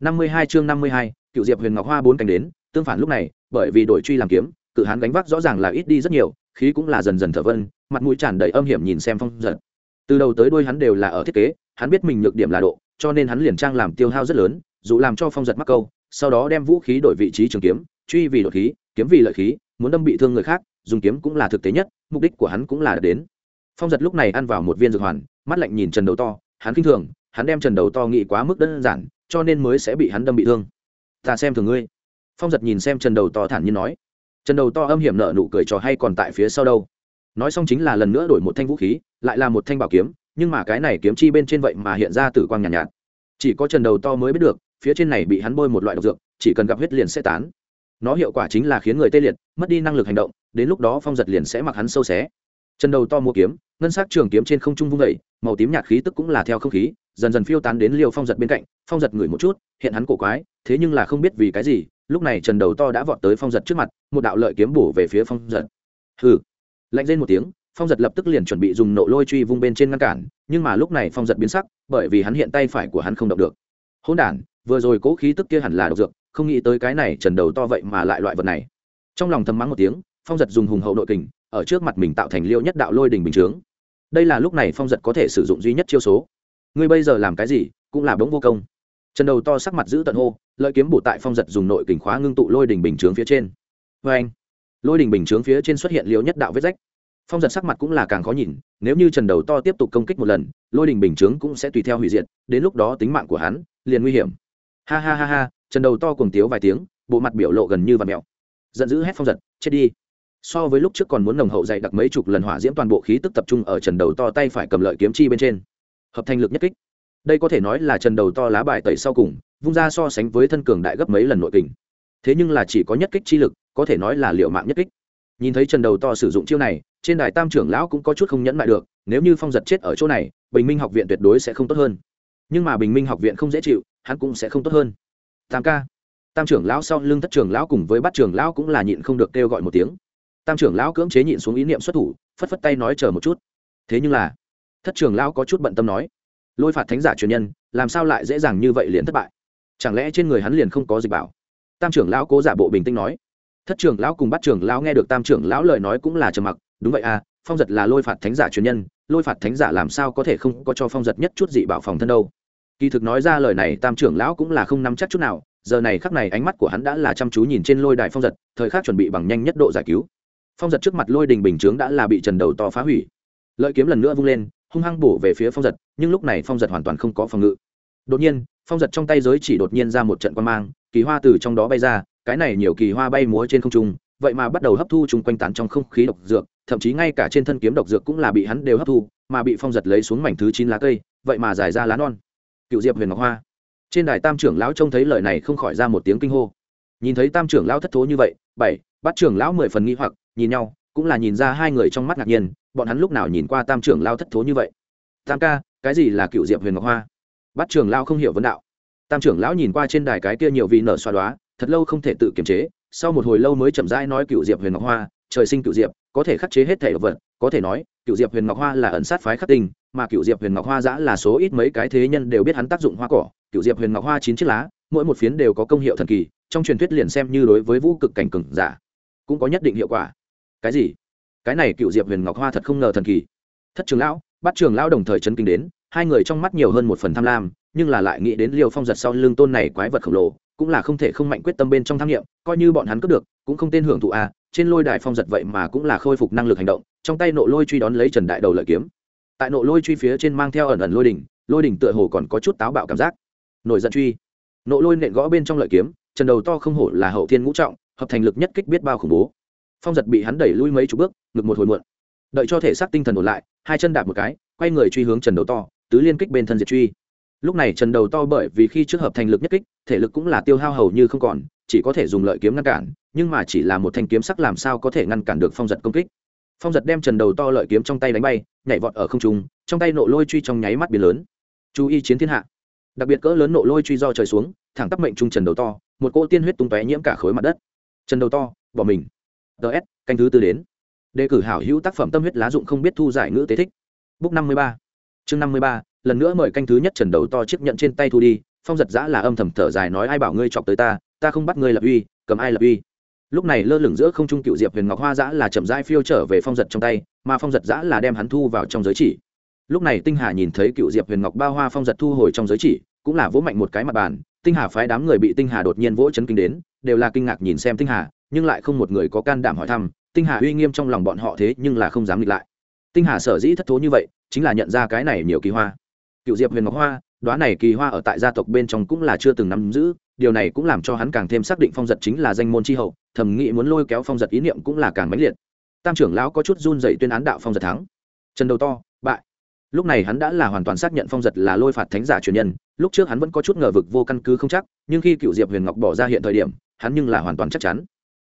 năm mươi hai chương năm mươi hai, cựu diệp huyền ngọc hoa bốn cánh đến, tương phản lúc này, bởi vì đổi truy làm kiếm, cự hán gánh vác rõ ràng là ít đi rất nhiều, khí cũng là dần dần thở vân, mặt mũi tràn đầy âm hiểm nhìn xem phong giật. Từ đầu tới đuôi hắn đều là ở thiết kế, hắn biết mình nhược điểm là độ, cho nên hắn liền trang làm tiêu hao rất lớn, dù làm cho phong giật mắc câu, sau đó đem vũ khí đổi vị trí trường kiếm, truy vì đột khí, kiếm vì lợi khí, muốn đâm bị thương người khác, dùng kiếm cũng là thực tế nhất, mục đích của hắn cũng là đến. Phong giật lúc này ăn vào một viên dược hoàn, mắt lạnh nhìn trần đầu to, hắn khinh thường, hắn đem trần đầu to nghĩ quá mức đơn giản cho nên mới sẽ bị hắn đâm bị thương. Ta xem thường ngươi. Phong giật nhìn xem trần đầu to thản nhiên nói. Trần đầu to âm hiểm nợ nụ cười trò hay còn tại phía sau đâu. Nói xong chính là lần nữa đổi một thanh vũ khí lại là một thanh bảo kiếm nhưng mà cái này kiếm chi bên trên vậy mà hiện ra tử quang nhàn nhạt, nhạt. Chỉ có trần đầu to mới biết được phía trên này bị hắn bôi một loại độc dược chỉ cần gặp huyết liền sẽ tán. Nó hiệu quả chính là khiến người tê liệt mất đi năng lực hành động đến lúc đó phong giật liền sẽ mặc hắn sâu xé. Trần đầu to mua kiếm ngân s á c trường kiếm trên không trung vung vẩy màu tím nhạt khí tức cũng là theo không khí dần dần phiêu tán đến liêu phong giật bên cạnh, phong giật ngửi một chút, hiện hắn cổ quái, thế nhưng là không biết vì cái gì, lúc này trần đầu to đã vọt tới phong giật trước mặt, một đạo lợi kiếm bổ về phía phong giật. Hừ. Lạnh lên một tiếng, phong giật lập tức liền chuẩn bị dùng nộ lôi truy vung bên trên ngăn cản, nhưng mà lúc này phong giật biến sắc, bởi vì hắn hiện tay phải của hắn không động được. Hôn đ vừa rồi cố khí tức kia hẳn là độc dược, không nghĩ tới cái này trần đầu to vậy mà lại loại vật này. Trong lòng thầm mắng một tiếng, phong giật dùng hùng hậu nội kình, ở trước mặt mình tạo thành liêu nhất đạo lôi đình bình chướng. Đây là lúc này phong giật có thể sử dụng duy nhất chiêu số ngươi bây giờ làm cái gì cũng là bỗng vô công. Trần đầu to sắc mặt giữ tận hô, lợi kiếm bổ tại phong giật dùng nội kình khóa ngưng tụ lôi đình bình chướng phía trên. Vê anh, lôi đình bình chướng phía trên xuất hiện liều nhất đạo vết rách. Phong giật sắc mặt cũng là càng khó nhìn, nếu như trần đầu to tiếp tục công kích một lần, lôi đình bình chướng cũng sẽ tùy theo hủy diệt, đến lúc đó tính mạng của hắn liền nguy hiểm. Ha ha ha ha, trần đầu to cùng tiếu vài tiếng, bộ mặt biểu lộ gần như và mèo. Giận dữ hét phong giật, chết đi. So với lúc trước còn muốn nồng hậu dày đặc mấy chục lần hỏa diễm toàn bộ khí tức tập trung ở trần đầu to tay phải cầm lợi kiếm chi bên trên hợp thành lực nhất kích. Đây có thể nói là trần đầu to lá bài tẩy sau cùng, vung ra so sánh với thân cường đại gấp mấy lần nội kình. Thế nhưng là chỉ có nhất kích chi lực, có thể nói là liệu mạng nhất kích. Nhìn thấy trần đầu to sử dụng chiêu này, trên đài tam trưởng lão cũng có chút không nhẫn lại được, nếu như phong giật chết ở chỗ này, bình minh học viện tuyệt đối sẽ không tốt hơn. Nhưng mà bình minh học viện không dễ chịu, hắn cũng sẽ không tốt hơn. Tam ca. Tam trưởng lão sau lưng thất trưởng lão cùng với bắt trưởng lão cũng là nhịn không được kêu gọi một tiếng. Tam trưởng lão cưỡng chế nhịn xuống ý niệm xuất thủ, phất phất tay nói chờ một chút. Thế nhưng là thất trưởng lão có chút bận tâm nói, lôi phạt thánh giả truyền nhân, làm sao lại dễ dàng như vậy liền thất bại? Chẳng lẽ trên người hắn liền không có dịch bảo? Tam trưởng lão cố giả bộ bình tĩnh nói. Thất trưởng lão cùng bắt trưởng lão nghe được tam trưởng lão lời nói cũng là trầm mặc, đúng vậy à phong giật là lôi phạt thánh giả truyền nhân, lôi phạt thánh giả làm sao có thể không có cho phong giật nhất chút dị bảo phòng thân đâu? Kỳ thực nói ra lời này, tam trưởng lão cũng là không nắm chắc chút nào, giờ này khắc này ánh mắt của hắn đã là chăm chú nhìn trên lôi đài phong giật, thời khắc chuẩn bị bằng nhanh nhất độ giải cứu. Phong giật trước mặt lôi đình bình chướng đã là bị trần đầu to phá hủy. Lợi kiếm lần nữa vung lên hung hăng bổ về phía phong giật, nhưng lúc này phong giật hoàn toàn không có phòng ngự. Đột nhiên, phong giật trong tay giới chỉ đột nhiên ra một trận quan mang, kỳ hoa từ trong đó bay ra, cái này nhiều kỳ hoa bay múa trên không trung, vậy mà bắt đầu hấp thu chung quanh tán trong không khí độc dược, thậm chí ngay cả trên thân kiếm độc dược cũng là bị hắn đều hấp thu, mà bị phong giật lấy xuống mảnh thứ chín lá cây, vậy mà giải ra lá non. Cựu diệp huyền ngọc hoa. Trên đài tam trưởng lão trông thấy lời này không khỏi ra một tiếng kinh hô. Nhìn thấy tam trưởng lão thất thố như vậy, bảy, bắt trưởng lão mười phần nghi hoặc, nhìn nhau cũng là nhìn ra hai người trong mắt ngạc nhiên, bọn hắn lúc nào nhìn qua tam trưởng lão thất thố như vậy. Tam ca, cái gì là cựu diệp huyền ngọc hoa? Bắt trưởng lão không hiểu vấn đạo. Tam trưởng lão nhìn qua trên đài cái kia nhiều vị nở xoa đoá, thật lâu không thể tự kiềm chế, sau một hồi lâu mới chậm rãi nói cựu diệp huyền ngọc hoa, trời sinh cựu diệp, có thể khắc chế hết thể vật, có thể nói, cựu diệp huyền ngọc hoa là ẩn sát phái khắc tinh, mà cựu diệp huyền ngọc hoa giã là số ít mấy cái thế nhân đều biết hắn tác dụng hoa cỏ. Cựu diệp huyền ngọc hoa chín chiếc lá, mỗi một phiến đều có công hiệu thần kỳ, trong truyền thuyết liền xem như đối với vũ cực cảnh cừng giả, cũng có nhất định hiệu quả cái gì? Cái này cựu diệp huyền ngọc hoa thật không ngờ thần kỳ. Thất trường lão, bắt trường lão đồng thời chấn kinh đến, hai người trong mắt nhiều hơn một phần tham lam, nhưng là lại nghĩ đến liều phong giật sau lưng tôn này quái vật khổng lồ, cũng là không thể không mạnh quyết tâm bên trong tham nghiệm, coi như bọn hắn cướp được, cũng không tên hưởng thụ à trên lôi đài phong giật vậy mà cũng là khôi phục năng lực hành động, trong tay nộ lôi truy đón lấy trần đại đầu lợi kiếm. Tại nộ lôi truy phía trên mang theo ẩn ẩn lôi đỉnh lôi đỉnh tựa hồ còn có chút táo bạo cảm giác. Nổi giận truy. Nộ lôi nện gõ bên trong lợi kiếm, trần đầu to không hổ là hậu thiên ngũ trọng, hợp thành lực nhất kích biết bao khủng bố phong giật bị hắn đẩy lui mấy chục bước, ngực một hồi muộn. Đợi cho thể xác tinh thần ổn lại, hai chân đạp một cái, quay người truy hướng trần đầu to, tứ liên kích bên thân diệt truy. Lúc này trần đầu to bởi vì khi trước hợp thành lực nhất kích, thể lực cũng là tiêu hao hầu như không còn, chỉ có thể dùng lợi kiếm ngăn cản, nhưng mà chỉ là một thanh kiếm sắc làm sao có thể ngăn cản được phong giật công kích. Phong giật đem trần đầu to lợi kiếm trong tay đánh bay, nhảy vọt ở không trung, trong tay nộ lôi truy trong nháy mắt biển lớn. Chú ý chiến thiên hạ. Đặc biệt cỡ lớn nộ lôi truy do trời xuống, thẳng tắp mệnh trung trần đầu to, một cỗ tiên huyết tung tóe nhiễm cả khối mặt đất. Trần đầu to, bỏ mình ts canh thứ tư đến. Đề cử hảo hữu tác phẩm tâm huyết lá dụng không biết thu giải ngữ tế thích. Book năm mươi ba. Chương năm mươi ba, lần nữa mời canh thứ nhất trần đầu to chiếc nhận trên tay thu đi, phong giật giã là âm thầm thở dài nói ai bảo ngươi chọc tới ta ta không bắt ngươi lập uy, cầm ai lập uy. Lúc này lơ lửng giữa không trung cựu diệp huyền ngọc hoa giã là chậm rãi phiêu trở về phong giật trong tay, mà phong giật giã là đem hắn thu vào trong giới chỉ. Lúc này tinh hà nhìn thấy cựu diệp huyền ngọc bao hoa phong giật thu hồi trong giới chỉ, cũng là vỗ mạnh một cái mặt bàn, tinh hà phái đám người bị tinh hà đột nhiên vỗ chấn kinh đến, đều là kinh ngạc nhìn xem tinh hà nhưng lại không một người có can đảm hỏi thăm, tinh hà uy nghiêm trong lòng bọn họ thế nhưng là không dám nghịch lại. Tinh hà sở dĩ thất thố như vậy, chính là nhận ra cái này nhiều kỳ hoa. Cựu diệp huyền ngọc hoa đoá này kỳ hoa ở tại gia tộc bên trong cũng là chưa từng nắm giữ, điều này cũng làm cho hắn càng thêm xác định phong giật chính là danh môn tri hậu, thầm nghĩ muốn lôi kéo phong giật ý niệm cũng là càng mãnh liệt. Tam trưởng lão có chút run dậy tuyên án đạo phong giật thắng. Trần đầu to, bại. Lúc này hắn đã là hoàn toàn xác nhận phong giật là lôi phạt thánh giả truyền nhân, lúc trước hắn vẫn có chút ngờ vực vô căn cứ không chắc, nhưng khi cựu diệp huyền ngọc bỏ ra hiện thời điểm, hắn nhưng là hoàn toàn chắc chắn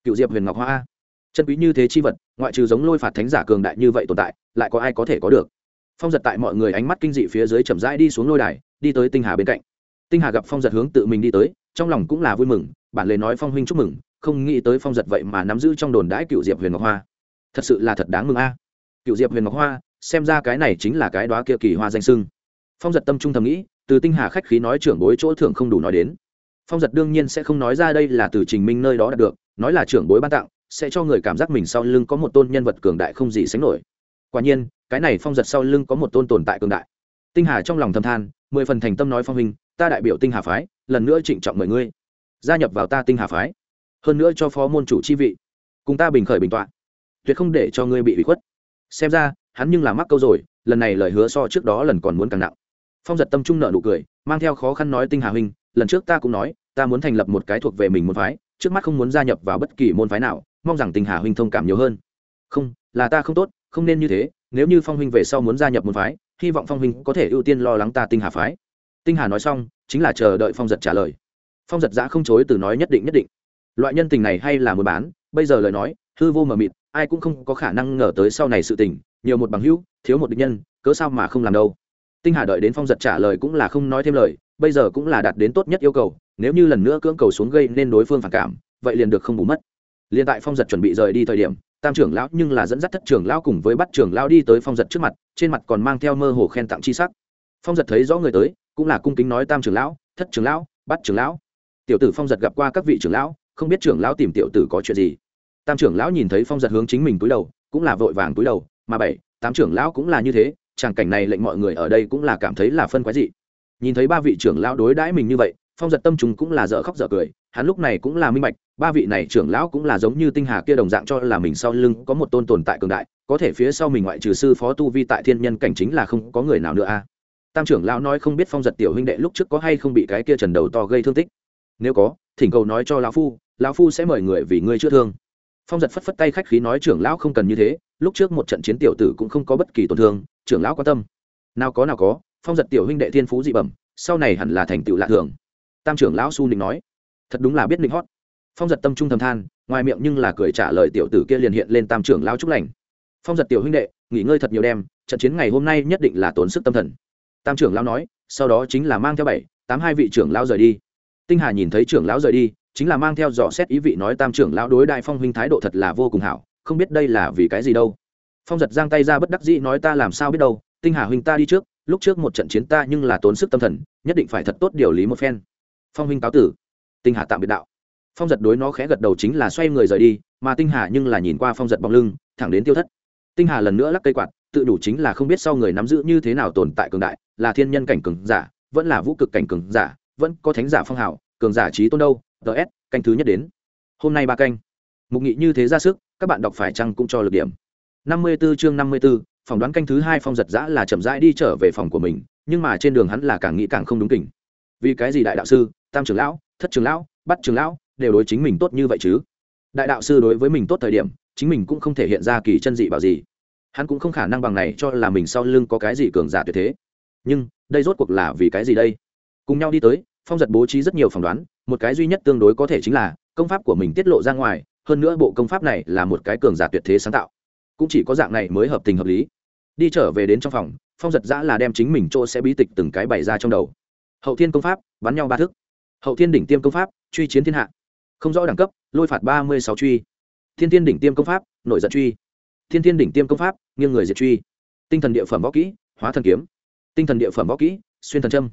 cựu diệp huyền ngọc hoa chân quý như thế chi vật, ngoại trừ giống lôi phạt thánh giả cường đại như vậy tồn tại, lại có ai có thể có được? Phong giật tại mọi người ánh mắt kinh dị phía dưới chậm rãi đi xuống lôi đài, đi tới tinh hà bên cạnh. Tinh hà gặp phong giật hướng tự mình đi tới, trong lòng cũng là vui mừng, bản lề nói phong huynh chúc mừng, không nghĩ tới phong giật vậy mà nắm giữ trong đồn đãi cựu diệp huyền ngọc hoa. Thật sự là thật đáng mừng a. Cựu diệp huyền ngọc hoa, xem ra cái này chính là cái đó kia kỳ hoa danh sưng. Phong giật tâm trung thầm nghĩ, từ tinh hà khách khí nói trưởng bối chỗ thưởng không đủ nói đến. Phong giật đương nhiên sẽ không nói ra đây là từ trình minh nơi đó đạt được nói là trưởng bối ban tặng, sẽ cho người cảm giác mình sau lưng có một tôn nhân vật cường đại không gì sánh nổi. Quả nhiên, cái này phong giật sau lưng có một tôn tồn tại cường đại. Tinh hà trong lòng thầm than, mười phần thành tâm nói phong hình ta đại biểu tinh hà phái, lần nữa trịnh trọng mời ngươi. Gia nhập vào ta tinh hà phái. Hơn nữa cho phó môn chủ chi vị. Cùng ta bình khởi bình tọa. Tuyệt không để cho ngươi bị bị khuất. Xem ra, hắn nhưng là mắc câu rồi, lần này lời hứa so trước đó lần còn muốn càng nặng. Phong giật tâm trung nợ nụ cười, mang theo khó khăn nói tinh hà huynh, lần trước ta cũng nói, ta muốn thành lập một cái thuộc về mình môn phái trước mắt không muốn gia nhập vào bất kỳ môn phái nào, mong rằng tình hà huynh thông cảm nhiều hơn. Không, là ta không tốt, không nên như thế, nếu như phong huynh về sau muốn gia nhập môn phái, hy vọng phong huynh có thể ưu tiên lo lắng ta tinh hà phái. Tinh hà nói xong, chính là chờ đợi phong giật trả lời. Phong giật giã không chối từ nói nhất định nhất định. Loại nhân tình này hay là muốn bán, bây giờ lời nói, hư vô mờ mịt, ai cũng không có khả năng ngờ tới sau này sự tình, nhiều một bằng hữu, thiếu một địch nhân, cớ sao mà không làm đâu. Tinh hà đợi đến phong giật trả lời cũng là không nói thêm lời, bây giờ cũng là đạt đến tốt nhất yêu cầu nếu như lần nữa cưỡng cầu xuống gây nên đối phương phản cảm, vậy liền được không bù mất. Liền tại phong giật chuẩn bị rời đi thời điểm, tam trưởng lão nhưng là dẫn dắt thất trưởng lão cùng với bắt trưởng lão đi tới phong giật trước mặt, trên mặt còn mang theo mơ hồ khen tặng chi sắc. Phong giật thấy rõ người tới, cũng là cung kính nói tam trưởng lão, thất trưởng lão bắt trưởng lão. Tiểu tử phong giật gặp qua các vị trưởng lão, không biết trưởng lão tìm tiểu tử có chuyện gì. Tam trưởng lão nhìn thấy phong giật hướng chính mình túi đầu, cũng là vội vàng túi đầu, mà bảy, tám trưởng lão cũng là như thế tràng cảnh này lệnh mọi người ở đây cũng là cảm thấy là phân quái dị. Nhìn thấy ba vị trưởng lão đối đãi mình như vậy phong giật tâm trùng cũng là dở khóc dở cười, hắn lúc này cũng là minh bạch, ba vị này trưởng lão cũng là giống như tinh hà kia đồng dạng cho là mình sau lưng có một tôn tồn tại cường đại, có thể phía sau mình ngoại trừ sư phó tu vi tại thiên nhân cảnh chính là không có người nào nữa a. Tam trưởng lão nói không biết phong giật tiểu huynh đệ lúc trước có hay không bị cái kia trần đầu to gây thương tích. Nếu có, thỉnh cầu nói cho lão phu lão phu sẽ mời người vì ngươi chữa thương. Phong giật phất phất tay khách khí nói trưởng lão không cần như thế, lúc trước một trận chiến tiểu tử cũng không có bất kỳ tổn thương, trưởng lão quan tâm. Nào có nào có, phong giật tiểu huynh đệ thiên phú dị bẩm, sau này hẳn là thành tựu lạ thường tam trưởng lão su nịnh nói, thật đúng là biết nịnh hót. Phong giật tâm trung thầm than, ngoài miệng nhưng là cười trả lời tiểu tử kia liền hiện lên tam trưởng lão chúc lành. Phong giật tiểu huynh đệ, nghỉ ngơi thật nhiều đêm trận chiến ngày hôm nay nhất định là tốn sức tâm thần. Tam trưởng lão nói, sau đó chính là mang theo bảy, tám hai vị trưởng lão rời đi. Tinh hà nhìn thấy trưởng lão rời đi, chính là mang theo dò xét ý vị nói tam trưởng lão đối đại phong huynh thái độ thật là vô cùng hảo, không biết đây là vì cái gì đâu. Phong giật giang tay ra bất đắc dĩ nói ta làm sao biết đâu, tinh hà huynh ta đi trước, lúc trước một trận chiến ta nhưng là tốn sức tâm thần, nhất định phải thật tốt điều lý một phen phong huynh cáo tử. Tinh hà tạm biệt đạo. Phong giật đối nó khẽ gật đầu chính là xoay người rời đi mà tinh hà nhưng là nhìn qua phong giật bóng lưng thẳng đến tiêu thất. Tinh hà lần nữa lắc cây quạt tự đủ chính là không biết sau người nắm giữ như thế nào tồn tại cường đại là thiên nhân cảnh cường giả vẫn là vũ cực cảnh cường giả vẫn có thánh giả phong hào cường giả trí tôn đâu ts canh thứ nhất đến. Hôm nay ba canh. Mục nghị như thế ra sức các bạn đọc phải chăng cũng cho lực điểm. Năm mươi 54 chương năm mươi 54, phỏng đoán canh thứ hai phong giật giã là chậm rãi đi trở về phòng của mình nhưng mà trên đường hắn là càng nghĩ càng không đúng kỉnh vì cái gì đại đạo sư, tam trưởng lão, thất trưởng lão bắt trưởng lão đều đối chính mình tốt như vậy chứ? Đại đạo sư đối với mình tốt thời điểm, chính mình cũng không thể hiện ra kỳ chân dị bảo gì. Hắn cũng không khả năng bằng này cho là mình sau lưng có cái gì cường giả tuyệt thế. Nhưng, đây rốt cuộc là vì cái gì đây? Cùng nhau đi tới, phong giật bố trí rất nhiều phỏng đoán, một cái duy nhất tương đối có thể chính là, công pháp của mình tiết lộ ra ngoài, hơn nữa bộ công pháp này là một cái cường giả tuyệt thế sáng tạo. Cũng chỉ có dạng này mới hợp tình hợp lý. Đi trở về đến trong phòng, phong giật giã là đem chính mình chỗ sẽ bí tịch từng cái bày ra trong đầu hậu thiên công pháp, bắn nhau ba thức. Hậu thiên đỉnh tiêm công pháp, truy chiến thiên hạ. Không rõ đẳng cấp, lôi phạt ba mươi sáu truy. Thiên thiên đỉnh tiêm công pháp nội giận truy. Thiên thiên đỉnh tiêm công pháp, nghiêng người diệt truy. Tinh thần địa phẩm võ kỹ, hóa thần kiếm. Tinh thần địa phẩm võ kỹ, xuyên thần trâm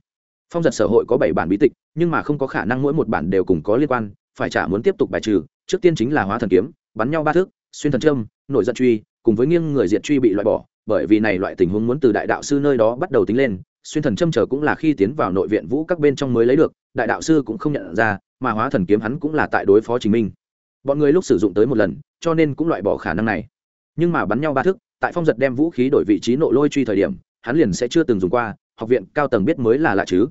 phong giật sở hội có bảy bản bí tịch, nhưng mà không có khả năng mỗi một bản đều cùng có liên quan, phải trả muốn tiếp tục bài trừ. Trước tiên chính là hóa thần kiếm, bắn nhau ba thước xuyên thần trâm nội giận truy, cùng với nghiêng người diệt truy bị loại bỏ, bởi vì này loại tình huống muốn từ đại đạo sư nơi đó bắt đầu tính lên xuyên thần châm trở cũng là khi tiến vào nội viện vũ các bên trong mới lấy được, đại đạo sư cũng không nhận ra, mà hóa thần kiếm hắn cũng là tại đối phó chính minh. Bọn người lúc sử dụng tới một lần, cho nên cũng loại bỏ khả năng này. Nhưng mà bắn nhau ba thức, tại phong giật đem vũ khí đổi vị trí nộ lôi truy thời điểm, hắn liền sẽ chưa từng dùng qua, học viện cao tầng biết mới là lạ chứ.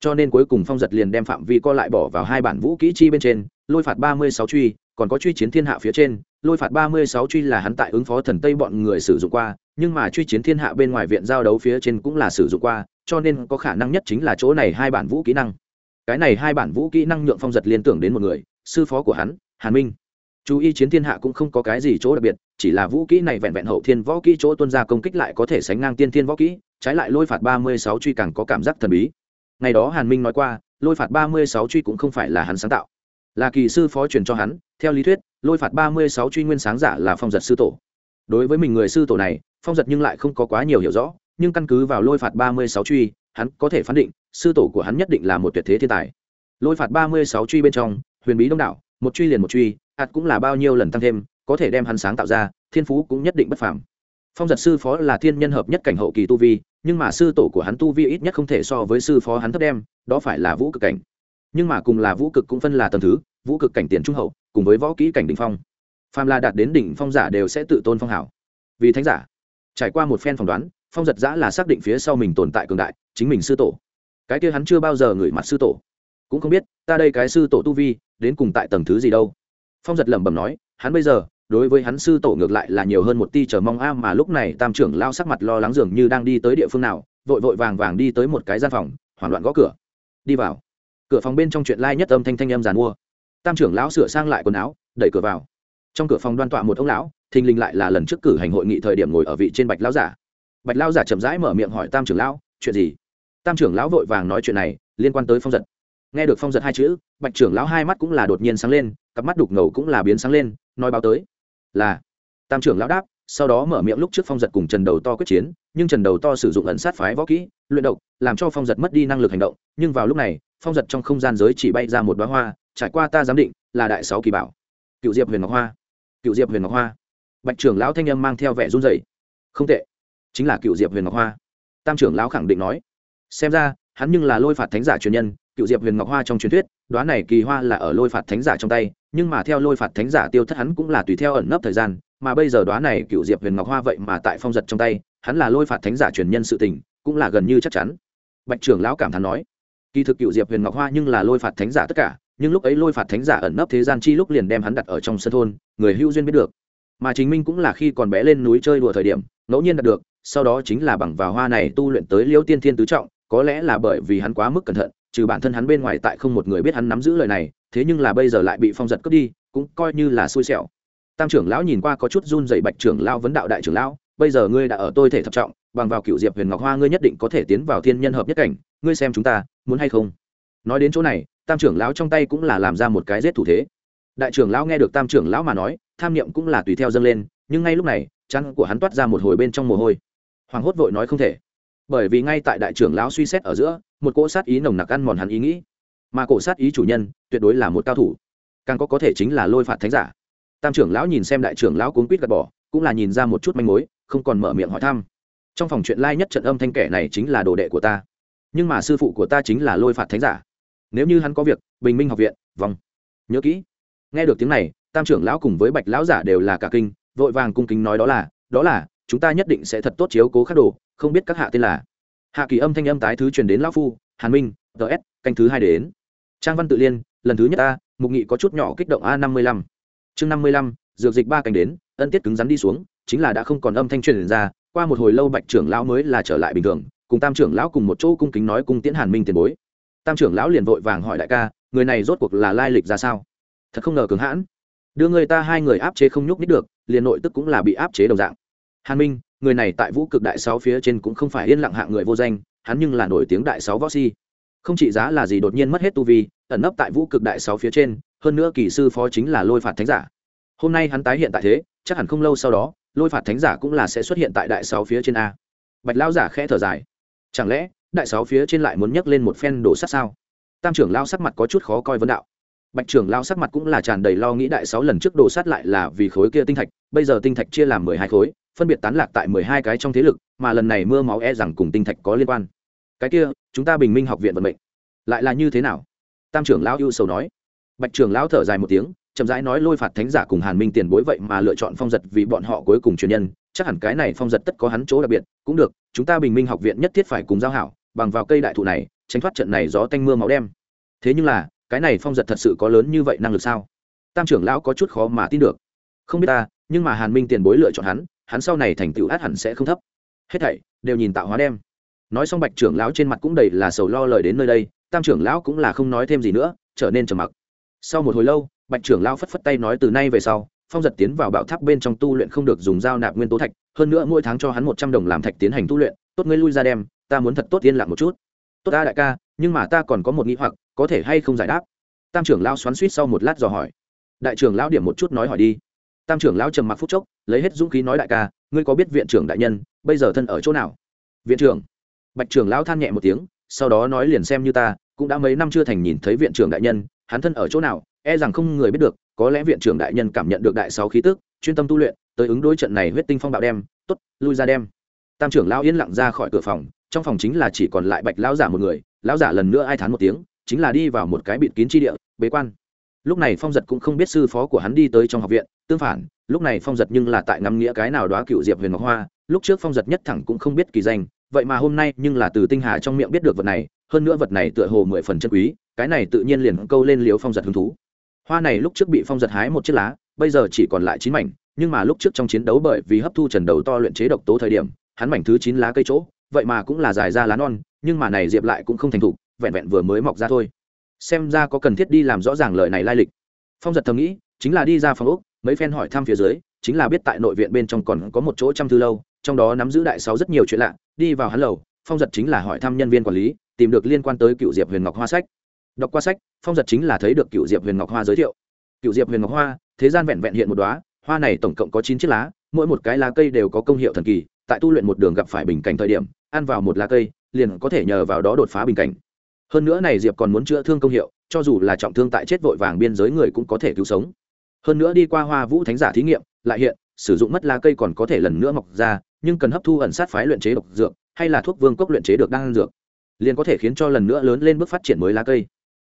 Cho nên cuối cùng phong giật liền đem phạm vi co lại bỏ vào hai bản vũ kỹ chi bên trên, lôi phạt ba mươi sáu truy, còn có truy chiến thiên hạ phía trên, lôi phạt ba mươi sáu truy là hắn tại ứng phó thần tây bọn người sử dụng qua, nhưng mà truy chiến thiên hạ bên ngoài viện giao đấu phía trên cũng là sử dụng qua cho nên có khả năng nhất chính là chỗ này hai bản vũ kỹ năng. Cái này hai bản vũ kỹ năng nhượng phong giật liên tưởng đến một người, sư phó của hắn, hàn minh. Chú ý chiến thiên hạ cũng không có cái gì chỗ đặc biệt, chỉ là vũ kỹ này vẹn vẹn hậu thiên võ kỹ chỗ tuân ra công kích lại có thể sánh ngang tiên thiên võ kỹ, trái lại lôi phạt ba mươi sáu truy càng có cảm giác thần bí. Ngày đó hàn minh nói qua, lôi phạt ba mươi sáu truy cũng không phải là hắn sáng tạo. Là kỳ sư phó truyền cho hắn, theo lý thuyết, lôi phạt ba mươi sáu truy nguyên sáng giả là phong giật sư tổ. Đối với mình người sư tổ này, phong giật nhưng lại không có quá nhiều hiểu rõ nhưng căn cứ vào lôi phạt ba mươi sáu truy, hắn có thể phán định, sư tổ của hắn nhất định là một tuyệt thế thiên tài. Lôi phạt ba mươi sáu truy bên trong, huyền bí đông đảo, một truy liền một truy ạt cũng là bao nhiêu lần tăng thêm, có thể đem hắn sáng tạo ra, thiên phú cũng nhất định bất phàm. Phong giật sư phó là thiên nhân hợp nhất cảnh hậu kỳ tu vi, nhưng mà sư tổ của hắn tu vi ít nhất không thể so với sư phó hắn thấp đem, đó phải là vũ cực cảnh. Nhưng mà cùng là vũ cực cũng phân là tầng thứ, vũ cực cảnh tiền trung hậu, cùng với võ kỹ cảnh đỉnh phong. Phàm là đạt đến đỉnh phong giả đều sẽ tự tôn phong hảo. Vì thánh giả, trải qua một phen phỏng đoán phong giật giã là xác định phía sau mình tồn tại cường đại, chính mình sư tổ. Cái kia hắn chưa bao giờ ngửi mặt sư tổ. Cũng không biết, ta đây cái sư tổ tu vi, đến cùng tại tầng thứ gì đâu. Phong giật lẩm bẩm nói, hắn bây giờ, đối với hắn sư tổ ngược lại là nhiều hơn một ti chờ mong a, mà lúc này tam trưởng lao sắc mặt lo lắng dường như đang đi tới địa phương nào, vội vội vàng vàng đi tới một cái gian phòng, hoảng loạn gõ cửa. Đi vào. Cửa phòng bên trong chuyện lai nhất âm thanh thanh âm giàn mua. Tam trưởng lão sửa sang lại quần áo, đẩy cửa vào. Trong cửa phòng đoan tọa một ông lão, thình lình lại là lần trước cử hành hội nghị thời điểm ngồi ở vị trên bạch lão giả bạch lão giả chậm rãi mở miệng hỏi tam trưởng lão, chuyện gì? Tam trưởng lão vội vàng nói chuyện này, liên quan tới phong giật. Nghe được phong giật hai chữ, bạch trưởng lão hai mắt cũng là đột nhiên sáng lên, cặp mắt đục ngầu cũng là biến sáng lên, nói báo tới. Là. Tam trưởng lão đáp, sau đó mở miệng lúc trước phong giật cùng trần đầu to quyết chiến, nhưng trần đầu to sử dụng ẩn sát phái võ kỹ, luyện độc, làm cho phong giật mất đi năng lực hành động, nhưng vào lúc này, phong giật trong không gian giới chỉ bay ra một đoá hoa, trải qua ta giám định, là đại sáu kỳ bảo. Cựu diệp huyền ngọc hoa. Cựu diệp huyền ngọc hoa. Bạch trưởng lão thanh âm mang theo vẻ run dày không tệ chính là cựu diệp huyền ngọc hoa tam trưởng lão khẳng định nói xem ra hắn nhưng là lôi phạt thánh giả truyền nhân cựu diệp huyền ngọc hoa trong truyền thuyết đoá này kỳ hoa là ở lôi phạt thánh giả trong tay nhưng mà theo lôi phạt thánh giả tiêu thất hắn cũng là tùy theo ẩn nấp thời gian mà bây giờ đoá này cựu diệp huyền ngọc hoa vậy mà tại phong giật trong tay hắn là lôi phạt thánh giả truyền nhân sự tình cũng là gần như chắc chắn bạch trưởng lão cảm thán nói kỳ thực cựu diệp huyền ngọc hoa nhưng là lôi phạt thánh giả tất cả nhưng lúc ấy lôi phạt thánh giả ẩn nấp thế gian chi lúc liền đem hắn đặt ở trong sân thôn người hữu duyên biết được mà chính minh cũng là khi còn bé lên núi chơi đùa thời điểm ngẫu nhiên đạt được sau đó chính là bằng vào hoa này tu luyện tới liêu tiên thiên tứ trọng, có lẽ là bởi vì hắn quá mức cẩn thận, trừ bản thân hắn bên ngoài tại không một người biết hắn nắm giữ lời này, thế nhưng là bây giờ lại bị phong giật cướp đi, cũng coi như là xui xẻo. Tam trưởng lão nhìn qua có chút run dày bạch trưởng lão vấn đạo đại trưởng lão, bây giờ ngươi đã ở tôi thể thập trọng, bằng vào cựu diệp huyền ngọc hoa ngươi nhất định có thể tiến vào thiên nhân hợp nhất cảnh, ngươi xem chúng ta, muốn hay không? Nói đến chỗ này, tam trưởng lão trong tay cũng là làm ra một cái rết thủ thế. Đại trưởng lão nghe được tam trưởng lão mà nói, tham niệm cũng là tùy theo dâng lên, nhưng ngay lúc này chăn của hắn toát ra một hồi bên trong mồ hôi hoàng hốt vội nói không thể. Bởi vì ngay tại đại trưởng lão suy xét ở giữa, một cỗ sát ý nồng nặc ăn mòn hắn ý nghĩ. Mà cổ sát ý chủ nhân, tuyệt đối là một cao thủ. Càng có có thể chính là lôi phạt thánh giả. Tam trưởng lão nhìn xem đại trưởng lão cuốn quýt gạt bỏ, cũng là nhìn ra một chút manh mối, không còn mở miệng hỏi thăm. Trong phòng chuyện lai nhất trận âm thanh kẻ này chính là đồ đệ của ta. Nhưng mà sư phụ của ta chính là lôi phạt thánh giả. Nếu như hắn có việc, bình minh học viện, vòng. Nhớ kỹ. Nghe được tiếng này, tam trưởng lão cùng với bạch lão giả đều là cả kinh, vội vàng cung kính nói đó là đó là chúng ta nhất định sẽ thật tốt chiếu cố khắc đồ, không biết các hạ tên là. Hạ kỳ âm thanh âm tái thứ truyền đến lão phu, hàn minh ts canh thứ hai đến. Trang văn tự liên, lần thứ nhất a, mục nghị có chút nhỏ kích động a năm mươi lăm. Chương năm mươi lăm, dược dịch ba canh đến, ân tiết cứng rắn đi xuống, chính là đã không còn âm thanh truyền ra, qua một hồi lâu bạch trưởng lão mới là trở lại bình thường, cùng tam trưởng lão cùng một chỗ cung kính nói cung tiễn hàn minh tiền bối. Tam trưởng lão liền vội vàng hỏi đại ca, người này rốt cuộc là lai lịch ra sao? Thật không ngờ cường hãn. Đưa người ta hai người áp chế không nhúc nít được, liền nội tức cũng là bị áp chế đồng dạng hàn minh, người này tại vũ cực đại sáu phía trên cũng không phải yên lặng hạng người vô danh, hắn nhưng là nổi tiếng đại sáu võ si. Không trị giá là gì đột nhiên mất hết tu vi, ẩn nấp tại vũ cực đại sáu phía trên, hơn nữa kỳ sư phó chính là lôi phạt thánh giả. Hôm nay hắn tái hiện tại thế, chắc hẳn không lâu sau đó, lôi phạt thánh giả cũng là sẽ xuất hiện tại đại sáu phía trên a. Bạch lao giả khẽ thở dài. Chẳng lẽ, đại sáu phía trên lại muốn nhấc lên một phen đổ sát sao? Tam trưởng lao sắc mặt có chút khó coi vấn đạo. Bạch trưởng lao sắc mặt cũng là tràn đầy lo nghĩ đại sáu lần trước đổ sát lại là vì khối kia tinh thạch, bây giờ tinh thạch chia làm mười hai khối phân biệt tán lạc tại mười hai cái trong thế lực, mà lần này mưa máu e rằng cùng tinh thạch có liên quan. Cái kia, chúng ta bình minh học viện vận mệnh. Lại là như thế nào? Tam trưởng lão ưu sầu nói. Bạch trưởng lão thở dài một tiếng, chậm rãi nói lôi phạt thánh giả cùng hàn minh tiền bối vậy mà lựa chọn phong giật vì bọn họ cuối cùng truyền nhân, chắc hẳn cái này phong giật tất có hắn chỗ đặc biệt, cũng được, chúng ta bình minh học viện nhất thiết phải cùng giao hảo, bằng vào cây đại thụ này, tránh thoát trận này gió tanh mưa máu đem. Thế nhưng là, cái này phong giật thật sự có lớn như vậy năng lực sao? Tam trưởng lão có chút khó mà tin được. Không biết ta, nhưng mà hàn minh tiền bối lựa chọn hắn hắn sau này thành tựu át hẳn sẽ không thấp. Hết thảy đều nhìn tạo hóa đem. Nói xong bạch trưởng lão trên mặt cũng đầy là sầu lo lời đến nơi đây, tam trưởng lão cũng là không nói thêm gì nữa, trở nên trầm mặc. Sau một hồi lâu, bạch trưởng lão phất phất tay nói từ nay về sau, phong giật tiến vào bạo tháp bên trong tu luyện không được dùng dao nạp nguyên tố thạch, hơn nữa mỗi tháng cho hắn một trăm đồng làm thạch tiến hành tu luyện, tốt ngươi lui ra đem, ta muốn thật tốt yên lặng một chút. Tốt ta đại ca, nhưng mà ta còn có một nghĩ hoặc, có thể hay không giải đáp? Tam trưởng lão xoắn suýt sau một lát dò hỏi. Đại trưởng lão điểm một chút nói hỏi đi tam trưởng lão trầm mặc phút chốc, lấy hết dũng khí nói đại ca, ngươi có biết viện trưởng đại nhân, bây giờ thân ở chỗ nào? Viện trưởng. Bạch trưởng lão than nhẹ một tiếng, sau đó nói liền xem như ta, cũng đã mấy năm chưa thành nhìn thấy viện trưởng đại nhân, hắn thân ở chỗ nào e rằng không người biết được, có lẽ viện trưởng đại nhân cảm nhận được đại sáu khí tức, chuyên tâm tu luyện, tới ứng đối trận này huyết tinh phong bạo đem t ố t lui ra đem. Tam trưởng lão yên lặng ra khỏi cửa phòng, trong phòng chính là chỉ còn lại bạch lão giả một người, lão giả lần nữa ai thán một tiếng, chính là đi vào một cái bịt kín tri địa, bế quan lúc này phong giật cũng không biết sư phó của hắn đi tới trong học viện, tương phản, lúc này phong giật nhưng là tại ngắm nghĩa cái nào đó cựu diệp huyền ngọc hoa, lúc trước phong giật nhất thẳng cũng không biết kỳ danh, vậy mà hôm nay nhưng là từ tinh hà trong miệng biết được vật này, hơn nữa vật này tựa hồ mười phần chân quý, cái này tự nhiên liền câu lên liếu phong giật hứng thú. Hoa này lúc trước bị phong giật hái một chiếc lá, bây giờ chỉ còn lại chín mảnh, nhưng mà lúc trước trong chiến đấu bởi vì hấp thu trần đầu to luyện chế độc tố thời điểm, hắn mảnh thứ chín lá cây chỗ, vậy mà cũng là dài ra lá non, nhưng mà này diệp lại cũng không thành thục, vẹn vẹn vừa mới mọc ra thôi xem ra có cần thiết đi làm rõ ràng lời này lai lịch. Phong giật thầm nghĩ, chính là đi ra phòng úc mấy phen hỏi thăm phía dưới, chính là biết tại nội viện bên trong còn có một chỗ trăm thư lâu, trong đó nắm giữ đại sáu rất nhiều chuyện lạ, đi vào hắn lầu, phong giật chính là hỏi thăm nhân viên quản lý, tìm được liên quan tới cựu diệp huyền ngọc hoa sách. Đọc qua sách, phong giật chính là thấy được cựu diệp huyền ngọc hoa giới thiệu. Cựu diệp huyền ngọc hoa, thế gian vẹn vẹn hiện một đoá hoa này tổng cộng có chín chiếc lá, mỗi một cái lá cây đều có công hiệu thần kỳ, tại tu luyện một đường gặp phải bình cảnh thời điểm, ăn vào một lá cây, liền có thể nhờ vào đó đột phá bình cảnh hơn nữa này diệp còn muốn chữa thương công hiệu, cho dù là trọng thương tại chết vội vàng biên giới người cũng có thể cứu sống. Hơn nữa đi qua hoa vũ thánh giả thí nghiệm, lại hiện, sử dụng mất lá cây còn có thể lần nữa mọc ra, nhưng cần hấp thu ẩn sát phái luyện chế độc dược, hay là thuốc vương cốc luyện chế được đan dược, liền có thể khiến cho lần nữa lớn lên bước phát triển mới lá cây.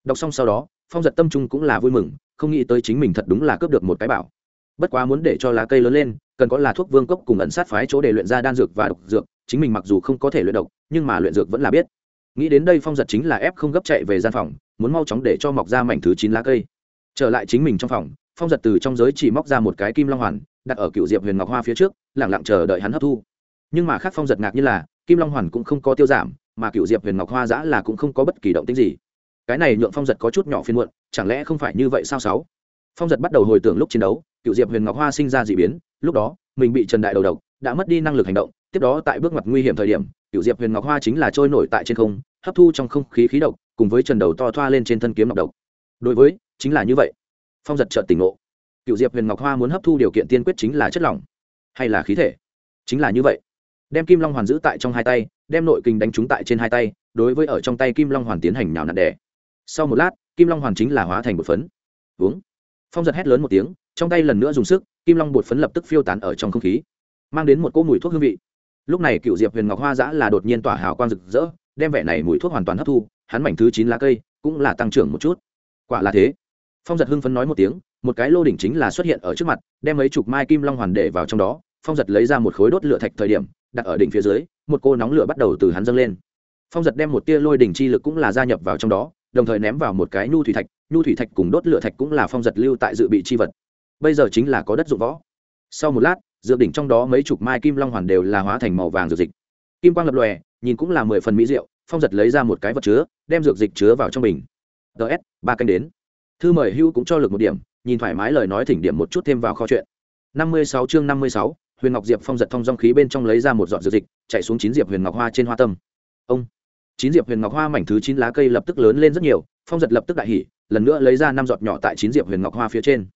Đọc xong sau đó, phong giật tâm trung cũng là vui mừng, không nghĩ tới chính mình thật đúng là cướp được một cái bảo. Bất quá muốn để cho lá cây lớn lên, cần có là thuốc vương cốc cùng ẩn sát phái chỗ để luyện ra đan dược và độc dược, chính mình mặc dù không có thể luyện độc, nhưng mà luyện dược vẫn là biết nghĩ đến đây phong giật chính là ép không gấp chạy về gian phòng, muốn mau chóng để cho mọc ra mảnh thứ chín lá cây. Trở lại chính mình trong phòng, phong giật từ trong giới chỉ móc ra một cái kim long hoàn, đặt ở cựu diệp huyền ngọc hoa phía trước lẳng lặng chờ đợi hắn hấp thu. Nhưng mà khác phong giật ngạc như là, kim long hoàn cũng không có tiêu giảm, mà cựu diệp huyền ngọc hoa giã là cũng không có bất kỳ động tính gì. Cái này nhượng phong giật có chút nhỏ phiên muộn, chẳng lẽ không phải như vậy sao sáu? Phong giật bắt đầu hồi tưởng lúc chiến đấu, cựu diệp huyền ngọc hoa sinh ra d ị biến, lúc đó, mình bị trần đại đầu độc đã mất đi năng lực hành động, tiếp đó tại bước ngoặt nguy hiểm thời điểm cựu diệp huyền ngọc hoa chính là trôi nổi tại trên không, hấp thu trong không khí khí độc, cùng với trần đầu to thoa lên trên thân kiếm ngọc độc. Đối với, chính là như vậy. Phong giật trợt tỉnh ngộ. Cựu diệp huyền ngọc hoa muốn hấp thu điều kiện tiên quyết chính là chất lỏng, hay là khí thể? Chính là như vậy. Đem kim long hoàn giữ tại trong hai tay, đem nội kinh đánh trúng tại trên hai tay, đối với ở trong tay kim long hoàn tiến hành nhào nặn đẻ sau một lát, kim long hoàn chính là hóa thành bột phấn. Uống. Phong giật hét lớn một tiếng, trong tay lần nữa dùng sức, kim long bột phấn lập tức phiêu tán ở trong không khí, mang đến một cỗ mùi thuốc hương vị lúc này cựu diệp huyền ngọc hoa giã là đột nhiên tỏa hào quang rực rỡ, đem vẻ này mùi thuốc hoàn toàn hấp thu, hắn mảnh thứ chín lá cây cũng là tăng trưởng một chút. Quả là thế. Phong giật hưng phấn nói một tiếng, một cái lô đỉnh chính là xuất hiện ở trước mặt, đem mấy chục mai kim long hoàn để vào trong đó. Phong giật lấy ra một khối đốt lửa thạch thời điểm, đặt ở đỉnh phía dưới, một cô nóng lửa bắt đầu từ hắn dâng lên. Phong giật đem một tia lôi đỉnh chi lực cũng là gia nhập vào trong đó, đồng thời ném vào một cái nhu thủy thạch, nhu thủy thạch cùng đốt lửa thạch cũng là phong giật lưu tại dự bị chi vật. Bây giờ chính là có đất dụng võ. Sau một lát dược đỉnh trong đó mấy chục mai kim long hoàn đều là hóa thành màu vàng dược dịch. Kim quang lập lòe, nhìn cũng là mười phần mỹ rượu phong giật lấy ra một cái vật chứa, đem dược dịch chứa vào trong bình. Ts ba canh đến. Thư mời hưu cũng cho lực một điểm, nhìn thoải mái lời nói thỉnh điểm một chút thêm vào kho chuyện. Năm mươi sáu chương năm mươi sáu, huyền ngọc diệp phong giật thông dong khí bên trong lấy ra một giọt dược dịch, chạy xuống chín diệp huyền ngọc hoa trên hoa tâm. Ông. Chín diệp huyền ngọc hoa mảnh thứ chín lá cây lập tức lớn lên rất nhiều, phong giật lập tức đại hỉ, lần nữa lấy ra năm giọt nhỏ tại chín diệp huyền ngọc hoa phía trên.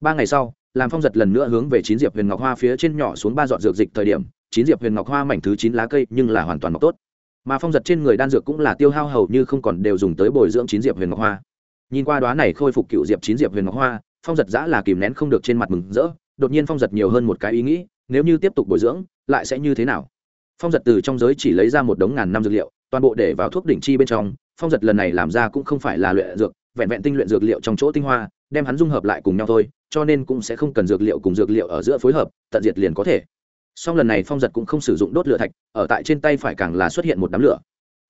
Ba ngày sau làm phong giật lần nữa hướng về chín diệp huyền ngọc hoa phía trên nhỏ xuống ba giọt dược dịch thời điểm, chín diệp huyền ngọc hoa mảnh thứ chín lá cây nhưng là hoàn toàn mọc tốt. Mà phong giật trên người đan dược cũng là tiêu hao hầu như không còn đều dùng tới bồi dưỡng chín diệp huyền ngọc hoa. Nhìn qua đoá này khôi phục cựu diệp chín diệp huyền ngọc hoa, phong giật giã là kìm nén không được trên mặt mừng rỡ, đột nhiên phong giật nhiều hơn một cái ý nghĩ, nếu như tiếp tục bồi dưỡng, lại sẽ như thế nào? Phong giật từ trong giới chỉ lấy ra một đống ngàn năm dược liệu, toàn bộ để vào thuốc đỉnh chi bên trong, phong giật lần này làm ra cũng không phải là luyện dược vẹn vẹn tinh luyện dược liệu trong chỗ tinh hoa, đem hắn dung hợp lại cùng nhau thôi, cho nên cũng sẽ không cần dược liệu cùng dược liệu ở giữa phối hợp, tận diệt liền có thể. Song lần này phong giật cũng không sử dụng đốt lửa thạch, ở tại trên tay phải càng là xuất hiện một đám lửa.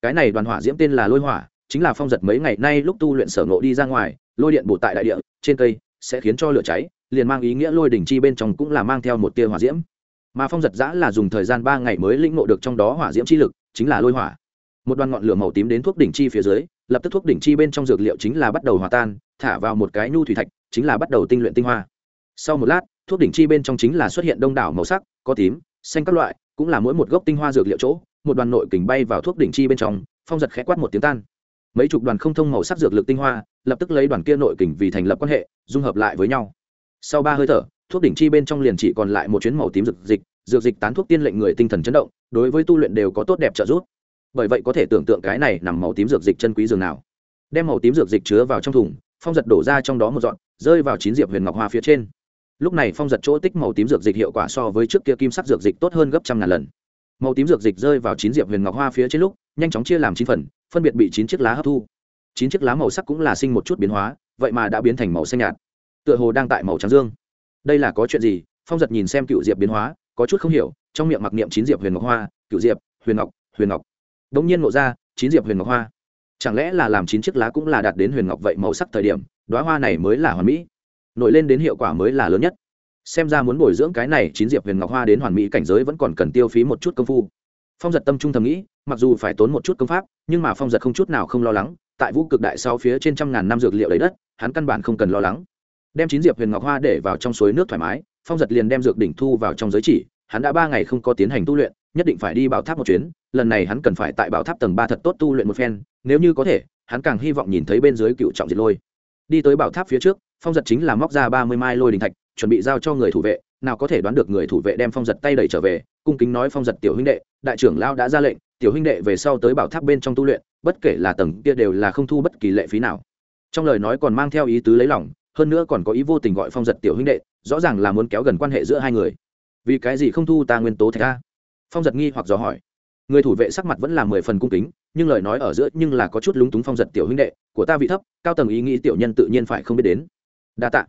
Cái này đoàn hỏa diễm tên là lôi hỏa, chính là phong giật mấy ngày nay lúc tu luyện sở ngộ đi ra ngoài, lôi điện bổ tại đại địa, trên cây sẽ khiến cho lửa cháy, liền mang ý nghĩa lôi đỉnh chi bên trong cũng là mang theo một tia hỏa diễm. Mà phong giật giã là dùng thời gian ba ngày mới lĩnh ngộ được trong đó hỏa diễm chi lực, chính là lôi hỏa. Một đoàn ngọn lửa màu tím đến thuốc đỉnh chi phía dưới lập tức thuốc đỉnh chi bên trong dược liệu chính là bắt đầu hòa tan, thả vào một cái nhu thủy thạch, chính là bắt đầu tinh luyện tinh hoa. Sau một lát, thuốc đỉnh chi bên trong chính là xuất hiện đông đảo màu sắc, có tím, xanh các loại, cũng là mỗi một gốc tinh hoa dược liệu chỗ, một đoàn nội kình bay vào thuốc đỉnh chi bên trong, phong giật khẽ quát một tiếng tan. Mấy chục đoàn không thông màu sắc dược lực tinh hoa, lập tức lấy đoàn kia nội kình vì thành lập quan hệ, dung hợp lại với nhau. Sau ba hơi thở, thuốc đỉnh chi bên trong liền chỉ còn lại một chuyến màu tím dược dịch dược dịch tán thuốc tiên lệnh người tinh thần chấn động, đối với tu luyện đều có tốt đẹp trợ giúp bởi vậy có thể tưởng tượng cái này nằm màu tím dược dịch chân quý dường nào. Đem màu tím dược dịch chứa vào trong thùng, phong giật đổ ra trong đó một dọn rơi vào chín diệp huyền ngọc hoa phía trên. Lúc này phong giật chỗ tích màu tím dược dịch hiệu quả so với trước kia kim sắc dược dịch tốt hơn gấp trăm ngàn lần. Màu tím dược dịch rơi vào chín diệp huyền ngọc hoa phía trên lúc, nhanh chóng chia làm chín phần, phân biệt bị chín chiếc lá hấp thu. Chín chiếc lá màu sắc cũng là sinh một chút biến hóa, vậy mà đã biến thành màu xanh nhạt. Tựa hồ đang tại màu trắng dương. Đây là có chuyện gì? Phong giật nhìn xem cựu diệp biến hóa, có chút không hiểu, trong miệng mặc niệm chín diệp huyền ngọc hoa, cựu diệp, huyền ngọc huyền ngọc bỗng nhiên ngộ ra, chín diệp huyền ngọc hoa. Chẳng lẽ là làm chín chiếc lá cũng là đạt đến huyền ngọc vậy màu sắc thời điểm đoá hoa này mới là hoàn mỹ? Nổi lên đến hiệu quả mới là lớn nhất. Xem ra muốn bồi dưỡng cái này chín diệp huyền ngọc hoa đến hoàn mỹ cảnh giới vẫn còn cần tiêu phí một chút công phu. Phong giật tâm trung thầm nghĩ, mặc dù phải tốn một chút công pháp, nhưng mà phong giật không chút nào không lo lắng, tại vũ cực đại sau phía trên trăm ngàn năm dược liệu lấy đất, hắn căn bản không cần lo lắng. Đem chín diệp huyền ngọc hoa để vào trong suối nước thoải mái, phong giật liền đem dược đỉnh thu vào trong giới chỉ, hắn đã ba ngày không có tiến hành tu luyện nhất định phải đi bảo tháp một chuyến, lần này hắn cần phải tại bảo tháp tầng ba thật tốt tu luyện một phen, nếu như có thể, hắn càng hy vọng nhìn thấy bên dưới cựu trọng diệt lôi. Đi tới bảo tháp phía trước, phong giật chính là móc ra ba mươi mai lôi đình thạch, chuẩn bị giao cho người thủ vệ, nào có thể đoán được người thủ vệ đem phong giật tay đẩy trở về, cung kính nói phong giật tiểu huynh đệ, đại trưởng lao đã ra lệnh, tiểu huynh đệ về sau tới bảo tháp bên trong tu luyện, bất kể là tầng kia đều là không thu bất kỳ lệ phí nào. Trong lời nói còn mang theo ý tứ lấy lòng, hơn nữa còn có ý vô tình gọi phong giật tiểu huynh đệ, rõ ràng là muốn kéo gần quan hệ giữa hai người. Vì cái gì không thu ta nguyên tố thạch a? Phong giật nghi hoặc dò hỏi. Người thủ vệ sắc mặt vẫn là mười phần cung kính, nhưng lời nói ở giữa nhưng là có chút lúng túng phong giật tiểu huynh đệ, của ta vị thấp, cao tầng ý nghĩ tiểu nhân tự nhiên phải không biết đến. Đa tạ.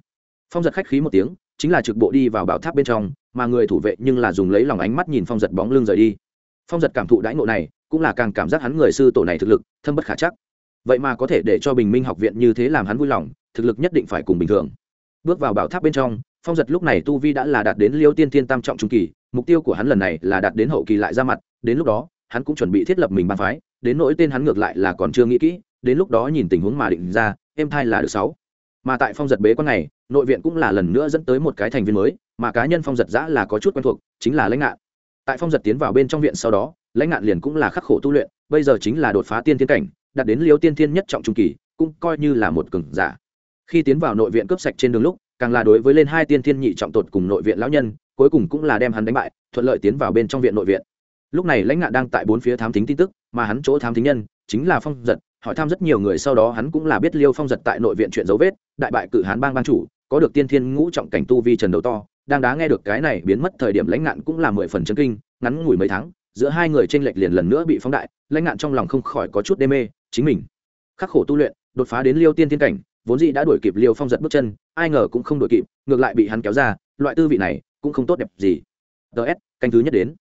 Phong giật khách khí một tiếng, chính là trực bộ đi vào bảo tháp bên trong, mà người thủ vệ nhưng là dùng lấy lòng ánh mắt nhìn phong giật bóng lưng rời đi. Phong giật cảm thụ đãi ngộ này, cũng là càng cảm giác hắn người sư tổ này thực lực, thâm bất khả chắc. Vậy mà có thể để cho bình minh học viện như thế làm hắn vui lòng, thực lực nhất định phải cùng bình thường. Bước vào bảo tháp bên trong, phong giật lúc này tu vi đã là đạt đến liêu tiên Thiên tam trọng trung kỳ mục tiêu của hắn lần này là đạt đến hậu kỳ lại ra mặt, đến lúc đó, hắn cũng chuẩn bị thiết lập mình ban phái, đến nỗi tên hắn ngược lại là còn chưa nghĩ kỹ, đến lúc đó nhìn tình huống mà định ra, em thai là được sáu. Mà tại phong giật bế quan này, nội viện cũng là lần nữa dẫn tới một cái thành viên mới, mà cá nhân phong giật giã là có chút quen thuộc, chính là lãnh ngạn. Tại phong giật tiến vào bên trong viện sau đó, lãnh ngạn liền cũng là khắc khổ tu luyện, bây giờ chính là đột phá tiên thiên cảnh, đạt đến liêu tiên thiên nhất trọng trung kỳ, cũng coi như là một cường giả. Khi tiến vào nội viện cướp sạch trên đường lúc, càng là đối với lên hai tiên thiên nhị trọng tột cùng nội viện lão nhân cuối cùng cũng là đem hắn đánh bại, thuận lợi tiến vào bên trong viện nội viện. Lúc này lãnh ngạn đang tại bốn phía thám tính tin tức, mà hắn chỗ thám tính nhân chính là phong giật, hỏi thăm rất nhiều người sau đó hắn cũng là biết liêu phong giật tại nội viện chuyện dấu vết, đại bại cự hán bang ban chủ, có được tiên thiên ngũ trọng cảnh tu vi trần đầu to, đang đá nghe được cái này biến mất thời điểm lãnh ngạn cũng là mười phần chân kinh, ngắn ngủi mấy tháng, giữa hai người trên lệch liền lần nữa bị phóng đại, lãnh ngạn trong lòng không khỏi có chút đê mê, chính mình khắc khổ tu luyện, đột phá đến liêu tiên thiên cảnh, vốn dĩ đã đuổi kịp liêu phong giật bước chân, ai ngờ cũng không đuổi kịp, ngược lại bị hắn kéo ra, loại tư vị này cũng không tốt đẹp gì. Ts canh thứ nhất đến.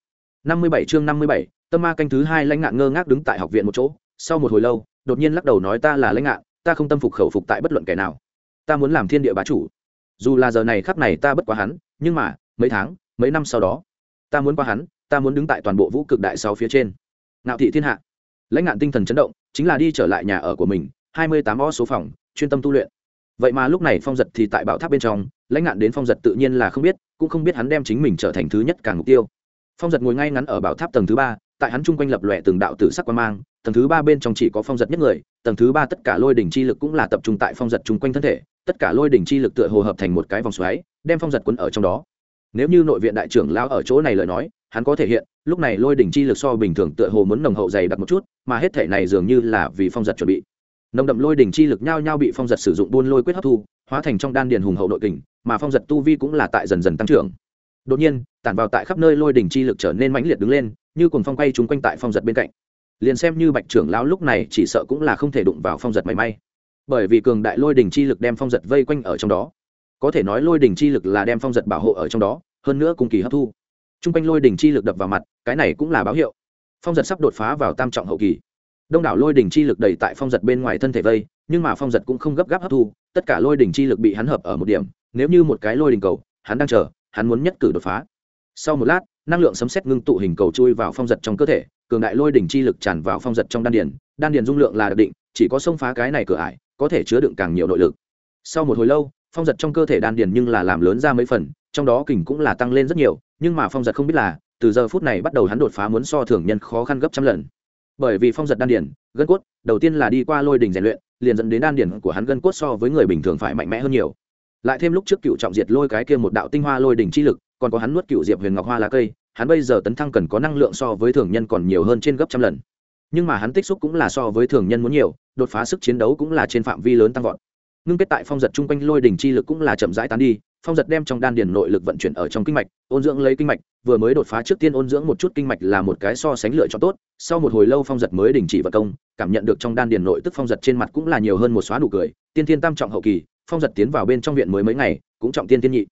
Năm mươi bảy chương năm mươi bảy, tâm ma canh thứ hai lãnh ngạn ngơ ngác đứng tại học viện một chỗ. Sau một hồi lâu, đột nhiên lắc đầu nói ta là lãnh ngạn, ta không tâm phục khẩu phục tại bất luận kẻ nào. Ta muốn làm thiên địa bá chủ. Dù là giờ này khắp này ta bất quá hắn, nhưng mà, mấy tháng, mấy năm sau đó, ta muốn qua hắn, ta muốn đứng tại toàn bộ vũ cực đại sáu phía trên. Ngạo thị thiên hạ. Lãnh ngạn tinh thần chấn động, chính là đi trở lại nhà ở của mình, hai mươi tám o số phòng, chuyên tâm tu luyện vậy mà lúc này phong giật thì tại bảo tháp bên trong, lãnh ngạn đến phong giật tự nhiên là không biết, cũng không biết hắn đem chính mình trở thành thứ nhất càng mục tiêu. Phong giật ngồi ngay ngắn ở bảo tháp tầng thứ ba, tại hắn chung quanh lập lòe từng đạo tử sắc quan mang, tầng thứ ba bên trong chỉ có phong giật nhất người, tầng thứ ba tất cả lôi đỉnh chi lực cũng là tập trung tại phong giật chung quanh thân thể, tất cả lôi đỉnh chi lực tựa hồ hợp thành một cái vòng xoáy, đem phong giật quấn ở trong đó. Nếu như nội viện đại trưởng lao ở chỗ này lời nói, hắn có thể hiện, lúc này lôi đỉnh chi lực so bình thường tựa hồ muốn nồng hậu dày đặc một chút, mà hết thể này dường như là vì phong giật chuẩn bị nồng đậm lôi đỉnh chi lực nhao nhao bị phong giật sử dụng buôn lôi quyết hấp thu, hóa thành trong đan điền hùng hậu nội kình, mà phong giật tu vi cũng là tại dần dần tăng trưởng. Đột nhiên, tản vào tại khắp nơi lôi đỉnh chi lực trở nên mãnh liệt đứng lên, như cùng phong quay chúng quanh tại phong giật bên cạnh. Liền xem như bạch trưởng lão lúc này chỉ sợ cũng là không thể đụng vào phong giật mảy may. Bởi vì cường đại lôi đỉnh chi lực đem phong giật vây quanh ở trong đó. Có thể nói lôi đỉnh chi lực là đem phong giật bảo hộ ở trong đó, hơn nữa cùng kỳ hấp thu. T r u n g quanh lôi đỉnh chi lực đập vào mặt, cái này cũng là báo hiệu. Phong giật sắp đột phá vào tam trọng hậu kỳ đông đảo lôi đỉnh chi lực đầy tại phong giật bên ngoài thân thể vây, nhưng mà phong giật cũng không gấp gáp hấp thu, tất cả lôi đỉnh chi lực bị hắn hợp ở một điểm, nếu như một cái lôi đỉnh cầu, hắn đang chờ, hắn muốn nhất cử đột phá. Sau một lát, năng lượng sấm xét ngưng tụ hình cầu chui vào phong giật trong cơ thể, cường đại lôi đỉnh chi lực tràn vào phong giật trong đan điền đan điền dung lượng là đặc định, chỉ có xông phá cái này cửa ải, có thể chứa đựng càng nhiều nội lực. Sau một hồi lâu, phong giật trong cơ thể đan điền nhưng là làm lớn ra mấy phần, trong đó kình cũng là tăng lên rất nhiều, nhưng mà phong giật không biết là, từ giờ phút này bắt đầu hắn đột phá muốn so thường nhân khó khăn gấp trăm lần bởi vì phong giật đan điển gân cốt, đầu tiên là đi qua lôi đình rèn luyện, liền dẫn đến đan điển của hắn gân cốt so với người bình thường phải mạnh mẽ hơn nhiều. Lại thêm lúc trước cựu trọng diệt lôi cái kia một đạo tinh hoa lôi đỉnh chi lực, còn có hắn nuốt cựu diệp huyền ngọc hoa lá cây, hắn bây giờ tấn thăng cần có năng lượng so với thường nhân còn nhiều hơn trên gấp trăm lần. Nhưng mà hắn tích xúc cũng là so với thường nhân muốn nhiều, đột phá sức chiến đấu cũng là trên phạm vi lớn tăng vọt. Ngưng kết tại phong giật chung quanh lôi đỉnh chi lực cũng là chậm rãi tán đi phong giật đem trong đan điền nội lực vận chuyển ở trong kinh mạch, ôn dưỡng lấy kinh mạch, vừa mới đột phá trước tiên ôn dưỡng một chút kinh mạch là một cái so sánh lựa chọn tốt, sau một hồi lâu phong giật mới đình chỉ vật công, cảm nhận được trong đan điền nội tức phong giật trên mặt cũng là nhiều hơn một xóa nụ cười, tiên thiên tam trọng hậu kỳ, phong giật tiến vào bên trong viện mới mấy ngày, cũng trọng tiên thiên nhị.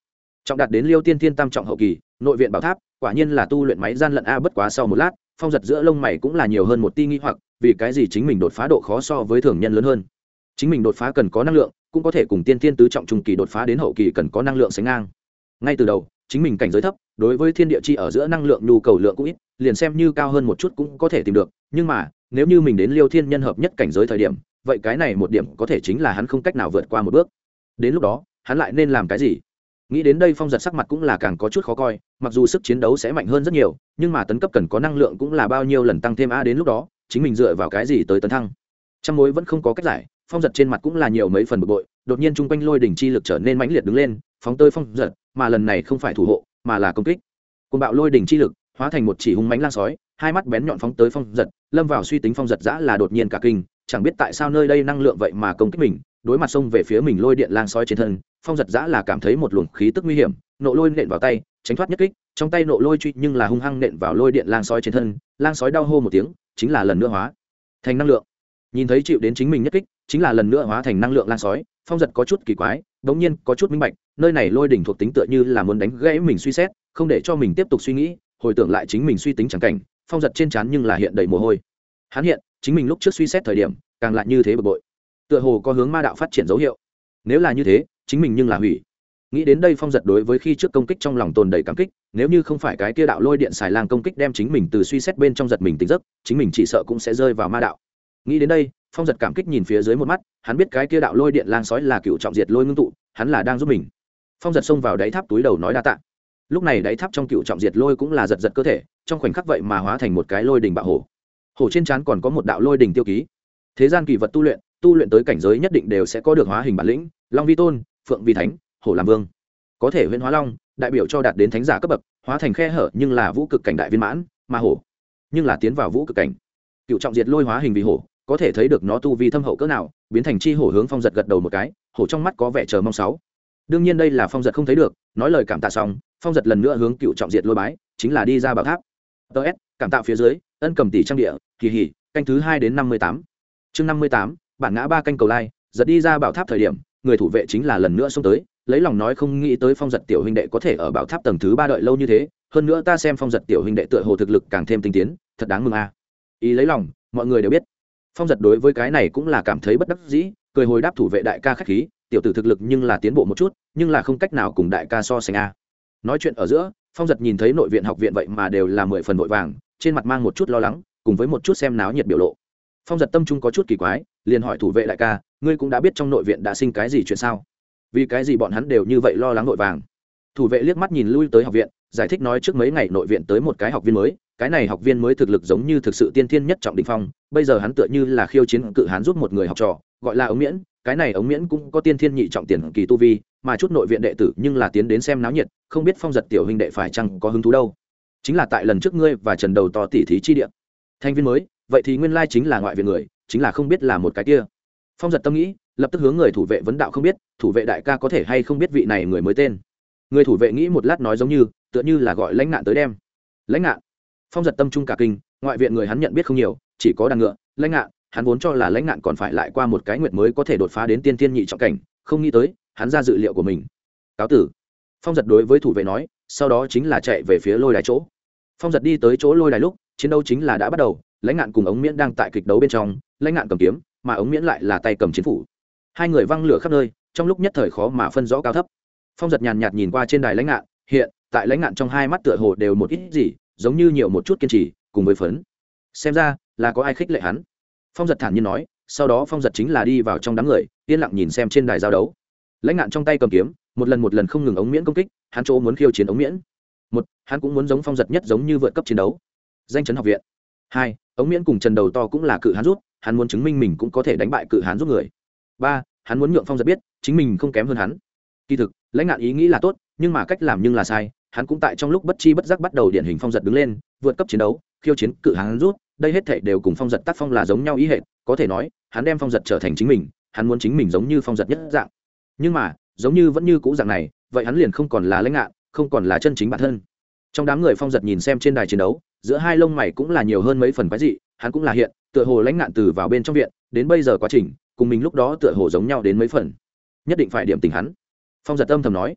Trọng đạt đến liêu tiên thiên tam trọng hậu kỳ, nội viện bảo tháp, quả nhiên là tu luyện máy gian lận a bất quá sau một lát, phong giật giữa lông mày cũng là nhiều hơn một ti nghi hoặc, vì cái gì chính mình đột phá độ khó so với thường nhân lớn hơn? Chính mình đột phá cần có năng lượng cũng có thể cùng tiên tiên tứ trọng trung kỳ đột phá đến hậu kỳ cần có năng lượng sánh ngang. Ngay từ đầu, chính mình cảnh giới thấp, đối với thiên địa chi ở giữa năng lượng nhu cầu lượng cũng ít, liền xem như cao hơn một chút cũng có thể tìm được, nhưng mà, nếu như mình đến liêu thiên nhân hợp nhất cảnh giới thời điểm, vậy cái này một điểm có thể chính là hắn không cách nào vượt qua một bước. Đến lúc đó, hắn lại nên làm cái gì? Nghĩ đến đây phong giật sắc mặt cũng là càng có chút khó coi, mặc dù sức chiến đấu sẽ mạnh hơn rất nhiều, nhưng mà tấn cấp cần có năng lượng cũng là bao nhiêu lần tăng thêm a đến lúc đó, chính mình dựa vào cái gì tới tấn thăng? Trong mối vẫn không có cách giải phong giật trên mặt cũng là nhiều mấy phần bực bội, đột nhiên chung quanh lôi đỉnh chi lực trở nên mãnh liệt đứng lên, phóng tơi phong giật, mà lần này không phải thủ hộ, mà là công kích. Côn bạo lôi đỉnh chi lực, hóa thành một chỉ hung mánh lang sói, hai mắt bén nhọn phóng tới phong giật, lâm vào suy tính phong giật giã là đột nhiên cả kinh, chẳng biết tại sao nơi đây năng lượng vậy mà công kích mình, đối mặt xông về phía mình lôi điện lang sói trên thân, phong giật giã là cảm thấy một luồng khí tức nguy hiểm, nộ lôi nện vào tay, tránh thoát nhất kích, trong tay nộ lôi truy nhưng là hung hăng nện vào lôi điện lang sói trên thân, lang sói đau hô một tiếng, chính là lần nữa hóa thành năng lượng. Nhìn thấy chịu đến chính mình nhất kích chính là lần nữa hóa thành năng lượng lan sói, phong giật có chút kỳ quái bỗng nhiên có chút minh bạch, nơi này lôi đỉnh thuộc tính tựa như là muốn đánh gãy mình suy xét, không để cho mình tiếp tục suy nghĩ, hồi tưởng lại chính mình suy tính chẳng cảnh, phong giật trên trán nhưng là hiện đầy mồ hôi. Hắn hiện, chính mình lúc trước suy xét thời điểm, càng lại như thế bực bội. Tựa hồ có hướng ma đạo phát triển dấu hiệu. Nếu là như thế, chính mình nhưng là hủy. Nghĩ đến đây phong giật đối với khi trước công kích trong lòng tồn đầy cảm kích, nếu như không phải cái kia đạo lôi điện xài lang công kích đem chính mình từ suy xét bên trong giật mình tính giấc, chính mình chỉ sợ cũng sẽ rơi vào ma đạo. Nghĩ đến đây phong giật cảm kích nhìn phía dưới một mắt, hắn biết cái kia đạo lôi điện lang sói là cựu trọng diệt lôi ngưng tụ, hắn là đang giúp mình. Phong giật xông vào đáy tháp túi đầu nói đa tạ. Lúc này đáy tháp trong cựu trọng diệt lôi cũng là giật giật cơ thể, trong khoảnh khắc vậy mà hóa thành một cái lôi đình bạo hổ. Hổ trên trán còn có một đạo lôi đình tiêu ký. Thế gian kỳ vật tu luyện tu luyện tới cảnh giới nhất định đều sẽ có được hóa hình bản lĩnh, long vi tôn, phượng vi thánh, hổ làm vương. Có thể huyễn hóa long, đại biểu cho đạt đến thánh giả cấp bậc, hóa thành khe hở nhưng là vũ cực cảnh đại viên mãn, mà hổ nhưng là tiến vào vũ cực cảnh. Cựu trọng diệt lôi hóa hình vì hổ có thể thấy được nó tu vi thâm hậu cỡ nào, biến thành chi hổ hướng phong giật gật đầu một cái, hổ trong mắt có vẻ chờ mong sáu. Đương nhiên đây là phong giật không thấy được, nói lời cảm tạ xong, phong giật lần nữa hướng cựu trọng diệt lôi bái, chính là đi ra bảo tháp. Ts cảm tạ phía dưới, ân cầm tỷ trang địa, kỳ hỉ, canh thứ hai đến năm mươi tám. Chương năm mươi tám, bản ngã ba canh cầu lai, giật đi ra bảo tháp thời điểm, người thủ vệ chính là lần nữa xông tới, lấy lòng nói không nghĩ tới phong giật tiểu huynh đệ có thể ở bảo tháp tầng thứ ba đợi lâu như thế, hơn nữa ta xem phong giật tiểu huynh đệ tựa hồ thực lực càng thêm tinh tiến, thật đáng mừng a. Ý lấy lòng, mọi người đều biết phong giật đối với cái này cũng là cảm thấy bất đắc dĩ, cười hồi đáp thủ vệ đại ca k h á c h khí, tiểu tử thực lực nhưng là tiến bộ một chút, nhưng là không cách nào cùng đại ca so sánh a. Nói chuyện ở giữa, phong giật nhìn thấy nội viện học viện vậy mà đều là mười phần vội vàng, trên mặt mang một chút lo lắng, cùng với một chút xem náo nhiệt biểu lộ. Phong giật tâm trung có chút kỳ quái, liền hỏi thủ vệ đại ca, ngươi cũng đã biết trong nội viện đã sinh cái gì chuyện sao? Vì cái gì bọn hắn đều như vậy lo lắng vội vàng? Thủ vệ liếc mắt nhìn lui tới học viện, giải thích nói trước mấy ngày nội viện tới một cái học viên mới cái này học viên mới thực lực giống như thực sự tiên thiên nhất trọng đình phong, bây giờ hắn tựa như là khiêu chiến cự hán giúp một người học trò, gọi là ống miễn, cái này ống miễn cũng có tiên thiên nhị trọng tiền kỳ tu vi, mà chút nội viện đệ tử nhưng là tiến đến xem náo nhiệt, không biết phong giật tiểu huynh đệ phải chăng có hứng thú đâu. Chính là tại lần trước ngươi và trần đầu to tỉ thí chi địa. Thành viên mới, vậy thì nguyên lai chính là ngoại viện người, chính là không biết là một cái kia. Phong giật tâm nghĩ, lập tức hướng người thủ vệ vấn đạo không biết, thủ vệ đại ca có thể hay không biết vị này người mới tên. Người thủ vệ nghĩ một lát nói giống như, tựa như là gọi lãnh nạn tới đem. Lãnh nạn phong giật tâm trung cả kinh ngoại viện người hắn nhận biết không nhiều chỉ có đàn ngựa lãnh ngạn, hắn vốn cho là lãnh ngạn còn phải lại qua một cái nguyệt mới có thể đột phá đến tiên tiên nhị trọng cảnh không nghĩ tới hắn ra dự liệu của mình. Cáo tử. Phong giật đối với thủ vệ nói sau đó chính là chạy về phía lôi đài chỗ. Phong giật đi tới chỗ lôi đài lúc chiến đấu chính là đã bắt đầu lãnh ngạn cùng ống miễn đang tại kịch đấu bên trong lãnh ngạn cầm kiếm mà ống miễn lại là tay cầm chiến phủ. Hai người văng lửa khắp nơi trong lúc nhất thời khó mà phân rõ cao thấp. Phong giật nhàn nhạt nhìn qua trên đài lãnh ngạn, hiện tại lãnh ngạn trong hai mắt tựa hồ đều một ít gì giống như nhiều một chút kiên trì, cùng với phấn. Xem ra, là có ai khích lệ hắn. Phong giật thản nhiên nói, sau đó phong giật chính là đi vào trong đám người, yên lặng nhìn xem trên đài giao đấu. Lãnh nạn trong tay cầm kiếm, một lần một lần không ngừng ống miễn công kích, hắn chỗ muốn khiêu chiến ống miễn. Một, hắn cũng muốn giống phong giật nhất giống như vượt cấp chiến đấu. Danh chấn học viện. Hai, ống miễn cùng trần đầu to cũng là cự hắn rút, hắn muốn chứng minh mình cũng có thể đánh bại cự hắn rút người. Ba, hắn muốn nhượng phong giật biết, chính mình không kém hơn hắn. Kỳ thực, lãnh ngạn ý nghĩ là tốt, nhưng mà cách làm nhưng là sai hắn cũng tại trong lúc bất chi bất giác bắt đầu điển hình phong giật đứng lên, vượt cấp chiến đấu, khiêu chiến cự hắn rút, đây hết thể đều cùng phong giật tác phong là giống nhau ý hệ có thể nói, hắn đem phong giật trở thành chính mình, hắn muốn chính mình giống như phong giật nhất dạng. Nhưng mà, giống như vẫn như cũ dạng này, vậy hắn liền không còn là lãnh ngạn, không còn là chân chính bản thân. Trong đám người phong giật nhìn xem trên đài chiến đấu, giữa hai lông mày cũng là nhiều hơn mấy phần quái dị, hắn cũng là hiện, tựa hồ lãnh ngạn từ vào bên trong viện, đến bây giờ quá trình, cùng mình lúc đó tựa hồ giống nhau đến mấy phần. Nhất định phải điểm tình hắn. Phong giật âm thầm nói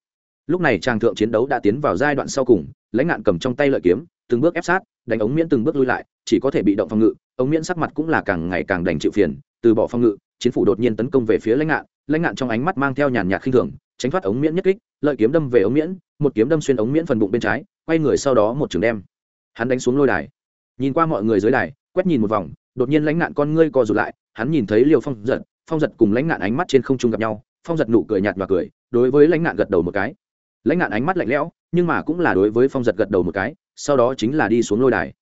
lúc này tràng thượng chiến đấu đã tiến vào giai đoạn sau cùng, lãnh ngạn cầm trong tay lợi kiếm, từng bước ép sát, đánh ống miễn từng bước lui lại, chỉ có thể bị động phòng ngự, ống miễn sắc mặt cũng là càng ngày càng đành chịu phiền, từ bỏ phòng ngự, chiến phủ đột nhiên tấn công về phía lãnh ngạn lãnh ngạn trong ánh mắt mang theo nhàn nhạt khinh thường, tránh thoát ống miễn nhất kích, lợi kiếm đâm về ống miễn, một kiếm đâm xuyên ống miễn phần bụng bên trái, quay người sau đó một trường đem. Hắn đánh xuống lôi đài. Nhìn qua mọi người dưới đài, quét nhìn một vòng, đột nhiên lãnh ngạn con ngươi co rụt lại, hắn nhìn thấy liều phong giật phong giật cùng lãnh ngạn ánh mắt trên không trung gặp nhau, phong giật nụ cười nhạt và cười, đối với lãnh ngạn gật đầu một cái lãnh ngạn ánh mắt lạnh lẽo, nhưng mà cũng là đối với phong giật gật đầu một cái, sau đó chính là đi xuống lôi đài.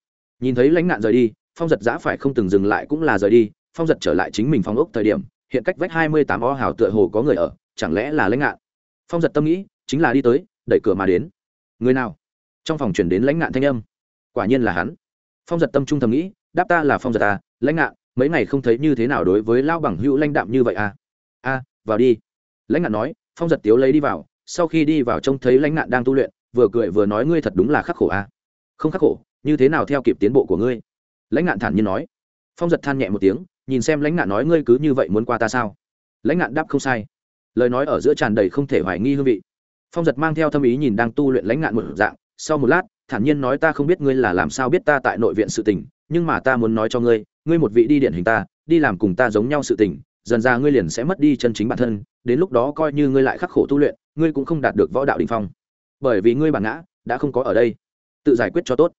Nhìn thấy lãnh ngạn rời đi, phong giật giã phải không từng dừng lại cũng là rời đi, phong giật trở lại chính mình phong ốc thời điểm, hiện cách vách hai mươi tám o hào tựa hồ có người ở, chẳng lẽ là lãnh ngạn phong giật tâm nghĩ, chính là đi tới, đẩy cửa mà đến. Người nào? Trong phòng chuyển đến lãnh ngạn thanh âm. Quả nhiên là hắn. Phong giật tâm trung thầm nghĩ, đáp ta là phong giật ta lãnh ngạn mấy ngày không thấy như thế nào đối với lao bằng hữu lãnh đạm như vậy à? A, vào đi. Lãnh ngạn nói, phong giật tiếu lấy đi vào sau khi đi vào trông thấy lãnh nạn đang tu luyện, vừa cười vừa nói ngươi thật đúng là khắc khổ à không khắc khổ, như thế nào theo kịp tiến bộ của ngươi? Lãnh nạn thản nhiên nói. Phong giật than nhẹ một tiếng, nhìn xem lãnh nạn nói ngươi cứ như vậy muốn qua ta sao? Lãnh nạn đáp không sai. Lời nói ở giữa tràn đầy không thể hoài nghi hương vị. Phong giật mang theo tâm ý nhìn đang tu luyện lãnh nạn một dạng, sau một lát, thản nhiên nói ta không biết ngươi là làm sao biết ta tại nội viện sự tình, nhưng mà ta muốn nói cho ngươi ngươi một vị đi điển hình ta, đi làm cùng ta giống nhau sự tình, dần ra ngươi liền sẽ mất đi chân chính bản thân, đến lúc đó coi như ngươi lại khắc khổ tu luyện ngươi cũng không đạt được võ đạo đình phong. Bởi vì ngươi bản ngã, đã không có ở đây. Tự giải quyết cho tốt.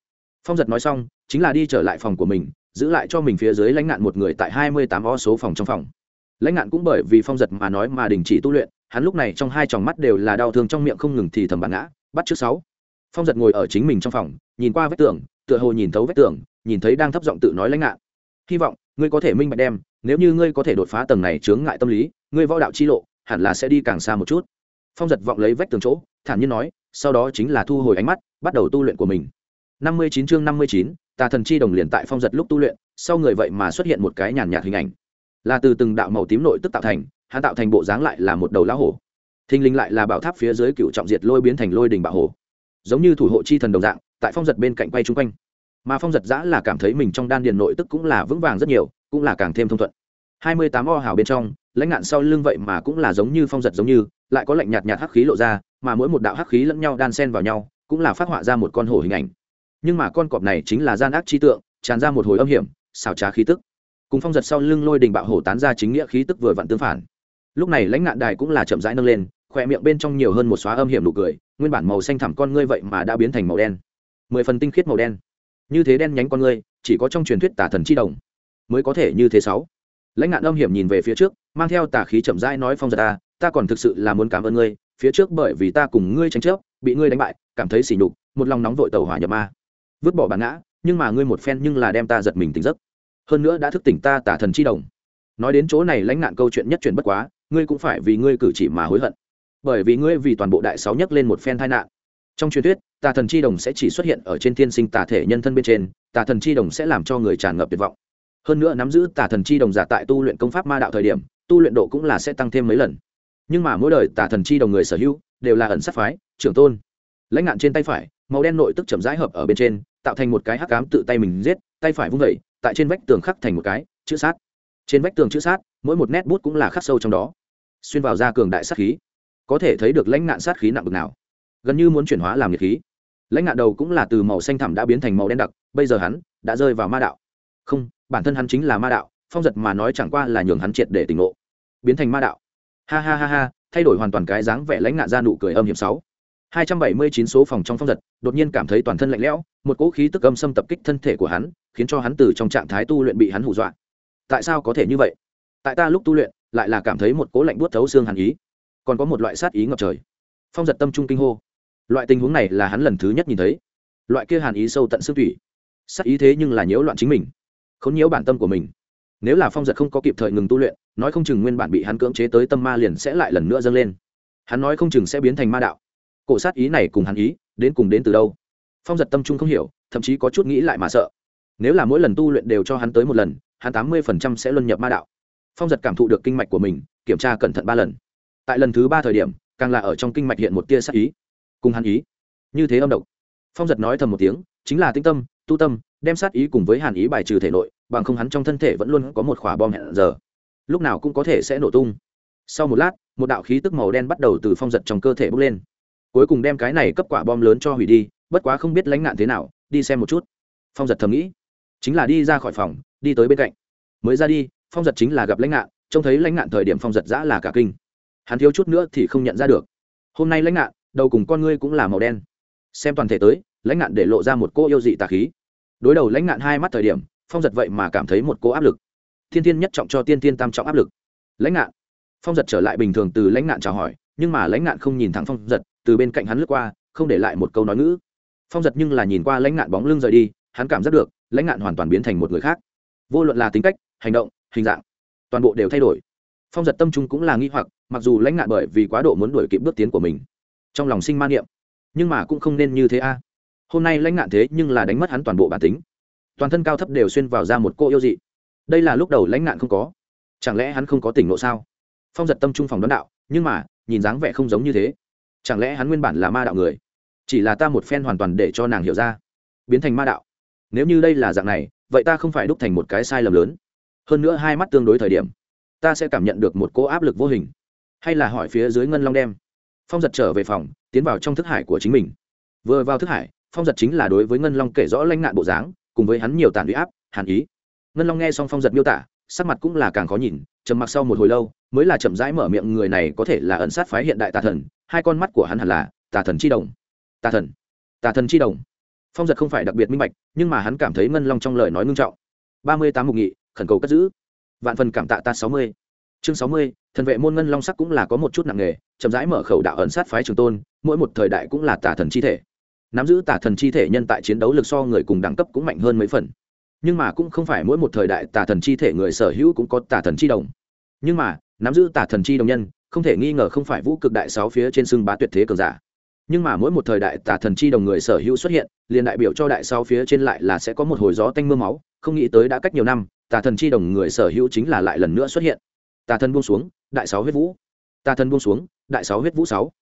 Phong giật nói xong, chính là đi trở lại phòng của mình, giữ lại cho mình phía dưới lãnh nạn một người tại hai mươi tám o số phòng trong phòng. Lãnh nạn cũng bởi vì phong giật mà nói mà đình chỉ tu luyện, hắn lúc này trong hai tròng mắt đều là đau thương trong miệng không ngừng thì thầm bản ngã, bắt trước sáu. Phong giật ngồi ở chính mình trong phòng, nhìn qua vách tường, tựa hồ nhìn thấu vách tường, nhìn thấy đang thấp giọng tự nói lãnh nạn hy vọng ngươi có thể minh bạch đem, nếu như ngươi có thể đột phá tầng này chướng ngại tâm lý, ngươi võ đạo chi lộ hẳn là sẽ đi càng xa một chút phong giật vọng lấy vách tường chỗ, thản nhiên nói, sau đó chính là thu hồi ánh mắt, bắt đầu tu luyện của mình. Năm mươi chín chương năm mươi chín, tà thần chi đồng liền tại phong giật lúc tu luyện, sau người vậy mà xuất hiện một cái nhàn nhạt hình ảnh. Là từ từng đạo màu tím nội tức tạo thành, hắn tạo thành bộ dáng lại là một đầu lá hổ. Thình linh lại là bảo tháp phía dưới cựu trọng diệt lôi biến thành lôi đình bạo hổ. Giống như thủ hộ chi thần đồng dạng, tại phong giật bên cạnh quay chung quanh. Mà phong giật giã là cảm thấy mình trong đan điền nội tức cũng là vững vàng rất nhiều, cũng là càng thêm thông thuận. Hai mươi tám o hào bên trong, lãnh ngạn sau lưng vậy mà cũng là giống như phong giật giống như lại có lạnh nhạt nhạt hắc khí lộ ra, mà mỗi một đạo hắc khí lẫn nhau đan sen vào nhau, cũng là phát họa ra một con hổ hình ảnh. Nhưng mà con cọp này chính là gian ác chi tượng, tràn ra một hồi âm hiểm xào trá khí tức. Cùng phong giật sau lưng lôi đình bạo hổ tán ra chính nghĩa khí tức vừa vặn tương phản. Lúc này lãnh ngạn đài cũng là chậm rãi nâng lên, khỏe miệng bên trong nhiều hơn một xóa âm hiểm nụ cười, nguyên bản màu xanh thẳm con ngươi vậy mà đã biến thành màu đen. Mười phần tinh khiết màu đen. Như thế đen nhánh con ngươi, chỉ có trong truyền thuyết tả thần chi đồng mới có thể như thế sáu. Lãnh ngạn âm hiểm nhìn về phía trước, mang theo tà khí chậm rãi nói phong giật ta ta còn thực sự là muốn cảm ơn ngươi, phía trước bởi vì ta cùng ngươi tranh chấp, bị ngươi đánh bại, cảm thấy sỉ nhục, một lòng nóng vội tàu hỏa nhập ma. Vứt bỏ bản ngã, nhưng mà ngươi một phen nhưng là đem ta giật mình tỉnh giấc. Hơn nữa đã thức tỉnh ta tả thần chi đồng. Nói đến chỗ này lãnh nạn câu chuyện nhất truyền bất quá, ngươi cũng phải vì ngươi cử chỉ mà hối hận. Bởi vì ngươi vì toàn bộ đại sáu nhấc lên một phen tai nạn. Trong truyền thuyết, tà thần chi đồng sẽ chỉ xuất hiện ở trên thiên sinh tà thể nhân thân bên trên, tà thần chi đồng sẽ làm cho người tràn ngập tuyệt vọng. Hơn nữa nắm giữ tà thần chi đồng giả tại tu luyện công pháp ma đạo thời điểm, tu luyện độ cũng là sẽ tăng thêm mấy lần nhưng mà mỗi đời tà thần chi đồng người sở hữu đều là ẩn sát phái, trưởng tôn. Lãnh ngạn trên tay phải, màu đen nội tức chậm rãi hợp ở bên trên, tạo thành một cái hắc cám tự tay mình giết, tay phải vung vẩy tại trên vách tường khắc thành một cái chữ sát. Trên vách tường chữ sát, mỗi một nét bút cũng là khắc sâu trong đó, xuyên vào ra cường đại sát khí. Có thể thấy được lãnh ngạn sát khí nặng bực nào. Gần như muốn chuyển hóa làm nhiệt khí. Lãnh ngạn đầu cũng là từ màu xanh thẳm đã biến thành màu đen đặc, bây giờ hắn đã rơi vào ma đạo. Không, bản thân hắn chính là ma đạo, phong giật mà nói chẳng qua là nhường hắn triệt để tỉnh ngộ, biến thành ma đạo ha ha ha ha, thay đổi hoàn toàn cái dáng vẻ lãnh ngạn ra nụ cười âm hiểm sáu. Hai trăm bảy mươi chín số phòng trong phong giật, đột nhiên cảm thấy toàn thân lạnh lẽo, một cỗ khí tức âm xâm tập kích thân thể của hắn, khiến cho hắn từ trong trạng thái tu luyện bị hắn hù dọa. Tại sao có thể như vậy? Tại ta lúc tu luyện, lại là cảm thấy một cỗ lạnh buốt thấu xương hàn ý. Còn có một loại sát ý ngập trời. Phong giật tâm trung kinh hô. Loại tình huống này là hắn lần thứ nhất nhìn thấy. Loại kia hàn ý sâu tận xương thủy sát ý thế nhưng là nhiễu loạn chính mình. Khốn nhiễu bản tâm của mình nếu là phong giật không có kịp thời ngừng tu luyện, nói không chừng nguyên bản bị hắn cưỡng chế tới tâm ma liền sẽ lại lần nữa dâng lên. Hắn nói không chừng sẽ biến thành ma đạo. Cổ sát ý này cùng hắn ý, đến cùng đến từ đâu? Phong giật tâm trung không hiểu, thậm chí có chút nghĩ lại mà sợ. Nếu là mỗi lần tu luyện đều cho hắn tới một lần, hắn tám mươi phần trăm sẽ luân nhập ma đạo. Phong giật cảm thụ được kinh mạch của mình, kiểm tra cẩn thận ba lần. Tại lần thứ ba thời điểm, càng là ở trong kinh mạch hiện một tia sát ý. Cùng hắn ý. Như thế âm độc. Phong giật nói thầm một tiếng, chính là tinh tâm, tu tâm, đem sát ý cùng với hàn ý bài trừ thể nội bằng không hắn trong thân thể vẫn luôn có một quả bom hẹn giờ. Lúc nào cũng có thể sẽ nổ tung. Sau một lát, một đạo khí tức màu đen bắt đầu từ phong giật trong cơ thể bốc lên. Cuối cùng đem cái này cấp quả bom lớn cho hủy đi, bất quá không biết lãnh nạn thế nào, đi xem một chút. Phong giật thầm nghĩ, chính là đi ra khỏi phòng, đi tới bên cạnh. Mới ra đi, phong giật chính là gặp lãnh nạn trông thấy lãnh nạn thời điểm phong giật giã là cả kinh. Hắn thiếu chút nữa thì không nhận ra được. Hôm nay lãnh nạn đầu cùng con ngươi cũng là màu đen. Xem toàn thể tới, lãnh nạn để lộ ra một cô yêu dị tà khí. Đối đầu lãnh nạn hai mắt thời điểm phong giật vậy mà cảm thấy một cô áp lực. Thiên thiên nhất trọng cho tiên Thiên tam trọng áp lực. Lãnh nạn phong giật trở lại bình thường từ lãnh nạn chào hỏi, nhưng mà lãnh nạn không nhìn thẳng phong giật, từ bên cạnh hắn lướt qua, không để lại một câu nói ngữ. Phong giật nhưng là nhìn qua lãnh nạn bóng lưng rời đi, hắn cảm giác được, lãnh nạn hoàn toàn biến thành một người khác. Vô luận là tính cách, hành động, hình dạng, toàn bộ đều thay đổi. Phong giật tâm trung cũng là nghi hoặc, mặc dù lãnh nạn bởi vì quá độ muốn đuổi kịp bước tiến của mình, trong lòng sinh man niệm, nhưng mà cũng không nên như thế a. Hôm nay lãnh nạn thế nhưng là đánh mất hắn toàn bộ bản tính toàn thân cao thấp đều xuyên vào ra một cô yêu dị. Đây là lúc đầu lãnh nạn không có. Chẳng lẽ hắn không có tỉnh nộ sao? Phong giật tâm trung phòng đón đạo, nhưng mà, nhìn dáng vẻ không giống như thế. Chẳng lẽ hắn nguyên bản là ma đạo người? Chỉ là ta một phen hoàn toàn để cho nàng hiểu ra. Biến thành ma đạo. Nếu như đây là dạng này, vậy ta không phải đúc thành một cái sai lầm lớn. Hơn nữa hai mắt tương đối thời điểm, ta sẽ cảm nhận được một cỗ áp lực vô hình. Hay là hỏi phía dưới ngân long đem. Phong giật trở về phòng, tiến vào trong thức hải của chính mình. Vừa vào thức hải, phong giật chính là đối với ngân long kể rõ lãnh nạn bộ dáng cùng với hắn nhiều tàn huy áp, hàn ý. Ngân long nghe xong phong giật miêu tả, sắc mặt cũng là càng khó nhìn, trầm mặc sau một hồi lâu, mới là chậm rãi mở miệng người này có thể là ẩn sát phái hiện đại tà thần, hai con mắt của hắn hẳn là tà thần chi đồng. Tà thần. Tà thần chi đồng. Phong giật không phải đặc biệt minh bạch, nhưng mà hắn cảm thấy ngân long trong lời nói ngưng trọng. Ba mươi tám mục nghị, khẩn cầu cất giữ. Vạn phần cảm tạ ta sáu mươi. Chương sáu mươi, thần vệ môn ngân long sắc cũng là có một chút nặng nghề chậm rãi mở khẩu đạo ẩn sát phái trường tôn, mỗi một thời đại cũng là tà thần chi thể nắm giữ tà thần chi thể nhân tại chiến đấu lực so người cùng đẳng cấp cũng mạnh hơn mấy phần. Nhưng mà cũng không phải mỗi một thời đại tà thần chi thể người sở hữu cũng có tà thần chi đồng. Nhưng mà, nắm giữ tà thần chi đồng nhân, không thể nghi ngờ không phải vũ cực đại sáu phía trên xưng bá tuyệt thế cường giả. Nhưng mà mỗi một thời đại tà thần chi đồng người sở hữu xuất hiện, liền đại biểu cho đại sáu phía trên lại là sẽ có một hồi gió tanh mưa máu, không nghĩ tới đã cách nhiều năm, tà thần chi đồng người sở hữu chính là lại lần nữa xuất hiện. Tà thần buông xuống, đại sáu huyết vũ. Tà thần buông xuống, đại sáu huyết vũ sáu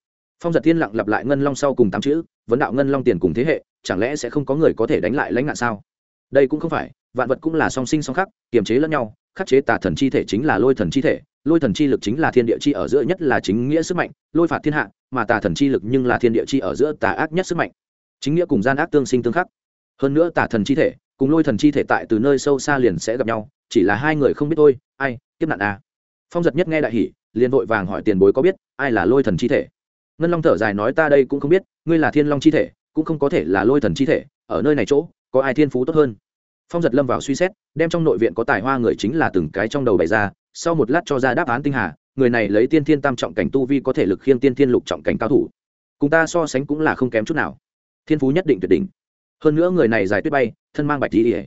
phong giật thiên lặng lặp lại ngân long sau cùng tám chữ, vấn đạo ngân long tiền cùng thế hệ, chẳng lẽ sẽ không có người có thể đánh lại lãnh nạn sao? Đây cũng không phải, vạn vật cũng là song sinh song khắc, kiềm chế lẫn nhau, khắc chế tà thần chi thể chính là lôi thần chi thể, lôi thần chi lực chính là thiên địa chi ở giữa nhất là chính nghĩa sức mạnh, lôi phạt thiên hạ, mà tà thần chi lực nhưng là thiên địa chi ở giữa tà ác nhất sức mạnh. Chính nghĩa cùng gian ác tương sinh tương khắc. Hơn nữa tà thần chi thể cùng lôi thần chi thể tại từ nơi sâu xa liền sẽ gặp nhau, chỉ là hai người không biết thôi, ai tiếp nạn à. phong giật nhất nghe đại hỷ liền vội vàng hỏi tiền bối có biết, ai là lôi thần chi thể? Ngân long thở dài nói ta đây cũng không biết, ngươi là thiên long chi thể, cũng không có thể là lôi thần chi thể, ở nơi này chỗ, có ai thiên phú tốt hơn? Phong giật lâm vào suy xét, đem trong nội viện có tài hoa người chính là từng cái trong đầu bày ra, sau một lát cho ra đáp án tinh hà, người này lấy tiên thiên tam trọng cảnh tu vi có thể lực khiêng tiên thiên lục trọng cảnh cao thủ. Cùng ta so sánh cũng là không kém chút nào. Thiên phú nhất định tuyệt đỉnh. Hơn nữa người này dài tuyết bay, thân mang bạch tí ỉa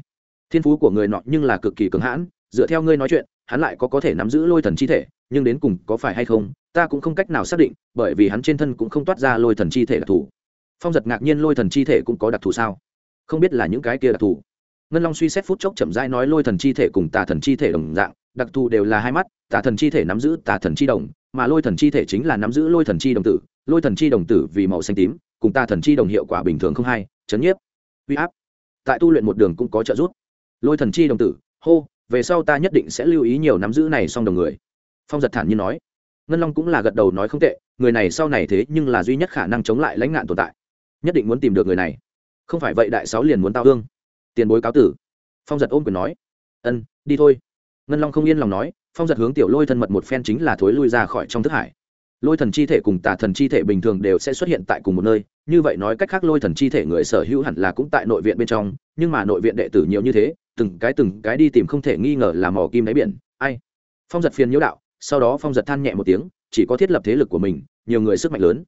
thiên phú của người nọ nhưng là cực kỳ cứng hãn, dựa theo ngươi nói chuyện hắn lại có có thể nắm giữ lôi thần chi thể nhưng đến cùng có phải hay không ta cũng không cách nào xác định bởi vì hắn trên thân cũng không toát ra lôi thần chi thể đặc thù phong giật ngạc nhiên lôi thần chi thể cũng có đặc thù sao không biết là những cái kia đặc thù ngân long suy xét phút chốc chậm rãi nói lôi thần chi thể cùng tà thần chi thể đồng dạng đặc thù đều là hai mắt tà thần chi thể nắm giữ tà thần chi đồng mà lôi thần chi thể chính là nắm giữ lôi thần chi đồng tử lôi thần chi đồng tử vì màu xanh tím cùng tà thần chi đồng hiệu quả bình thường không hay, chấn nhiếp uy áp tại tu luyện một đường cũng có trợ giúp lôi thần chi đồng tử hô về sau ta nhất định sẽ lưu ý nhiều nắm giữ này song đồng người. Phong giật thản nhiên nói. Ngân long cũng là gật đầu nói không tệ, người này sau này thế nhưng là duy nhất khả năng chống lại lãnh nạn tồn tại. Nhất định muốn tìm được người này. Không phải vậy đại sáu liền muốn tao hương tiền bối cáo tử. Phong giật ôm quyền nói. Ân, đi thôi. Ngân long không yên lòng nói, phong giật hướng tiểu lôi thân mật một phen chính là thối lui ra khỏi trong thức hải lôi thần chi thể cùng tà thần chi thể bình thường đều sẽ xuất hiện tại cùng một nơi. Như vậy nói cách khác lôi thần chi thể người sở hữu hẳn là cũng tại nội viện bên trong, nhưng mà nội viện đệ tử nhiều như thế, từng cái từng cái đi tìm không thể nghi ngờ là mò kim đáy biển. Ai? Phong giật phiền nhiễu đạo, sau đó phong giật than nhẹ một tiếng, chỉ có thiết lập thế lực của mình, nhiều người sức mạnh lớn.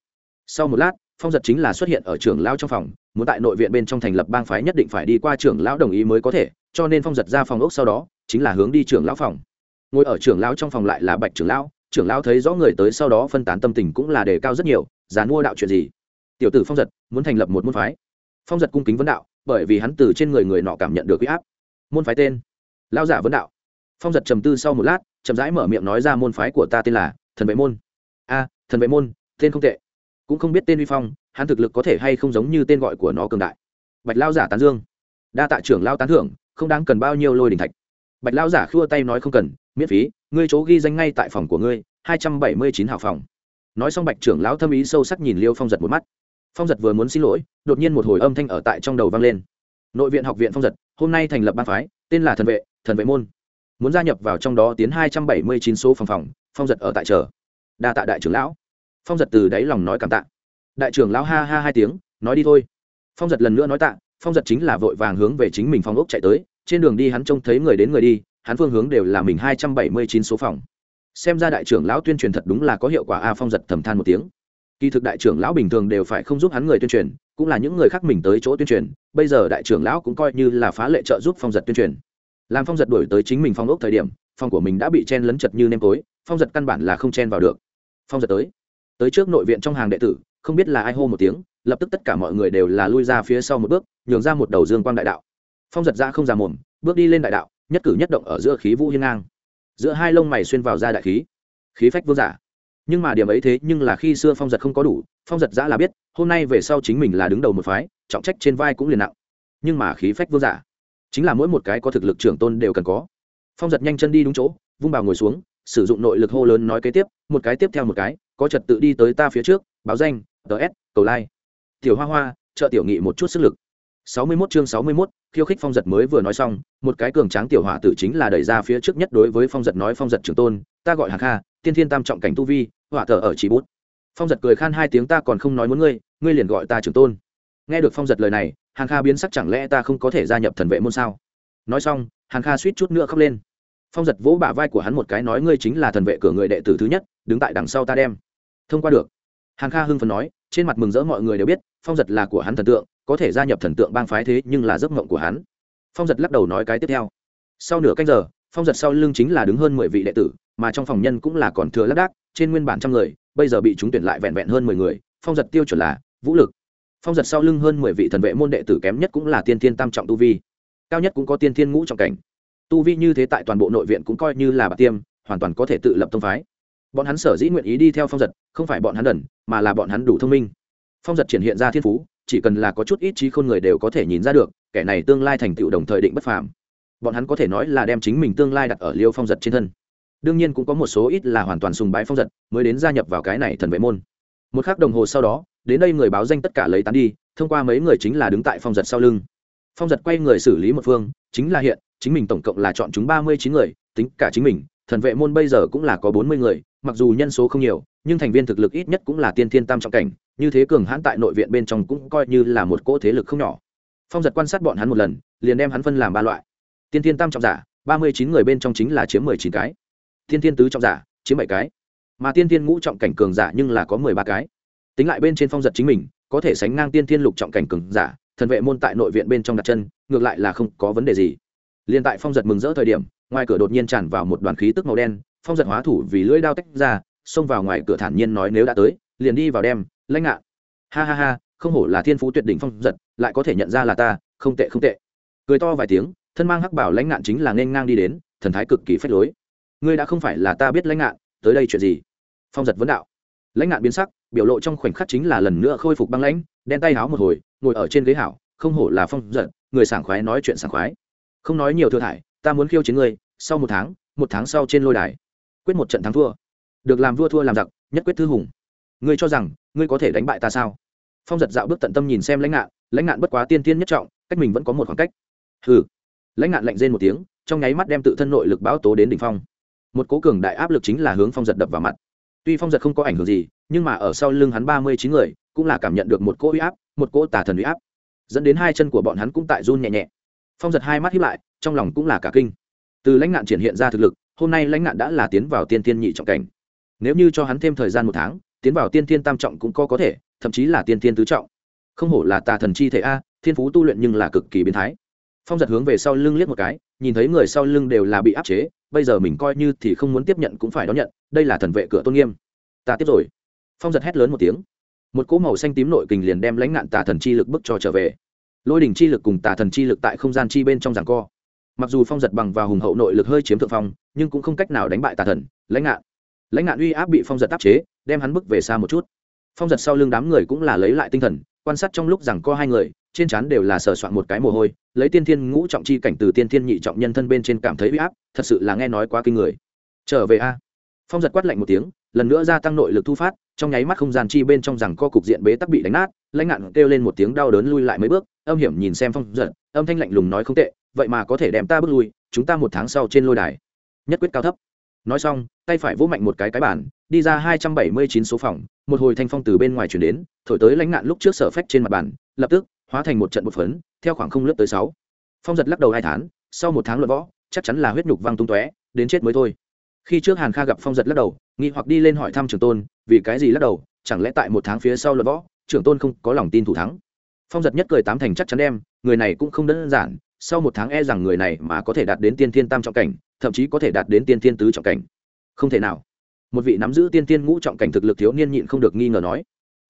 Sau một lát, phong giật chính là xuất hiện ở trường lão trong phòng, muốn tại nội viện bên trong thành lập bang phái nhất định phải đi qua trưởng lão đồng ý mới có thể, cho nên phong giật ra phòng ốc sau đó, chính là hướng đi trưởng lão phòng. Ngồi ở trưởng lão trong phòng lại là bạch trưởng lão trưởng lão thấy rõ người tới sau đó phân tán tâm tình cũng là đề cao rất nhiều giàn mua đạo chuyện gì? Tiểu tử phong giật, muốn thành lập một môn phái. Phong giật cung kính vấn đạo, bởi vì hắn từ trên người người nọ cảm nhận được huy áp. Môn phái tên lao giả vấn đạo. Phong giật trầm tư sau một lát, chậm rãi mở miệng nói ra môn phái của ta tên là thần vệ môn. A, thần vệ môn, tên không tệ. Cũng không biết tên uy phong, hắn thực lực có thể hay không giống như tên gọi của nó cường đại. Bạch lao giả tán dương. Đa tạ trưởng lao tán thưởng, không đáng cần bao nhiêu lôi đình thạch. Bạch lao giả khua tay nói không cần, miễn phí ngươi chỗ ghi danh ngay tại phòng của ngươi, hai trăm bảy mươi chín hào phòng. Nói xong bạch trưởng lão thâm ý sâu sắc nhìn liêu phong giật một mắt. Phong giật vừa muốn xin lỗi, đột nhiên một hồi âm thanh ở tại trong đầu vang lên. Nội viện học viện phong giật, hôm nay thành lập ban phái, tên là thần vệ thần vệ môn. Muốn gia nhập vào trong đó tiến hai trăm bảy mươi chín số phòng phòng, phong giật ở tại chờ. Đa tạ đại trưởng lão. Phong giật từ đáy lòng nói cảm tạ. Đại trưởng lão ha ha hai tiếng, nói đi thôi. Phong giật lần nữa nói tạ, phong giật chính là vội vàng hướng về chính mình phong ốc chạy tới, trên đường đi hắn trông thấy người đến người đi hắn phương hướng đều là mình hai trăm bảy mươi chín số phòng. Xem ra đại trưởng lão tuyên truyền thật đúng là có hiệu quả a phong giật thầm than một tiếng. Kỳ thực đại trưởng lão bình thường đều phải không giúp hắn người tuyên truyền, cũng là những người khác mình tới chỗ tuyên truyền, bây giờ đại trưởng lão cũng coi như là phá lệ trợ giúp phong giật tuyên truyền. Làm phong giật đổi tới chính mình phong ốc thời điểm, phòng của mình đã bị chen lấn chật như nêm tối phong giật căn bản là không chen vào được. Phong giật tới. Tới trước nội viện trong hàng đệ tử, không biết là ai hô một tiếng, lập tức tất cả mọi người đều là lui ra phía sau một bước, nhường ra một đầu dương quang đại đạo. Phong giật ra không già mồm, bước đi lên đại đạo nhất cử nhất động ở giữa khí vũ hiên ngang. Giữa hai lông mày xuyên vào ra đại khí. Khí phách vương giả. Nhưng mà điểm ấy thế nhưng là khi xưa phong giật không có đủ, phong giật giã là biết, hôm nay về sau chính mình là đứng đầu một phái, trọng trách trên vai cũng liền nặng. Nhưng mà khí phách vương giả, chính là mỗi một cái có thực lực trưởng tôn đều cần có. Phong giật nhanh chân đi đúng chỗ, vung bào ngồi xuống, sử dụng nội lực hô lớn nói kế tiếp, một cái tiếp theo một cái, có trật tự đi tới ta phía trước, báo danh ts cầu lai、like. tiểu hoa hoa, trợ tiểu nghị một chút sức lực sáu mươi 61 chương sáu mươi 61, khiêu khích phong giật mới vừa nói xong một cái cường tráng tiểu hỏa tử chính là đẩy ra phía trước nhất đối với phong giật nói phong giật trưởng tôn ta gọi hàng kha tiên thiên tam trọng cảnh tu vi hỏa thở ở chỉ bút. Phong giật cười khan hai tiếng ta còn không nói muốn ngươi ngươi liền gọi ta trưởng tôn. Nghe được phong giật lời này hàng kha biến sắc chẳng lẽ ta không có thể gia nhập thần vệ môn sao? Nói xong hàng kha suýt chút nữa khóc lên. Phong giật vỗ bả vai của hắn một cái nói ngươi chính là thần vệ cửa người đệ tử thứ nhất đứng tại đằng sau ta đem. Thông qua được. Hàng kha hưng phấn nói trên mặt mừng rỡ mọi người đều biết phong giật là của hắn thần tượng, có thể gia nhập thần tượng bang phái thế nhưng là giấc mộng của hắn. Phong giật lắc đầu nói cái tiếp theo. Sau nửa canh giờ, phong giật sau lưng chính là đứng hơn mười vị đệ tử, mà trong phòng nhân cũng là còn thừa lác đác, trên nguyên bản trăm người, bây giờ bị chúng tuyển lại vẹn vẹn hơn mười người, phong giật tiêu chuẩn là vũ lực. Phong giật sau lưng hơn mười vị thần vệ môn đệ tử kém nhất cũng là tiên thiên tam trọng tu vi, cao nhất cũng có tiên thiên ngũ trọng cảnh. Tu vi như thế tại toàn bộ nội viện cũng coi như là bạc tiêm, hoàn toàn có thể tự lập tông phái. Bọn hắn sở dĩ nguyện ý đi theo phong giật, không phải bọn hắn đần, mà là bọn hắn đủ thông minh phong giật triển hiện ra thiên phú, chỉ cần là có chút ít trí khôn người đều có thể nhìn ra được, kẻ này tương lai thành tựu đồng thời định bất phàm. Bọn hắn có thể nói là đem chính mình tương lai đặt ở liêu phong giật trên thân. Đương nhiên cũng có một số ít là hoàn toàn sùng bái phong giật, mới đến gia nhập vào cái này thần vệ môn. Một k h ắ c đồng hồ sau đó, đến đây người báo danh tất cả lấy tán đi, thông qua mấy người chính là đứng tại phong giật sau lưng. Phong giật quay người xử lý một phương, chính là hiện, chính mình tổng cộng là chọn chúng ba mươi chín người, tính cả chính mình, thần vệ môn bây giờ cũng là có bốn mươi người, mặc dù nhân số không nhiều, nhưng thành viên thực lực ít nhất cũng là tiên thiên tam trọng cảnh như thế cường hãn tại nội viện bên trong cũng coi như là một cỗ thế lực không nhỏ. Phong giật quan sát bọn hắn một lần, liền đem hắn phân làm ba loại. Tiên thiên tam trọng giả, ba mươi chín người bên trong chính là chiếm mười chín cái. Tiên thiên tứ trọng giả, chiếm bảy cái. Mà tiên thiên ngũ trọng cảnh cường giả nhưng là có mười ba cái. Tính lại bên trên phong giật chính mình, có thể sánh ngang tiên thiên lục trọng cảnh cường giả, thần vệ môn tại nội viện bên trong đặt chân, ngược lại là không có vấn đề gì. Liền tại phong giật mừng rỡ thời điểm, ngoài cửa đột nhiên tràn vào một đoàn khí tức màu đen, phong giật hóa thủ vì lưỡi đao tách ra, xông vào ngoài cửa thản nhiên nói nếu đã tới liền đi vào đem, lãnh ngạn ha ha ha, không hổ là thiên phú tuyệt đỉnh phong giật, lại có thể nhận ra là ta, không tệ không tệ. Cười to vài tiếng, thân mang hắc bảo lãnh ngạn chính là nên ngang đi đến, thần thái cực kỳ phách lối. Ngươi đã không phải là ta biết lãnh ngạn, tới đây chuyện gì? Phong giật vấn đạo. Lãnh ngạn biến sắc, biểu lộ trong khoảnh khắc chính là lần nữa khôi phục băng lãnh, đen tay háo một hồi, ngồi ở trên ghế hảo, không hổ là phong giật, người sảng khoái nói chuyện sảng khoái. Không nói nhiều thừa thải, ta muốn khiêu chiến ngươi, sau một tháng một tháng sau trên lôi đài. Quyết một trận thắng thua. Được làm vua thua làm giặc, nhất quyết thư hùng ngươi cho rằng, ngươi có thể đánh bại ta sao? Phong giật dạo bước tận tâm nhìn xem lãnh ngạn lãnh ngạn bất quá tiên tiên nhất trọng, cách mình vẫn có một khoảng cách. Hừ. Lãnh ngạn lạnh rên một tiếng, trong nháy mắt đem tự thân nội lực báo tố đến đỉnh phong. Một cố cường đại áp lực chính là hướng phong giật đập vào mặt. Tuy phong giật không có ảnh hưởng gì, nhưng mà ở sau lưng hắn ba mươi chín người, cũng là cảm nhận được một cỗ uy áp, một cỗ tà thần uy áp. Dẫn đến hai chân của bọn hắn cũng tại run nhẹ nhẹ. Phong giật hai mắt hiếp lại, trong lòng cũng là cả kinh. Từ lãnh nạn triển hiện ra thực lực, hôm nay lãnh nạn đã là tiến vào tiên tiên nhị trọng cảnh. Nếu như cho hắn thêm thời gian một tháng tiến vào tiên tiên tam trọng cũng có có thể, thậm chí là tiên tiên tứ trọng. Không hổ là tà thần chi thể a, thiên phú tu luyện nhưng là cực kỳ biến thái. Phong giật hướng về sau lưng liếc một cái, nhìn thấy người sau lưng đều là bị áp chế, bây giờ mình coi như thì không muốn tiếp nhận cũng phải đón nhận, đây là thần vệ cửa tôn nghiêm. Ta tiếp rồi. Phong giật hét lớn một tiếng. Một cỗ màu xanh tím nội kình liền đem lãnh nạn tà thần chi lực bức cho trở về. Lôi đỉnh chi lực cùng tà thần chi lực tại không gian chi bên trong giảng co. Mặc dù phong giật bằng và hùng hậu nội lực hơi chiếm thượng phong, nhưng cũng không cách nào đánh bại tà thần, lãnh nạn lãnh nạn uy áp bị phong giật áp chế đem hắn bước về xa một chút. Phong giật sau lưng đám người cũng là lấy lại tinh thần, quan sát trong lúc rằng co hai người, trên trán đều là sờ soạn một cái mồ hôi, lấy tiên thiên ngũ trọng chi cảnh từ tiên thiên nhị trọng nhân thân bên trên cảm thấy uy áp, thật sự là nghe nói quá kinh người. Trở về a. Phong giật quát lạnh một tiếng, lần nữa gia tăng nội lực thu phát, trong nháy mắt không gian chi bên trong rằng co cục diện bế tắc bị đánh nát, lãnh ngạn kêu lên một tiếng đau đớn lui lại mấy bước, âm hiểm nhìn xem phong giật, âm thanh lạnh lùng nói không tệ, vậy mà có thể đem ta bước lui, chúng ta một tháng sau trên lôi đài. Nhất quyết cao thấp nói xong, tay phải vỗ mạnh một cái cái bản đi ra hai trăm bảy mươi chín số phòng, một hồi thanh phong từ bên ngoài chuyển đến, thổi tới lãnh nạn lúc trước sở phách trên mặt bàn, lập tức, hóa thành một trận bột phấn, theo khoảng không lướt tới sáu. Phong giật lắc đầu hai tháng, sau một tháng luận võ, chắc chắn là huyết nhục văng tung tóe, đến chết mới thôi. Khi trước hàn kha gặp phong giật lắc đầu, nghi hoặc đi lên hỏi thăm trường tôn, vì cái gì lắc đầu, chẳng lẽ tại một tháng phía sau luận võ, trưởng tôn không có lòng tin thủ thắng? Phong giật nhất cười tám thành chắc chắn đem, người này cũng không đơn giản, sau một tháng e rằng người này mà có thể đạt đến tiên thiên tam trọng cảnh thậm chí có thể đạt đến tiên tiên tứ trọng cảnh. Không thể nào. Một vị nắm giữ tiên tiên ngũ trọng cảnh thực lực thiếu niên nhịn không được nghi ngờ nói.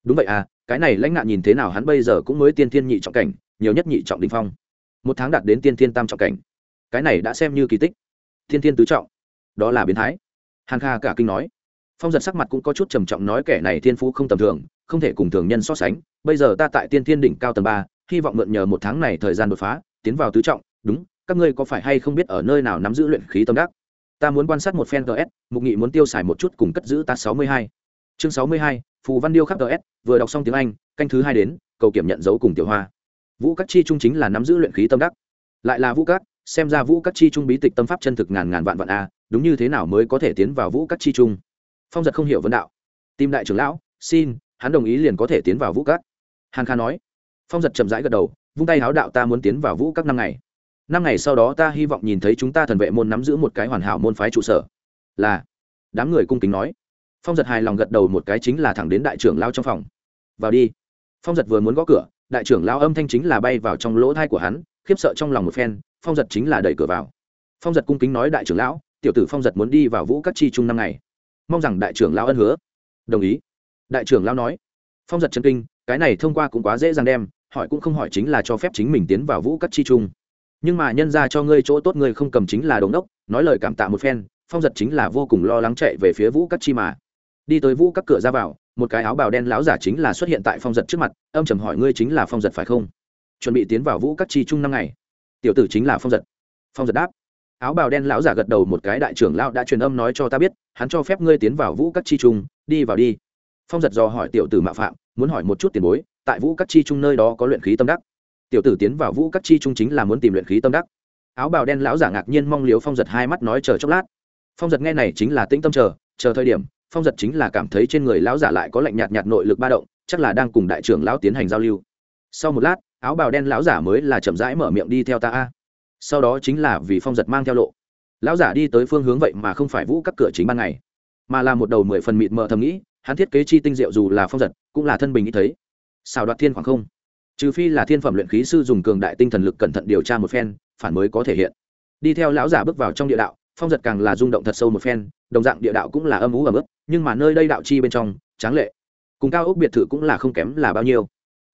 Đúng vậy à cái này lãnh nạn nhìn thế nào hắn bây giờ cũng mới tiên tiên nhị trọng cảnh, nhiều nhất nhị trọng đình phong. Một tháng đạt đến tiên tiên tam trọng cảnh. Cái này đã xem như kỳ tích. Tiên tiên tứ trọng. Đó là biến thái. Hàn kha cả kinh nói. Phong giật sắc mặt cũng có chút trầm trọng nói kẻ này thiên phú không tầm thường, không thể cùng thường nhân so sánh. Bây giờ ta tại tiên thiên đỉnh cao tầng ba, hy vọng mượn nhờ một tháng này thời gian đột phá, tiến vào tứ trọng. Đúng các ngươi có phải hay không biết ở nơi nào nắm giữ luyện khí tâm đắc? Ta muốn quan sát một phen ts mục nghị muốn tiêu xài một chút cùng cất giữ ta sáu mươi hai. Chương sáu mươi hai, phù văn điêu khắc ts vừa đọc xong tiếng anh, canh thứ hai đến, cầu kiểm nhận dấu cùng tiểu hoa. Vũ các chi trung chính là nắm giữ luyện khí tâm đắc. Lại là vũ các, xem ra vũ các chi trung bí tịch tâm pháp chân thực ngàn ngàn vạn vạn a, đúng như thế nào mới có thể tiến vào vũ các chi trung? Phong giật không hiểu vấn đạo. Tìm đại trưởng lão, xin, hắn đồng ý liền có thể tiến vào vũ các. Hàn kha nói. Phong giật chậm rãi gật đầu, vung tay háo đạo ta muốn tiến vào vũ các năm ngày năm ngày sau đó ta hy vọng nhìn thấy chúng ta thần vệ môn nắm giữ một cái hoàn hảo môn phái trụ sở. Là, đám người cung kính nói. Phong giật hài lòng gật đầu một cái chính là thẳng đến đại trưởng lao trong phòng. Vào đi. Phong giật vừa muốn gõ cửa, đại trưởng lao âm thanh chính là bay vào trong lỗ thai của hắn, khiếp sợ trong lòng một phen, phong giật chính là đẩy cửa vào. Phong giật cung kính nói đại trưởng lão, tiểu tử phong giật muốn đi vào vũ các chi chung năm ngày. Mong rằng đại trưởng lão ân hứa. Đồng ý. Đại trưởng lão nói. Phong giật chân kinh, cái này thông qua cũng quá dễ dàng đem, hỏi cũng không hỏi chính là cho phép chính mình tiến vào vũ các chi chung nhưng mà nhân ra cho ngươi chỗ tốt ngươi không cầm chính là đống đốc, nói lời cảm tạ một phen, phong giật chính là vô cùng lo lắng chạy về phía vũ các chi mà. Đi tới vũ các cửa ra vào, một cái áo bào đen láo giả chính là xuất hiện tại phong giật trước mặt, âm trầm hỏi ngươi chính là phong giật phải không? Chuẩn bị tiến vào vũ các chi chung năm ngày. Tiểu tử chính là phong giật. Phong giật đáp. Áo bào đen lão giả gật đầu một cái đại trưởng lão đã truyền âm nói cho ta biết, hắn cho phép ngươi tiến vào vũ các chi trung đi vào đi. Phong giật dò hỏi tiểu tử mạo phạm, muốn hỏi một chút tiền bối, tại vũ các chi trung nơi đó có luyện khí tâm đắc tiểu tử tiến vào vũ các chi trung chính là muốn tìm luyện khí tâm đắc. Áo bào đen lão giả ngạc nhiên mong liếu phong giật hai mắt nói chờ chốc lát. Phong giật nghe này chính là tĩnh tâm chờ chờ thời điểm, phong giật chính là cảm thấy trên người lão giả lại có lạnh nhạt nhạt nội lực ba động, chắc là đang cùng đại trưởng lão tiến hành giao lưu. Sau một lát, áo bào đen lão giả mới là chậm rãi mở miệng đi theo ta a. Sau đó chính là vì phong giật mang theo lộ. Lão giả đi tới phương hướng vậy mà không phải vũ các cửa chính ban ngày, mà là một đầu mười phần mịt mờ thầm nghĩ, hắn thiết kế chi tinh diệu dù là phong giật, cũng là thân bình ý thấy. Xào đoạt thiên khoảng không trừ phi là thiên phẩm luyện khí sư dùng cường đại tinh thần lực cẩn thận điều tra một phen, phản mới có thể hiện. Đi theo lão giả bước vào trong địa đạo, phong giật càng là rung động thật sâu một phen, đồng dạng địa đạo cũng là âm ú ấm ức nhưng mà nơi đây đạo chi bên trong, tráng lệ. Cùng cao ốc biệt thự cũng là không kém là bao nhiêu.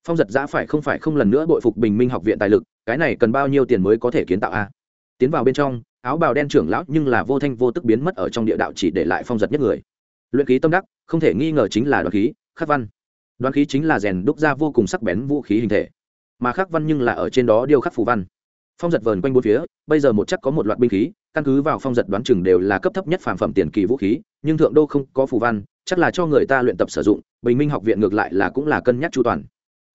Phong giật giã phải không phải không lần nữa bội phục bình minh học viện tài lực, cái này cần bao nhiêu tiền mới có thể kiến tạo a? Tiến vào bên trong, áo bào đen trưởng lão nhưng là vô thanh vô tức biến mất ở trong địa đạo chỉ để lại phong giật nhất người. Luyện khí tâm đắc, không thể nghi ngờ chính là đoạn khí, khắc văn. Đoán khí chính là rèn đúc ra vô cùng sắc bén vũ khí hình thể. Mà khắc văn nhưng là ở trên đó điêu khắc phù văn. Phong giật vờn quanh bốn phía, bây giờ một chắc có một loạt binh khí, căn cứ vào phong giật đoán chừng đều là cấp thấp nhất phản phẩm tiền kỳ vũ khí, nhưng thượng đô không có phù văn, chắc là cho người ta luyện tập sử dụng, bình minh học viện ngược lại là cũng là cân nhắc chu toàn.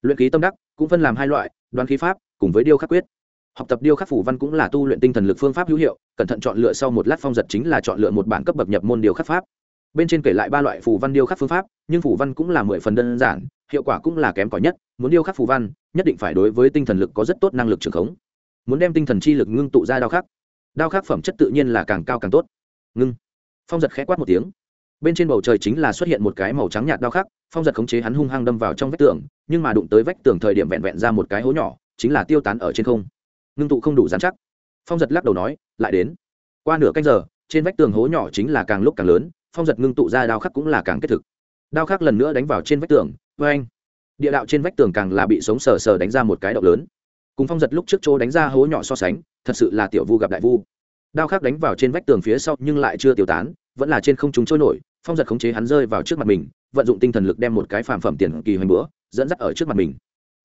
Luyện khí tâm đắc, cũng phân làm hai loại, đoán khí pháp, cùng với điêu khắc quyết. Học tập điêu khắc phủ văn cũng là tu luyện tinh thần lực phương pháp hữu hiệu, cẩn thận chọn lựa sau một lát phong giật chính là chọn lựa một bản cấp bậc nhập môn điêu khắc pháp bên trên kể lại ba loại phù văn điêu khắc phương pháp, nhưng phù văn cũng là mười phần đơn giản, hiệu quả cũng là kém cỏi nhất. Muốn điêu khắc phù văn, nhất định phải đối với tinh thần lực có rất tốt năng lực trường khống. Muốn đem tinh thần chi lực ngưng tụ ra đao khắc đao khắc phẩm chất tự nhiên là càng cao càng tốt. Ngưng. Phong giật khẽ quát một tiếng. Bên trên bầu trời chính là xuất hiện một cái màu trắng nhạt đao khắc, phong giật khống chế hắn hung hăng đâm vào trong vách tường, nhưng mà đụng tới vách tường thời điểm vẹn vẹn ra một cái hố nhỏ, chính là tiêu tán ở trên không. Ngưng tụ không đủ dán chắc. Phong giật lắc đầu nói, lại đến. Qua nửa canh giờ, trên vách tường hố nhỏ chính là càng lúc càng lớn phong giật ngưng tụ ra đao khắc cũng là càng kết thực. Đao khắc lần nữa đánh vào trên vách tường vê anh. Địa đạo trên vách tường càng là bị sống sờ sờ đánh ra một cái động lớn. Cùng phong giật lúc trước chỗ đánh ra hố nhỏ so sánh, thật sự là tiểu vu gặp đại vu. Đao khắc đánh vào trên vách tường phía sau nhưng lại chưa tiêu tán, vẫn là trên không chúng trôi nổi, phong giật khống chế hắn rơi vào trước mặt mình, vận dụng tinh thần lực đem một cái phàm phẩm tiền kỳ hoành bữa, dẫn dắt ở trước mặt mình.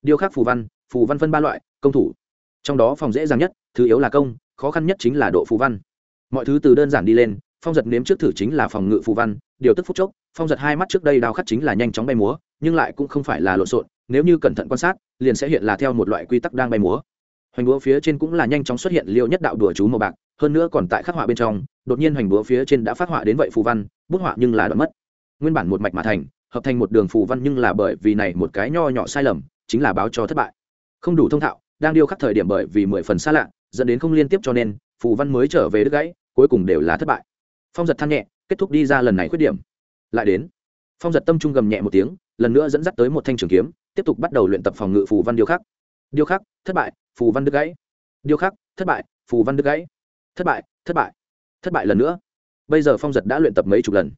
Điêu khắc phù văn phù văn phân ba loại, công thủ. Trong đó phòng dễ dàng nhất, thứ yếu là công, khó khăn nhất chính là độ phù văn. Mọi thứ từ đơn giản đi lên phong giật nếm trước thử chính là phòng ngự phù văn, điều tức phút chốc, phong giật hai mắt trước đây đao khắc chính là nhanh chóng bay múa, nhưng lại cũng không phải là lộn xộn, nếu như cẩn thận quan sát, liền sẽ hiện là theo một loại quy tắc đang bay múa. Hoành búa phía trên cũng là nhanh chóng xuất hiện liệu nhất đạo đùa chú màu bạc, hơn nữa còn tại khắc họa bên trong, đột nhiên hoành búa phía trên đã phát họa đến vậy phù văn, bút họa nhưng là đoạn mất. Nguyên bản một mạch mà thành, hợp thành một đường phù văn nhưng là bởi vì này một cái nho nhỏ sai lầm, chính là báo cho thất bại. Không đủ thông thạo, đang điêu khắc thời điểm bởi vì mười phần xa lạ, dẫn đến không liên tiếp cho nên, phù văn mới trở về đứt gãy, cuối cùng đều là thất bại phong giật than nhẹ, kết thúc đi ra lần này khuyết điểm. Lại đến. Phong giật tâm trung gầm nhẹ một tiếng, lần nữa dẫn dắt tới một thanh trường kiếm, tiếp tục bắt đầu luyện tập phòng ngự phù văn điêu khắc. Điêu khắc, thất bại, phù văn đứt gãy. Điêu khắc, thất bại, phù văn đứt gãy. Thất bại thất bại thất bại lần nữa. Bây giờ phong giật đã luyện tập mấy chục lần.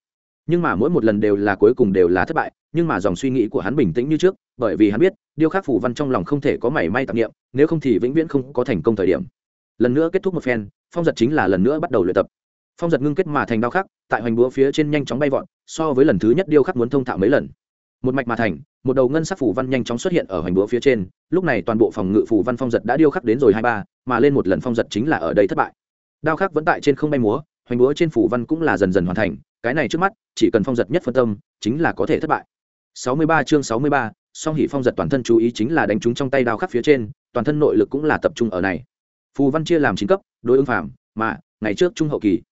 Nhưng mà mỗi một lần đều là cuối cùng đều là thất bại, nhưng mà dòng suy nghĩ của hắn bình tĩnh như trước, bởi vì hắn biết, điêu khắc phù văn trong lòng không thể có mảy may tạp nghiệm nếu không thì vĩnh viễn không có thành công thời điểm. Lần nữa kết thúc một phen, phong giật chính là lần nữa bắt đầu luyện tập phong giật ngưng kết mà thành đao khắc tại hoành búa phía trên nhanh chóng bay vọt so với lần thứ nhất điêu khắc muốn thông thạo mấy lần. Một mạch mà thành một đầu ngân sắc phủ văn nhanh chóng xuất hiện ở hoành búa phía trên lúc này toàn bộ phòng ngự phủ văn phong giật đã điêu khắc đến rồi hai ba mà lên một lần phong giật chính là ở đây thất bại. Đao khắc vẫn tại trên không bay múa hoành búa trên phủ văn cũng là dần dần hoàn thành cái này trước mắt chỉ cần phong giật nhất phân tâm chính là có thể thất bại. 63 chương 63, song hỷ phong giật toàn thân chú ý chính là đánh trúng trong tay đao khắc phía trên toàn thân nội lực cũng là tập trung ở này. Phù văn chia làm chín cấp đối ứng phàm mà ngày trước trung hậu kỳ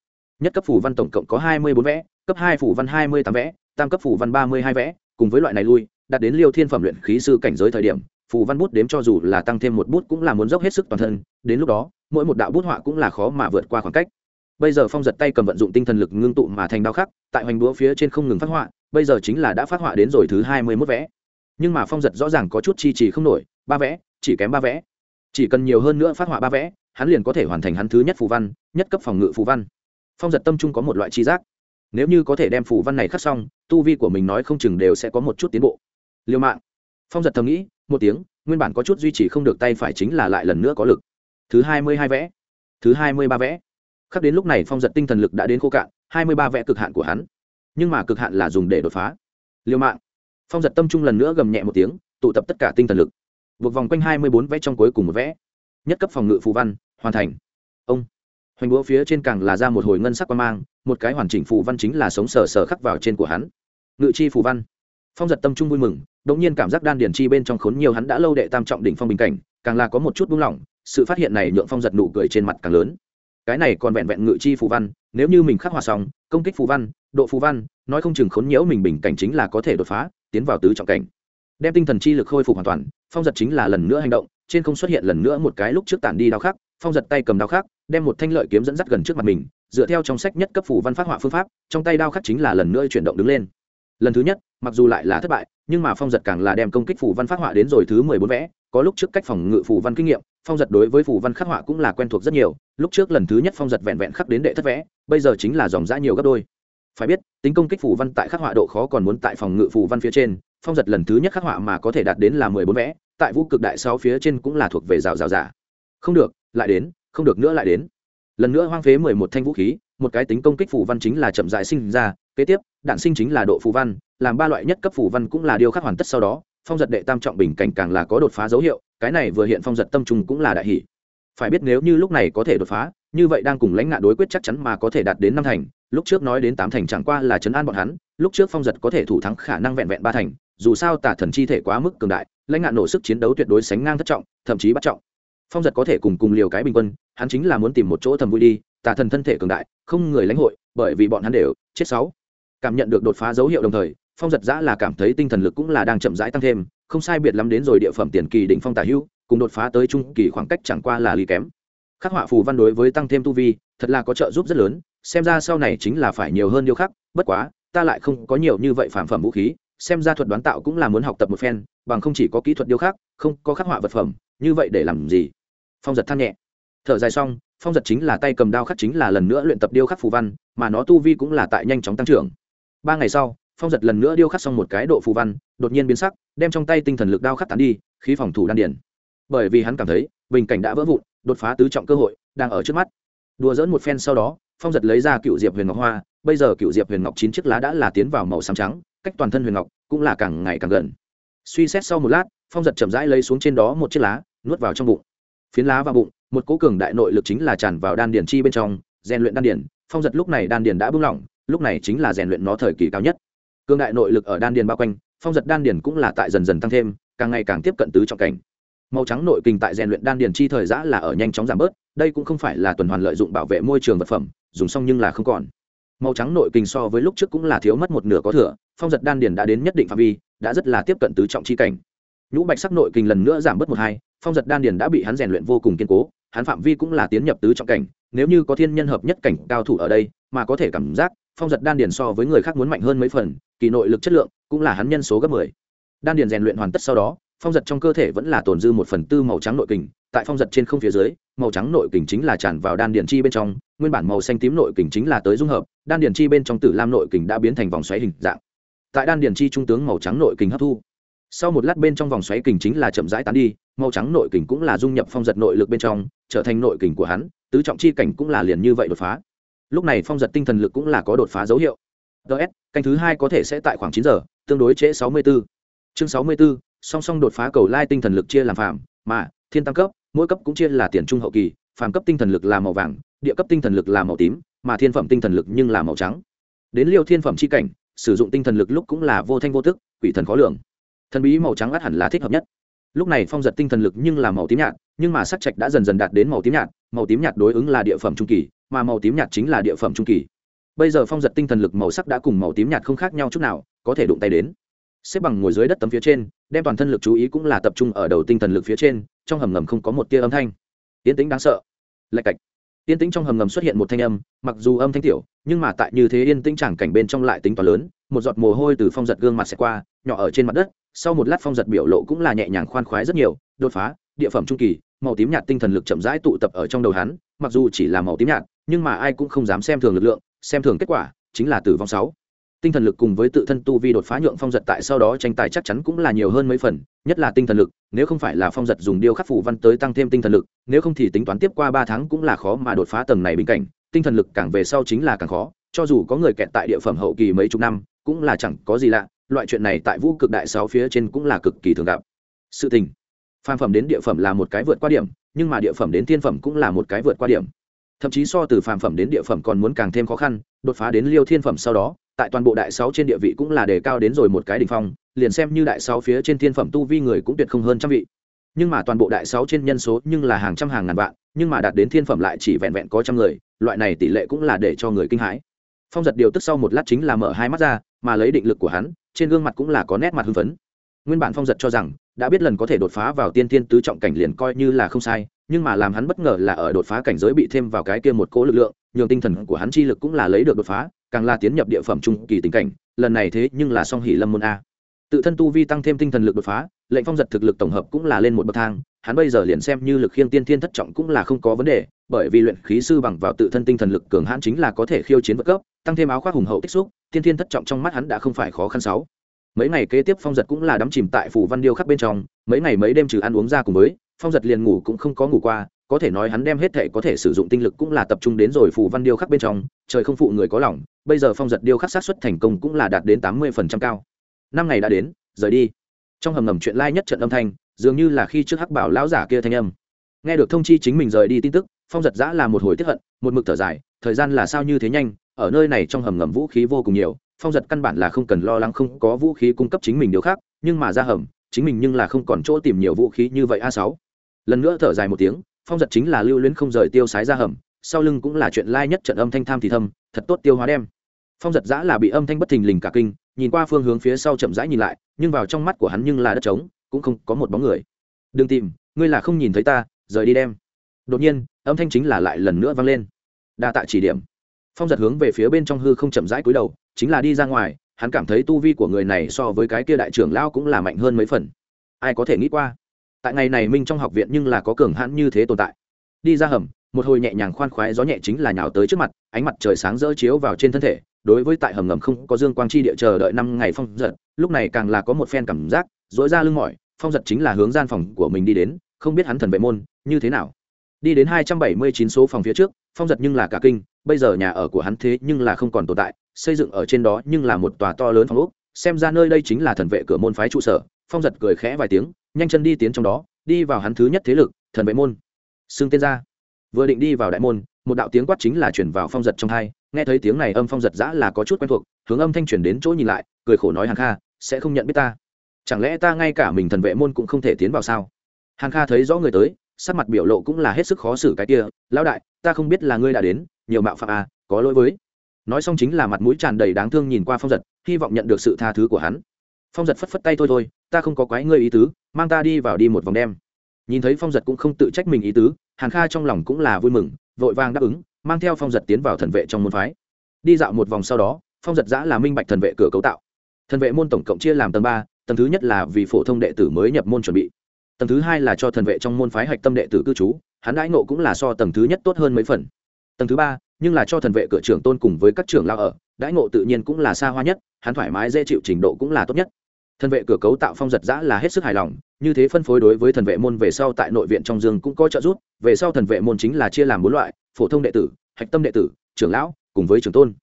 nhất cấp phủ văn tổng cộng có hai mươi bốn vẽ, cấp hai phủ văn hai mươi tám vẽ, tam cấp phủ văn ba mươi hai vẽ, cùng với loại này lui, đạt đến liêu thiên phẩm luyện khí sư cảnh giới thời điểm phù văn bút đếm cho dù là tăng thêm một bút cũng là muốn dốc hết sức toàn thân, đến lúc đó, mỗi một đạo bút họa cũng là khó mà vượt qua khoảng cách. Bây giờ phong giật tay cầm vận dụng tinh thần lực ngưng tụ mà thành đao khắc, tại hoành đũa phía trên không ngừng phát họa, bây giờ chính là đã phát họa đến rồi thứ hai mươi mốt vẽ. Nhưng mà phong giật rõ ràng có chút chi trì không nổi, ba vẽ, chỉ kém ba vẽ. Chỉ cần nhiều hơn nữa phát họa ba vẽ, hắn liền có thể hoàn thành hắn thứ nhất phù văn, nhất cấp phòng ngự phù văn phong giật tâm trung có một loại chi giác. Nếu như có thể đem phù văn này khắc xong, tu vi của mình nói không chừng đều sẽ có một chút tiến bộ. Liêu mạng. Phong giật thầm nghĩ, một tiếng, nguyên bản có chút duy trì không được tay phải chính là lại lần nữa có lực. Thứ hai mươi hai vẽ. Thứ hai mươi ba vẽ. Khắc đến lúc này phong giật tinh thần lực đã đến khô cạn, hai mươi ba vẽ cực hạn của hắn. Nhưng mà cực hạn là dùng để đột phá. Liêu mạng. Phong giật tâm trung lần nữa gầm nhẹ một tiếng, tụ tập tất cả tinh thần lực. Vượt vòng quanh hai mươi bốn vẽ trong cuối cùng một vẽ. Nhất cấp phòng ngự phù văn, hoàn thành. Ông hoành búa phía trên càng là ra một hồi ngân sắc quan mang, một cái hoàn chỉnh phù văn chính là sống sờ sờ khắc vào trên của hắn. Ngự chi phù văn. Phong giật tâm trung vui mừng đ ỗ n g nhiên cảm giác đan điển chi bên trong khốn nhiều hắn đã lâu đệ tam trọng đỉnh phong bình cảnh, càng là có một chút buông lỏng, sự phát hiện này nhượng phong giật nụ cười trên mặt càng lớn. Cái này còn vẹn vẹn ngự chi phù văn, nếu như mình khắc hòa xong, công kích phù văn, độ phù văn, nói không chừng khốn nhiễu mình bình cảnh chính là có thể đột phá, tiến vào tứ trọng cảnh. Đem tinh thần chi lực khôi phục hoàn toàn, phong giật chính là lần nữa hành động, trên không xuất hiện lần nữa một cái lúc trước tản đi đau khắc, phong giật tay cầm đau khắc đem một thanh lợi kiếm dẫn dắt gần trước mặt mình, dựa theo trong sách nhất cấp phủ văn phát họa phương pháp, trong tay đao khắc chính là lần nữa chuyển động đứng lên. Lần thứ nhất, mặc dù lại là thất bại, nhưng mà phong giật càng là đem công kích phủ văn phát họa đến rồi thứ mười bốn vẽ, có lúc trước cách phòng ngự phủ văn kinh nghiệm, phong giật đối với phủ văn khắc họa cũng là quen thuộc rất nhiều, lúc trước lần thứ nhất phong giật vẹn vẹn khắc đến đệ thất vẽ, bây giờ chính là dòng giã nhiều gấp đôi. Phải biết, tính công kích phủ văn tại khắc họa độ khó còn muốn tại phòng ngự phủ văn phía trên, phong giật lần thứ nhất khắc họa mà có thể đạt đến là mười bốn vẽ, tại vũ cực đại sáu phía trên cũng là thuộc về rào rào giả không được, lại đến không được nữa lại đến. Lần nữa hoang phế mười một thanh vũ khí, một cái tính công kích phù văn chính là chậm dại sinh ra, kế tiếp, đạn sinh chính là độ phù văn, làm ba loại nhất cấp phù văn cũng là điều khắc hoàn tất sau đó, phong giật đệ tam trọng bình cảnh càng là có đột phá dấu hiệu, cái này vừa hiện phong giật tâm trùng cũng là đại hỷ phải biết nếu như lúc này có thể đột phá, như vậy đang cùng lãnh ngạn đối quyết chắc chắn mà có thể đạt đến năm thành, lúc trước nói đến tám thành chẳng qua là chấn an bọn hắn, lúc trước phong giật có thể thủ thắng khả năng vẹn vẹn ba thành, dù sao tả thần chi thể quá mức cường đại, lãnh ngạn nổ sức chiến đấu tuyệt đối sánh ngang thất trọng, thậm chí bắt trọng phong giật có thể cùng cùng liều cái bình quân, hắn chính là muốn tìm một chỗ thầm vui đi, tà thần thân thể cường đại, không người lãnh hội, bởi vì bọn hắn đều chết sáu. Cảm nhận được đột phá dấu hiệu đồng thời, phong giật giã là cảm thấy tinh thần lực cũng là đang chậm rãi tăng thêm, không sai biệt lắm đến rồi địa phẩm tiền kỳ đỉnh phong tả hữu, cùng đột phá tới trung kỳ khoảng cách chẳng qua là lý kém. Khắc họa phù văn đối với tăng thêm tu vi, thật là có trợ giúp rất lớn, xem ra sau này chính là phải nhiều hơn điêu khắc bất quá, ta lại không có nhiều như vậy phản phẩm vũ khí, xem ra thuật đoán tạo cũng là muốn học tập một phen, bằng không chỉ có kỹ thuật điêu khắc, không có khắc họa vật phẩm như vậy để làm gì? Phong giật than nhẹ. Thở dài xong, phong giật chính là tay cầm đao khắc chính là lần nữa luyện tập điêu khắc phù văn, mà nó tu vi cũng là tại nhanh chóng tăng trưởng. Ba ngày sau, phong giật lần nữa điêu khắc xong một cái độ phù văn, đột nhiên biến sắc, đem trong tay tinh thần lực đao khắc tán đi, khí phòng thủ đan điển bởi vì hắn cảm thấy, bình cảnh đã vỡ vụn, đột phá tứ trọng cơ hội, đang ở trước mắt. Đùa dỡn một phen sau đó, phong giật lấy ra cựu diệp huyền ngọc hoa, bây giờ cựu diệp huyền ngọc chín chiếc lá đã là tiến vào màu xám trắng, cách toàn thân huyền ngọc cũng là càng ngày càng gần. Suy xét sau một lát phong giật chậm rãi lấy xuống trên đó một chiếc lá, nuốt vào trong bụng. Phiến lá vào bụng, một cố cường đại nội lực chính là tràn vào đan điền chi bên trong, rèn luyện đan điền. Phong giật lúc này đan điền đã bung lỏng, lúc này chính là rèn luyện nó thời kỳ cao nhất. Cường đại nội lực ở đan điền bao quanh, phong giật đan điền cũng là tại dần dần tăng thêm, càng ngày càng tiếp cận tứ trọng cảnh. Màu trắng nội kinh tại rèn luyện đan điền chi thời giã là ở nhanh chóng giảm bớt, đây cũng không phải là tuần hoàn lợi dụng bảo vệ môi trường vật phẩm, dùng xong nhưng là không còn. Màu trắng nội kinh so với lúc trước cũng là thiếu mất một nửa có thừa, phong giật đan điền đã đến nhất định phạm vi, đã rất là tiếp cận tứ trọng chi cảnh nhũ bạch sắc nội kình lần nữa giảm bớt một hai, phong giật đan điền đã bị hắn rèn luyện vô cùng kiên cố, hắn phạm vi cũng là tiến nhập tứ trọng cảnh, nếu như có thiên nhân hợp nhất cảnh cao thủ ở đây, mà có thể cảm giác, phong giật đan điền so với người khác muốn mạnh hơn mấy phần, kỳ nội lực chất lượng cũng là hắn nhân số gấp mười. Đan điền rèn luyện hoàn tất sau đó, phong giật trong cơ thể vẫn là tồn dư một phần tư màu trắng nội kình, tại phong giật trên không phía dưới, màu trắng nội kình chính là tràn vào đan điền chi bên trong, nguyên bản màu xanh tím nội kình chính là tới dung hợp, đan điền chi bên trong tử lam nội kình đã biến thành vòng xoáy hình dạng. Tại đan điền chi trung tướng màu trắng nội kình hấp thu sau một lát bên trong vòng xoáy kình chính là chậm rãi tán đi màu trắng nội kình cũng là dung nhập phong giật nội lực bên trong trở thành nội kình của hắn tứ trọng chi cảnh cũng là liền như vậy đột phá. Lúc này phong giật tinh thần lực cũng là có đột phá dấu hiệu. Ts canh thứ hai có thể sẽ tại khoảng chín giờ tương đối trễ sáu mươi 64. chương sáu mươi 64, song song đột phá cầu lai tinh thần lực chia làm phạm mà thiên tăng cấp mỗi cấp cũng chia là tiền trung hậu kỳ phàm cấp tinh thần lực là màu vàng địa cấp tinh thần lực là màu tím mà thiên phẩm tinh thần lực nhưng là màu trắng. Đến liêu thiên phẩm c h i cảnh sử dụng tinh thần lực lúc cũng là vô thanh vô tức quỷ thần khó lường thần bí màu trắng ắt hẳn là thích hợp nhất. Lúc này phong giật tinh thần lực nhưng là màu tím nhạt, nhưng mà sắc trạch đã dần dần đạt đến màu tím nhạt. Màu tím nhạt đối ứng là địa phẩm trung kỳ, mà màu tím nhạt chính là địa phẩm trung kỳ. Bây giờ phong giật tinh thần lực màu sắc đã cùng màu tím nhạt không khác nhau chút nào, có thể đụng tay đến. Xếp bằng ngồi dưới đất tấm phía trên, đem toàn thân lực chú ý cũng là tập trung ở đầu tinh thần lực phía trên, trong hầm ngầm không có một tia âm thanh. Tiến tĩnh đáng sợ. Lạch cạch. Yên tĩnh trong hầm ngầm xuất hiện một thanh âm, mặc dù âm thanh tiểu, nhưng mà tại như thế yên tĩnh chẳng cảnh bên trong lại tính to lớn, một giọt mồ hôi từ phong giật gương mặt xẹt qua, nhỏ ở trên mặt đất sau một lát phong giật biểu lộ cũng là nhẹ nhàng khoan khoái rất nhiều, đột phá, địa phẩm trung kỳ, màu tím nhạt tinh thần lực chậm rãi tụ tập ở trong đầu hắn, mặc dù chỉ là màu tím nhạt, nhưng mà ai cũng không dám xem thường lực lượng, xem thường kết quả, chính là tử vong sáu. Tinh thần lực cùng với tự thân tu vi đột phá nhượng phong giật tại sau đó tranh tài chắc chắn cũng là nhiều hơn mấy phần, nhất là tinh thần lực, nếu không phải là phong giật dùng điêu khắc phủ văn tới tăng thêm tinh thần lực, nếu không thì tính toán tiếp qua ba tháng cũng là khó mà đột phá tầng này bình cảnh, tinh thần lực càng về sau chính là càng khó, cho dù có người kẹt tại địa phẩm hậu kỳ mấy chục năm, cũng là chẳng có gì lạ loại chuyện này tại vũ cực đại sáu phía trên cũng là cực kỳ thường gặp. Sự tình. Phàm phẩm đến địa phẩm là một cái vượt qua điểm, nhưng mà địa phẩm đến thiên phẩm cũng là một cái vượt qua điểm. Thậm chí so từ phàm phẩm đến địa phẩm còn muốn càng thêm khó khăn, đột phá đến liêu thiên phẩm sau đó, tại toàn bộ đại sáu trên địa vị cũng là đề cao đến rồi một cái đỉnh phong, liền xem như đại sáu phía trên thiên phẩm tu vi người cũng tuyệt không hơn trăm vị. Nhưng mà toàn bộ đại sáu trên nhân số nhưng là hàng trăm hàng ngàn vạn, nhưng mà đạt đến thiên phẩm lại chỉ vẹn vẹn có trăm người, loại này tỷ lệ cũng là để cho người kinh hãi. Phong giật điều tức sau một lát chính là mở hai mắt ra, mà lấy định lực của hắn trên gương mặt cũng là có nét mặt hưng phấn. Nguyên bản phong giật cho rằng, đã biết lần có thể đột phá vào tiên tiên tứ trọng cảnh liền coi như là không sai, nhưng mà làm hắn bất ngờ là ở đột phá cảnh giới bị thêm vào cái kia một cỗ lực lượng, nhường tinh thần của hắn chi lực cũng là lấy được đột phá, càng là tiến nhập địa phẩm trung kỳ tình cảnh, lần này thế nhưng là song hỷ lâm môn a. Tự thân tu vi tăng thêm tinh thần lực đột phá, lệnh phong giật thực lực tổng hợp cũng là lên một bậc thang hắn bây giờ liền xem như lực khiêng tiên thiên thất trọng cũng là không có vấn đề, bởi vì luyện khí sư bằng vào tự thân tinh thần lực cường hãn chính là có thể khiêu chiến vượt cấp, tăng thêm áo khoác hùng hậu tích xúc, tiên thiên thất trọng trong mắt hắn đã không phải khó khăn sáu. Mấy ngày kế tiếp phong giật cũng là đắm chìm tại phủ văn điêu khắc bên trong, mấy ngày mấy đêm trừ ăn uống ra cùng với, phong giật liền ngủ cũng không có ngủ qua, có thể nói hắn đem hết thể có thể sử dụng tinh lực cũng là tập trung đến rồi phủ văn điêu khắc bên trong, trời không phụ người có lòng, bây giờ phong giật điêu khắc sát xuất thành công cũng là đạt đến tám mươi phần trăm cao. Năm ngày đã đến, rời đi. Trong hầm ngầm chuyện lai nhất trận âm thanh dường như là khi trước hắc bảo lão giả kia thanh âm. Nghe được thông chi chính mình rời đi tin tức, phong giật giã là một hồi tiếp hận, một mực thở dài, thời gian là sao như thế nhanh, ở nơi này trong hầm ngầm vũ khí vô cùng nhiều, phong giật căn bản là không cần lo lắng không có vũ khí cung cấp chính mình điều khác, nhưng mà ra hầm, chính mình nhưng là không còn chỗ tìm nhiều vũ khí như vậy a sáu. Lần nữa thở dài một tiếng, phong giật chính là lưu luyến không rời tiêu sái ra hầm, sau lưng cũng là chuyện lai nhất trận âm thanh tham thì thâm thật tốt tiêu hóa đem. Phong giật giã là bị âm thanh bất thình lình cả kinh, nhìn qua phương hướng phía sau chậm rãi nhìn lại, nhưng vào trong mắt của hắn nhưng là đất trống cũng không có một bóng người. Đừng tìm, ngươi là không nhìn thấy ta, rời đi đem. Đột nhiên, âm thanh chính là lại lần nữa vang lên. Đa tạ chỉ điểm. Phong giật hướng về phía bên trong hư không chậm rãi cúi đầu, chính là đi ra ngoài, hắn cảm thấy tu vi của người này so với cái kia đại trưởng lao cũng là mạnh hơn mấy phần. Ai có thể nghĩ qua? Tại ngày này minh trong học viện nhưng là có cường hãn như thế tồn tại. Đi ra hầm một hồi nhẹ nhàng khoan khoái gió nhẹ chính là nhào tới trước mặt, ánh mặt trời sáng rỡ chiếu vào trên thân thể, đối với tại hầm ngầm không có dương quang chi địa chờ đợi năm ngày phong giật, lúc này càng là có một phen cảm giác dỗi ra lưng mỏi, phong giật chính là hướng gian phòng của mình đi đến, không biết hắn thần vệ môn, như thế nào. Đi đến hai trăm bảy mươi chín số phòng phía trước, phong giật nhưng là cả kinh, bây giờ nhà ở của hắn thế nhưng là không còn tồn tại, xây dựng ở trên đó nhưng là một tòa to lớn phòng úc xem ra nơi đây chính là thần vệ cửa môn phái trụ sở, phong giật cười khẽ vài tiếng, nhanh chân đi tiến trong đó, đi vào hắn thứ nhất thế lực, thần vệ môn. Xưng tên ra vừa định đi vào đại môn, một đạo tiếng quát chính là chuyển vào phong giật trong hai. Nghe thấy tiếng này âm phong giật giã là có chút quen thuộc, hướng âm thanh chuyển đến chỗ nhìn lại, cười khổ nói hàng kha, sẽ không nhận biết ta. Chẳng lẽ ta ngay cả mình thần vệ môn cũng không thể tiến vào sao? Hàng kha thấy rõ người tới, sắc mặt biểu lộ cũng là hết sức khó xử cái kia, lão đại, ta không biết là ngươi đã đến, nhiều mạo phạm à có lỗi với. Nói xong chính là mặt mũi tràn đầy đáng thương nhìn qua phong giật, hy vọng nhận được sự tha thứ của hắn. Phong giật phất phất tay thôi thôi, ta không có quái ngươi ý tứ, mang ta đi vào đi một vòng đêm nhìn thấy phong giật cũng không tự trách mình ý tứ, hàn kha trong lòng cũng là vui mừng, vội vàng đáp ứng, mang theo phong giật tiến vào thần vệ trong môn phái. Đi dạo một vòng sau đó, phong giật giã là minh bạch thần vệ cửa cấu tạo. Thần vệ môn tổng cộng chia làm tầng ba, tầng thứ nhất là vì phổ thông đệ tử mới nhập môn chuẩn bị. Tầng thứ hai là cho thần vệ trong môn phái hạch tâm đệ tử cư trú, hắn đãi nộ cũng là so tầng thứ nhất tốt hơn mấy phần. Tầng thứ ba, nhưng là cho thần vệ cửa trưởng tôn cùng với các trưởng lao ở, đãi ngộ tự nhiên cũng là xa hoa nhất, hắn thoải mái dễ chịu trình độ cũng là tốt nhất thần vệ cửa cấu tạo phong giật giã là hết sức hài lòng, như thế phân phối đối với thần vệ môn về sau tại nội viện trong dương cũng có trợ giúp, về sau thần vệ môn chính là chia làm bốn loại, phổ thông đệ tử, hạch tâm đệ tử, trưởng lão, cùng với trưởng tôn.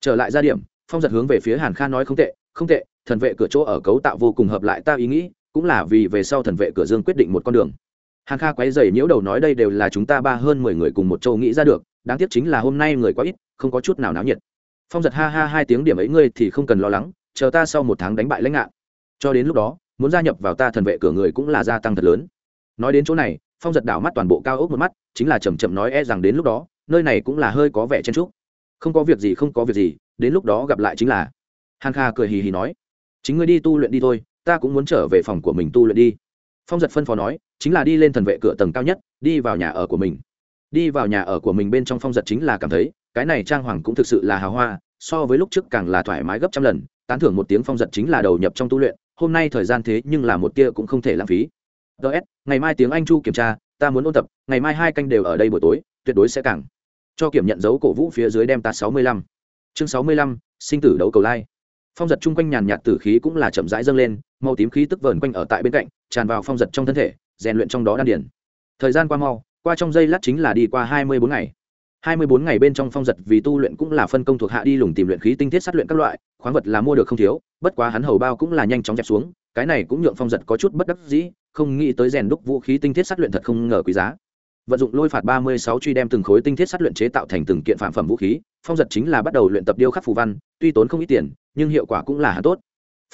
Trở lại gia điểm, phong giật hướng về phía hàn kha nói không tệ không tệ, thần vệ cửa chỗ ở cấu tạo vô cùng hợp lại ta ý nghĩ, cũng là vì về sau thần vệ cửa dương quyết định một con đường. Hàn kha quấy dày nhiễu đầu nói đây đều là chúng ta ba hơn mười người cùng một châu nghĩ ra được, đáng tiếc chính là hôm nay người quá ít, không có chút nào náo nhiệt. Phong giật ha ha hai tiếng điểm ấy ngươi thì không cần lo lắng, chờ ta sau một tháng đánh bại lãnh ngạn cho đến lúc đó, muốn gia nhập vào ta thần vệ cửa người cũng là gia tăng thật lớn. Nói đến chỗ này, phong giật đảo mắt toàn bộ cao ốc một mắt, chính là chầm chậm nói e rằng đến lúc đó, nơi này cũng là hơi có vẻ chen trúc không có việc gì, không có việc gì, đến lúc đó gặp lại chính là. Hàn kha cười hì hì nói, chính ngươi đi tu luyện đi thôi, ta cũng muốn trở về phòng của mình tu luyện đi. Phong giật phân phó nói, chính là đi lên thần vệ cửa tầng cao nhất, đi vào nhà ở của mình. Đi vào nhà ở của mình bên trong phong giật chính là cảm thấy, cái này trang hoàng cũng thực sự là hào hoa, so với lúc trước càng là thoải mái gấp trăm lần, tán thưởng một tiếng phong giật chính là đầu nhập trong tu luyện hôm nay thời gian thế nhưng là một kia cũng không thể lãng phí. Ts ngày mai tiếng anh chu kiểm tra, ta muốn ôn tập, ngày mai hai canh đều ở đây buổi tối, tuyệt đối sẽ càng. Cho kiểm nhận dấu cổ vũ phía dưới đem ta sáu mươi lăm. Chương sáu mươi lăm, sinh tử đấu cầu lai. Phong giật chung quanh nhàn nhạt tử khí cũng là chậm rãi dâng lên, màu tím khí tức vờn quanh ở tại bên cạnh, tràn vào phong giật trong thân thể, rèn luyện trong đó đan điển thời gian qua mau, qua trong giây lát chính là đi qua hai mươi bốn ngày. hai mươi bốn ngày bên trong phong giật vì tu luyện cũng là phân công thuộc hạ đi lùng tìm luyện khí tinh thiết sát luyện các loại khoáng vật là mua được không thiếu, bất quá hắn hầu bao cũng là nhanh chóng dẹp xuống, cái này cũng nhượng phong giật có chút bất đắc dĩ, không nghĩ tới rèn đúc vũ khí tinh thiết sát luyện thật không ngờ quý giá. Vận dụng lôi phạt ba mươi sáu truy đem từng khối tinh thiết sát luyện chế tạo thành từng kiện phạm phẩm vũ khí, phong giật chính là bắt đầu luyện tập điêu khắc phù văn, tuy tốn không ít tiền, nhưng hiệu quả cũng là hạ tốt.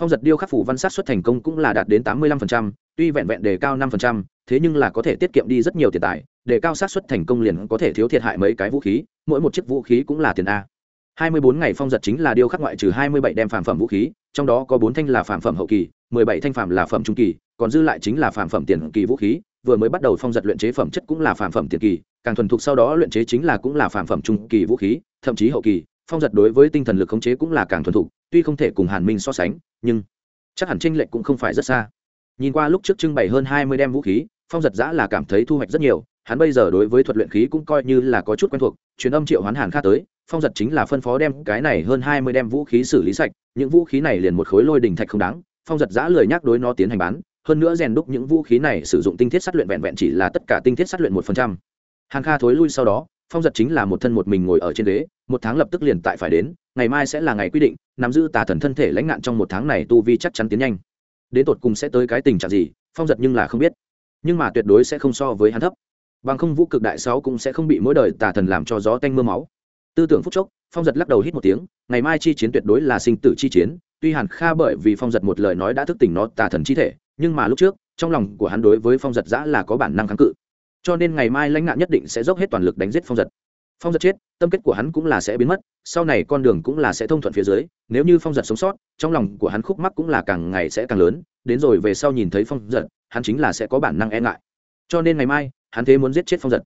Phong giật điêu khắc phù văn sát xuất thành công cũng là đạt đến tám mươi lăm tuy vẹn vẹn đề cao năm thế nhưng là có thể tiết kiệm đi rất nhiều tiền tài, đề cao sát xuất thành công liền có thể thiếu thiệt hại mấy cái vũ khí, mỗi một chiếc vũ khí cũng là tiền a hai mươi bốn ngày phong giật chính là điêu khắc ngoại trừ hai mươi bảy đem phàm phẩm vũ khí, trong đó có bốn thanh là phàm phẩm hậu kỳ, mười bảy thanh phàm là phẩm trung kỳ, còn dư lại chính là phàm phẩm tiền kỳ vũ khí, vừa mới bắt đầu phong giật luyện chế phẩm chất cũng là phàm phẩm tiền kỳ, càng thuần thục sau đó luyện chế chính là cũng là phàm phẩm trung kỳ vũ khí, thậm chí hậu kỳ, phong giật đối với tinh thần lực khống chế cũng là càng thuần thục, tuy không thể cùng hàn minh so sánh, nhưng chắc hẳn chênh lệch cũng không phải rất xa. Nhìn qua lúc trước trưng bày hơn hai mươi đem vũ khí, phong giật giã là cảm thấy thu hoạch rất nhiều, hắn bây giờ đối với thuật luyện khí cũng coi như là có chút quen thuộc, truyền âm triệu hoán hàn kha tới phong giật chính là phân phó đem cái này hơn hai mươi đem vũ khí xử lý sạch, những vũ khí này liền một khối lôi đình thạch không đáng, phong giật giã lời nhắc đối nó tiến hành bán, hơn nữa rèn đúc những vũ khí này sử dụng tinh thiết sát luyện vẹn vẹn chỉ là tất cả tinh thiết sát luyện một phần trăm. Hàng kha thối lui sau đó, phong giật chính là một thân một mình ngồi ở trên ghế, một tháng lập tức liền tại phải đến, ngày mai sẽ là ngày quy định, nắm giữ tà thần thân thể lãnh nạn trong một tháng này tu vi chắc chắn tiến nhanh. Đến tột cùng sẽ tới cái tình trạng gì, phong giật nhưng là không biết. Nhưng mà tuyệt đối sẽ không so với hắn thấp. Bằng không vũ cực đại sáu cũng sẽ không bị mỗi đời tà thần làm cho gió tanh m ư a máu tư tưởng phúc chốc, phong giật lắc đầu hít một tiếng, ngày mai chi chiến tuyệt đối là sinh tử chi chiến, tuy hàn kha bởi vì phong giật một lời nói đã thức tỉnh nó tà thần chi thể, nhưng mà lúc trước, trong lòng của hắn đối với phong giật giã là có bản năng kháng cự. Cho nên ngày mai lãnh nạn nhất định sẽ dốc hết toàn lực đánh giết phong giật. Phong giật chết, tâm kết của hắn cũng là sẽ biến mất, sau này con đường cũng là sẽ thông thuận phía dưới, nếu như phong giật sống sót, trong lòng của hắn khúc mắc cũng là càng ngày sẽ càng lớn, đến rồi về sau nhìn thấy phong giật, hắn chính là sẽ có bản năng e ngại. Cho nên ngày mai, hắn thế muốn giết chết phong giật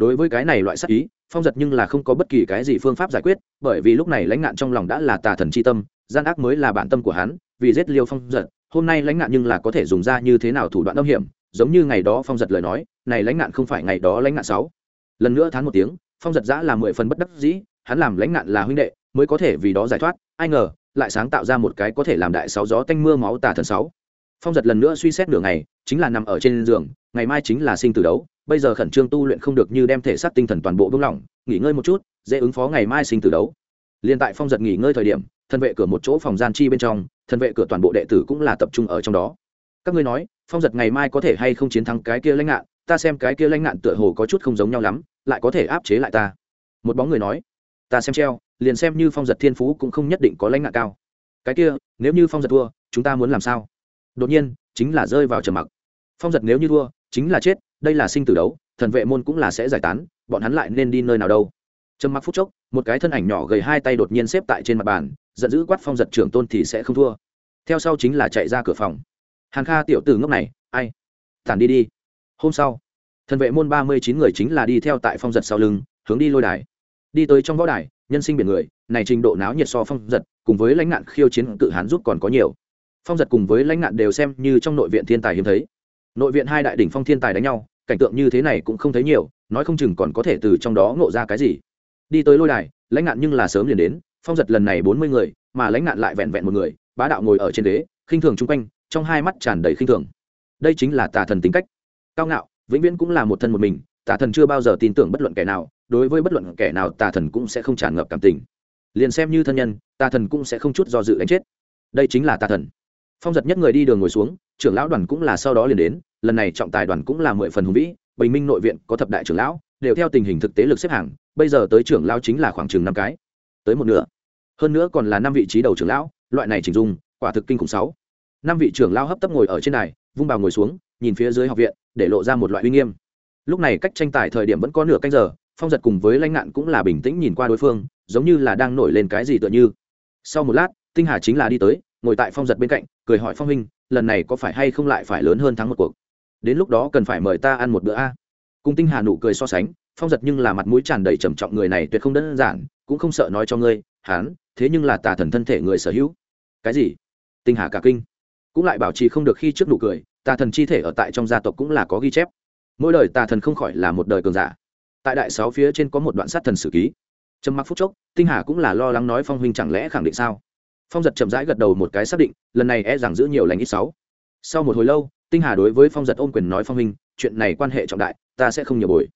đối với cái này loại sắc ý, phong giật nhưng là không có bất kỳ cái gì phương pháp giải quyết, bởi vì lúc này lãnh nạn trong lòng đã là tà thần c h i tâm, gian ác mới là bản tâm của hắn, vì giết liêu phong giật, hôm nay lãnh nạn nhưng là có thể dùng ra như thế nào thủ đoạn âm hiểm, giống như ngày đó phong giật lời nói, này lãnh nạn không phải ngày đó lãnh nạn sáu. Lần nữa thán một tiếng, phong giật giã là mười phần bất đắc dĩ, hắn làm lãnh nạn là huynh đệ, mới có thể vì đó giải thoát, ai ngờ, lại sáng tạo ra một cái có thể làm đại sáu gió tanh mưa máu tà thần sáu. Phong giật lần nữa suy xét nửa ngày, chính là nằm ở trên giường ngày mai chính là sinh tử đấu, bây giờ khẩn trương tu luyện không được như đem thể xác tinh thần toàn bộ buông lỏng, nghỉ ngơi một chút, dễ ứng phó ngày mai sinh tử đấu. Liên tại phong giật nghỉ ngơi thời điểm, thân vệ cửa một chỗ phòng gian chi bên trong, thân vệ cửa toàn bộ đệ tử cũng là tập trung ở trong đó. Các ngươi nói, phong giật ngày mai có thể hay không chiến thắng cái kia lãnh ngạn, ta xem cái kia lãnh ngạn tựa hồ có chút không giống nhau lắm, lại có thể áp chế lại ta. Một bóng người nói, ta xem treo, liền xem như phong giật thiên phú cũng không nhất định có lãnh ngạn cao. Cái kia, nếu như phong giật thua, chúng ta muốn làm sao? Đột nhiên, chính là rơi vào trầm mặc. Phong giật nếu như thua chính là chết, đây là sinh tử đấu, thần vệ môn cũng là sẽ giải tán, bọn hắn lại nên đi nơi nào đâu? Trầm mặc phút chốc, một cái thân ảnh nhỏ gầy hai tay đột nhiên xếp tại trên mặt bàn, giận dữ quát phong giật trưởng tôn thì sẽ không thua. Theo sau chính là chạy ra cửa phòng. Hàn kha tiểu tử ngốc này, ai? Tản đi đi. Hôm sau, thần vệ môn ba mươi chín người chính là đi theo tại phong giật sau lưng, hướng đi lôi đài. Đi tới trong võ đài, nhân sinh biển người, này trình độ náo nhiệt so phong giật, cùng với lãnh nạn khiêu chiến cự hán giúp còn có nhiều. Phong giật cùng với lãnh nạn đều xem như trong nội viện thiên tài hiếm thấy nội viện hai đại đỉnh phong thiên tài đánh nhau, cảnh tượng như thế này cũng không thấy nhiều, nói không chừng còn có thể từ trong đó ngộ ra cái gì. Đi tới lôi đài, lãnh nạn nhưng là sớm liền đến, phong giật lần này bốn mươi người, mà lãnh nạn lại vẹn vẹn một người, bá đạo ngồi ở trên đế khinh thường chung quanh, trong hai mắt tràn đầy khinh thường. Đây chính là tà thần tính cách. Cao ngạo, vĩnh viễn cũng là một thân một mình, tà thần chưa bao giờ tin tưởng bất luận kẻ nào, đối với bất luận kẻ nào tà thần cũng sẽ không tràn ngập cảm tình. Liền xem như thân nhân, tà thần cũng sẽ không chút do dự đánh chết. Đây chính là tà thần phong giật nhất người đi đường ngồi xuống, trưởng lão đoàn cũng là sau đó liền đến, lần này trọng tài đoàn cũng là mười phần hùng vĩ, bình minh nội viện có thập đại trưởng lão, đều theo tình hình thực tế lực xếp hàng, bây giờ tới trưởng lão chính là khoảng chừng năm cái, tới một nửa. Hơn nữa còn là năm vị trí đầu trưởng lão, loại này chỉnh dung, quả thực kinh khủng sáu. Năm vị trưởng lão hấp tấp ngồi ở trên này vung bào ngồi xuống, nhìn phía dưới học viện, để lộ ra một loại uy nghiêm. Lúc này cách tranh tài thời điểm vẫn có nửa canh giờ, phong giật cùng với lãnh nạn cũng là bình tĩnh nhìn qua đối phương, giống như là đang nổi lên cái gì tựa như. Sau một lát, tinh hà chính là đi tới, ngồi tại phong giật bên cạnh cười hỏi phong huynh, lần này có phải hay không lại phải lớn hơn thắng một cuộc? Đến lúc đó cần phải mời ta ăn một bữa a. Cùng tinh hà nụ cười so sánh, phong giật nhưng là mặt mũi tràn đầy trầm trọng người này tuyệt không đơn giản, cũng không sợ nói cho ngươi, hán, thế nhưng là tà thần thân thể người sở hữu. Cái gì? Tinh hà cả kinh. Cũng lại bảo trì không được khi trước nụ cười, tà thần chi thể ở tại trong gia tộc cũng là có ghi chép. Mỗi đời tà thần không khỏi là một đời cường giả. Tại đại sáu phía trên có một đoạn sát thần sử ký. Trầm mặc phút chốc, tinh hà cũng là lo lắng nói phong huynh chẳng lẽ khẳng định sao? Phong giật chậm rãi gật đầu một cái xác định lần này e rằng giữ nhiều lành ít sáu. Sau một hồi lâu tinh hà đối với phong giật ôm quyền nói phong hình, chuyện này quan hệ trọng đại ta sẽ không nhiều bồi.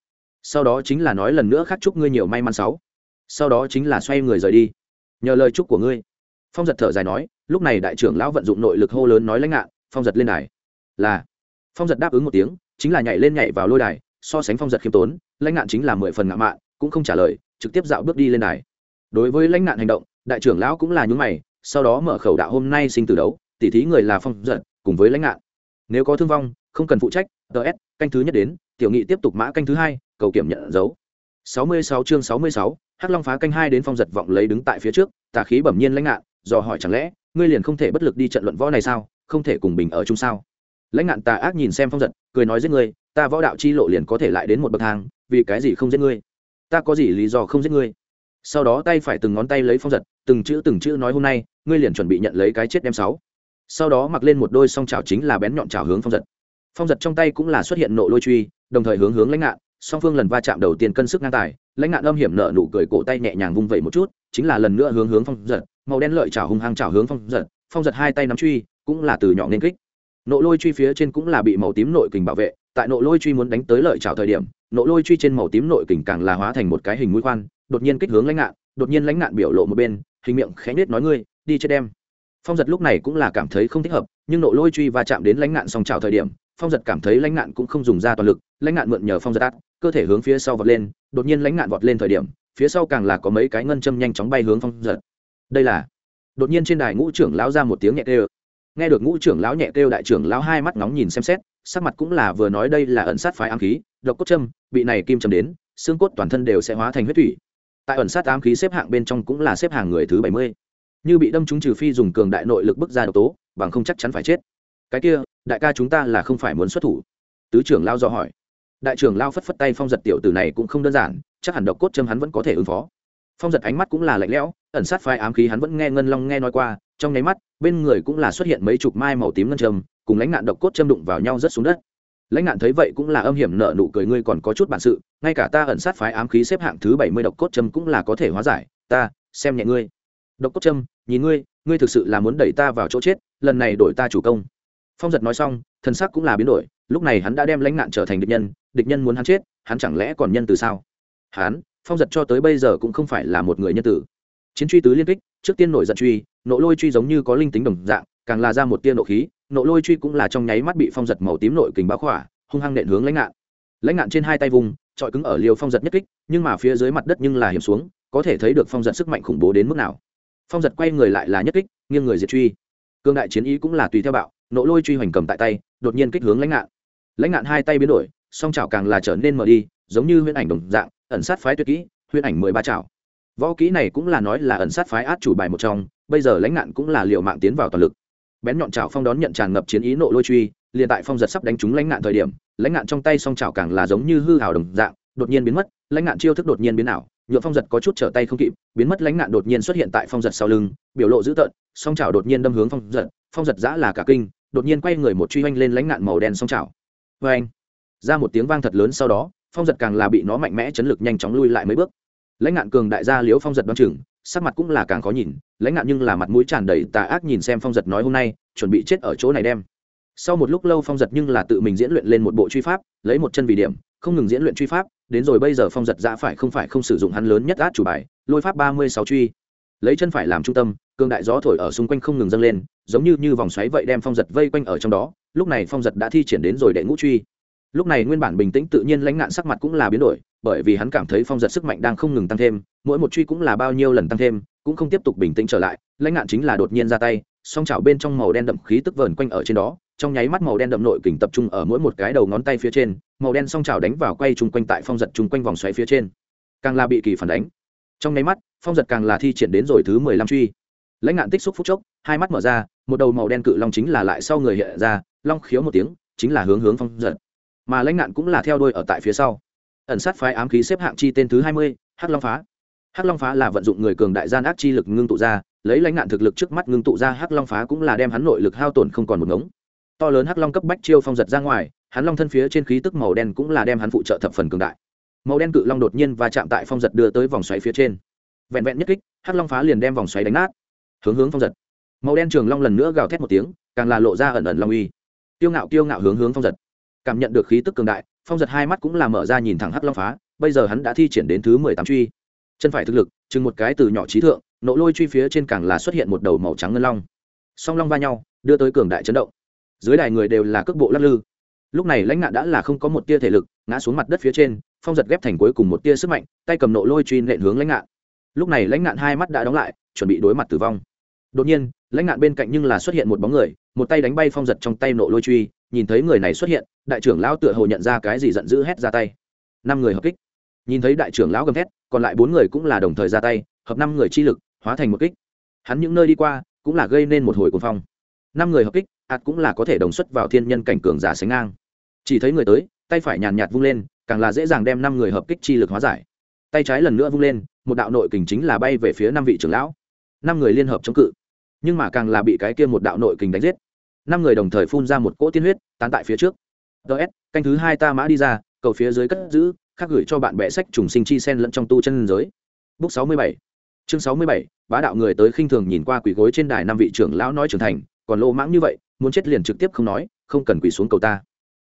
Sau đó chính là nói lần nữa khắc chúc ngươi nhiều may mắn sáu. Sau đó chính là xoay người rời đi. Nhờ lời chúc của ngươi. Phong giật thở dài nói lúc này đại trưởng lão vận dụng nội lực hô lớn nói lãnh ngạn phong giật lên đài. Là. Phong giật đáp ứng một tiếng chính là nhảy lên nhảy vào lôi đài so sánh phong giật khiêm tốn lãnh ngạn chính là mười phần ngạo mạn cũng không trả lời trực tiếp dạo bước đi lên đài. Đối với lãnh ngạn hành động đại trưởng lão cũng là nhúng mày sau đó mở khẩu đạo hôm nay sinh tử đấu tỉ thí người là phong giật cùng với lãnh ngạn. Nếu có thương vong không cần phụ trách ts canh thứ nhất đến tiểu nghị tiếp tục mã canh thứ hai cầu kiểm nhận dấu. 66 chương 66, hắc long phá canh hai đến phong giật vọng lấy đứng tại phía trước tà khí bẩm nhiên lãnh ngạn do hỏi chẳng lẽ ngươi liền không thể bất lực đi trận luận võ này sao không thể cùng bình ở chung sao? Lãnh ngạn tà ác nhìn xem phong giật cười nói giết ngươi ta võ đạo chi lộ liền có thể lại đến một bậc thang vì cái gì không giết ngươi? Ta có gì lý do không giết ngươi? Sau đó tay phải từng ngón tay lấy phong giật từng chữ từng chữ nói hôm nay ngươi liền chuẩn bị nhận lấy cái chết đem sáu. Sau đó mặc lên một đôi song chảo chính là bén nhọn chảo hướng phong giật. Phong giật trong tay cũng là xuất hiện nộ lôi truy, đồng thời hướng hướng lãnh ngạn, song phương lần va chạm đầu tiên cân sức ngang tài, lãnh ngạn âm hiểm nợ nụ cười cổ tay nhẹ nhàng vung vẩy một chút, chính là lần nữa hướng hướng phong giật, màu đen lợi chảo hung hăng chảo hướng phong giật phong giật hai tay nắm truy, cũng là từ nhỏ nên kích. Nộ lôi truy phía trên cũng là bị màu tím nội kình bảo vệ, tại nộ lôi truy muốn đánh tới lợi chảo thời điểm, nộ lôi truy trên màu tím nội kình càng là hóa thành một cái hình mũi khoan, đột nhiên kích hướng lãnh ngạn, đột nhiên lãnh ngạn biểu lộ một bên, hình miệng khẽ nết nói ngươi đi chết đem. Phong giật lúc này cũng là cảm thấy không thích hợp, nhưng nộ lôi truy va chạm đến lãnh nạn song trào thời điểm, phong giật cảm thấy lãnh nạn cũng không dùng ra toàn lực, lãnh nạn mượn nhờ phong giật át, cơ thể hướng phía sau vọt lên, đột nhiên lãnh nạn vọt lên thời điểm, phía sau càng là có mấy cái ngân châm nhanh chóng bay hướng phong giật. Đây là, đột nhiên trên đài ngũ trưởng lão ra một tiếng nhẹ kêu. Nghe được ngũ trưởng lão nhẹ kêu đại trưởng lão hai mắt nóng nhìn xem xét, sắc mặt cũng là vừa nói đây là ẩn sát phái ám khí, độc cốt châm, bị này kim châm đến, xương cốt toàn thân đều sẽ hóa thành huyết thủy. Tại ẩn sát ám khí xếp hạng bên trong cũng là xếp hàng người thứ bảy mươi như bị đâm chúng trừ phi dùng cường đại nội lực bức ra độc tố, bằng không chắc chắn phải chết. Cái kia, đại ca chúng ta là không phải muốn xuất thủ. Tứ trưởng lao do hỏi. Đại trưởng lao phất phất tay phong giật tiểu tử này cũng không đơn giản, chắc hẳn độc cốt châm hắn vẫn có thể ứng phó. Phong giật ánh mắt cũng là lạnh lẽo, ẩn sát phái ám khí hắn vẫn nghe ngân long nghe nói qua, trong nháy mắt, bên người cũng là xuất hiện mấy chục mai màu tím ngân châm, cùng lãnh nạn độc cốt châm đụng vào nhau rất xuống đất. Lãnh nạn thấy vậy cũng là âm hiểm nợ nụ cười, ngươi còn có chút bản sự, ngay cả ta ẩn sát phái ám khí xếp hạng thứ bảy mươi độc cốt châm cũng là có thể hóa giải, ta, xem nhẹ ngươi. Độc cốt châm nhìn ngươi ngươi thực sự là muốn đẩy ta vào chỗ chết, lần này đổi ta chủ công. Phong giật nói xong thân sắc cũng là biến đổi, lúc này hắn đã đem lãnh nạn trở thành địch nhân địch nhân muốn hắn chết, hắn chẳng lẽ còn nhân từ sao? Hắn, phong giật cho tới bây giờ cũng không phải là một người nhân tử. Chiến truy tứ liên kích, trước tiên nổi giận truy, nộ lôi truy giống như có linh tính đồng dạng, càng là ra một tia nộ khí, nộ lôi truy cũng là trong nháy mắt bị phong giật màu tím nội kình báo khỏa, hung hăng nện hướng lãnh ngạn lãnh ngạn trên hai tay vùng, trọi cứng ở liều phong giật nhất kích, nhưng mà phía dưới mặt đất nhưng là hiểm xuống, có thể thấy được phong giật sức mạnh khủng bố đến mức nào phong giật quay người lại là nhất kích, nghiêng người diệt truy. Cương đại chiến ý cũng là tùy theo bạo, nộ lôi truy hoành cầm tại tay, đột nhiên kích hướng lãnh ngạn. Lãnh ngạn hai tay biến đổi, song chảo càng là trở nên mở đi, giống như huyễn ảnh đồng dạng, ẩn sát phái tuyệt kỹ, huyễn ảnh mười ba chảo. Võ kỹ này cũng là nói là ẩn sát phái át chủ bài một trong, bây giờ lãnh ngạn cũng là liệu mạng tiến vào toàn lực. Bén nhọn chảo phong đón nhận tràn ngập chiến ý nộ lôi truy, liền tại phong giật sắp đánh trúng lãnh ngạn thời điểm, lãnh ngạn trong tay song chảo càng là giống như hư hào đồng dạng đột nhiên biến mất, lãnh nạn chiêu thức đột nhiên biến ảo nhựa phong giật có chút trở tay không kịp, biến mất lãnh nạn đột nhiên xuất hiện tại phong giật sau lưng, biểu lộ dữ tợn, song chảo đột nhiên đâm hướng phong giật phong giật giã là cả kinh, đột nhiên quay người một truy oanh lên lãnh nạn màu đen song chảo. Vê anh ra một tiếng vang thật lớn sau đó, phong giật càng là bị nó mạnh mẽ chấn lực nhanh chóng lui lại mấy bước. Lãnh nạn cường đại gia liếu phong giật đoán chừng, sắc mặt cũng là càng khó nhìn, lãnh nạn nhưng là mặt mũi tràn đầy tà ác nhìn xem phong giật nói hôm nay, chuẩn bị chết ở chỗ này đem. Sau một lúc lâu phong giật nhưng là tự mình diễn luyện lên một bộ truy pháp, lấy một chân vì điểm không ngừng diễn luyện truy pháp, đến rồi bây giờ phong giật giã phải không phải không sử dụng hắn lớn nhất át chủ bài, lôi pháp ba mươi sáu truy. Lấy chân phải làm trung tâm cương đại gió thổi ở xung quanh không ngừng dâng lên, giống như như vòng xoáy vậy đem phong giật vây quanh ở trong đó, lúc này phong giật đã thi triển đến rồi đệ ngũ truy. Lúc này nguyên bản bình tĩnh tự nhiên lãnh nạn sắc mặt cũng là biến đổi, bởi vì hắn cảm thấy phong giật sức mạnh đang không ngừng tăng thêm, mỗi một truy cũng là bao nhiêu lần tăng thêm, cũng không tiếp tục bình tĩnh trở lại, lãnh nạn chính là đột nhiên ra tay song chảo bên trong màu đen đậm khí tức vờn quanh ở trên đó, trong nháy mắt màu đen đậm nội kình tập trung ở mỗi một cái đầu ngón tay phía trên, màu đen song chảo đánh vào quay chung quanh tại phong giật chung quanh vòng xoáy phía trên. Càng là bị kỳ phản đánh. Trong nháy mắt, phong giật càng là thi triển đến rồi thứ mười lăm truy. Lãnh ngạn tích xúc phút chốc, hai mắt mở ra, một đầu màu đen cự long chính là lại sau người hiện ra, long khiếu một tiếng, chính là hướng hướng phong giật. Mà lãnh ngạn cũng là theo đôi ở tại phía sau. Ẩn sát phái ám khí xếp hạng chi tên thứ hai mươi, hắc long phá. Hắc long phá là vận dụng người cường đại gian ác chi lực ngưng tụ ra lấy lãnh ngạn thực lực trước mắt ngưng tụ ra hắc long phá cũng là đem hắn nội lực hao tổn không còn một ngống. To lớn hắc long cấp bách chiêu phong giật ra ngoài, hắn long thân phía trên khí tức màu đen cũng là đem hắn phụ trợ thập phần cường đại. Màu đen cự long đột nhiên và chạm tại phong giật đưa tới vòng xoáy phía trên. Vẹn vẹn nhất kích, hắc long phá liền đem vòng xoáy đánh nát. Hướng hướng phong giật. Màu đen trường long lần nữa gào thét một tiếng, càng là lộ ra ẩn ẩn long uy. Tiêu ngạo tiêu ngạo hướng hướng phong giật. Cảm nhận được khí tức cường đại, phong giật hai mắt cũng là mở ra nhìn thẳng hắc long phá, bây giờ hắn đã thi triển đến thứ mười tám truy. Chân phải thực lực chừng một cái từ nhỏ trí thượng nỗ lôi truy phía trên càng là xuất hiện một đầu màu trắng ngân long. Song long va nhau, đưa tới cường đại chấn động. Dưới đài người đều là cước bộ lắc lư. Lúc này lãnh ngạn đã là không có một tia thể lực, ngã xuống mặt đất phía trên, phong giật ghép thành cuối cùng một tia sức mạnh, tay cầm nộ lôi truy nện hướng lãnh ngạn. Lúc này lãnh ngạn hai mắt đã đóng lại, chuẩn bị đối mặt tử vong. Đột nhiên, lãnh ngạn bên cạnh nhưng là xuất hiện một bóng người, một tay đánh bay phong giật trong tay nộ lôi truy, nhìn thấy người này xuất hiện, đại trưởng lão tựa hồ nhận ra cái gì giận dữ hét ra tay. Năm người hợp kích. Nhìn thấy đại trưởng lão gầm thét còn lại bốn người cũng là đồng thời ra tay, hợp năm người chi lực, hóa thành một kích. Hắn những nơi đi qua, cũng là gây nên một hồi cuồng phong. Năm người hợp kích, ạt cũng là có thể đồng xuất vào thiên nhân cảnh cường giả sánh ngang. Chỉ thấy người tới, tay phải nhàn nhạt vung lên, càng là dễ dàng đem năm người hợp kích chi lực hóa giải. Tay trái lần nữa vung lên, một đạo nội kình chính là bay về phía năm vị trưởng lão. Năm người liên hợp chống cự, nhưng mà càng là bị cái kia một đạo nội kình đánh giết. Năm người đồng thời phun ra một cỗ tiên huyết, tán tại phía trước. Ts canh thứ hai ta mã đi ra, cầu phía dưới cất giữ khác gửi cho bạn bè sách trùng sinh chi sen lẫn trong tu chân giới. Bước 67, chương sáu mươi bảy bá đạo người tới khinh thường nhìn qua quỷ gối trên đài năm vị trưởng lão nói trưởng thành còn lô mãng như vậy muốn chết liền trực tiếp không nói không cần quỳ xuống cầu ta.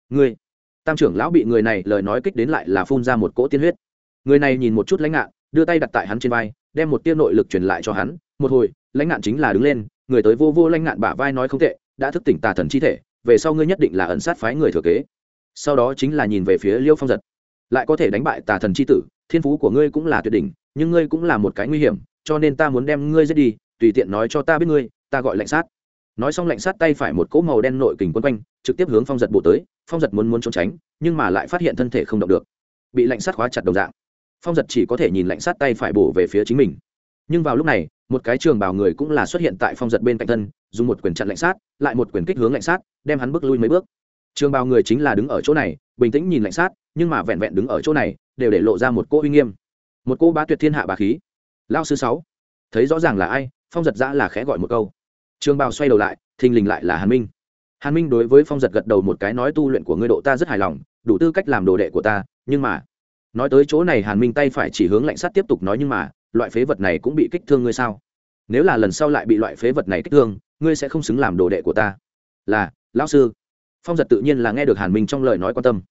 Ngươi tam trưởng lão bị người này lời nói kích đến lại là phun ra một cỗ tiên huyết. Người này nhìn một chút lãnh ngạn đưa tay đặt tại hắn trên vai đem một tia nội lực truyền lại cho hắn. Một hồi lãnh ngạn chính là đứng lên người tới vô vô lãnh ngạn bả vai nói không tệ đã thức tỉnh tà thần chi thể về sau ngươi nhất định là ẩn sát phái người thừa kế. Sau đó chính là nhìn về phía liêu phong giật lại có thể đánh bại tà thần chi tử, thiên phú của ngươi cũng là tuyệt đỉnh, nhưng ngươi cũng là một cái nguy hiểm, cho nên ta muốn đem ngươi giết đi, tùy tiện nói cho ta biết ngươi, ta gọi lạnh sát. Nói xong lạnh sát tay phải một cỗ màu đen nội kình quân quanh, trực tiếp hướng phong giật bộ tới, phong giật muốn muốn trốn tránh, nhưng mà lại phát hiện thân thể không động được. Bị lạnh sát khóa chặt đồng dạng, phong giật chỉ có thể nhìn lạnh sát tay phải bổ về phía chính mình. Nhưng vào lúc này, một cái trường bào người cũng là xuất hiện tại phong giật bên cạnh thân, dùng một quyền chặn lạnh sát, lại một quyền kích hướng lạnh sát, đem hắn bước lui mấy bước. Trường bào người chính là đứng ở chỗ này, bình tĩnh nhìn lạnh sát nhưng mà vẹn vẹn đứng ở chỗ này, đều để lộ ra một cô uy nghiêm. Một cô bá tuyệt thiên hạ bà khí. Lao sư sáu, thấy rõ ràng là ai, phong giật giã là khẽ gọi một câu. Trường bào xoay đầu lại, thình lình lại là hàn minh. Hàn minh đối với phong giật gật đầu một cái nói tu luyện của ngươi độ ta rất hài lòng, đủ tư cách làm đồ đệ của ta, nhưng mà, nói tới chỗ này hàn minh tay phải chỉ hướng lạnh sát tiếp tục nói nhưng mà, loại phế vật này cũng bị kích thương ngươi sao? Nếu là lần sau lại bị loại phế vật này kích thương, ngươi sẽ không xứng làm đồ đệ của ta. Là, lão sư. Phong giật tự nhiên là nghe được hàn minh trong lời nói quan tâm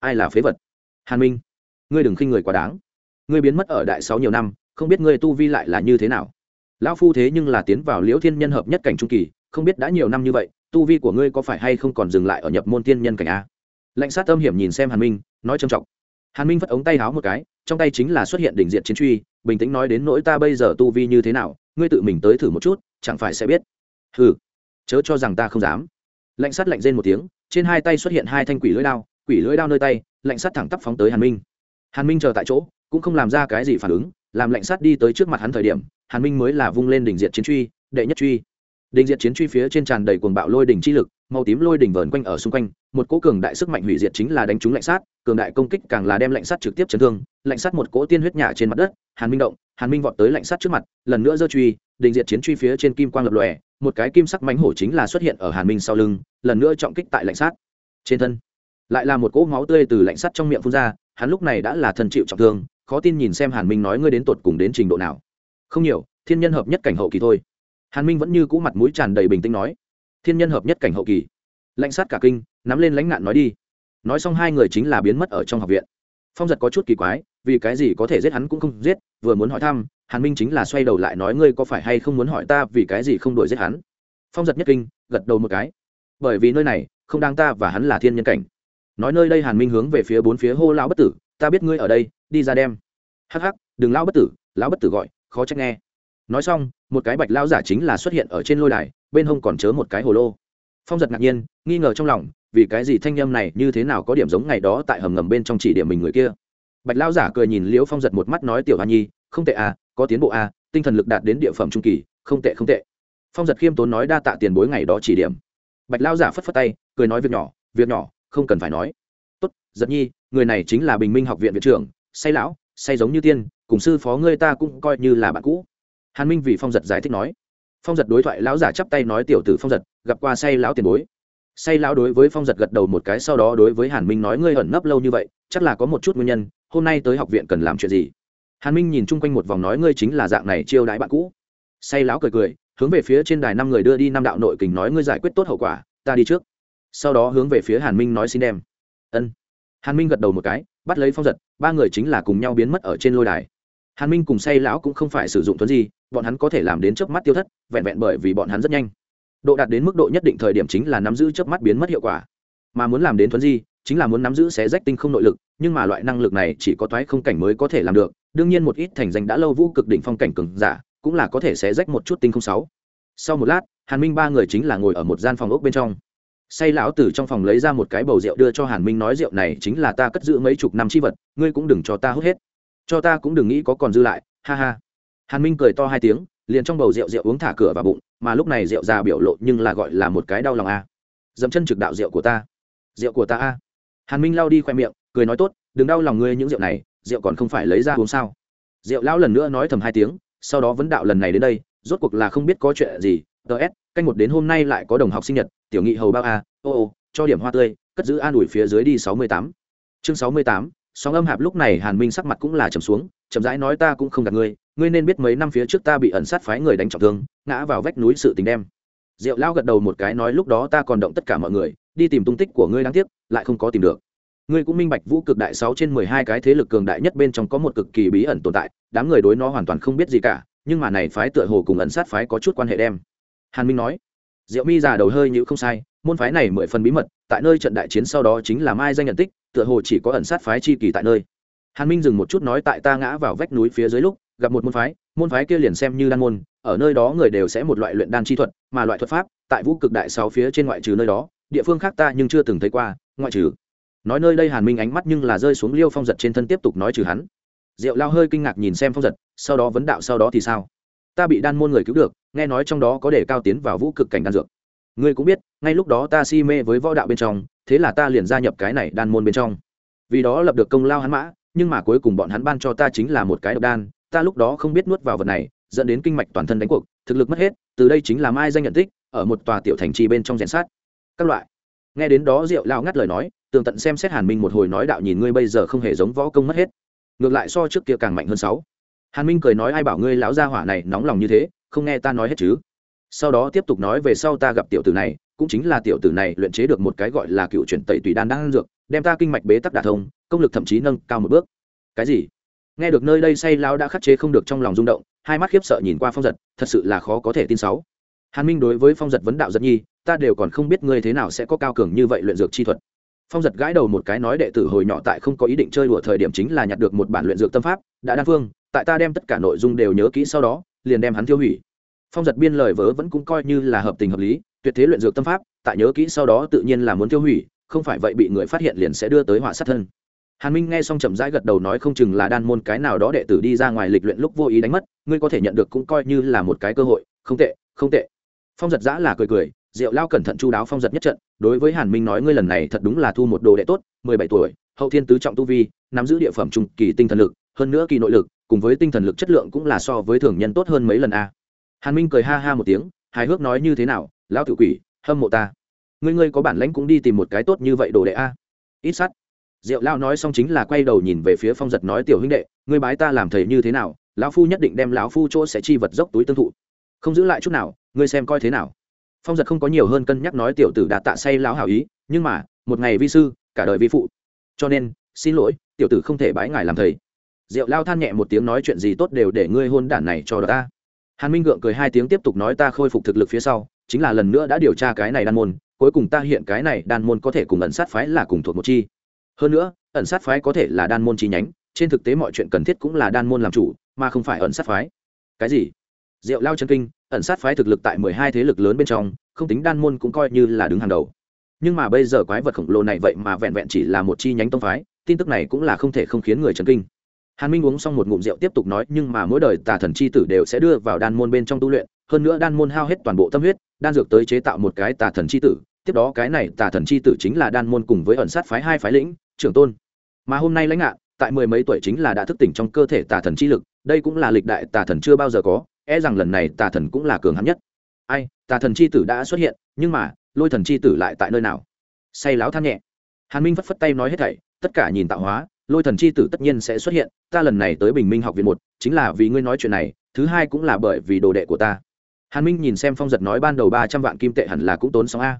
ai là phế vật? Hàn minh, ngươi đừng khinh người quá đáng. Ngươi biến mất ở đại sáu nhiều năm, không biết ngươi tu vi lại là như thế nào. Lão phu thế nhưng là tiến vào liễu thiên nhân hợp nhất cảnh trung kỳ, không biết đã nhiều năm như vậy, tu vi của ngươi có phải hay không còn dừng lại ở nhập môn tiên nhân cảnh a? Lạnh sát âm hiểm nhìn xem hàn minh, nói trầm trọng. Hàn minh vất ống tay háo một cái, trong tay chính là xuất hiện đỉnh diện chiến truy, bình tĩnh nói đến nỗi ta bây giờ tu vi như thế nào, ngươi tự mình tới thử một chút, chẳng phải sẽ biết. Hừ, chớ cho rằng ta không dám. Lạnh sát lạnh rên một tiếng, trên hai tay xuất hiện hai thanh quỷ lưỡi đao quỷ lưỡi đao nơi tay, lạnh sát thẳng tắp phóng tới hàn minh. Hàn minh chờ tại chỗ, cũng không làm ra cái gì phản ứng, làm lạnh sát đi tới trước mặt hắn thời điểm, hàn minh mới là vung lên đỉnh diệt chiến truy, đệ nhất truy. Đỉnh diệt chiến truy phía trên tràn đầy cuồng bạo lôi đỉnh chi lực, màu tím lôi đỉnh vờn quanh ở xung quanh, một cỗ cường đại sức mạnh hủy diệt chính là đánh trúng lạnh sát cường đại công kích càng là đem lạnh sát trực tiếp chấn thương, lạnh sát một cỗ tiên huyết nhả trên mặt đất, hàn minh động, hàn minh vọt tới lạnh sát trước mặt, lần nữa giơ truy, đỉnh diệt chiến truy phía trên kim quang lập lòe, một cái kim sắc mánh hổ chính là xuất hiện ở hàn minh sau lưng, lần nữa trọng kích tại lạnh sát trên thân lại là một cỗ máu tươi từ lạnh sắt trong miệng phun ra, hắn lúc này đã là thân chịu trọng thương, khó tin nhìn xem hàn minh nói ngươi đến tột cùng đến trình độ nào. Không nhiều, thiên nhân hợp nhất cảnh hậu kỳ thôi. Hàn minh vẫn như cũ mặt mũi tràn đầy bình tĩnh nói, thiên nhân hợp nhất cảnh hậu kỳ. Lạnh sát cả kinh, nắm lên lãnh nạn nói đi. Nói xong hai người chính là biến mất ở trong học viện. Phong giật có chút kỳ quái, vì cái gì có thể giết hắn cũng không giết, vừa muốn hỏi thăm, hàn minh chính là xoay đầu lại nói ngươi có phải hay không muốn hỏi ta vì cái gì không đổi giết hắn. Phong giật nhất kinh, gật đầu một cái. Bởi vì nơi này, không đang ta và hắn là thiên nhân cảnh nói nơi đây hàn minh hướng về phía bốn phía hô lão bất tử, ta biết ngươi ở đây, đi ra đem. Hắc hắc, đừng lão bất tử, lão bất tử gọi, khó trách nghe. Nói xong, một cái bạch lão giả chính là xuất hiện ở trên lôi đài, bên hông còn chớ một cái hồ lô. Phong giật ngạc nhiên, nghi ngờ trong lòng, vì cái gì thanh â m này như thế nào có điểm giống ngày đó tại hầm ngầm bên trong chỉ điểm mình người kia. Bạch lão giả cười nhìn liễu phong giật một mắt nói, tiểu hoa nhi, không tệ à có tiến bộ à tinh thần lực đạt đến địa phẩm trung kỳ, không tệ không tệ. Phong giật khiêm tốn nói, đa tạ tiền bối ngày đó chỉ điểm. Bạch lão giả phất phất tay, cười nói, việc nhỏ việc nhỏ không cần phải nói. Tốt, giật nhi, người này chính là bình minh học viện viện trưởng, say lão, say giống như tiên, cùng sư phó ngươi ta cũng coi như là bạn cũ. Hàn minh vì phong giật giải thích nói. Phong giật đối thoại, lão giả chắp tay nói tiểu tử phong giật, gặp qua say lão tiền bối. Say lão đối với phong giật gật đầu một cái, sau đó đối với hàn minh nói, ngươi ẩn nấp lâu như vậy, chắc là có một chút nguyên nhân, hôm nay tới học viện cần làm chuyện gì? Hàn minh nhìn chung quanh một vòng nói, ngươi chính là dạng này chiêu đãi bạn cũ. Say lão cười cười, hướng về phía trên đài năm người đưa đi năm đạo nội kình nói, ngươi giải quyết tốt hậu quả, ta đi trước sau đó hướng về phía hàn minh nói xin đem. Ân. Hàn minh gật đầu một cái, bắt lấy phong giật, ba người chính là cùng nhau biến mất ở trên lôi đài. Hàn minh cùng say lão cũng không phải sử dụng tuấn gì bọn hắn có thể làm đến chớp mắt tiêu thất, vẹn vẹn bởi vì bọn hắn rất nhanh. Độ đạt đến mức độ nhất định thời điểm chính là nắm giữ chớp mắt biến mất hiệu quả. Mà muốn làm đến thuấn di, chính là muốn nắm giữ xé rách tinh không nội lực, nhưng mà loại năng lực này chỉ có toái không cảnh mới có thể làm được, đương nhiên một ít thành danh đã lâu vũ cực đỉnh phong cảnh cường giả, cũng là có thể xé rách một chút tinh không sáu. Sau một lát, hàn minh ba người chính là ngồi ở một gian phòng ốc bên trong say lão từ trong phòng lấy ra một cái bầu rượu đưa cho hàn minh nói rượu này chính là ta cất giữ mấy chục năm chi vật, ngươi cũng đừng cho ta hút hết. Cho ta cũng đừng nghĩ có còn dư lại, ha ha. Hàn minh cười to hai tiếng, liền trong bầu rượu rượu uống thả cửa vào bụng, mà lúc này rượu già biểu lộ nhưng là gọi là một cái đau lòng a. Dẫm chân trực đạo rượu của ta. Rượu của ta a? Hàn minh lao đi khoe miệng, cười nói tốt, đừng đau lòng ngươi những rượu này, rượu còn không phải lấy ra uống sao? Rượu lão lần nữa nói thầm hai tiếng, sau đó vấn đạo lần này đến đây, rốt cuộc là không biết có chuyện gì ts canh một đến hôm nay lại có đồng học sinh nhật, tiểu nghị hầu bao a, ô ô, cho điểm hoa tươi, cất giữ an ủi phía dưới đi sáu mươi tám. Chương sáu mươi tám, sóng âm hạp lúc này hàn minh sắc mặt cũng là trầm xuống, chậm rãi nói ta cũng không gặp ngươi ngươi nên biết mấy năm phía trước ta bị ẩn sát phái người đánh trọng thương, ngã vào vách núi sự tình đem. Diệu lao gật đầu một cái nói lúc đó ta còn động tất cả mọi người, đi tìm tung tích của ngươi đáng tiếc, lại không có tìm được. Ngươi cũng minh bạch vũ cực đại sáu trên mười hai cái thế lực cường đại nhất bên trong có một cực kỳ bí ẩn tồn tại, đám người đối nó hoàn toàn không biết gì cả, nhưng mà này phái tựa hồ cùng ẩn sát phái có chút quan hệ đem hàn minh nói, diệu mi già đầu hơi nhũ không sai, môn phái này mười phần bí mật, tại nơi trận đại chiến sau đó chính là mai danh nhận tích, tựa hồ chỉ có ẩn sát phái chi kỳ tại nơi. Hàn minh dừng một chút nói tại ta ngã vào vách núi phía dưới lúc, gặp một môn phái môn phái kia liền xem như đan môn, ở nơi đó người đều sẽ một loại luyện đan chi thuật, mà loại thuật pháp, tại vũ cực đại sáu phía trên ngoại trừ nơi đó, địa phương khác ta nhưng chưa từng thấy qua, ngoại trừ. Nói nơi đây hàn minh ánh mắt nhưng là rơi xuống liêu phong giật trên thân tiếp tục nói trừ hắn. Diệu lao hơi kinh ngạc nhìn xem phong giật, sau đó vấn đạo sau đó thì sao? Ta bị đan môn người cứu được, nghe nói trong đó có để cao tiến vào vũ cực cảnh đan dược. Ngươi cũng biết, ngay lúc đó ta si mê với võ đạo bên trong, thế là ta liền gia nhập cái này đan môn bên trong. Vì đó lập được công lao hắn mã, nhưng mà cuối cùng bọn hắn ban cho ta chính là một cái độc đan, ta lúc đó không biết nuốt vào vật này, dẫn đến kinh mạch toàn thân đánh cuộc, thực lực mất hết, từ đây chính là mai danh nhận tích, ở một tòa tiểu thành trì bên trong rèn sát. Các loại. Nghe đến đó diệu lao ngắt lời nói, tường tận xem xét hàn minh một hồi nói đạo nhìn ngươi bây giờ không hề giống võ công mất hết. Ngược lại so trước kia càng mạnh hơn sáu hàn minh cười nói, ai bảo ngươi lão gia hỏa này nóng lòng như thế, không nghe ta nói hết chứ? Sau đó tiếp tục nói về sau ta gặp tiểu tử này, cũng chính là tiểu tử này luyện chế được một cái gọi là cựu chuyển tẩy tùy đan đang dược, đem ta kinh mạch bế tắc đả thông, công lực thậm chí nâng cao một bước. Cái gì? Nghe được nơi đây say lão đã khắc chế không được trong lòng rung động, hai mắt khiếp sợ nhìn qua phong giật, thật sự là khó có thể tin sáu. Hàn minh đối với phong giật vấn đạo giật nhi, ta đều còn không biết ngươi thế nào sẽ có cao cường như vậy luyện dược chi thuật. Phong giật gãi đầu một cái nói, đệ tử hồi nhỏ tại không có ý định chơi đùa thời điểm chính là nhặt được một bản luyện dược tâm pháp, đã đan phương tại ta đem tất cả nội dung đều nhớ kỹ sau đó, liền đem hắn tiêu hủy. Phong giật biên lời vớ vẫn cũng coi như là hợp tình hợp lý, tuyệt thế luyện dược tâm pháp, tại nhớ kỹ sau đó tự nhiên là muốn tiêu hủy, không phải vậy bị người phát hiện liền sẽ đưa tới họa sát thân. Hàn minh nghe xong chậm rãi gật đầu nói không chừng là đan môn cái nào đó đệ tử đi ra ngoài lịch luyện lúc vô ý đánh mất, ngươi có thể nhận được cũng coi như là một cái cơ hội, không tệ không tệ. Phong giật giã là cười cười diệu lao cẩn thận chu đáo phong giật nhất trận, đối với hàn minh nói ngươi lần này thật đúng là thu một đồ đệ tốt, mười bảy tuổi, hậu thiên tứ trọng tu vi, nắm giữ địa phẩm trung kỳ tinh thần lực, hơn nữa kỳ nội lực cùng với tinh thần lực chất lượng cũng là so với thường nhân tốt hơn mấy lần a. Hàn minh cười ha ha một tiếng, hài hước nói như thế nào, lão tự quỷ, hâm mộ ta. Ngươi ngươi có bản lãnh cũng đi tìm một cái tốt như vậy đồ đệ a. Ít sắt. Diệu lao nói xong chính là quay đầu nhìn về phía phong giật nói tiểu huynh đệ, ngươi bái ta làm thầy như thế nào, lão phu nhất định đem lão phu chỗ sẽ chi vật dốc túi tương thụ. Không giữ lại chút nào, ngươi xem coi thế nào. Phong giật không có nhiều hơn cân nhắc nói tiểu tử đã tạ say lão hảo ý, nhưng mà, một ngày vi sư, cả đời vi phụ. Cho nên, xin lỗi, tiểu tử không thể bái ngài làm thầy diệu lao than nhẹ một tiếng nói chuyện gì tốt đều để ngươi hôn đản này cho ta. Hàn minh gượng cười hai tiếng tiếp tục nói ta khôi phục thực lực phía sau, chính là lần nữa đã điều tra cái này đan môn, cuối cùng ta hiện cái này đan môn có thể cùng ẩn sát phái là cùng thuộc một chi. Hơn nữa, ẩn sát phái có thể là đan môn chi nhánh, trên thực tế mọi chuyện cần thiết cũng là đan môn làm chủ, mà không phải ẩn sát phái. Cái gì? Diệu lao chân kinh, ẩn sát phái thực lực tại mười hai thế lực lớn bên trong, không tính đan môn cũng coi như là đứng hàng đầu. Nhưng mà bây giờ quái vật khổng lồ này vậy mà vẹn vẹn chỉ là một chi nhánh tông phái, tin tức này cũng là không thể không khiến người chấn kinh hàn minh uống xong một ngụm rượu tiếp tục nói, nhưng mà mỗi đời tà thần chi tử đều sẽ đưa vào đan môn bên trong tu luyện, hơn nữa đan môn hao hết toàn bộ tâm huyết, đan dược tới chế tạo một cái tà thần chi tử. Tiếp đó cái này tà thần chi tử chính là đan môn cùng với ẩn sát phái hai phái lĩnh, trưởng tôn. Mà hôm nay lãnh ngạn tại mười mấy tuổi chính là đã thức tỉnh trong cơ thể tà thần chi lực, đây cũng là lịch đại tà thần chưa bao giờ có e rằng lần này tà thần cũng là cường hắn nhất. Ai, tà thần chi tử đã xuất hiện, nhưng mà, lôi thần chi tử lại tại nơi nào? Say láo than nhẹ. Hàn minh phất phất tay nói hết thảy, tất cả nhìn tạo hóa lôi thần chi tử tất nhiên sẽ xuất hiện, ta lần này tới bình minh học viện một, chính là vì ngươi nói chuyện này, thứ hai cũng là bởi vì đồ đệ của ta. Hàn minh nhìn xem phong giật nói ban đầu ba trăm vạn kim tệ hẳn là cũng tốn xong a.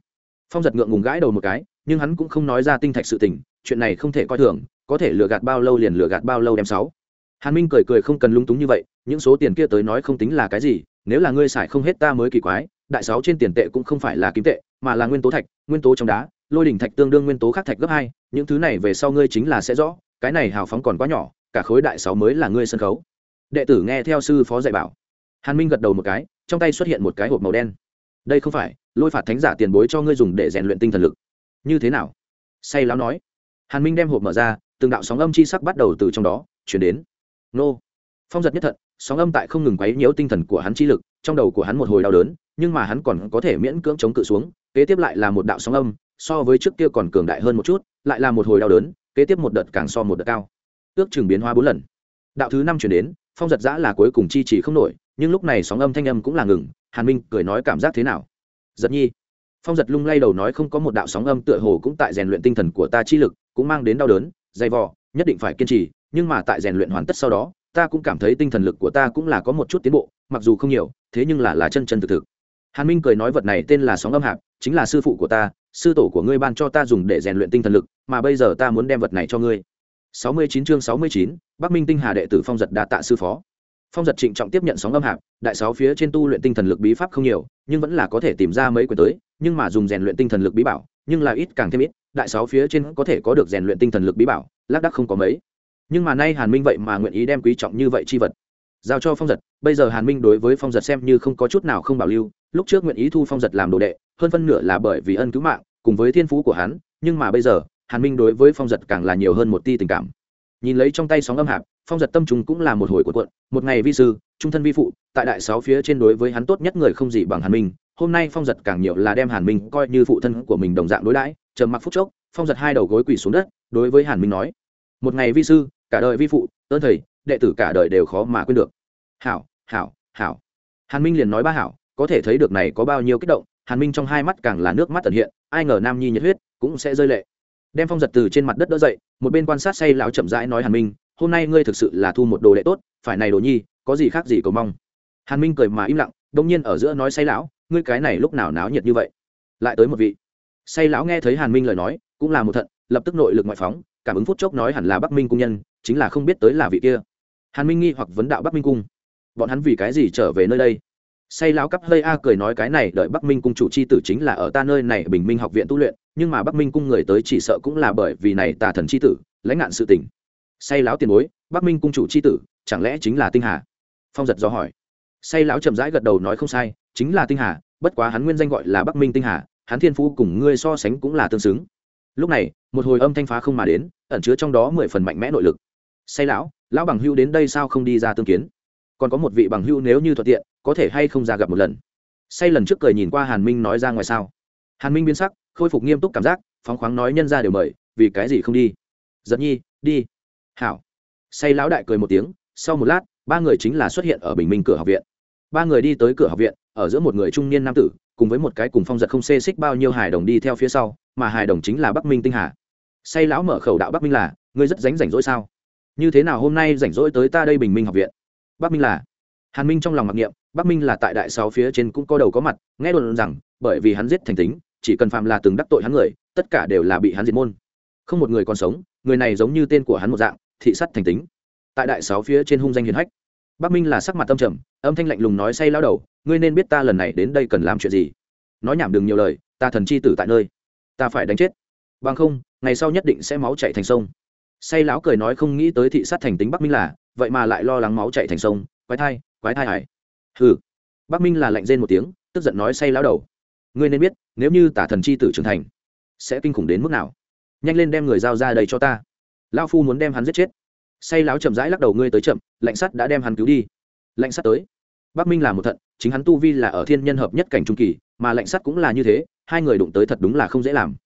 Phong giật ngượng ngùng gãi đầu một cái, nhưng hắn cũng không nói ra tinh thạch sự tình, chuyện này không thể coi thường, có thể lừa gạt bao lâu liền lừa gạt bao lâu đem sáu. Hàn minh cười cười không cần lung túng như vậy, những số tiền kia tới nói không tính là cái gì, nếu là ngươi xài không hết ta mới kỳ quái, đại sáu trên tiền tệ cũng không phải là kim tệ, mà là nguyên tố thạch, nguyên tố trong đá, lôi đỉnh thạch tương đương nguyên tố khác thạch gấp hai, những thứ này về sau ngươi chính là sẽ rõ cái này hào phóng còn quá nhỏ, cả khối đại sáu mới là ngươi sân khấu. Đệ tử nghe theo sư phó dạy bảo. Hàn minh gật đầu một cái, trong tay xuất hiện một cái hộp màu đen. Đây không phải, lôi phạt thánh giả tiền bối cho ngươi dùng để rèn luyện tinh thần lực. Như thế nào? Say láo nói. Hàn minh đem hộp mở ra, từng đạo sóng âm chi sắc bắt đầu từ trong đó, chuyển đến. Nô. Phong giật nhất thận, sóng âm tại không ngừng quấy nhiễu tinh thần của hắn chi lực, trong đầu của hắn một hồi đau đớn, nhưng mà hắn còn có thể miễn cưỡng chống cự xuống, kế tiếp lại là một đạo sóng âm, so với trước kia còn cường đại hơn một chút, lại là một hồi đau đớn kế tiếp một đợt càng so một đợt cao. Ước chừng biến hóa bốn lần. Đạo thứ năm chuyển đến, phong giật giã là cuối cùng chi chỉ không nổi, nhưng lúc này sóng âm thanh âm cũng là ngừng, hàn minh cười nói cảm giác thế nào? Giật nhi. Phong giật lung lay đầu nói không có một đạo sóng âm tựa hồ cũng tại rèn luyện tinh thần của ta chi lực, cũng mang đến đau đớn, dày vò, nhất định phải kiên trì, nhưng mà tại rèn luyện hoàn tất sau đó, ta cũng cảm thấy tinh thần lực của ta cũng là có một chút tiến bộ, mặc dù không nhiều, thế nhưng là là chân chân thực thực. Hàn minh cười nói vật này tên là sóng âm hạp, chính là sư phụ của ta sư tổ của ngươi ban cho ta dùng để rèn luyện tinh thần lực mà bây giờ ta muốn đem vật này cho ngươi 69 chương 69, Bắc Minh Tinh Hà đệ tử Phong giật đa tạ sư phó. Phong giật trịnh trọng tiếp nhận sóng âm hạp, đại sáu phía trên tu luyện tinh thần lực bí pháp không nhiều, nhưng vẫn là có thể tìm ra mấy quyển tới, nhưng mà dùng rèn luyện tinh thần lực bí bảo, nhưng là ít càng thêm ít, đại sáu phía trên có thể có được rèn luyện tinh thần lực bí bảo, lác đác không có mấy. Nhưng mà nay Hàn Minh vậy mà nguyện ý đem quý trọng như vậy chi vật giao cho Phong giật, bây giờ Hàn Minh đối với Phong giật xem như không có chút nào không bảo lưu, lúc trước nguyện ý thu Phong giật làm đồ đệ, hơn phân nửa là bởi vì ân cứu mạng, cùng với thiên phú của hắn, nhưng mà bây giờ, Hàn Minh đối với Phong giật càng là nhiều hơn một tia tình cảm. Nhìn lấy trong tay sóng âm hạp phong giật tâm trùng cũng là một hồi cuộn cuộn một ngày vi sư trung thân vi phụ tại đại sáu phía trên đối với hắn tốt nhất người không gì bằng hàn minh hôm nay phong giật càng nhiều là đem hàn minh coi như phụ thân của mình đồng dạng đối đãi trầm mặc phút chốc phong giật hai đầu gối quỳ xuống đất đối với hàn minh nói một ngày vi sư cả đời vi phụ ơn thầy đệ tử cả đời đều khó mà quên được. Hảo hảo hảo. Hàn minh liền nói ba hảo có thể thấy được này có bao nhiêu kích động hàn minh trong hai mắt càng là nước mắt tận hiện, ai ngờ nam nhi nhiệt huyết cũng sẽ rơi lệ. Đem phong giật từ trên mặt đất đỡ dậy, một bên quan sát say lão chậm rãi nói hàn minh, hôm nay ngươi thực sự là thu một đồ đệ tốt, phải này đồ nhi, có gì khác gì cầu mong. Hàn minh cười mà im lặng đông nhiên ở giữa nói say lão, ngươi cái này lúc nào náo nhiệt như vậy? Lại tới một vị. Say lão nghe thấy hàn minh lời nói, cũng là một thận, lập tức nội lực ngoại phóng, cảm ứng phút chốc nói hẳn là bắc minh cung nhân, chính là không biết tới là vị kia. Hàn minh nghi hoặc vấn đạo bắc minh cung. Bọn hắn vì cái gì trở về nơi đây? Say lão cắp hơi a cười nói cái này, đợi bắc minh cung chủ c h i tử chính là ở ta nơi này bình minh học viện tu luyện, nhưng mà bắc minh cung người tới chỉ sợ cũng là bởi vì này tà thần c h i tử, lãnh nạn sự tình. Say lão tiền bối, bắc minh cung chủ c h i tử, chẳng lẽ chính là tinh hà? Phong giật do hỏi. Say lão chậm rãi gật đầu nói không sai, chính là tinh hà, bất quá hắn nguyên danh gọi là bắc minh tinh hà, hắn thiên phú cùng ngươi so sánh cũng là tương xứng. Lúc này, một hồi âm thanh phá không mà đến, ẩn chứa trong đó mười phần mạnh mẽ nội lực. Say lão lão bằng hưu đến đây sao không đi ra tương kiến? Còn có một vị bằng hữu nếu như thuận tiện, có thể hay không ra gặp một lần. Say lần trước cười nhìn qua hàn minh nói ra ngoài sao. Hàn minh biến sắc, khôi phục nghiêm túc cảm giác, phóng khoáng nói nhân ra đều mời, vì cái gì không đi? Giật nhi, đi. Hảo. Say lão đại cười một tiếng, sau một lát, ba người chính là xuất hiện ở bình minh cửa học viện. Ba người đi tới cửa học viện, ở giữa một người trung niên nam tử, cùng với một cái cùng phong giật không xê xích bao nhiêu hài đồng đi theo phía sau, mà hài đồng chính là bắc minh tinh hà. Say lão mở khẩu đạo bắc minh là, ngươi rất ránh rảnh rỗi sao? Như thế nào hôm nay rảnh rỗi tới ta đây bình minh học viện? Bắc minh là? Hàn minh trong lòng mặc niệm, bắc minh là tại đại sáu phía trên cũng có đầu có mặt, nghe đồn rằng, bởi vì hắn giết thành tính, chỉ cần phạm là từng đắc tội hắn người, tất cả đều là bị hắn diệt môn. Không một người còn sống, người này giống như tên của hắn một dạng, thị sắt thành tính. Tại đại sáu phía trên hung danh hiền hách. Bắc minh là sắc mặt tâm trầm, âm thanh lạnh lùng nói say lao đầu, ngươi nên biết ta lần này đến đây cần làm chuyện gì. Nói nhảm đừng nhiều lời, ta thần chi tử tại nơi. Ta phải đánh chết. Bằng không, ngày sau nhất định sẽ máu chạy thành sông. Say lão cười nói không nghĩ tới thị sát thành tính bắc minh là vậy mà lại lo lắng máu chạy thành sông, quái thai quái thai hải. Hừ. Bắc minh là lạnh rên một tiếng, tức giận nói say lao đầu. Ngươi nên biết, nếu như tả thần c h i tử trưởng thành, sẽ kinh khủng đến mức nào? Nhanh lên đem người giao ra đây cho ta. Lão phu muốn đem hắn giết chết. Say láo chậm rãi lắc đầu, ngươi tới chậm, lạnh sắt đã đem hắn cứu đi. Lạnh sắt tới. Bắc minh là một thận, chính hắn tu vi là ở thiên nhân hợp nhất cảnh trung kỳ, mà lạnh sắt cũng là như thế, hai người đụng tới thật đúng là không dễ làm.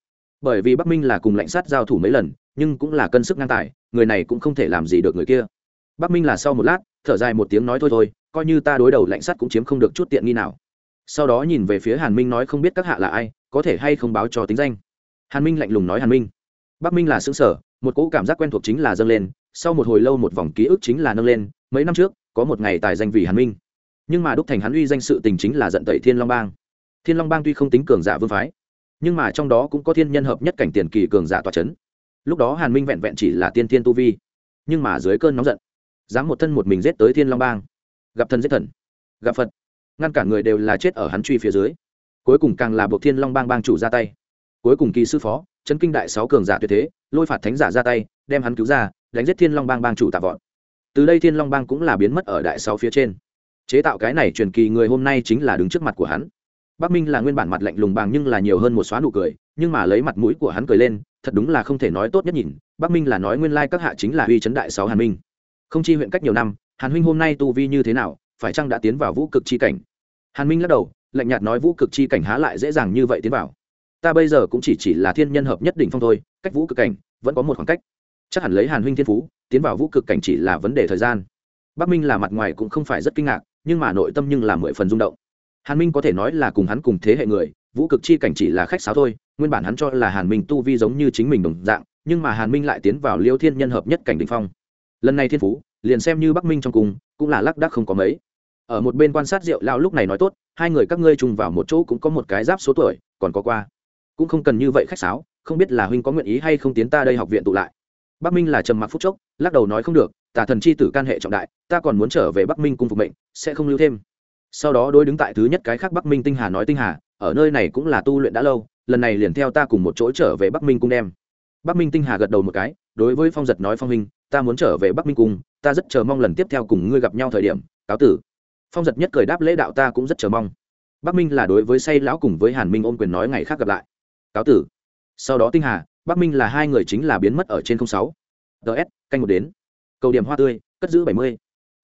Bởi vì bắc minh là cùng lạnh sắt giao thủ mấy lần, nhưng cũng là cân sức ngang tài, người này cũng không thể làm gì được người kia bắc minh là sau một lát, thở dài một tiếng nói thôi thôi, coi như ta đối đầu lạnh sắt cũng chiếm không được chút tiện nghi nào. Sau đó nhìn về phía hàn minh nói không biết các hạ là ai, có thể hay không báo cho tính danh. Hàn minh lạnh lùng nói hàn minh. Bắc minh là xứng sở, một cỗ cảm giác quen thuộc chính là dâng lên, sau một hồi lâu một vòng ký ức chính là nâng lên, mấy năm trước, có một ngày tài danh vì hàn minh. Nhưng mà đúc thành hắn uy danh sự tình chính là giận tẩy thiên long bang. Thiên long bang tuy không tính cường giả vương phái, nhưng mà trong đó cũng có thiên nhân hợp nhất cảnh tiền kỳ cường giả tòa c h ấ n lúc đó hàn minh vẹn vẹn chỉ là tiên thiên tu vi, nhưng mà dưới cơn nóng giận dám một thân một mình giết tới thiên long bang. Gặp thần giết thần, gặp phật. Ngăn cản người đều là chết ở hắn truy phía dưới. Cuối cùng càng là buộc thiên long bang bang chủ ra tay. Cuối cùng kỳ sư phó, chấn kinh đại sáu cường giả tuyệt thế, lôi phạt thánh giả ra tay, đem hắn cứu ra, đánh giết thiên long bang bang chủ tạ vọn từ đây thiên long bang cũng là biến mất ở đại sáu phía trên. Chế tạo cái này truyền kỳ người hôm nay chính là đứng trước mặt của hắn. Bắc minh là nguyên bản mặt lạnh lùng bàng nhưng là nhiều hơn một xóa nụ cười, nhưng mà lấy mặt mũi của hắn cười lên, thật đúng là không thể nói tốt nhất nhìn, bắc minh là nói nguyên lai các hạ chính là uy chấn đại sáu hàn minh không chi huyện cách nhiều năm, hàn huynh hôm nay tu vi như thế nào, phải chăng đã tiến vào vũ cực chi cảnh? Hàn minh lắc đầu, lạnh nhạt nói vũ cực chi cảnh há lại dễ dàng như vậy tiến vào. Ta bây giờ cũng chỉ chỉ là thiên nhân hợp nhất đỉnh phong thôi, cách vũ cực cảnh vẫn có một khoảng cách. Chắc hẳn lấy hàn huynh thiên phú, tiến vào vũ cực cảnh chỉ là vấn đề thời gian. Bắc minh là mặt ngoài cũng không phải rất kinh ngạc, nhưng mà nội tâm nhưng là mười phần rung động. Hàn minh có thể nói là cùng hắn cùng thế hệ người, vũ cực chi cảnh chỉ là khách sáo thôi, nguyên bản hắn cho là hàn minh tu vi giống như chính mình đồng dạng, nhưng mà hàn minh lại tiến vào liêu thiên nhân hợp nhất cảnh đình phong lần này thiên phú, liền xem như bắc minh trong cùng, cũng là lác đác không có mấy. Ở một bên quan sát rượu lao lúc này nói tốt, hai người các ngươi chung vào một chỗ cũng có một cái giáp số tuổi, còn có qua. Cũng không cần như vậy khách sáo, không biết là huynh có nguyện ý hay không tiến ta đây học viện tụ lại. Bắc minh là trầm mặc phúc chốc, lắc đầu nói không được, tà thần chi tử can hệ trọng đại, ta còn muốn trở về bắc minh cung phục mệnh, sẽ không lưu thêm. Sau đó đối đứng tại thứ nhất cái khác bắc minh tinh hà nói tinh hà, ở nơi này cũng là tu luyện đã lâu, lần này liền theo ta cùng một chỗ trở về bắc minh cung đem bắc minh tinh hà gật đầu một cái, đối với phong giật nói, phong minh, ta muốn trở về bắc minh cung ta rất chờ mong lần tiếp theo cùng ngươi gặp nhau thời điểm, cáo tử. Phong giật nhất cười đáp lễ đạo, ta cũng rất chờ mong. Bắc minh là đối với say lão cùng với hàn minh ôm quyền nói ngày khác gặp lại. Cáo tử. Sau đó tinh hà, bắc minh là hai người chính là biến mất ở trên không sáu. Ts canh một đến. Cầu điểm hoa tươi, cất giữ bảy mươi.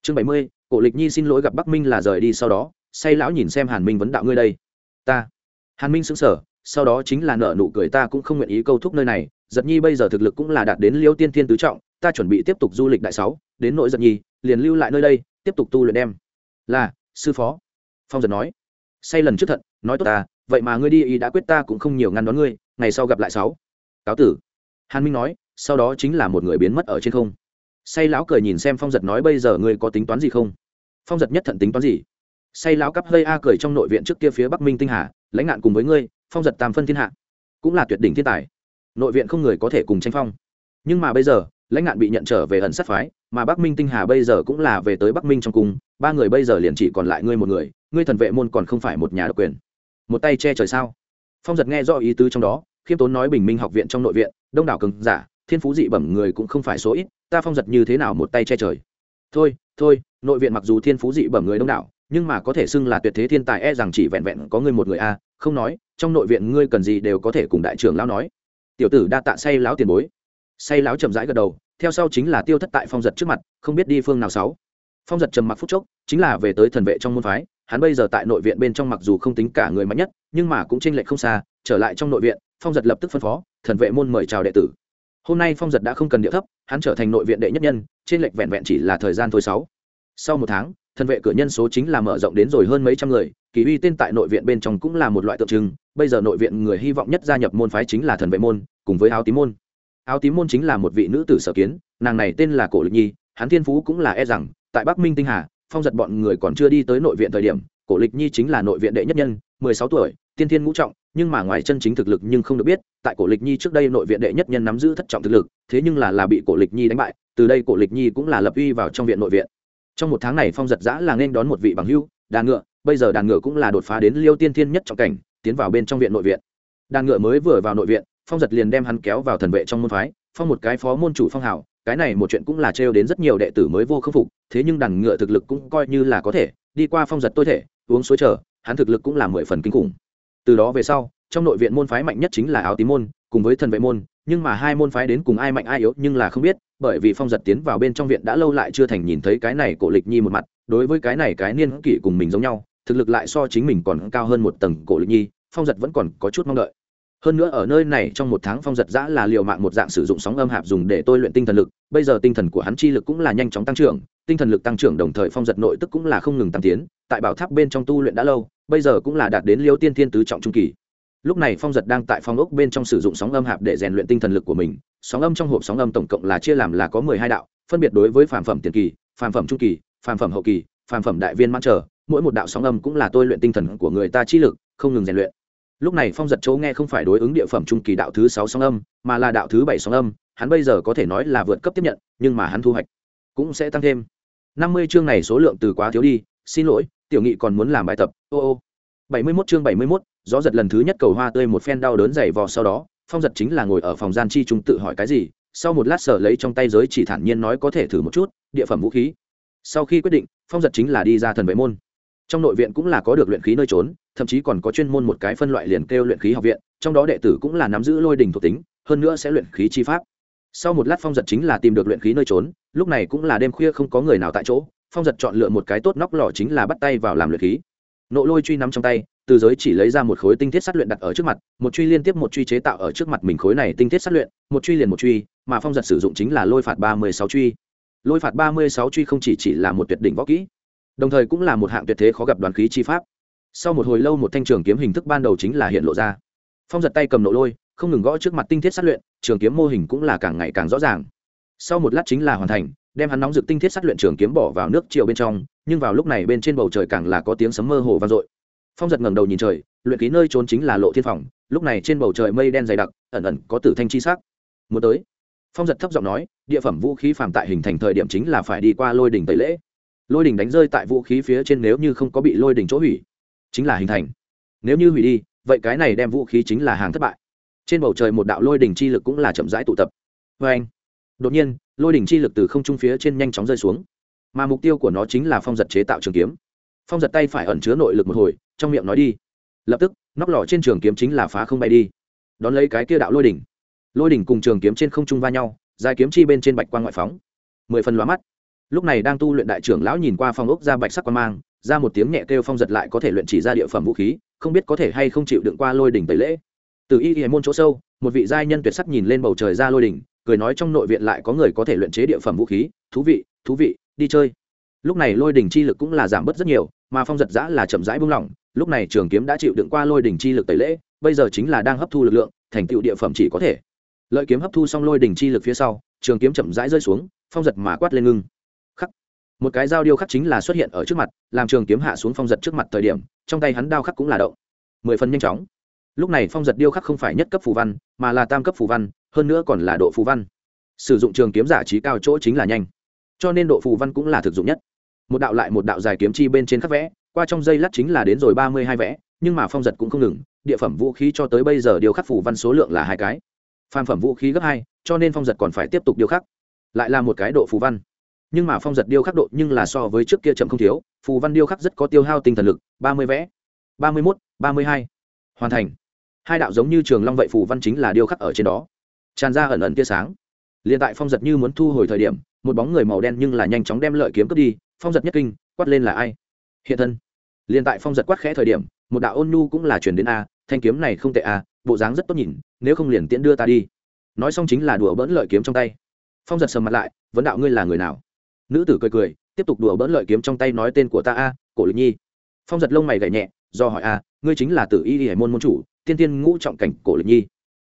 Chương bảy mươi, cổ lịch nhi xin lỗi gặp bắc minh là rời đi sau đó, say lão nhìn xem hàn minh vấn đạo ngươi đây. Ta. Hàn minh sững sờ sau đó chính là nợ nụ cười ta cũng không nguyện ý câu thúc nơi này, giật nhi bây giờ thực lực cũng là đạt đến liêu tiên thiên tứ trọng, ta chuẩn bị tiếp tục du lịch đại sáu, đến nội giật nhi, liền lưu lại nơi đây, tiếp tục tu luyện đem. Là, sư phó, phong giật nói. Say lần trước thận nói tốt ta, vậy mà ngươi đi ý đã quyết ta cũng không nhiều ngăn đón ngươi, ngày sau gặp lại sáu. Cáo tử. Hàn minh nói, sau đó chính là một người biến mất ở trên không. Say lão cười nhìn xem phong giật nói bây giờ ngươi có tính toán gì không? Phong giật nhất thận tính toán gì? Say lão cắp hơi a cười trong nội viện trước kia phía bắc minh tinh hà, lãnh nạn cùng với ngươi, phong giật tam phân thiên hạ, cũng là tuyệt đỉnh thiên tài. Nội viện không người có thể cùng tranh phong. Nhưng mà bây giờ, lãnh nạn bị nhận trở về ẩn sát phái, mà bắc minh tinh hà bây giờ cũng là về tới bắc minh trong cung, ba người bây giờ liền chỉ còn lại ngươi một người, ngươi thần vệ môn còn không phải một nhà độc quyền. Một tay che trời sao? Phong giật nghe rõ ý tứ trong đó, khiêm tốn nói bình minh học viện trong nội viện, đông đảo cường giả, thiên phú dị bẩm người cũng không phải số ít, ta phong giật như thế nào một tay che trời? Thôi thôi, nội viện mặc dù thiên phú dị bẩm người đông đảo nhưng mà có thể xưng là tuyệt thế thiên tài e rằng chỉ vẹn vẹn có ngươi một người a, không nói, trong nội viện ngươi cần gì đều có thể cùng đại trưởng lão nói. Tiểu tử đa tạ say lão tiền bối. Say lão chậm rãi gật đầu, theo sau chính là tiêu thất tại phong giật trước mặt, không biết đi phương nào sáu. Phong giật trầm mặc phút chốc, chính là về tới thần vệ trong môn phái, hắn bây giờ tại nội viện bên trong mặc dù không tính cả người mạnh nhất, nhưng mà cũng tranh lệch không xa, trở lại trong nội viện, phong giật lập tức phân phó, thần vệ môn mời chào đệ tử. Hôm nay phong giật đã không cần địa thấp, hắn trở thành nội viện đệ nhất nhân trên lệch vẹn vẹn chỉ là thời gian thôi sáu. Sau một tháng thần vệ cửa nhân số chính là mở rộng đến rồi hơn mấy trăm người, kỳ uy tên tại nội viện bên trong cũng là một loại tượng trưng, bây giờ nội viện người hy vọng nhất gia nhập môn phái chính là thần vệ môn, cùng với áo tím môn. Áo tím môn chính là một vị nữ tử sở kiến, nàng này tên là cổ lịch nhi, hắn thiên phú cũng là e rằng, tại bắc minh tinh hà, phong giật bọn người còn chưa đi tới nội viện thời điểm, cổ lịch nhi chính là nội viện đệ nhất nhân, mười sáu tuổi, tiên thiên ngũ trọng, nhưng mà ngoài chân chính thực lực nhưng không được biết, tại cổ lịch nhi trước đây nội viện đệ nhất nhân nắm giữ thất trọng thực lực, thế nhưng là là bị cổ lịch nhi đánh bại, từ đây cổ lịch nhi cũng là lập uy vào trong viện nội viện trong một tháng này phong giật giã là nên đón một vị bằng hưu, đàn ngựa, bây giờ đàn ngựa cũng là đột phá đến liêu tiên thiên nhất trọng cảnh, tiến vào bên trong viện nội viện. Đàn ngựa mới vừa vào nội viện, phong giật liền đem hắn kéo vào thần vệ trong môn phái, phong một cái phó môn chủ phong hào, cái này một chuyện cũng là trêu đến rất nhiều đệ tử mới vô khâm phục, thế nhưng đàn ngựa thực lực cũng coi như là có thể, đi qua phong giật tôi thể, uống suối chờ, hắn thực lực cũng là mười phần kinh khủng. Từ đó về sau, trong nội viện môn phái mạnh nhất chính là áo tím môn, cùng với thần vệ môn, nhưng mà hai môn phái đến cùng ai mạnh ai yếu nhưng là không biết bởi vì phong giật tiến vào bên trong viện đã lâu lại chưa thành nhìn thấy cái này cổ lịch nhi một mặt, đối với cái này cái niên kỷ cùng mình giống nhau, thực lực lại so chính mình còn cao hơn một tầng cổ lịch nhi, phong giật vẫn còn có chút mong đợi. Hơn nữa ở nơi này trong một tháng phong giật giã là liều mạng một dạng sử dụng sóng âm hạp dùng để tôi luyện tinh thần lực, bây giờ tinh thần của hắn chi lực cũng là nhanh chóng tăng trưởng, tinh thần lực tăng trưởng đồng thời phong giật nội tức cũng là không ngừng tăng tiến, tại bảo tháp bên trong tu luyện đã lâu, bây giờ cũng là đạt đến liêu tiên thiên tứ trọng trung kỳ lúc này phong giật đang tại phong ốc bên trong sử dụng sóng âm hạp để rèn luyện tinh thần lực của mình. Sóng âm trong hộp sóng âm tổng cộng là chia làm là có mười hai đạo, phân biệt đối với phản phẩm tiền kỳ phản phẩm trung kỳ phản phẩm hậu kỳ phản phẩm đại viên mãn trở mỗi một đạo sóng âm cũng là tôi luyện tinh thần của người ta chi lực, không ngừng rèn luyện. Lúc này phong giật chỗ nghe không phải đối ứng địa phẩm trung kỳ đạo thứ sáu sóng âm, mà là đạo thứ bảy sóng âm. Hắn bây giờ có thể nói là vượt cấp tiếp nhận, nhưng mà hắn thu hoạch cũng sẽ tăng thêm. Năm mươi chương này số lượng từ quá thiếu đi, xin lỗi, tiểu nghị còn muốn làm bài tập. Ô ô. Bảy mươi mốt chương bảy mươi mốt gió giật lần thứ nhất cầu hoa tươi một phen đau đớn dày vò sau đó, phong giật chính là ngồi ở phòng gian chi chúng tự hỏi cái gì, sau một lát sở lấy trong tay giới chỉ thản nhiên nói có thể thử một chút, địa phẩm vũ khí. Sau khi quyết định, phong giật chính là đi ra thần vệ môn. Trong nội viện cũng là có được luyện khí nơi trốn, thậm chí còn có chuyên môn một cái phân loại liền kêu luyện khí học viện, trong đó đệ tử cũng là nắm giữ lôi đình thuộc tính, hơn nữa sẽ luyện khí chi pháp. Sau một lát phong giật chính là tìm được luyện khí nơi trốn, lúc này cũng là đêm khuya không có người nào tại chỗ, phong giật chọn lựa một cái tốt nóc lò chính là bắt tay vào làm luyện khí. Nộ lôi truy nắm trong tay từ giới chỉ lấy ra một khối tinh thiết sát luyện đặt ở trước mặt một truy liên tiếp một truy chế tạo ở trước mặt mình khối này tinh thiết sát luyện một truy liền một truy mà phong giật sử dụng chính là lôi phạt ba mươi sáu truy. Lôi phạt ba mươi sáu truy không chỉ, chỉ là một tuyệt đỉnh võ kỹ đồng thời cũng là một hạng tuyệt thế khó gặp đoàn khí chi pháp. Sau một hồi lâu một thanh trường kiếm hình thức ban đầu chính là hiện lộ ra. Phong giật tay cầm nộ lôi không ngừng gõ trước mặt tinh thiết sát luyện trường kiếm mô hình cũng là càng ngày càng rõ ràng. Sau một lát chính là hoàn thành đem hắn nóng rực tinh thiết sát luyện trường kiếm bỏ vào nước triệu bên trong nhưng vào lúc này bên trên bầu trời càng là có tiếng sấm mơ hồ vang dội phong giật ngẩng đầu nhìn trời, luyện ký nơi trốn chính là lộ thiên phòng, lúc này trên bầu trời mây đen dày đặc, ẩn ẩn có tử thanh chi sắc. Muốn tới, phong giật thấp giọng nói, địa phẩm vũ khí phạm tại hình thành thời điểm chính là phải đi qua lôi đỉnh tẩy lễ. Lôi đỉnh đánh rơi tại vũ khí phía trên nếu như không có bị lôi đỉnh chỗ hủy, chính là hình thành. Nếu như hủy đi, vậy cái này đem vũ khí chính là hàng thất bại. Trên bầu trời một đạo lôi đỉnh chi lực cũng là chậm rãi tụ tập. Vê anh, đột nhiên, lôi đỉnh chi lực từ không trung phía trên nhanh chóng rơi xuống. Mà mục tiêu của nó chính là phong giật chế tạo trường kiếm. Phong giật tay phải ẩn chứa nội lực một hồi trong miệng nói đi. Lập tức, nóc lò trên trường kiếm chính là phá không bay đi. Đón lấy cái kia đạo lôi đỉnh. Lôi đỉnh cùng trường kiếm trên không trung va nhau, dài kiếm chi bên trên bạch quan ngoại phóng. Mười phần lóa mắt. Lúc này đang tu luyện đại trưởng lão nhìn qua phong ốc ra bạch sắc quan mang, ra một tiếng nhẹ kêu phong giật lại có thể luyện chỉ ra địa phẩm vũ khí, không biết có thể hay không chịu đựng qua lôi đỉnh tẩy lễ. Từ y y môn chỗ sâu, một vị giai nhân tuyệt sắc nhìn lên bầu trời ra lôi đỉnh, cười nói trong nội viện lại có người có thể luyện chế địa phẩm vũ khí, thú vị thú vị, đi chơi. Lúc này lôi đỉnh chi lực cũng là giảm bớt rất nhiều, mà phong giật giã là chậm rãi buông lỏng lúc này trường kiếm đã chịu đựng qua lôi đỉnh chi lực tẩy lễ, bây giờ chính là đang hấp thu lực lượng, thành tựu địa phẩm chỉ có thể. Lợi kiếm hấp thu xong lôi đỉnh chi lực phía sau, trường kiếm chậm rãi rơi xuống, phong giật mà quát lên ngưng. Khắc. Một cái dao điêu khắc chính là xuất hiện ở trước mặt, làm trường kiếm hạ xuống phong giật trước mặt thời điểm, trong tay hắn đao khắc cũng là động. Mười phần nhanh chóng. Lúc này phong giật điêu khắc không phải nhất cấp phù văn, mà là tam cấp phù văn, hơn nữa còn là độ phù văn. Sử dụng trường kiếm giả trí cao chỗ chính là nhanh. Cho nên độ phù văn cũng là thực dụng nhất. Một đạo lại một đạo dài kiếm chi bên trên khắc vẽ qua trong dây lát chính là đến rồi ba mươi hai vẽ, nhưng mà phong giật cũng không ngừng, địa phẩm vũ khí cho tới bây giờ điều khắc phù văn số lượng là hai cái. Phan phẩm vũ khí gấp hai, cho nên phong giật còn phải tiếp tục điều khắc. Lại là một cái độ phù văn. Nhưng mà phong giật điêu khắc độ nhưng là so với trước kia chậm không thiếu, phù văn điêu khắc rất có tiêu hao tinh thần lực, ba mươi vẽ, ba mươi mốt, ba mươi hai. Hoàn thành. Hai đạo giống như trường long vậy phù văn chính là điêu khắc ở trên đó. Tràn ra ẩn ẩn tia sáng. L i ê n tại phong giật như muốn thu hồi thời điểm, một bóng người màu đen nhưng là nhanh chóng đem lợi kiếm cướp đi, phong giật nhất kinh, quát lên là ai? Hiện thân. Liền tại phong giật quát khẽ thời điểm, một đạo ôn nhu cũng là chuyển đến a, thanh kiếm này không tệ a, bộ dáng rất tốt nhìn, nếu không liền tiễn đưa ta đi. Nói xong chính là đùa bỡn lợi kiếm trong tay. Phong giật sầm mặt lại, vấn đạo ngươi là người nào? Nữ tử cười cười, tiếp tục đùa bỡn lợi kiếm trong tay nói tên của ta a, cổ lịch nhi. Phong giật lông mày gậy nhẹ, do hỏi a, ngươi chính là tử y y hải môn môn chủ, tiên tiên ngũ trọng cảnh cổ lịch nhi?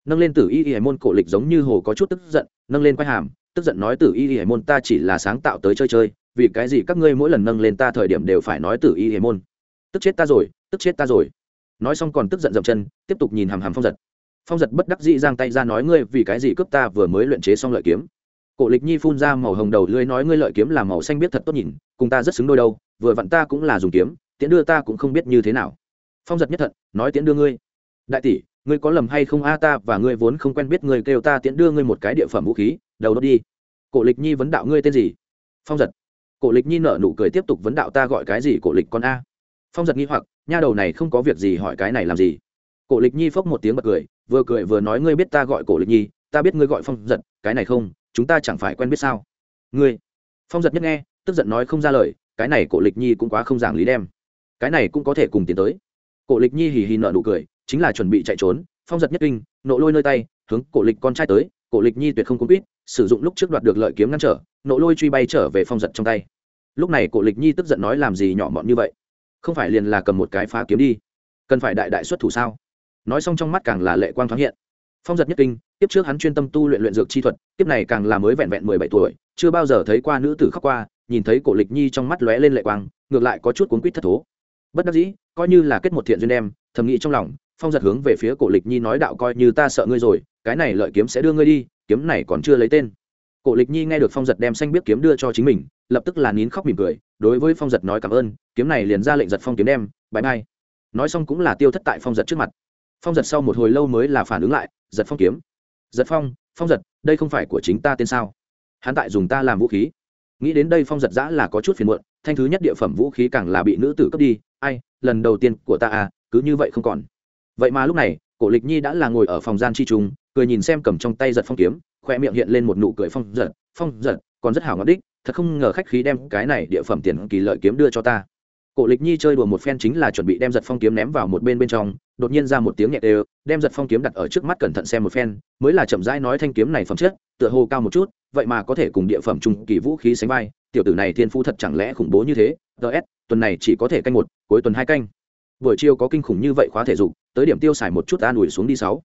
Nâng lên tử y y hải môn cổ lịch giống như hồ có chút tức giận, nâng lên quay hàm, tức giận nói, tử y y hải môn ta chỉ là sáng tạo tới chơi chơi vì cái gì các ngươi mỗi lần nâng lên ta thời điểm đều phải nói tử y hề môn? Tức chết ta rồi, tức chết ta rồi. Nói xong còn tức giận dậm chân, tiếp tục nhìn hàm hàm phong giật. Phong giật bất đắc dĩ giang tay ra nói ngươi vì cái gì cướp ta vừa mới luyện chế xong lợi kiếm? Cổ lịch nhi phun ra màu hồng đầu lưới nói ngươi lợi kiếm là màu xanh biết thật tốt nhìn, cùng ta rất xứng đôi đâu, vừa vặn ta cũng là dùng kiếm, tiễn đưa ta cũng không biết như thế nào. Phong giật nhất thận, nói tiễn đưa ngươi. Đại tỷ, ngươi có lầm hay không? A, ta và ngươi vốn không quen biết ngươi kêu ta tiễn đưa ngươi một cái địa phẩm vũ khí, đầu đốt đi. Cổ lịch nhi vấn đạo ngươi tên gì? Phong giật cổ lịch nhi nở nụ cười tiếp tục vấn đạo ta gọi cái gì cổ lịch con a? Phong giật nghi hoặc, nha đầu này không có việc gì hỏi cái này làm gì? Cổ lịch nhi phốc một tiếng bật cười, vừa cười vừa nói ngươi biết ta gọi cổ lịch nhi, ta biết ngươi gọi phong giật, cái này không, chúng ta chẳng phải quen biết sao? Ngươi, phong giật nhất nghe, tức giận nói không ra lời, cái này cổ lịch nhi cũng quá không giảng lý đem. Cái này cũng có thể cùng tiến tới. Cổ lịch nhi hì hì nợ nụ cười, chính là chuẩn bị chạy trốn, phong giật nhất kinh, nộ lôi nơi tay, hướng cổ lịch con trai tới, cổ lịch nhi tuyệt không cuốn quýt, sử dụng lúc trước đoạt được lợi kiếm ngăn trở nộ lôi truy bay trở về phong giật trong tay. Lúc này cổ lịch nhi tức giận nói làm gì nhỏ mọn như vậy? Không phải liền là cầm một cái phá kiếm đi? Cần phải đại đại xuất thủ sao? Nói xong trong mắt càng là lệ quang thoáng hiện. Phong giật nhất kinh tiếp trước hắn chuyên tâm tu luyện luyện dược chi thuật tiếp này càng là mới vẹn vẹn mười bảy tuổi chưa bao giờ thấy qua nữ tử khóc qua nhìn thấy cổ lịch nhi trong mắt lóe lên lệ quang ngược lại có chút cuốn quýt thất thố. Bất đắc dĩ coi như là kết một thiện duyên em, thầm nghĩ trong lòng phong giật hướng về phía cổ lịch nhi nói đạo coi như ta sợ ngươi rồi cái này lợi kiếm sẽ đưa ngươi đi kiếm này còn chưa lấy tên cổ lịch nhi nghe được phong giật đem xanh biết kiếm đưa cho chính mình, lập tức là nín khóc mỉm cười, đối với phong giật nói cảm ơn, kiếm này liền ra lệnh giật phong kiếm đem, bãi mai. Nói xong cũng là tiêu thất tại phong giật trước mặt. Phong giật sau một hồi lâu mới là phản ứng lại, giật phong kiếm. Giật phong phong giật, đây không phải của chính ta tên sao? Hắn tại dùng ta làm vũ khí. Nghĩ đến đây phong giật giã là có chút phiền muộn, thanh thứ nhất địa phẩm vũ khí càng là bị nữ tử cướp đi, ai, lần đầu tiên của ta à cứ như vậy không còn. Vậy mà lúc này, cổ lịch nhi đã là ngồi ở phòng gian chi trung cười nhìn xem cầm trong tay giật phong kiếm, khoe miệng hiện lên một nụ cười phong giật phong giật, còn rất hảo ngọt đích, thật không ngờ khách khí đem cái này địa phẩm tiền kỳ lợi kiếm đưa cho ta. Cổ lịch nhi chơi đùa một phen chính là chuẩn bị đem giật phong kiếm ném vào một bên bên trong, đột nhiên ra một tiếng nhẹ đều, đem giật phong kiếm đặt ở trước mắt cẩn thận xem một phen, mới là chậm rãi nói thanh kiếm này phẩm chất, tựa hồ cao một chút, vậy mà có thể cùng địa phẩm trung kỳ vũ khí sánh vai, tiểu tử này thiên phu thật chẳng lẽ khủng bố như thế ts tuần này chỉ có thể canh một, cuối tuần hai canh. Buổi chiều có kinh khủng như vậy khóa thể dục, tới điểm tiêu xài một chút an ủi xuống đi sáu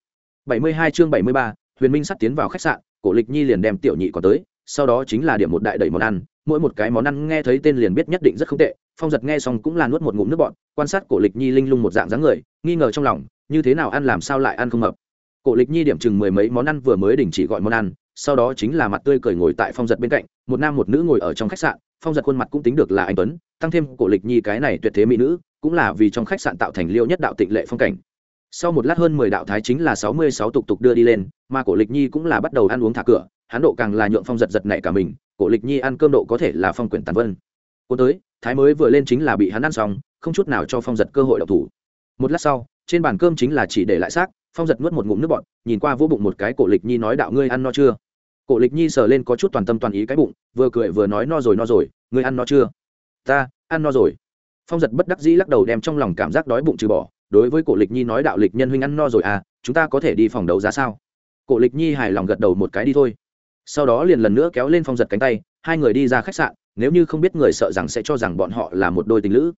bảy mươi hai chương bảy mươi ba huyền minh sắt tiến vào khách sạn cổ lịch nhi liền đem tiểu nhị có tới sau đó chính là điểm một đại đầy món ăn. Mỗi một cái món ăn nghe thấy tên liền biết nhất định rất không tệ phong giật nghe xong cũng là nuốt một ngụm nước bọt, quan sát cổ lịch nhi linh lung một dạng dáng người nghi ngờ trong lòng như thế nào ăn làm sao lại ăn không hợp. Cổ lịch nhi điểm chừng mười mấy món ăn vừa mới đình chỉ gọi món ăn sau đó chính là mặt tươi cười ngồi tại phong giật bên cạnh một nam một nữ ngồi ở trong khách sạn phong giật khuôn mặt cũng tính được là anh tuấn tăng thêm cổ lịch nhi cái này tuyệt thế mỹ nữ cũng là vì trong khách sạn tạo thành liêu nhất đạo tịnh lệ phong cảnh sau một lát hơn mười đạo thái chính là sáu mươi sáu tục tục đưa đi lên, mà cổ lịch nhi cũng là bắt đầu ăn uống thả cửa, hắn độ càng là nhượng phong giật giật nảy cả mình, cổ lịch nhi ăn cơm độ có thể là phong quyển tàn vân. Cô tới, thái mới vừa lên chính là bị hắn ăn xong, không chút nào cho phong giật cơ hội độc thủ. Một lát sau, trên bàn cơm chính là chỉ để lại xác, phong giật nuốt một ngụm nước bọt, nhìn qua vỗ bụng một cái cổ lịch nhi nói đạo ngươi ăn no chưa? Cổ lịch nhi sờ lên có chút toàn tâm toàn ý cái bụng, vừa cười vừa nói no rồi no rồi, ngươi ăn no chưa? Ta, ăn no rồi. Phong giật bất đắc dĩ lắc đầu đem trong lòng cảm giác đói bụng trừ bỏ đối với cổ lịch nhi nói đạo lịch nhân huynh ăn no rồi à chúng ta có thể đi phòng đấu giá sao? Cổ lịch nhi hài lòng gật đầu một cái đi thôi. Sau đó liền lần nữa kéo lên phong giật cánh tay, hai người đi ra khách sạn, nếu như không biết người sợ rằng sẽ cho rằng bọn họ là một đôi tình lữ.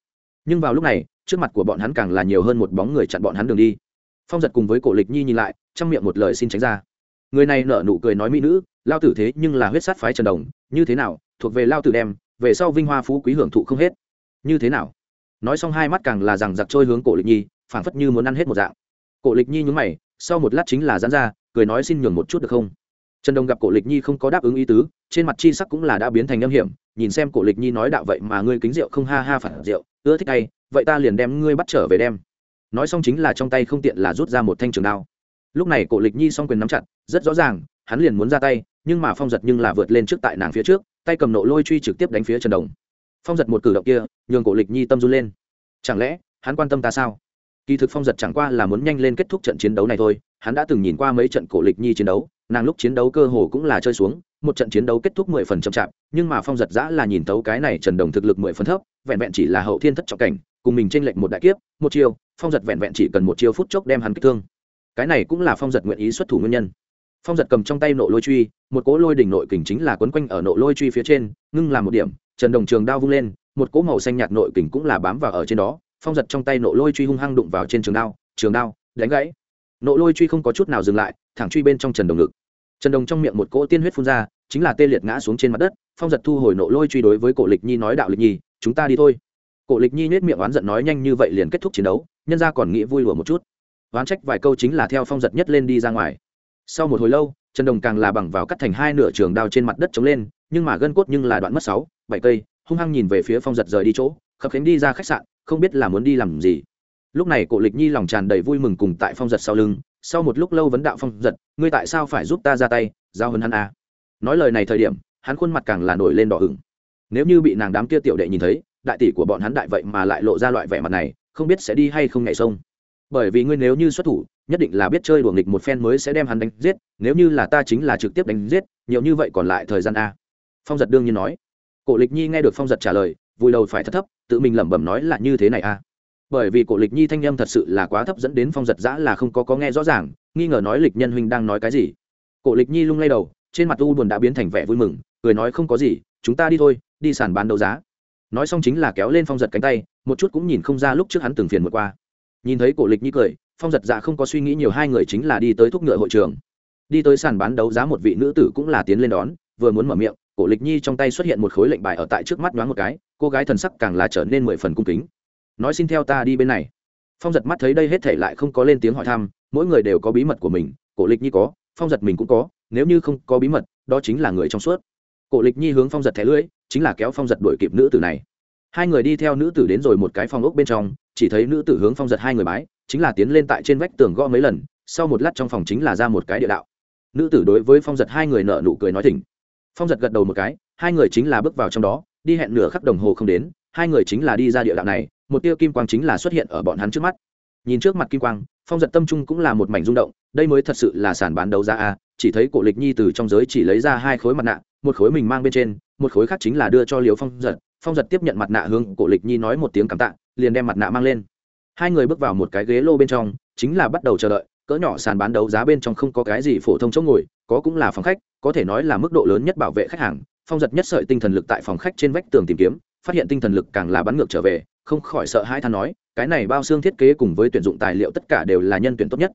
Nhưng vào lúc này, trước mặt của bọn hắn càng là nhiều hơn một bóng người chặn bọn hắn đường đi. Phong giật cùng với cổ lịch nhi nhìn lại, trong miệng một lời xin tránh ra. Người này nở nụ cười nói mỹ nữ, lao tử thế nhưng là huyết sát phái trần đồng, như thế nào, thuộc về lao tử đem, về sau vinh hoa phú quý hưởng thụ không hết. Như thế nào? Nói xong hai mắt càng là rằng giặc trôi hướng cổ lịch nhi phảng phất như muốn ăn hết một dạng. Cổ lịch nhi nhúng mày, sau một lát chính là dán ra, cười nói xin nhường một chút được không? Trần Đông gặp cổ lịch nhi không có đáp ứng ý tứ, trên mặt chi sắc cũng là đã biến thành âm hiểm, nhìn xem cổ lịch nhi nói đạo vậy mà ngươi kính rượu không ha ha phản rượu, ưa thích tay vậy ta liền đem ngươi bắt trở về đem. Nói xong chính là trong tay không tiện là rút ra một thanh trường đao. Lúc này cổ lịch nhi s o n g quyền nắm chặt, rất rõ ràng, hắn liền muốn ra tay, nhưng mà phong giật nhưng là vượt lên trước tại nàng phía trước, tay cầm nộ lôi truy trực tiếp đánh phía trần đồng phong giật một cử động kia, nhường cổ lịch nhi tâm run lên. Chẳng lẽ, hắn quan tâm ta sao? Kỳ thực phong giật chẳng qua là muốn nhanh lên kết thúc trận chiến đấu này thôi, hắn đã từng nhìn qua mấy trận cổ lịch nhi chiến đấu, nàng lúc chiến đấu cơ hồ cũng là chơi xuống, một trận chiến đấu kết thúc mười phần chậm chạp, nhưng mà phong giật giã là nhìn tấu cái này trần đồng thực lực mười phần thấp, vẹn vẹn chỉ là hậu thiên thất trọng cảnh, cùng mình tranh lệch một đại kiếp, một chiêu, phong giật vẹn vẹn chỉ cần một chiêu phút chốc đem hắn kích thương. Cái này cũng là phong giật nguyện ý xuất thủ nguyên nhân. Phong giật cầm trong tay nộ lôi truy, một cỗ lôi đỉnh nội kình chính là quấn quanh ở nộ lôi truy phía trên, ngưng làm một điểm trần đồng trường đao vung lên, một cỗ màu xanh nhạt nội kình cũng là bám vào ở trên đó phong giật trong tay nộ lôi truy hung hăng đụng vào trên trường đao trường đao, đánh gãy. Nộ lôi truy không có chút nào dừng lại, thẳng truy bên trong trần đồng ngực. Trần đồng trong miệng một cỗ tiên huyết phun ra, chính là tê liệt ngã xuống trên mặt đất, phong giật thu hồi nộ lôi truy đối với cổ lịch nhi nói, đạo lịch nhi, chúng ta đi thôi. Cổ lịch nhi nhét miệng oán giận nói, nhanh như vậy liền kết thúc chiến đấu, nhân ra còn nghĩ vui lùa một chút. Oán trách vài câu chính là theo phong giật nhất lên đi ra ngoài. Sau một hồi lâu, trần đồng càng là bằng vào cắt thành hai nửa trường đao trên mặt đất chống lên, nhưng mà gân cốt nhưng là đoạn mất sáu, bảy cây, hung hăng nhìn về phía phong giật rời đi chỗ, khập khiến đi ra khách sạn không biết là muốn đi làm gì. Lúc này cổ lịch nhi lòng tràn đầy vui mừng cùng tại phong giật sau lưng, sau một lúc lâu vấn đạo phong giật, ngươi tại sao phải giúp ta ra tay, giao hơn hắn a à? nói lời này thời điểm, hắn khuôn mặt càng là nổi lên đỏ hửng nếu như bị nàng đám kia tiểu đệ nhìn thấy, đại tỷ của bọn hắn đại vậy mà lại lộ ra loại vẻ mặt này, không biết sẽ đi hay không nhảy sông. Bởi vì ngươi nếu như xuất thủ, nhất định là biết chơi đùa nghịch một phen mới sẽ đem hắn đánh giết, nếu như là ta chính là trực tiếp đánh giết, nhiều như vậy còn lại thời gian a phong giật đương nhiên nói. Cổ lịch nhi nghe được phong giật trả lời vui đầu phải thất thấp, tự mình lẩm bẩm nói là như thế này a bởi vì cổ lịch nhi thanh âm thật sự là quá thấp dẫn đến phong giật giã là không có có nghe rõ ràng, nghi ngờ nói lịch nhân huynh đang nói cái gì. Cổ lịch nhi lung lay đầu, trên mặt u buồn đã biến thành vẻ vui mừng, cười nói không có gì, chúng ta đi thôi, đi sàn bán đấu giá. Nói xong chính là kéo lên phong giật cánh tay, một chút cũng nhìn không ra lúc trước hắn từng phiền một qua. Nhìn thấy cổ lịch nhi cười, phong giật dạ không có suy nghĩ nhiều, hai người chính là đi tới thúc ngựa hội trường. Đi tới sàn bán đấu giá một vị nữ tử cũng là tiến lên đón, vừa muốn mở miệng cổ lịch nhi trong tay xuất hiện một khối lệnh bài ở tại trước mắt nhoáng một cái, cô gái thần sắc càng là trở nên mười phần cung kính. Nói xin theo ta đi bên này. Phong giật mắt thấy đây hết thể lại không có lên tiếng hỏi thăm, mỗi người đều có bí mật của mình, cổ lịch nhi có, phong giật mình cũng có, nếu như không có bí mật, đó chính là người trong suốt. Cổ lịch nhi hướng phong giật thẻ lưỡi, chính là kéo phong giật đuổi kịp nữ tử này. Hai người đi theo nữ tử đến rồi một cái phòng ốc bên trong, chỉ thấy nữ tử hướng phong giật hai người bái, chính là tiến lên tại trên vách tường gõ mấy lần, sau một lát trong phòng chính là ra một cái địa đạo. Nữ tử đối với phong giật hai người nợ nụ cười nói thỉnh phong giật gật đầu một cái, hai người chính là bước vào trong đó, đi hẹn nửa khắc đồng hồ không đến, hai người chính là đi ra địa đạo này, một tia kim quang chính là xuất hiện ở bọn hắn trước mắt. Nhìn trước mặt kim quang, phong giật tâm trung cũng là một mảnh rung động, đây mới thật sự là sản bán đấu ra a, chỉ thấy cổ lịch nhi từ trong giới chỉ lấy ra hai khối mặt nạ, một khối mình mang bên trên, một khối khác chính là đưa cho liều phong giật. Phong giật tiếp nhận mặt nạ hướng cổ lịch nhi nói một tiếng cảm tạ, liền đem mặt nạ mang lên. Hai người bước vào một cái ghế lô bên trong, chính là bắt đầu chờ đợi, cỡ nhỏ sàn bán đấu giá bên trong không có cái gì phổ thông chỗ ngồi, có cũng là phòng khách có thể nói là mức độ lớn nhất bảo vệ khách hàng, phong giật nhất sợi tinh thần lực tại phòng khách trên vách tường tìm kiếm, phát hiện tinh thần lực càng là bắn ngược trở về, không khỏi sợ hai than nói, cái này bao xương thiết kế cùng với tuyển dụng tài liệu tất cả đều là nhân tuyển tốt nhất.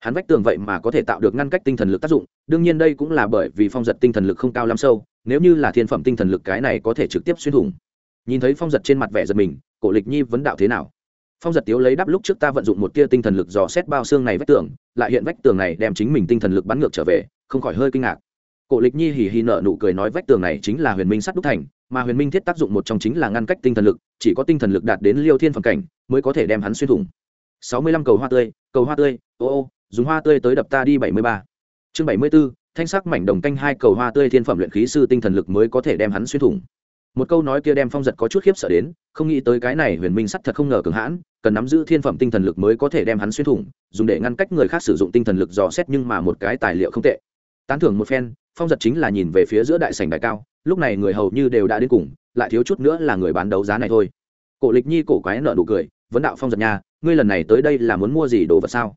Hắn vách tường vậy mà có thể tạo được ngăn cách tinh thần lực tác dụng, đương nhiên đây cũng là bởi vì phong giật tinh thần lực không cao lắm sâu, nếu như là thiên phẩm tinh thần lực cái này có thể trực tiếp xuyên thủng. Nhìn thấy phong giật trên mặt vẻ giật mình, cổ lịch nhi vấn đạo thế nào? Phong giật tiếu lấy đáp lúc trước ta vận dụng một tia tinh thần lực dò xét bao xương này vách tường, lại hiện vách tường này đem chính mình tinh thần lực bắn ngược trở về, không khỏi hơi kinh ngạc cổ lịch nhi hỉ hỉ nợ nụ cười nói vách tường này chính là huyền minh sắt đúc thành, mà huyền minh thiết tác dụng một trong chính là ngăn cách tinh thần lực, chỉ có tinh thần lực đạt đến liêu thiên phẩm cảnh mới có thể đem hắn xuyên thủng. Sáu mươi lăm cầu hoa tươi, cầu hoa tươi, ô ô, dùng hoa tươi tới đập ta đi bảy mươi ba. Chương bảy mươi b ố thanh sắc mảnh đồng canh hai cầu hoa tươi thiên phẩm luyện khí sư tinh thần lực mới có thể đem hắn xuyên thủng. Một câu nói kia đem phong giật có chút khiếp sợ đến, không nghĩ tới cái này huyền minh sắt thật không ngờ cường hãn, cần nắm giữ thiên phẩm tinh thần lực mới có thể đem hắn xuyên thủng, dùng để ngăn cách người khác sử dụng tinh thần lực dò xét nhưng mà một cái tài liệu không tệ tán thưởng một phen, phong giật chính là nhìn về phía giữa đại sảnh đại cao, lúc này người hầu như đều đã đến cùng, lại thiếu chút nữa là người bán đấu giá này thôi. Cổ lịch nhi cổ quái nợ nụ cười, vấn đạo phong giật nha, ngươi lần này tới đây là muốn mua gì đồ vật sao?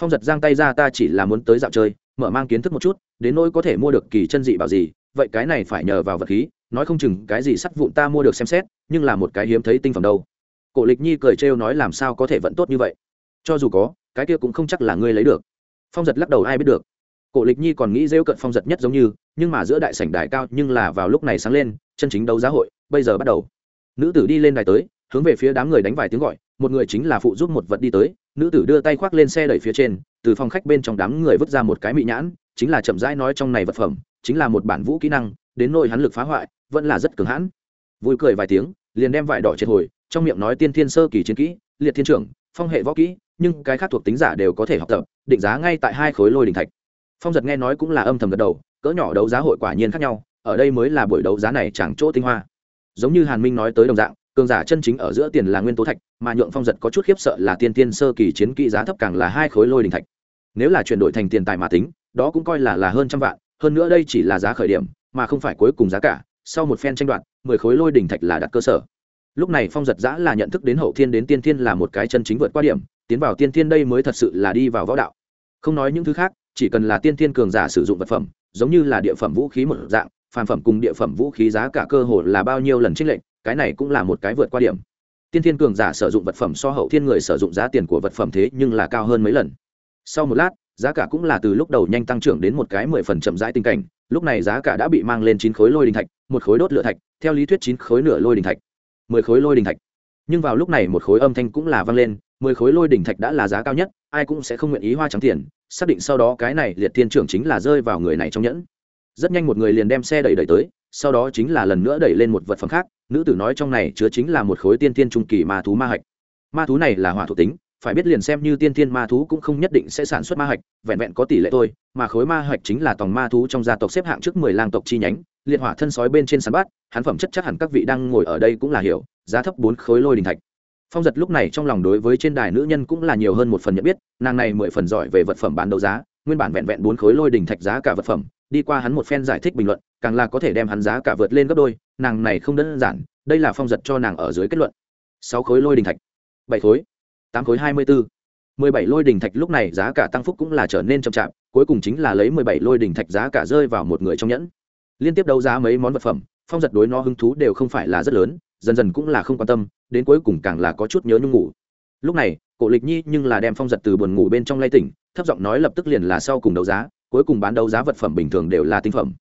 Phong giật giang tay ra, ta chỉ là muốn tới dạo chơi, mở mang kiến thức một chút, đến nỗi có thể mua được kỳ chân dị bảo gì, vậy cái này phải nhờ vào vật khí, nói không chừng cái gì sắt vụn ta mua được xem xét, nhưng là một cái hiếm thấy tinh phẩm đâu. Cổ lịch nhi cười trêu nói, làm sao có thể vẫn tốt như vậy? Cho dù có, cái kia cũng không chắc là ngươi lấy được. Phong giật lắc đầu, ai biết được cổ lịch nhi còn nghĩ rêu cận phong giật nhất giống như, nhưng mà giữa đại sảnh đài cao nhưng là vào lúc này sáng lên, chân chính đấu giá hội, bây giờ bắt đầu. Nữ tử đi lên đài tới, hướng về phía đám người đánh vài tiếng gọi, một người chính là phụ giúp một vật đi tới, nữ tử đưa tay khoác lên xe đẩy phía trên, từ phòng khách bên trong đám người vứt ra một cái mị nhãn, chính là chậm rãi nói trong này vật phẩm, chính là một bản vũ kỹ năng, đến nỗi hắn lực phá hoại, vẫn là rất cứng hãn. Vui cười vài tiếng, liền đem vải đỏ triệt hồi, trong miệng nói tiên thiên sơ kỳ chiến kỹ, liệt thiên trưởng, phong hệ võ kỹ, nhưng cái khác thuộc tính giả đều có thể học tập, định giá ngay tại hai khối lôi đình thạch phong giật nghe nói cũng là âm thầm gật đầu, cỡ nhỏ đấu giá hội quả nhiên khác nhau, ở đây mới là buổi đấu giá này chẳng chỗ tinh hoa. Giống như hàn minh nói tới đồng dạng, cường giả chân chính ở giữa tiền là nguyên tố thạch, mà nhượng phong giật có chút khiếp sợ là tiên tiên sơ kỳ chiến kỹ giá thấp càng là hai khối lôi đình thạch. Nếu là chuyển đổi thành tiền tài mà tính, đó cũng coi là là hơn trăm vạn, hơn nữa đây chỉ là giá khởi điểm, mà không phải cuối cùng giá cả, sau một phen tranh đoạt, mười khối lôi đỉnh thạch là đặt cơ sở. Lúc này phong giật giã là nhận thức đến hậu thiên đến tiên thiên là một cái chân chính vượt qua điểm, tiến vào tiên thiên đây mới thật sự là đi vào võ đạo. Không nói những thứ khác chỉ cần là tiên thiên cường giả sử dụng vật phẩm, giống như là địa phẩm vũ khí một dạng, phàm phẩm cùng địa phẩm vũ khí giá cả cơ hồ là bao nhiêu lần trích lệnh cái này cũng là một cái vượt qua điểm. Tiên thiên cường giả sử dụng vật phẩm so hậu thiên người sử dụng giá tiền của vật phẩm thế nhưng là cao hơn mấy lần. Sau một lát, giá cả cũng là từ lúc đầu nhanh tăng trưởng đến một cái mười phần chậm rãi tình cảnh, lúc này giá cả đã bị mang lên chín khối lôi đình thạch, một khối đốt lửa thạch, theo lý thuyết chín khối nửa lôi đình thạch, mười khối lôi đình thạch. Nhưng vào lúc này một khối âm thanh cũng là vang lên, mười khối lôi đình thạch đã là giá cao nhất, ai cũng sẽ không nguyện ý hoa trắng tiền xác định sau đó cái này liệt thiên trưởng chính là rơi vào người này trong nhẫn. Rất nhanh một người liền đem xe đẩy đẩy tới, sau đó chính là lần nữa đẩy lên một vật phẩm khác, nữ tử nói trong này chứa chính là một khối tiên tiên trung kỳ ma thú ma hạch. Ma thú này là hỏa thuộc tính, phải biết liền xem như tiên thiên ma thú cũng không nhất định sẽ sản xuất ma hạch, vẹn vẹn có tỷ lệ thôi, mà khối ma hạch chính là tòng ma thú trong gia tộc xếp hạng trước mười lang tộc chi nhánh, liệt hỏa thân sói bên trên sàn bát hắn phẩm chất chắc hẳn các vị đang ngồi ở đây cũng là hiểu, giá thấp bốn khối lôi đình thạch phong giật lúc này trong lòng đối với trên đài nữ nhân cũng là nhiều hơn một phần nhận biết, nàng này mười phần giỏi về vật phẩm bán đấu giá, nguyên bản vẹn vẹn bốn khối lôi đình thạch giá cả vật phẩm, đi qua hắn một phen giải thích bình luận, càng là có thể đem hắn giá cả vượt lên gấp đôi, nàng này không đơn giản, đây là phong giật cho nàng ở dưới kết luận. Sáu khối lôi đình thạch, bảy khối, tám khối hai mươi bốn mười bảy lôi đình thạch lúc này giá cả tăng phúc cũng là trở nên chậm chạp, cuối cùng chính là lấy mười bảy lôi đình thạch giá cả rơi vào một người trong nhẫn. Liên tiếp đấu giá mấy món vật phẩm, phong giật đối nó hứng thú đều không phải là rất lớn dần dần cũng là không quan tâm, đến cuối cùng càng là có chút nhớ nhung ngủ. Lúc này, cổ lịch nhi nhưng là đem phong giật từ buồn ngủ bên trong lay tỉnh, thấp giọng nói lập tức liền là sau cùng đấu giá, cuối cùng bán đấu giá vật phẩm bình thường đều là tinh phẩm.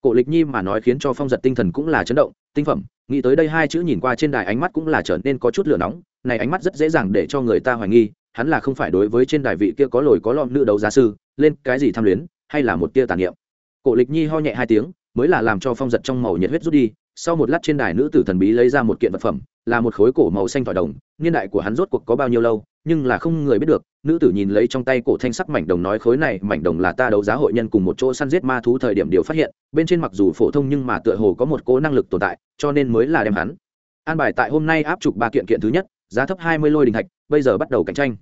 Cổ lịch nhi mà nói khiến cho phong giật tinh thần cũng là chấn động, tinh phẩm, nghĩ tới đây hai chữ nhìn qua trên đài ánh mắt cũng là trở nên có chút lửa nóng, này ánh mắt rất dễ dàng để cho người ta hoài nghi, hắn là không phải đối với trên đài vị kia có lồi có lom nữ đấu giá sư, lên cái gì tham luyến, hay là một tia tàn niệm. Cổ lịch nhi ho nhẹ hai tiếng, mới là làm cho phong giật trong màu nhiệt huyết rút đi sau một lát trên đài nữ tử thần bí lấy ra một kiện vật phẩm, là một khối cổ màu xanh thỏi đồng, niên đại của hắn rốt cuộc có bao nhiêu lâu, nhưng là không người biết được. Nữ tử nhìn lấy trong tay cổ thanh sắc mảnh đồng nói, khối này mảnh đồng là ta đấu giá hội nhân cùng một chỗ săn giết ma thú thời điểm điều phát hiện, bên trên mặc dù phổ thông nhưng mà tựa hồ có một cố năng lực tồn tại, cho nên mới là đem hắn. An bài tại hôm nay áp trục ba kiện kiện thứ nhất, giá thấp hai mươi lôi đình thạch, bây giờ bắt đầu cạnh tranh.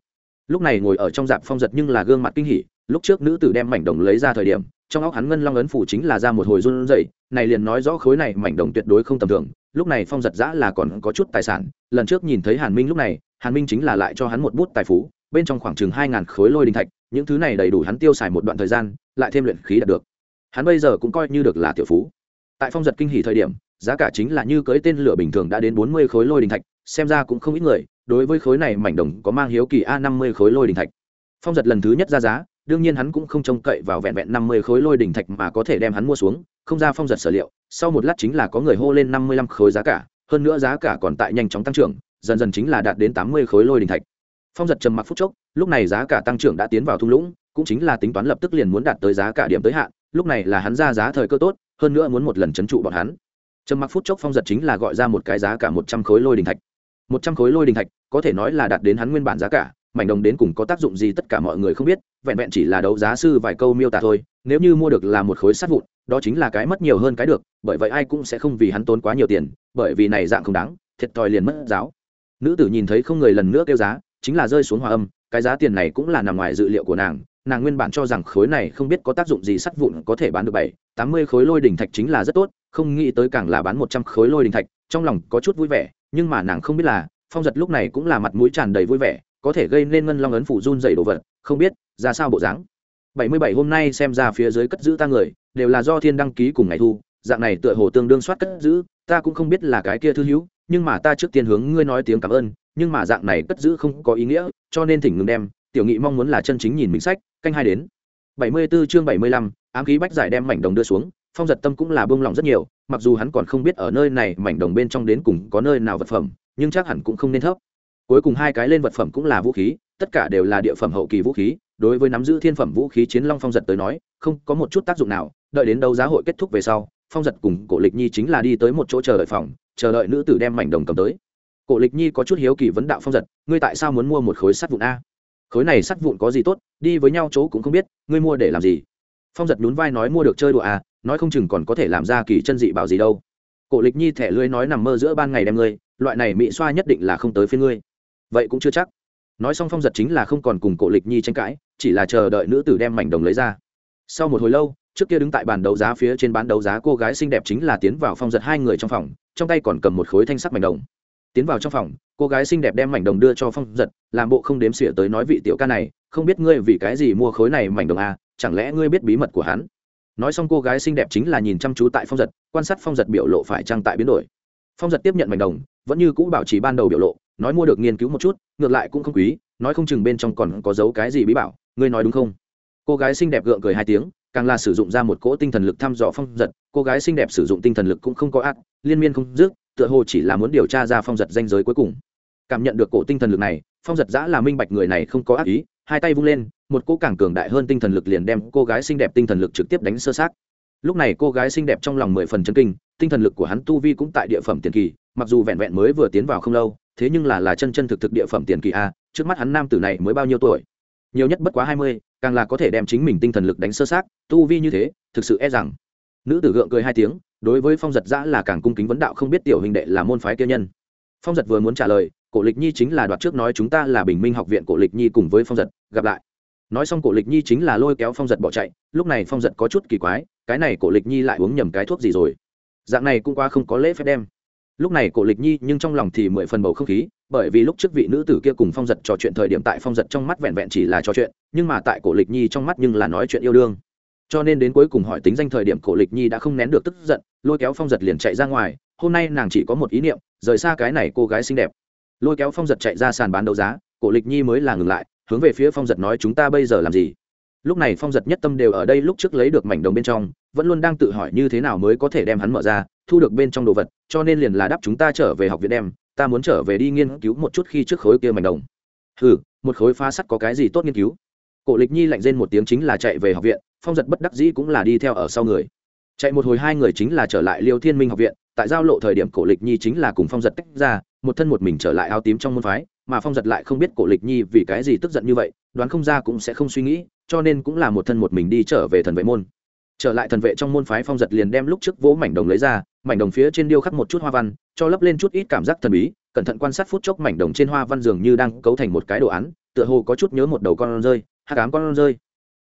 Lúc này ngồi ở trong dạp phong giật nhưng là gương mặt kinh hỉ, lúc trước nữ tử đem mảnh đồng lấy ra thời điểm, trong óc hắn ngân long ấn phủ chính là ra một hồi run rẩy này liền nói rõ khối này mảnh đồng tuyệt đối không tầm thường, lúc này phong giật giã là còn có chút tài sản, lần trước nhìn thấy hàn minh lúc này, hàn minh chính là lại cho hắn một bút tài phú, bên trong khoảng chừng hai ngàn khối lôi đình thạch, những thứ này đầy đủ hắn tiêu xài một đoạn thời gian, lại thêm luyện khí đạt được. Hắn bây giờ cũng coi như được là tiểu phú. Tại phong giật kinh hỉ thời điểm, giá cả chính là như cưới tên lửa bình thường đã đến bốn mươi khối lôi đình thạch, xem ra cũng không ít người, đối với khối này mảnh đồng có mang hiếu kỳ a năm mươi khối lôi đình thạch. Phong giật lần thứ nhất ra giá, đương nhiên hắn cũng không trông cậy vào vẹn vẹn năm mươi khối lôi đình thạch mà có thể đem hắn mua xuống không ra phong giật sở liệu, sau một lát chính là có người hô lên năm mươi lăm khối giá cả, hơn nữa giá cả còn tại nhanh chóng tăng trưởng, dần dần chính là đạt đến tám mươi khối lôi đình thạch. Phong giật trầm mặc phút chốc, lúc này giá cả tăng trưởng đã tiến vào thung lũng, cũng chính là tính toán lập tức liền muốn đạt tới giá cả điểm tới hạn, lúc này là hắn ra giá thời cơ tốt, hơn nữa muốn một lần chấn trụ bọn hắn. Trầm mặc phút chốc phong giật chính là gọi ra một cái giá cả một trăm khối lôi đình thạch. một trăm khối lôi đình thạch, có thể nói là đạt đến hắn nguyên bản giá cả, mảnh đồng đến cùng có tác dụng gì tất cả mọi người không biết, vẹn vẹn chỉ là đấu giá sư vài câu miêu tả thôi, nếu như mua được là một khối sắt vụn đó chính là cái mất nhiều hơn cái được, bởi vậy ai cũng sẽ không vì hắn tốn quá nhiều tiền, bởi vì này dạng không đáng, thiệt thòi liền mất giáo. Nữ tử nhìn thấy không người lần nữa kêu giá, chính là rơi xuống hòa âm, cái giá tiền này cũng là nằm ngoài dự liệu của nàng nàng nguyên bản cho rằng khối này không biết có tác dụng gì sắt vụn có thể bán được bảy, tám mươi khối lôi đình thạch chính là rất tốt, không nghĩ tới càng là bán một trăm khối lôi đình thạch, trong lòng có chút vui vẻ, nhưng mà nàng không biết là, phong giật lúc này cũng là mặt mũi tràn đầy vui vẻ, có thể gây nên ngân long ấn phủ run dày đồ vật, không biết ra sao bộ dáng. Bảy mươi bảy hôm nay xem ra phía dưới cất giữ ta người đều là do thiên đăng ký cùng ngày thu, dạng này tựa hồ tương đương soát cất giữ, ta cũng không biết là cái kia thư hữu, nhưng mà ta trước tiên hướng ngươi nói tiếng cảm ơn, nhưng mà dạng này cất giữ không có ý nghĩa, cho nên thỉnh ngừng đem, tiểu nghị mong muốn là chân chính nhìn mình sách, canh hai đến. Bảy mươi 74 chương bảy mươi lăm, ám khí bách giải đem mảnh đồng đưa xuống, phong giật tâm cũng là bông lòng rất nhiều, mặc dù hắn còn không biết ở nơi này mảnh đồng bên trong đến cùng có nơi nào vật phẩm, nhưng chắc hẳn cũng không nên thấp. Cuối cùng hai cái lên vật phẩm cũng là vũ khí, tất cả đều là địa phẩm hậu kỳ vũ khí, đối với nắm giữ thiên phẩm vũ khí chiến long phong giật tới nói, không có một chút tác dụng nào đợi đến đấu giá hội kết thúc về sau, phong giật cùng cổ lịch nhi chính là đi tới một chỗ chờ đợi phòng, chờ đợi nữ tử đem mảnh đồng cầm tới. Cổ lịch nhi có chút hiếu kỳ vấn đạo phong giật, ngươi tại sao muốn mua một khối sắt vụn a? Khối này sắt vụn có gì tốt, đi với nhau chỗ cũng không biết, ngươi mua để làm gì? Phong giật nhún vai nói, mua được chơi đùa à nói không chừng còn có thể làm ra kỳ chân dị bảo gì đâu. Cổ lịch nhi thẻ lưới nói, nằm mơ giữa ban ngày đem ngươi, loại này mỹ xoa nhất định là không tới phía ngươi. Vậy cũng chưa chắc. Nói xong phong giật chính là không còn cùng cổ lịch nhi tranh cãi, chỉ là chờ đợi nữ tử đem mảnh đồng lấy ra. Sau một hồi lâu trước kia đứng tại bàn đấu giá phía trên bán đấu giá cô gái xinh đẹp chính là tiến vào phong giật hai người trong phòng trong tay còn cầm một khối thanh sắc mảnh đồng. Tiến vào trong phòng cô gái xinh đẹp đem mảnh đồng đưa cho phong giật làm bộ không đếm xỉa tới nói vị tiểu ca này không biết ngươi vì cái gì mua khối này mảnh đồng à, chẳng lẽ ngươi biết bí mật của hắn? Nói xong cô gái xinh đẹp chính là nhìn chăm chú tại phong giật quan sát phong giật biểu lộ phải trang tại biến đổi. Phong giật tiếp nhận mảnh đồng vẫn như cũ bảo trì ban đầu biểu lộ nói mua được nghiên cứu một chút ngược lại cũng không quý nói không chừng bên trong còn có dấu cái gì bí bảo ngươi nói đúng không? Cô gái xinh đẹp gượng cười hai tiếng càng là sử dụng ra một cỗ tinh thần lực thăm dò phong giật, cô gái xinh đẹp sử dụng tinh thần lực cũng không có ác, liên miên không dứt, tựa hồ chỉ là muốn điều tra ra phong giật danh giới cuối cùng. Cảm nhận được cổ tinh thần lực này, phong giật giã là minh bạch người này không có ác ý, hai tay vung lên, một cỗ càng cường đại hơn tinh thần lực liền đem cô gái xinh đẹp tinh thần lực trực tiếp đánh sơ sát lúc này cô gái xinh đẹp trong lòng mười phần chân kinh, tinh thần lực của hắn tu vi cũng tại địa phẩm tiền kỳ, mặc dù vẹn vẹn mới vừa tiến vào không lâu, thế nhưng là là chân chân thực thực địa phẩm tiền kỳ a, trước mắt hắn nam tử này mới bao nhiêu tuổi? Nhiều nhất bất quá hai mươi càng là có thể đem chính mình tinh thần lực đánh sơ sát tu vi như thế, thực sự e rằng. Nữ tử gượng cười hai tiếng, đối với phong giật giã là càng cung kính vấn đạo không biết tiểu hình đệ là môn phái kia nhân. Phong giật vừa muốn trả lời, cổ lịch nhi chính là đoạt trước nói chúng ta là bình minh học viện cổ lịch nhi cùng với phong giật, gặp lại. Nói xong cổ lịch nhi chính là lôi kéo phong giật bỏ chạy, lúc này phong giật có chút kỳ quái, cái này cổ lịch nhi lại uống nhầm cái thuốc gì rồi? Dạng này cũng qua không có lễ phép đem. Lúc này cổ lịch nhi nhưng trong lòng thì mười phần bầu không khí bởi vì lúc trước vị nữ tử kia cùng phong giật trò chuyện thời điểm tại phong giật trong mắt vẹn vẹn chỉ là trò chuyện, nhưng mà tại cổ lịch nhi trong mắt nhưng là nói chuyện yêu đương. Cho nên đến cuối cùng hỏi tính danh thời điểm cổ lịch nhi đã không nén được tức giận, lôi kéo phong giật liền chạy ra ngoài, hôm nay nàng chỉ có một ý niệm, rời xa cái này cô gái xinh đẹp. Lôi kéo phong giật chạy ra sàn bán đấu giá, cổ lịch nhi mới là ngừng lại, hướng về phía phong giật nói chúng ta bây giờ làm gì? Lúc này phong giật nhất tâm đều ở đây lúc trước lấy được mảnh đồng bên trong, vẫn luôn đang tự hỏi như thế nào mới có thể đem hắn mở ra, thu được bên trong đồ vật, cho nên liền là đáp chúng ta trở về học viện đem ta muốn trở về đi nghiên cứu một chút khi trước khối kia mảnh đồng. Ừ một khối phá sắt có cái gì tốt nghiên cứu? Cổ lịch nhi lạnh rên một tiếng chính là chạy về học viện, phong giật bất đắc dĩ cũng là đi theo ở sau người. Chạy một hồi hai người chính là trở lại liêu thiên minh học viện, tại giao lộ thời điểm cổ lịch nhi chính là cùng phong giật tách ra, một thân một mình trở lại áo tím trong môn phái, mà phong giật lại không biết cổ lịch nhi vì cái gì tức giận như vậy, đoán không ra cũng sẽ không suy nghĩ, cho nên cũng là một thân một mình đi trở về thần vệ môn. Trở lại thần vệ trong môn phái phong giật liền đem lúc trước vỗ mảnh đồng lấy ra mảnh đồng phía trên điêu khắc một chút hoa văn, cho lấp lên chút ít cảm giác thần bí, cẩn thận quan sát phút chốc mảnh đồng trên hoa văn dường như đang cấu thành một cái đồ án, tựa hồ có chút nhớ một đầu con rơi hát cám con rơi.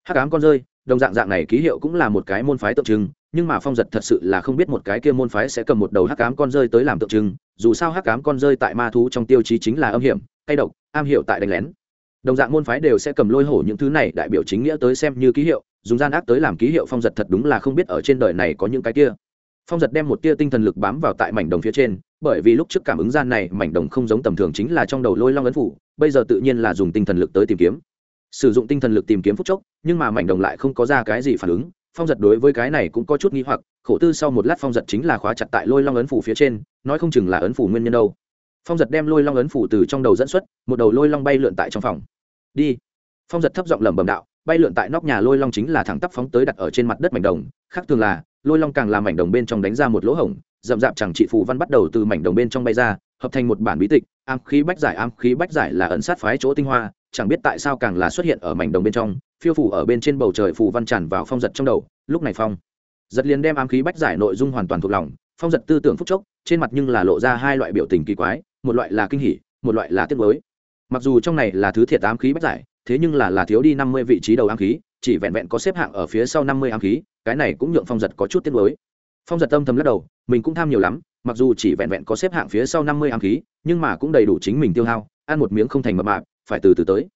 Hát cám con rơi, đồng dạng dạng này ký hiệu cũng là một cái môn phái tượng trưng, nhưng mà phong giật thật sự là không biết một cái kia môn phái sẽ cầm một đầu hắc cám con rơi tới làm tượng trưng, dù sao hắc cám con rơi tại ma thú trong tiêu chí chính là âm hiểm, cay độc, am hiểu tại đánh lén. Đồng dạng môn phái đều sẽ cầm lôi hổ những thứ này đại biểu chính nghĩa tới xem như ký hiệu, dùng gian ác tới làm ký hiệu phong giật thật đúng là không biết ở trên đời này có những cái kia phong giật đem một tia tinh thần lực bám vào tại mảnh đồng phía trên, bởi vì lúc trước cảm ứng gian này, mảnh đồng không giống tầm thường chính là trong đầu lôi long ấn phủ, bây giờ tự nhiên là dùng tinh thần lực tới tìm kiếm. Sử dụng tinh thần lực tìm kiếm phúc chốc, nhưng mà mảnh đồng lại không có ra cái gì phản ứng, phong giật đối với cái này cũng có chút nghi hoặc, khổ tư sau một lát phong giật chính là khóa chặt tại lôi long ấn phủ phía trên, nói không chừng là ấn phủ nguyên nhân đâu. Phong giật đem lôi long ấn phủ từ trong đầu dẫn xuất, một đầu lôi long bay lượn tại trong phòng. Đi. Phong giật thấp giọng lẩm bẩm đạo, bay lượn tại nóc nhà lôi long chính là thẳng tắp phóng tới đặt ở trên mặt đất mảnh đồng, khác thường là lôi long càng làm mảnh đồng bên trong đánh ra một lỗ hổng rậm rạp chẳng trị phù văn bắt đầu từ mảnh đồng bên trong bay ra, hợp thành một bản bí tịch, ám khí bách giải, ám khí bách giải là ẩn sát phái chỗ tinh hoa, chẳng biết tại sao càng là xuất hiện ở mảnh đồng bên trong, phiêu phủ ở bên trên bầu trời phù văn tràn vào phong giật trong đầu, lúc này phong giật liền đem ám khí bách giải nội dung hoàn toàn thuộc lòng, phong giật tư tưởng phúc chốc, trên mặt nhưng là lộ ra hai loại biểu tình kỳ quái, một loại là kinh hỉ, một loại là tiếc mới mặc dù trong này là thứ thiệt ám khí bách giải, thế nhưng là là thiếu đi năm mươi vị trí đầu ám khí chỉ vẹn vẹn có xếp hạng ở phía sau năm mươi ám khí, cái này cũng nhượng phong giật có chút tiếc mới phong giật tâm thầm lắc đầu, mình cũng tham nhiều lắm, mặc dù chỉ vẹn vẹn có xếp hạng phía sau năm mươi ám khí, nhưng mà cũng đầy đủ chính mình tiêu hao, ăn một miếng không thành mập mạp, phải từ từ tới.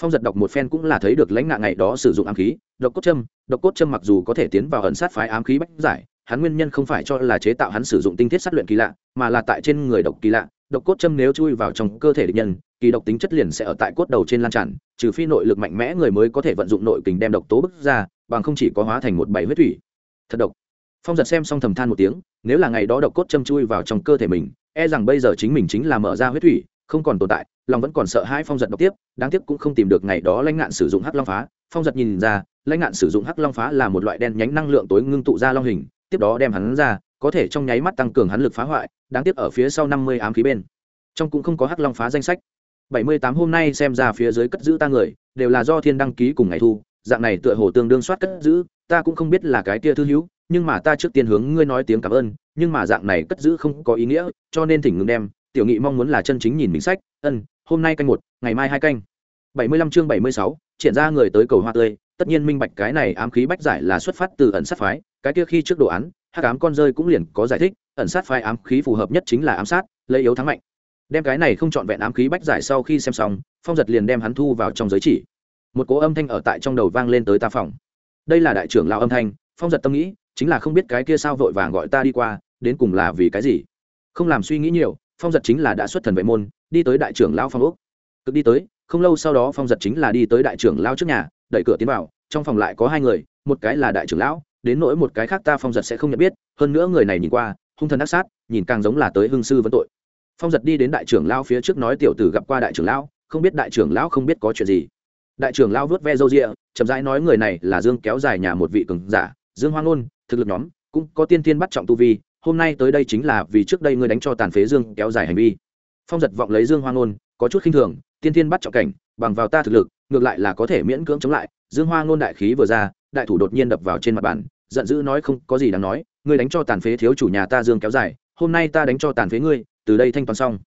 Phong giật đọc một phen cũng là thấy được lãnh nạn ngày đó sử dụng ám khí, độc cốt châm, độc cốt châm mặc dù có thể tiến vào ẩn sát phái ám khí bách giải, hắn nguyên nhân không phải cho là chế tạo hắn sử dụng tinh thiết sát luyện kỳ lạ, mà là tại trên người độc kỳ lạ độc cốt châm nếu chui vào trong cơ thể địch nhân, kỳ độc tính chất liền sẽ ở tại cốt đầu trên lan tràn, trừ phi nội lực mạnh mẽ người mới có thể vận dụng nội kình đem độc tố bức ra, bằng không chỉ có hóa thành một bảy huyết thủy. Thật độc. Phong giật xem xong thầm than một tiếng, nếu là ngày đó độc cốt châm chui vào trong cơ thể mình e rằng bây giờ chính mình chính là mở ra huyết thủy, không còn tồn tại, lòng vẫn còn sợ hai phong giật độc tiếp, đáng tiếc cũng không tìm được ngày đó lãnh ngạn sử dụng hắc long phá. Phong giật nhìn ra, lãnh ngạn sử dụng hắc long phá là một loại đen nhánh năng lượng tối ngưng tụ ra long hình, tiếp đó đem hắn ra có thể trong nháy mắt tăng cường hắn lực phá hoại, đáng tiếc ở phía sau năm mươi ám khí bên. Trong cũng không có hắc long phá danh sách. Bảy mươi tám hôm nay xem ra phía dưới cất giữ ta người, đều là do thiên đăng ký cùng ngày thu, dạng này tựa hồ tương đương soát cất giữ, ta cũng không biết là cái tia thư hữu, nhưng mà ta trước tiên hướng ngươi nói tiếng cảm ơn, nhưng mà dạng này cất giữ không có ý nghĩa, cho nên thỉnh ngừng đem, tiểu nghị mong muốn là chân chính nhìn mình sách, ân, hôm nay canh một, ngày mai hai canh. Bảy mươi lăm chương bảy mươi sáu, triển ra người tới cầu hoa tươi, tất nhiên minh bạch cái này ám khí bách giải là xuất phát từ ẩn sát phái, cái kia khi trước đồ án hắc ám con rơi cũng liền có giải thích, ẩn sát phái ám khí phù hợp nhất chính là ám sát, lấy yếu thắng mạnh. Đem cái này không trọn vẹn ám khí bách giải sau khi xem xong, phong giật liền đem hắn thu vào trong giới chỉ. Một cố âm thanh ở tại trong đầu vang lên tới ta phòng. Đây là đại trưởng lao âm thanh, phong giật tâm nghĩ, chính là không biết cái kia sao vội vàng gọi ta đi qua, đến cùng là vì cái gì? Không làm suy nghĩ nhiều, phong giật chính là đã xuất thần vệ môn, đi tới đại trưởng lao phong úc cực đi tới, không lâu sau đó phong giật chính là đi tới đại trưởng lao trước nhà, đẩy cửa tiến vào, trong phòng lại có hai người, một cái là đại trưởng lão đến nỗi một cái khác ta phong giật sẽ không nhận biết, hơn nữa người này nhìn qua, hung thần ác sát, nhìn càng giống là tới hương sư vấn tội. Phong giật đi đến đại trưởng lao phía trước nói tiểu tử gặp qua đại trưởng lão, không biết đại trưởng lão không biết có chuyện gì. Đại trưởng lao vớt ve râu rịa chậm rãi nói người này là dương kéo dài nhà một vị cường giả, dương hoang ngôn, thực lực nhóm, cũng có tiên tiên bắt trọng tu vi, hôm nay tới đây chính là vì trước đây ngươi đánh cho tàn phế dương kéo dài hành vi. Phong giật vọng lấy dương hoang ngôn, có chút khinh thường, tiên tiên bắt trọng cảnh, bằng vào ta thực lực, ngược lại là có thể miễn cưỡng chống lại. Dương hoa ngôn đại khí vừa ra, đại thủ đột nhiên đập vào trên mặt bàn giận dữ nói không có gì đáng nói, ngươi đánh cho tàn phế thiếu chủ nhà ta dương kéo dài, hôm nay ta đánh cho tàn phế ngươi, từ đây thanh toán xong.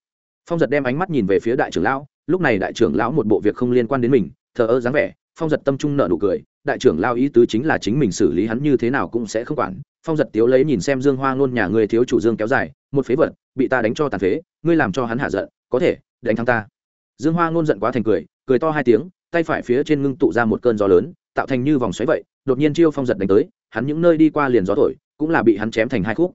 Phong giật đem ánh mắt nhìn về phía đại trưởng lão, lúc này đại trưởng lão một bộ việc không liên quan đến mình, thờ ơ dáng vẻ, phong giật tâm trung nợ nụ cười, đại trưởng lao ý tứ chính là chính mình xử lý hắn như thế nào cũng sẽ không quản. Phong giật tiếu lấy nhìn xem dương hoa ngôn nhà người thiếu chủ dương kéo dài, một phế vật, bị ta đánh cho tàn phế, ngươi làm cho hắn hạ giận, có thể, đánh thắng ta. Dương hoa ngôn giận quá thành cười cười to hai tiếng, tay phải phía trên ngưng tụ ra một cơn gió lớn, tạo thành như vòng xoáy vậy, đột nhiên chiêu phong giật đánh tới hắn những nơi đi qua liền gió thổi, cũng là bị hắn chém thành hai khúc.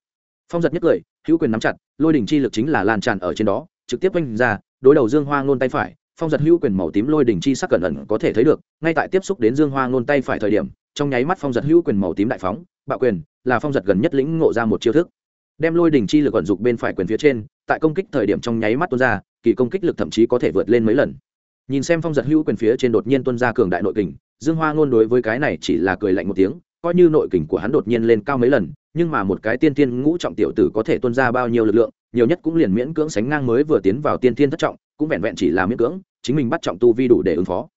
Phong giật nhất cười, hữu quyền nắm chặt, lôi đỉnh chi lực chính là lan tràn ở trên đó, trực tiếp quanh ra, đối đầu dương hoa ngôn tay phải, phong giật hữu quyền màu tím lôi đỉnh chi sắc cẩn ẩn có thể thấy được, ngay tại tiếp xúc đến dương hoa ngôn tay phải thời điểm, trong nháy mắt phong giật hữu quyền màu tím đại phóng, bạo quyền, là phong giật gần nhất lĩnh ngộ ra một chiêu thức. Đem lôi đỉnh chi lực vận dụng bên phải quyền phía trên, tại công kích thời điểm trong nháy mắt tuôn ra, kỳ công kích lực thậm chí có thể vượt lên mấy lần. Nhìn xem phong giật hữu quyền phía trên đột nhiên tuôn ra cường đại nội kình, dương hoa ngôn đối với cái này chỉ là cười lạnh một tiếng coi như nội kình của hắn đột nhiên lên cao mấy lần, nhưng mà một cái tiên tiên ngũ trọng tiểu tử có thể tuôn ra bao nhiêu lực lượng, nhiều nhất cũng liền miễn cưỡng sánh ngang mới vừa tiến vào tiên tiên thất trọng, cũng vẹn vẹn chỉ là miễn cưỡng, chính mình bắt trọng tu vi đủ để ứng phó.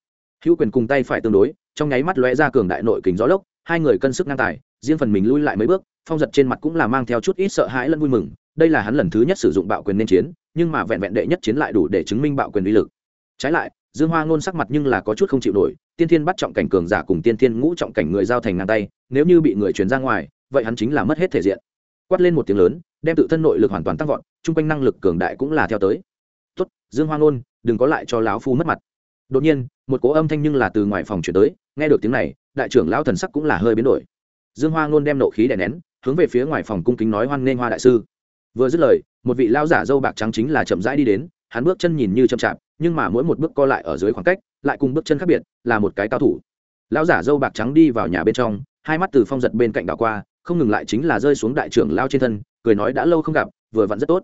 Hữu quyền cùng tay phải tương đối, trong nháy mắt lóe ra cường đại nội kình gió lốc, hai người cân sức ngang tài, riêng phần mình lui lại mấy bước, phong giật trên mặt cũng là mang theo chút ít sợ hãi lẫn vui mừng, đây là hắn lần thứ nhất sử dụng bạo quyền nên chiến, nhưng mà vẹn vẹn đệ nhất chiến lại đủ để chứng minh bạo quyền uy lực. Trái lại, dương hoa ngôn sắc mặt nhưng là có chút không chịu nổi tiên thiên bắt trọng cảnh cường giả cùng tiên thiên ngũ trọng cảnh người giao thành ngang tay, nếu như bị người truyền ra ngoài, vậy hắn chính là mất hết thể diện. Quát lên một tiếng lớn, đem tự thân nội lực hoàn toàn tăng vọt, chung quanh năng lực cường đại cũng là theo tới. Tốt, dương hoa ngôn đừng có lại cho lão phu mất mặt. Đột nhiên, một cố âm thanh nhưng là từ ngoài phòng chuyển tới, nghe được tiếng này, đại trưởng lão thần sắc cũng là hơi biến đổi. Dương hoa ngôn đem nộ khí đè nén, hướng về phía ngoài phòng cung kính nói hoan nghênh hoa đại sư. Vừa dứt lời, một vị lão giả dâu bạc trắng chính là chậm rãi đi đến, hắn bước chân nhìn như chậm chạp, nhưng mà mỗi một bước co lại ở dưới khoảng cách lại cùng bước chân khác biệt, là một cái cao thủ. Lão giả dâu bạc trắng đi vào nhà bên trong, hai mắt từ phong giật bên cạnh đảo qua, không ngừng lại chính là rơi xuống đại trưởng lao trên thân, cười nói đã lâu không gặp, vừa vặn rất tốt.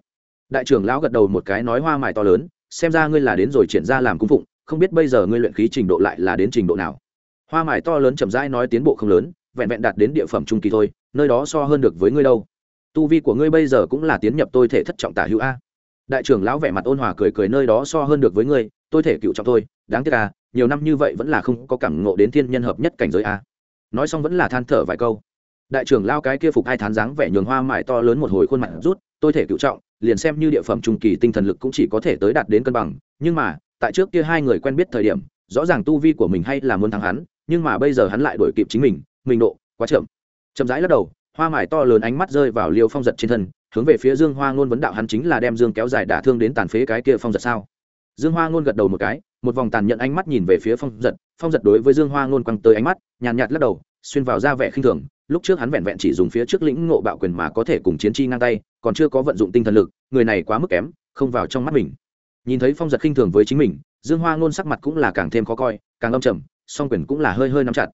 Đại trưởng lão gật đầu một cái nói hoa mài to lớn, xem ra ngươi là đến rồi triển ra làm cung phụng, không biết bây giờ ngươi luyện khí trình độ lại là đến trình độ nào. Hoa mài to lớn chậm rãi nói tiến bộ không lớn, vẹn vẹn đạt đến địa phẩm trung kỳ thôi, nơi đó so hơn được với ngươi đâu. Tu vi của ngươi bây giờ cũng là tiến nhập tôi thể thất trọng tả hữu a. Đại trưởng lão vẻ mặt ôn hòa cười cười, nơi đó so hơn được với ngươi, tôi thể cựu trọng thôi đáng tiếc à nhiều năm như vậy vẫn là không có cảm ngộ đến thiên nhân hợp nhất cảnh giới a nói xong vẫn là than thở vài câu. Đại trưởng lao cái kia phục hai tháng dáng vẻ nhường hoa mải to lớn một hồi khuôn mặt rút, tôi thể cựu trọng, liền xem như địa phẩm trung kỳ tinh thần lực cũng chỉ có thể tới đạt đến cân bằng, nhưng mà, tại trước kia hai người quen biết thời điểm, rõ ràng tu vi của mình hay là muốn thắng hắn, nhưng mà bây giờ hắn lại đổi kịp chính mình mình độ, quá chậm. Chậm rãi lắc đầu, hoa mải to lớn ánh mắt rơi vào liêu phong giật trên thân, hướng về phía dương hoa ngôn vấn đạo hắn chính là đem dương kéo dài đả thương đến tàn phế cái kia phong giật sao? Dương hoa ngôn gật đầu một cái một vòng tàn nhận ánh mắt nhìn về phía phong giật phong giật đối với dương hoa ngôn quăng tới ánh mắt, nhàn nhạt lắc đầu, xuyên vào ra vẻ khinh thường, lúc trước hắn vẹn vẹn chỉ dùng phía trước lĩnh ngộ bạo quyền mà có thể cùng chiến chi ngang tay, còn chưa có vận dụng tinh thần lực, người này quá mức kém, không vào trong mắt mình. Nhìn thấy phong giật khinh thường với chính mình, dương hoa ngôn sắc mặt cũng là càng thêm khó coi, càng âm trầm, song quyền cũng là hơi hơi nắm chặt.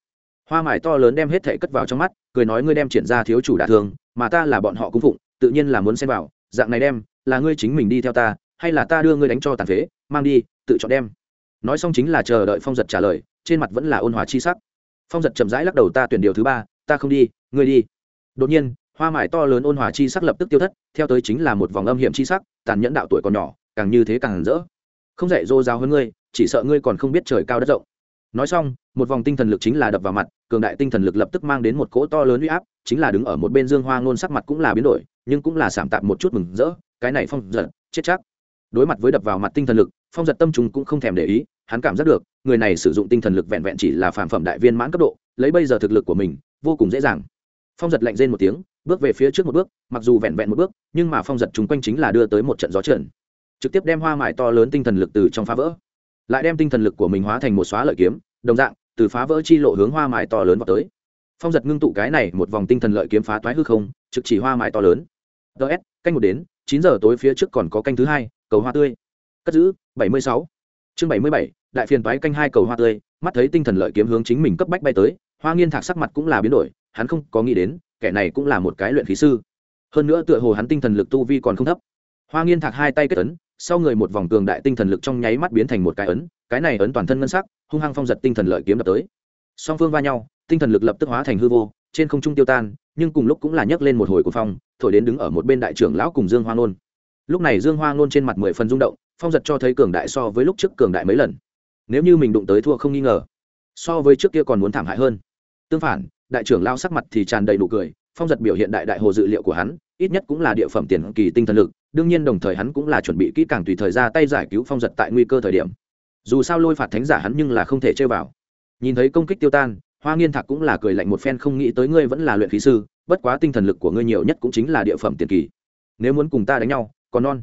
Hoa mải to lớn đem hết thệ cất vào trong mắt, cười nói ngươi đem triển ra thiếu chủ đả thương, mà ta là bọn họ cung phụng, tự nhiên là muốn xem vào, dạng này đem, là ngươi chính mình đi theo ta, hay là ta đưa ngươi đánh cho tàn phế, mang đi, tự chọn đem nói xong chính là chờ đợi phong giật trả lời, trên mặt vẫn là ôn hòa chi sắc. Phong giật chậm rãi lắc đầu, ta tuyển điều thứ ba, ta không đi, ngươi đi. Đột nhiên, hoa mải to lớn ôn hòa chi sắc lập tức tiêu thất, theo tới chính là một vòng âm hiểm chi sắc, tàn nhẫn đạo tuổi còn nhỏ, càng như thế càng rỡ. Không dạy dô giáo hơn ngươi, chỉ sợ ngươi còn không biết trời cao đất rộng. Nói xong, một vòng tinh thần lực chính là đập vào mặt, cường đại tinh thần lực lập tức mang đến một cỗ to lớn uy áp, chính là đứng ở một bên dương hoa ngôn sắc mặt cũng là biến đổi, nhưng cũng là giảm tạm một chút mừng rỡ, cái này phong giật, chết chắc. Đối mặt với đập vào mặt tinh thần lực phong giật tâm trùng cũng không thèm để ý, hắn cảm giác được, người này sử dụng tinh thần lực vẹn vẹn chỉ là phản phẩm đại viên mãn cấp độ, lấy bây giờ thực lực của mình, vô cùng dễ dàng. Phong giật lạnh rên một tiếng, bước về phía trước một bước, mặc dù vẹn vẹn một bước, nhưng mà phong giật chung quanh chính là đưa tới một trận gió trần trực tiếp đem hoa mải to lớn tinh thần lực từ trong phá vỡ. Lại đem tinh thần lực của mình hóa thành một xóa lợi kiếm, đồng dạng, từ phá vỡ chi lộ hướng hoa mải to lớn vào tới. Phong giật ngưng tụ cái này một vòng tinh thần lợi kiếm phá toái hư không, trực chỉ hoa mải to lớn. Ts canh một đến, chín giờ tối phía trước còn có canh thứ hai, cầu hoa tươi. Cất giữ bảy mươi sáu. Chương bảy mươi bảy, đại phiền toái canh hai cầu hoa tươi, mắt thấy tinh thần lợi kiếm hướng chính mình cấp bách bay tới, hoa nghiên thạc sắc mặt cũng là biến đổi, hắn không có nghĩ đến, kẻ này cũng là một cái luyện khí sư. Hơn nữa tựa hồ hắn tinh thần lực tu vi còn không thấp. Hoa nghiên thạc hai tay kết ấn, sau người một vòng cường đại tinh thần lực trong nháy mắt biến thành một cái ấn, cái này ấn toàn thân ngân sắc, hung hăng phong giật tinh thần lợi kiếm đập tới. Song phương va nhau, tinh thần lực lập tức hóa thành hư vô, trên không trung tiêu tan, nhưng cùng lúc cũng là nhấc lên một hồi của phong, thổi đến đứng ở một bên đại trưởng lão cùng dương hoa nôn lúc này dương hoa ngôn trên mặt mười phần rung động, phong giật cho thấy cường đại so với lúc trước cường đại mấy lần. Nếu như mình đụng tới thua không nghi ngờ, so với trước kia còn muốn thảm hại hơn. Tương phản, đại trưởng lao sắc mặt thì tràn đầy nụ cười, phong giật biểu hiện đại đại hồ dự liệu của hắn, ít nhất cũng là địa phẩm tiền kỳ tinh thần lực, đương nhiên đồng thời hắn cũng là chuẩn bị kỹ càng tùy thời ra tay giải cứu phong giật tại nguy cơ thời điểm. Dù sao lôi phạt thánh giả hắn nhưng là không thể chơi vào. Nhìn thấy công kích tiêu tan, hoa nghiên thạc cũng là cười lạnh một phen không nghĩ tới ngươi vẫn là luyện khí sư, bất quá tinh thần lực của ngươi nhiều nhất cũng chính là địa phẩm tiền kỳ. Nếu muốn cùng ta đánh nhau còn non.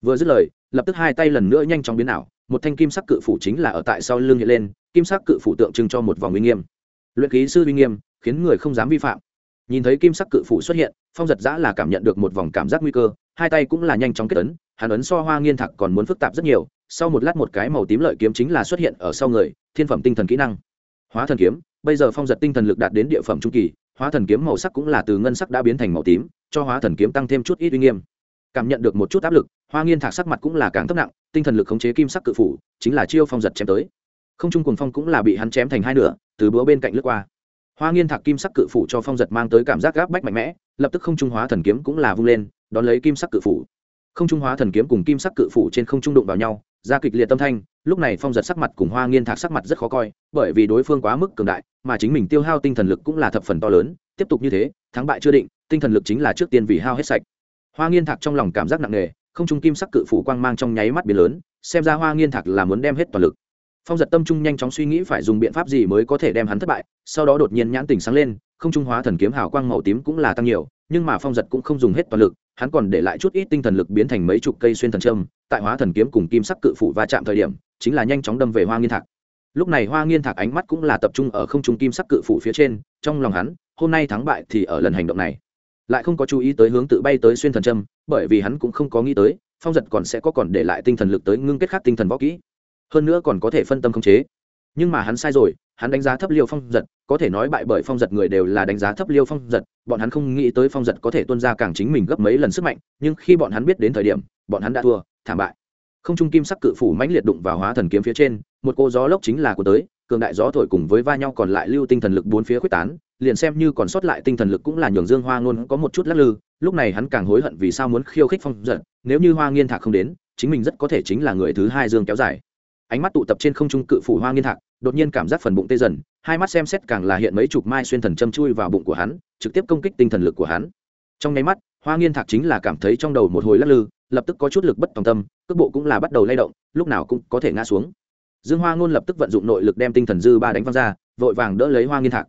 Vừa dứt lời, lập tức hai tay lần nữa nhanh chóng biến ảo, một thanh kim sắc cự phủ chính là ở tại sau lưng hiện lên, kim sắc cự phủ tượng trưng cho một vòng uy nghiêm. Luyện khí sư uy nghiêm, khiến người không dám vi phạm. Nhìn thấy kim sắc cự phủ xuất hiện, phong giật giã là cảm nhận được một vòng cảm giác nguy cơ, hai tay cũng là nhanh chóng kết ấn hàn ấn so hoa nghiên thạc còn muốn phức tạp rất nhiều, sau một lát một cái màu tím lợi kiếm chính là xuất hiện ở sau người, thiên phẩm tinh thần kỹ năng. Hóa thần kiếm, bây giờ phong giật tinh thần lực đạt đến địa phẩm trung kỳ, hóa thần kiếm màu sắc cũng là từ ngân sắc đã biến thành màu tím, cho hóa thần kiếm tăng thêm chút ít uy nghiêm cảm nhận được một chút áp lực, hoa nghiên thạc sắc mặt cũng là càng thấp nặng, tinh thần lực khống chế kim sắc cự phủ, chính là chiêu phong giật chém tới. Không trung cùng phong cũng là bị hắn chém thành hai nửa, từ búa bên cạnh lướt qua. Hoa nghiên thạc kim sắc cự phủ cho phong giật mang tới cảm giác gáp bách mạnh mẽ, lập tức không trung hóa thần kiếm cũng là vung lên, đón lấy kim sắc cự phủ. Không trung hóa thần kiếm cùng kim sắc cự phủ trên không trung đụng vào nhau, ra kịch liệt tâm thanh, lúc này phong giật sắc mặt cùng hoa nghiên thạc sắc mặt rất khó coi, bởi vì đối phương quá mức cường đại, mà chính mình tiêu hao tinh thần lực cũng là thập phần to lớn, tiếp tục như thế, thắng bại chưa định, tinh thần lực chính là trước tiên vì hao hết sạch hoa nghiên thạc trong lòng cảm giác nặng nề, không trung kim sắc cự phủ quang mang trong nháy mắt biến lớn, xem ra hoa nghiên thạc là muốn đem hết toàn lực. Phong giật tâm trung nhanh chóng suy nghĩ phải dùng biện pháp gì mới có thể đem hắn thất bại, sau đó đột nhiên nhãn tình sáng lên, không trung hóa thần kiếm hào quang màu tím cũng là tăng nhiều, nhưng mà phong giật cũng không dùng hết toàn lực, hắn còn để lại chút ít tinh thần lực biến thành mấy chục cây xuyên thần trâm tại hóa thần kiếm cùng kim sắc cự phủ va chạm thời điểm, chính là nhanh chóng đâm về hoa nghiên thạc. Lúc này hoa nghiên thạc ánh mắt cũng là tập trung ở không trung kim sắc cự phủ phía trên, trong lòng hắn, hôm nay thắng bại thì ở lần hành động này lại không có chú ý tới hướng tự bay tới xuyên thần châm, bởi vì hắn cũng không có nghĩ tới, phong giật còn sẽ có còn để lại tinh thần lực tới ngưng kết khắc tinh thần võ kỹ. Hơn nữa còn có thể phân tâm khống chế. Nhưng mà hắn sai rồi, hắn đánh giá thấp liêu phong giật, có thể nói bại bởi phong giật người đều là đánh giá thấp liêu phong giật, bọn hắn không nghĩ tới phong giật có thể tuân ra càng chính mình gấp mấy lần sức mạnh, nhưng khi bọn hắn biết đến thời điểm, bọn hắn đã thua, thảm bại. Không trung kim sắc cự phủ mãnh liệt đụng vào hóa thần kiếm phía trên, một cô gió lốc chính là của tới, cường đại gió thổi cùng với va nhau còn lại lưu tinh thần lực bốn phía quyết tán liền xem như còn sót lại tinh thần lực cũng là nhường dương hoa ngôn có một chút lắc lư lúc này hắn càng hối hận vì sao muốn khiêu khích phong giận, nếu như hoa nghiên thạc không đến chính mình rất có thể chính là người thứ hai dương kéo dài. Ánh mắt tụ tập trên không trung cự phủ hoa nghiên thạc đột nhiên cảm giác phần bụng tê dần hai mắt xem xét càng là hiện mấy chục mai xuyên thần châm chui vào bụng của hắn trực tiếp công kích tinh thần lực của hắn. Trong nháy mắt hoa nghiên thạc chính là cảm thấy trong đầu một hồi lắc lư lập tức có chút lực bất tòng tâm cước bộ cũng là bắt đầu lay động lúc nào cũng có thể ngã xuống. Dương hoa ngôn lập tức vận dụng nội lực đem tinh thần dư ba đánh văng ra vội vàng đỡ lấy hoa nghiên thạc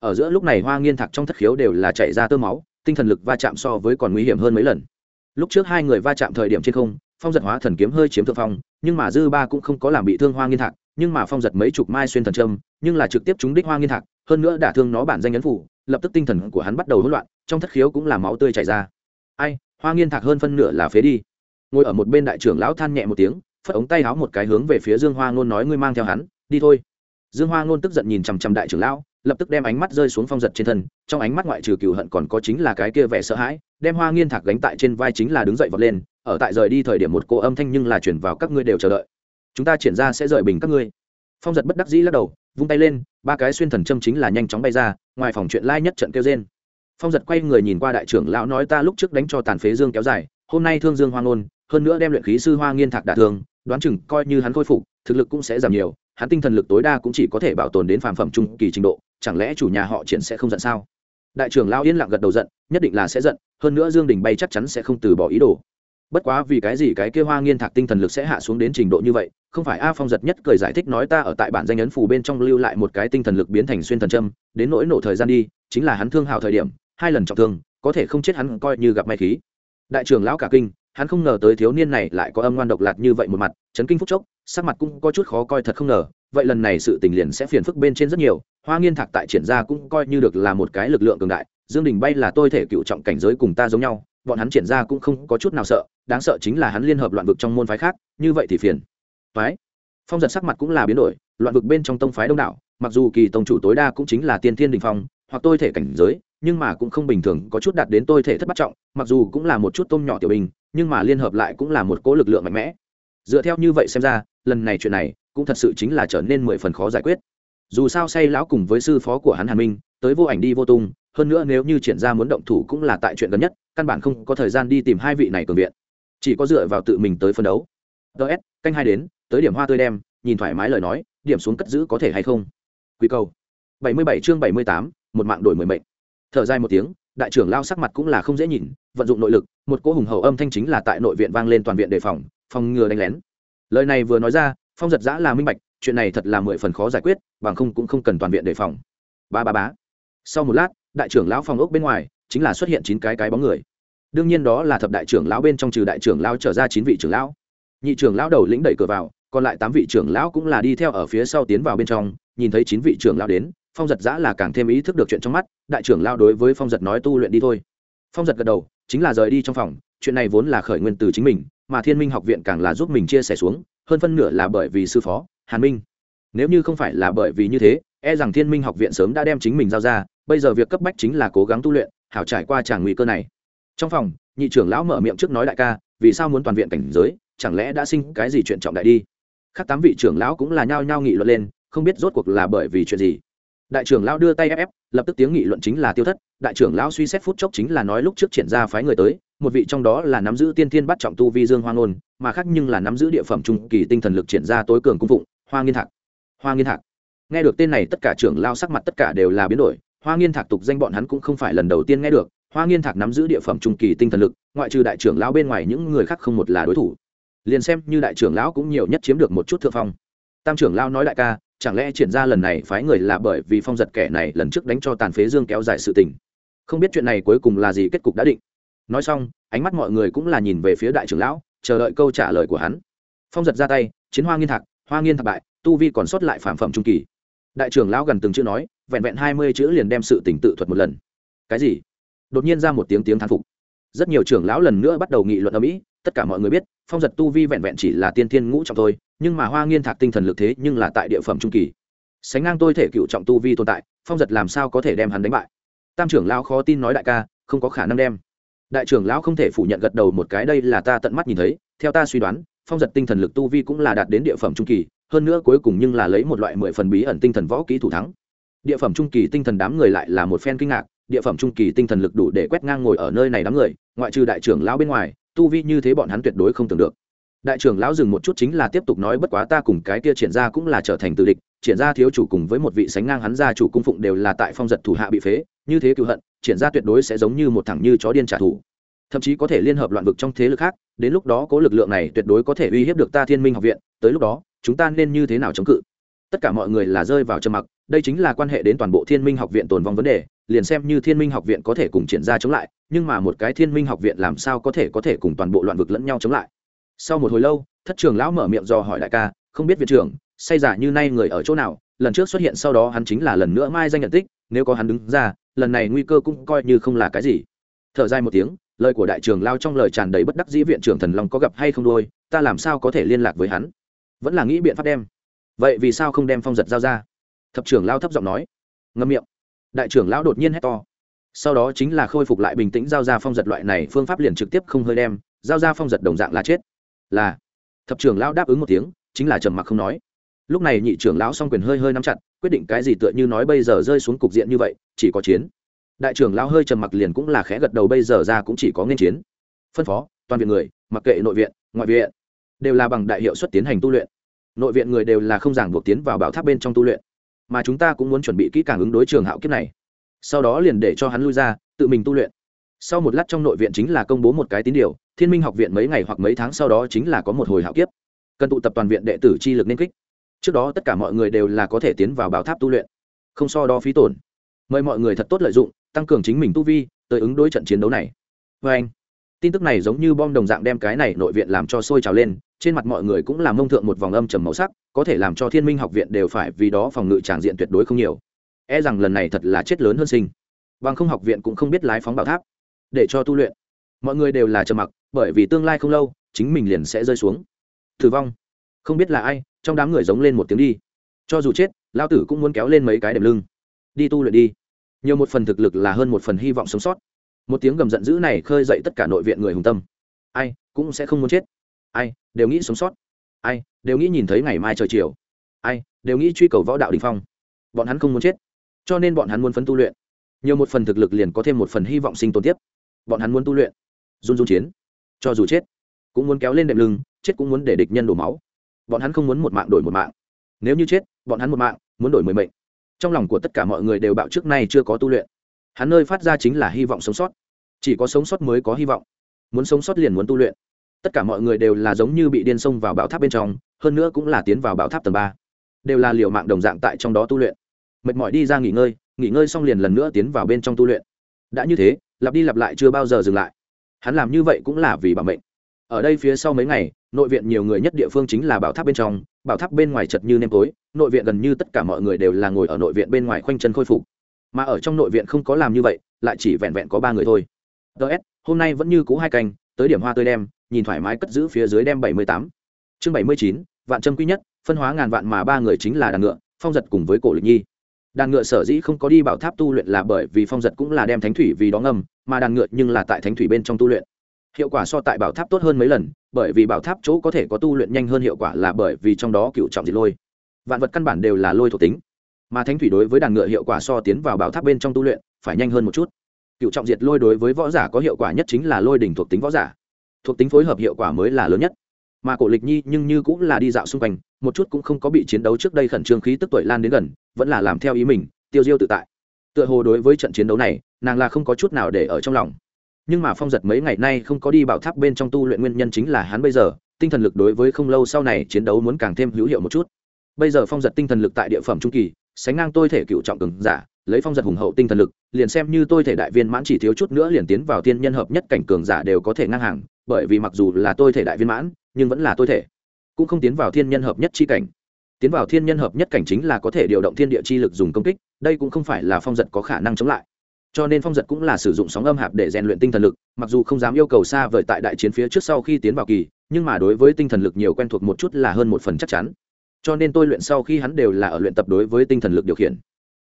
ở giữa lúc này hoa nghiên thạc trong thất khiếu đều là chạy ra tơ máu, tinh thần lực va chạm so với còn nguy hiểm hơn mấy lần. Lúc trước hai người va chạm thời điểm trên không, phong giật hóa thần kiếm hơi chiếm thượng phong, nhưng mà dư ba cũng không có làm bị thương hoa nghiên thạc, nhưng mà phong giật mấy chục mai xuyên thần trâm nhưng là trực tiếp trúng đích hoa nghiên thạc, hơn nữa đả thương nó bản danh ấn phủ, lập tức tinh thần của hắn bắt đầu hỗn loạn, trong thất khiếu cũng là máu tươi chảy ra. Ai, hoa nghiên thạc hơn phân nửa là phế đi. Ngồi ở một bên đại trưởng lão than nhẹ một tiếng, phất ống tay áo một cái hướng về phía dương hoa ngôn nói ngươi mang theo hắn, đi thôi. Dương hoa ngôn tức giận nhìn chằm chằm đại trưởng lão lập tức đem ánh mắt rơi xuống phong giật trên thân, trong ánh mắt ngoại trừ cựu hận còn có chính là cái kia vẻ sợ hãi, đem hoa nghiên thạc gánh tại trên vai chính là đứng dậy vọt lên, ở tại rời đi thời điểm một cô âm thanh nhưng là chuyển vào các ngươi đều chờ đợi. Chúng ta triển ra sẽ rời bình các ngươi. Phong giật bất đắc dĩ lắc đầu, vung tay lên, ba cái xuyên thần châm chính là nhanh chóng bay ra, ngoài phòng chuyện lai nhất trận kêu trên phong giật quay người nhìn qua đại trưởng lão nói ta lúc trước đánh cho tàn phế dương kéo dài, hôm nay thương dương hoa ngôn, hơn nữa đem luyện khí sư hoa nghiên thạc đả thương, đoán chừng coi như hắn khôi phục, thực lực cũng sẽ giảm nhiều hắn tinh thần lực tối đa cũng chỉ có thể bảo tồn đến phàm phẩm trung kỳ trình độ, chẳng lẽ chủ nhà họ triển sẽ không giận sao? Đại trưởng lão yên lặng gật đầu giận, nhất định là sẽ giận, hơn nữa dương đình bay chắc chắn sẽ không từ bỏ ý đồ. Bất quá vì cái gì cái kia hoa nghiên thạc tinh thần lực sẽ hạ xuống đến trình độ như vậy, không phải a phong giật nhất cười giải thích nói ta ở tại bản danh ấn phù bên trong lưu lại một cái tinh thần lực biến thành xuyên thần châm, đến nỗi nổ thời gian đi, chính là hắn thương hào thời điểm, hai lần trọng thương, có thể không chết hắn coi như gặp may khí. Đại trưởng lão cả kinh hắn không ngờ tới thiếu niên này lại có âm ngoan độc lạt như vậy một mặt, chấn kinh phúc chốc, sắc mặt cũng có chút khó coi thật không ngờ, vậy lần này sự tình liền sẽ phiền phức bên trên rất nhiều, hoa nghiên thạc tại triển ra cũng coi như được là một cái lực lượng cường đại, dương đình bay là tôi thể cựu trọng cảnh giới cùng ta giống nhau, bọn hắn triển ra cũng không có chút nào sợ, đáng sợ chính là hắn liên hợp loạn vực trong môn phái khác, như vậy thì phiền. Phái phong giật sắc mặt cũng là biến đổi, loạn vực bên trong tông phái đông đảo, mặc dù kỳ tông chủ tối đa cũng chính là tiên thiên đình phong, hoặc tôi thể cảnh giới, nhưng mà cũng không bình thường, có chút đạt đến tôi thể thất bắt trọng, mặc dù cũng là một chút tôm nhỏ tiểu bình nhưng mà liên hợp lại cũng là một cỗ lực lượng mạnh mẽ. Dựa theo như vậy xem ra, lần này chuyện này cũng thật sự chính là trở nên mười phần khó giải quyết. Dù sao say lão cùng với sư phó của hắn hàn minh, tới vô ảnh đi vô tung, hơn nữa nếu như triển ra muốn động thủ cũng là tại chuyện gần nhất, căn bản không có thời gian đi tìm hai vị này cường viện. Chỉ có dựa vào tự mình tới phân đấu. Ts canh hai đến, tới điểm hoa tươi đem, nhìn thoải mái lời nói, điểm xuống cất giữ có thể hay không? Quy cầu. Bảy mươi bảy chương bảy mươi tám, một mạng đổi mười mệnh. Thở dài một tiếng, đại trưởng lao sắc mặt cũng là không dễ nhìn vận dụng nội lực, một cỗ hùng hậu âm thanh chính là tại nội viện vang lên toàn viện đề phòng phòng ngừa đánh lén. Lời này vừa nói ra, phong giật giã là minh bạch, chuyện này thật là mười phần khó giải quyết, bằng không cũng không cần toàn viện đề phòng. Ba ba bá sau một lát, đại trưởng lão phòng ốc bên ngoài, chính là xuất hiện chín cái cái bóng người. Đương nhiên đó là thập đại trưởng lão bên trong trừ đại trưởng lão trở ra chín vị trưởng lão. Nhị trưởng lão đầu lĩnh đẩy cửa vào, còn lại tám vị trưởng lão cũng là đi theo ở phía sau tiến vào bên trong, nhìn thấy chín vị trưởng lão đến, phong giật giã là càng thêm ý thức được chuyện trong mắt, đại trưởng lão đối với phong giật nói tu luyện đi thôi. Phong giật gật đầu chính là rời đi trong phòng, chuyện này vốn là khởi nguyên từ chính mình, mà thiên minh học viện càng là giúp mình chia sẻ xuống, hơn phân nửa là bởi vì sư phó, hàn minh. Nếu như không phải là bởi vì như thế e rằng thiên minh học viện sớm đã đem chính mình giao ra, bây giờ việc cấp bách chính là cố gắng tu luyện, hảo trải qua tràng nguy cơ này. Trong phòng, nhị trưởng lão mở miệng trước nói đại ca, vì sao muốn toàn viện cảnh giới, chẳng lẽ đã sinh cái gì chuyện trọng đại đi? Khác tám vị trưởng lão cũng là nhao nhao nghị luận lên, không biết rốt cuộc là bởi vì chuyện gì đại trưởng lão đưa tay ép ép, lập tức tiếng nghị luận chính là tiêu thất, đại trưởng lão suy xét phút chốc chính là nói lúc trước triển ra phái người tới, một vị trong đó là nắm giữ tiên thiên bắt trọng tu vi dương hoa ngôn, mà khác nhưng là nắm giữ địa phẩm trung kỳ tinh thần lực triển ra tối cường cung phụng, hoa nghiên thạc. Hoa nghiên thạc. Nghe được tên này, tất cả trưởng lao sắc mặt tất cả đều là biến đổi, hoa nghiên thạc tục danh bọn hắn cũng không phải lần đầu tiên nghe được, hoa nghiên thạc nắm giữ địa phẩm trung kỳ tinh thần lực, ngoại trừ đại trưởng lão bên ngoài những người khác không một là đối thủ. Liền xem như đại trưởng lão cũng nhiều nhất chiếm được một chút thượng phong. Tam trưởng lão nói đại ca chẳng lẽ triển ra lần này phái người là bởi vì phong giật kẻ này lần trước đánh cho tàn phế dương kéo dài sự tình? Không biết chuyện này cuối cùng là gì kết cục đã định. Nói xong, ánh mắt mọi người cũng là nhìn về phía đại trưởng lão, chờ đợi câu trả lời của hắn. Phong giật ra tay, chiến hoa nghiên thạc, hoa nghiên thạc bại, tu vi còn sót lại phản phẩm trung kỳ. Đại trưởng lão gần từng chữ nói, vẹn vẹn hai mươi chữ liền đem sự tỉnh tự thuật một lần. Cái gì? Đột nhiên ra một tiếng tiếng thán phục. Rất nhiều trưởng lão lần nữa bắt đầu nghị luận ở mỹ, tất cả mọi người biết, phong giật tu vi vẹn vẹn chỉ là tiên thiên ngũ trọng thôi nhưng mà hoa nghiên thạc tinh thần lực thế nhưng là tại địa phẩm trung kỳ. Sánh ngang tôi thể cựu trọng tu vi tồn tại, phong giật làm sao có thể đem hắn đánh bại? Tam trưởng lão khó tin nói đại ca, không có khả năng đem. Đại trưởng lão không thể phủ nhận gật đầu một cái, đây là ta tận mắt nhìn thấy, theo ta suy đoán, phong giật tinh thần lực tu vi cũng là đạt đến địa phẩm trung kỳ, hơn nữa cuối cùng nhưng là lấy một loại mười phần bí ẩn tinh thần võ kỹ thủ thắng. Địa phẩm trung kỳ tinh thần đám người lại là một phen kinh ngạc, địa phẩm trung kỳ tinh thần lực đủ để quét ngang ngồi ở nơi này đám người, ngoại trừ đại trưởng lão bên ngoài, tu vi như thế bọn hắn tuyệt đối không tưởng được đại trưởng lão dừng một chút chính là tiếp tục nói bất quá ta cùng cái kia triển ra cũng là trở thành tự địch, triển ra thiếu chủ cùng với một vị sánh ngang hắn gia chủ cung phụng đều là tại phong giật thủ hạ bị phế, như thế cựu hận, triển ra tuyệt đối sẽ giống như một thằng như chó điên trả thù. Thậm chí có thể liên hợp loạn vực trong thế lực khác, đến lúc đó cố lực lượng này tuyệt đối có thể uy hiếp được ta thiên minh học viện, tới lúc đó, chúng ta nên như thế nào chống cự? Tất cả mọi người là rơi vào trầm mặc, đây chính là quan hệ đến toàn bộ thiên minh học viện tồn vong vấn đề, liền xem như thiên minh học viện có thể cùng triển ra chống lại, nhưng mà một cái thiên minh học viện làm sao có thể có thể cùng toàn bộ loạn vực lẫn nhau chống lại? Sau một hồi lâu, thất trường lão mở miệng do hỏi đại ca, không biết viện trưởng, say giả như nay người ở chỗ nào? Lần trước xuất hiện sau đó hắn chính là lần nữa mai danh nhận tích, nếu có hắn đứng ra, lần này nguy cơ cũng coi như không là cái gì. Thở dài một tiếng, lời của đại trường lao trong lời tràn đầy bất đắc dĩ viện trưởng thần long có gặp hay không đôi, ta làm sao có thể liên lạc với hắn? Vẫn là nghĩ biện pháp đem. Vậy vì sao không đem phong giật giao ra? Thập trưởng lao thấp giọng nói. Ngâm miệng. Đại trưởng lão đột nhiên hét to. Sau đó chính là khôi phục lại bình tĩnh giao ra phong giật loại này, phương pháp liền trực tiếp không hơi đem, giao ra phong giật đồng dạng là chết là, thập trưởng lão đáp ứng một tiếng, chính là trầm mặc không nói. Lúc này nhị trưởng lão s o n g quyền hơi hơi nắm chặt, quyết định cái gì tựa như nói bây giờ rơi xuống cục diện như vậy, chỉ có chiến. Đại trưởng lão hơi trầm mặc liền cũng là khẽ gật đầu bây giờ ra cũng chỉ có nên chiến. Phân phó, toàn viện người, mặc kệ nội viện, ngoại viện, đều là bằng đại hiệu suất tiến hành tu luyện. Nội viện người đều là không giảng buộc tiến vào bảo tháp bên trong tu luyện. Mà chúng ta cũng muốn chuẩn bị kỹ càng ứng đối trường hạo kiếp này. Sau đó liền để cho hắn lui ra, tự mình tu luyện sau một lát trong nội viện chính là công bố một cái tín điều, thiên minh học viện mấy ngày hoặc mấy tháng sau đó chính là có một hồi hạo kiếp. Cần tụ tập toàn viện đệ tử chi lực nên kích. Trước đó tất cả mọi người đều là có thể tiến vào bảo tháp tu luyện, không so đo phí tổn. Mời mọi người thật tốt lợi dụng, tăng cường chính mình tu vi, tới ứng đối trận chiến đấu này. Vê anh, tin tức này giống như bom đồng dạng đem cái này nội viện làm cho sôi trào lên, trên mặt mọi người cũng làm mông thượng một vòng âm trầm màu sắc, có thể làm cho thiên minh học viện đều phải vì đó phòng ngự tràng diện tuyệt đối không nhiều. E rằng lần này thật là chết lớn hơn sinh. Bằng không học viện cũng không biết lái phóng bảo tháp để cho tu luyện. Mọi người đều là trầm mặc, bởi vì tương lai không lâu, chính mình liền sẽ rơi xuống. Tử vong. Không biết là ai, trong đám người giống lên một tiếng đi. Cho dù chết lao tử cũng muốn kéo lên mấy cái đệm lưng. Đi tu luyện đi. Nhiều một phần thực lực là hơn một phần hy vọng sống sót. Một tiếng gầm giận dữ này khơi dậy tất cả nội viện người hùng tâm. Ai, cũng sẽ không muốn chết. Ai, đều nghĩ sống sót. Ai, đều nghĩ nhìn thấy ngày mai trời chiều. Ai, đều nghĩ truy cầu võ đạo đình phong. Bọn hắn không muốn chết. Cho nên bọn hắn muốn phấn tu luyện. Nhiều một phần thực lực liền có thêm một phần hy vọng sinh tồn tiếp bọn hắn muốn tu luyện. Run run chiến. Cho dù chết, cũng muốn kéo lên đệm lưng, chết cũng muốn để địch nhân đổ máu. Bọn hắn không muốn một mạng đổi một mạng. Nếu như chết, bọn hắn một mạng, muốn đổi mười mệnh. Trong lòng của tất cả mọi người đều bạo trước nay chưa có tu luyện. Hắn nơi phát ra chính là hy vọng sống sót. Chỉ có sống sót mới có hy vọng. Muốn sống sót liền muốn tu luyện. Tất cả mọi người đều là giống như bị điên xông vào bảo tháp bên trong, hơn nữa cũng là tiến vào bảo tháp tầng ba. Đều là liều mạng đồng dạng tại trong đó tu luyện. Mệt mỏi đi ra nghỉ ngơi nghỉ ngơi xong liền lần nữa tiến vào bên trong tu luyện. Đã như thế lặp đi lặp lại chưa bao giờ dừng lại. Hắn làm như vậy cũng là vì bảo mệnh. Ở đây phía sau mấy ngày, nội viện nhiều người nhất địa phương chính là bảo tháp bên trong, bảo tháp bên ngoài chật như nêm tối, nội viện gần như tất cả mọi người đều là ngồi ở nội viện bên ngoài khoanh chân khôi phục. Mà ở trong nội viện không có làm như vậy, lại chỉ vẹn vẹn có ba người thôi. Ts hôm nay vẫn như cũ hai canh, tới điểm hoa tươi đem, nhìn thoải mái cất giữ phía dưới đem bảy mươi tám. Chương bảy mươi chín, vạn trâm quý nhất, phân hóa ngàn vạn mà ba người chính là đàn ngựa, phong giật cùng với cổ lịch nhi đàn ngựa sở dĩ không có đi bảo tháp tu luyện là bởi vì phong giật cũng là đem thánh thủy vì đó ngâm, mà đàn ngựa nhưng là tại thánh thủy bên trong tu luyện. Hiệu quả so tại bảo tháp tốt hơn mấy lần, bởi vì bảo tháp chỗ có thể có tu luyện nhanh hơn hiệu quả là bởi vì trong đó cựu trọng diệt lôi. Vạn vật căn bản đều là lôi thuộc tính. Mà thánh thủy đối với đàn ngựa hiệu quả so tiến vào bảo tháp bên trong tu luyện, phải nhanh hơn một chút. Cựu trọng diệt lôi đối với võ giả có hiệu quả nhất chính là lôi đỉnh thuộc tính võ giả. Thuộc tính phối hợp hiệu quả mới là lớn nhất mà cổ lịch nhi nhưng như cũng là đi dạo xung quanh, một chút cũng không có bị chiến đấu trước đây khẩn trương khí tức tuổi lan đến gần, vẫn là làm theo ý mình, tiêu diêu tự tại. Tựa hồ đối với trận chiến đấu này, nàng là không có chút nào để ở trong lòng. Nhưng mà phong giật mấy ngày nay không có đi bảo tháp bên trong tu luyện nguyên nhân chính là hắn bây giờ, tinh thần lực đối với không lâu sau này chiến đấu muốn càng thêm hữu hiệu một chút. Bây giờ phong giật tinh thần lực tại địa phẩm trung kỳ, sánh ngang tôi thể cựu trọng cường giả, lấy phong giật hùng hậu tinh thần lực, liền xem như tôi thể đại viên mãn chỉ thiếu chút nữa liền tiến vào tiên nhân hợp nhất cảnh cường giả đều có thể ngang hàng, bởi vì mặc dù là tôi thể đại viên mãn nhưng vẫn là tôi thể. Cũng không tiến vào thiên nhân hợp nhất chi cảnh. Tiến vào thiên nhân hợp nhất cảnh chính là có thể điều động thiên địa chi lực dùng công kích, đây cũng không phải là phong giật có khả năng chống lại. Cho nên phong giật cũng là sử dụng sóng âm hạp để rèn luyện tinh thần lực, mặc dù không dám yêu cầu xa vời tại đại chiến phía trước sau khi tiến vào kỳ, nhưng mà đối với tinh thần lực nhiều quen thuộc một chút là hơn một phần chắc chắn. Cho nên tôi luyện sau khi hắn đều là ở luyện tập đối với tinh thần lực điều khiển.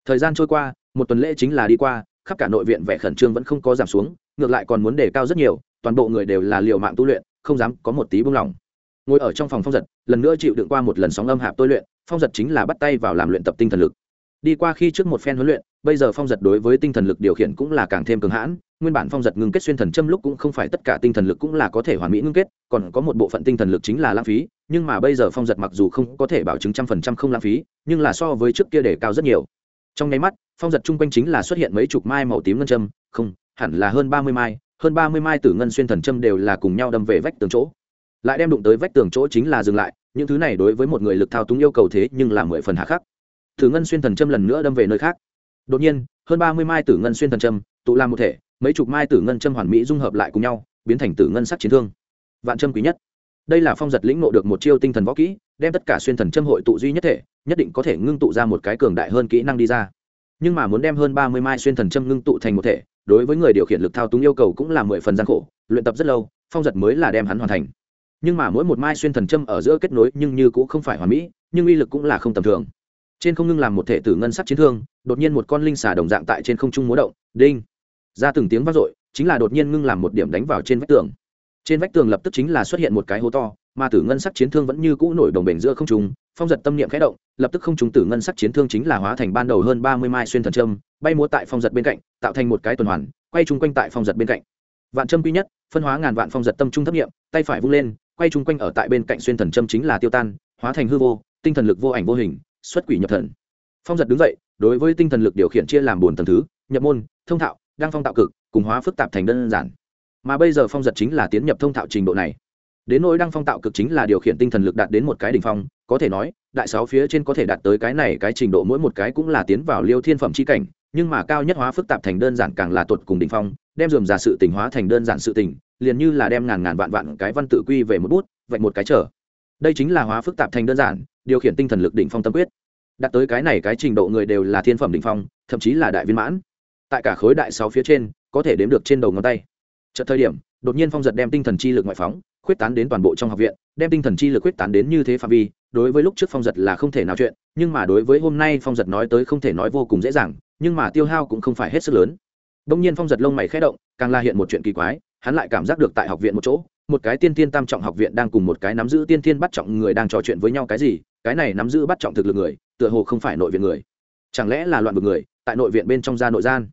Thời gian trôi qua, một tuần lễ chính là đi qua, khắp cả nội viện vẻ khẩn trương vẫn không có giảm xuống, ngược lại còn muốn đề cao rất nhiều, toàn bộ người đều là liều mạng tu luyện không dám có một tí buông lỏng. Ngồi ở trong phòng phong giật, lần nữa chịu đựng qua một lần sóng âm hạp tôi luyện, phong giật chính là bắt tay vào làm luyện tập tinh thần lực. Đi qua khi trước một phen huấn luyện, bây giờ phong giật đối với tinh thần lực điều khiển cũng là càng thêm cường hãn, nguyên bản phong giật ngưng kết xuyên thần châm lúc cũng không phải tất cả tinh thần lực cũng là có thể hoàn mỹ ngưng kết, còn có một bộ phận tinh thần lực chính là lãng phí, nhưng mà bây giờ phong giật mặc dù không có thể bảo chứng trăm phần trăm không lãng phí, nhưng là so với trước kia để cao rất nhiều. Trong nháy mắt, phong giật chung quanh chính là xuất hiện mấy chục mai màu tím ngân châm, không, hẳn là hơn ba mươi mai hơn ba mươi mai tử ngân xuyên thần châm đều là cùng nhau đâm về vách tường chỗ. Lại đem đụng tới vách tường chỗ chính là dừng lại, những thứ này đối với một người lực thao túng yêu cầu thế nhưng là mười phần hạ khắc. Tử ngân xuyên thần châm lần nữa đâm về nơi khác. Đột nhiên, hơn ba mươi mai tử ngân xuyên thần châm, tụ làm một thể, mấy chục mai tử ngân châm hoàn mỹ dung hợp lại cùng nhau, biến thành tử ngân sắc chiến thương. Vạn châm quý nhất. Đây là phong giật lĩnh ngộ được một chiêu tinh thần võ kỹ, đem tất cả xuyên thần châm hội tụ duy nhất thể, nhất định có thể ngưng tụ ra một cái cường đại hơn kỹ năng đi ra. Nhưng mà muốn đem hơn ba mươi mai xuyên thần châm ngưng tụ thành một thể đối với người điều khiển lực thao túng yêu cầu cũng là mười phần gian khổ, luyện tập rất lâu, phong giật mới là đem hắn hoàn thành. Nhưng mà mỗi một mai xuyên thần châm ở giữa kết nối nhưng như cũng không phải hoàn mỹ, nhưng uy lực cũng là không tầm thường. Trên không ngưng làm một thể tử ngân sắc chiến thương, đột nhiên một con linh xà đồng dạng tại trên không trung múa động, đinh. Ra từng tiếng vang dội, chính là đột nhiên ngưng làm một điểm đánh vào trên vách tường. Trên vách tường lập tức chính là xuất hiện một cái hố to mà tử ngân sắc chiến thương vẫn như cũ nổi đồng bền giữa không trung, phong giật tâm niệm khẽ động, lập tức không trung tử ngân sắc chiến thương chính là hóa thành ban đầu hơn ba mươi mai xuyên thần trâm bay múa tại phong giật bên cạnh, tạo thành một cái tuần hoàn, quay chung quanh tại phong giật bên cạnh. Vạn trâm quy nhất, phân hóa ngàn vạn phong giật tâm trung thấp niệm, tay phải vung lên, quay chung quanh ở tại bên cạnh xuyên thần trâm chính là tiêu tan, hóa thành hư vô, tinh thần lực vô ảnh vô hình, xuất quỷ nhập thần. Phong giật đứng dậy, đối với tinh thần lực điều khiển chia làm bốn tầng thứ, nhập môn, thông thạo, đăng phong tạo cực, cùng hóa phức tạp thành đơn giản. Mà bây giờ phong giật chính là tiến nhập thông thạo trình độ này đến nỗi đăng phong tạo cực chính là điều khiển tinh thần lực đạt đến một cái đ ỉ n h phong, có thể nói, đại sáu phía trên có thể đạt tới cái này, cái trình độ mỗi một cái cũng là tiến vào liêu thiên phẩm c h i cảnh, nhưng mà cao nhất hóa phức tạp thành đơn giản càng là tuột cùng đ ỉ n h phong, đem dườm ra sự tình hóa thành đơn giản sự tình, liền như là đem ngàn ngàn vạn vạn cái văn tự quy về một bút, vạch một cái trở. Đây chính là hóa phức tạp thành đơn giản, điều khiển tinh thần lực đỉnh phong tâm quyết. Đạt tới cái này, cái trình độ người đều là thiên phẩm đỉnh phong, thậm chí là đại viên mãn. Tại cả khối đại sáu phía trên, có thể đếm được trên đầu ngón tay. Chợt thời điểm đột nhiên phong giật đem tinh thần chi lực ngoại phóng, khuyết tán đến toàn bộ trong học viện, đem tinh thần chi lực khuyết tán đến như thế phạm vi, đối với lúc trước phong giật là không thể nào chuyện, nhưng mà đối với hôm nay phong giật nói tới không thể nói vô cùng dễ dàng, nhưng mà tiêu hao cũng không phải hết sức lớn. Đông nhiên phong giật lông mày khẽ động, càng la hiện một chuyện kỳ quái, hắn lại cảm giác được tại học viện một chỗ, một cái tiên tiên tam trọng học viện đang cùng một cái nắm giữ tiên tiên bắt trọng người đang trò chuyện với nhau cái gì, cái này nắm giữ bắt trọng thực lực người, tựa hồ không phải nội viện người. Chẳng lẽ là loạn vực người, tại nội viện bên trong gia nội gian?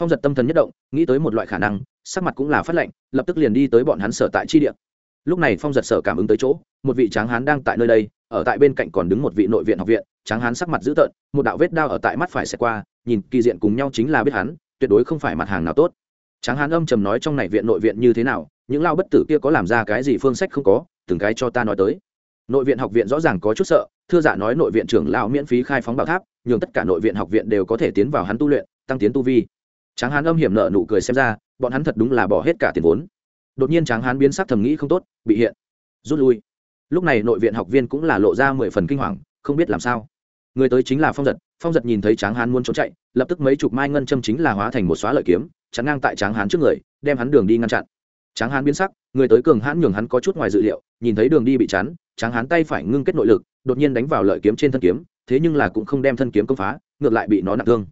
Phong giật tâm thần nhất động, nghĩ tới một loại khả năng, sắc mặt cũng là phát lệnh lập tức liền đi tới bọn hắn sở tại chi địa. Lúc này phong giật sở cảm ứng tới chỗ, một vị tráng hán đang tại nơi đây, ở tại bên cạnh còn đứng một vị nội viện học viện, tráng hán sắc mặt dữ tợn, một đạo vết đao ở tại mắt phải xẹt qua, nhìn kỳ diện cùng nhau chính là biết hắn, tuyệt đối không phải mặt hàng nào tốt. Tráng hán âm trầm nói trong này viện nội viện như thế nào, những lao bất tử kia có làm ra cái gì phương sách không có, từng cái cho ta nói tới. Nội viện học viện rõ ràng có chút sợ, thưa giả nói nội viện trưởng lao miễn phí khai phóng bảo tháp, nhường tất cả nội viện học viện đều có thể tiến vào hắn tu luyện, tăng tiến tu vi tráng hán âm hiểm nợ nụ cười xem ra, bọn hắn thật đúng là bỏ hết cả tiền vốn. Đột nhiên tráng hán biến sắc thầm nghĩ không tốt, bị hiện. Rút lui. Lúc này nội viện học viên cũng là lộ ra mười phần kinh hoàng, không biết làm sao. Người tới chính là phong giật. Phong giật nhìn thấy tráng hán muốn trốn chạy, lập tức mấy chục mai ngân châm chính là hóa thành một xóa lợi kiếm, chắn ngang tại tráng hán trước người, đem hắn đường đi ngăn chặn. Tráng hán biến sắc, người tới cường hãn nhường hắn có chút ngoài dự liệu, nhìn thấy đường đi bị chắn, tráng hán tay phải ngưng kết nội lực, đột nhiên đánh vào lợi kiếm trên thân kiếm, thế nhưng là cũng không đem thân kiếm công phá, ngược lại bị nó nặng thương.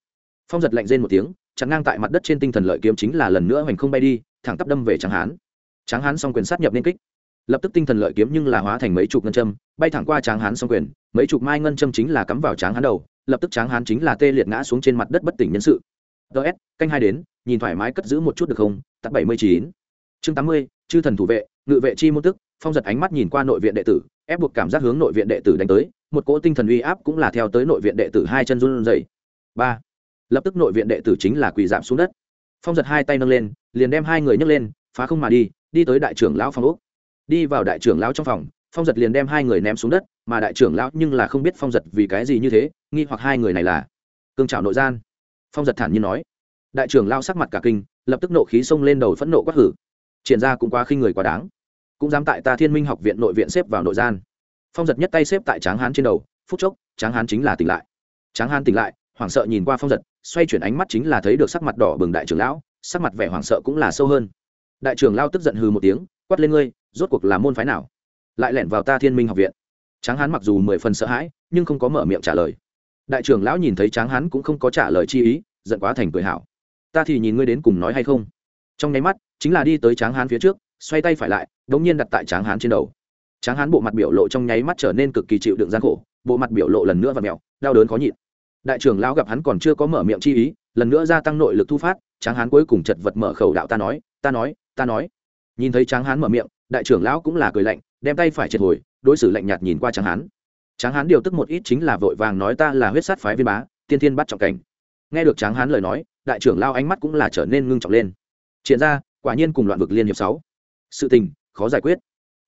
Phong giật lạnh rên một tiếng chặn ngang tại mặt đất trên tinh thần lợi kiếm chính là lần nữa hoành không bay đi, thẳng tắp đâm về tráng hán. Tráng hán xong quyền sát nhập nên kích. Lập tức tinh thần lợi kiếm nhưng là hóa thành mấy chục ngân châm, bay thẳng qua tráng hán xong quyền. Mấy chục mai ngân châm chính là cắm vào tráng hán đầu, lập tức tráng hán chính là tê liệt ngã xuống trên mặt đất bất tỉnh nhân sự. Ts canh hai đến, nhìn thoải mái cất giữ một chút được không? Tắt bảy mươi chín. Chương tám mươi, chư thần thủ vệ, ngự vệ chi môn tức, phong giật ánh mắt nhìn qua nội viện đệ tử, ép buộc cảm giác hướng nội viện đệ tử đánh tới, một cỗ tinh thần uy áp cũng là theo tới nội viện đệ tử hai chân run dày ba lập tức nội viện đệ tử chính là quỳ giảm xuống đất. Phong giật hai tay nâng lên, liền đem hai người nhấc lên, phá không mà đi đi tới đại trưởng lão phong úc đi vào đại trưởng lão trong phòng, phong giật liền đem hai người ném xuống đất, mà đại trưởng lão nhưng là không biết phong giật vì cái gì như thế, nghi hoặc hai người này là cương trào nội gian. Phong giật thản nhiên nói. Đại trưởng lao sắc mặt cả kinh, lập tức nộ khí xông lên đầu phẫn nộ quát hử. Triển ra cũng quá khinh người quá đáng. Cũng dám tại ta thiên minh học viện nội viện xếp vào nội gian. Phong giật nhất tay xếp tại tráng hán trên đầu, phút chốc, tráng hán chính là tỉnh lại. Tráng hán tỉnh lại, hoảng sợ nhìn qua phong giật xoay chuyển ánh mắt chính là thấy được sắc mặt đỏ bừng đại trưởng lão, sắc mặt vẻ hoảng sợ cũng là sâu hơn. Đại trưởng lao tức giận hừ một tiếng, quát lên ngươi, rốt cuộc là môn phái nào? Lại lẻn vào ta thiên minh học viện. Tráng hán mặc dù mười phần sợ hãi, nhưng không có mở miệng trả lời. Đại trưởng lão nhìn thấy tráng hán cũng không có trả lời chi ý, giận quá thành cười hảo. Ta thì nhìn ngươi đến cùng nói hay không? Trong nháy mắt, chính là đi tới tráng hán phía trước, xoay tay phải lại đ ỗ n g nhiên đặt tại tráng hán trên đầu. Tráng hán bộ mặt biểu lộ trong nháy mắt trở nên cực kỳ chịu đựng gian khổ, bộ mặt biểu lộ lần nữa và mẹo, đau đớn khó nhịn đại trưởng lão gặp hắn còn chưa có mở miệng chi ý, lần nữa gia tăng nội lực thu phát, tráng hán cuối cùng chật vật mở khẩu đạo ta nói ta nói ta nói. Nhìn thấy tráng hán mở miệng, đại trưởng lão cũng là cười lạnh, đem tay phải triệt hồi, đối xử lạnh nhạt nhìn qua tráng hán. Tráng hán điều tức một ít chính là vội vàng nói ta là huyết sát phái viên bá, tiên thiên bắt trọng cảnh. Nghe được tráng hán lời nói, đại trưởng lao ánh mắt cũng là trở nên ngưng trọng lên. Triển ra, quả nhiên cùng loạn vực liên hiệp sáu. Sự tình, khó giải quyết.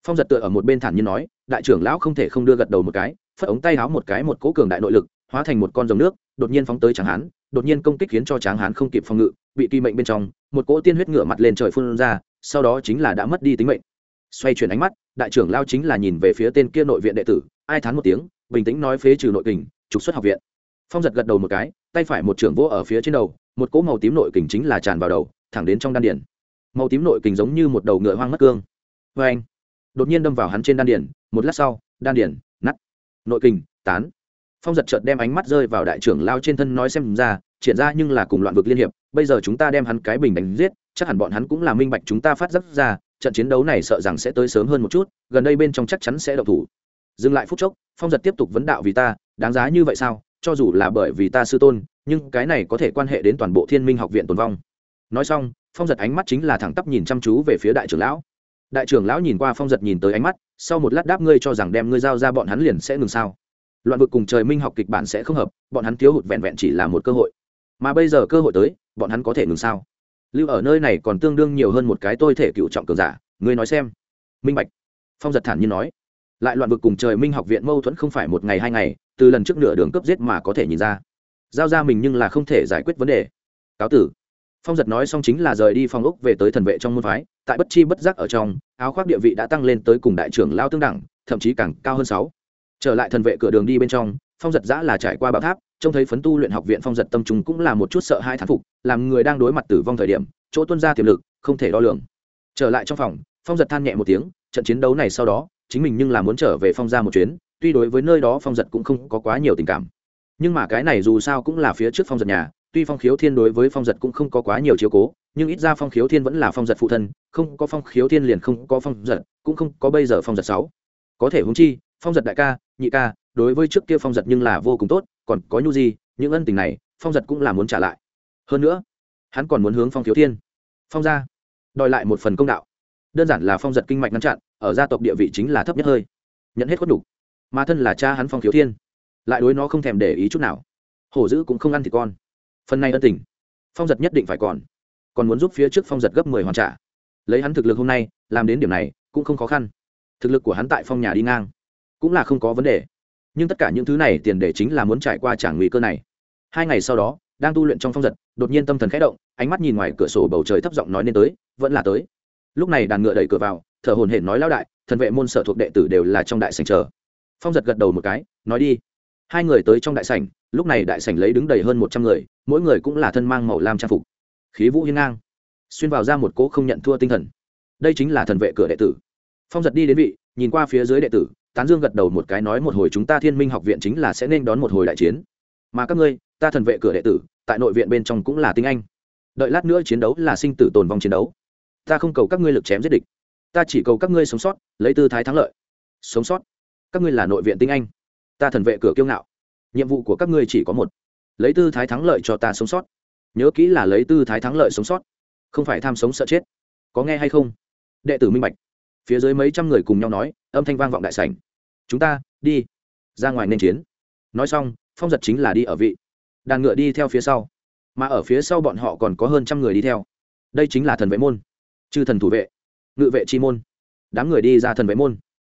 Phong giật tựa ở một bên thản nhiên nói, đại trưởng lão không thể không đưa gật đầu một cái, phất ống tay háo một cái một cố cường đại nội lực hóa thành một con dòng nước, đột nhiên phóng tới tráng hán, đột nhiên công kích khiến cho tráng hán không kịp phòng ngự, bị kỳ mệnh bên trong, một cỗ tiên huyết ngửa mặt lên trời phun ra, sau đó chính là đã mất đi tính mệnh. Xoay chuyển ánh mắt, đại trưởng lao chính là nhìn về phía tên kia nội viện đệ tử, ai thán một tiếng, bình tĩnh nói phế trừ nội kình, trục xuất học viện. Phong giật gật đầu một cái, tay phải một trưởng vỗ ở phía trên đầu, một cỗ màu tím nội kình chính là tràn vào đầu, thẳng đến trong đan điển màu tím nội kình giống như một đầu ngựa hoang mất cương. Vê anh đột nhiên đâm vào hắn trên đan điển một lát sau, đan điển nắt nội kình, tán phong giật chợt đem ánh mắt rơi vào đại trưởng lao trên thân nói xem ra, triển ra nhưng là cùng loạn vực liên hiệp, bây giờ chúng ta đem hắn cái bình đánh giết, chắc hẳn bọn hắn cũng là minh bạch chúng ta phát giác ra, trận chiến đấu này sợ rằng sẽ tới sớm hơn một chút, gần đây bên trong chắc chắn sẽ đậu thủ. Dừng lại phút chốc, phong giật tiếp tục vấn đạo vì ta, đáng giá như vậy sao? Cho dù là bởi vì ta sư tôn, nhưng cái này có thể quan hệ đến toàn bộ thiên minh học viện tồn vong. Nói xong, phong giật ánh mắt chính là thẳng tắp nhìn chăm chú về phía đại trưởng lão. Đại trưởng lão nhìn qua phong giật nhìn tới ánh mắt, sau một lát đáp ngươi cho rằng đem ngươi giao ra bọn hắn liền sẽ ngừng sao? Loạn vực cùng trời minh học kịch bản sẽ không hợp, bọn hắn thiếu hụt vẹn vẹn chỉ là một cơ hội. Mà bây giờ cơ hội tới, bọn hắn có thể ngừng sao? Lưu ở nơi này còn tương đương nhiều hơn một cái tôi thể cựu trọng cường giả, ngươi nói xem. Minh bạch. Phong giật thản nhiên nói. Lại loạn vực cùng trời minh học viện mâu thuẫn không phải một ngày hai ngày, từ lần trước nửa đường cấp giết mà có thể nhìn ra. Giao ra mình nhưng là không thể giải quyết vấn đề. Cáo tử. Phong giật nói xong chính là rời đi phong ốc về tới thần vệ trong môn phái, tại bất chi bất giác ở trong, áo khoác địa vị đã tăng lên tới cùng đại trưởng lao tương đẳng, thậm chí càng cao hơn sáu trở lại thần vệ cửa đường đi bên trong, phong giật giã là trải qua bảo tháp, trông thấy phấn tu luyện học viện phong giật tâm chúng cũng là một chút sợ hai thán phục, làm người đang đối mặt tử vong thời điểm, chỗ tuân ra tiềm lực, không thể đo lường. Trở lại trong phòng, phong giật than nhẹ một tiếng, trận chiến đấu này sau đó, chính mình nhưng là muốn trở về phong ra một chuyến, tuy đối với nơi đó phong giật cũng không có quá nhiều tình cảm. Nhưng mà cái này dù sao cũng là phía trước phong giật nhà, tuy phong khiếu thiên đối với phong giật cũng không có quá nhiều chiếu cố, nhưng ít ra phong khiếu thiên vẫn là phong giật phụ thân, không có phong khiếu thiên liền không có phong giật, cũng không có bây giờ phong giật sáu. Có thể húng chi, phong giật đại ca nhị ca, đối với trước kia phong giật nhưng là vô cùng tốt, còn có nhu gì những ân tình này, phong giật cũng là muốn trả lại. Hơn nữa, hắn còn muốn hướng phong thiếu thiên. Phong ra đòi lại một phần công đạo. Đơn giản là phong giật kinh mạch ngăn chặn, ở gia tộc địa vị chính là thấp nhất hơi. Nhận hết khuất đủ. Mà thân là cha hắn phong thiếu thiên, lại đối nó không thèm để ý chút nào. Hổ dữ cũng không ăn thịt con. Phần này ân tình, phong giật nhất định phải còn. Còn muốn giúp phía trước phong giật gấp mười hoàn trả. Lấy hắn thực lực hôm nay, làm đến điểm này, cũng không khó khăn. Thực lực của hắn tại phong nhà đi ngang cũng là không có vấn đề. Nhưng tất cả những thứ này tiền đề chính là muốn trải qua trả nguy cơ này. Hai ngày sau đó, đang tu luyện trong phong giật, đột nhiên tâm thần khẽ động, ánh mắt nhìn ngoài cửa sổ bầu trời thấp giọng nói nên tới, vẫn là tới. Lúc này đàn ngựa đẩy cửa vào, thở hồn hển nói lao đại, thần vệ môn sở thuộc đệ tử đều là trong đại sành chờ. Phong giật gật đầu một cái, nói đi. Hai người tới trong đại sảnh, lúc này đại sảnh lấy đứng đầy hơn một trăm người, mỗi người cũng là thân mang màu lam trang phục. Khí vũ hiên ngang, xuyên vào ra một cỗ không nhận thua tinh thần. Đây chính là thần vệ cửa đệ tử. Phong giật đi đến vị, nhìn qua phía dưới đệ tử tán dương gật đầu một cái nói một hồi chúng ta thiên minh học viện chính là sẽ nên đón một hồi đại chiến. Mà các ngươi, ta thần vệ cửa đệ tử, tại nội viện bên trong cũng là tinh anh. Đợi lát nữa chiến đấu là sinh tử tồn vong chiến đấu. Ta không cầu các ngươi lực chém giết địch. Ta chỉ cầu các ngươi sống sót, lấy tư thái thắng lợi. Sống sót? Các ngươi là nội viện tinh anh. Ta thần vệ cửa kiêu ngạo. Nhiệm vụ của các ngươi chỉ có một. Lấy tư thái thắng lợi cho ta sống sót. Nhớ kỹ là lấy tư thái thắng lợi sống sót. Không phải tham sống sợ chết. Có nghe hay không? Đệ tử minh bạch phía dưới mấy trăm người cùng nhau nói, âm thanh vang vọng đại sảnh. Chúng ta, đi, ra ngoài nên chiến. Nói xong, phong giật chính là đi ở vị. Đàn ngựa đi theo phía sau. Mà ở phía sau bọn họ còn có hơn trăm người đi theo. Đây chính là thần vệ môn. Chư thần thủ vệ, ngự vệ chi môn. Đám người đi ra thần vệ môn.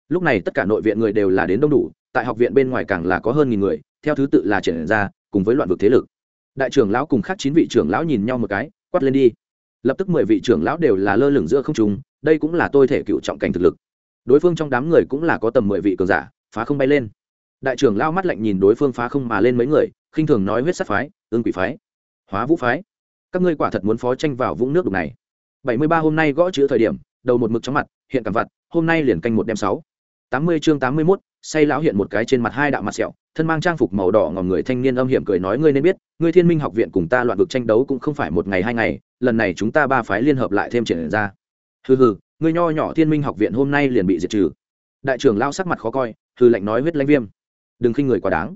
Lúc này tất cả nội viện người đều là đến đông đủ, tại học viện bên ngoài càng là có hơn nghìn người, theo thứ tự là triển ra, cùng với loạn vực thế lực. Đại trưởng lão cùng khác chín vị trưởng lão nhìn nhau một cái, quát lên đi. Lập tức mười vị trưởng lão đều là lơ lửng giữa không trùng đây cũng là tôi thể cựu trọng cảnh thực lực. Đối phương trong đám người cũng là có tầm mười vị cường giả, phá không bay lên. Đại trưởng lao mắt lạnh nhìn đối phương phá không mà lên mấy người, khinh thường nói huyết sắt phái, ương quỷ phái, hóa vũ phái. Các ngươi quả thật muốn phó tranh vào vũng nước đục này. Bảy mươi ba hôm nay gõ chữ thời điểm, đầu một mực chóng mặt, hiện cảm vặt, hôm nay liền canh một đem sáu. Tám mươi chương tám mươi mốt, say lão hiện một cái trên mặt hai đạo mặt sẹo, thân mang trang phục màu đỏ ngòm người thanh niên âm hiểm cười nói ngươi nên biết, ngươi thiên minh học viện cùng ta loạn vực tranh đấu cũng không phải một ngày hai ngày, lần này chúng ta ba phái liên hợp lại thêm triển ra hừ hừ, ngươi nho nhỏ thiên minh học viện hôm nay liền bị diệt trừ. Đại trưởng lao sắc mặt khó coi, hừ lạnh nói huyết lãnh viêm. Đừng khinh người quá đáng.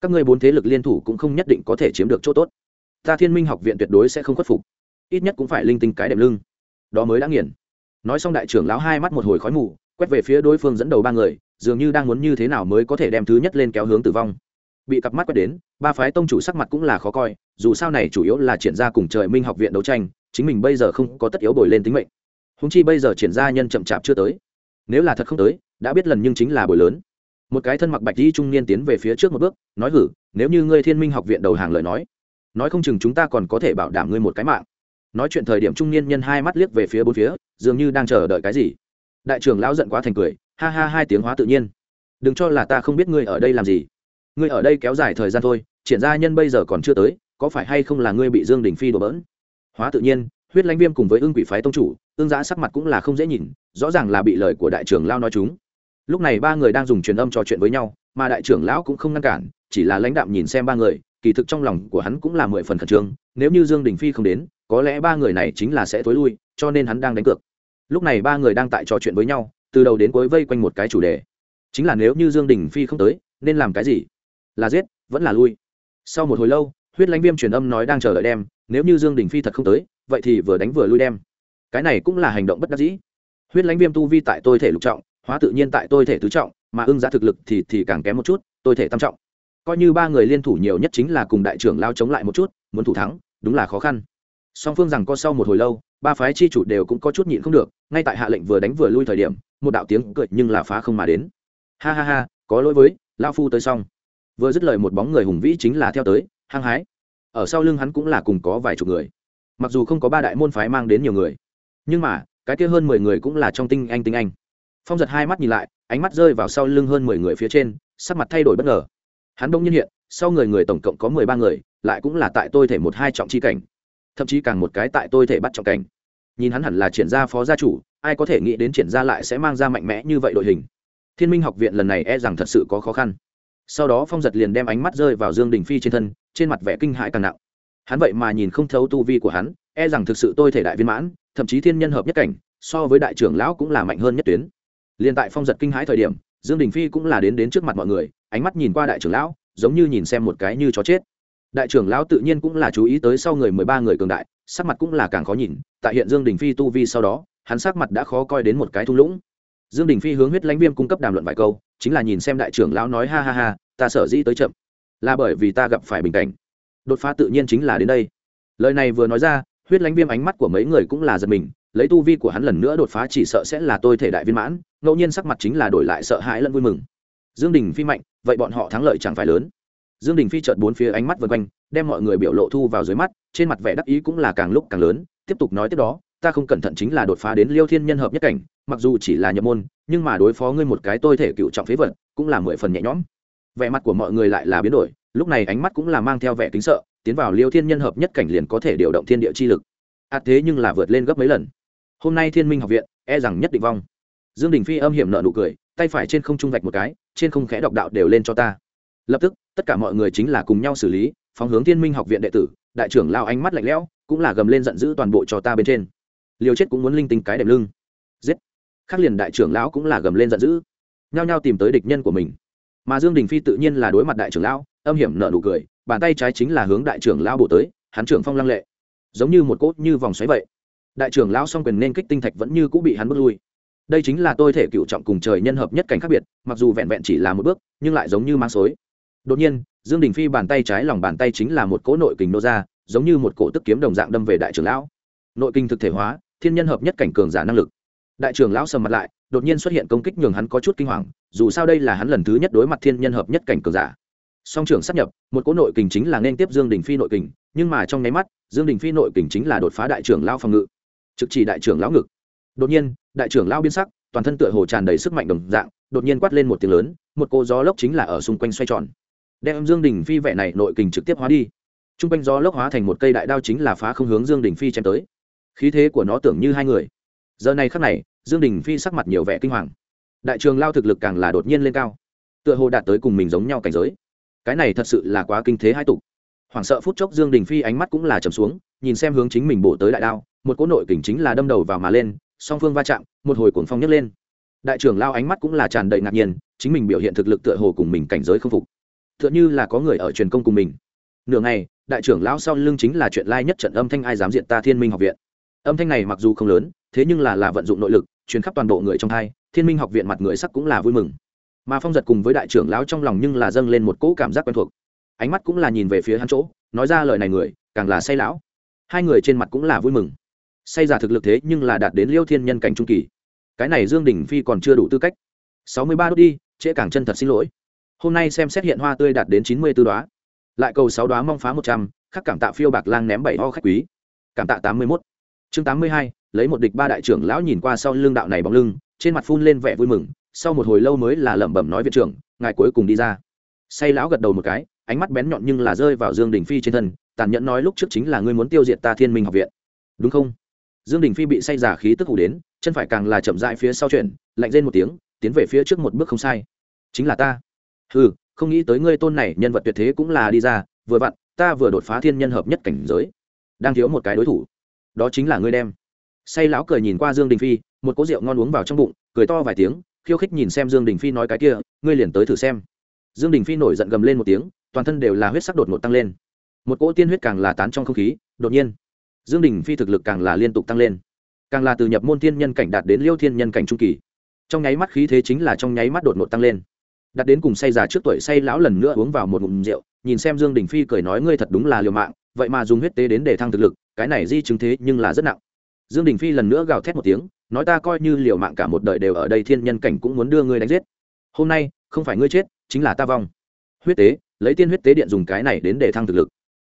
Các ngươi bốn thế lực liên thủ cũng không nhất định có thể chiếm được chỗ tốt. Ta thiên minh học viện tuyệt đối sẽ không khuất phục. Ít nhất cũng phải linh tinh cái đệm lưng. Đó mới đã nghiền. Nói xong đại trưởng lão hai mắt một hồi khói mù, quét về phía đối phương dẫn đầu ba người, dường như đang muốn như thế nào mới có thể đem thứ nhất lên kéo hướng tử vong. Bị cặp mắt quét đến, ba phái tông chủ sắc mặt cũng là khó coi, dù sao này chủ yếu là triển ra cùng trời minh học viện đấu tranh, chính mình bây giờ không có tất yếu bồi lên tính mệnh húng chi bây giờ triển ra nhân chậm chạp chưa tới. Nếu là thật không tới, đã biết lần nhưng chính là buổi lớn. Một cái thân mặc bạch di trung niên tiến về phía trước một bước, nói hử, nếu như ngươi thiên minh học viện đầu hàng lời nói nói không chừng chúng ta còn có thể bảo đảm ngươi một cái mạng. Nói chuyện thời điểm trung niên nhân hai mắt liếc về phía bốn phía, dường như đang chờ đợi cái gì. Đại trưởng lão giận quá thành cười, ha ha hai tiếng hóa tự nhiên. Đừng cho là ta không biết ngươi ở đây làm gì. Ngươi ở đây kéo dài thời gian thôi, triển gia nhân bây giờ còn chưa tới, có phải hay không là ngươi bị dương đình phi đổ bỡn? Hóa tự nhiên huyết lãnh viêm cùng với ương quỷ phái tông chủ ương giã sắc mặt cũng là không dễ nhìn, rõ ràng là bị lời của đại trưởng lao nói chúng. Lúc này ba người đang dùng truyền âm trò chuyện với nhau, mà đại trưởng lão cũng không ngăn cản, chỉ là lãnh đạm nhìn xem ba người, kỳ thực trong lòng của hắn cũng là mười phần khẩn trương, nếu như dương đình phi không đến, có lẽ ba người này chính là sẽ tối lui, cho nên hắn đang đánh cược. Lúc này ba người đang tại trò chuyện với nhau, từ đầu đến cuối vây quanh một cái chủ đề. Chính là nếu như dương đình phi không tới, nên làm cái gì? Là giết, vẫn là lui. Sau một hồi lâu, huyết lãnh viêm truyền âm nói đang chờ đợi đem, nếu như dương đình phi thật không tới vậy thì vừa đánh vừa lui đem. Cái này cũng là hành động bất đắc dĩ. Huyết lãnh viêm tu vi tại tôi thể lục trọng, hóa tự nhiên tại tôi thể tứ trọng, mà ưng giá thực lực thì thì càng kém một chút, tôi thể tam trọng. Coi như ba người liên thủ nhiều nhất chính là cùng đại trưởng lao chống lại một chút, muốn thủ thắng, đúng là khó khăn. Song phương rằng có sau một hồi lâu, ba phái chi chủ đều cũng có chút nhịn không được, ngay tại hạ lệnh vừa đánh vừa lui thời điểm, một đạo tiếng cười nhưng là phá không mà đến. Ha ha ha, có lỗi với lao phu tới xong. Vừa dứt lời một bóng người hùng vĩ chính là theo tới, hăng hái. Ở sau lưng hắn cũng là cùng có vài chục người mặc dù không có ba đại môn phái mang đến nhiều người, nhưng mà, cái kia hơn mười người cũng là trong tinh anh tinh anh. Phong giật hai mắt nhìn lại, ánh mắt rơi vào sau lưng hơn mười người phía trên, sắc mặt thay đổi bất ngờ. Hắn đông nhiên hiện, sau người người tổng cộng có mười ba người, lại cũng là tại tôi thể một hai trọng chi cảnh, thậm chí càng một cái tại tôi thể bắt trọng cảnh. Nhìn hắn hẳn là triển gia phó gia chủ, ai có thể nghĩ đến triển gia lại sẽ mang ra mạnh mẽ như vậy đội hình. Thiên minh học viện lần này e rằng thật sự có khó khăn. Sau đó phong giật liền đem ánh mắt rơi vào dương đình phi trên thân, trên mặt vẻ kinh hại càng nặng hắn vậy mà nhìn không thấu tu vi của hắn e rằng thực sự tôi thể đại viên mãn, thậm chí thiên nhân hợp nhất cảnh, so với đại trưởng lão cũng là mạnh hơn nhất tuyến. Liền tại phong giật kinh hãi thời điểm, dương đình phi cũng là đến đến trước mặt mọi người, ánh mắt nhìn qua đại trưởng lão, giống như nhìn xem một cái như chó chết. Đại trưởng lão tự nhiên cũng là chú ý tới sau người mười ba người cường đại, sắc mặt cũng là càng khó nhìn, tại hiện dương đình phi tu vi sau đó, hắn sắc mặt đã khó coi đến một cái thung lũng. Dương đình phi hướng huyết lãnh viêm cung cấp đàm luận vài câu, chính là nhìn xem đại trưởng lão nói ha ha ha, ta sở dĩ tới chậm. Là bởi vì ta gặp phải bình cảnh đột phá tự nhiên chính là đến đây. Lời này vừa nói ra, huyết lánh viêm ánh mắt của mấy người cũng là giật mình, lấy tu vi của hắn lần nữa đột phá chỉ sợ sẽ là tôi thể đại viên mãn, ngẫu nhiên sắc mặt chính là đổi lại sợ hãi lẫn vui mừng. Dương đình phi mạnh, vậy bọn họ thắng lợi chẳng phải lớn. Dương đình phi chợt bốn phía ánh mắt vân quanh, đem mọi người biểu lộ thu vào dưới mắt, trên mặt vẻ đắc ý cũng là càng lúc càng lớn, tiếp tục nói tiếp đó, ta không cẩn thận chính là đột phá đến liêu thiên nhân hợp nhất cảnh, mặc dù chỉ là nhập môn, nhưng mà đối phó ngươi một cái tôi thể cựu trọng phế vật, cũng là mười phần nhẹ nhõm. Vẻ mặt của mọi người lại là biến đổi lúc này ánh mắt cũng là mang theo vẻ kính sợ, tiến vào liêu thiên nhân hợp nhất cảnh liền có thể điều động thiên địa chi lực. Ạt thế nhưng là vượt lên gấp mấy lần. Hôm nay thiên minh học viện e rằng nhất định vong. Dương đình phi âm hiểm nợ nụ cười, tay phải trên không trung vạch một cái, trên không khẽ độc đạo đều lên cho ta. Lập tức, tất cả mọi người chính là cùng nhau xử lý, phóng hướng thiên minh học viện đệ tử, đại trưởng lao ánh mắt lạnh lẽo, cũng là gầm lên giận dữ toàn bộ cho ta bên trên. Liều chết cũng muốn linh tinh cái đẹp lưng. Giết. Khắc liền đại trưởng lão cũng là gầm lên giận dữ, nhao nhao tìm tới địch nhân của mình. Mà dương đình phi tự nhiên là đối mặt đại trưởng lão âm hiểm nợ nụ cười, bàn tay trái chính là hướng đại trưởng lão bổ tới, hắn trưởng phong lăng lệ. Giống như một cốt như vòng xoáy vậy. Đại trưởng lão song quyền nên kích tinh thạch vẫn như cũng bị hắn bước lui. Đây chính là tôi thể cựu trọng cùng trời nhân hợp nhất cảnh khác biệt, mặc dù vẹn vẹn chỉ là một bước, nhưng lại giống như mang xối. Đột nhiên, dương đình phi bàn tay trái lòng bàn tay chính là một cỗ nội kình nô ra, giống như một cổ tức kiếm đồng dạng đâm về đại trưởng lão. Nội kinh thực thể hóa, thiên nhân hợp nhất cảnh cường giả năng lực. Đại trưởng lão sầm mặt lại, đột nhiên xuất hiện công kích nhường hắn có chút kinh hoàng, dù sao đây là hắn lần thứ nhất đối mặt thiên nhân hợp nhất cảnh cường giả song trưởng sắp nhập, một cỗ nội kình chính là nên tiếp dương đình phi nội kình, nhưng mà trong nháy mắt, dương đình phi nội kình chính là đột phá đại trưởng lão phòng ngự. Trực chỉ đại trưởng lão ngực. Đột nhiên, đại trưởng lão biến sắc, toàn thân tựa hồ tràn đầy sức mạnh đồng dạng, đột nhiên quát lên một tiếng lớn, một cô gió lốc chính là ở xung quanh xoay tròn. Đem dương đình phi vẻ này nội kình trực tiếp hóa đi. T r u n g quanh gió lốc hóa thành một cây đại đao chính là phá không hướng dương đình phi chém tới. Khí thế của nó tưởng như hai người. Giờ này khắc này, dương đình phi sắc mặt nhiều vẻ kinh hoàng. Đại trường lao thực lực càng là đột nhiên lên cao. Tựa hồ đạt tới cùng mình giống nhau cảnh giới cái này thật sự là quá kinh thế hai tục. Hoảng sợ phút chốc dương đình phi ánh mắt cũng là trầm xuống, nhìn xem hướng chính mình bổ tới đại đao, một cỗ nội kình chính là đâm đầu vào mà lên, song phương va chạm, một hồi cuồng phong nhấc lên. Đại trưởng lao ánh mắt cũng là tràn đầy ngạc nhiên, chính mình biểu hiện thực lực tựa hồ cùng mình cảnh giới không phục. Tựa như là có người ở truyền công cùng mình. Nửa ngày, đại trưởng lão sau lưng chính là chuyện lai nhất trận âm thanh ai dám diện ta thiên minh học viện. Âm thanh này mặc dù không lớn, thế nhưng là là vận dụng nội lực, truyền khắp toàn bộ người trong hai, thiên minh học viện mặt người sắc cũng là vui mừng mà phong giật cùng với đại trưởng lão trong lòng nhưng là dâng lên một cỗ cảm giác quen thuộc. Ánh mắt cũng là nhìn về phía hắn chỗ, nói ra lời này người, càng là say lão. Hai người trên mặt cũng là vui mừng. Say giả thực lực thế nhưng là đạt đến liêu thiên nhân cảnh trung kỳ. Cái này dương đình phi còn chưa đủ tư cách. Sáu mươi ba đốt đi, trễ càng chân thật xin lỗi. Hôm nay xem xét hiện hoa tươi đạt đến chín mươi tư đoá lại cầu sáu đoá mong phá một trăm, khắc cảm tạ phiêu bạc lang ném bảy ho khách quý. Cảm tạ tám mươi mốt. Chương tám mươi hai, lấy một địch ba đại trưởng lão nhìn qua sau lưng đạo này bóng lưng, trên mặt phun lên vẻ vui mừng sau một hồi lâu mới là lẩm bẩm nói viện trưởng, ngài cuối cùng đi ra. Say lão gật đầu một cái, ánh mắt bén nhọn nhưng là rơi vào dương đình phi trên thân, tàn nhẫn nói, lúc trước chính là ngươi muốn tiêu diệt ta thiên minh học viện. Đúng không? Dương đình phi bị say giả khí tức hủ đến, chân phải càng là chậm rãi phía sau chuyện lạnh lên một tiếng, tiến về phía trước một bước không sai. Chính là ta. Ừ không nghĩ tới ngươi tôn này nhân vật tuyệt thế cũng là đi ra, vừa vặn, ta vừa đột phá thiên nhân hợp nhất cảnh giới. Đang thiếu một cái đối thủ. Đó chính là ngươi đem. Say lão cười nhìn qua dương đình phi, một cỗ rượu ngon uống vào trong bụng, cười to vài tiếng khiêu khích nhìn xem dương đình phi nói cái kia, ngươi liền tới thử xem. Dương đình phi nổi giận gầm lên một tiếng, toàn thân đều là huyết sắc đột ngột tăng lên. Một cỗ tiên huyết càng là tán trong không khí, đột nhiên, dương đình phi thực lực càng là liên tục tăng lên. Càng là từ nhập môn thiên nhân cảnh đạt đến liêu thiên nhân cảnh trung kỳ. Trong nháy mắt khí thế chính là trong nháy mắt đột ngột tăng lên. Đạt đến cùng say già trước tuổi say lão lần nữa uống vào một ngụm rượu, nhìn xem dương đình phi cười nói, ngươi thật đúng là liều mạng, vậy mà dùng huyết tế đến để thăng thực lực, cái này di chứng thế nhưng là rất nặng. Dương đình phi lần nữa gào thét một tiếng nói ta coi như liều mạng cả một đời đều ở đây thiên nhân cảnh cũng muốn đưa ngươi đánh giết. Hôm nay, không phải ngươi chết, chính là ta vong. Huyết tế, lấy tiên huyết tế điện dùng cái này đến để thăng thực lực.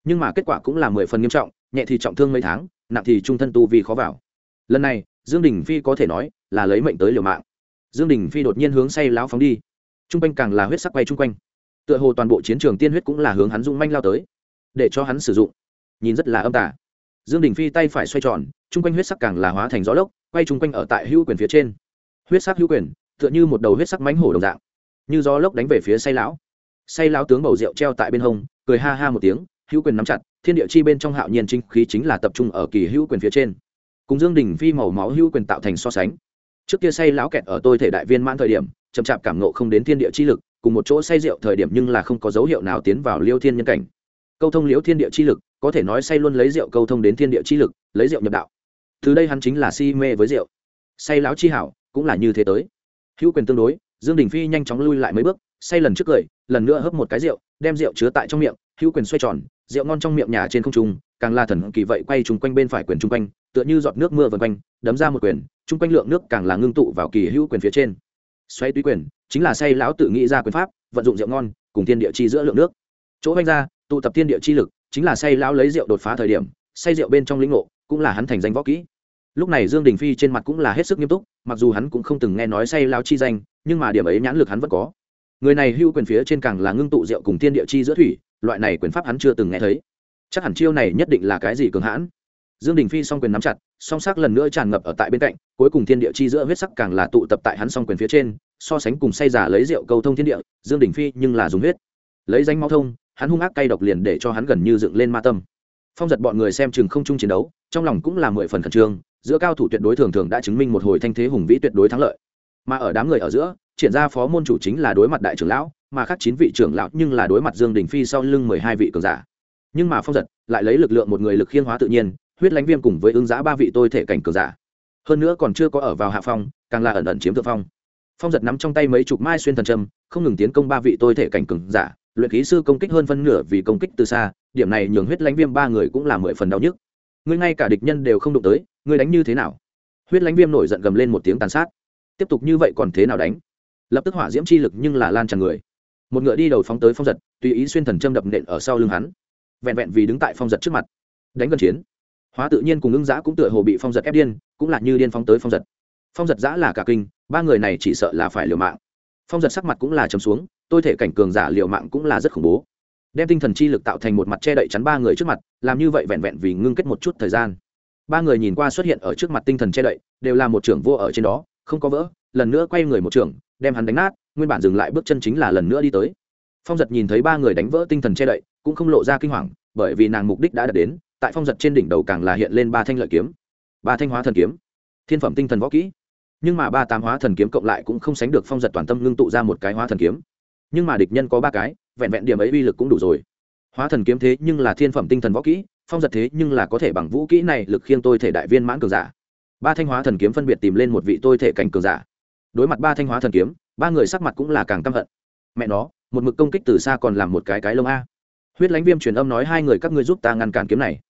Nhưng mà kết quả cũng là mười phần nghiêm trọng, nhẹ thì trọng thương mấy tháng, nặng thì trung thân tu vi khó vào. Lần này, dương đình phi có thể nói là lấy mệnh tới liều mạng. Dương đình phi đột nhiên hướng say lão phóng đi. Trung quanh càng là huyết sắc quay trung quanh. Tựa hồ toàn bộ chiến trường tiên huyết cũng là hướng hắn dung manh lao tới, để cho hắn sử dụng. Nhìn rất là âm tả dương đình phi tay phải xoay tròn, trung quanh huyết sắc càng là hóa thành gió lốc quay chung quanh ở tại hữu quyền phía trên. Huyết sắc hữu quyền, tựa như một đầu huyết sắc mánh hổ đồng dạng. Như gió lốc đánh về phía say lão. Say lão tướng bầu rượu treo tại bên hông, cười ha ha một tiếng, hữu quyền nắm chặt, thiên địa chi bên trong hạo nhiên chính khí chính là tập trung ở kỳ hữu quyền phía trên. Cùng dương đình phi màu máu hữu quyền tạo thành so sánh. Trước kia say lão kẹt ở tôi thể đại viên mãn thời điểm, chậm chạp cảm nộ không đến thiên địa chi lực, cùng một chỗ say rượu thời điểm nhưng là không có dấu hiệu nào tiến vào liêu thiên nhân cảnh. Câu thông liễu thiên địa chi lực, có thể nói say luôn lấy rượu câu thông đến thiên địa chi lực, lấy rượu nhập đạo từ đây hắn chính là si mê với rượu. Say lão chi hảo, cũng là như thế tới. Hữu quyền tương đối, dương đình phi nhanh chóng lui lại mấy bước, say lần trước cười, lần nữa hấp một cái rượu, đem rượu chứa tại trong miệng, hữu quyền xoay tròn, rượu ngon trong miệng nhà trên không trung, càng là thần kỳ vậy quay trung quanh bên phải quyền trung quanh, tựa như giọt nước mưa vần quanh, đấm ra một quyền trung quanh lượng nước càng là ngưng tụ vào kỳ hữu quyền phía trên. Xoay túy quyền, chính là say lão tự nghĩ ra quyền pháp, vận dụng rượu ngon, cùng thiên địa chi giữa lượng nước. Chỗ vanh ra, tụ tập thiên địa chi lực, chính là say lão lấy rượu đột phá thời điểm, say rượu bên trong lĩnh ngộ, cũng là hắn thành danh võ kỹ lúc này dương đình phi trên mặt cũng là hết sức nghiêm túc, mặc dù hắn cũng không từng nghe nói say lao chi danh, nhưng mà điểm ấy nhãn lực hắn vẫn có. Người này hưu quyền phía trên càng là ngưng tụ rượu cùng thiên địa chi giữa thủy, loại này quyền pháp hắn chưa từng nghe thấy. Chắc hẳn chiêu này nhất định là cái gì cường hãn. Dương đình phi song quyền nắm chặt, song sắc lần nữa tràn ngập ở tại bên cạnh, cuối cùng thiên địa chi giữa huyết sắc càng là tụ tập tại hắn song quyền phía trên, so sánh cùng say giả lấy rượu cầu thông thiên địa, dương đình phi nhưng là dùng huyết. Lấy danh mau thông, hắn hung ác cay độc liền để cho hắn gần như dựng lên ma tâm. Phong giật bọn người xem chừng không chung chiến đấu, trong lòng cũng là mười phần khẩn trương giữa cao thủ tuyệt đối thường thường đã chứng minh một hồi thanh thế hùng vĩ tuyệt đối thắng lợi. Mà ở đám người ở giữa, triển ra phó môn chủ chính là đối mặt đại trưởng lão, mà khác chín vị trưởng lão nhưng là đối mặt dương đình phi sau lưng mười hai vị cường giả. Nhưng mà phong giật, lại lấy lực lượng một người lực khiên hóa tự nhiên, huyết lãnh viêm cùng với ứng giã ba vị tôi thể cảnh cường giả. Hơn nữa còn chưa có ở vào hạ phong, càng là ẩn ẩn chiếm thượng phong. Phong giật nắm trong tay mấy chục mai xuyên thần trâm không ngừng tiến công ba vị tôi thể cảnh cường giả, luyện khí sư công kích hơn phân nửa vì công kích từ xa, điểm này nhường huyết lãnh viêm ba người cũng là mười phần đau nhức ngươi ngay cả địch nhân đều không đụng tới, ngươi đánh như thế nào? Huyết lãnh viêm nổi giận gầm lên một tiếng tàn sát. Tiếp tục như vậy còn thế nào đánh? Lập tức hỏa diễm chi lực nhưng là lan tràn người. Một ngựa đi đầu phóng tới phong giật, tùy ý xuyên thần châm đập nện ở sau lưng hắn. Vẹn vẹn vì đứng tại phong giật trước mặt. Đánh gần chiến. Hóa tự nhiên cùng ưng giã cũng tựa hồ bị phong giật ép điên, cũng là như điên phóng tới phong giật. Phong giật giã là cả kinh, ba người này chỉ sợ là phải liều mạng. Phong giật sắc mặt cũng là chấm xuống, tôi thể cảnh cường giả liều mạng cũng là rất khủng bố đem tinh thần chi lực tạo thành một mặt che đậy chắn ba người trước mặt, làm như vậy vẹn vẹn vì ngưng kết một chút thời gian. Ba người nhìn qua xuất hiện ở trước mặt tinh thần che đậy, đều là một trưởng vô ở trên đó, không có vỡ, lần nữa quay người một trưởng, đem hắn đánh nát, nguyên bản dừng lại bước chân chính là lần nữa đi tới. Phong giật nhìn thấy ba người đánh vỡ tinh thần che đậy, cũng không lộ ra kinh hoàng, bởi vì nàng mục đích đã đạt đến, tại phong giật trên đỉnh đầu càng là hiện lên ba thanh lợi kiếm. Ba thanh hóa thần kiếm. Thiên phẩm tinh thần võ kỹ. Nhưng mà ba tám hóa thần kiếm cộng lại cũng không sánh được phong giật toàn tâm ngưng tụ ra một cái hóa thần kiếm nhưng mà địch nhân có ba cái, vẹn vẹn điểm ấy uy lực cũng đủ rồi. Hóa thần kiếm thế nhưng là thiên phẩm tinh thần võ kỹ, phong giật thế nhưng là có thể bằng vũ kỹ này lực khiêng tôi thể đại viên mãn cường giả. Ba thanh hóa thần kiếm phân biệt tìm lên một vị tôi thể cảnh cường giả. Đối mặt ba thanh hóa thần kiếm, ba người sắc mặt cũng là càng căm hận. Mẹ nó, một mực công kích từ xa còn làm một cái cái lông a. Huyết lãnh viêm truyền âm nói hai người các ngươi giúp ta ngăn cản kiếm này.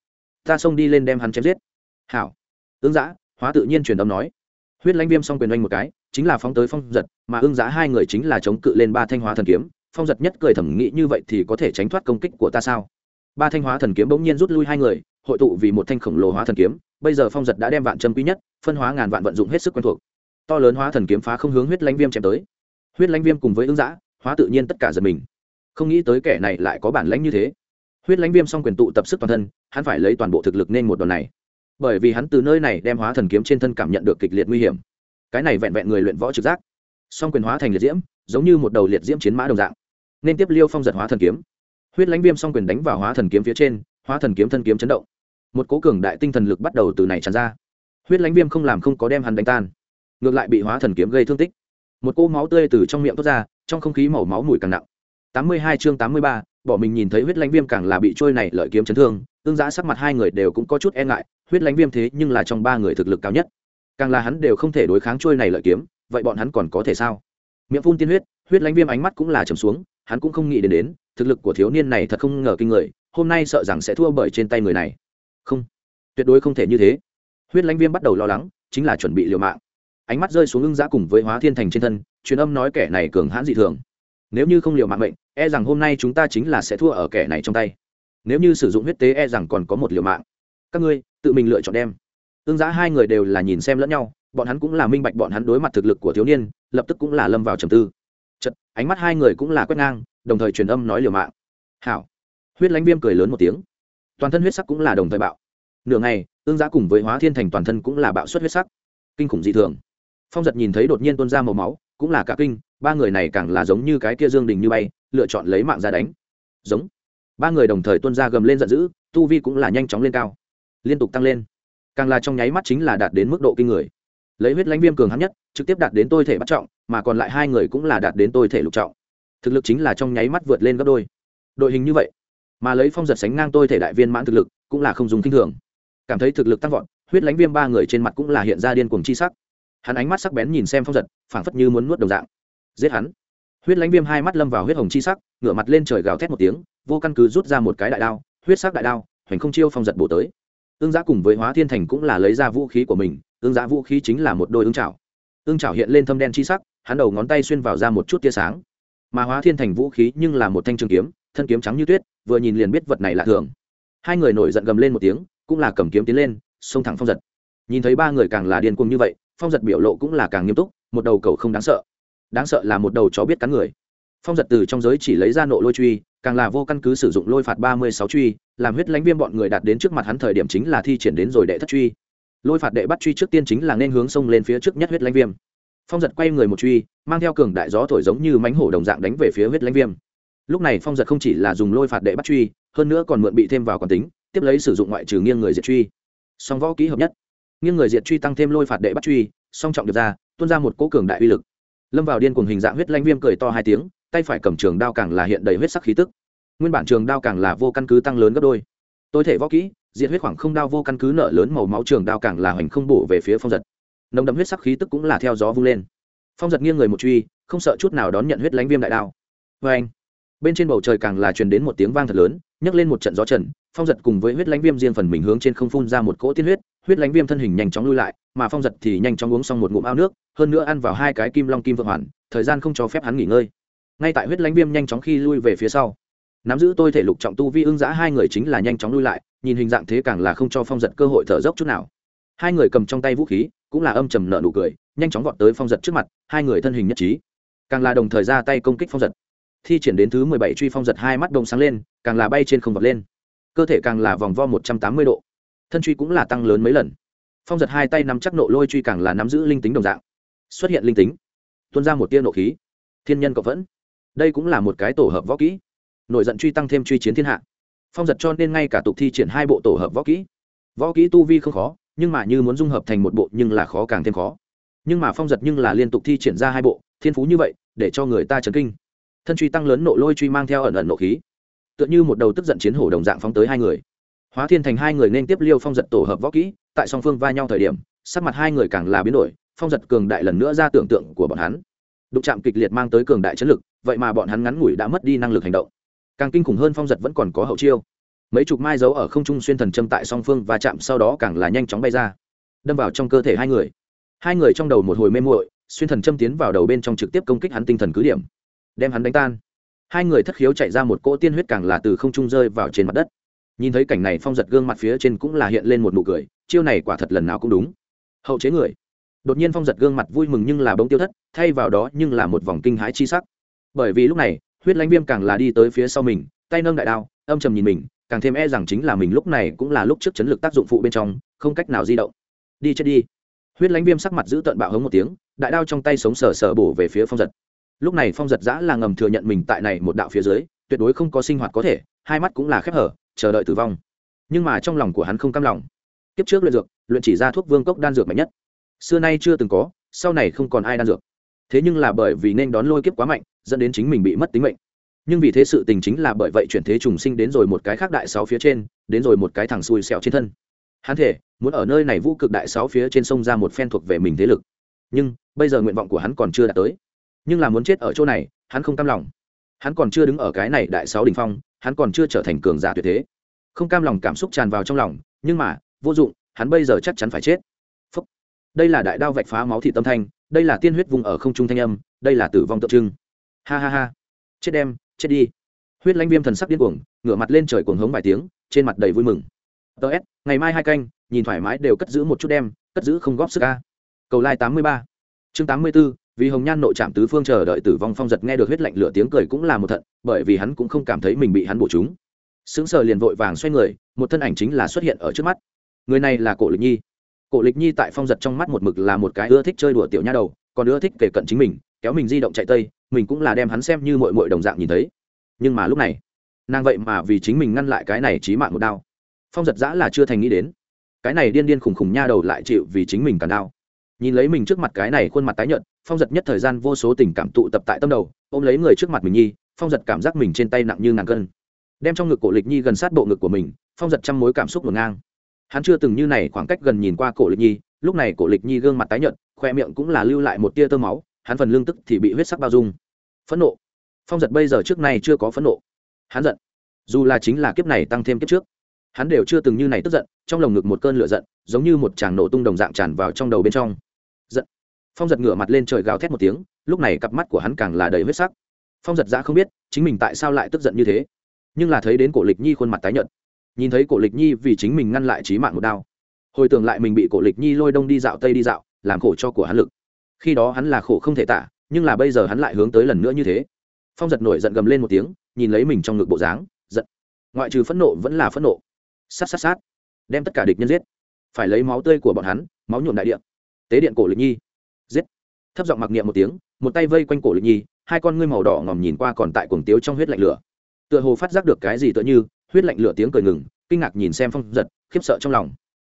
Ta xông đi lên đem hắn chém giết. Hảo. Ứng giã hóa tự nhiên truyền âm nói. Huyết lãnh viêm xong quyền oanh một cái chính là phóng tới phong giật, mà ưng giá hai người chính là chống cự lên ba thanh hóa thần kiếm. Phong giật nhất cười thẩm nghĩ như vậy thì có thể tránh thoát công kích của ta sao? Ba thanh hóa thần kiếm bỗng nhiên rút lui hai người, hội tụ vì một thanh khổng lồ hóa thần kiếm. Bây giờ phong giật đã đem vạn châm quý nhất, phân hóa ngàn vạn vận dụng hết sức quen thuộc. To lớn hóa thần kiếm phá không hướng huyết lãnh viêm chém tới. Huyết lãnh viêm cùng với ứng giã hóa tự nhiên tất cả giật mình. Không nghĩ tới kẻ này lại có bản lãnh như thế. Huyết lãnh viêm xong quyền tụ tập sức toàn thân, hắn phải lấy toàn bộ thực lực nên một đòn này. Bởi vì hắn từ nơi này đem hóa thần kiếm trên thân cảm nhận được kịch liệt nguy hiểm cái này vẹn vẹn người luyện võ trực giác. Song quyền hóa thành liệt diễm, giống như một đầu liệt diễm chiến mã đồng dạng. Nên tiếp liêu phong giật hóa thần kiếm. Huyết lãnh viêm song quyền đánh vào hóa thần kiếm phía trên, hóa thần kiếm thân kiếm chấn động. Một cố cường đại tinh thần lực bắt đầu từ này tràn ra. Huyết lãnh viêm không làm không có đem hắn đánh tan, ngược lại bị hóa thần kiếm gây thương tích. Một cỗ máu tươi từ trong miệng thoát ra, trong không khí màu máu mùi càng nặng. Tám mươi hai chương tám mươi ba, bỏ mình nhìn thấy huyết lãnh viêm càng là bị trôi này lợi kiếm chấn thương, tương giã sắc mặt hai người đều cũng có chút e ngại, huyết lãnh viêm thế nhưng là trong ba người thực lực cao nhất càng là hắn đều không thể đối kháng trôi này lợi kiếm, vậy bọn hắn còn có thể sao? Miệng phun tiên huyết huyết lãnh viêm ánh mắt cũng là trầm xuống, hắn cũng không nghĩ đến đến, thực lực của thiếu niên này thật không ngờ kinh người, hôm nay sợ rằng sẽ thua bởi trên tay người này. Không, tuyệt đối không thể như thế. Huyết lãnh viêm bắt đầu lo lắng, chính là chuẩn bị liều mạng. Ánh mắt rơi xuống ưng giã cùng với hóa thiên thành trên thân, truyền âm nói kẻ này cường hãn dị thường. Nếu như không liều mạng mệnh e rằng hôm nay chúng ta chính là sẽ thua ở kẻ này trong tay. Nếu như sử dụng huyết tế e rằng còn có một liều mạng. Các ngươi, tự mình lựa chọn đem ương giã hai người đều là nhìn xem lẫn nhau, bọn hắn cũng là minh bạch bọn hắn đối mặt thực lực của thiếu niên, lập tức cũng là lâm vào trầm tư. Chật ánh mắt hai người cũng là quét ngang, đồng thời truyền âm nói liều mạng. Hảo. Huyết lãnh viêm cười lớn một tiếng. Toàn thân huyết sắc cũng là đồng thời bạo. Nửa ngày ương giã cùng với hóa thiên thành toàn thân cũng là bạo suất huyết sắc. Kinh khủng dị thường. Phong giật nhìn thấy đột nhiên tuôn ra màu máu, cũng là cả kinh, ba người này càng là giống như cái kia dương đình như bay, lựa chọn lấy mạng ra đánh. Giống. Ba người đồng thời tuôn ra gầm lên giận dữ, tu vi cũng là nhanh chóng lên cao. Liên tục tăng lên càng là trong nháy mắt chính là đạt đến mức độ kinh người. Lấy huyết lãnh viêm cường hắn nhất, trực tiếp đạt đến tôi thể bắt trọng, mà còn lại hai người cũng là đạt đến tôi thể lục trọng. Thực lực chính là trong nháy mắt vượt lên gấp đôi. Đội hình như vậy, mà lấy phong giật sánh ngang tôi thể đại viên mãn thực lực, cũng là không dùng kinh thường. Cảm thấy thực lực tăng vọt, huyết lãnh viêm ba người trên mặt cũng là hiện ra điên cuồng chi sắc. Hắn ánh mắt sắc bén nhìn xem phong giật, phảng phất như muốn nuốt đồng dạng. Giết hắn. Huyết lãnh viêm hai mắt lâm vào huyết hồng chi sắc, ngửa mặt lên trời gào thét một tiếng, vô căn cứ rút ra một cái đại đao, huyết sắc đại đao, hoành không chiêu phong giật bổ tới ương giã cùng với hóa thiên thành cũng là lấy ra vũ khí của mình, ương giã vũ khí chính là một đôi ương trào ương trào hiện lên thâm đen chi sắc, hắn đầu ngón tay xuyên vào ra một chút tia sáng. Mà hóa thiên thành vũ khí nhưng là một thanh trường kiếm, thân kiếm trắng như tuyết, vừa nhìn liền biết vật này là thường. Hai người nổi giận gầm lên một tiếng, cũng là cầm kiếm tiến lên, xông thẳng phong giật. Nhìn thấy ba người càng là điên cuồng như vậy, phong giật biểu lộ cũng là càng nghiêm túc, một đầu cầu không đáng sợ. Đáng sợ là một đầu chó biết cắn người. Phong giật từ trong giới chỉ lấy ra nộ lôi truy, càng là vô căn cứ sử dụng lôi phạt ba mươi sáu truy làm huyết lãnh viêm bọn người đạt đến trước mặt hắn thời điểm chính là thi triển đến rồi đệ thất truy. Lôi phạt đệ bắt truy trước tiên chính là nên hướng sông lên phía trước nhất huyết lãnh viêm. Phong giật quay người một truy, mang theo cường đại gió thổi giống như mánh hổ đồng dạng đánh về phía huyết lãnh viêm. Lúc này phong giật không chỉ là dùng lôi phạt đệ bắt truy, hơn nữa còn mượn bị thêm vào còn tính, tiếp lấy sử dụng ngoại trừ nghiêng người diệt truy. Song võ kỹ hợp nhất. Nghiêng người diệt truy tăng thêm lôi phạt đệ bắt truy, song trọng được ra, tuôn ra một cỗ cường đại uy lực. Lâm vào điên cùng hình dạng huyết lãnh viêm cười to hai tiếng, tay phải cầm trường đao càng là hiện đầy huyết sắc khí tức nguyên bản trường đao càng là vô căn cứ tăng lớn gấp đôi. Tôi thể võ kỹ, diệt huyết khoảng không đao vô căn cứ nợ lớn màu máu trường đao càng là hoành không bổ về phía phong giật. Nồng đậm huyết sắc khí tức cũng là theo gió vung lên. Phong giật nghiêng người một truy, không sợ chút nào đón nhận huyết lãnh viêm đại đao. Vê anh, bên trên bầu trời càng là truyền đến một tiếng vang thật lớn, nhấc lên một trận gió trần, phong giật cùng với huyết lãnh viêm riêng phần mình hướng trên không phun ra một cỗ tiên huyết huyết lãnh viêm thân hình nhanh chóng lui lại, mà phong giật thì nhanh chóng uống xong một ngụm ao nước, hơn nữa ăn vào hai cái kim long kim vượng hoàn, thời gian không cho phép hắn nghỉ ngơi. Ngay tại huyết lãnh viêm nhanh chóng khi lui về phía sau nắm giữ tôi thể lục trọng tu vi ưng giã hai người chính là nhanh chóng lui lại, nhìn hình dạng thế càng là không cho phong giật cơ hội thở dốc chút nào. Hai người cầm trong tay vũ khí, cũng là âm trầm nợ nụ cười, nhanh chóng vọt tới phong giật trước mặt, hai người thân hình nhất trí. Càng là đồng thời ra tay công kích phong giật. Thi triển đến thứ mười bảy truy phong giật hai mắt đông sáng lên, càng là bay trên không vọt lên. Cơ thể càng là vòng vo một trăm tám mươi độ. Thân truy cũng là tăng lớn mấy lần. Phong giật hai tay nắm chắc nộ lôi truy càng là nắm giữ linh tính đồng dạng. Xuất hiện linh tính. Tuôn ra một tia nộ khí. Thiên nhân cộng vẫn. Đây cũng là một cái tổ hợp võ kỹ nổi giận truy tăng thêm truy chiến thiên hạ. Phong giật cho nên ngay cả tục thi triển hai bộ tổ hợp võ kỹ. Võ kỹ tu vi không khó, nhưng mà như muốn dung hợp thành một bộ nhưng là khó càng thêm khó. Nhưng mà phong giật nhưng là liên tục thi triển ra hai bộ, thiên phú như vậy, để cho người ta chấn kinh. Thân truy tăng lớn nộ lôi truy mang theo ẩn ẩn nộ khí. Tựa như một đầu tức giận chiến hổ đồng dạng phóng tới hai người. Hóa thiên thành hai người nên tiếp liêu phong giật tổ hợp võ kỹ, tại song phương va nhau thời điểm, sắc mặt hai người càng là biến đổi, phong giật cường đại lần nữa ra tưởng tượng của bọn hắn. Đụng chạm kịch liệt mang tới cường đại chấn lực, vậy mà bọn hắn ngắn ngủi đã mất đi năng lực hành động càng kinh khủng hơn phong giật vẫn còn có hậu chiêu. Mấy chục mai dấu ở không trung xuyên thần châm tại song phương và chạm sau đó càng là nhanh chóng bay ra, đâm vào trong cơ thể hai người. Hai người trong đầu một hồi mê muội, xuyên thần châm tiến vào đầu bên trong trực tiếp công kích hắn tinh thần cứ điểm, đem hắn đánh tan. Hai người thất khiếu chạy ra một cỗ tiên huyết càng là từ không trung rơi vào trên mặt đất. Nhìn thấy cảnh này phong giật gương mặt phía trên cũng là hiện lên một nụ cười, chiêu này quả thật lần nào cũng đúng. Hậu chế người. Đột nhiên phong giật gương mặt vui mừng nhưng là bông tiêu thất, thay vào đó nhưng là một vòng kinh hãi chi sắc. Bởi vì lúc này huyết lãnh viêm càng là đi tới phía sau mình, tay nâng đại đao, âm trầm nhìn mình, càng thêm e rằng chính là mình lúc này cũng là lúc trước chấn lực tác dụng phụ bên trong, không cách nào di động. Đi chết đi. Huyết lãnh viêm sắc mặt giữ tận bạo hống một tiếng, đại đao trong tay sống sờ sờ bổ về phía phong giật. Lúc này phong giật giã là ngầm thừa nhận mình tại này một đạo phía dưới, tuyệt đối không có sinh hoạt có thể, hai mắt cũng là khép hở, chờ đợi tử vong. Nhưng mà trong lòng của hắn không cam lòng. Kiếp trước luyện dược, luyện chỉ ra thuốc vương cốc đan dược mạnh nhất. Xưa nay chưa từng có, sau này không còn ai đan dược. Thế nhưng là bởi vì nên đón lôi kiếp quá mạnh dẫn đến chính mình bị mất tính mệnh. Nhưng vì thế sự tình chính là bởi vậy chuyển thế trùng sinh đến rồi một cái khác đại sáu phía trên, đến rồi một cái thằng xui xẻo trên thân. Hắn thể muốn ở nơi này vũ cực đại sáu phía trên sông ra một phen thuộc về mình thế lực. Nhưng, bây giờ nguyện vọng của hắn còn chưa đạt tới. Nhưng là muốn chết ở chỗ này, hắn không cam lòng. Hắn còn chưa đứng ở cái này đại sáu đ ỉ n h phong, hắn còn chưa trở thành cường giả tuyệt thế. Không cam lòng cảm xúc tràn vào trong lòng, nhưng mà, vô dụng, hắn bây giờ chắc chắn phải chết. Phúc. đây là đại đao vạch phá máu thị tâm thanh, đây là tiên huyết vùng ở không trung thanh âm, đây là tử vong tượng trưng ha ha ha. Chết đem, chết đi. Huyết lãnh viêm thần sắc điên cuồng, ngửa mặt lên trời cuồng hống vài tiếng, trên mặt đầy vui mừng. Tờ s, ngày mai hai canh, nhìn thoải mái đều cất giữ một chút đem, cất giữ không góp sức ca cầu lai tám mươi ba. Chương tám mươi b ố vì hồng nhan nội trạm tứ phương chờ đợi tử vong phong giật nghe được huyết lạnh lửa tiếng cười cũng là một thận, bởi vì hắn cũng không cảm thấy mình bị hắn bổ chúng. Sững sờ liền vội vàng xoay người, một thân ảnh chính là xuất hiện ở trước mắt. Người này là cổ lịch nhi. Cổ lịch nhi tại phong giật trong mắt một mực là một cái ưa thích chơi đùa tiểu nha đầu, còn ưa thích kể cận chính mình, kéo mình di động chạy tây mình cũng là đem hắn xem như mội mội đồng dạng nhìn thấy. Nhưng mà lúc này, nàng vậy mà vì chính mình ngăn lại cái này trí mạng một đao. Phong giật giã là chưa thành nghĩ đến. Cái này điên điên khùng khùng nha đầu lại chịu vì chính mình cản đao. Nhìn lấy mình trước mặt cái này khuôn mặt tái nhợt, phong giật nhất thời gian vô số tình cảm tụ tập tại tâm đầu, ôm lấy người trước mặt mình nhi, phong giật cảm giác mình trên tay nặng như ngàn cân. Đem trong ngực cổ lịch nhi gần sát bộ ngực của mình, phong giật trăm mối cảm xúc ngổn ngang. Hắn chưa từng như này khoảng cách gần nhìn qua cổ lịch nhi, lúc này cổ lịch nhi gương mặt tái nhợt, khoe miệng cũng là lưu lại một tia tơ máu, hắn phần lương tức thì bị huyết sắc bao dung phẫn nộ. Phong giật bây giờ trước này chưa có phẫn nộ. Hắn giận. Dù là chính là kiếp này tăng thêm kiếp trước, hắn đều chưa từng như này tức giận, trong lồng ngực một cơn lửa giận, giống như một tràng nổ tung đồng dạng tràn vào trong đầu bên trong. Giận. Phong giật ngửa mặt lên trời gào thét một tiếng, lúc này cặp mắt của hắn càng là đầy huyết sắc. Phong giật ra không biết, chính mình tại sao lại tức giận như thế. Nhưng là thấy đến cổ lịch nhi khuôn mặt tái nhợt. Nhìn thấy cổ lịch nhi vì chính mình ngăn lại trí mạng một đao. Hồi tưởng lại mình bị cổ lịch nhi lôi đông đi dạo, tây đi dạo, làm khổ cho của hắn lực. Khi đó hắn là khổ không thể tả nhưng là bây giờ hắn lại hướng tới lần nữa như thế. Phong giật nổi giận gầm lên một tiếng, nhìn lấy mình trong ngực bộ dáng, giận. Ngoại trừ phẫn nộ vẫn là phẫn nộ. Sát sát sát. Đem tất cả địch nhân giết. Phải lấy máu tươi của bọn hắn, máu nhuộm đại điện tế điện cổ lịch nhi. Giết. Thấp giọng mặc niệm một tiếng, một tay vây quanh cổ lịch nhi, hai con ngươi màu đỏ ngòm nhìn qua còn tại cuồng tiếu trong huyết lạnh lửa. Tựa hồ phát giác được cái gì tựa như, huyết lạnh lửa tiếng cười ngừng, kinh ngạc nhìn xem phong giật, khiếp sợ trong lòng.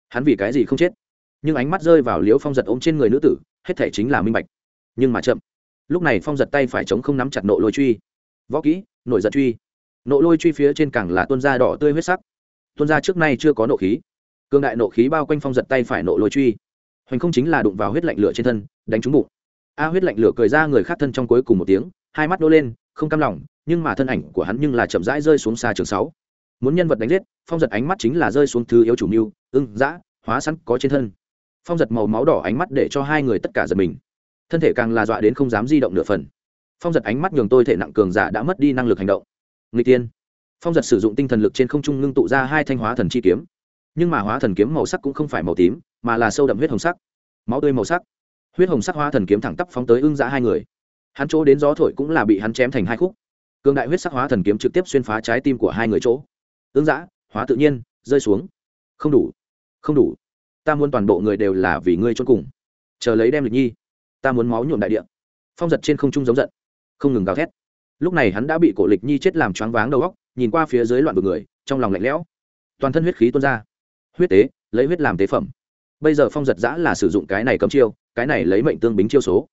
Hắn vì cái gì không chết? Nhưng ánh mắt rơi vào liếu phong giật ôm trên người nữ tử, hết thể chính là minh bạch. Nhưng mà chậm lúc này phong giật tay phải chống không nắm chặt nộ lôi truy. Võ kỹ nội giật truy. Nộ lôi truy phía trên càng là tuân da đỏ tươi huyết sắc. Tuân ra trước nay chưa có nộ khí. Cương đại nộ khí bao quanh phong giật tay phải nộ lôi truy. Hoành không chính là đụng vào huyết lạnh lửa trên thân, đánh trúng bụng. A huyết lạnh lửa cười ra người khác thân trong cuối cùng một tiếng, hai mắt đô lên, không cam lòng, nhưng mà thân ảnh của hắn nhưng là chậm rãi rơi xuống xa trường sáu. Muốn nhân vật đánh giết, phong giật ánh mắt chính là rơi xuống thứ yếu chủ mưu, ưng, dã, hóa sẵn có trên thân. Phong giật màu máu đỏ ánh mắt để cho hai người tất cả giật mình thân thể càng là dọa đến không dám di động nửa phần. Phong giật ánh mắt nhường tôi thể nặng cường giả đã mất đi năng lực hành động. Người tiên phong giật sử dụng tinh thần lực trên không trung ngưng tụ ra hai thanh hóa thần chi kiếm. Nhưng mà hóa thần kiếm màu sắc cũng không phải màu tím, mà là sâu đậm huyết hồng sắc. Máu tươi màu sắc. Huyết hồng sắc hóa thần kiếm thẳng tắp phóng tới ưng giã hai người. Hắn chỗ đến gió thổi cũng là bị hắn chém thành hai khúc. Cường đại huyết sắc hóa thần kiếm trực tiếp xuyên phá trái tim của hai người chỗ. Ưng giã hóa tự nhiên, rơi xuống. Không đủ. Không đủ. Ta muốn toàn bộ người đều là vì ngươi trốn cùng. Chờ lấy đem lịch nhi ta muốn máu nhuộm đại địa. Phong giật trên không trung giống giận, không ngừng gào thét. Lúc này hắn đã bị cổ lịch nhi chết làm choáng váng đầu góc nhìn qua phía dưới loạn vực người, trong lòng lạnh lẽo. Toàn thân huyết khí tuôn ra. Huyết tế, lấy huyết làm tế phẩm. Bây giờ phong giật giã là sử dụng cái này cấm chiêu, cái này lấy mệnh tương bính chiêu số.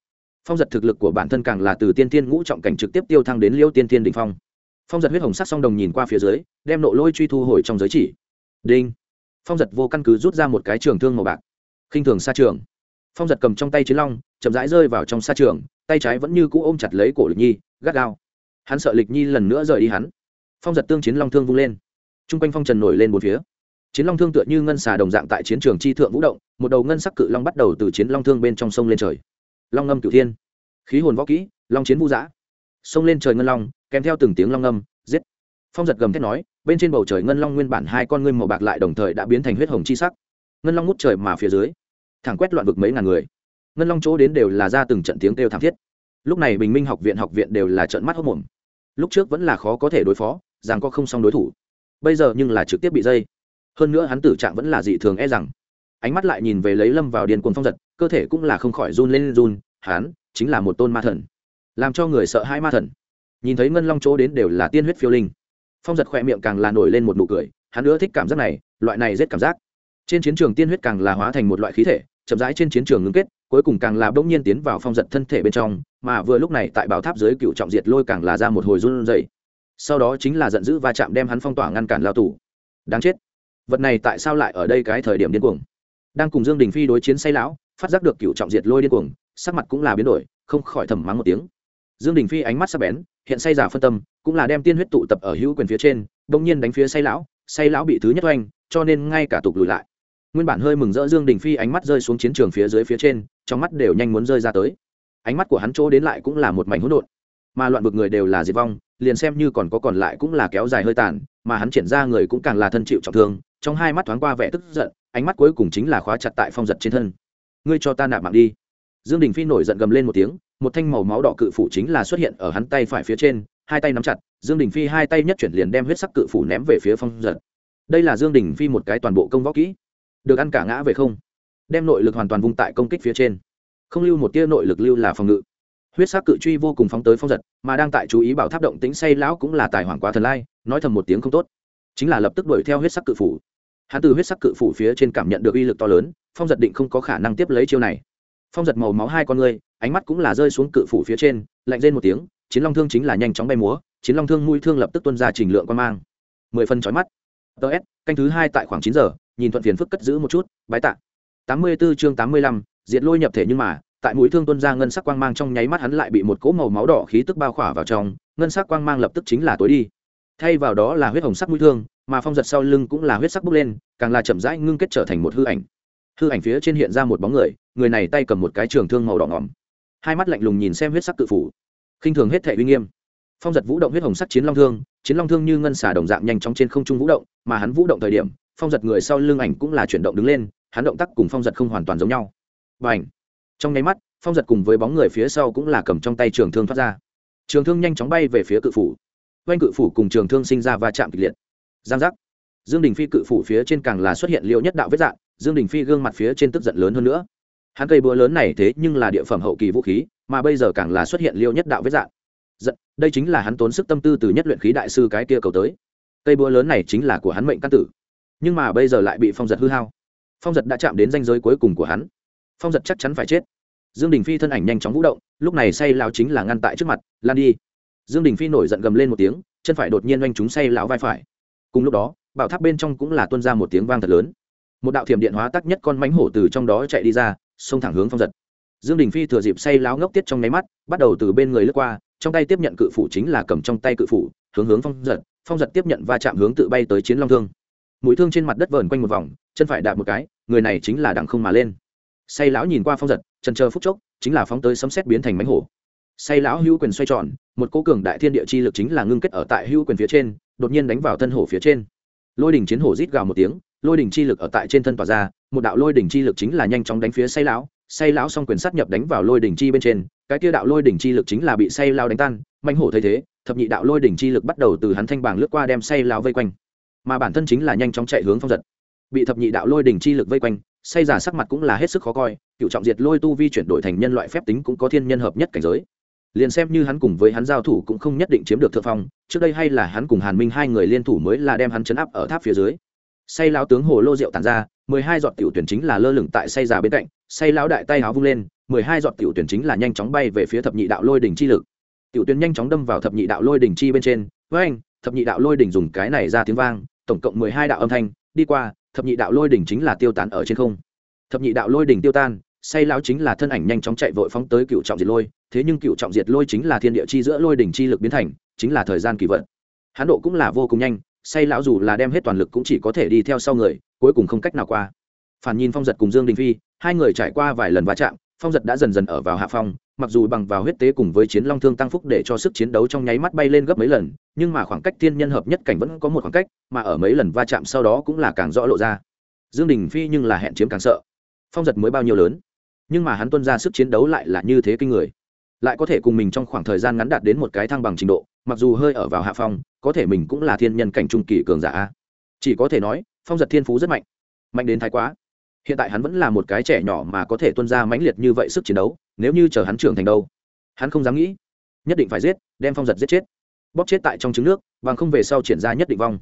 Phong giật thực lực của bản thân càng là từ tiên tiên ngũ trọng cảnh trực tiếp tiêu thăng đến liêu tiên tiên đình phong. Phong giật huyết hồng sắc song đồng nhìn qua phía dưới, đem nộ lôi truy thu hồi trong giới chỉ. Đinh. Phong giật vô căn cứ rút ra một cái trường thương màu bạc. Khinh thường xa trường phong giật cầm trong tay chiến long, chậm rãi rơi vào trong xa trường, tay trái vẫn như cũ ôm chặt lấy cổ lịch nhi, gắt gao. Hắn sợ lịch nhi lần nữa rời đi hắn. Phong giật tương chiến long thương vung lên. T r u n g quanh phong trần nổi lên một phía. Chiến long thương tựa như ngân xà đồng dạng tại chiến trường chi thượng vũ động, một đầu ngân sắc cự long bắt đầu từ chiến long thương bên trong sông lên trời. Long ngâm cửu thiên. Khí hồn võ kỹ, long chiến vũ giã. Sông lên trời ngân long, kèm theo từng tiếng long ngâm, giết. Phong giật gầm thét nói, bên trên bầu trời ngân long nguyên bản hai con ngươi màu bạc lại đồng thời đã biến thành huyết hồng chi sắc. Ngân long ngút trời mà phía dưới thẳng quét loạn vực mấy ngàn người. Ngân long chỗ đến đều là ra từng trận tiếng kêu thảm thiết. Lúc này bình minh học viện học viện đều là trận mắt hốc mồm. Lúc trước vẫn là khó có thể đối phó rằng có không xong đối thủ. Bây giờ nhưng là trực tiếp bị dây. Hơn nữa hắn tử trạng vẫn là dị thường e rằng. Ánh mắt lại nhìn về lấy lâm vào điền cuồng phong giật, cơ thể cũng là không khỏi run lên run, hắn chính là một tôn ma thần. Làm cho người sợ hai ma thần. Nhìn thấy ngân long chỗ đến đều là tiên huyết phiêu linh. Phong giật khỏe miệng càng là nổi lên một nụ cười, hắn nữa thích cảm giác này, loại này rất cảm giác. Trên chiến trường tiên huyết càng là hóa thành một loại khí thể chậm rãi trên chiến trường ngưng kết, cuối cùng càng là bỗng nhiên tiến vào phong giật thân thể bên trong, mà vừa lúc này tại bảo tháp dưới cựu trọng diệt lôi càng là ra một hồi run dày sau đó chính là giận dữ va chạm đem hắn phong tỏa ngăn cản lao tù. Đáng chết. Vật này tại sao lại ở đây cái thời điểm điên cuồng? Đang cùng dương đình phi đối chiến say lão, phát giác được cựu trọng diệt lôi điên cuồng, sắc mặt cũng là biến đổi, không khỏi thầm mắng một tiếng. Dương đình phi ánh mắt sắc bén, hiện say giả phân tâm, cũng là đem tiên huyết tụ tập ở hữu quyền phía trên, bỗng nhiên đánh phía say lão say lão bị thứ nhất oanh, cho nên ngay cả tục lùi lại nguyên bản hơi mừng rỡ dương đình phi ánh mắt rơi xuống chiến trường phía dưới phía trên, trong mắt đều nhanh muốn rơi ra tới. Ánh mắt của hắn chỗ đến lại cũng là một mảnh hỗn độn. Mà loạn vực người đều là diệt vong, liền xem như còn có còn lại cũng là kéo dài hơi tàn, mà hắn triển ra người cũng càng là thân chịu trọng thương, trong hai mắt thoáng qua vẻ tức giận, ánh mắt cuối cùng chính là khóa chặt tại phong giật trên thân. Ngươi cho ta nạp mạng đi. Dương đình phi nổi giận gầm lên một tiếng, một thanh màu máu đỏ cự phủ chính là xuất hiện ở hắn tay phải phía trên, hai tay nắm chặt, dương đình phi hai tay nhất chuyển liền đem huyết sắc cự phủ ném về phía phong giật. Đây là dương đình phi một cái toàn bộ công võ kỹ được ăn cả ngã về không? Đem nội lực hoàn toàn vung tại công kích phía trên. Không lưu một tia nội lực lưu là phòng ngự. Huyết sắc cự truy vô cùng phóng tới phong giật, mà đang tại chú ý bảo tháp động tính say lão cũng là tài hoàng quá thần lai, nói thầm một tiếng không tốt. Chính là lập tức đuổi theo huyết sắc cự phủ. Hắn từ huyết sắc cự phủ phía trên cảm nhận được uy lực to lớn, phong giật định không có khả năng tiếp lấy chiêu này. Phong giật màu máu hai con ngươi ánh mắt cũng là rơi xuống cự phủ phía trên, lạnh lên một tiếng, chiến long thương chính là nhanh chóng bay múa, chiến long thương mũi thương lập tức tuân ra trình lượng quan mang. Mười phân chói mắt. Ts canh thứ hai tại khoảng chín giờ nhìn thuận phiền phức cất giữ một chút, bái tạ. Tám mươi 84 chương tám mươi lăm, diệt lôi nhập thể nhưng mà, tại mũi thương tuân ra ngân sắc quang mang trong nháy mắt hắn lại bị một cỗ màu máu đỏ khí tức bao khỏa vào trong, ngân sắc quang mang lập tức chính là tối đi. Thay vào đó là huyết hồng sắc mũi thương, mà phong giật sau lưng cũng là huyết sắc bốc lên, càng là chậm rãi ngưng kết trở thành một hư ảnh. Hư ảnh phía trên hiện ra một bóng người người này tay cầm một cái trường thương màu đỏ ngỏm. Hai mắt lạnh lùng nhìn xem huyết sắc cự phủ. Khinh thường hết thể uy nghiêm. Phong giật vũ động huyết hồng sắc chiến long thương, chiến long thương như ngân xả đồng dạng nhanh chóng trên không trung vũ động, mà hắn vũ động thời điểm phong giật người sau lưng ảnh cũng là chuyển động đứng lên, hắn động tác cùng phong giật không hoàn toàn giống nhau. Và ảnh trong nháy mắt, phong giật cùng với bóng người phía sau cũng là cầm trong tay trường thương thoát ra. Trường thương nhanh chóng bay về phía cự phủ. Oanh cự phủ cùng trường thương sinh ra va chạm kịch liệt. Giang giác! Dương đình phi cự phủ phía trên càng là xuất hiện liệu nhất đạo vết dạng, dương đình phi gương mặt phía trên tức giận lớn hơn nữa. Hắn cây búa lớn này thế nhưng là địa phẩm hậu kỳ vũ khí, mà bây giờ càng là xuất hiện liệu nhất đạo vết dạng. Giận! Đây chính là hắn tốn sức tâm tư từ nhất luyện khí đại sư cái kia cầu tới. Cây búa lớn này chính là của hắn mệnh căn tử nhưng mà bây giờ lại bị phong giật hư hao. Phong giật đã chạm đến danh giới cuối cùng của hắn. Phong giật chắc chắn phải chết. Dương đình phi thân ảnh nhanh chóng vũ động, lúc này say lão chính là ngăn tại trước mặt, lan đi. Dương đình phi nổi giận gầm lên một tiếng, chân phải đột nhiên oanh chúng say lão vai phải. Cùng lúc đó, bảo tháp bên trong cũng là tuôn ra một tiếng vang thật lớn. Một đạo thiểm điện hóa tắc nhất con mánh hổ từ trong đó chạy đi ra, xông thẳng hướng phong giật. Dương đình phi thừa dịp say láo ngốc tiết trong nháy mắt, bắt đầu từ bên người lướt qua, trong tay tiếp nhận cự phủ chính là cầm trong tay cự phủ, hướng hướng phong giật. Phong giật tiếp nhận va chạm hướng tự bay tới chiến long thương mũi thương trên mặt đất vờn quanh một vòng, chân phải đạp một cái, người này chính là đặng không mà lên. Say lão nhìn qua phong giật, trần chờ phút chốc, chính là phóng tới sấm xét biến thành mánh hổ. Say lão hữu quyền xoay tròn, một cố cường đại thiên địa chi lực chính là ngưng kết ở tại hữu quyền phía trên, đột nhiên đánh vào thân hổ phía trên. Lôi đỉnh chiến hổ rít gào một tiếng, lôi đỉnh chi lực ở tại trên thân tỏa ra, một đạo lôi đỉnh chi lực chính là nhanh chóng đánh phía say lão. Say lão xong quyền sát nhập đánh vào lôi đỉnh chi bên trên, cái kia đạo lôi đỉnh chi lực chính là bị say lao đánh tan manh hổ thấy thế, thập nhị đạo lôi đỉnh chi lực bắt đầu từ hắn thanh bảng lướt qua đem say lao vây quanh mà bản thân chính là nhanh chóng chạy hướng phong giật. Bị thập nhị đạo lôi đỉnh chi lực vây quanh, say giả sắc mặt cũng là hết sức khó coi, cựu trọng diệt lôi tu vi chuyển đổi thành nhân loại phép tính cũng có thiên nhân hợp nhất cảnh giới. Liền xem như hắn cùng với hắn giao thủ cũng không nhất định chiếm được thượng phong, trước đây hay là hắn cùng hàn minh hai người liên thủ mới là đem hắn chấn áp ở tháp phía dưới. Say lão tướng hồ lô rượu tàn ra, mười hai giọt tiểu tuyển chính là lơ lửng tại say già bên cạnh, say lão đại tay háo vung lên, mười hai giọt tiểu tuyển chính là nhanh chóng bay về phía thập nhị đạo lôi đỉnh chi lực. Tiểu tuyển nhanh chóng đâm vào thập nhị đạo lôi đỉnh chi bên trên với anh thập nhị đạo lôi đỉnh dùng cái này ra tiếng vang tổng cộng mười hai đạo âm thanh, đi qua, thập nhị đạo lôi đỉnh chính là tiêu tán ở trên không. Thập nhị đạo lôi đỉnh tiêu tan, say lão chính là thân ảnh nhanh chóng chạy vội phóng tới cựu trọng diệt lôi, thế nhưng cựu trọng diệt lôi chính là thiên địa chi giữa lôi đỉnh chi lực biến thành, chính là thời gian kỳ vận. Hán độ cũng là vô cùng nhanh, say lão dù là đem hết toàn lực cũng chỉ có thể đi theo sau người, cuối cùng không cách nào qua. Phản nhìn phong giật cùng dương đình phi, hai người trải qua vài lần va chạm, phong giật đã dần dần ở vào hạ phong, mặc dù bằng vào huyết tế cùng với chiến long thương tăng phúc để cho sức chiến đấu trong nháy mắt bay lên gấp mấy lần nhưng mà khoảng cách thiên nhân hợp nhất cảnh vẫn có một khoảng cách, mà ở mấy lần va chạm sau đó cũng là càng rõ lộ ra. Dương đình phi nhưng là hẹn chiếm càng sợ. Phong giật mới bao nhiêu lớn. Nhưng mà hắn tuân ra sức chiến đấu lại là như thế kinh người. Lại có thể cùng mình trong khoảng thời gian ngắn đạt đến một cái thăng bằng trình độ, mặc dù hơi ở vào hạ phong, có thể mình cũng là thiên nhân cảnh trung kỳ cường giả chỉ có thể nói, phong giật thiên phú rất mạnh. Mạnh đến thái quá. Hiện tại hắn vẫn là một cái trẻ nhỏ mà có thể tuân ra mãnh liệt như vậy sức chiến đấu, nếu như chờ hắn trưởng thành đâu. Hắn không dám nghĩ. Nhất định phải giết, đem phong giật giết chết bóp chết tại trong trứng nước, bằng không về sau triển ra nhất định vong.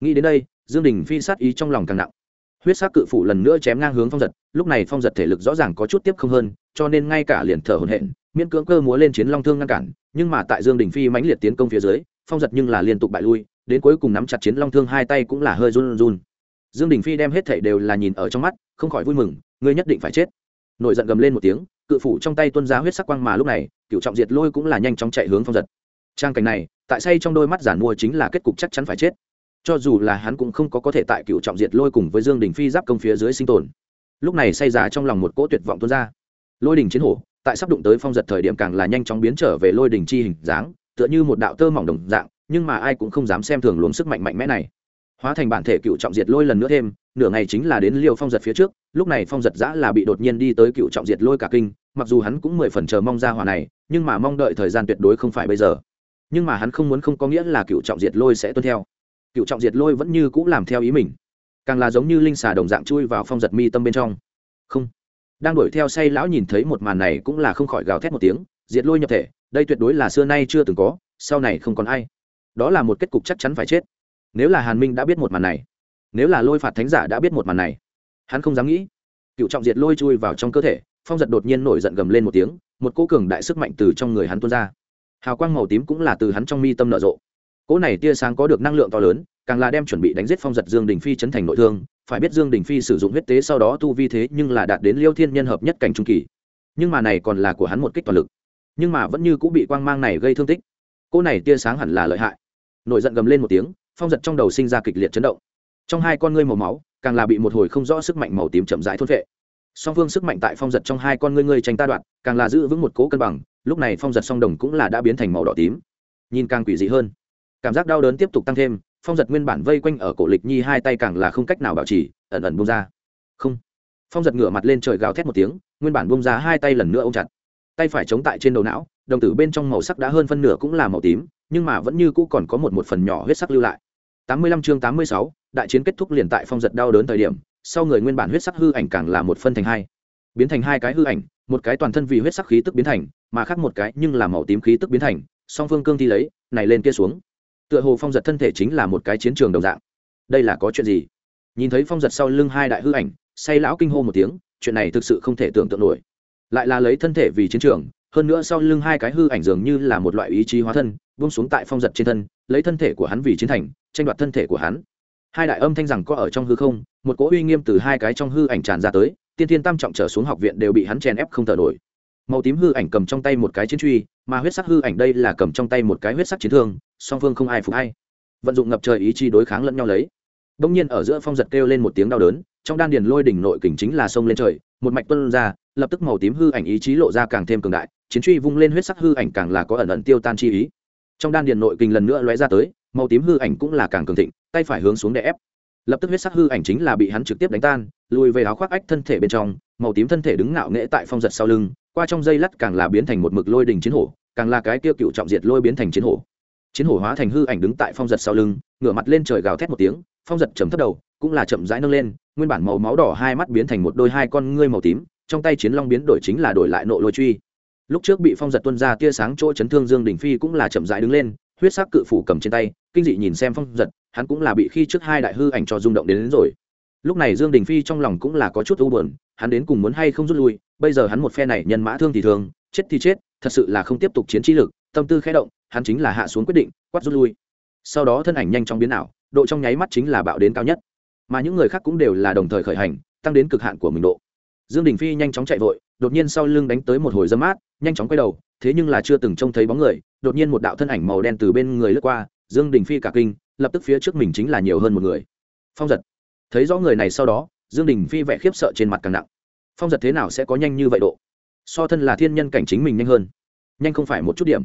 Nghĩ đến đây, dương đình phi sát ý trong lòng càng nặng. Huyết sắc cự phủ lần nữa chém ngang hướng phong giật, lúc này phong giật thể lực rõ ràng có chút tiếp không hơn, cho nên ngay cả liền thở hổn hển, miễn cưỡng cơ múa lên chiến long thương ngăn cản, nhưng mà tại dương đình phi mãnh liệt tiến công phía dưới, phong giật nhưng là liên tục bại lui, đến cuối cùng nắm chặt chiến long thương hai tay cũng là hơi run run. Dương đình phi đem hết thảy đều là nhìn ở trong mắt, không khỏi vui mừng, ngươi nhất định phải chết. Nổi giận gầm lên một tiếng, cự phủ trong tay tuôn ra huyết sắc quang mà lúc này cựu trọng diệt lôi cũng là nhanh chóng chạy hướng phong giật. Trang cảnh này tại say trong đôi mắt giản mua chính là kết cục chắc chắn phải chết. Cho dù là hắn cũng không có có thể tại cựu trọng diệt lôi cùng với dương đình phi giáp công phía dưới sinh tồn. Lúc này say già trong lòng một cỗ tuyệt vọng tuôn ra. Lôi đình chiến hổ, tại sắp đụng tới phong giật thời điểm càng là nhanh chóng biến trở về lôi đình chi hình dáng, tựa như một đạo tơ mỏng đồng dạng, nhưng mà ai cũng không dám xem thường luồng sức mạnh mạnh mẽ này. Hóa thành bản thể cựu trọng diệt lôi lần nữa thêm, nửa ngày chính là đến liều phong giật phía trước, lúc này phong giật giã là bị đột nhiên đi tới cựu trọng diệt lôi cả kinh, mặc dù hắn cũng mười phần chờ mong ra hòa này, nhưng mà mong đợi thời gian tuyệt đối không phải bây giờ nhưng mà hắn không muốn không có nghĩa là cựu trọng diệt lôi sẽ tuân theo. Cựu trọng diệt lôi vẫn như cũng làm theo ý mình. Càng là giống như linh xà đồng dạng chui vào phong giật mi tâm bên trong. Không. Đang đuổi theo say lão nhìn thấy một màn này cũng là không khỏi gào thét một tiếng, diệt lôi nhập thể, đây tuyệt đối là xưa nay chưa từng có, sau này không còn ai. Đó là một kết cục chắc chắn phải chết. Nếu là hàn minh đã biết một màn này, nếu là lôi phạt thánh giả đã biết một màn này, hắn không dám nghĩ. Cựu trọng diệt lôi chui vào trong cơ thể, phong giật đột nhiên nổi giận gầm lên một tiếng, một cô cường đại sức mạnh từ trong người hắn tuôn ra hào quang màu tím cũng là từ hắn trong mi tâm nở rộ. Cỗ này tia sáng có được năng lượng to lớn, càng là đem chuẩn bị đánh giết phong giật dương đình phi chấn thành nội thương. Phải biết dương đình phi sử dụng huyết tế sau đó tu vi thế nhưng là đạt đến liêu thiên nhân hợp nhất cảnh trung kỳ. Nhưng mà này còn là của hắn một kích toàn lực. Nhưng mà vẫn như cũng bị quang mang này gây thương tích. Cỗ này tia sáng hẳn là lợi hại. Nổi giận gầm lên một tiếng, phong giật trong đầu sinh ra kịch liệt chấn động. Trong hai con ngươi màu máu, càng là bị một hồi không rõ sức mạnh màu tím chậm rãi thôn vệ song phương sức mạnh tại phong giật trong hai con ngươi ngươi tranh ta đoạn, càng là giữ vững một cố cân bằng lúc này phong giật song đồng cũng là đã biến thành màu đỏ tím. Nhìn càng quỷ dị hơn, cảm giác đau đớn tiếp tục tăng thêm, phong giật nguyên bản vây quanh ở cổ lịch nhi hai tay càng là không cách nào bảo trì, ẩn ẩn bông ra. Không. Phong giật ngửa mặt lên trời gào thét một tiếng, nguyên bản bông ra hai tay lần nữa ô m chặt. Tay phải chống tại trên đầu não, đồng tử bên trong màu sắc đã hơn phân nửa cũng là màu tím, nhưng mà vẫn như cũ còn có một một phần nhỏ huyết sắc lưu lại. Tám mươi lăm chương tám mươi sáu, đại chiến kết thúc liền tại phong giật đau đớn thời điểm, sau người nguyên bản huyết sắc hư ảnh càng là một phân thành hai, biến thành hai cái hư ảnh một cái toàn thân vì huyết sắc khí tức biến thành, mà khác một cái nhưng là màu tím khí tức biến thành, song phương cương thi lấy, này lên kia xuống. Tựa hồ phong giật thân thể chính là một cái chiến trường đồng dạng. Đây là có chuyện gì? Nhìn thấy phong giật sau lưng hai đại hư ảnh, say lão kinh hô một tiếng, chuyện này thực sự không thể tưởng tượng nổi. Lại là lấy thân thể vì chiến trường, hơn nữa sau lưng hai cái hư ảnh dường như là một loại ý chí hóa thân vung xuống tại phong giật trên thân, lấy thân thể của hắn vì chiến thành, tranh đoạt thân thể của hắn. Hai đại âm thanh rằng có ở trong hư không, một cỗ uy nghiêm từ hai cái trong hư ảnh tràn ra tới tiên thiên tam trọng trở xuống học viện đều bị hắn chèn ép không thở nổi. Màu tím hư ảnh cầm trong tay một cái chiến truy, mà huyết sắc hư ảnh đây là cầm trong tay một cái huyết sắc chiến thương, song phương không ai phục hay vận dụng ngập trời ý chí đối kháng lẫn nhau lấy. Đông nhiên ở giữa phong giật kêu lên một tiếng đau đớn, trong đan điền lôi đỉnh nội kình chính là sông lên trời, một mạch tuân ra, lập tức màu tím hư ảnh ý chí lộ ra càng thêm cường đại, chiến truy vung lên huyết sắc hư ảnh càng là có ẩn ẩn tiêu tan chi ý. Trong đan điền nội kình lần nữa lóe ra tới, màu tím hư ảnh cũng là càng cường thịnh, tay phải hướng xuống để ép lập tức huyết sắc hư ảnh chính là bị hắn trực tiếp đánh tan, lùi về áo khoác ách thân thể bên trong, màu tím thân thể đứng ngạo nghễ tại phong giật sau lưng, qua trong dây lắt càng là biến thành một mực lôi đình chiến hổ, càng là cái tiêu cựu trọng diệt lôi biến thành chiến hổ. Chiến hổ hóa thành hư ảnh đứng tại phong giật sau lưng, ngửa mặt lên trời gào thét một tiếng, phong giật chầm thấp đầu, cũng là chậm rãi nâng lên, nguyên bản màu máu đỏ hai mắt biến thành một đôi hai con ngươi màu tím, trong tay chiến long biến đổi chính là đổi lại nộ lôi truy. Lúc trước bị phong giật tuân ra tia sáng chỗ chấn thương dương đình phi cũng là chậm rãi đứng lên, huyết sắc cự phủ cầm trên tay, kinh dị nhìn xem phong giật hắn cũng là bị khi trước hai đại hư ảnh cho rung động đến, đến rồi. Lúc này dương đình phi trong lòng cũng là có chút u buồn hắn đến cùng muốn hay không rút lui bây giờ hắn một phe này nhân mã thương thì thương chết thì chết thật sự là không tiếp tục chiến trí lực tâm tư khẽ động hắn chính là hạ xuống quyết định quát rút lui. Sau đó thân ảnh nhanh chóng biến ảo độ trong nháy mắt chính là bạo đến cao nhất. Mà những người khác cũng đều là đồng thời khởi hành tăng đến cực hạn của mình độ. Dương đình phi nhanh chóng chạy vội đột nhiên sau lưng đánh tới một hồi dâm mát nhanh chóng quay đầu thế nhưng là chưa từng trông thấy bóng người đột nhiên một đạo thân ảnh màu đen từ bên người lướt qua dương đình phi cả kinh lập tức phía trước mình chính là nhiều hơn một người. Phong giật. Thấy rõ người này sau đó, dương đình phi vẻ khiếp sợ trên mặt càng nặng. Phong giật thế nào sẽ có nhanh như vậy độ? So thân là thiên nhân cảnh chính mình nhanh hơn. Nhanh không phải một chút điểm.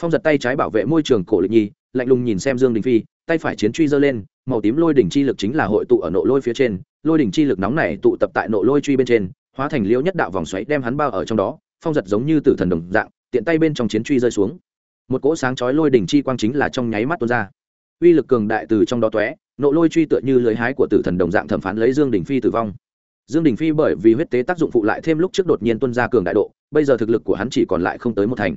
Phong giật tay trái bảo vệ môi trường cổ lịch nhi, lạnh lùng nhìn xem dương đình phi, tay phải chiến truy giơ lên, màu tím lôi đỉnh chi lực chính là hội tụ ở nộ lôi phía trên, lôi đỉnh chi lực nóng này tụ tập tại nộ lôi truy bên trên, hóa thành liễu nhất đạo vòng xoáy đem hắn bao ở trong đó, phong giật giống như tử thần đồng dạng, tiện tay bên trong chiến truy rơi xuống. Một cỗ sáng chói lôi đỉnh chi quang chính là trong nháy mắt tuôn ra uy lực cường đại từ trong đó tóe, nộ lôi truy tựa như lưới hái của tử thần đồng dạng thẩm phán lấy dương đình phi tử vong. Dương đình phi bởi vì huyết tế tác dụng phụ lại thêm lúc trước đột nhiên tuân ra cường đại độ, bây giờ thực lực của hắn chỉ còn lại không tới một thành.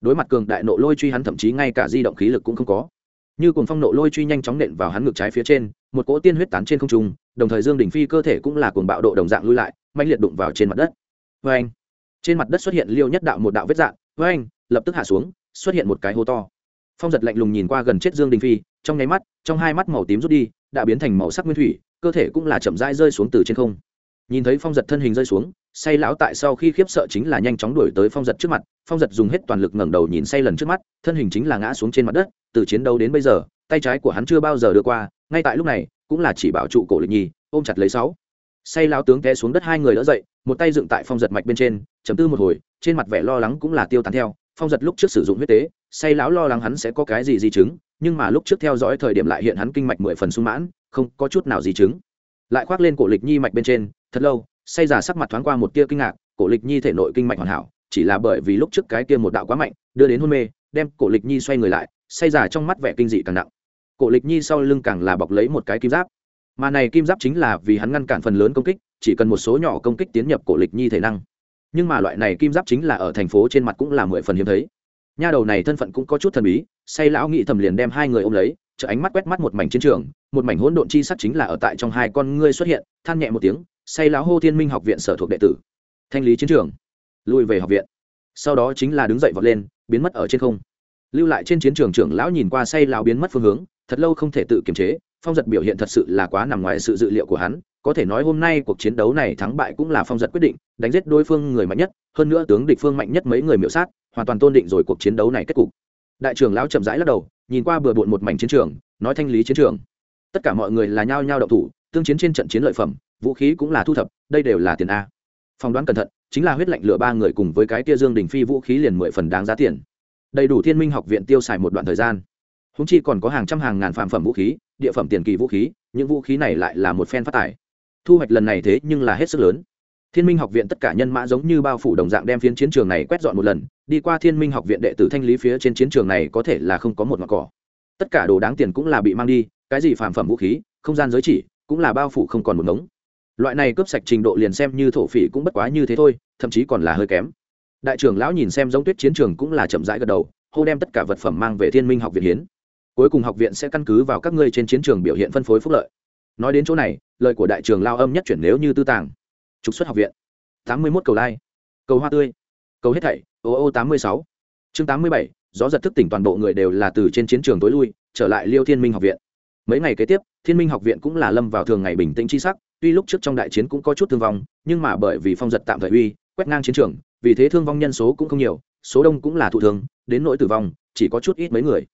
Đối mặt cường đại nộ lôi truy hắn thậm chí ngay cả di động khí lực cũng không có. Như cùng phong nộ lôi truy nhanh chóng nện vào hắn ngực trái phía trên, một cỗ tiên huyết tán trên không trung, đồng thời dương đình phi cơ thể cũng là cuồng bạo độ đồng dạng lui lại mạnh liệt đụng vào trên mặt đất. Vê anh trên mặt đất xuất hiện liêu nhất đạo một đạo vết dạng. Vê anh lập tức hạ xuống, xuất hiện một cái hố to phong giật lạnh lùng nhìn qua gần chết dương đình phi, trong nháy mắt, trong hai mắt màu tím rút đi, đã biến thành màu sắc nguyên thủy, cơ thể cũng là chậm rãi rơi xuống từ trên không. Nhìn thấy phong giật thân hình rơi xuống, say lão tại sau khi khiếp sợ chính là nhanh chóng đuổi tới phong giật trước mặt, phong giật dùng hết toàn lực ngẩng đầu nhìn say lần trước mắt, thân hình chính là ngã xuống trên mặt đất, từ chiến đấu đến bây giờ, tay trái của hắn chưa bao giờ đưa qua, ngay tại lúc này, cũng là chỉ bảo trụ cổ lịch nhi, ôm chặt lấy sáu. Say lão tướng té xuống đất hai người đỡ dậy, một tay dựng tại phong giật mạch bên trên, chấm tư một hồi, trên mặt vẻ lo lắng cũng là tiêu tán theo, phong giật lúc trước sử dụng huyết tế say lão lo lắng hắn sẽ có cái gì di chứng, nhưng mà lúc trước theo dõi thời điểm lại hiện hắn kinh mạch mười phần sung mãn, không có chút nào di chứng. Lại khoác lên cổ lịch nhi mạch bên trên, thật lâu, say giả sắc mặt thoáng qua một tia kinh ngạc, cổ lịch nhi thể nội kinh mạch hoàn hảo, chỉ là bởi vì lúc trước cái kia một đạo quá mạnh, đưa đến hôn mê, đem cổ lịch nhi xoay người lại, say giả trong mắt vẻ kinh dị càng nặng. Cổ lịch nhi sau lưng càng là bọc lấy một cái kim giáp. Mà này kim giáp chính là vì hắn ngăn cản phần lớn công kích, chỉ cần một số nhỏ công kích tiến nhập cổ lịch nhi thể năng. Nhưng mà loại này kim giáp chính là ở thành phố trên mặt cũng là mười phần hiếm thấy nha đầu này thân phận cũng có chút thần bí, say lão nghĩ thầm liền đem hai người ôm lấy chợ ánh mắt quét mắt một mảnh chiến trường, một mảnh hỗn độn chi sắc chính là ở tại trong hai con ngươi xuất hiện, than nhẹ một tiếng, say lão hô thiên minh học viện sở thuộc đệ tử, thanh lý chiến trường, lui về học viện. Sau đó chính là đứng dậy vọt lên, biến mất ở trên không. Lưu lại trên chiến trường trưởng lão nhìn qua say lão biến mất phương hướng, thật lâu không thể tự kiềm chế, phong giật biểu hiện thật sự là quá nằm ngoài sự dự liệu của hắn, có thể nói hôm nay cuộc chiến đấu này thắng bại cũng là phong giật quyết định, đánh giết đối phương người mạnh nhất, hơn nữa tướng địch phương mạnh nhất mấy người miễu sát hoàn toàn tôn định rồi cuộc chiến đấu này kết cục. Đại trưởng lão chậm rãi lắc đầu, nhìn qua bừa bộn một mảnh chiến trường, nói thanh lý chiến trường. Tất cả mọi người là nhao nhao động thủ, tương chiến trên trận chiến lợi phẩm, vũ khí cũng là thu thập, đây đều là tiền a. Phỏng đoán cẩn thận, chính là huyết lạnh lửa ba người cùng với cái tia dương đình phi vũ khí liền mười phần đáng giá tiền. Đầy đủ thiên minh học viện tiêu xài một đoạn thời gian. Húng chi còn có hàng trăm hàng ngàn phạm phẩm vũ khí, địa phẩm tiền kỳ vũ khí, những vũ khí này lại là một phen phát tài thu hoạch lần này thế nhưng là hết sức lớn. Thiên minh học viện tất cả nhân mã giống như bao phủ đồng dạng đem phiến chiến trường này quét dọn một lần đi qua thiên minh học viện đệ tử thanh lý phía trên chiến trường này có thể là không có một mặt cỏ. Tất cả đồ đáng tiền cũng là bị mang đi, cái gì phàm phẩm vũ khí, không gian giới chỉ, cũng là bao phủ không còn một ngống. Loại này cướp sạch trình độ liền xem như thổ phỉ cũng bất quá như thế thôi, thậm chí còn là hơi kém. Đại trưởng lão nhìn xem giống tuyết chiến trường cũng là chậm rãi gật đầu, hô đem tất cả vật phẩm mang về thiên minh học viện hiến. Cuối cùng học viện sẽ căn cứ vào các ngươi trên chiến trường biểu hiện phân phối phúc lợi. Nói đến chỗ này, lời của đại trường lao âm nhất chuyển nếu như tư tàng. Trục xuất học viện. Tám mươi mốt cầu lai. Cầu hoa tươi cầu hết thảy ô ô tám mươi sáu. Chương tám mươi bảy, gió giật thức tỉnh toàn bộ người đều là từ trên chiến trường tối lui, trở lại liêu thiên minh học viện. Mấy ngày kế tiếp, thiên minh học viện cũng là lâm vào thường ngày bình tĩnh c h i sắc, tuy lúc trước trong đại chiến cũng có chút thương vong, nhưng mà bởi vì phong giật tạm thời uy, quét ngang chiến trường, vì thế thương vong nhân số cũng không nhiều, số đông cũng là thụ thương, đến nỗi tử vong, chỉ có chút ít mấy người.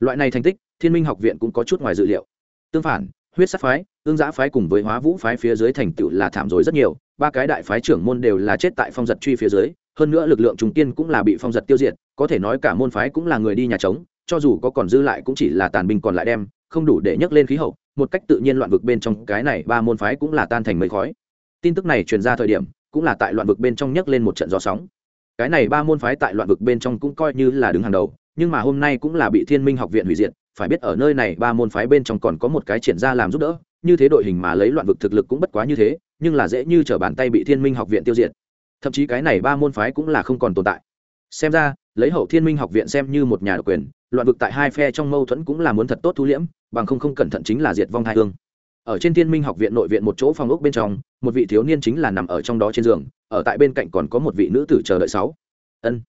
Loại này thành tích, thiên minh học viện cũng có chút ngoài dự liệu. Tương phản, huyết sắc phái, ương giã phái cùng với hóa vũ phái phía dưới thành tựu là thảm rồi rất nhiều, ba cái đại phái trưởng môn đều là chết tại phong giật truy phía dưới hơn nữa lực lượng trung tiên cũng là bị phong giật tiêu diệt, có thể nói cả môn phái cũng là người đi nhà trống, cho dù có còn dư lại cũng chỉ là tàn binh còn lại đem, không đủ để nhấc lên khí hậu, một cách tự nhiên loạn vực bên trong, cái này ba môn phái cũng là tan thành mây khói. Tin tức này truyền ra thời điểm, cũng là tại loạn vực bên trong nhấc lên một trận gió sóng. Cái này ba môn phái tại loạn vực bên trong cũng coi như là đứng hàng đầu, nhưng mà hôm nay cũng là bị thiên minh học viện hủy diệt, phải biết ở nơi này ba môn phái bên trong còn có một cái triển ra làm giúp đỡ, như thế đội hình mà lấy loạn vực thực lực cũng bất quá như thế, nhưng là dễ như t r ở bàn tay bị thiên minh học viện tiêu diệt thậm chí cái này ba môn phái cũng là không còn tồn tại. Xem ra, lấy hậu thiên minh học viện xem như một nhà độc quyền, loạn vực tại hai phe trong mâu thuẫn cũng là muốn thật tốt thu liễm, bằng không không cẩn thận chính là diệt vong hai hương. Ở trên thiên minh học viện nội viện một chỗ phòng ốc bên trong, một vị thiếu niên chính là nằm ở trong đó trên giường, ở tại bên cạnh còn có một vị nữ tử chờ đợi sáu. Ân.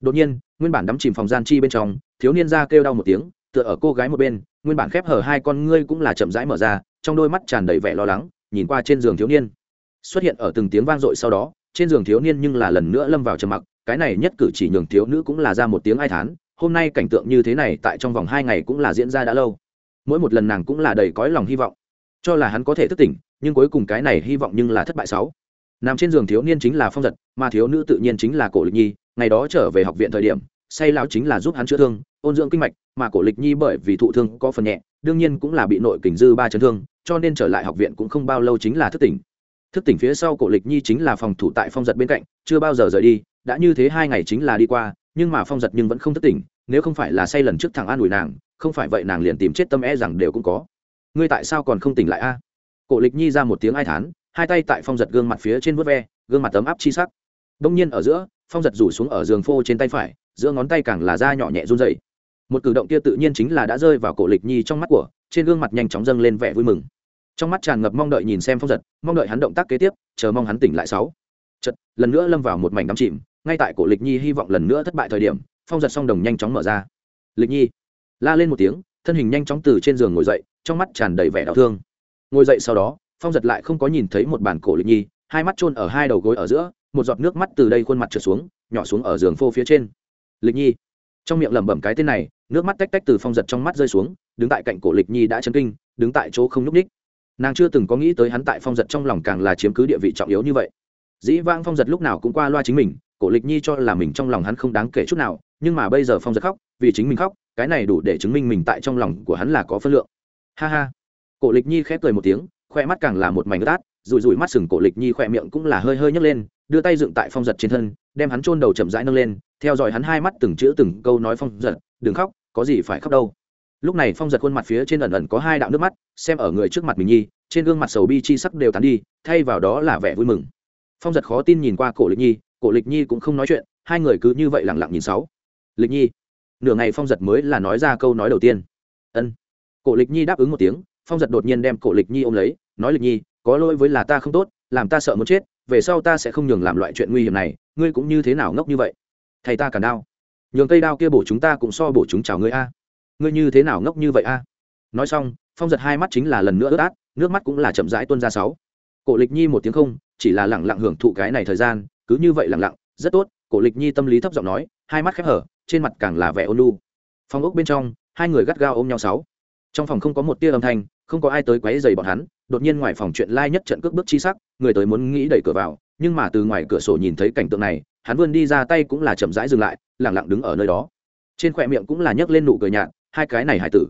Đột nhiên, nguyên bản đắm chìm phòng gian chi bên trong, thiếu niên ra kêu đau một tiếng, tựa ở cô gái một bên, nguyên bản khép hở hai con ngươi cũng là chậm rãi mở ra, trong đôi mắt tràn đầy vẻ lo lắng, nhìn qua trên giường thiếu niên. Xuất hiện ở từng tiếng vang dội sau đó trên giường thiếu niên nhưng là lần nữa lâm vào trầm mặc, cái này nhất cử chỉ nhường thiếu nữ cũng là ra một tiếng ai thán, hôm nay cảnh tượng như thế này tại trong vòng hai ngày cũng là diễn ra đã lâu. Mỗi một lần nàng cũng là đầy cõi lòng hy vọng. Cho là hắn có thể thức tỉnh, nhưng cuối cùng cái này hy vọng nhưng là thất bại sáu. Nằm trên giường thiếu niên chính là phong giật, mà thiếu nữ tự nhiên chính là cổ lịch nhi, ngày đó trở về học viện thời điểm, say lao chính là giúp hắn chữa thương, ôn dưỡng kinh mạch, mà cổ lịch nhi bởi vì thụ thương có phần nhẹ, đương nhiên cũng là bị nội kình dư ba chấn thương, cho nên trở lại học viện cũng không bao lâu chính là thức tỉnh thức tỉnh phía sau cổ lịch nhi chính là phòng thủ tại phong giật bên cạnh, chưa bao giờ rời đi, đã như thế hai ngày chính là đi qua, nhưng mà phong giật nhưng vẫn không thức tỉnh, nếu không phải là say lần trước thằng an ủi nàng, không phải vậy nàng liền tìm chết tâm e rằng đều cũng có. Ngươi tại sao còn không tỉnh lại a? Cổ lịch nhi ra một tiếng ai thán, hai tay tại phong giật gương mặt phía trên vớt ve, gương mặt tấm áp chi sắc. Đông nhiên ở giữa, phong giật rủ xuống ở giường phô trên tay phải, giữa ngón tay càng là da nhỏ nhẹ run dày một cử động kia tự nhiên chính là đã rơi vào cổ lịch nhi trong mắt của, trên gương mặt nhanh chóng dâng lên vẻ vui mừng trong mắt tràn ngập mong đợi nhìn xem phong giật, mong đợi hắn động tác kế tiếp, chờ mong hắn tỉnh lại sáu. Chật lần nữa lâm vào một mảnh đắm chìm, ngay tại cổ lịch nhi hy vọng lần nữa thất bại thời điểm, phong giật song đồng nhanh chóng mở ra. Lịch nhi, la lên một tiếng, thân hình nhanh chóng từ trên giường ngồi dậy, trong mắt tràn đầy vẻ đau thương. Ngồi dậy sau đó, phong giật lại không có nhìn thấy một bản cổ lịch nhi, hai mắt chôn ở hai đầu gối ở giữa, một giọt nước mắt từ đây khuôn mặt trượt xuống, nhỏ xuống ở giường phô phía trên. Lịch nhi, trong miệng lẩm bẩm cái tên này, nước mắt tách tách từ phong giật trong mắt rơi xuống, đứng tại cạnh cổ lịch nhi đã chấn kinh, đứng tại chỗ không nhúc ních nàng chưa từng có nghĩ tới hắn tại phong giật trong lòng càng là chiếm cứ địa vị trọng yếu như vậy. Dĩ vãng phong giật lúc nào cũng qua loa chính mình, cổ lịch nhi cho là mình trong lòng hắn không đáng kể chút nào, nhưng mà bây giờ phong giật khóc, vì chính mình khóc, cái này đủ để chứng minh mình tại trong lòng của hắn là có phân lượng. Ha ha. Cổ lịch nhi khép cười một tiếng, khoe mắt càng là một mảnh ướt rùi rùi mắt sừng cổ lịch nhi khoe miệng cũng là hơi hơi nhấc lên, đưa tay dựng tại phong giật trên thân, đem hắn chôn đầu chậm rãi nâng lên, theo dõi hắn hai mắt từng chữ từng câu nói phong giật, đừng khóc, có gì phải khóc đâu lúc này phong giật khuôn mặt phía trên ẩn ẩn có hai đạo nước mắt, xem ở người trước mặt mình nhi, trên gương mặt sầu bi chi sắc đều tán đi, thay vào đó là vẻ vui mừng. Phong giật khó tin nhìn qua cổ lịch nhi, cổ lịch nhi cũng không nói chuyện, hai người cứ như vậy lẳng lặng nhìn sáu. Lịch nhi, nửa ngày phong giật mới là nói ra câu nói đầu tiên. Ân. Cổ lịch nhi đáp ứng một tiếng, phong giật đột nhiên đem cổ lịch nhi ôm lấy, nói lịch nhi, có lỗi với là ta không tốt, làm ta sợ muốn chết, về sau ta sẽ không nhường làm loại chuyện nguy hiểm này, ngươi cũng như thế nào ngốc như vậy? Thầy ta cả đau. Nhường cây đao kia bổ chúng ta cũng so bổ chúng chào ngươi a ngươi như thế nào ngốc như vậy a? Nói xong, phong giật hai mắt chính là lần nữa ướt át, nước mắt cũng là chậm rãi tuôn ra sáu. Cổ lịch nhi một tiếng không, chỉ là lẳng lặng hưởng thụ cái này thời gian, cứ như vậy lẳng lặng, rất tốt, cổ lịch nhi tâm lý thấp giọng nói, hai mắt khép hở, trên mặt càng là vẻ ôn lu Phong ốc bên trong, hai người gắt gao ôm nhau sáu. Trong phòng không có một tia âm thanh, không có ai tới quấy rầy bọn hắn, đột nhiên ngoài phòng chuyện lai nhất trận cước bước chi sắc, người tới muốn nghĩ đẩy cửa vào, nhưng mà từ ngoài cửa sổ nhìn thấy cảnh tượng này, hắn vươn đi ra tay cũng là chậm rãi dừng lại lẳng lặng đứng ở nơi đó. Trên khỏe miệng cũng là nhấc lên nụ cười nhạt hai cái này hải tử.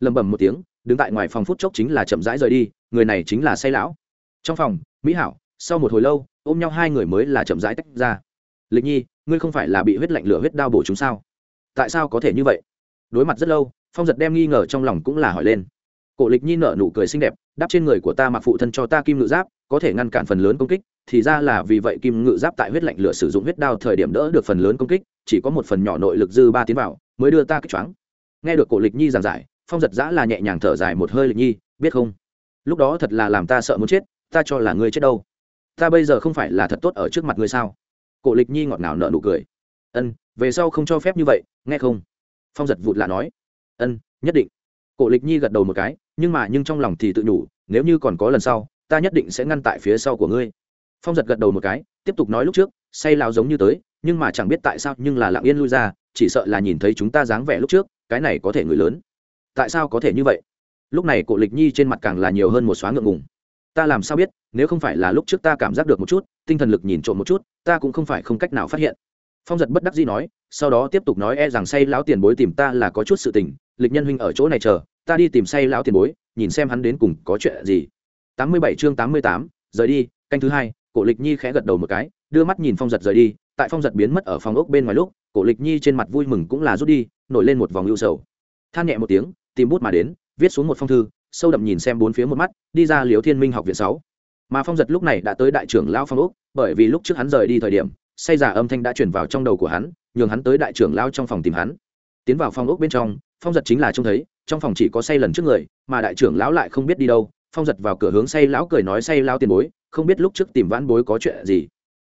Lầm bầm một tiếng, đứng tại ngoài phòng phút chốc chính là chậm rãi rời đi, người này chính là say lão. Trong phòng, mỹ hảo, sau một hồi lâu, ôm nhau hai người mới là chậm rãi tách ra. Lịch nhi, ngươi không phải là bị huyết lạnh lửa huyết đao bổ chúng sao? Tại sao có thể như vậy? Đối mặt rất lâu, phong giật đem nghi ngờ trong lòng cũng là hỏi lên. Cổ lịch nhi nở nụ cười xinh đẹp đắp trên người của ta mặc phụ thân cho ta kim ngự giáp, có thể ngăn cản phần lớn công kích, thì ra là vì vậy kim ngự giáp tại huyết lạnh lửa sử dụng huyết đao thời điểm đỡ được phần lớn công kích, chỉ có một phần nhỏ nội lực dư ba tiến vào, mới đưa ta kích choáng nghe được cổ lịch nhi giảng giải, phong giật giã là nhẹ nhàng thở dài một hơi lịch nhi, biết không? Lúc đó thật là làm ta sợ muốn chết, ta cho là ngươi chết đâu. Ta bây giờ không phải là thật tốt ở trước mặt ngươi sao? Cổ lịch nhi ngọt ngào nợ nụ cười. Ân, về sau không cho phép như vậy, nghe không? Phong giật vụt lạ nói. Ân, nhất định. Cổ lịch nhi gật đầu một cái, nhưng mà nhưng trong lòng thì tự nhủ, nếu như còn có lần sau, ta nhất định sẽ ngăn tại phía sau của ngươi. Phong giật gật đầu một cái, tiếp tục nói lúc trước, say lao giống như tới, nhưng mà chẳng biết tại sao nhưng là lặng yên lui ra, chỉ sợ là nhìn thấy chúng ta dáng vẻ lúc trước cái này có thể người lớn. Tại sao có thể như vậy? Lúc này cổ lịch nhi trên mặt càng là nhiều hơn một xóa ngượng ngùng. Ta làm sao biết, nếu không phải là lúc trước ta cảm giác được một chút, tinh thần lực nhìn trộm một chút, ta cũng không phải không cách nào phát hiện. Phong giật bất đắc dĩ nói, sau đó tiếp tục nói e rằng say lão tiền bối tìm ta là có chút sự tình, lịch nhân huynh ở chỗ này chờ, ta đi tìm say lão tiền bối, nhìn xem hắn đến cùng có chuyện gì. Tám mươi bảy chương tám mươi tám, rời đi, canh thứ hai, cổ lịch nhi khẽ gật đầu một cái, đưa mắt nhìn phong giật rời đi, tại phong giật biến mất ở phòng ốc bên ngoài lúc, cổ lịch nhi trên mặt vui mừng cũng là rút đi nổi lên một vòng ưu sầu. Than nhẹ một tiếng, tìm bút mà đến, viết xuống một phong thư, sâu đậm nhìn xem bốn phía một mắt, đi ra liếu thiên minh học viện sáu. Mà phong giật lúc này đã tới đại trưởng lão phong úc bởi vì lúc trước hắn rời đi thời điểm, say giả âm thanh đã chuyển vào trong đầu của hắn, nhường hắn tới đại trưởng lão trong phòng tìm hắn. Tiến vào phong ốc bên trong, phong giật chính là trông thấy, trong phòng chỉ có say lần trước người, mà đại trưởng lão lại không biết đi đâu. Phong giật vào cửa hướng say lão cười nói say lão tiền bối, không biết lúc trước tìm vãn bối có chuyện gì.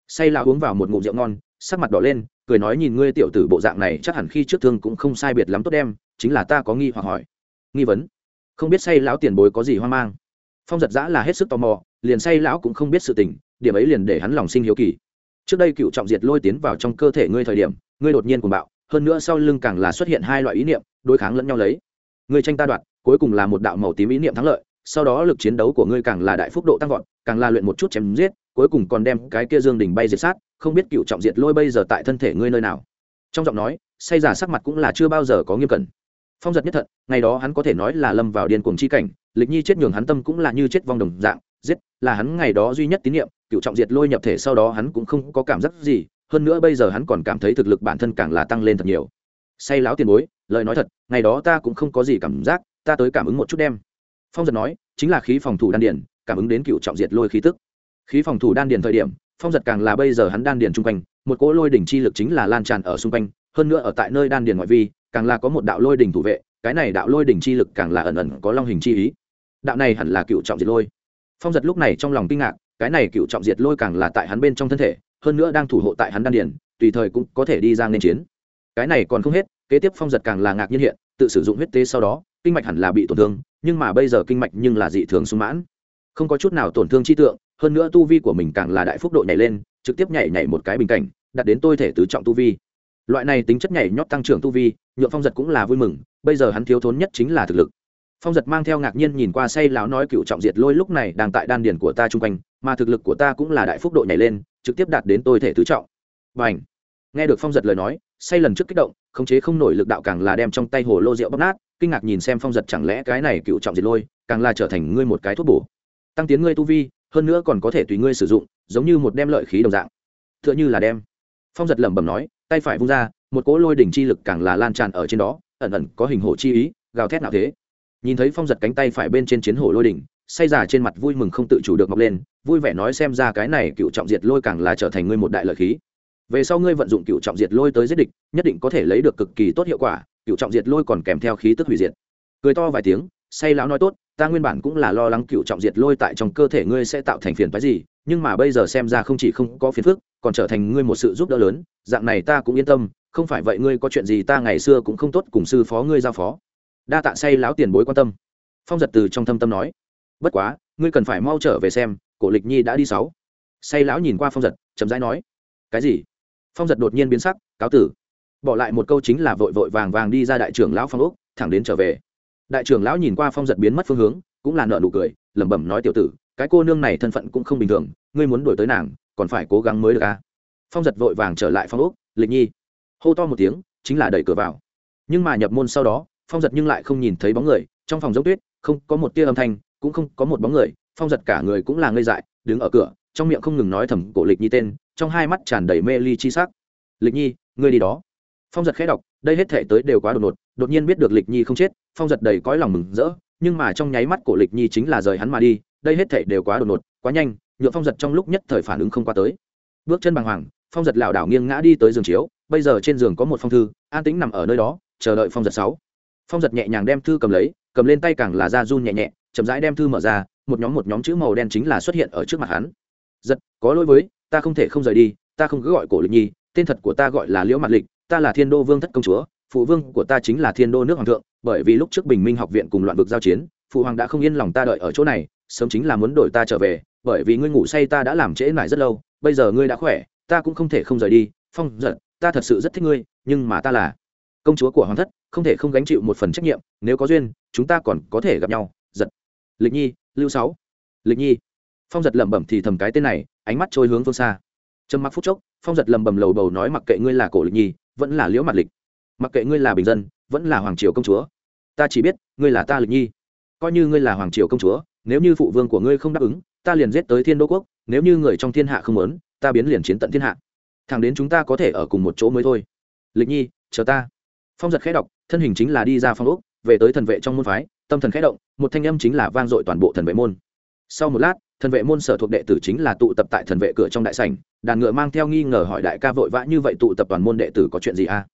Say lão uống vào một ngụm rượu ngon, sắc mặt đỏ lên cười nói nhìn ngươi tiểu tử bộ dạng này, chắc hẳn khi trước thương cũng không sai biệt lắm tốt đem, chính là ta có nghi hoặc hỏi. Nghi vấn? Không biết say lão tiền bối có gì hoang mang? Phong giật giã là hết sức tò mò, liền say lão cũng không biết sự tình, điểm ấy liền để hắn lòng sinh hiếu kỳ. Trước đây cựu trọng diệt lôi tiến vào trong cơ thể ngươi thời điểm, ngươi đột nhiên cuồng bạo, hơn nữa sau lưng càng là xuất hiện hai loại ý niệm, đối kháng lẫn nhau lấy. Ngươi tranh ta đoạt, cuối cùng là một đạo màu tím ý niệm thắng lợi, sau đó lực chiến đấu của ngươi càng là đại phúc độ tăng vọt, càng là luyện một chút chém giết, cuối cùng còn đem cái kia dương đỉnh bay diệt sát không biết cựu trọng diệt lôi bây giờ tại thân thể ngươi nơi nào. Trong giọng nói, say giả sắc mặt cũng là chưa bao giờ có nghiêm cẩn. Phong giật nhất thận, ngày đó hắn có thể nói là lâm vào điên cuồng chi cảnh, lịch nhi chết nhường hắn tâm cũng là như chết vong đồng dạng, giết, là hắn ngày đó duy nhất tín nhiệm cựu trọng diệt lôi nhập thể sau đó hắn cũng không có cảm giác gì, hơn nữa bây giờ hắn còn cảm thấy thực lực bản thân càng là tăng lên thật nhiều. Say láo tiền bối, lời nói thật, ngày đó ta cũng không có gì cảm giác, ta tới cảm ứng một chút đem. Phong giật nói, chính là khí phòng thủ đan điền, cảm ứng đến cựu trọng diệt lôi khí tức. Khí phòng thủ đan điền thời điểm phong giật càng là bây giờ hắn đan điền chung quanh, một cỗ lôi đỉnh chi lực chính là lan tràn ở xung quanh, hơn nữa ở tại nơi đan điền ngoại vi, càng là có một đạo lôi đỉnh thủ vệ, cái này đạo lôi đỉnh chi lực càng là ẩn ẩn có long hình chi ý. Đạo này hẳn là cựu trọng diệt lôi. Phong giật lúc này trong lòng kinh ngạc, cái này cựu trọng diệt lôi càng là tại hắn bên trong thân thể, hơn nữa đang thủ hộ tại hắn đan điền, tùy thời cũng có thể đi ra nên chiến. Cái này còn không hết, kế tiếp phong giật càng là ngạc nhiên hiện, tự sử dụng huyết tế sau đó, kinh mạch hẳn là bị tổn thương, nhưng mà bây giờ kinh mạch nhưng là dị thường sung mãn. Không có chút nào tổn thương chi tượng hơn nữa tu vi của mình càng là đại phúc độ nhảy lên, trực tiếp nhảy nhảy một cái bình cảnh đặt đến tôi thể tứ trọng tu vi. Loại này tính chất nhảy nhót tăng trưởng tu vi, nhượng phong giật cũng là vui mừng, bây giờ hắn thiếu thốn nhất chính là thực lực. Phong giật mang theo ngạc nhiên nhìn qua say lão nói cựu trọng diệt lôi lúc này đang tại đan điền của ta chung quanh, mà thực lực của ta cũng là đại phúc độ nhảy lên, trực tiếp đạt đến tôi thể tứ trọng. Và ảnh nghe được phong giật lời nói, say lần trước kích động, khống chế không nổi lực đạo càng là đem trong tay hồ lô rượu bóc nát, kinh ngạc nhìn xem phong giật chẳng lẽ cái này cựu trọng diệt lôi, càng là trở thành ngươi một cái thuốc bổ. Tăng tiến ngươi tu vi hơn nữa còn có thể tùy ngươi sử dụng, giống như một đem lợi khí đồng dạng. T h ư ợ n h ư là đem. Phong giật lẩm bẩm nói, tay phải vung ra, một cỗ lôi đỉnh chi lực càng là lan tràn ở trên đó, ẩn ẩn có hình hổ chi ý, gào thét nào thế. Nhìn thấy phong giật cánh tay phải bên trên chiến hổ lôi đỉnh, say già trên mặt vui mừng không tự chủ được mọc lên, vui vẻ nói xem ra cái này cựu trọng diệt lôi càng là trở thành ngươi một đại lợi khí. Về sau ngươi vận dụng cựu trọng diệt lôi tới giết địch, nhất định có thể lấy được cực kỳ tốt hiệu quả, cựu trọng diệt lôi còn kèm theo khí tức hủy diệt. Cười to vài tiếng, say lão nói tốt ta nguyên bản cũng là lo lắng cựu trọng diệt lôi tại trong cơ thể ngươi sẽ tạo thành phiền phái gì, nhưng mà bây giờ xem ra không chỉ không có phiền phức, còn trở thành ngươi một sự giúp đỡ lớn, dạng này ta cũng yên tâm, không phải vậy ngươi có chuyện gì ta ngày xưa cũng không tốt cùng sư phó ngươi giao phó. Đa tạ say lão tiền bối quan tâm. Phong giật từ trong thâm tâm nói, bất quá, ngươi cần phải mau trở về xem, cổ lịch nhi đã đi sáu. Say lão nhìn qua phong giật, chậm rãi nói, cái gì? Phong giật đột nhiên biến sắc, cáo tử. Bỏ lại một câu chính là vội vội vàng vàng đi ra đại trưởng lão phong úc, thẳng đến trở về đại trưởng lão nhìn qua phong giật biến mất phương hướng, cũng là nợ nụ cười, lẩm bẩm nói, tiểu tử, cái cô nương này thân phận cũng không bình thường, ngươi muốn đổi tới nàng, còn phải cố gắng mới được a. Phong giật vội vàng trở lại phong úc lịch nhi. Hô to một tiếng, chính là đẩy cửa vào. Nhưng mà nhập môn sau đó, phong giật nhưng lại không nhìn thấy bóng người, trong phòng giống tuyết, không có một tia âm thanh, cũng không có một bóng người, phong giật cả người cũng là ngây dại, đứng ở cửa, trong miệng không ngừng nói thầm cổ lịch nhi tên, trong hai mắt tràn đầy mê ly chi sắc. Lịch nhi, ngươi đi đó phong giật khẽ đọc, đây hết thể tới đều quá đột ngột, đột nhiên biết được lịch nhi không chết, phong giật đầy cõi lòng mừng rỡ, nhưng mà trong nháy mắt cổ lịch nhi chính là rời hắn mà đi, đây hết thể đều quá đột ngột, quá nhanh nhựa phong giật trong lúc nhất thời phản ứng không qua tới. Bước chân bàng hoàng, phong giật lảo đảo nghiêng ngã đi tới giường chiếu, bây giờ trên giường có một phong thư, an tĩnh nằm ở nơi đó, chờ đợi phong giật sáu. Phong giật nhẹ nhàng đem thư cầm lấy, cầm lên tay càng là da run nhẹ nhẹ, chậm rãi đem thư mở ra, một nhóm một nhóm chữ màu đen chính là xuất hiện ở trước mặt hắn. Giật, có lỗi với, ta không thể không rời đi, ta không cứ gọi cổ lịch nhi, tên thật của ta gọi là liễu mặt lịch ta là thiên đô vương thất công chúa, phụ vương của ta chính là thiên đô nước hoàng thượng, bởi vì lúc trước bình minh học viện cùng loạn vực giao chiến, phụ hoàng đã không yên lòng ta đợi ở chỗ này, sớm chính là muốn đổi ta trở về, bởi vì ngươi ngủ say ta đã làm trễ mãi rất lâu, bây giờ ngươi đã khỏe, ta cũng không thể không rời đi, phong giận, ta thật sự rất thích ngươi, nhưng mà ta là công chúa của hoàng thất, không thể không gánh chịu một phần trách nhiệm, nếu có duyên, chúng ta còn có thể gặp nhau giật lịch nhi, lưu sáu. Lịch nhi. Phong giật lẩm bẩm thì thầm cái tên này, ánh mắt trôi hướng phương xa. Trầm mặc phút chốc, phong giật lầm bầm lầu bầu nói mặc kệ ngươi là cổ lịch nhi vẫn là liễu mặt lịch. Mặc kệ ngươi là bình dân, vẫn là hoàng triều công chúa. Ta chỉ biết, ngươi là ta lịch nhi. Coi như ngươi là hoàng triều công chúa, nếu như phụ vương của ngươi không đáp ứng, ta liền giết tới thiên đô quốc, nếu như người trong thiên hạ không muốn, ta biến liền chiến tận thiên hạ. Thẳng đến chúng ta có thể ở cùng một chỗ mới thôi. Lịch nhi, chờ ta. Phong giật khẽ đọc, thân hình chính là đi ra phong úc về tới thần vệ trong môn phái, tâm thần khẽ động, một thanh âm chính là vang dội toàn bộ thần vệ môn. Sau một lát thần vệ môn sở thuộc đệ tử chính là tụ tập tại thần vệ cửa trong đại sảnh, đàn ngựa mang theo nghi ngờ hỏi đại ca vội vã như vậy tụ tập toàn môn đệ tử có chuyện gì a à?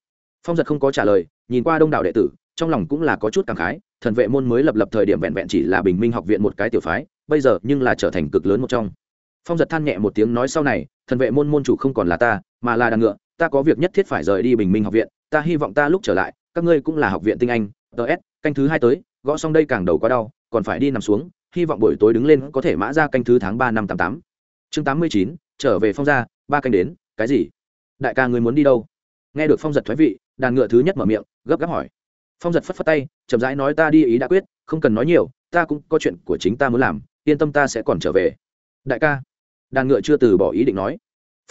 phong giật không có trả lời, nhìn qua đông đảo đệ tử, trong lòng cũng là có chút cảm khái, thần vệ môn mới lập lập thời điểm vẹn vẹn chỉ là bình minh học viện một cái tiểu phái, bây giờ nhưng là trở thành cực lớn một trong phong giật than nhẹ một tiếng nói sau này, thần vệ môn môn chủ không còn là ta, mà là đàn ngựa, ta có việc nhất thiết phải rời đi bình minh học viện, ta hy vọng ta lúc trở lại, các ngươi cũng là học viện tinh anh ts canh thứ hai tới, gõ xong đây càng đầu quá đau, còn phải đi nằm xuống hy vọng buổi tối đứng lên có thể mã ra canh thứ tháng ba năm tám tám. Chương tám mươi chín, trở về phong gia, ba canh đến, cái gì? Đại ca người muốn đi đâu? Nghe được phong giật thoái vị, đàn ngựa thứ nhất mở miệng, gấp gáp hỏi. Phong giật phất phất tay, chậm rãi nói ta đi ý đã quyết, không cần nói nhiều, ta cũng có chuyện của chính ta muốn làm, yên tâm ta sẽ còn trở về. Đại ca. Đàn ngựa chưa từ bỏ ý định nói.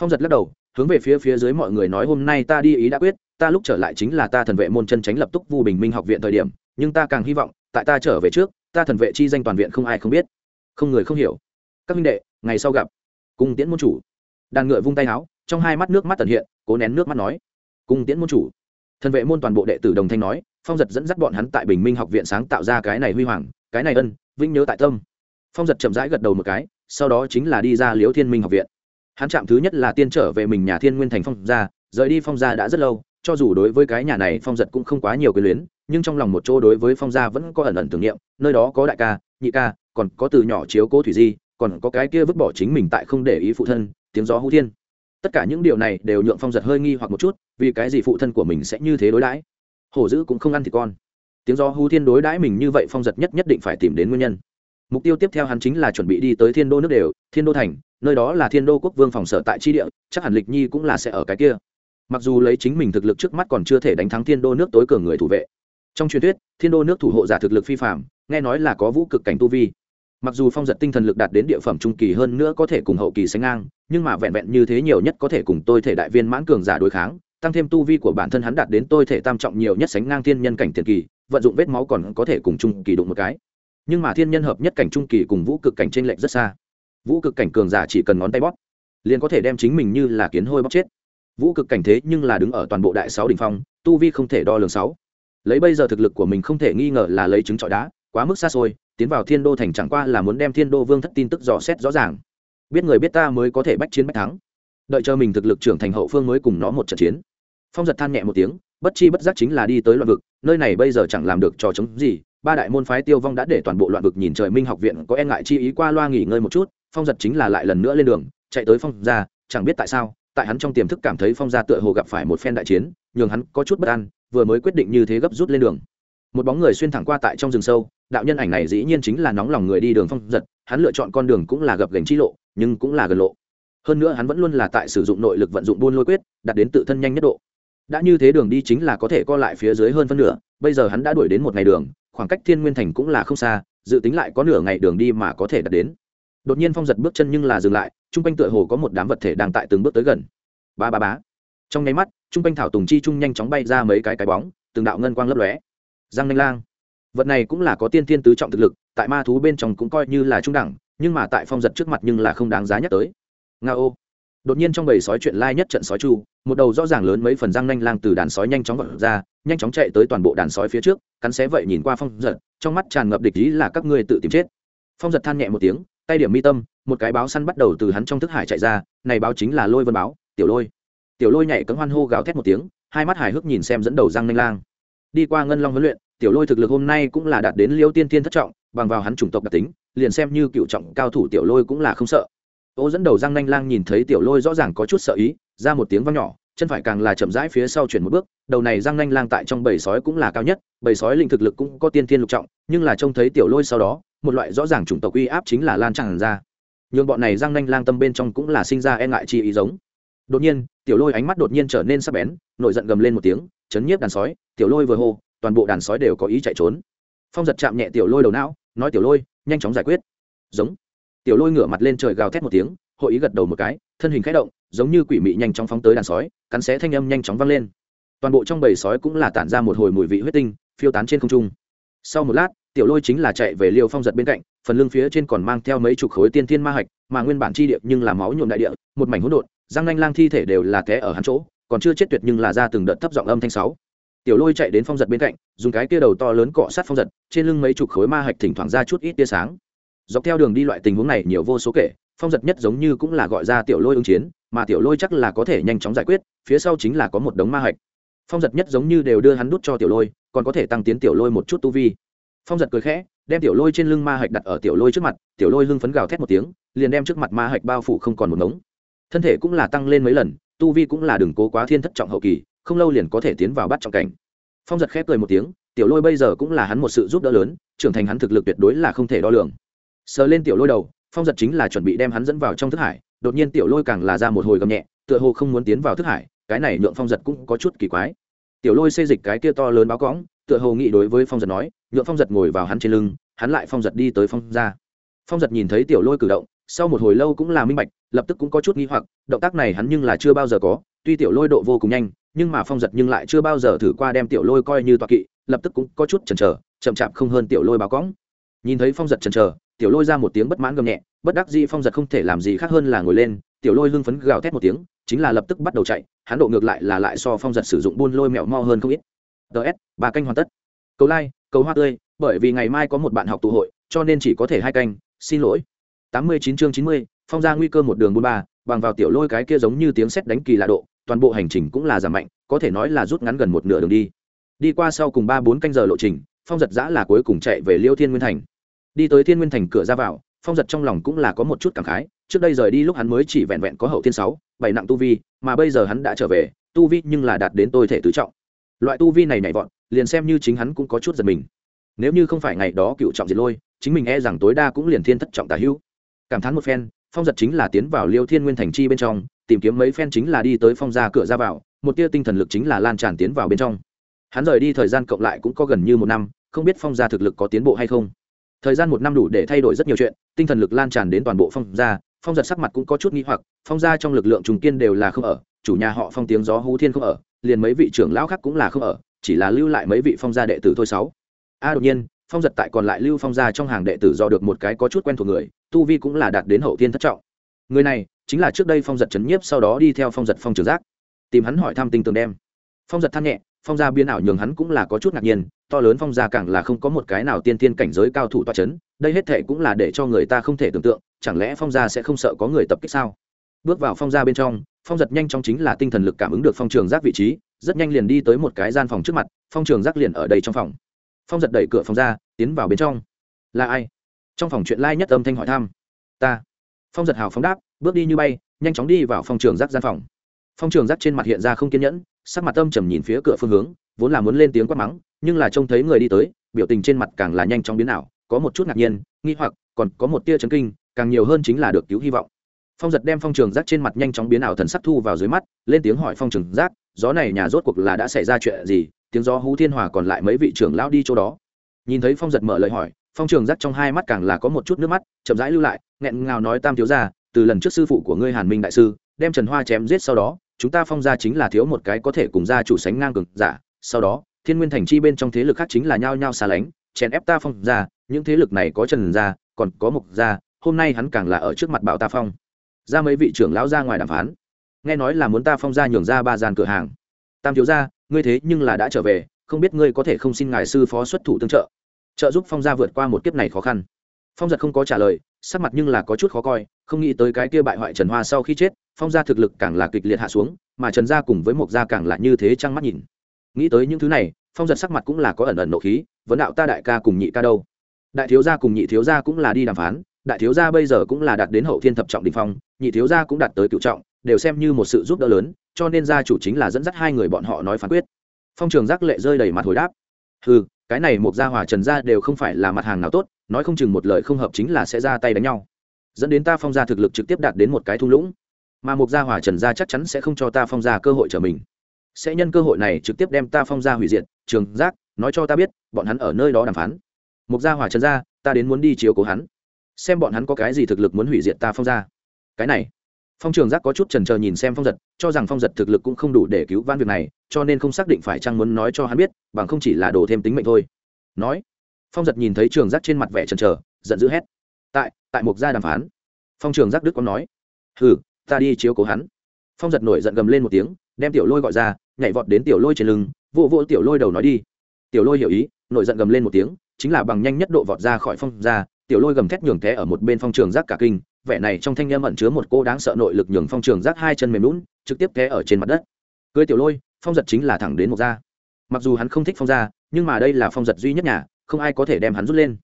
Phong giật lắc đầu, hướng về phía phía dưới mọi người nói hôm nay ta đi ý đã quyết, ta lúc trở lại chính là ta thần vệ môn chân tránh lập tức vu bình minh học viện thời điểm, nhưng ta càng hy vọng, tại ta trở về trước ta thần vệ chi danh toàn viện không ai không biết. Không người không hiểu. Các minh đệ, ngày sau gặp. Cung tiễn môn chủ. Đàn ngựa vung tay áo trong hai mắt nước mắt tần hiện, cố nén nước mắt nói. Cung tiễn môn chủ. Thần vệ môn toàn bộ đệ tử đồng thanh nói, phong giật dẫn dắt bọn hắn tại bình minh học viện sáng tạo ra cái này huy hoàng, cái này ân, vinh nhớ tại tâm. Phong giật chậm rãi gật đầu một cái, sau đó chính là đi ra liễu thiên minh học viện. Hắn chạm thứ nhất là tiên trở về mình nhà thiên nguyên thành phong gia, rời đi phong gia đã rất lâu, cho dù đối với cái nhà này, phong giật cũng không quá nhiều quyền luyến nhưng trong lòng một chỗ đối với phong gia vẫn có ẩn ẩn tưởng niệm, nơi đó có đại ca, nhị ca, còn có từ nhỏ chiếu cố thủy di, còn có cái kia vứt bỏ chính mình tại không để ý phụ thân, tiếng gió hữu thiên. Tất cả những điều này đều nhượng phong giật hơi nghi hoặc một chút, vì cái gì phụ thân của mình sẽ như thế đối đãi? Hổ dữ cũng không ăn thì con. Tiếng gió hữu thiên đối đãi mình như vậy phong giật nhất nhất định phải tìm đến nguyên nhân. Mục tiêu tiếp theo hắn chính là chuẩn bị đi tới thiên đô nước đều, thiên đô thành, nơi đó là thiên đô quốc vương phòng sở tại tri địa, chắc hẳn lịch nhi cũng là sẽ ở cái kia. Mặc dù lấy chính mình thực lực trước mắt còn chưa thể đánh thắng thiên đô nước tối cường người thủ vệ trong truyền thuyết, thiên đô nước thủ hộ giả thực lực phi phạm nghe nói là có vũ cực cảnh tu vi. Mặc dù phong giật tinh thần lực đạt đến địa phẩm trung kỳ hơn nữa có thể cùng hậu kỳ sánh ngang, nhưng mà vẹn vẹn như thế nhiều nhất có thể cùng tôi thể đại viên mãn cường giả đối kháng, tăng thêm tu vi của bản thân hắn đạt đến tôi thể tam trọng nhiều nhất sánh ngang thiên nhân cảnh tiền kỳ, vận dụng vết máu còn có thể cùng trung kỳ đụng một cái. Nhưng mà thiên nhân hợp nhất cảnh trung kỳ cùng vũ cực cảnh t r ê n lệch rất xa. Vũ cực cảnh cường giả chỉ cần ngón tay bóp, liền có thể đem chính mình như là kiến hôi bóp chết. Vũ cực cảnh thế nhưng là đứng ở toàn bộ đại sáu đình phong, tu vi không thể đo lường sáu lấy bây giờ thực lực của mình không thể nghi ngờ là lấy trứng trọi đá, quá mức xa xôi, tiến vào thiên đô thành chẳng qua là muốn đem thiên đô vương thất tin tức dò xét rõ ràng. Biết người biết ta mới có thể bách chiến bách thắng. Đợi chờ mình thực lực trưởng thành hậu phương mới cùng nó một trận chiến. Phong giật than nhẹ một tiếng, bất chi bất giác chính là đi tới loạn vực, nơi này bây giờ chẳng làm được trò chống gì. Ba đại môn phái tiêu vong đã để toàn bộ loạn vực nhìn trời minh học viện có e ngại chi ý qua loa nghỉ ngơi một chút, phong giật chính là lại lần nữa lên đường, chạy tới phong gia, chẳng biết tại sao, tại hắn trong tiềm thức cảm thấy phong gia tựa hồ gặp phải một phen đại chiến, nhường hắn có chút bất an vừa mới quyết định như thế gấp rút lên đường. Một bóng người xuyên thẳng qua tại trong rừng sâu, đạo nhân ảnh này dĩ nhiên chính là nóng lòng người đi đường phong giật, hắn lựa chọn con đường cũng là gập gành chi lộ, nhưng cũng là gần lộ. Hơn nữa hắn vẫn luôn là tại sử dụng nội lực vận dụng buôn lôi quyết, đạt đến tự thân nhanh nhất độ. Đã như thế đường đi chính là có thể co lại phía dưới hơn phân nửa, bây giờ hắn đã đuổi đến một ngày đường, khoảng cách thiên nguyên thành cũng là không xa, dự tính lại có nửa ngày đường đi mà có thể đạt đến. Đột nhiên phong giật bước chân nhưng là dừng lại, chung quanh tựa hồ có một đám vật thể đang tại từng bước tới gần. Ba ba bá trong nháy mắt chung quanh thảo tùng chi chung nhanh chóng bay ra mấy cái cái bóng, từng đạo ngân quang lấp lóe. Giang nanh lang, vật này cũng là có tiên thiên tứ trọng thực lực, tại ma thú bên trong cũng coi như là trung đẳng, nhưng mà tại phong giật trước mặt nhưng là không đáng giá nhắc tới. Nga ô. Đột nhiên trong bầy sói chuyện lai nhất trận sói chu, một đầu rõ ràng lớn mấy phần răng nanh lang từ đàn sói nhanh chóng vọt ra, nhanh chóng chạy tới toàn bộ đàn sói phía trước, cắn xé vậy nhìn qua phong giật, trong mắt tràn ngập địch ý là các ngươi tự tìm chết. Phong giật than nhẹ một tiếng, tay điểm mi tâm, một cái báo săn bắt đầu từ hắn trong thức hải chạy ra, này báo chính là lôi vân báo, tiểu lôi tiểu lôi nhảy cấm hoan hô gào thét một tiếng, hai mắt hài hước nhìn xem dẫn đầu răng nanh lang. Đi qua ngân long huấn luyện, tiểu lôi thực lực hôm nay cũng là đạt đến liêu tiên tiên thất trọng, bằng vào hắn chủng tộc đặc tính, liền xem như cựu trọng cao thủ tiểu lôi cũng là không sợ. Ô dẫn đầu răng nanh lang nhìn thấy tiểu lôi rõ ràng có chút sợ ý, ra một tiếng vang nhỏ, chân phải càng là chậm rãi phía sau chuyển một bước, đầu này răng nanh lang tại trong bầy sói cũng là cao nhất, bầy sói linh thực lực cũng có tiên thiên lục trọng, nhưng là trông thấy tiểu lôi sau đó, một loại rõ ràng chủng tộc uy áp chính là lan tràn ra. Nhưng bọn này răng nanh lang tâm bên trong cũng là sinh ra e ngại chi ý giống. Đột nhiên tiểu lôi ánh mắt đột nhiên trở nên sắc bén nội giận gầm lên một tiếng, chấn nhiếp đàn sói, tiểu lôi vừa hô, toàn bộ đàn sói đều có ý chạy trốn. Phong giật chạm nhẹ tiểu lôi đầu não, nói tiểu lôi, nhanh chóng giải quyết. Giống. Tiểu lôi ngửa mặt lên trời gào thét một tiếng, hội ý gật đầu một cái, thân hình khẽ động, giống như quỷ mị nhanh chóng phóng tới đàn sói, cắn xé thanh âm nhanh chóng vang lên. Toàn bộ trong bầy sói cũng là tản ra một hồi mùi vị huyết tinh, phiêu tán trên không trung. Sau một lát, tiểu lôi chính là chạy về liều phong giật bên cạnh, phần lưng phía trên còn mang theo mấy chục khối tiên thiên ma hạch, mà nguyên bản chi địa nhưng là máu nhuộm đại địa, một mảnh hỗn độn giang nanh lang thi thể đều là té ở hắn chỗ, còn chưa chết tuyệt nhưng là ra từng đợt thấp giọng âm thanh sáu. Tiểu lôi chạy đến phong giật bên cạnh, dùng cái kia đầu to lớn cọ sát phong giật, trên lưng mấy chục khối ma hạch thỉnh thoảng ra chút ít tia sáng. Dọc theo đường đi loại tình huống này nhiều vô số kể, phong giật nhất giống như cũng là gọi ra tiểu lôi ứng chiến, mà tiểu lôi chắc là có thể nhanh chóng giải quyết, phía sau chính là có một đống ma hạch. Phong giật nhất giống như đều đưa hắn đút cho tiểu lôi, còn có thể tăng tiến tiểu lôi một chút tu vi. Phong giật cười khẽ, đem tiểu lôi trên lưng ma hạch đặt ở tiểu lôi trước mặt, tiểu lôi lưng phấn gào thét một tiếng, liền đem trước mặt ma hạch bao phủ không còn một ngống thân thể cũng là tăng lên mấy lần, tu vi cũng là đừng cố quá thiên thất trọng hậu kỳ, không lâu liền có thể tiến vào bắt trọng cảnh. Phong giật khép cười một tiếng, tiểu lôi bây giờ cũng là hắn một sự giúp đỡ lớn, trưởng thành hắn thực lực tuyệt đối là không thể đo lường. Sờ lên tiểu lôi đầu, phong giật chính là chuẩn bị đem hắn dẫn vào trong thức hải, đột nhiên tiểu lôi càng là ra một hồi gầm nhẹ, tựa hồ không muốn tiến vào thức hải, cái này nhượng phong giật cũng có chút kỳ quái. Tiểu lôi xê dịch cái kia to lớn báo cõng, tựa hồ nghĩ đối với phong giật nói, nhượng phong giật ngồi vào hắn trên lưng, hắn lại phong giật đi tới phong ra phong giật nhìn thấy tiểu lôi cử động sau một hồi lâu cũng là minh bạch, lập tức cũng có chút nghi hoặc, động tác này hắn nhưng là chưa bao giờ có, tuy tiểu lôi độ vô cùng nhanh, nhưng mà phong giật nhưng lại chưa bao giờ thử qua đem tiểu lôi coi như toa kỵ, lập tức cũng có chút chần chờ, chậm chạp không hơn tiểu lôi báo cõng. Nhìn thấy phong giật chần chờ, tiểu lôi ra một tiếng bất mãn gầm nhẹ, bất đắc dĩ phong giật không thể làm gì khác hơn là ngồi lên, tiểu lôi hưng phấn gào thét một tiếng, chính là lập tức bắt đầu chạy, hắn độ ngược lại là lại so phong giật sử dụng buôn lôi mẹo mo hơn không ít. Ts ba canh hoàn tất. Cầu like, cầu hoa tươi, bởi vì ngày mai có một bạn học tụ hội, cho nên chỉ có thể hai canh, xin lỗi tám mươi chín chương chín mươi, phong ra nguy cơ một đường buôn ba, bằng vào tiểu lôi cái kia giống như tiếng sét đánh kỳ lạ độ, toàn bộ hành trình cũng là giảm mạnh, có thể nói là rút ngắn gần một nửa đường đi. Đi qua sau cùng ba bốn canh giờ lộ trình, phong giật giã là cuối cùng chạy về liêu thiên nguyên thành. Đi tới thiên nguyên thành cửa ra vào, phong giật trong lòng cũng là có một chút cảm khái, trước đây rời đi lúc hắn mới chỉ vẹn vẹn có hậu thiên sáu, bảy nặng tu vi, mà bây giờ hắn đã trở về, tu vi nhưng là đạt đến tôi thể tứ trọng. Loại tu vi này nhảy vọt, liền xem như chính hắn cũng có chút giật mình. Nếu như không phải ngày đó cựu trọng diệt lôi, chính mình e rằng tối đa cũng liền thiên thất trọng tả hữu cảm thán một phen, phong giật chính là tiến vào liêu thiên nguyên thành chi bên trong, tìm kiếm mấy phen chính là đi tới phong ra cửa ra vào, một tia tinh thần lực chính là lan tràn tiến vào bên trong. Hắn rời đi thời gian cộng lại cũng có gần như một năm, không biết phong gia thực lực có tiến bộ hay không. Thời gian một năm đủ để thay đổi rất nhiều chuyện, tinh thần lực lan tràn đến toàn bộ phong gia, phong giật sắc mặt cũng có chút nghi hoặc, phong gia trong lực lượng trùng kiên đều là không ở, chủ nhà họ phong tiếng gió hú thiên không ở, liền mấy vị trưởng lão khác cũng là không ở, chỉ là lưu lại mấy vị phong gia đệ tử thôi sáu. A, đột nhiên, phong giật tại còn lại lưu phong gia trong hàng đệ tử do được một cái có chút quen thuộc người tu vi cũng là đạt đến hậu thiên thất trọng. Người này chính là trước đây phong giật chấn nhiếp sau đó đi theo phong giật phong trường giác. Tìm hắn hỏi thăm tinh tường đem. Phong giật than nhẹ, phong gia biến ảo nhường hắn cũng là có chút ngạc nhiên, to lớn phong gia càng là không có một cái nào tiên tiên cảnh giới cao thủ toa c h ấ n đây hết thệ cũng là để cho người ta không thể tưởng tượng, chẳng lẽ phong gia sẽ không sợ có người tập kích sao? Bước vào phong gia bên trong, phong giật nhanh chóng chính là tinh thần lực cảm ứng được phong trường giác vị trí, rất nhanh liền đi tới một cái gian phòng trước mặt, phong trường giác liền ở đây trong phòng. Phong giật đẩy cửa phòng ra, tiến vào bên trong. Là ai? Trong phòng chuyện lai nhất âm thanh hỏi thăm. Ta. Phong giật hào phóng đáp, bước đi như bay, nhanh chóng đi vào phong trường giác gian phòng. Phong trường giác trên mặt hiện ra không kiên nhẫn, sắc mặt âm trầm nhìn phía cửa phương hướng, vốn là muốn lên tiếng quát mắng, nhưng là trông thấy người đi tới, biểu tình trên mặt càng là nhanh chóng biến ảo, có một chút ngạc nhiên, nghi hoặc, còn có một tia chấn kinh, càng nhiều hơn chính là được cứu hy vọng. Phong giật đem phong trường giác trên mặt nhanh chóng biến ảo thần sắc thu vào dưới mắt, lên tiếng hỏi phong trường giác, gió này nhà rốt cuộc là đã xảy ra chuyện gì? Tiếng gió hú thiên hòa còn lại mấy vị trưởng lão đi chỗ đó. Nhìn thấy phong giật mở lời hỏi phong trường giác trong hai mắt càng là có một chút nước mắt, chậm rãi lưu lại, nghẹn ngào nói, tam thiếu ra từ lần trước sư phụ của ngươi hàn minh đại sư, đem trần hoa chém giết sau đó, chúng ta phong gia chính là thiếu một cái có thể cùng gia chủ sánh ngang cực giả, sau đó, thiên nguyên thành chi bên trong thế lực khác chính là nhao nhao xa lánh, chèn ép ta phong gia, những thế lực này có trần gia, còn có mục gia, hôm nay hắn càng là ở trước mặt bảo ta phong. Ra mấy vị trưởng lão ra ngoài đàm phán. Nghe nói là muốn ta phong gia nhường ra ba gian cửa hàng. Tam thiếu gia, ngươi thế nhưng là đã trở về, không biết ngươi có thể không xin ngài sư phó xuất thủ tương trợ trợ giúp phong gia vượt qua một kiếp này khó khăn. Phong giật không có trả lời, sắc mặt nhưng là có chút khó coi, không nghĩ tới cái kia bại hoại trần hoa sau khi chết, phong gia thực lực càng là kịch liệt hạ xuống, mà trần gia cùng với mộc gia càng là như thế trăng mắt nhìn. Nghĩ tới những thứ này, phong giật sắc mặt cũng là có ẩn ẩn nộ khí, vấn đạo ta đại ca cùng nhị ca đâu? Đại thiếu gia cùng nhị thiếu gia cũng là đi đàm phán, đại thiếu gia bây giờ cũng là đạt đến hậu thiên thập trọng đình phong, nhị thiếu gia cũng đạt tới cựu trọng, đều xem như một sự giúp đỡ lớn, cho nên gia chủ chính là dẫn dắt hai người bọn họ nói phán quyết. Phong trường giác lệ rơi đầy mặt hồi đáp. Ừ cái này một gia hòa trần gia đều không phải là mặt hàng nào tốt, nói không chừng một lời không hợp chính là sẽ ra tay đánh nhau. Dẫn đến ta phong gia thực lực trực tiếp đạt đến một cái thung lũng, mà một gia hòa trần gia chắc chắn sẽ không cho ta phong gia cơ hội trở mình. Sẽ nhân cơ hội này trực tiếp đem ta phong gia hủy diệt, trường giác, nói cho ta biết, bọn hắn ở nơi đó đàm phán. Một gia hòa trần gia, ta đến muốn đi chiếu cố hắn, xem bọn hắn có cái gì thực lực muốn hủy diệt ta phong gia. Cái này phong trường giác có chút trần trờ nhìn xem phong giật, cho rằng phong giật thực lực cũng không đủ để cứu vãn việc này, cho nên không xác định phải chăng muốn nói cho hắn biết, bằng không chỉ là đổ thêm tính mệnh thôi. Nói, phong giật nhìn thấy trường giác trên mặt vẻ trần trờ giận dữ hét. Tại tại mục gia đàm phán. Phong trường giác đức có nói, hừ, ta đi chiếu cố hắn. Phong giật nổi giận gầm lên một tiếng, đem tiểu lôi gọi ra, nhảy vọt đến tiểu lôi trên lưng, vỗ vỗ tiểu lôi đầu nói đi. Tiểu lôi hiểu ý, nổi giận gầm lên một tiếng, chính là bằng nhanh nhất độ vọt ra khỏi phong ra tiểu lôi gầm thét nhường té ở một bên phong trường giác cả kinh vẻ này trong thanh â ẩn chứa một cô đáng sợ nội lực nhường phong trường giác hai chân mềm lún, trực tiếp té ở trên mặt đất. Cưới tiểu lôi, phong giật chính là thẳng đến một da mặc dù hắn không thích phong gia, nhưng mà đây là phong giật duy nhất nhà, không ai có thể đem hắn rút lên.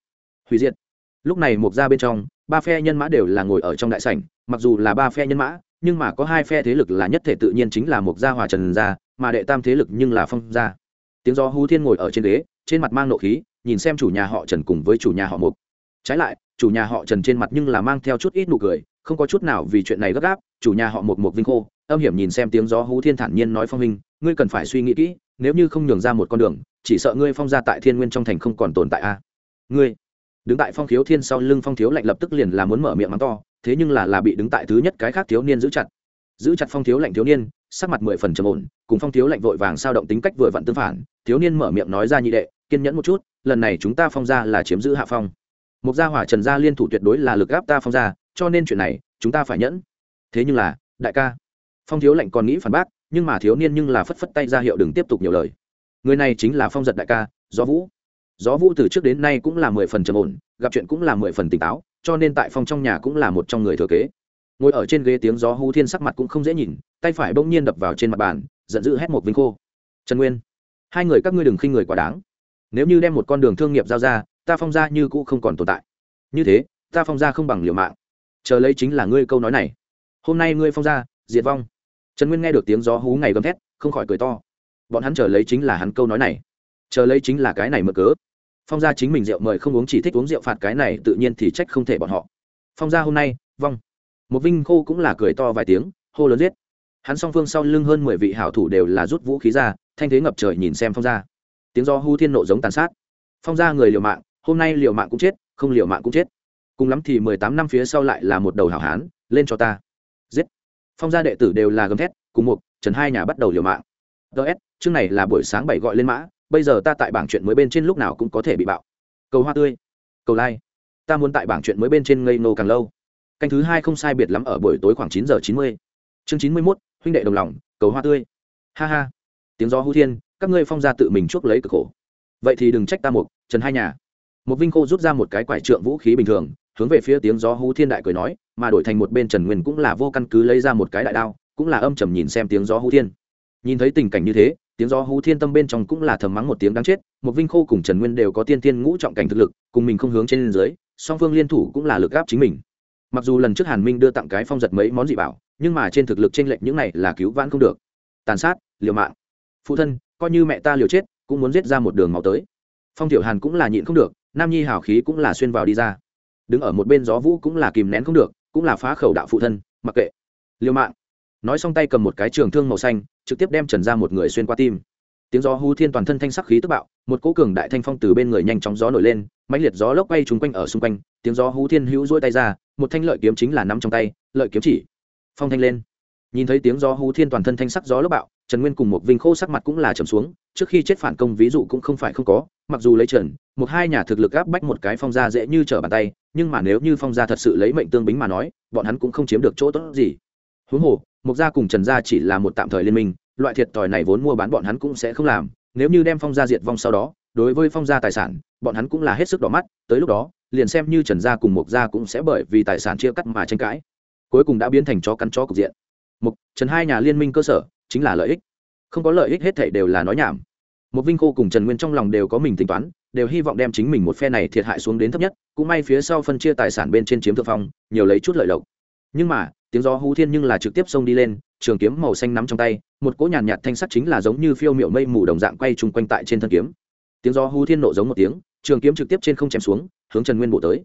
Hủy diệt. Lúc này một ra bên trong, ba phe nhân mã đều là ngồi ở trong đại sảnh, mặc dù là ba phe nhân mã, nhưng mà có hai phe thế lực là nhất thể tự nhiên chính là một gia hòa trần gia, mà đệ tam thế lực nhưng là phong gia. Tiếng gió hú thiên ngồi ở trên ghế, trên mặt mang nộ khí, nhìn xem chủ nhà họ trần cùng với chủ nhà họ mục trái lại, chủ nhà họ trần trên mặt nhưng là mang theo chút ít nụ cười, không có chút nào vì chuyện này gấp gáp, chủ nhà họ một mục vinh khô, âm hiểm nhìn xem tiếng gió hú thiên thản nhiên nói phong minh, ngươi cần phải suy nghĩ kỹ, nếu như không nhường ra một con đường, chỉ sợ ngươi phong ra tại thiên nguyên trong thành không còn tồn tại a. Ngươi, đứng tại phong thiếu thiên sau lưng phong thiếu lạnh lập tức liền là muốn mở miệng mắng to, thế nhưng là là bị đứng tại thứ nhất cái khác thiếu niên giữ chặt. Giữ chặt phong thiếu lạnh thiếu niên, sắc mặt mười phần trầm ổn, cùng phong thiếu lạnh vội vàng sao động tính cách vừa vặn tương phản, thiếu niên mở miệng nói ra nhị đệ, kiên nhẫn một chút, lần này chúng ta phong ra là chiếm giữ hạ phong mục gia hỏa trần gia liên thủ tuyệt đối là lực gáp ta phong ra cho nên chuyện này, chúng ta phải nhẫn. Thế nhưng là, đại ca, phong thiếu lạnh còn nghĩ phản bác, nhưng mà thiếu niên nhưng là phất phất tay ra hiệu đừng tiếp tục nhiều lời. Người này chính là phong giật đại ca, gió vũ. Gió vũ từ trước đến nay cũng là mười phần trầm ổn, gặp chuyện cũng là mười phần tỉnh táo, cho nên tại phong trong nhà cũng là một trong người thừa kế. Ngồi ở trên ghế tiếng gió hú thiên sắc mặt cũng không dễ nhìn, tay phải bỗng nhiên đập vào trên mặt bàn, giận dữ hét một vinh khô. Trần nguyên, hai người các ngươi đừng khinh người quá đáng. Nếu như đem một con đường thương nghiệp giao ra ta phong gia như cũ không còn tồn tại. Như thế, ta phong gia không bằng liều mạng. Chờ lấy chính là ngươi câu nói này. Hôm nay ngươi phong gia, diệt vong. Trần nguyên nghe được tiếng gió hú ngày gầm thét, không khỏi cười to. Bọn hắn chờ lấy chính là hắn câu nói này. Chờ lấy chính là cái này mở cớ. Phong gia chính mình rượu mời không uống chỉ thích uống rượu phạt cái này, tự nhiên thì trách không thể bọn họ. Phong gia hôm nay, vong. Một vinh khô cũng là cười to vài tiếng, hô lớn giết. Hắn song phương sau lưng hơn mười vị hảo thủ đều là rút vũ khí ra, thanh thế ngập trời nhìn xem phong gia. Tiếng do hú thiên nộ giống tàn sát. Phong gia người liều mạng hôm nay liều mạng cũng chết, không liều mạng cũng chết. Cùng lắm thì mười tám năm phía sau lại là một đầu hảo hán, lên cho ta. Giết. Phong gia đệ tử đều là gầm thét, cùng một, trần hai nhà bắt đầu liều mạng. Ts chương này là buổi sáng bảy gọi lên mã, bây giờ ta tại bảng chuyện mới bên trên lúc nào cũng có thể bị bạo. Cầu hoa tươi. Cầu lai、like. ta muốn tại bảng chuyện mới bên trên ngây nô càng lâu. Canh thứ hai không sai biệt lắm ở buổi tối khoảng chín giờ chín mươi. Chương chín mươi mốt, huynh đệ đồng lòng, cầu hoa tươi. Ha ha. Tiếng gió hữu thiên, các ngươi phong ra tự mình chuốc lấy cực khổ. Vậy thì đừng trách ta một, trần hai nhà một vinh khô rút ra một cái quải trượng vũ khí bình thường, hướng về phía tiếng gió hú thiên đại cười nói, mà đổi thành một bên trần nguyên cũng là vô căn cứ lấy ra một cái đại đao, cũng là âm trầm nhìn xem tiếng gió hú thiên. Nhìn thấy tình cảnh như thế, tiếng gió hú thiên tâm bên trong cũng là thầm mắng một tiếng đáng chết, một vinh khô cùng trần nguyên đều có tiên tiên ngũ trọng cảnh thực lực, cùng mình không hướng trên dưới, song phương liên thủ cũng là lực gáp chính mình. Mặc dù lần trước hàn minh đưa tặng cái phong giật mấy món dị bảo, nhưng mà trên thực lực t r ê n lệch những này là cứu vãn không được. Tàn sát, liều mạng. Phụ thân, coi như mẹ ta liều chết, cũng muốn giết ra một đường máu tới. Phong tiểu hàn cũng là nhịn không được nam nhi hào khí cũng là xuyên vào đi ra. Đứng ở một bên gió vũ cũng là kìm nén không được, cũng là phá khẩu đạo phụ thân, mặc kệ. Liều mạng nói xong tay cầm một cái trường thương màu xanh, trực tiếp đem trần ra một người xuyên qua tim. Tiếng gió hú thiên toàn thân thanh sắc khí tức bạo, một cỗ cường đại thanh phong từ bên người nhanh chóng gió nổi lên, mãnh liệt gió lốc bay trúng quanh ở xung quanh, tiếng gió hú thiên hữu rỗi tay ra, một thanh lợi kiếm chính là nắm trong tay, lợi kiếm chỉ. Phong thanh lên. Nhìn thấy tiếng gió hú thiên toàn thân thanh sắc gió lốc bạo trần nguyên cùng một vinh khô sắc mặt cũng là trầm xuống, trước khi chết phản công ví dụ cũng không phải không có, mặc dù lấy trần, một hai nhà thực lực áp bách một cái phong gia dễ như trở bàn tay, nhưng mà nếu như phong gia thật sự lấy mệnh tương bính mà nói, bọn hắn cũng không chiếm được chỗ tốt gì. Huống hồ mục gia cùng trần gia chỉ là một tạm thời liên minh, loại thiệt thòi này vốn mua bán bọn hắn cũng sẽ không làm, nếu như đem phong gia diệt vong sau đó, đối với phong gia tài sản, bọn hắn cũng là hết sức đỏ mắt, tới lúc đó, liền xem như trần gia cùng mục gia cũng sẽ bởi vì tài sản chia cắt mà tranh cãi. Cuối cùng đã biến thành chó cắn chó cục diện. Mục trần hai nhà liên minh cơ sở chính là lợi ích. Không có lợi ích hết thảy đều là nói nhảm. Một vinh khô cùng trần nguyên trong lòng đều có mình tính toán đều hy vọng đem chính mình một phe này thiệt hại xuống đến thấp nhất cũng may phía sau phân chia tài sản bên trên chiếm thượng phong nhiều lấy chút lợi lộc. Nhưng mà tiếng gió hú thiên nhưng là trực tiếp xông đi lên trường kiếm màu xanh nắm trong tay một cỗ nhàn nhạt, thanh sắt chính là giống như phiêu miệu mây mù đồng dạng quay chung quanh tại trên thân kiếm. Tiếng gió hú thiên nộ giống một tiếng trường kiếm trực tiếp trên không chém xuống hướng trần nguyên bộ tới.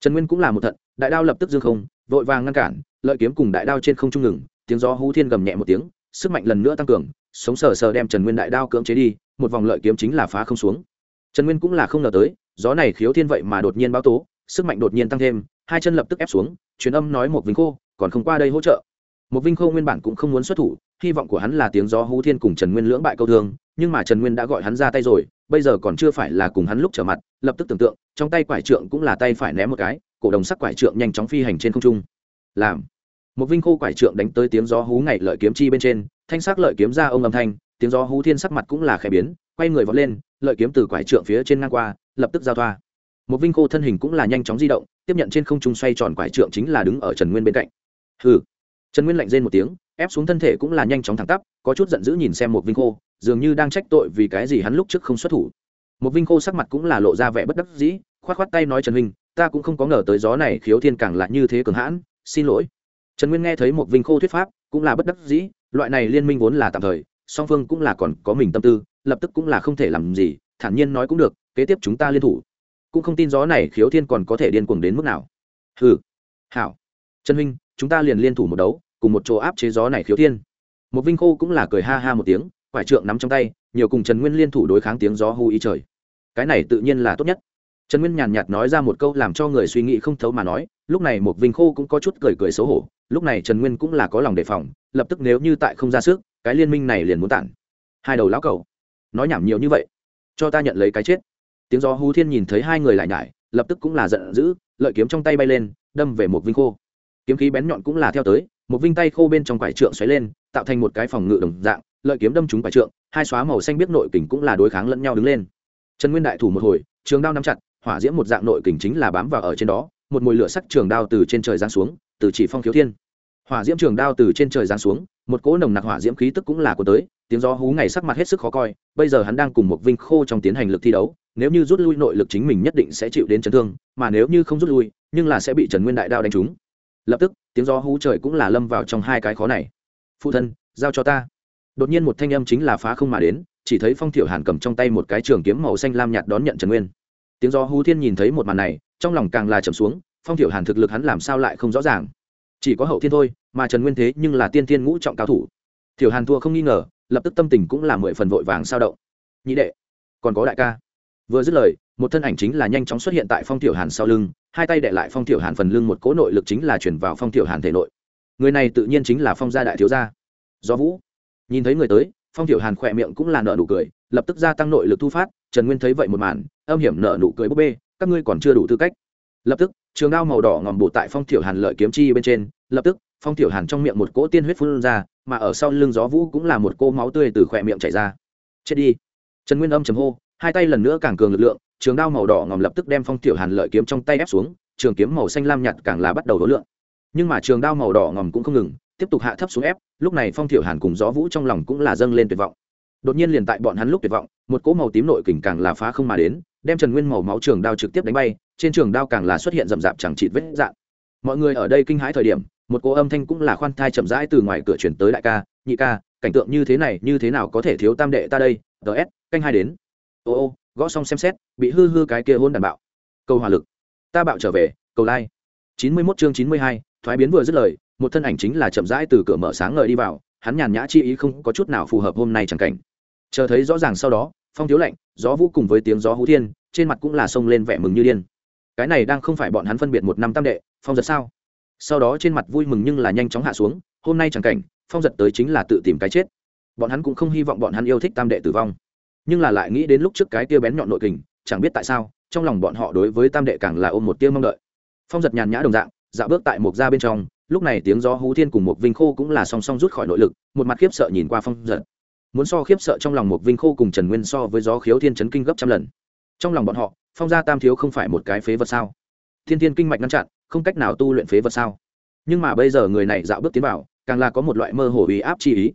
Trần nguyên cũng là một thận đại đao lập tức dương không vội vàng ngăn cản lợi kiếm cùng đại đao trên không trung ngừng tiếng gió hú thiên gầm nhẹ một tiếng sức mạnh lần nữa tăng cường, sống sờ sờ đem trần nguyên đại đao cưỡng chế đi, một vòng lợi kiếm chính là phá không xuống. Trần nguyên cũng là không ngờ tới, gió này khiếu thiên vậy mà đột nhiên báo tố, sức mạnh đột nhiên tăng thêm, hai chân lập tức ép xuống, truyền âm nói một vinh khô, còn không qua đây hỗ trợ. Một vinh khô nguyên bản cũng không muốn xuất thủ, hy vọng của hắn là tiếng gió hú thiên cùng trần nguyên lưỡng bại câu thương, nhưng mà trần nguyên đã gọi hắn ra tay rồi, bây giờ còn chưa phải là cùng hắn lúc trở mặt, lập tức tưởng tượng, trong tay quải trượng cũng là tay phải ném một cái, cổ đồng sắc quải trượng nhanh chóng phi hành trên không trung. Làm một vinh khô quải trượng đánh tới tiếng gió hú ngày lợi kiếm chi bên trên, thanh sắc lợi kiếm ra ông âm thanh, tiếng gió hú thiên sắc mặt cũng là khẽ biến, quay người vọt lên, lợi kiếm từ quải trượng phía trên ngang qua, lập tức giao thoa. Một vinh khô thân hình cũng là nhanh chóng di động, tiếp nhận trên không trung xoay tròn quải trượng chính là đứng ở trần nguyên bên cạnh. Hừ. Trần nguyên lạnh rên một tiếng, ép xuống thân thể cũng là nhanh chóng thẳng tắp, có chút giận dữ nhìn xem một vinh khô, dường như đang trách tội vì cái gì hắn lúc trước không xuất thủ. Một vinh khô sắc mặt cũng là lộ ra vẻ bất đắc dĩ, khoát khoát tay nói trần huynh, ta cũng không có ngờ tới gió này khiếu thiên càng là như thế cường hãn, xin lỗi trần nguyên nghe thấy một vinh khô thuyết pháp, cũng là bất đắc dĩ, loại này liên minh vốn là tạm thời, song phương cũng là còn có mình tâm tư, lập tức cũng là không thể làm gì, thản nhiên nói cũng được, kế tiếp chúng ta liên thủ. Cũng không tin gió này khiếu thiên còn có thể điên cuồng đến mức nào. Hừ. Hảo. Trần huynh, chúng ta liền liên thủ một đấu, cùng một chỗ áp chế gió này khiếu thiên. Một vinh khô cũng là cười ha ha một tiếng, quải trượng nắm trong tay, nhiều cùng trần nguyên liên thủ đối kháng tiếng gió hú ý trời. Cái này tự nhiên là tốt nhất trần nguyên nhàn nhạt nói ra một câu làm cho người suy nghĩ không thấu mà nói, lúc này một vinh khô cũng có chút cười cười xấu hổ, lúc này trần nguyên cũng là có lòng đề phòng, lập tức nếu như tại không ra sức, cái liên minh này liền muốn tản. Hai đầu lão cầu nói nhảm nhiều như vậy, cho ta nhận lấy cái chết. Tiếng gió hú thiên nhìn thấy hai người lại nhải, lập tức cũng là giận dữ, lợi kiếm trong tay bay lên, đâm về một vinh khô. Kiếm khí bén nhọn cũng là theo tới một vinh tay khô bên trong quải trượng xoáy lên, tạo thành một cái phòng ngự đồng dạng, lợi kiếm đâm trúng quải trượng, hai xóa màu xanh biết nội kình cũng là đối kháng lẫn nhau đứng lên. Trần nguyên đại thủ một hồi, trường đao nắm chặt hỏa diễm một dạng nội kình chính là bám vào ở trên đó, một mùi lửa sắc trường đao từ trên trời giáng xuống, từ chỉ phong khiếu thiên. Hỏa diễm trường đao từ trên trời giáng xuống, một cỗ nồng nặc hỏa diễm khí tức cũng là của tới, tiếng gió hú ngày sắc mặt hết sức khó coi, bây giờ hắn đang cùng một vinh khô trong tiến hành lực thi đấu, nếu như rút lui nội lực chính mình nhất định sẽ chịu đến chấn thương, mà nếu như không rút lui, nhưng là sẽ bị trần nguyên đại đao đánh trúng. Lập tức, tiếng gió hú trời cũng là lâm vào trong hai cái khó này. Phụ thân, giao cho ta. Đột nhiên một thanh âm chính là phá không mà đến, chỉ thấy phong thiểu hàn cầm trong tay một cái trường kiếm màu xanh lam nhạt đón nhận trần nguyên tiếng gió hú thiên nhìn thấy một màn này, trong lòng càng là trầm xuống, phong thiểu hàn thực lực hắn làm sao lại không rõ ràng. Chỉ có hậu thiên thôi, mà trần nguyên thế nhưng là tiên thiên ngũ trọng cao thủ. Thiểu hàn thua không nghi ngờ, lập tức tâm tình cũng là mười phần vội vàng sao động. Nhị đệ, còn có đại ca. Vừa dứt lời, một thân ảnh chính là nhanh chóng xuất hiện tại phong tiểu hàn sau lưng, hai tay đệ lại phong tiểu hàn phần lưng một cỗ nội lực chính là chuyển vào phong tiểu hàn thể nội. Người này tự nhiên chính là phong gia đại thiếu gia. Do vũ. Nhìn thấy người tới, phong tiểu hàn khỏe miệng cũng là nợ nụ cười, lập tức gia tăng nội lực thu phát trần nguyên thấy vậy một màn, âm hiểm nợ nụ cười búp bê, các ngươi còn chưa đủ tư cách. Lập tức, trường đao màu đỏ ngòm bổ tại phong tiểu hàn lợi kiếm chi bên trên, lập tức, phong tiểu hàn trong miệng một cỗ tiên huyết phun ra, mà ở sau lưng gió vũ cũng là một cô máu tươi từ khỏe miệng chảy ra. Chết đi. Trần nguyên âm chầm hô, hai tay lần nữa càng cường lực lượng, trường đao màu đỏ ngòm lập tức đem phong tiểu hàn lợi kiếm trong tay ép xuống, trường kiếm màu xanh lam nhạt càng là bắt đầu đối lượng. Nhưng mà trường đao màu đỏ ngòm cũng không ngừng, tiếp tục hạ thấp xuống ép, lúc này phong tiểu hàn cùng gió vũ trong lòng cũng là dâng lên tuyệt vọng đột nhiên liền tại bọn hắn lúc tuyệt vọng, một cỗ màu tím nội kình càng là phá không mà đến, đem trần nguyên màu máu trường đao trực tiếp đánh bay, trên trường đao càng là xuất hiện rậm rạp chẳng chịt vết dạn mọi người ở đây kinh hãi thời điểm, một cỗ âm thanh cũng là khoan thai chậm rãi từ ngoài cửa chuyển tới đại ca, nhị ca, cảnh tượng như thế này như thế nào có thể thiếu tam đệ ta đây? Ts canh hai đến. Ô ô, gõ xong xem xét, bị hư hư cái kia hôn đàn bạo. Câu hỏa lực. Ta bạo trở về, cầu lai. Chín mươi mốt chương chín mươi hai, thoái biến vừa dứt lời, một thân ảnh chính là chậm rãi từ cửa mở sáng ngời đi vào, hắn nhàn nhã chi ý không có chút nào phù hợp hôm nay chẳng cảnh chờ thấy rõ ràng sau đó, phong thiếu lạnh, gió vũ cùng với tiếng gió hú thiên, trên mặt cũng là sông lên vẻ mừng như điên. Cái này đang không phải bọn hắn phân biệt một năm tam đệ, phong giật sao? Sau đó trên mặt vui mừng nhưng là nhanh chóng hạ xuống, hôm nay chẳng cảnh, phong giật tới chính là tự tìm cái chết. Bọn hắn cũng không hy vọng bọn hắn yêu thích tam đệ tử vong. Nhưng là lại nghĩ đến lúc trước cái tia bén nhọn nội kình, chẳng biết tại sao, trong lòng bọn họ đối với tam đệ càng là ôm một tia mong đợi. Phong giật nhàn nhã đồng dạng, dạo bước tại một gia bên trong, lúc này tiếng gió hú thiên cùng một vinh khô cũng là song song rút khỏi nội lực, một mặt khiếp sợ nhìn qua phong giật muốn so khiếp sợ trong lòng một vinh khô cùng trần nguyên so với gió khiếu thiên chấn kinh gấp trăm lần. Trong lòng bọn họ, phong gia tam thiếu không phải một cái phế vật sao? Thiên thiên kinh mạch ngăn chặn, không cách nào tu luyện phế vật sao? Nhưng mà bây giờ người này dạo bước tiến vào, càng là có một loại mơ hồ ý áp chi ý.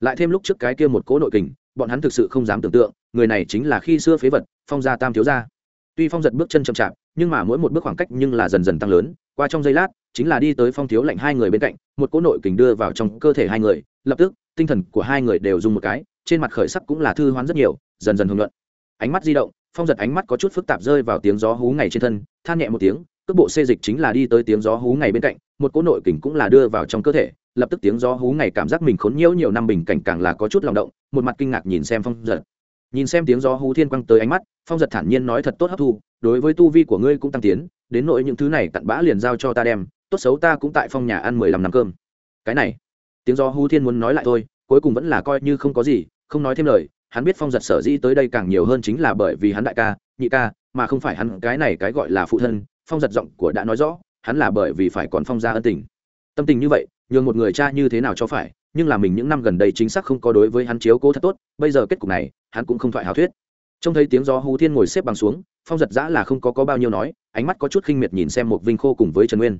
Lại thêm lúc trước cái kia một cố nội kình, bọn hắn thực sự không dám tưởng tượng, người này chính là khi xưa phế vật, phong gia tam thiếu gia. Tuy phong giật bước chân chậm chạp, nhưng mà mỗi một bước khoảng cách nhưng là dần dần tăng lớn, qua trong giây lát, chính là đi tới phong thiếu lạnh hai người bên cạnh, một cỗ nội kình đưa vào trong cơ thể hai người, lập tức tinh thần của hai người đều dùng một cái, trên mặt khởi sắc cũng là thư hoán rất nhiều, dần dần hưởng luận. Ánh mắt di động, phong giật ánh mắt có chút phức tạp rơi vào tiếng gió hú ngày trên thân, than nhẹ một tiếng, cước bộ xê dịch chính là đi tới tiếng gió hú ngày bên cạnh, một cỗ nội kình cũng là đưa vào trong cơ thể, lập tức tiếng gió hú ngày cảm giác mình khốn nhiễu nhiều năm bình cảnh càng là có chút lòng động, một mặt kinh ngạc nhìn xem phong giật. Nhìn xem tiếng gió hú thiên quăng tới ánh mắt, phong giật thản nhiên nói thật tốt hấp thu, đối với tu vi của ngươi cũng tăng tiến, đến nội những thứ này cặn bã liền giao cho ta đem, tốt xấu ta cũng tại phong nhà ăn mười lăm năm cơm. Cái này tiếng do hú thiên muốn nói lại thôi cuối cùng vẫn là coi như không có gì không nói thêm lời hắn biết phong giật sở dĩ tới đây càng nhiều hơn chính là bởi vì hắn đại ca nhị ca mà không phải hắn cái này cái gọi là phụ thân phong giật giọng của đã nói rõ hắn là bởi vì phải còn phong ra ân tình. Tâm tình như vậy nhường một người cha như thế nào cho phải nhưng là mình những năm gần đây chính xác không có đối với hắn chiếu cố thật tốt bây giờ kết cục này hắn cũng không thoại hào thuyết. Trông thấy tiếng gió hú thiên ngồi xếp bằng xuống phong giật giã là không có, có bao nhiêu nói ánh mắt có chút khinh miệt nhìn xem một vinh khô cùng với trần nguyên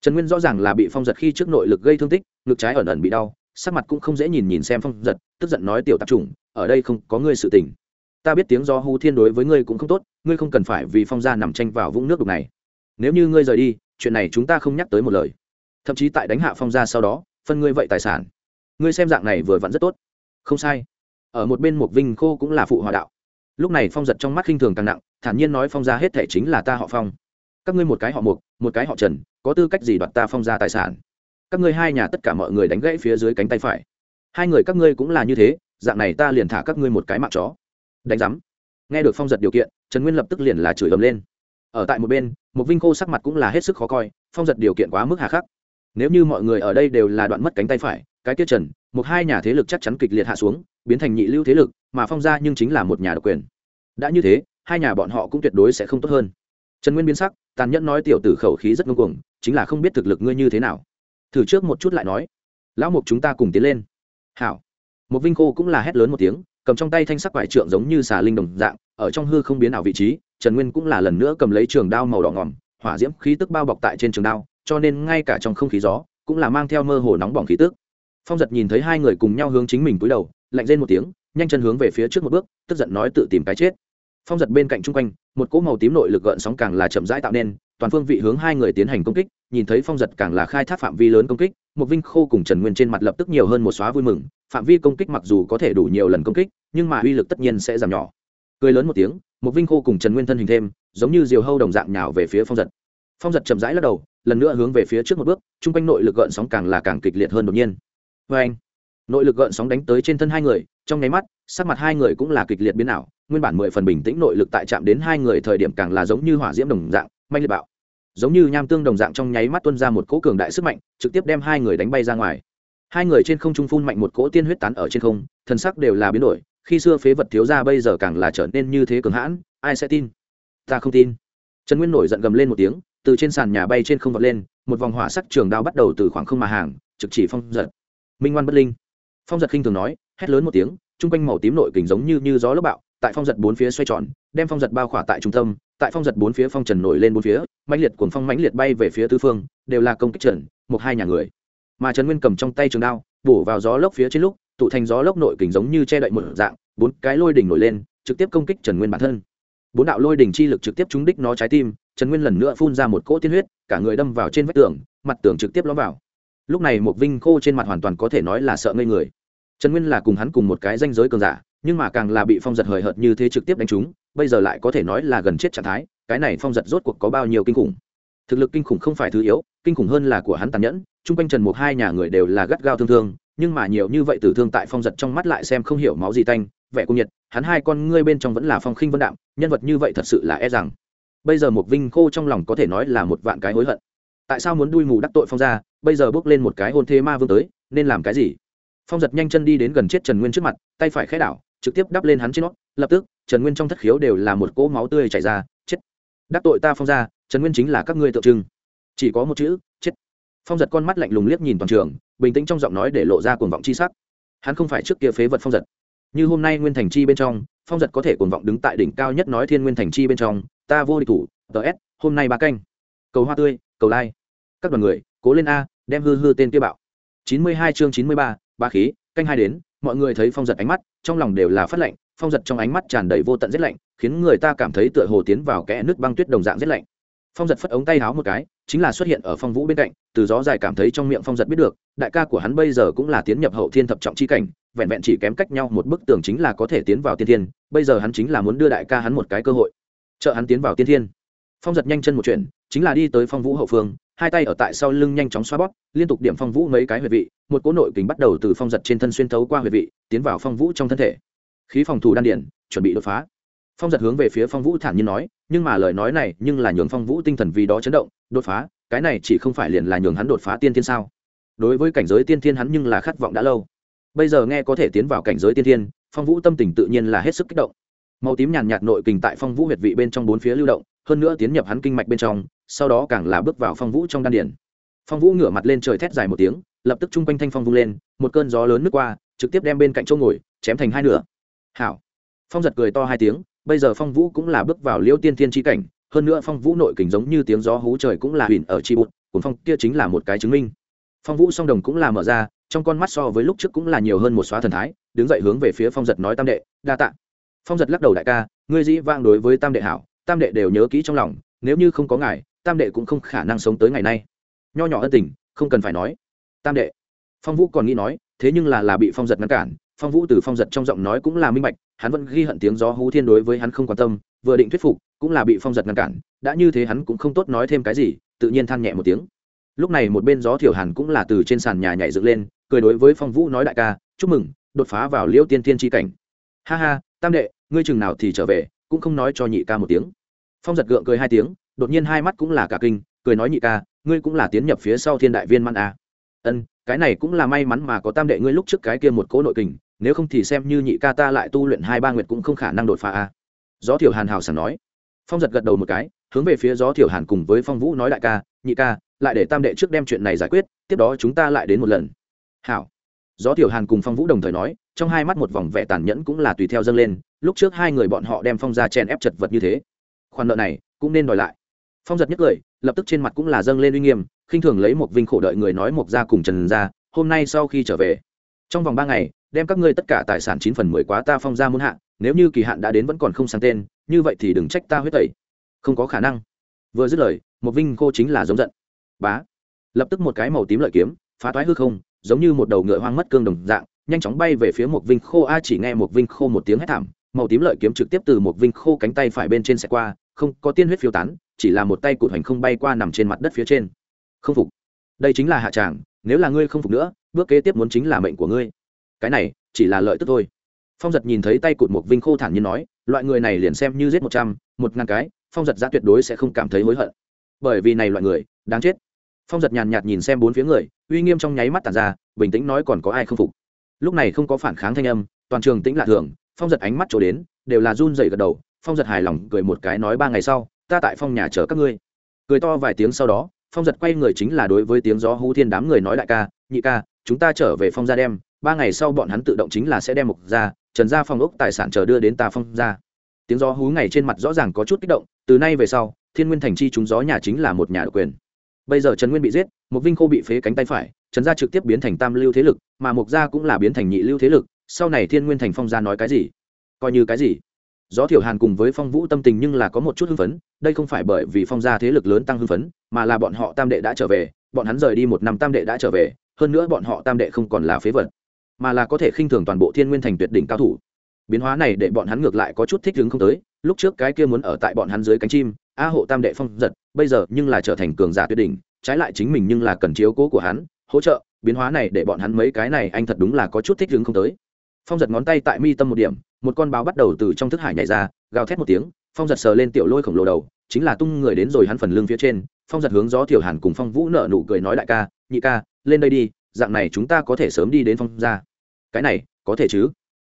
trần nguyên rõ ràng là bị phong giật khi trước nội lực gây thương tích, ngực trái ẩn ẩn bị đau, sắc mặt cũng không dễ nhìn nhìn xem phong giật, tức giận nói, tiểu tạp chủng, ở đây không có ngươi sự tình. Ta biết tiếng do Hu thiên đối với ngươi cũng không tốt, ngươi không cần phải vì phong gia nằm tranh vào vũng nước đục này. Nếu như ngươi rời đi, chuyện này chúng ta không nhắc tới một lời. Thậm chí tại đánh hạ phong gia sau đó, phân ngươi vậy tài sản. Ngươi xem dạng này vừa vặn rất tốt. Không sai. Ở một bên một vinh khô cũng là phụ hòa đạo. Lúc này phong giật trong mắt khinh thường càng nặng, thản nhiên nói, phong gia hết thể chính là ta họ phong. Các ngươi một cái họ mục, một cái họ trần có tư cách gì đoạt ta phong gia tài sản? Các ngươi hai nhà tất cả mọi người đánh gãy phía dưới cánh tay phải. Hai người các ngươi cũng là như thế, dạng này ta liền thả các ngươi một cái mạng chó. Đánh giám. Nghe được phong giật điều kiện, trần nguyên lập tức liền là chửi ầm lên. Ở tại một bên, một vinh khô sắc mặt cũng là hết sức khó coi, phong giật điều kiện quá mức hà khắc. Nếu như mọi người ở đây đều là đoạn mất cánh tay phải, cái tiết trần, một hai nhà thế lực chắc chắn kịch liệt hạ xuống, biến thành nhị lưu thế lực, mà phong ra nhưng chính là một nhà độc quyền. Đã như thế, hai nhà bọn họ cũng tuyệt đối sẽ không tốt hơn. Trần nguyên biến sắc, tàn nhẫn nói tiểu tử khẩu khí rất ngông cuồng chính là không biết thực lực ngươi như thế nào. Thử trước một chút lại nói. Lão mục chúng ta cùng tiến lên. Hảo. Một vinh khô cũng là hét lớn một tiếng, cầm trong tay thanh sắc vải trượng giống như xà linh đồng dạng, ở trong hư không biến ảo vị trí, trần nguyên cũng là lần nữa cầm lấy trường đao màu đỏ ngỏm hỏa diễm khí tức bao bọc tại trên trường đao, cho nên ngay cả trong không khí gió, cũng là mang theo mơ hồ nóng bỏng khí tức. Phong giật nhìn thấy hai người cùng nhau hướng chính mình cúi đầu, lạnh lên một tiếng, nhanh chân hướng về phía trước một bước, tức giận nói tự tìm cái chết. Phong giật bên cạnh chung quanh, một cỗ màu tím nội lực gợn sóng càng là chậm rãi tạo nên toàn phương vị hướng hai người tiến hành công kích, nhìn thấy phong giật càng là khai thác phạm vi lớn công kích một vinh khô cùng trần nguyên trên mặt lập tức nhiều hơn một xóa vui mừng, phạm vi công kích mặc dù có thể đủ nhiều lần công kích, nhưng mà uy lực tất nhiên sẽ giảm nhỏ. Cười lớn một tiếng một vinh khô cùng trần nguyên thân hình thêm, giống như diều hâu đồng dạng nhào về phía phong giật. Phong giật chậm rãi lắc đầu, lần nữa hướng về phía trước một bước, chung quanh nội lực gợn sóng càng là càng kịch liệt hơn đột nhiên. Vê anh, nội lực gợn sóng đánh tới trên thân hai người, trong nháy mắt, sắc mặt hai người cũng là kịch liệt biến ảo, nguyên bản mười phần bình tĩnh nội lực tại chạm đến hai người thời điểm càng là giống như hỏa diễm đồng dạng manh liệt bạo. Giống như nham tương đồng dạng trong nháy mắt tuân ra một cỗ cường đại sức mạnh, trực tiếp đem hai người đánh bay ra ngoài. Hai người trên không trung phun mạnh một cỗ tiên huyết tán ở trên không thân sắc đều là biến đổi, khi xưa phế vật thiếu ra bây giờ càng là trở nên như thế cường hãn, ai sẽ tin? Ta không tin. Trần nguyên nổi giận gầm lên một tiếng, từ trên sàn nhà bay trên không vọt lên, một vòng hỏa sắc trường đao bắt đầu từ khoảng không mà hàng, trực chỉ phong giật. Minh ngoan bất linh. Phong giật khinh thường nói, hét lớn một tiếng chung quanh màu tím nội kình giống như như gió lốc bạo, tại phong giật bốn phía xoay tròn, đem phong giật bao khỏa tại trung tâm tại phong giật bốn phía phong trần nổi lên bốn phía, mãnh liệt cuồng phong mãnh liệt bay về phía tứ phương, đều là công kích trần, một hai nhà người. Mà trần nguyên cầm trong tay trường đao, bổ vào gió lốc phía trên lúc, tụ thành gió lốc nội kình giống như che đậy một dạng, bốn cái lôi đỉnh nổi lên, trực tiếp công kích trần nguyên bản thân. Bốn đạo lôi đỉnh chi lực trực tiếp trúng đích nó trái tim, trần nguyên lần nữa phun ra một cỗ tiên huyết, cả người đâm vào trên vách tường, mặt tường trực tiếp lõm vào. Lúc này một vinh khô trên mặt hoàn toàn có thể nói là sợ ngây người. Trần nguyên là cùng hắn cùng một cái danh giới cường giả, nhưng mà càng là bị phong giật hời hợt như thế trực tiếp đánh trúng bây giờ lại có thể nói là gần chết trạng thái, cái này phong giật rốt cuộc có bao nhiêu kinh khủng. Thực lực kinh khủng không phải thứ yếu, kinh khủng hơn là của hắn tàn nhẫn, chung quanh trần một hai nhà người đều là gắt gao thương thương, nhưng mà nhiều như vậy tử thương tại phong giật trong mắt lại xem không hiểu máu gì tanh, vẻ cung nhiệt, hắn hai con ngươi bên trong vẫn là phong khinh vân đạm, nhân vật như vậy thật sự là e rằng. Bây giờ một vinh khô trong lòng có thể nói là một vạn cái hối hận. Tại sao muốn đuôi mù đắc tội phong ra bây giờ bước lên một cái hôn thế ma vương tới, nên làm cái gì? Phong giật nhanh chân đi đến gần chết trần nguyên trước mặt, tay phải khẽ đảo, trực tiếp đắp lên hắn trên nót lập tức trần nguyên trong thất khiếu đều là một cỗ máu tươi chảy ra, chết. Đắc tội ta phong ra trần nguyên chính là các ngươi tượng trưng. Chỉ có một chữ, chết. Phong giật con mắt lạnh lùng liếc nhìn toàn trường, bình tĩnh trong giọng nói để lộ ra cuồng vọng chi sắc. Hắn không phải trước kia phế vật phong giật. Như hôm nay nguyên thành chi bên trong, phong giật có thể cuồng vọng đứng tại đỉnh cao nhất nói thiên nguyên thành chi bên trong, ta vô địch thủ ts hôm nay ba canh. Cầu hoa tươi, cầu lai. Các đoàn người, cố lên a, đem hư hư tên kia bạo. Chín mươi hai chương chín mươi ba ba khí, canh hai đến, mọi người thấy phong giật ánh mắt, trong lòng đều là phát lệnh phong giật trong ánh mắt tràn đầy vô tận rét lạnh, khiến người ta cảm thấy tựa hồ tiến vào kẽ nước băng tuyết đồng dạng rét lạnh. Phong giật phất ống tay háo một cái, chính là xuất hiện ở phong vũ bên cạnh, từ gió dài cảm thấy trong miệng phong giật biết được, đại ca của hắn bây giờ cũng là tiến nhập hậu thiên thập trọng chi cảnh, vẹn vẹn chỉ kém cách nhau một bức tường chính là có thể tiến vào tiên thiên, bây giờ hắn chính là muốn đưa đại ca hắn một cái cơ hội. Trợ hắn tiến vào tiên thiên. Phong giật nhanh chân một chuyện, chính là đi tới phong vũ hậu phương, hai tay ở tại sau lưng nhanh chóng xoa bóp, liên tục điểm phong vũ mấy cái huyệt vị, một cỗ nội kính bắt đầu từ phong giật trên thân xuyên thấu qua huyệt vị, tiến vào phong vũ trong thân thể khí phòng thủ đan điển chuẩn bị đột phá. Phong giật hướng về phía phong vũ thản nhiên nói, nhưng mà lời nói này nhưng là nhường phong vũ tinh thần vì đó chấn động, đột phá, cái này chỉ không phải liền là nhường hắn đột phá tiên thiên sao? Đối với cảnh giới tiên thiên hắn nhưng là khát vọng đã lâu. Bây giờ nghe có thể tiến vào cảnh giới tiên thiên, phong vũ tâm tình tự nhiên là hết sức kích động. Màu tím nhàn nhạt nội kình tại phong vũ huyệt vị bên trong bốn phía lưu động, hơn nữa tiến nhập hắn kinh mạch bên trong, sau đó càng là bước vào phong vũ trong đan điển phong vũ ngửa mặt lên trời thét dài một tiếng, lập tức chung quanh thanh phong vung lên, một cơn gió lớn nước qua, trực tiếp đem bên cạnh chỗ ngồi, chém thành hai nửa hảo. Phong giật cười to hai tiếng, bây giờ phong vũ cũng là bước vào Liễu tiên thiên tri cảnh, hơn nữa phong vũ nội kình giống như tiếng gió hú trời cũng là huyền ở tri bụt, cuốn phong kia chính là một cái chứng minh. Phong vũ song đồng cũng là mở ra, trong con mắt so với lúc trước cũng là nhiều hơn một xóa thần thái, đứng dậy hướng về phía phong giật nói tam đệ, đa tạ. Phong giật lắc đầu đại ca, ngươi dĩ vang đối với tam đệ hảo, tam đệ đều nhớ kỹ trong lòng, nếu như không có ngài, tam đệ cũng không khả năng sống tới ngày nay. Nho nhỏ ân tình, không cần phải nói. Tam đệ. Phong vũ còn nghĩ nói, thế nhưng là là bị phong giật ngăn cản phong vũ từ phong giật trong giọng nói cũng là minh bạch, hắn vẫn ghi hận tiếng gió hú thiên đối với hắn không quan tâm, vừa định thuyết phục, cũng là bị phong giật ngăn cản, đã như thế hắn cũng không tốt nói thêm cái gì, tự nhiên than nhẹ một tiếng. Lúc này một bên gió thiểu hàn cũng là từ trên sàn nhà nhảy dựng lên, cười đối với phong vũ nói đại ca, chúc mừng, đột phá vào liễu tiên tiên tri cảnh. Ha ha, tam đệ, ngươi chừng nào thì trở về, cũng không nói cho nhị ca một tiếng. Phong giật gượng cười hai tiếng, đột nhiên hai mắt cũng là cả kinh, cười nói nhị ca, ngươi cũng là tiến nhập phía sau thiên đại viên man a à. ân, cái này cũng là may mắn mà có tam đệ ngươi lúc trước cái kia một cỗ nội kình nếu không thì xem như nhị ca ta lại tu luyện hai ba nguyệt cũng không khả năng đột phá a gió thiểu hàn hào sảng nói. Phong giật gật đầu một cái, hướng về phía gió thiểu hàn cùng với phong vũ nói đại ca, nhị ca, lại để tam đệ trước đem chuyện này giải quyết, tiếp đó chúng ta lại đến một lần. Hảo. Gió tiểu hàn cùng phong vũ đồng thời nói, trong hai mắt một vòng vẻ tàn nhẫn cũng là tùy theo dâng lên, lúc trước hai người bọn họ đem phong ra chèn ép chật vật như thế. Khoản nợ này cũng nên đòi lại. Phong giật nhất cười lập tức trên mặt cũng là dâng lên uy nghiêm, khinh thường lấy một vinh khổ đợi người nói một ra cùng trần ra hôm nay sau khi trở về. Trong vòng ba ngày đem các ngươi tất cả tài sản chín phần mười quá ta phong ra muôn hạ, nếu như kỳ hạn đã đến vẫn còn không sang tên, như vậy thì đừng trách ta huyết tẩy. Không có khả năng. Vừa dứt lời, một vinh khô chính là giống giận. Bá. Lập tức một cái màu tím lợi kiếm, phá toái hư không, giống như một đầu ngựa hoang mất cương đồng dạng, nhanh chóng bay về phía một vinh khô. A chỉ nghe một vinh khô một tiếng hét thảm, màu tím lợi kiếm trực tiếp từ một vinh khô cánh tay phải bên trên xe qua, không có tiên huyết phiêu tán, chỉ là một tay cụt hành không bay qua nằm trên mặt đất phía trên. Không phục. Đây chính là hạ tràng, nếu là ngươi không phục nữa, bước kế tiếp muốn chính là mệnh của ngươi cái này chỉ là lợi tức thôi. Phong giật nhìn thấy tay cụt một vinh khô thản nhiên nói, loại người này liền xem như giết một trăm, một ngàn cái, phong giật ra tuyệt đối sẽ không cảm thấy hối hận. Bởi vì này loại người, đáng chết. Phong giật nhàn nhạt nhìn xem bốn phía người, uy nghiêm trong nháy mắt tàn ra, bình tĩnh nói còn có ai không phục. Lúc này không có phản kháng thanh âm, toàn trường tĩnh lạ thường, phong giật ánh mắt trổ đến, đều là run dày gật đầu, phong giật hài lòng cười một cái nói ba ngày sau, ta tại phong nhà chờ các ngươi. Cười to vài tiếng sau đó, phong giật quay người chính là đối với tiếng gió hú thiên đám người nói đại ca, nhị ca, chúng ta trở về phong gia đem ba ngày sau bọn hắn tự động chính là sẽ đem mục ra, trần ra phong ốc tài sản chờ đưa đến ta phong ra. Tiếng gió hú ngày trên mặt rõ ràng có chút kích động, từ nay về sau, thiên nguyên thành chi chúng gió nhà chính là một nhà độc quyền. Bây giờ trần nguyên bị giết một vinh khô bị phế cánh tay phải, trần gia trực tiếp biến thành tam lưu thế lực, mà mục gia cũng là biến thành nhị lưu thế lực, sau này thiên nguyên thành phong gia nói cái gì? Coi như cái gì? Gió thiểu hàn cùng với phong vũ tâm tình nhưng là có một chút hưng phấn, đây không phải bởi vì phong gia thế lực lớn tăng hưng phấn, mà là bọn họ tam đệ đã trở về, bọn hắn rời đi một năm tam đệ đã trở về, hơn nữa bọn họ tam đệ không còn là phế vật mà là có thể khinh thường toàn bộ thiên nguyên thành tuyệt đỉnh cao thủ. Biến hóa này để bọn hắn ngược lại có chút thích ứng không tới, lúc trước cái kia muốn ở tại bọn hắn dưới cánh chim, a hộ tam đệ phong giật, bây giờ nhưng là trở thành cường giả tuyệt đỉnh, trái lại chính mình nhưng là cần chiếu cố của hắn, hỗ trợ, biến hóa này để bọn hắn mấy cái này anh thật đúng là có chút thích ứng không tới. Phong giật ngón tay tại mi tâm một điểm, một con báo bắt đầu từ trong thức hải nhảy ra, gào thét một tiếng, phong giật sờ lên tiểu lôi khổng lồ đầu, chính là tung người đến rồi hắn phần lưng phía trên, phong giật hướng gió thiểu hàn cùng phong vũ nợ nụ cười nói đại ca, nhị ca, lên đây đi, dạng này chúng ta có thể sớm đi đến phong ra cái này, có thể chứ?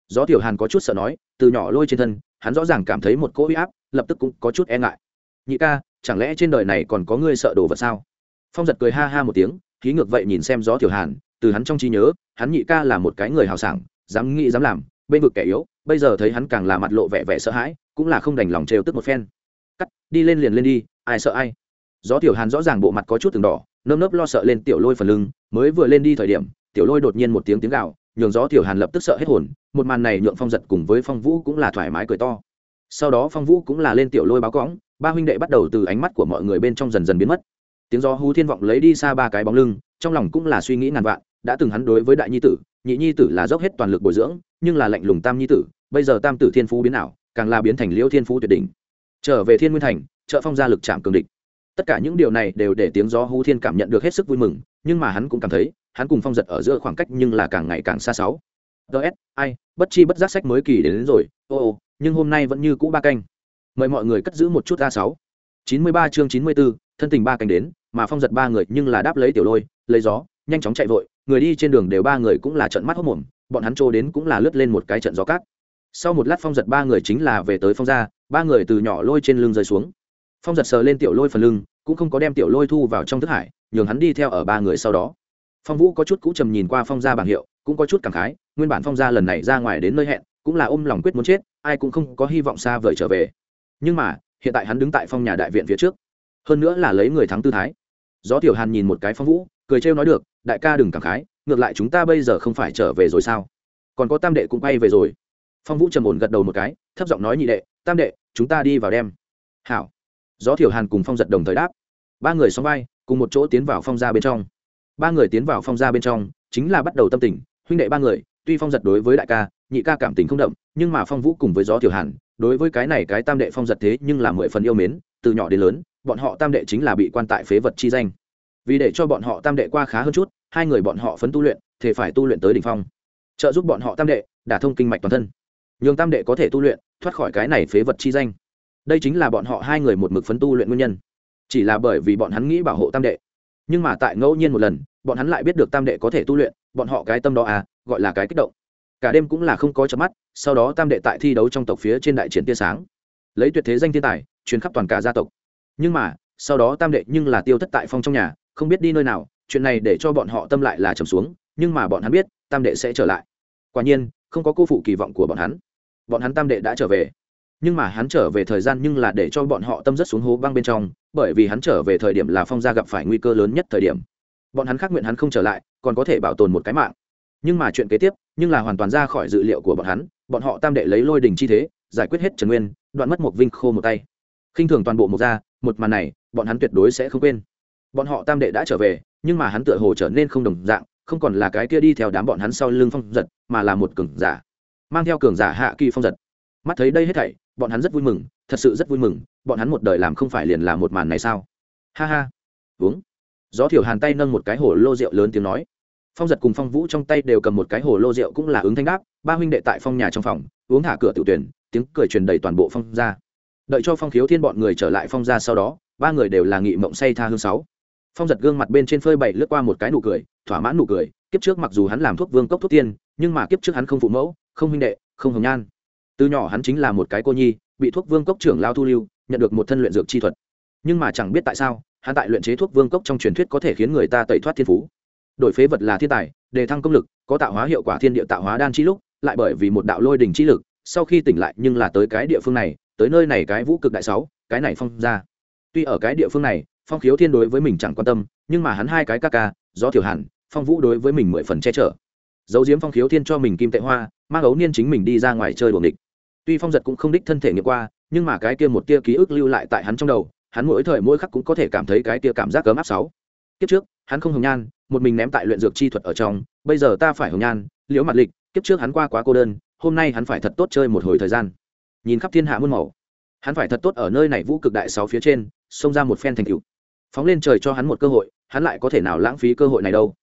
Gió tiểu hàn có chút sợ nói, từ nhỏ lôi trên thân, hắn rõ ràng cảm thấy một cỗ huy áp, lập tức cũng có chút e ngại. Nhị ca, chẳng lẽ trên đời này còn có ngươi sợ đồ vật sao? Phong giật cười ha ha một tiếng, khí ngược vậy nhìn xem gió tiểu hàn, từ hắn trong trí nhớ, hắn nhị ca là một cái người hào sảng, dám nghĩ dám làm, bên vực kẻ yếu, bây giờ thấy hắn càng là mặt lộ vẻ vẻ sợ hãi, cũng là không đành lòng trêu tức một phen. Cắt, đi lên liền lên đi, ai sợ ai? Gió tiểu hàn rõ ràng bộ mặt có chút từng đỏ, nơm nớp lo sợ lên tiểu lôi phần lưng, mới vừa lên đi thời điểm, tiểu lôi đột nhiên một tiếng tiếng gạo nhường gió tiểu hàn lập tức sợ hết hồn, một màn này nhượng phong giật cùng với phong vũ cũng là thoải mái cười to. Sau đó phong vũ cũng là lên tiểu lôi báo cõng, ba huynh đệ bắt đầu từ ánh mắt của mọi người bên trong dần dần biến mất. Tiếng gió hú thiên vọng lấy đi xa ba cái bóng lưng, trong lòng cũng là suy nghĩ ngàn vạn, đã từng hắn đối với đại nhi tử, nhị nhi tử là dốc hết toàn lực bồi dưỡng, nhưng là lạnh lùng tam nhi tử, bây giờ tam tử thiên phú biến ảo, càng là biến thành liễu thiên phú tuyệt đỉnh. Trở về thiên nguyên thành, trợ phong gia lực chạm cường địch. Tất cả những điều này đều để tiếng gió hú thiên cảm nhận được hết sức vui mừng, nhưng mà hắn cũng cảm thấy hắn cùng phong giật ở giữa khoảng cách nhưng là càng ngày càng xa sáu. Ts ai bất chi bất giác sách mới kỳ đến, đến rồi ô ô nhưng hôm nay vẫn như cũ ba canh. Mời mọi người cất giữ một chút a sáu. Chín mươi ba chương chín mươi bốn thân tình ba canh đến mà phong giật ba người nhưng là đáp lấy tiểu lôi lấy gió nhanh chóng chạy vội người đi trên đường đều ba người cũng là trận mắt hốc mồm bọn hắn trô đến cũng là lướt lên một cái trận gió cát. Sau một lát phong giật ba người chính là về tới phong gia ba người từ nhỏ lôi trên lưng rơi xuống. Phong giật sờ lên tiểu lôi phần lưng cũng không có đem tiểu lôi thu vào trong thức hải nhường hắn đi theo ở ba người sau đó phong vũ có chút cũ trầm nhìn qua phong gia bảng hiệu, cũng có chút cảm khái, nguyên bản phong gia lần này ra ngoài đến nơi hẹn, cũng là ôm lòng quyết muốn chết, ai cũng không có hy vọng xa vời trở về. Nhưng mà, hiện tại hắn đứng tại phong nhà đại viện phía trước, hơn nữa là lấy người thắng tư thái. Gió tiểu hàn nhìn một cái phong vũ, cười trêu nói được, đại ca đừng cảm khái, ngược lại chúng ta bây giờ không phải trở về rồi sao? Còn có tam đệ cũng bay về rồi. Phong vũ trầm ổn gật đầu một cái, thấp giọng nói nhị đệ, tam đệ, chúng ta đi vào đem. Hảo. Gió thiểu hàn cùng phong giật đồng thời đáp. Ba người xóm vai, cùng một chỗ tiến vào phong gia bên trong ba người tiến vào phong gia bên trong, chính là bắt đầu tâm tình. Huynh đệ ba người, tuy phong giật đối với đại ca, nhị ca cảm tình không đậm, nhưng mà phong vũ cùng với gió thiểu hàn, đối với cái này cái tam đệ phong giật thế nhưng là mười phần yêu mến, từ nhỏ đến lớn, bọn họ tam đệ chính là bị quan tại phế vật chi danh. Vì để cho bọn họ tam đệ qua khá hơn chút, hai người bọn họ phấn tu luyện thì phải tu luyện tới đ ỉ n h phong. Trợ giúp bọn họ tam đệ, đả thông kinh mạch toàn thân. Nhường tam đệ có thể tu luyện, thoát khỏi cái này phế vật chi danh. Đây chính là bọn họ hai người một mực phấn tu luyện nguyên nhân. Chỉ là bởi vì bọn hắn nghĩ bảo hộ tam đệ nhưng mà tại ngẫu nhiên một lần, bọn hắn lại biết được tam đệ có thể tu luyện, bọn họ cái tâm đó à gọi là cái kích động. Cả đêm cũng là không có chớp mắt, sau đó tam đệ tại thi đấu trong tộc phía trên đại triển tia sáng. Lấy tuyệt thế danh thiên tài chuyến khắp toàn cả gia tộc. Nhưng mà, sau đó tam đệ nhưng là tiêu thất tại phong trong nhà, không biết đi nơi nào, chuyện này để cho bọn họ tâm lại là trầm xuống, nhưng mà bọn hắn biết, tam đệ sẽ trở lại. Quả nhiên, không có cô phụ kỳ vọng của bọn hắn. Bọn hắn tam đệ đã trở về. Nhưng mà hắn trở về thời gian nhưng là để cho bọn họ tâm rất xuống hố băng bên trong bởi vì hắn trở về thời điểm là phong gia gặp phải nguy cơ lớn nhất thời điểm. Bọn hắn khác nguyện hắn không trở lại, còn có thể bảo tồn một cái mạng. Nhưng mà chuyện kế tiếp, nhưng là hoàn toàn ra khỏi dự liệu của bọn hắn, bọn họ tam đệ lấy lôi đình chi thế, giải quyết hết trần nguyên, đoạn mất một vinh khô một tay. Khinh thường toàn bộ một gia, một màn này, bọn hắn tuyệt đối sẽ không quên. Bọn họ tam đệ đã trở về, nhưng mà hắn tựa hồ trở nên không đồng dạng, không còn là cái kia đi theo đám bọn hắn sau lưng phong giật, mà là một cường giả. Mang theo cường giả hạ kỳ phong giật. Mắt thấy đây hết thảy bọn hắn rất vui mừng, thật sự rất vui mừng, bọn hắn một đời làm không phải liền là một màn này sao? Ha ha. Uống. Gió thiểu hàn tay nâng một cái hồ lô rượu lớn tiếng nói. Phong giật cùng phong vũ trong tay đều cầm một cái hồ lô rượu cũng là ứng thanh đáp, ba huynh đệ tại phong nhà trong phòng, uống thả cửa tự tuyển, tiếng cười truyền đầy toàn bộ phong ra đợi cho phong khiếu thiên bọn người trở lại phong ra sau đó, ba người đều là nghị mộng say tha hương sáu. Phong giật gương mặt bên trên phơi bậy lướt qua một cái nụ cười, thỏa mãn nụ cười, kiếp trước mặc dù hắn làm thuốc vương cốc thuốc tiên, nhưng mà kiếp trước hắn không phụ mẫu, không huynh đệ, không hồng nhan từ nhỏ hắn chính là một cái cô nhi, bị thuốc vương cốc trưởng lao thu lưu, nhận được một thân luyện dược chi thuật. Nhưng mà chẳng biết tại sao, hắn tại luyện chế thuốc vương cốc trong truyền thuyết có thể khiến người ta tẩy thoát thiên phú. Đổi phế vật là thiên tài, đề thăng công lực, có tạo hóa hiệu quả thiên địa tạo hóa đan chi lúc, lại bởi vì một đạo lôi đình chi lực, sau khi tỉnh lại nhưng là tới cái địa phương này, tới nơi này cái vũ cực đại sáu, cái này phong ra. Tuy ở cái địa phương này, phong khiếu thiên đối với mình chẳng quan tâm, nhưng mà hắn hai cái ca ca do thiểu hẳn phong vũ đối với mình mười phần che chở. Giấu diếm phong khiếu thiên cho mình kim tệ hoa mang ấu niên chính mình đi ra ngoài chơi đuồng địch tuy phong giật cũng không đích thân thể nghiệm qua, nhưng mà cái kia một tia ký ức lưu lại tại hắn trong đầu, hắn mỗi thời mỗi khắc cũng có thể cảm thấy cái tia cảm giác cấm áp sáu. Kiếp trước, hắn không hồng nhan, một mình ném tại luyện dược chi thuật ở trong, bây giờ ta phải hồng nhan, liễu mặt lịch, kiếp trước hắn qua quá cô đơn, hôm nay hắn phải thật tốt chơi một hồi thời gian. Nhìn khắp thiên hạ muôn màu. Hắn phải thật tốt ở nơi này vũ cực đại sáu phía trên, xông ra một phen thành cựu phóng lên trời cho hắn một cơ hội, hắn lại có thể nào lãng phí cơ hội này đâu?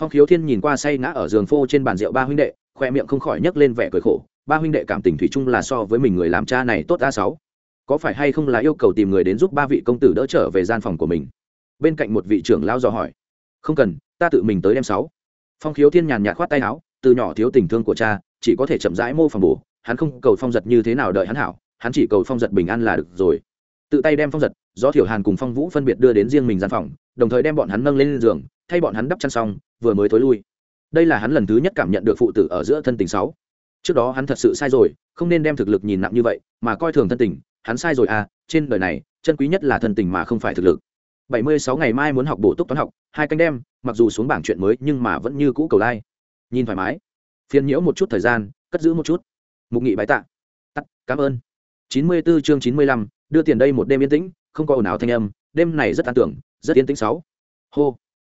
Phong khiếu thiên nhìn qua say ngã ở giường phô trên bàn rượu ba huynh đệ, khoe miệng không khỏi nhấc lên vẻ cười khổ ba huynh đệ cảm tình thủy chung là so với mình người làm cha này tốt a sáu. Có phải hay không là yêu cầu tìm người đến giúp ba vị công tử đỡ trở về gian phòng của mình? Bên cạnh một vị trưởng lao dò hỏi. Không cần, ta tự mình tới đem sáu. Phong khiếu thiên nhàn nhạt khoát tay áo, từ nhỏ thiếu tình thương của cha, chỉ có thể chậm rãi mô phòng bổ. Hắn không cầu phong giật như thế nào đợi hắn hảo, hắn chỉ cầu phong giật bình an là được rồi. Tự tay đem phong giật do thiểu hàn cùng phong vũ phân biệt đưa đến riêng mình gian phòng, đồng thời đem bọn hắn nâng lên giường, thay bọn hắn đắp chăn xong, vừa mới thối lui. Đây là hắn lần thứ nhất cảm nhận được phụ tử ở giữa thân tình sáu trước đó hắn thật sự sai rồi không nên đem thực lực nhìn nặng như vậy mà coi thường thân tình hắn sai rồi à trên đời này chân quý nhất là thân tình mà không phải thực lực. Bảy mươi sáu ngày mai muốn học bổ túc toán học hai canh đêm, mặc dù xuống bảng chuyện mới nhưng mà vẫn như cũ cầu lai. Nhìn thoải mái. Phiền nhiễu một chút thời gian cất giữ một chút. Mục nghị bái tạ. Tắt cảm ơn. Chín mươi 94 chương chín mươi lăm đưa tiền đây một đêm yên tĩnh không có ồn ào thanh âm đêm này rất an tưởng rất yên tĩnh sáu. Hô.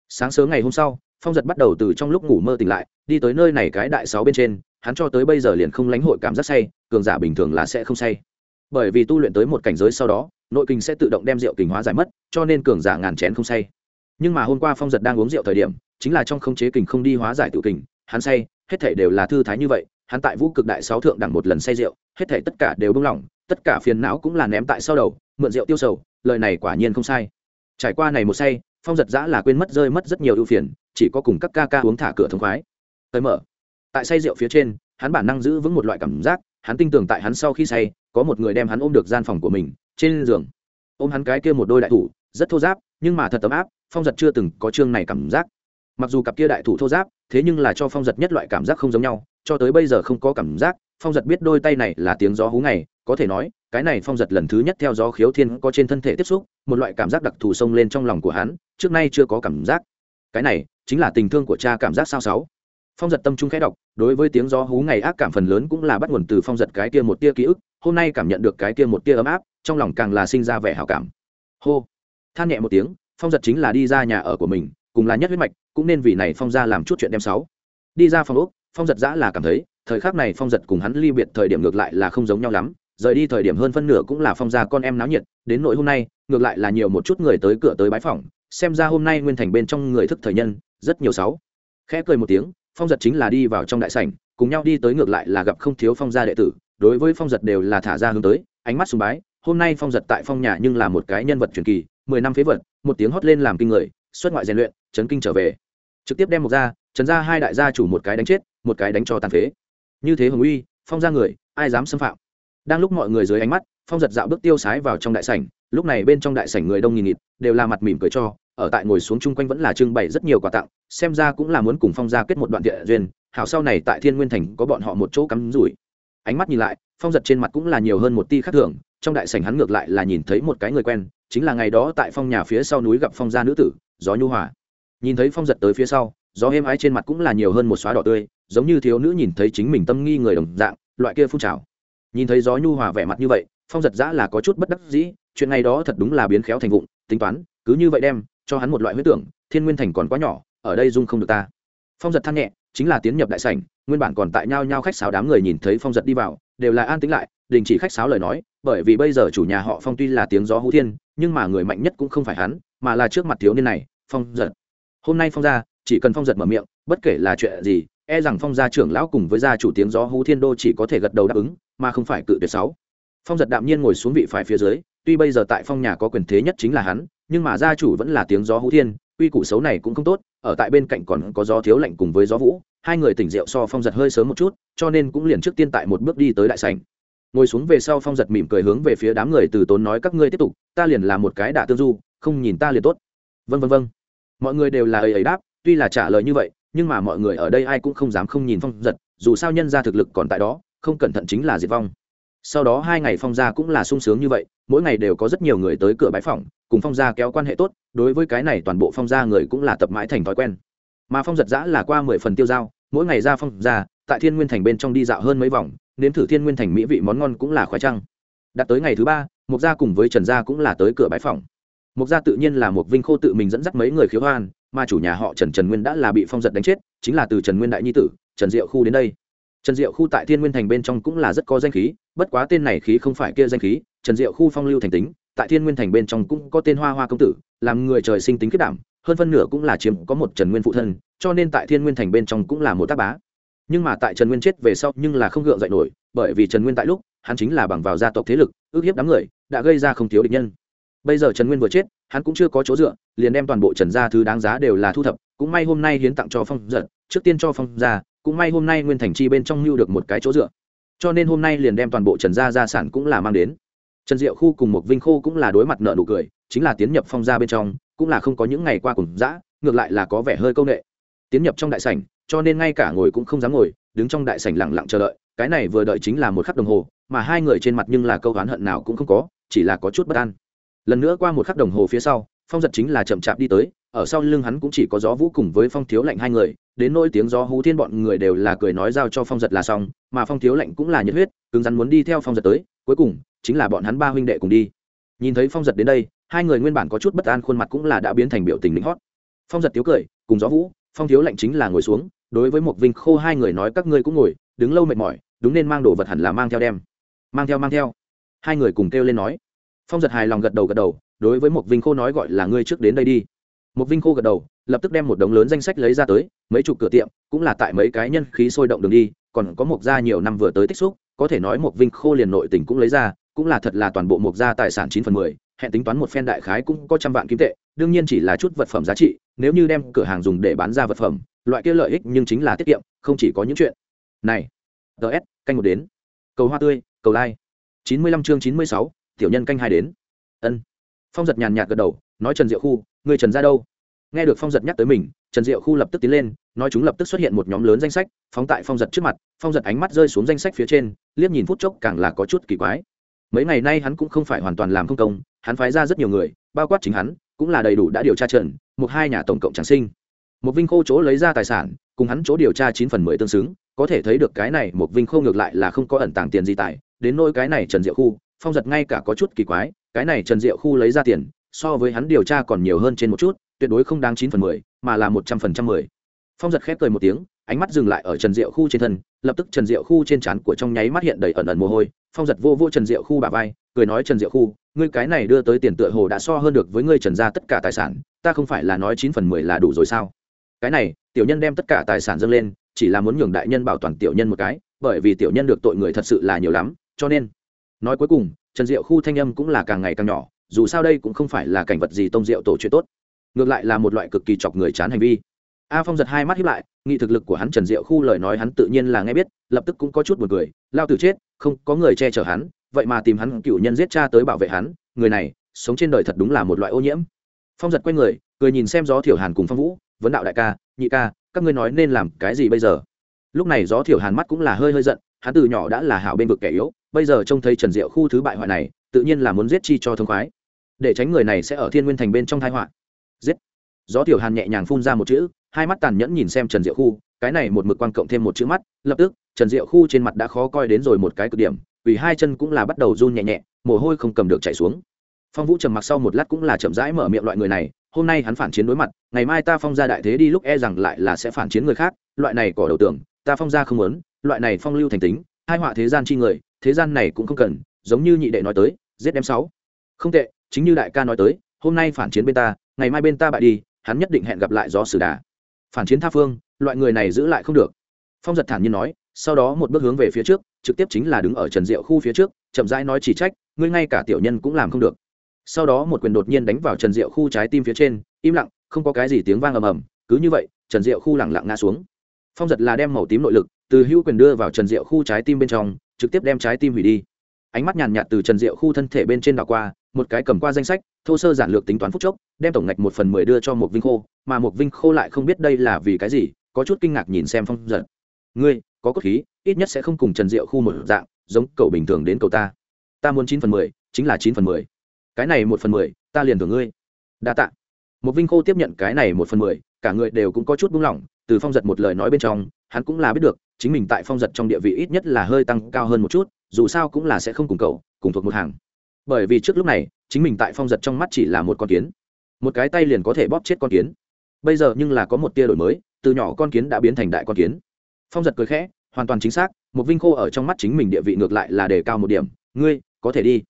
Sáng sớm ngày hôm sau phong giật bắt đầu từ trong lúc ngủ mơ tỉnh lại đi tới nơi này cái đại sáu bên trên hắn cho tới bây giờ liền không lãnh hội cảm giác say, cường giả bình thường là sẽ không say. Bởi vì tu luyện tới một cảnh giới sau đó, nội kinh sẽ tự động đem rượu kình hóa giải mất, cho nên cường giả ngàn chén không say. Nhưng mà hôm qua phong giật đang uống rượu thời điểm, chính là trong không chế kình không đi hóa giải tự kình hắn say, hết thể đều là thư thái như vậy, hắn tại vũ cực đại sáu thượng đẳng một lần say rượu, hết thể tất cả đều bung lỏng, tất cả phiền não cũng là ném tại sau đầu, mượn rượu tiêu sầu, lời này quả nhiên không sai. Trải qua này một say, phong giật giã là quên mất rơi mất rất nhiều ưu phiền, chỉ có cùng các ca ca uống thả cửa thông khoái. Tới mở tại say rượu phía trên, hắn bản năng giữ vững một loại cảm giác, hắn tin tưởng tại hắn sau khi say, có một người đem hắn ôm được gian phòng của mình, trên giường. Ôm hắn cái kia một đôi đại thủ, rất thô giáp, nhưng mà thật ấm áp, phong giật chưa từng có chương này cảm giác. Mặc dù cặp kia đại thủ thô giáp, thế nhưng là cho phong giật nhất loại cảm giác không giống nhau, cho tới bây giờ không có cảm giác, phong giật biết đôi tay này là tiếng gió hú ngày, có thể nói, cái này phong giật lần thứ nhất theo gió khiếu thiên có trên thân thể tiếp xúc, một loại cảm giác đặc thù xông lên trong lòng của hắn, trước nay chưa có cảm giác. Cái này chính là tình thương của cha cảm giác sao sáu phong giật tâm trung khẽ đọc, đối với tiếng gió hú ngày ác cảm phần lớn cũng là bắt nguồn từ phong giật cái kia một tia ký ức, hôm nay cảm nhận được cái kia một tia ấm áp, trong lòng càng là sinh ra vẻ hảo cảm. Hô. Than nhẹ một tiếng, phong giật chính là đi ra nhà ở của mình, cùng là nhất huyết mạch, cũng nên vì này phong ra làm chút chuyện đem sáu. Đi ra phòng úc phong giật giã là cảm thấy, thời khắc này phong giật cùng hắn ly biệt thời điểm ngược lại là không giống nhau lắm, rời đi thời điểm hơn phân nửa cũng là phong gia con em náo nhiệt, đến nội hôm nay, ngược lại là nhiều một chút người tới cửa tới bái phòng, xem ra hôm nay nguyên thành bên trong người thức thời nhân, rất nhiều sáu. Khẽ cười một tiếng phong giật chính là đi vào trong đại sảnh, cùng nhau đi tới ngược lại là gặp không thiếu phong gia đệ tử, đối với phong giật đều là thả ra hướng tới, ánh mắt sùng bái, hôm nay phong giật tại phong nhà nhưng là một cái nhân vật truyền kỳ, mười năm phế vật, một tiếng hót lên làm kinh người, xuất ngoại rèn luyện, chấn kinh trở về. Trực tiếp đem một ra, trần ra hai đại gia chủ một cái đánh chết, một cái đánh cho tàn phế. Như thế hồng uy, phong ra người, ai dám xâm phạm? Đang lúc mọi người dưới ánh mắt, phong giật dạo bước tiêu sái vào trong đại sảnh, lúc này bên trong đại sảnh người đông nghìn nghịt, đều là mặt mỉm cười cho ở tại ngồi xuống chung quanh vẫn là trưng bày rất nhiều quà tặng, xem ra cũng là muốn cùng phong gia kết một đoạn địa duyên, hảo sau này tại thiên nguyên thành có bọn họ một chỗ cắm rủi. Ánh mắt nhìn lại, phong giật trên mặt cũng là nhiều hơn một ti khác thường, trong đại sảnh hắn ngược lại là nhìn thấy một cái người quen, chính là ngày đó tại phong nhà phía sau núi gặp phong gia nữ tử, gió nhu hòa. Nhìn thấy phong giật tới phía sau, gió êm ái trên mặt cũng là nhiều hơn một xóa đỏ tươi, giống như thiếu nữ nhìn thấy chính mình tâm nghi người đồng dạng, loại kia phun trào. Nhìn thấy gió nhu hòa vẻ mặt như vậy, phong giật giã là có chút bất đắc dĩ, chuyện này đó thật đúng là biến khéo thành vụng, tính toán, cứ như vậy đem cho hắn một loại huyết tưởng, thiên nguyên thành còn quá nhỏ, ở đây dung không được ta. Phong giật than nhẹ, chính là tiến nhập đại sảnh, nguyên bản còn tại nhau nhau khách sáo đám người nhìn thấy phong giật đi vào, đều là an tính lại, đình chỉ khách sáo lời nói, bởi vì bây giờ chủ nhà họ phong tuy là tiếng gió hữu thiên, nhưng mà người mạnh nhất cũng không phải hắn, mà là trước mặt thiếu niên này, phong giật. Hôm nay phong gia, chỉ cần phong giật mở miệng, bất kể là chuyện gì e rằng phong gia trưởng lão cùng với gia chủ tiếng gió hữu thiên đô chỉ có thể gật đầu đáp ứng, mà không phải cự tuyệt sáu. Phong giật đạm nhiên ngồi xuống vị phải phía dưới tuy bây giờ tại phong nhà có quyền thế nhất chính là hắn, nhưng mà gia chủ vẫn là tiếng gió hữu thiên uy củ xấu này cũng không tốt, ở tại bên cạnh còn có gió thiếu lạnh cùng với gió vũ, hai người tỉnh rượu so phong giật hơi sớm một chút, cho nên cũng liền trước tiên tại một bước đi tới đại sảnh. Ngồi xuống về sau phong giật mỉm cười hướng về phía đám người từ tốn nói các ngươi tiếp tục, ta liền là một cái đả tương du, không nhìn ta liền tốt. Vân vân vân mọi người đều là ấy ấy đáp, tuy là trả lời như vậy, nhưng mà mọi người ở đây ai cũng không dám không nhìn phong giật, dù sao nhân ra thực lực còn tại đó, không cẩn thận chính là diệt vong sau đó hai ngày phong gia cũng là sung sướng như vậy, mỗi ngày đều có rất nhiều người tới cửa bãi phòng cùng phong gia kéo quan hệ tốt, đối với cái này toàn bộ phong gia người cũng là tập mãi thành thói quen. Mà phong giật giã là qua mười phần tiêu dao, mỗi ngày ra phong gia, tại thiên nguyên thành bên trong đi dạo hơn mấy vòng, nếm thử thiên nguyên thành mỹ vị món ngon cũng là khoái trăng. Đặt tới ngày thứ ba, mục gia cùng với trần gia cũng là tới cửa bãi phòng mục gia tự nhiên là một vinh khô tự mình dẫn dắt mấy người khiếu hoan, mà chủ nhà họ trần trần nguyên đã là bị phong giật đánh chết, chính là từ trần nguyên đại nhi tử, trần diệu khu đến đây trần diệu khu tại thiên nguyên thành bên trong cũng là rất có danh khí, bất quá tên này khí không phải kia danh khí, trần diệu khu phong lưu thành tính, tại thiên nguyên thành bên trong cũng có tên hoa hoa công tử, làm người trời sinh tính kết đảm, hơn phân nửa cũng là chiếm có một trần nguyên phụ thân, cho nên tại thiên nguyên thành bên trong cũng là một tác bá. Nhưng mà tại trần nguyên chết về sau nhưng là không gượng dậy nổi, bởi vì trần nguyên tại lúc, hắn chính là bằng vào gia tộc thế lực, ước hiếp đám người, đã gây ra không thiếu địch nhân. Bây giờ trần nguyên vừa chết, hắn cũng chưa có chỗ dựa, liền đem toàn bộ trần gia thứ đáng giá đều là thu thập, cũng may hôm nay hiến tặng cho phong giật, trước tiên cho phong gia cũng may hôm nay nguyên thành chi bên trong lưu được một cái chỗ dựa. Cho nên hôm nay liền đem toàn bộ trần gia gia sản cũng là mang đến. Trần diệu khu cùng một vinh khô cũng là đối mặt nợ nụ cười, chính là tiến nhập phong gia bên trong, cũng là không có những ngày qua cùng dã, ngược lại là có vẻ hơi công nghệ tiến nhập trong đại sảnh, cho nên ngay cả ngồi cũng không dám ngồi, đứng trong đại sảnh lặng lặng chờ đợi, cái này vừa đợi chính là một khắc đồng hồ, mà hai người trên mặt nhưng là câu oán hận nào cũng không có, chỉ là có chút bất an. Lần nữa qua một khắc đồng hồ phía sau, phong giật chính là chậm chạp đi tới ở sau lưng hắn cũng chỉ có gió vũ cùng với phong thiếu lạnh hai người, đến nỗi tiếng gió hú thiên bọn người đều là cười nói giao cho phong giật là xong, mà phong thiếu lạnh cũng là nhiệt huyết, cứng rắn muốn đi theo phong giật tới, cuối cùng, chính là bọn hắn ba huynh đệ cùng đi. Nhìn thấy phong giật đến đây, hai người nguyên bản có chút bất an khuôn mặt cũng là đã biến thành biểu tình lính hót. Phong giật tiếu cười, cùng gió vũ, phong thiếu lạnh chính là ngồi xuống, đối với một vinh khô hai người nói các ngươi cũng ngồi, đứng lâu mệt mỏi, đúng nên mang đồ vật hẳn là mang theo đem. Mang theo mang theo. Hai người cùng kêu lên nói. Phong giật hài lòng gật đầu gật đầu, đối với một vinh khô nói gọi là ngươi trước đến đây đi một vinh khô gật đầu, lập tức đem một đống lớn danh sách lấy ra tới, mấy chục cửa tiệm, cũng là tại mấy cái nhân khí sôi động đường đi, còn có một gia nhiều năm vừa tới tích xúc, có thể nói một vinh khô liền nội tỉnh cũng lấy ra, cũng là thật là toàn bộ một gia tài sản chín phần mười, hẹn tính toán một phen đại khái cũng có trăm vạn kim tệ, đương nhiên chỉ là chút vật phẩm giá trị, nếu như đem cửa hàng dùng để bán ra vật phẩm, loại kia lợi ích nhưng chính là tiết kiệm, không chỉ có những chuyện. Này ts canh một đến. Cầu hoa tươi, cầu lai chín mươi lăm chương chín mươi sáu, tiểu nhân canh hai đến. Ân. Phong giật nhàn nhạt gật đầu nói trần diệu khu, người trần ra đâu? Nghe được phong giật nhắc tới mình, trần diệu khu lập tức tiến lên, nói chúng lập tức xuất hiện một nhóm lớn danh sách, phóng tại phong giật trước mặt, phong giật ánh mắt rơi xuống danh sách phía trên, liếc nhìn phút chốc càng là có chút kỳ quái. Mấy ngày nay hắn cũng không phải hoàn toàn làm không công, hắn phái ra rất nhiều người, bao quát chính hắn, cũng là đầy đủ đã điều tra trần, một hai nhà tổng cộng tràng sinh. Một vinh khô chỗ lấy ra tài sản, cùng hắn chỗ điều tra chín phần mười tương xứng, có thể thấy được cái này một vinh khô ngược lại là không có ẩn tàng tiền gì tài, đến nôi cái này trần diệu khu, phong giật ngay cả có chút kỳ quái, cái này trần diệu khu lấy ra tiền so với hắn điều tra còn nhiều hơn trên một chút, tuyệt đối không đáng chín phần mười, mà là một trăm phần trăm mười. Phong giật khép cười một tiếng, ánh mắt dừng lại ở trần diệu khu trên thân, lập tức trần diệu khu trên trán của trong nháy mắt hiện đầy ẩn ẩn mồ hôi, phong giật vô vô trần diệu khu bà vai, cười nói trần diệu khu, ngươi cái này đưa tới tiền tựa hồ đã so hơn được với ngươi trần ra tất cả tài sản, ta không phải là nói chín phần mười là đủ rồi sao? Cái này, tiểu nhân đem tất cả tài sản dâng lên, chỉ là muốn nhường đại nhân bảo toàn tiểu nhân một cái, bởi vì tiểu nhân được tội người thật sự là nhiều lắm, cho nên, nói cuối cùng, trần diệu khu thanh âm cũng là càng ngày càng nhỏ dù sao đây cũng không phải là cảnh vật gì tông diệu tổ chuyện tốt. Ngược lại là một loại cực kỳ chọc người chán hành vi. A phong giật hai mắt hiếp lại, nghị thực lực của hắn trần diệu khu lời nói hắn tự nhiên là nghe biết, lập tức cũng có chút một người lao tử chết, không có người che chở hắn, vậy mà tìm hắn cựu nhân giết cha tới bảo vệ hắn, người này, sống trên đời thật đúng là một loại ô nhiễm. Phong giật quay người, cười nhìn xem gió thiểu hàn cùng phong vũ, vấn đạo đại ca, nhị ca, các ngươi nói nên làm cái gì bây giờ? Lúc này gió thiểu hàn mắt cũng là hơi hơi giận, hắn từ nhỏ đã là hảo bên vực kẻ yếu, bây giờ trông thấy trần diệu khu thứ bại hoại này, tự nhiên là muốn giết chi cho thông khoái để tránh người này sẽ ở thiên nguyên thành bên trong thái họa. Giết. Gió tiểu hàn nhẹ nhàng phun ra một chữ, hai mắt tàn nhẫn nhìn xem trần diệu khu, cái này một mực quan cộng thêm một chữ mắt, lập tức, trần diệu khu trên mặt đã khó coi đến rồi một cái cực điểm, vì hai chân cũng là bắt đầu run nhẹ nhẹ, mồ hôi không cầm được chảy xuống. Phong vũ trầm mặc sau một lát cũng là chậm rãi mở miệng loại người này, hôm nay hắn phản chiến đối mặt, ngày mai ta phong ra đại thế đi lúc e rằng lại là sẽ phản chiến người khác, loại này cỏ đầu tưởng, ta phong ra không muốn, loại này phong lưu thành tính, hai họa thế gian chi người, thế gian này cũng không cần, giống như nhị đệ nói tới, giết đem sáu. Không tệ chính như đại ca nói tới, hôm nay phản chiến bên ta, ngày mai bên ta bại đi, hắn nhất định hẹn gặp lại do sử đà. Phản chiến tha phương, loại người này giữ lại không được. Phong giật thản nhiên nói, sau đó một bước hướng về phía trước, trực tiếp chính là đứng ở trần diệu khu phía trước, chậm rãi nói chỉ trách, ngươi ngay cả tiểu nhân cũng làm không được. Sau đó một quyền đột nhiên đánh vào trần diệu khu trái tim phía trên, im lặng, không có cái gì tiếng vang ầm ầm, cứ như vậy, trần diệu khu lẳng lặng ngã xuống. Phong giật là đem màu tím nội lực, từ hữu quyền đưa vào trần diệu khu trái tim bên trong, trực tiếp đem trái tim hủy đi. Ánh mắt nhàn nhạt từ trần diệu khu thân thể bên trên đảo qua một cái cầm qua danh sách, thô sơ giản lược tính toán phúc chốc, đem tổng ngạch một phần mười đưa cho một vinh khô, mà một vinh khô lại không biết đây là vì cái gì, có chút kinh ngạc nhìn xem phong giật. Ngươi, có cốt khí, ít nhất sẽ không cùng trần diệu khu một dạng, giống cậu bình thường đến cậu ta. Ta muốn chín phần mười, chính là chín phần mười. Cái này một phần mười, ta liền thưởng ngươi. Đa tạ. Một vinh khô tiếp nhận cái này một phần mười, cả người đều cũng có chút buông lỏng, từ phong giật một lời nói bên trong, hắn cũng là biết được, chính mình tại phong giật trong địa vị ít nhất là hơi tăng cao hơn một chút, dù sao cũng là sẽ không cùng cậu, cùng thuộc một hàng bởi vì trước lúc này, chính mình tại phong giật trong mắt chỉ là một con kiến. Một cái tay liền có thể bóp chết con kiến. Bây giờ nhưng là có một tia đổi mới, từ nhỏ con kiến đã biến thành đại con kiến. Phong giật cười khẽ, hoàn toàn chính xác một vinh khô ở trong mắt chính mình địa vị ngược lại là đề cao một điểm. Ngươi, có thể đi.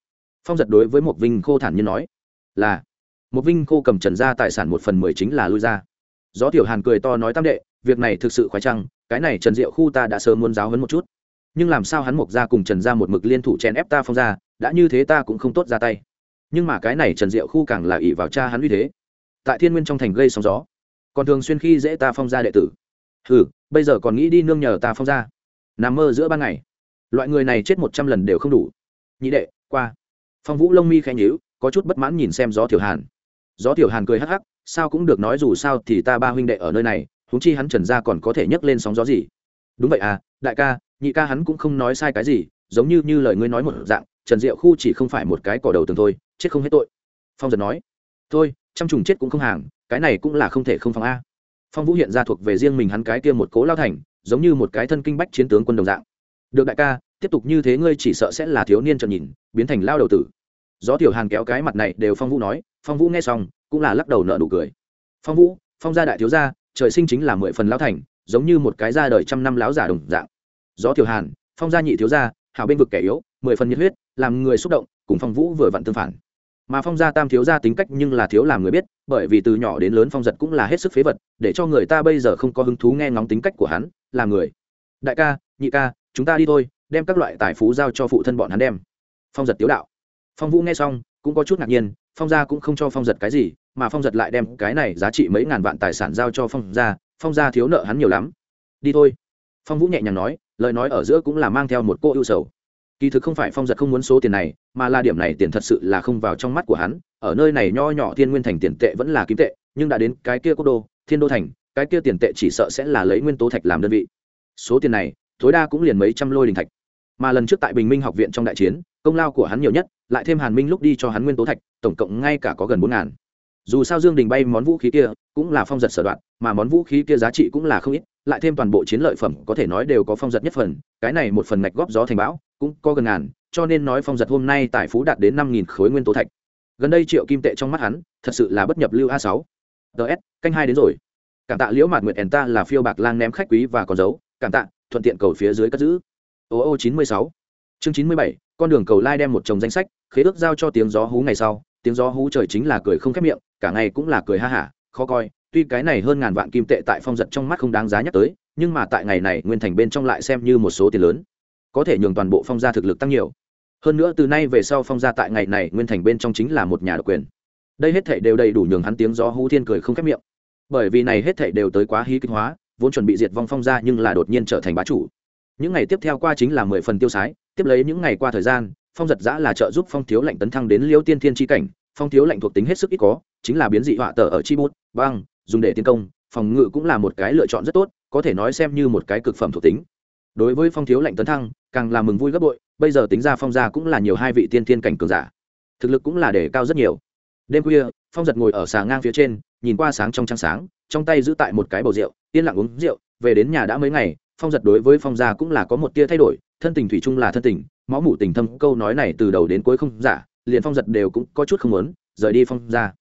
Phong giật đối với một vinh khô thản nhiên nói, là. Một vinh khô cầm trần ra tài sản một phần mười chính là lui ra. Gió tiểu hàn cười to nói tam đệ, việc này thực sự khoái trăng, cái này trần diệu khu ta đã sớm muốn giáo hấn một chút. Nhưng làm sao hắn mộc ra cùng trần ra một mực liên thủ chèn ép ta phong ra đã như thế ta cũng không tốt ra tay. Nhưng mà cái này trần diệu khu càng là ỷ vào cha hắn uy thế. Tại thiên nguyên trong thành gây sóng gió, còn thường xuyên khi dễ ta phong ra đệ tử. Ừ bây giờ còn nghĩ đi nương nhờ ta phong ra nằm mơ giữa ban ngày. Loại người này chết một trăm lần đều không đủ. Nhị đệ, qua. Phong vũ lông mi khẽ nhíu, có chút bất mãn nhìn xem gió tiểu hàn. Gió tiểu hàn cười hắc hắc, sao cũng được nói dù sao thì ta ba huynh đệ ở nơi này, huống chi hắn trần gia còn có thể nhấc lên sóng gió gì. Đúng vậy à đại ca, nhị ca hắn cũng không nói sai cái gì, giống như như lời ngươi nói một dạng trần diệu khu chỉ không phải một cái cỏ đầu tường thôi, chết không hết tội. Phong giật nói, thôi, trăm trùng chết cũng không hàng, cái này cũng là không thể không phòng a. Phong vũ hiện ra thuộc về riêng mình hắn cái kia một cố lao thành, giống như một cái thân kinh bách chiến tướng quân đồng dạng. Được đại ca, tiếp tục như thế ngươi chỉ sợ sẽ là thiếu niên trần nhìn, biến thành lao đầu tử. Gió tiểu hàn kéo cái mặt này đều phong vũ nói, phong vũ nghe xong, cũng là lắc đầu nợ nụ cười. Phong vũ, phong gia đại thiếu gia, trời sinh chính là mười phần lao thành, giống như một cái ra đời trăm năm láo giả đồng dạng. Gió tiểu hàn, phong gia nhị thiếu gia hảo bên vực kẻ yếu, mười phần nhiệt huyết, làm người xúc động, cùng phong vũ vừa vặn tương phản. Mà phong gia tam thiếu gia tính cách nhưng là thiếu làm người biết, bởi vì từ nhỏ đến lớn phong giật cũng là hết sức phế vật, để cho người ta bây giờ không có hứng thú nghe ngóng tính cách của hắn, là người. Đại ca, nhị ca, chúng ta đi thôi, đem các loại tài phú giao cho phụ thân bọn hắn đem. Phong giật tiếu đạo. Phong vũ nghe xong, cũng có chút ngạc nhiên, phong gia cũng không cho phong giật cái gì, mà phong giật lại đem cái này giá trị mấy ngàn vạn tài sản giao cho phong gia phong gia thiếu nợ hắn nhiều lắm. Đi thôi. Phong vũ nhẹ nhàng nói lời nói ở giữa cũng là mang theo một cô ưu sầu. Kỳ thực không phải phong giật không muốn số tiền này, mà là điểm này tiền thật sự là không vào trong mắt của hắn. Ở nơi này nho nhỏ thiên nguyên thành tiền tệ vẫn là kim tệ, nhưng đã đến cái kia quốc đô, thiên đô thành, cái kia tiền tệ chỉ sợ sẽ là lấy nguyên tố thạch làm đơn vị. Số tiền này, tối đa cũng liền mấy trăm lôi đình thạch. Mà lần trước tại bình minh học viện trong đại chiến, công lao của hắn nhiều nhất, lại thêm hàn minh lúc đi cho hắn nguyên tố thạch, tổng cộng ngay cả có gần bốn ngàn. Dù sao dương đình bay món vũ khí kia, cũng là phong giật sở đoạn, mà món vũ khí kia giá trị cũng là không ít lại thêm toàn bộ chiến lợi phẩm có thể nói đều có phong giật nhất phần, cái này một phần ngạch góp gió thành bão, cũng có gần ngàn, cho nên nói phong giật hôm nay tài phú đạt đến năm nghìn khối nguyên tố thạch. Gần đây triệu kim tệ trong mắt hắn, thật sự là bất nhập lưu a sáu. Ts canh hai đến rồi. Cảm tạ liễu mạt nguyệt ẻn ta là phiêu bạc lang ném khách quý và còn dấu. Cảm tạ, thuận tiện cầu phía dưới cất giữ. Ô ô chín mươi sáu. Chương chín mươi bảy, con đường cầu lai đem một chồng danh sách, khế ước giao cho tiếng gió hú ngày sau. Tiếng gió hú trời chính là cười không khép miệng, cả ngày cũng là cười ha hả, khó coi tuy cái này hơn ngàn vạn kim tệ tại phong giật trong mắt không đáng giá nhắc tới, nhưng mà tại ngày này, nguyên thành bên trong lại xem như một số tiền lớn. Có thể nhường toàn bộ phong gia thực lực tăng nhiều. Hơn nữa, từ nay về sau phong gia tại ngày này, nguyên thành bên trong chính là một nhà độc quyền. Đây hết thể đều đầy đủ nhường hắn tiếng gió hú thiên cười không khép miệng. Bởi vì này hết thể đều tới quá hí kinh hóa, vốn chuẩn bị diệt vong phong gia nhưng là đột nhiên trở thành bá chủ. Những ngày tiếp theo qua chính là mười phần tiêu sái, tiếp lấy những ngày qua thời gian, phong giật giã là trợ giúp phong thiếu lạnh tấn thăng đến liêu tiên thiên tri cảnh, phong thiếu lạnh thuộc tính hết sức ít có, chính là biến dị họa tờ ở chi bút, băng dùng để tiến công, phòng ngự cũng là một cái lựa chọn rất tốt, có thể nói xem như một cái cực phẩm thuộc tính. Đối với phong thiếu lạnh tấn thăng, càng làm mừng vui gấp bội, bây giờ tính ra phong gia cũng là nhiều hai vị tiên thiên cảnh cường giả. Thực lực cũng là để cao rất nhiều. Đêm khuya, phong giật ngồi ở xà ngang phía trên, nhìn qua sáng trong trăng sáng, trong tay giữ tại một cái bầu rượu, yên lặng uống rượu, về đến nhà đã mấy ngày, phong giật đối với phong gia cũng là có một tia thay đổi, thân tình thủy chung là thân tình, máu mủ tình thâm, câu nói này từ đầu đến cuối không giả, liền phong giật đều cũng có chút không muốn, rời đi phong gia.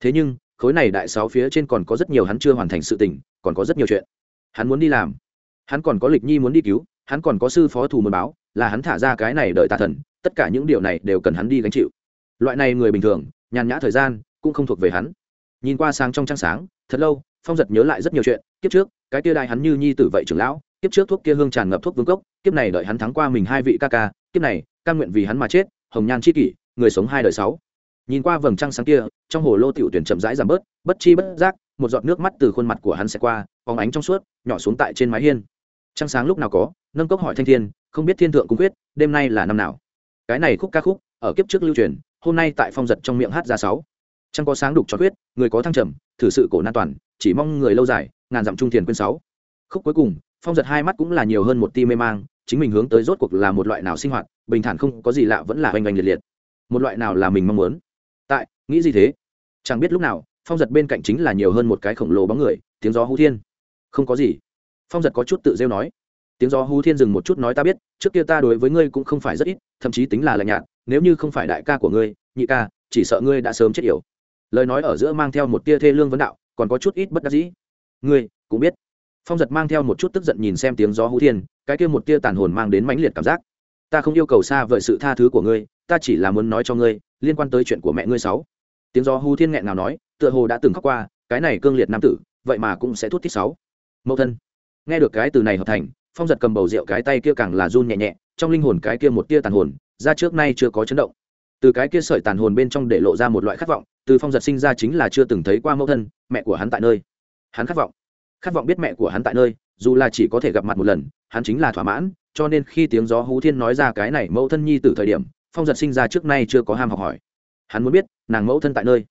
Thế nhưng khối này đại sáu phía trên còn có rất nhiều hắn chưa hoàn thành sự tình, còn có rất nhiều chuyện. Hắn muốn đi làm. Hắn còn có lịch nhi muốn đi cứu, hắn còn có sư phó thù muốn báo, là hắn thả ra cái này đợi tà thần, tất cả những điều này đều cần hắn đi gánh chịu. Loại này người bình thường, nhàn nhã thời gian, cũng không thuộc về hắn. Nhìn qua sáng trong trăng sáng, thật lâu, phong giật nhớ lại rất nhiều chuyện, kiếp trước, cái kia đại hắn như nhi tử vậy trưởng lão, kiếp trước thuốc kia hương tràn ngập thuốc vương cốc, kiếp này đợi hắn thắng qua mình hai vị ca ca, kiếp này căn nguyện vì hắn mà chết, hồng nhan c h i kỷ, người sống hai đời sáu nhìn qua vầng trăng sáng kia, trong hồ lô tiểu tuyển chậm rãi giảm bớt, bất chi bất giác, một giọt nước mắt từ khuôn mặt của hắn sẽ qua phóng ánh trong suốt, nhỏ xuống tại trên mái hiên. Trăng sáng lúc nào có, nâng cốc hỏi thanh thiên, không biết thiên thượng cung quyết, đêm nay là năm nào? Cái này khúc ca khúc, ở kiếp trước lưu truyền, hôm nay tại phong giật trong miệng hát ra sáu. Trăng có sáng đục cho quyết người có thăng trầm, thử sự cổ nan toàn, chỉ mong người lâu dài, ngàn dặm trung thiền quên sáu. Khúc cuối cùng, phong giật hai mắt cũng là nhiều hơn một ti mê mang, chính mình hướng tới rốt cuộc là một loại nào sinh hoạt, bình thản không có gì lạ vẫn là oanh oanh liệt liệt. Một loại nào là mình mong muốn tại, nghĩ gì thế? Chẳng biết lúc nào, phong giật bên cạnh chính là nhiều hơn một cái khổng lồ bóng người, tiếng gió hú thiên. Không có gì. Phong giật có chút tự rêu nói. Tiếng gió hú thiên dừng một chút nói ta biết, trước kia ta đối với ngươi cũng không phải rất ít, thậm chí tính là lạnh nhạt, nếu như không phải đại ca của ngươi, nhị ca, chỉ sợ ngươi đã sớm chết yểu. Lời nói ở giữa mang theo một tia thê lương vấn đạo, còn có chút ít bất đắc dĩ. Ngươi, cũng biết. Phong giật mang theo một chút tức giận nhìn xem tiếng gió hú thiên, cái kia một tia tàn hồn mang đến mãnh liệt cảm giác. Ta không yêu cầu xa vời sự tha thứ của ngươi, ta chỉ là muốn nói cho ngươi liên quan tới chuyện của mẹ ngươi sáu. Tiếng gió hú thiên nghẹn nào nói, tựa hồ đã từng khóc qua, cái này cương liệt nam tử, vậy mà cũng sẽ thút thít sáu. Mẫu thân, nghe được cái từ này hợp thành, phong giật cầm bầu rượu cái tay kia càng là run nhẹ nhẹ, trong linh hồn cái kia một tia tàn hồn, ra trước nay chưa có chấn động. Từ cái kia sợi tàn hồn bên trong để lộ ra một loại khát vọng, từ phong giật sinh ra chính là chưa từng thấy qua mẫu thân, mẹ của hắn tại nơi. Hắn khát vọng khát vọng biết mẹ của hắn tại nơi, dù là chỉ có thể gặp mặt một lần, hắn chính là thỏa mãn, cho nên khi tiếng gió hú thiên nói ra cái này mẫu thân nhi từ thời điểm phong giật sinh ra trước nay chưa có ham học hỏi. Hắn muốn biết, nàng mẫu thân tại nơi.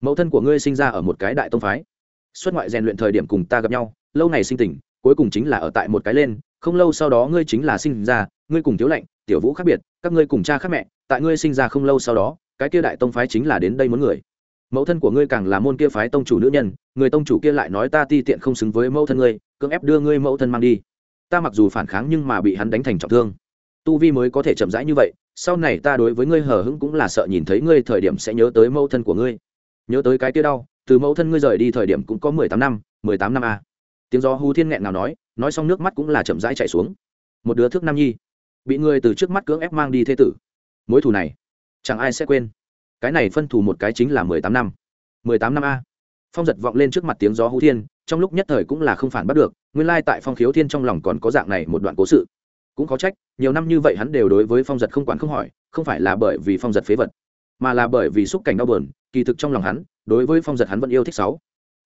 Mẫu thân của ngươi sinh ra ở một cái đại tông phái. Xuất ngoại rèn luyện thời điểm cùng ta gặp nhau, lâu ngày sinh tình, cuối cùng chính là ở tại một cái lên, không lâu sau đó ngươi chính là sinh ra, ngươi cùng thiếu lạnh, tiểu vũ khác biệt, các ngươi cùng cha khác mẹ, tại ngươi sinh ra không lâu sau đó, cái kia đại tông phái chính là đến đây muốn người. Mẫu thân của ngươi càng là môn kia phái tông chủ nữ nhân, người tông chủ kia lại nói ta ti tiện không xứng với mẫu thân ngươi, cưỡng ép đưa ngươi mẫu thân mang đi. Ta mặc dù phản kháng nhưng mà bị hắn đánh thành trọng thương. Tu vi mới có thể chậm rãi như vậy sau này ta đối với ngươi hờ hững cũng là sợ nhìn thấy ngươi thời điểm sẽ nhớ tới mẫu thân của ngươi. Nhớ tới cái kia đau, từ mẫu thân ngươi rời đi thời điểm cũng có mười tám năm, mười tám năm a. À. tiếng gió hú thiên nghẹn nào nói nói xong nước mắt cũng là chậm rãi chạy xuống. Một đứa thước nam nhi, bị người từ trước mắt cưỡng ép mang đi thế tử. Mối thù này, chẳng ai sẽ quên. Cái này phân thù một cái chính là mười tám năm. Mười tám năm a. Phong giật vọng lên trước mặt tiếng gió hú thiên, trong lúc nhất thời cũng là không phản bắt được, nguyên lai tại phong khiếu thiên trong lòng còn có dạng này một đoạn cố sự cũng có trách, nhiều năm như vậy hắn đều đối với phong giật không quản không hỏi, không phải là bởi vì phong giật phế vật, mà là bởi vì xúc cảnh đau bờn kỳ thực trong lòng hắn, đối với phong giật hắn vẫn yêu thích sáu.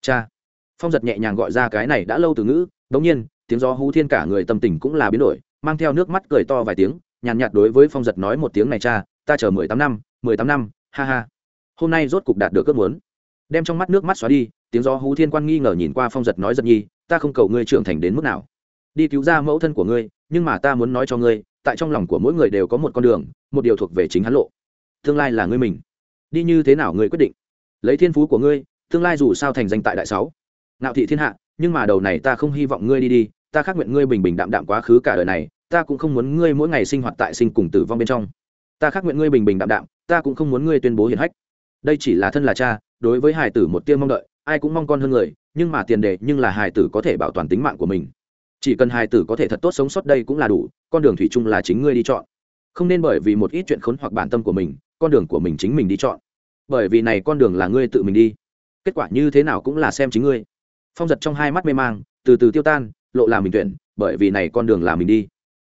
Cha! Phong giật nhẹ nhàng gọi ra cái này đã lâu từ ngữ, đống nhiên, tiếng gió hú thiên cả người tâm tình cũng là biến đổi, mang theo nước mắt cười to vài tiếng, nhàn nhạt đối với phong giật nói một tiếng này cha, ta chờ mười tám năm, mười tám năm, ha ha. Hôm nay rốt cục đạt được ước muốn. Đem trong mắt nước mắt xóa đi, tiếng gió hú thiên quan nghi ngờ nhìn qua phong giật nói giật nhi, ta không cầu ngươi trưởng thành đến mức nào. Đi cứu ra mẫu thân của ngươi nhưng mà ta muốn nói cho ngươi, tại trong lòng của mỗi người đều có một con đường, một điều thuộc về chính hắn lộ. Tương lai là ngươi mình. Đi như thế nào ngươi quyết định? Lấy thiên phú của ngươi, tương lai dù sao thành danh tại đại sáu. Ngạo thị thiên hạ, nhưng mà đầu này ta không hy vọng ngươi đi đi, ta khắc nguyện ngươi bình bình đạm đạm quá khứ cả đời này, ta cũng không muốn ngươi mỗi ngày sinh hoạt tại sinh cùng tử vong bên trong. Ta khắc nguyện ngươi bình bình đạm đạm, ta cũng không muốn ngươi tuyên bố hiển hách. Đây chỉ là thân là cha, đối với hải tử một tiêu mong đợi, ai cũng mong con hơn người, nhưng mà tiền đề nhưng là hải tử có thể bảo toàn tính mạng của mình chỉ cần hài tử có thể thật tốt sống sót đây cũng là đủ, con đường thủy chung là chính ngươi đi chọn. Không nên bởi vì một ít chuyện khốn hoặc bản tâm của mình, con đường của mình chính mình đi chọn. Bởi vì này con đường là ngươi tự mình đi. Kết quả như thế nào cũng là xem chính ngươi. Phong giật trong hai mắt mê mang, từ từ tiêu tan, lộ là mình tuyển, bởi vì này con đường là mình đi.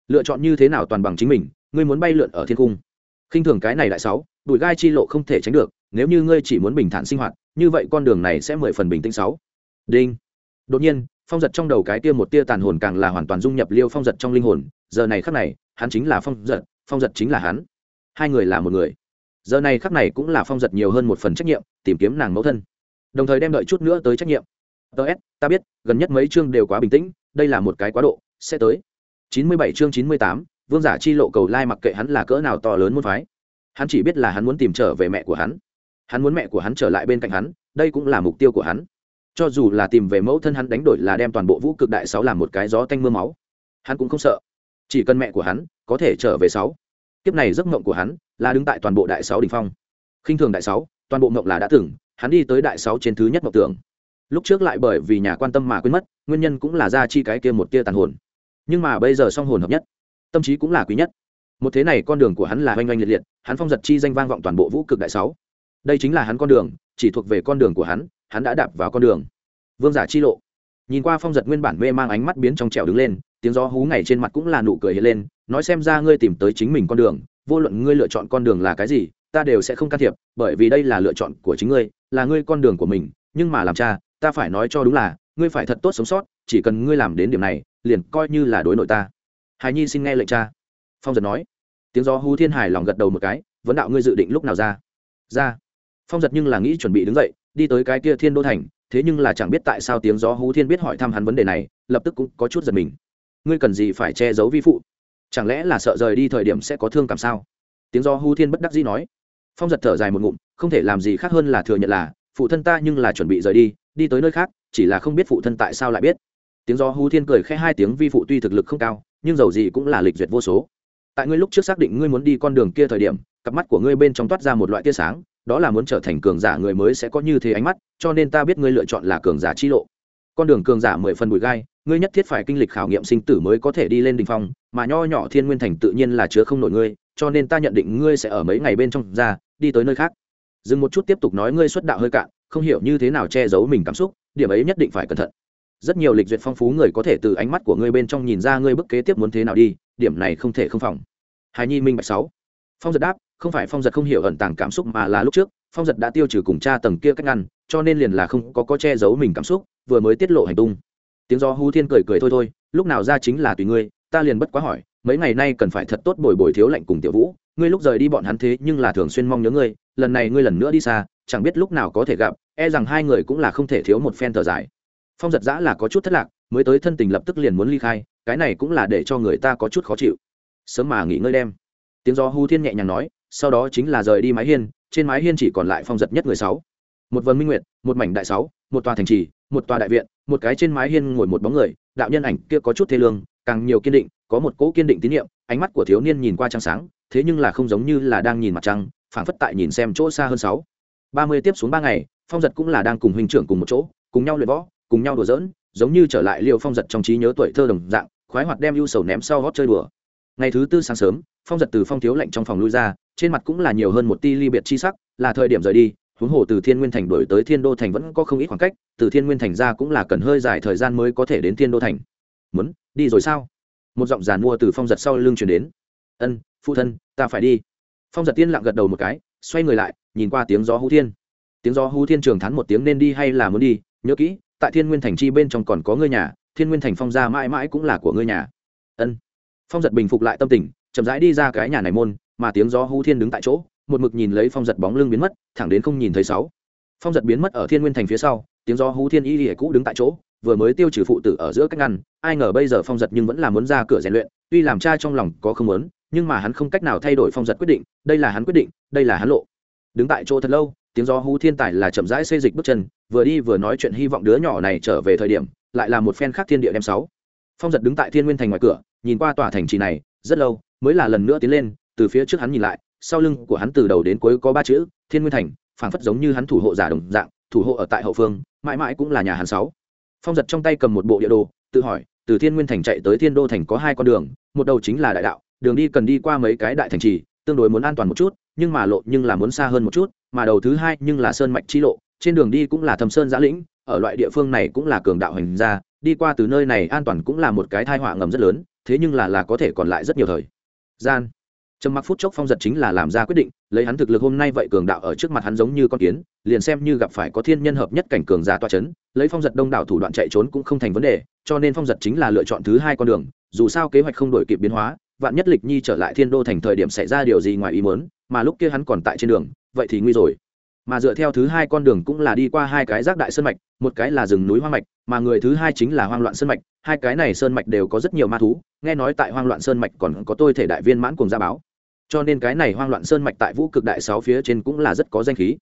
Lựa chọn như thế nào toàn bằng chính mình, ngươi muốn bay lượn ở thiên cung. Khinh thường cái này đại sáu đùi gai chi lộ không thể tránh được, nếu như ngươi chỉ muốn bình thản sinh hoạt, như vậy con đường này sẽ mười phần bình tĩnh sáu đinh. Đột nhiên phong giật trong đầu cái tia một tia tàn hồn càng là hoàn toàn dung nhập liêu phong giật trong linh hồn, giờ này khắc này, hắn chính là phong giật phong giật chính là hắn. Hai người là một người. Giờ này khắc này cũng là phong giật nhiều hơn một phần trách nhiệm, tìm kiếm nàng mẫu thân. Đồng thời đem đợi chút nữa tới trách nhiệm. Ts ta biết, gần nhất mấy chương đều quá bình tĩnh, đây là một cái quá độ, sẽ tới. Chín mươi bảy chương chín mươi tám, vương giả chi lộ cầu lai mặc kệ hắn là cỡ nào to lớn muôn phái. Hắn chỉ biết là hắn muốn tìm trở về mẹ của hắn. Hắn muốn mẹ của hắn trở lại bên cạnh hắn, đây cũng là mục tiêu của hắn cho dù là tìm về mẫu thân hắn đánh đổi là đem toàn bộ vũ cực đại sáu làm một cái gió tanh m ư a máu. Hắn cũng không sợ. Chỉ cần mẹ của hắn có thể trở về sáu. Kiếp này giấc mộng của hắn là đứng tại toàn bộ đại sáu đình phong. Khinh thường đại sáu, toàn bộ mộng là đã từng, hắn đi tới đại sáu trên thứ nhất mộng tưởng. Lúc trước lại bởi vì nhà quan tâm mà quên mất, nguyên nhân cũng là ra chi cái kia một tia tàn hồn. Nhưng mà bây giờ song hồn hợp nhất, tâm trí cũng là quý nhất. Một thế này con đường của hắn là oanh oanh liệt liệt, hắn phong giật chi danh vang vọng toàn bộ vũ cực đại sáu. Đây chính là hắn con đường, chỉ thuộc về con đường của hắn hắn đã đạp vào con đường. Vương giả chi lộ. Nhìn qua phong giật nguyên bản mê mang ánh mắt biến trong trèo đứng lên, tiếng gió hú ngày trên mặt cũng là nụ cười hiện lên, nói xem ra ngươi tìm tới chính mình con đường, vô luận ngươi lựa chọn con đường là cái gì, ta đều sẽ không can thiệp, bởi vì đây là lựa chọn của chính ngươi, là ngươi con đường của mình, nhưng mà làm cha, ta phải nói cho đúng là, ngươi phải thật tốt sống sót, chỉ cần ngươi làm đến điểm này, liền coi như là đối nội ta. Hài nhi xin nghe lệnh cha. Phong giật nói. Tiếng gió hú thiên hải lòng gật đầu một cái, vấn đạo ngươi dự định lúc nào ra? Ra phong giật nhưng là nghĩ chuẩn bị đứng dậy, đi tới cái kia thiên đô thành, thế nhưng là chẳng biết tại sao tiếng gió hú thiên biết hỏi thăm hắn vấn đề này, lập tức cũng có chút giật mình. Ngươi cần gì phải che giấu vi phụ? Chẳng lẽ là sợ rời đi thời điểm sẽ có thương cảm sao? Tiếng gió hú thiên bất đắc dĩ nói. Phong giật thở dài một ngụm, không thể làm gì khác hơn là thừa nhận là, phụ thân ta nhưng là chuẩn bị rời đi đi tới nơi khác, chỉ là không biết phụ thân tại sao lại biết. Tiếng gió hú thiên cười khẽ hai tiếng, vi phụ tuy thực lực không cao, nhưng dầu gì cũng là lịch duyệt vô số. Tại ngươi lúc trước xác định ngươi muốn đi con đường kia thời điểm, cặp mắt của ngươi bên trong toát ra một loại tia sáng đó là muốn trở thành cường giả người mới sẽ có như thế ánh mắt, cho nên ta biết ngươi lựa chọn là cường giả chi lộ. Con đường cường giả mười phần bụi gai, ngươi nhất thiết phải kinh lịch khảo nghiệm sinh tử mới có thể đi lên đỉnh phong, mà nho nhỏ thiên nguyên thành tự nhiên là chứa không nổi ngươi, cho nên ta nhận định ngươi sẽ ở mấy ngày bên trong ra, đi tới nơi khác. Dừng một chút tiếp tục nói ngươi xuất đạo hơi cạn, không hiểu như thế nào che giấu mình cảm xúc, điểm ấy nhất định phải cẩn thận. Rất nhiều lịch duyệt phong phú người có thể từ ánh mắt của ngươi bên trong nhìn ra ngươi bức kế tiếp muốn thế nào đi, điểm này không thể không phòng. Hài nhi minh bạch sáu. Phong giật đáp không phải phong giật không hiểu ẩn tàng cảm xúc mà là lúc trước, phong giật đã tiêu trừ cùng cha tầng kia cách ngăn, cho nên liền là không có có che giấu mình cảm xúc, vừa mới tiết lộ hành tung. Tiếng gió hú thiên cười cười thôi thôi, lúc nào ra chính là tùy ngươi, ta liền bất quá hỏi, mấy ngày nay cần phải thật tốt bồi bồi thiếu lạnh cùng tiểu vũ, ngươi lúc rời đi bọn hắn thế nhưng là thường xuyên mong nhớ ngươi, lần này ngươi lần nữa đi xa, chẳng biết lúc nào có thể gặp e rằng hai người cũng là không thể thiếu một phen thở dài. Phong giật giã là có chút thất lạc, mới tới thân tình lập tức liền muốn ly khai, cái này cũng là để cho người ta có chút khó chịu. Sớm mà nghỉ ngơi đem tiếng gió hú thiên nhẹ nhàng nói sau đó chính là rời đi mái hiên, trên mái hiên chỉ còn lại phong giật nhất người sáu. Một vần minh nguyệt, một mảnh đại sáu, một tòa thành trì, một tòa đại viện, một cái trên mái hiên ngồi một bóng người, đạo nhân ảnh kia có chút thê lương, càng nhiều kiên định, có một cỗ kiên định tín nhiệm ánh mắt của thiếu niên nhìn qua trăng sáng, thế nhưng là không giống như là đang nhìn mặt trăng, phảng phất tại nhìn xem chỗ xa hơn sáu. Ba mươi tiếp xuống ba ngày, phong giật cũng là đang cùng huynh trưởng cùng một chỗ, cùng nhau luyện võ, cùng nhau đùa giỡn, giống như trở lại liều phong giật trong trí nhớ tuổi thơ đồng dạng, khoái hoạt đem ưu sầu ném sau gót chơi đùa ngày thứ tư sáng sớm, phong giật từ phong thiếu lạnh trong phòng lui ra, trên mặt cũng là nhiều hơn một ti ly biệt chi sắc, là thời điểm rời đi, huống hồ từ thiên nguyên thành đổi tới thiên đô thành vẫn có không ít khoảng cách, từ thiên nguyên thành ra cũng là cần hơi dài thời gian mới có thể đến thiên đô thành. Muốn, đi rồi sao? Một giọng giàn mua từ phong giật sau lưng chuyển đến. Ân, phụ thân, ta phải đi. Phong giật tiên lặng gật đầu một cái, xoay người lại, nhìn qua tiếng gió hú thiên. Tiếng gió hú thiên trường thắn một tiếng nên đi hay là muốn đi, nhớ kỹ, tại thiên nguyên thành chi bên trong còn có ngươi nhà, thiên nguyên thành phong gia mãi mãi cũng là của ngươi nhà. Ân phong giật bình phục lại tâm tình, chậm rãi đi ra cái nhà này môn, mà tiếng gió hú thiên đứng tại chỗ, một mực nhìn lấy phong giật bóng lưng biến mất, thẳng đến không nhìn thấy sáu. Phong giật biến mất ở thiên nguyên thành phía sau, tiếng gió hú thiên y ỉa cũ đứng tại chỗ, vừa mới tiêu trừ phụ tử ở giữa cách ngăn, ai ngờ bây giờ phong giật nhưng vẫn là muốn ra cửa rèn luyện, tuy làm cha trong lòng có không muốn, nhưng mà hắn không cách nào thay đổi phong giật quyết định, đây là hắn quyết định, đây là hắn lộ. Đứng tại chỗ thật lâu, tiếng gió hú thiên tài là chậm rãi xây dịch bước chân, vừa đi vừa nói chuyện hy vọng đứa nhỏ này trở về thời điểm, lại là một phen khác thiên địa đem sáu phong giật đứng tại thiên nguyên thành ngoài cửa, nhìn qua tòa thành trì này, rất lâu, mới là lần nữa tiến lên, từ phía trước hắn nhìn lại, sau lưng của hắn từ đầu đến cuối có ba chữ, thiên nguyên thành, phảng phất giống như hắn thủ hộ giả đồng dạng, thủ hộ ở tại hậu phương, mãi mãi cũng là nhà hắn sáu. Phong giật trong tay cầm một bộ địa đồ, tự hỏi, từ thiên nguyên thành chạy tới thiên đô thành có hai con đường, một đầu chính là đại đạo, đường đi cần đi qua mấy cái đại thành trì, tương đối muốn an toàn một chút, nhưng mà lộ nhưng là muốn xa hơn một chút, mà đầu thứ hai nhưng là sơn mạch chi lộ, trên đường đi cũng là thâm sơn giã lĩnh, ở loại địa phương này cũng là cường đạo hành gia đi qua từ nơi này an toàn cũng là một cái thai họa ngầm rất lớn, thế nhưng là là có thể còn lại rất nhiều thời gian. Trầm mặc phút chốc phong giật chính là làm ra quyết định, lấy hắn thực lực hôm nay vậy cường đạo ở trước mặt hắn giống như con kiến, liền xem như gặp phải có thiên nhân hợp nhất cảnh cường giả toa c h ấ n lấy phong giật đông đảo thủ đoạn chạy trốn cũng không thành vấn đề, cho nên phong giật chính là lựa chọn thứ hai con đường, dù sao kế hoạch không đổi kịp biến hóa, vạn nhất lịch nhi trở lại thiên đô thành thời điểm xảy ra điều gì ngoài ý mớn mà lúc kia hắn còn tại trên đường, vậy thì nguy rồi mà dựa theo thứ hai con đường cũng là đi qua hai cái rác đại sơn mạch, một cái là rừng núi hoang mạch, mà người thứ hai chính là hoang loạn sơn mạch. Hai cái này sơn mạch đều có rất nhiều ma thú, nghe nói tại hoang loạn sơn mạch còn có tôi thể đại viên mãn cùng gia báo. Cho nên cái này hoang loạn sơn mạch tại vũ cực đại sáu phía trên cũng là rất có danh khí.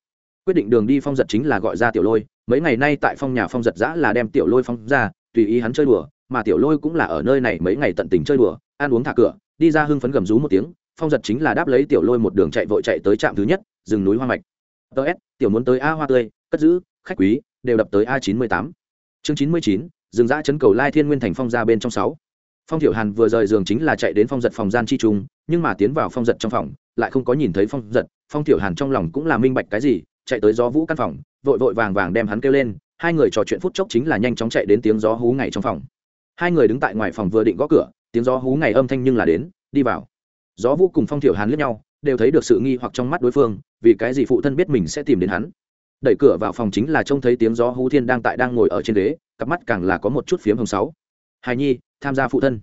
Quyết định đường đi phong giật chính là gọi ra tiểu lôi. Mấy ngày nay tại phong nhà phong giật giã là đem tiểu lôi phong ra, tùy ý hắn chơi đùa, mà tiểu lôi cũng là ở nơi này mấy ngày tận tình chơi đùa, ăn uống thả cửa, đi ra hưng phấn gầm rú một tiếng, phong giật chính là đáp lấy tiểu lôi một đường chạy vội chạy tới trạm thứ nhất, rừng núi hoa mạch ts s, tiểu muốn tới a hoa tươi, cất giữ, khách quý, đều đập tới a chín mươi tám. Chương chín mươi chín rừng giã chấn cầu lai thiên nguyên thành phong ra bên trong sáu. Phong thiểu hàn vừa rời giường chính là chạy đến phong giật phòng gian chi trung, nhưng mà tiến vào phong giật trong phòng, lại không có nhìn thấy phong giật. Phong thiểu hàn trong lòng cũng là minh bạch cái gì, chạy tới gió vũ căn phòng, vội vội vàng vàng đem hắn kêu lên. Hai người trò chuyện phút chốc chính là nhanh chóng chạy đến tiếng gió hú ngày trong phòng. Hai người đứng tại ngoài phòng vừa định gõ cửa, tiếng gió hú ngày âm thanh nhưng là đến, đi vào. Gió vũ cùng phong thiểu hàn lướt nhau đều thấy được sự nghi hoặc trong mắt đối phương, vì cái gì phụ thân biết mình sẽ tìm đến hắn. Đẩy cửa vào phòng chính là trông thấy tiếng gió hú thiên đang tại đang ngồi ở trên ghế, cặp mắt càng là có một chút phiếm hồng sáu. Hài nhi, tham gia phụ thân.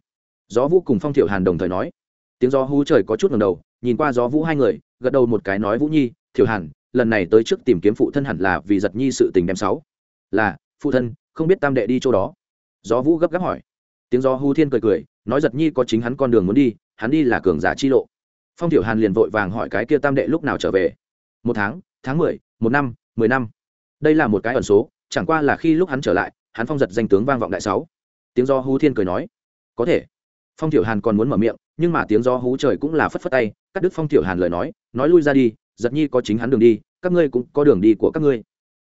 Gió vũ cùng phong thiệu hàn đồng thời nói. Tiếng gió hú trời có chút ngầm đầu, nhìn qua gió vũ hai người, gật đầu một cái nói vũ nhi Thiệu hàn, lần này tới trước tìm kiếm phụ thân hẳn là vì giật nhi sự tình đem sáu. Là, phụ thân, không biết tam đệ đi chỗ đó. Gió vũ gấp gáp hỏi. Tiếng gió hú thiên cười cười, nói giật nhi có chính hắn con đường muốn đi, hắn đi là cường giả chi lộ phong tiểu hàn liền vội vàng hỏi cái kia tam đệ lúc nào trở về? Một tháng tháng mười, một năm, mười năm. Đây là một cái ẩn số, chẳng qua là khi lúc hắn trở lại, hắn phong giật danh tướng vang vọng đại sáu. Tiếng do hú thiên cười nói, có thể. Phong tiểu hàn còn muốn mở miệng, nhưng mà tiếng do hú trời cũng là phất phất tay, cắt đứt phong tiểu hàn lời nói nói lui ra đi, giật nhi có chính hắn đường đi, các ngươi cũng có đường đi của các ngươi.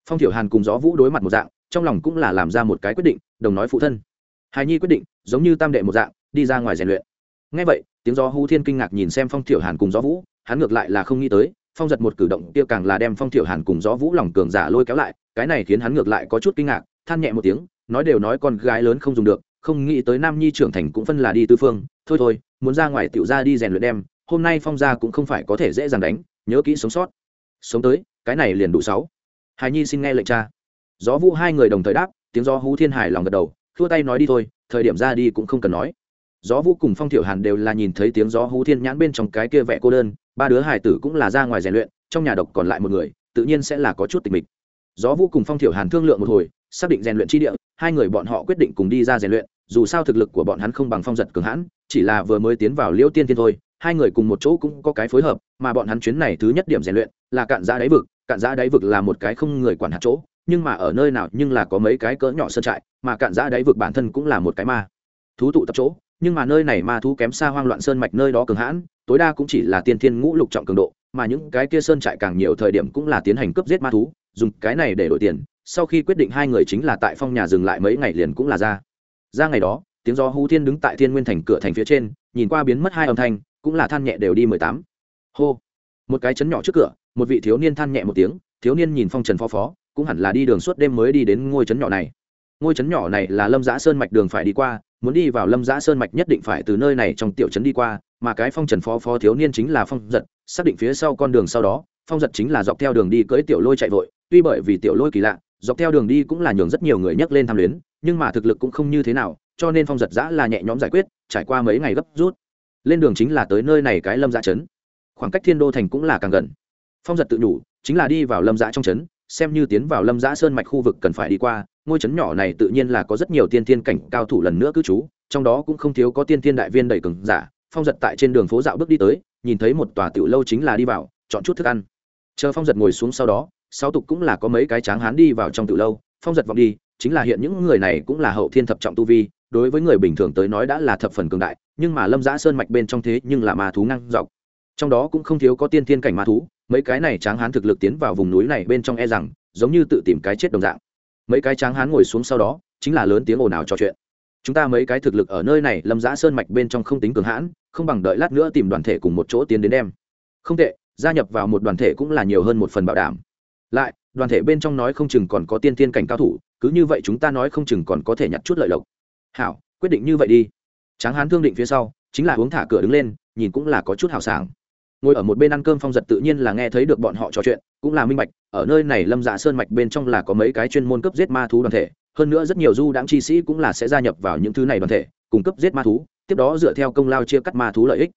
Phong tiểu hàn cùng gió vũ đối mặt một dạng, trong lòng cũng là làm ra một cái quyết định, đồng nói phụ thân. Hài nhi quyết định, giống như tam đệ một dạng, đi ra ngoài rèn luyện ngay vậy, tiếng gió hú thiên kinh ngạc nhìn xem phong thiểu hàn cùng gió vũ, hắn ngược lại là không nghĩ tới, phong giật một cử động kia càng là đem phong thiểu hàn cùng gió vũ lòng cường giả lôi kéo lại, cái này khiến hắn ngược lại có chút kinh ngạc, than nhẹ một tiếng, nói đều nói con gái lớn không dùng được, không nghĩ tới nam nhi trưởng thành cũng phân là đi tư phương, thôi thôi, muốn ra ngoài tiểu ra đi rèn luyện đem, hôm nay phong gia cũng không phải có thể dễ dàng đánh, nhớ kỹ sống sót. Sống tới, cái này liền đủ sáu. Hài nhi xin nghe lệnh cha. Gió vũ hai người đồng thời đáp, tiếng gió hú thiên hải lòng gật đầu, thua tay nói đi thôi, thời điểm ra đi cũng không cần nói gió vũ cùng phong thiểu hàn đều là nhìn thấy tiếng gió hú thiên nhãn bên trong cái kia vẽ cô đơn, ba đứa hải tử cũng là ra ngoài rèn luyện, trong nhà độc còn lại một người, tự nhiên sẽ là có chút tịch mịch. Gió vũ cùng phong thiểu hàn thương lượng một hồi, xác định rèn luyện chi địa, hai người bọn họ quyết định cùng đi ra rèn luyện, dù sao thực lực của bọn hắn không bằng phong giật cường hãn, chỉ là vừa mới tiến vào liễu tiên thiên thôi, hai người cùng một chỗ cũng có cái phối hợp, mà bọn hắn chuyến này thứ nhất điểm rèn luyện là cạn giã đáy vực, cạn giã đáy vực là một cái không người quản hạt chỗ, nhưng mà ở nơi nào nhưng là có mấy cái cỡ nhỏ sơn trại, mà cạn giã đáy vực bản thân cũng là một cái ma thú tụ tập chỗ nhưng mà nơi này ma thú kém xa hoang loạn sơn mạch nơi đó cường hãn, tối đa cũng chỉ là tiên thiên ngũ lục trọng cường độ, mà những cái kia sơn trại càng nhiều thời điểm cũng là tiến hành cướp giết ma thú, dùng cái này để đổi tiền, sau khi quyết định hai người chính là tại phong nhà dừng lại mấy ngày liền cũng là ra. Ra ngày đó, tiếng gió hú thiên đứng tại thiên nguyên thành cửa thành phía trên, nhìn qua biến mất hai âm thanh, cũng là than nhẹ đều đi mười tám. Hô. Một cái chấn nhỏ trước cửa, một vị thiếu niên than nhẹ một tiếng, thiếu niên nhìn phong trần phó phó, cũng hẳn là đi đường suốt đêm mới đi đến ngôi trấn nhỏ này. Ngôi trấn nhỏ này là lâm giã sơn mạch đường phải đi qua muốn đi vào lâm giã sơn mạch nhất định phải từ nơi này trong tiểu trấn đi qua, mà cái phong trần phó phó thiếu niên chính là phong giật, xác định phía sau con đường sau đó, phong giật chính là dọc theo đường đi cưỡi tiểu lôi chạy vội, tuy bởi vì tiểu lôi kỳ lạ, dọc theo đường đi cũng là nhường rất nhiều người nhắc lên tham luyến, nhưng mà thực lực cũng không như thế nào, cho nên phong giật giã là nhẹ nhõm giải quyết, trải qua mấy ngày gấp rút. Lên đường chính là tới nơi này cái lâm giã trấn. Khoảng cách thiên đô thành cũng là càng gần. Phong giật tự nhủ, chính là đi vào lâm giã trong trấn, xem như tiến vào lâm giã sơn mạch khu vực cần phải đi qua ngôi trấn nhỏ này tự nhiên là có rất nhiều tiên thiên cảnh cao thủ lần nữa cư trú, trong đó cũng không thiếu có tiên thiên đại viên đầy cường giả, phong giật tại trên đường phố dạo bước đi tới, nhìn thấy một tòa tiểu lâu chính là đi vào, chọn chút thức ăn. Chờ phong giật ngồi xuống sau đó, sáu tục cũng là có mấy cái tráng hán đi vào trong tiểu lâu, phong giật vọng đi, chính là hiện những người này cũng là hậu thiên thập trọng tu vi, đối với người bình thường tới nói đã là thập phần cường đại, nhưng mà lâm giã sơn mạch bên trong thế nhưng là ma thú năng dọc. Trong đó cũng không thiếu có tiên thiên cảnh ma thú, mấy cái này tráng hán thực lực tiến vào vùng núi này bên trong e rằng, giống như tự tìm cái chết đồng dạng mấy cái tráng hán ngồi xuống sau đó, chính là lớn tiếng ồn ào trò chuyện. Chúng ta mấy cái thực lực ở nơi này, lâm giã sơn mạch bên trong không tính cường hãn, không bằng đợi lát nữa tìm đoàn thể cùng một chỗ tiến đến đem. Không tệ, gia nhập vào một đoàn thể cũng là nhiều hơn một phần bảo đảm. Lại, đoàn thể bên trong nói không chừng còn có tiên tiên cảnh cao thủ, cứ như vậy chúng ta nói không chừng còn có thể nhặt chút lợi lộc. Hảo, quyết định như vậy đi. Tráng hán thương định phía sau, chính là uống thả cửa đứng lên, nhìn cũng là có chút hào sảng ngồi ở một bên ăn cơm phong giật tự nhiên là nghe thấy được bọn họ trò chuyện, cũng là minh bạch, ở nơi này lâm dạ sơn mạch bên trong là có mấy cái chuyên môn cấp giết ma thú đoàn thể, hơn nữa rất nhiều du đãng chi sĩ cũng là sẽ gia nhập vào những thứ này đoàn thể cung cấp giết ma thú, tiếp đó dựa theo công lao chia cắt ma thú lợi ích.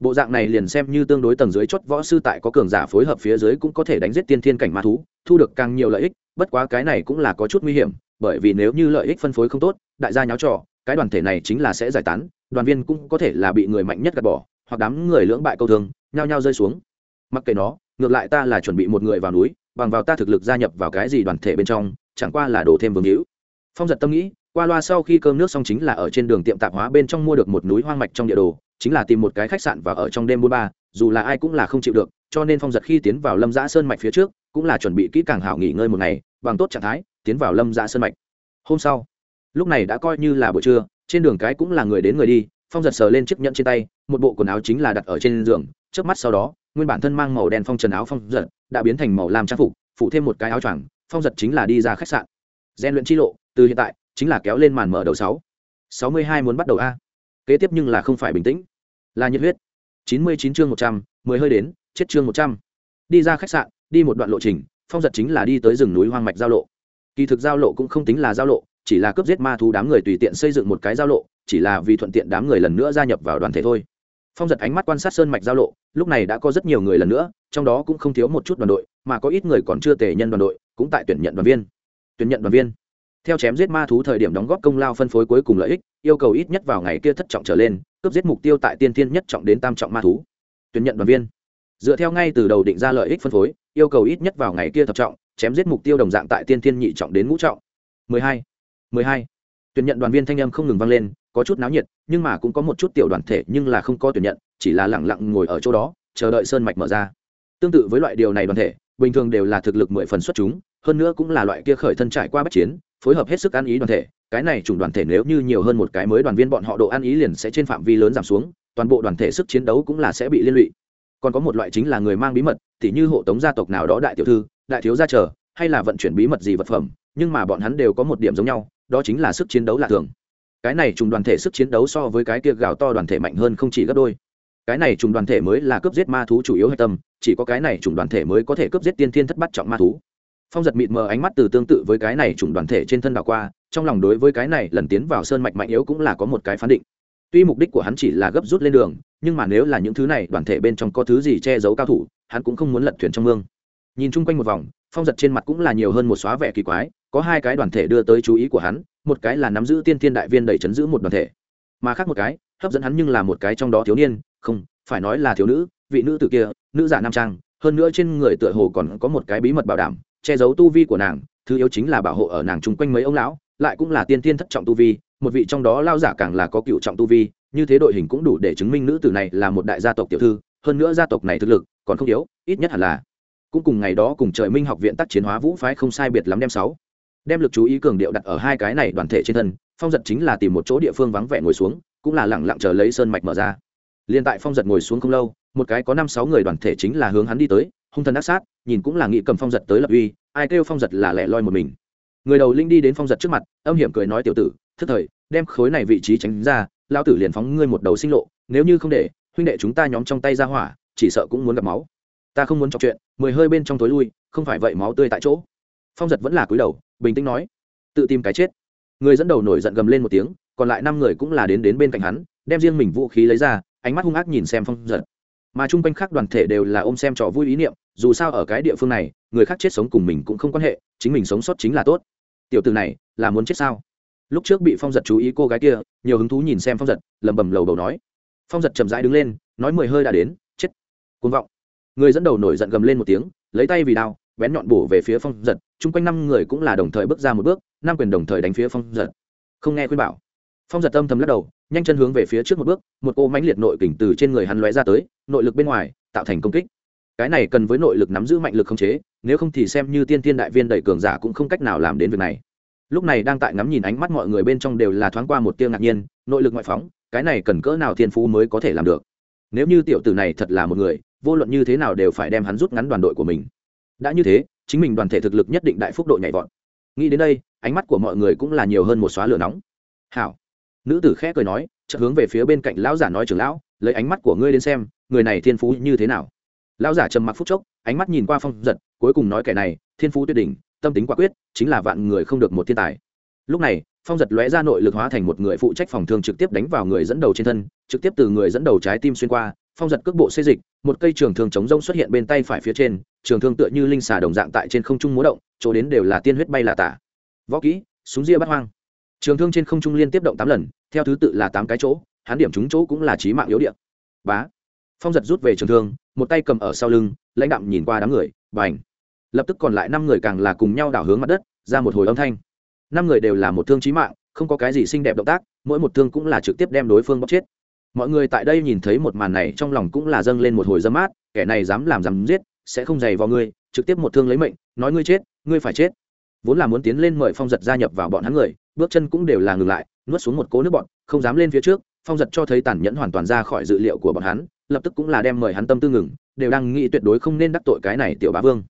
Bộ dạng này liền xem như tương đối tầng dưới chót võ sư tại có cường giả phối hợp phía dưới cũng có thể đánh giết tiên thiên cảnh ma thú, thu được càng nhiều lợi ích, bất quá cái này cũng là có chút nguy hiểm, bởi vì nếu như lợi ích phân phối không tốt, đại gia nháo trò, cái đoàn thể này chính là sẽ giải tán, đoàn viên cũng có thể là bị người mạnh nhất gạt bỏ hoặc đám người lưỡng bại câu thương, nhao nhao rơi xuống. Mặc kệ nó, ngược lại ta là chuẩn bị một người vào núi, bằng vào ta thực lực gia nhập vào cái gì đoàn thể bên trong, chẳng qua là đổ thêm vương hữu. Phong giật tâm nghĩ, qua loa sau khi cơm nước xong chính là ở trên đường tiệm tạp hóa bên trong mua được một núi hoang mạch trong địa đồ, chính là tìm một cái khách sạn và ở trong đêm buôn ba, dù là ai cũng là không chịu được, cho nên phong giật khi tiến vào lâm giã sơn mạch phía trước, cũng là chuẩn bị kỹ càng hảo nghỉ ngơi một ngày, bằng tốt trạng thái, tiến vào lâm giã sơn mạch. Hôm sau, lúc này đã coi như là buổi trưa, trên đường cái cũng là người đến người đi, phong giật sờ lên chiếc nhẫn trên tay một bộ quần áo chính là đặt ở trên giường trước mắt sau đó, nguyên bản thân mang màu đen phong trần áo phong giật đã biến thành màu làm trang phục phụ thêm một cái áo choàng, phong giật chính là đi ra khách sạn. Gian luyện chi lộ, từ hiện tại, chính là kéo lên màn mở đầu sáu. Sáu mươi hai muốn bắt đầu a. Kế tiếp nhưng là không phải bình tĩnh. Là nhiệt huyết. Chín mươi chín chương một trăm, mười hơi đến, chết chương một trăm. Đi ra khách sạn, đi một đoạn lộ trình, phong giật chính là đi tới rừng núi hoang mạch giao lộ. Kỳ thực giao lộ cũng không tính là giao lộ, chỉ là cướp giết ma thú đám người tùy tiện xây dựng một cái giao lộ, chỉ là vì thuận tiện đám người lần nữa gia nhập vào đoàn thể thôi phong giật ánh mắt quan sát sơn mạch giao lộ, lúc này đã có rất nhiều người lần nữa, trong đó cũng không thiếu một chút đoàn đội, mà có ít người còn chưa tề nhân đoàn đội, cũng tại tuyển nhận đoàn viên. Tuyển nhận đoàn viên. Theo chém giết ma thú thời điểm đóng góp công lao phân phối cuối cùng lợi ích, yêu cầu ít nhất vào ngày kia thất trọng trở lên, cướp giết mục tiêu tại tiên thiên nhất trọng đến tam trọng ma thú. Tuyển nhận đoàn viên. Dựa theo ngay từ đầu định ra lợi ích phân phối, yêu cầu ít nhất vào ngày kia thập trọng, chém giết mục tiêu đồng dạng tại tiên thiên nhị trọng đến ngũ trọng. 12. 12 tuyển nhận đoàn viên thanh âm không ngừng vang lên, có chút náo nhiệt, nhưng mà cũng có một chút tiểu đoàn thể nhưng là không có tuyển nhận, chỉ là lẳng lặng ngồi ở chỗ đó, chờ đợi sơn mạch mở ra. Tương tự với loại điều này đoàn thể, bình thường đều là thực lực mười phần xuất chúng, hơn nữa cũng là loại kia khởi thân trải qua bất chiến, phối hợp hết sức ăn ý đoàn thể, cái này chủng đoàn thể nếu như nhiều hơn một cái mới đoàn viên bọn họ độ ăn ý liền sẽ trên phạm vi lớn giảm xuống, toàn bộ đoàn thể sức chiến đấu cũng là sẽ bị liên lụy. Còn có một loại chính là người mang bí mật, tỉ như hộ tống gia tộc nào đó đại tiểu thư, đại thiếu gia chờ, hay là vận chuyển bí mật gì vật phẩm, nhưng mà bọn hắn đều có một điểm giống nhau đó chính là sức chiến đấu lạ thường. Cái này trùng đoàn thể sức chiến đấu so với cái kia gào to đoàn thể mạnh hơn không chỉ gấp đôi. Cái này trùng đoàn thể mới là cướp giết ma thú chủ yếu hạch tâm, chỉ có cái này trùng đoàn thể mới có thể cướp giết tiên thiên thất bắt trọng ma thú. Phong giật mịt mờ ánh mắt từ tương tự với cái này trùng đoàn thể trên thân đảo qua, trong lòng đối với cái này lần tiến vào sơn mạch mạnh yếu cũng là có một cái phán định. Tuy mục đích của hắn chỉ là gấp rút lên đường, nhưng mà nếu là những thứ này, đoàn thể bên trong có thứ gì che giấu cao thủ, hắn cũng không muốn lật thuyền trong mương. Nhìn chung quanh một vòng phong giật trên mặt cũng là nhiều hơn một xóa vẻ kỳ quái, có hai cái đoàn thể đưa tới chú ý của hắn, một cái là nắm giữ tiên thiên đại viên đầy chấn giữ một đoàn thể, mà khác một cái, hấp dẫn hắn nhưng là một cái trong đó thiếu niên, không, phải nói là thiếu nữ, vị nữ tử kia, nữ giả nam trang, hơn nữa trên người tựa hồ còn có một cái bí mật bảo đảm, che giấu tu vi của nàng, thứ yếu chính là bảo hộ ở nàng chung quanh mấy ông lão, lại cũng là tiên thiên thất trọng tu vi, một vị trong đó lao giả càng là có cựu trọng tu vi, như thế đội hình cũng đủ để chứng minh nữ tử này là một đại gia tộc tiểu thư, hơn nữa gia tộc này thực lực còn không yếu, ít nhất hẳn là cũng cùng ngày đó cùng trời minh học viện tác chiến hóa vũ phái không sai biệt lắm đem sáu. Đem lực chú ý cường điệu đặt ở hai cái này đoàn thể trên thân, phong giật chính là tìm một chỗ địa phương vắng vẻ ngồi xuống, cũng là lẳng lặng chờ lấy sơn mạch mở ra. Liền tại phong giật ngồi xuống không lâu, một cái có năm sáu người đoàn thể chính là hướng hắn đi tới, hung thần ác sát, nhìn cũng là nghĩ cầm phong giật tới lập uy, ai kêu phong giật là lẻ loi một mình. Người đầu linh đi đến phong giật trước mặt, âm hiểm cười nói tiểu tử, thức thời, đem khối này vị trí tránh ra lao tử liền phóng ngươi một đầu sinh lộ, nếu như không để, huynh đệ chúng ta nhóm trong tay ra hỏa, chỉ sợ cũng muốn gặp máu ta không muốn trò chuyện, mười hơi bên trong tối lui, không phải vậy máu tươi tại chỗ. Phong giật vẫn là cúi đầu, bình tĩnh nói, tự tìm cái chết. Người dẫn đầu nổi giận gầm lên một tiếng, còn lại năm người cũng là đến đến bên cạnh hắn, đem riêng mình vũ khí lấy ra, ánh mắt hung ác nhìn xem phong giật. Mà chung quanh khác đoàn thể đều là ôm xem trò vui ý niệm, dù sao ở cái địa phương này, người khác chết sống cùng mình cũng không quan hệ, chính mình sống sót chính là tốt. Tiểu từ này, là muốn chết sao? Lúc trước bị phong giật chú ý cô gái kia, nhiều hứng thú nhìn xem phong giật lầm bầm lầu đầu nói. Phong giật chậm rãi đứng lên, nói mười hơi đã đến, chết. Côn vọng người dẫn đầu nổi giận gầm lên một tiếng, lấy tay vì đao, bén nhọn bổ về phía phong giật, chung quanh năm người cũng là đồng thời bước ra một bước, năm quyền đồng thời đánh phía phong giật. Không nghe khuyên bảo. Phong giật âm thầm lắc đầu, nhanh chân hướng về phía trước một bước, một cô mãnh liệt nội kình từ trên người hắn lóe ra tới, nội lực bên ngoài, tạo thành công kích. Cái này cần với nội lực nắm giữ mạnh lực không chế, nếu không thì xem như tiên tiên đại viên đầy cường giả cũng không cách nào làm đến việc này. Lúc này đang tại ngắm nhìn ánh mắt mọi người bên trong đều là thoáng qua một tia ngạc nhiên, nội lực ngoại phóng, cái này cần cỡ nào thiên phú mới có thể làm được? Nếu như tiểu tử này thật là một người vô luận như thế nào đều phải đem hắn rút ngắn đoàn đội của mình. Đã như thế, chính mình đoàn thể thực lực nhất định đại phúc độ nhảy vọt. Nghĩ đến đây, ánh mắt của mọi người cũng là nhiều hơn một xóa lửa nóng. Hảo. Nữ tử khẽ cười nói, chợt hướng về phía bên cạnh lão giả nói trưởng lão, lấy ánh mắt của ngươi đến xem, người này thiên phú như thế nào? Lão giả trầm mặc phút chốc, ánh mắt nhìn qua phong giật, cuối cùng nói kẻ này, thiên phú tuyệt đỉnh, tâm tính quả quyết, chính là vạn người không được một thiên tài. Lúc này, phong giật lóe ra nội lực hóa thành một người phụ trách phòng thương trực tiếp đánh vào người dẫn đầu trên thân, trực tiếp từ người dẫn đầu trái tim xuyên qua phong giật cước bộ xê dịch, một cây trường thương chống rông xuất hiện bên tay phải phía trên, trường thương tựa như linh xà đồng dạng tại trên không trung múa động, chỗ đến đều là tiên huyết bay là tả. Võ kỹ, súng ria bắt hoang. Trường thương trên không trung liên tiếp động tám lần, theo thứ tự là tám cái chỗ hắn điểm trúng chỗ cũng là trí mạng yếu điện bá. Phong giật rút về trường thương, một tay cầm ở sau lưng, lãnh đạm nhìn qua đám người và n h lập tức còn lại năm người càng là cùng nhau đảo hướng mặt đất, ra một hồi âm thanh. Năm người đều là một thương trí mạng, không có cái gì xinh đẹp động tác, mỗi một thương cũng là trực tiếp đem đối phương bóc chết mọi người tại đây nhìn thấy một màn này trong lòng cũng là dâng lên một hồi dâm mát, kẻ này dám làm dám giết, sẽ không dày vào ngươi, trực tiếp một thương lấy mệnh, nói ngươi chết, ngươi phải chết. Vốn là muốn tiến lên mời phong giật gia nhập vào bọn hắn người, bước chân cũng đều là ngừng lại, nuốt xuống một cố nước bọn không dám lên phía trước, phong giật cho thấy tàn nhẫn hoàn toàn ra khỏi dự liệu của bọn hắn, lập tức cũng là đem mời hắn tâm tư ngừng, đều đang nghĩ tuyệt đối không nên đắc tội cái này tiểu bá vương.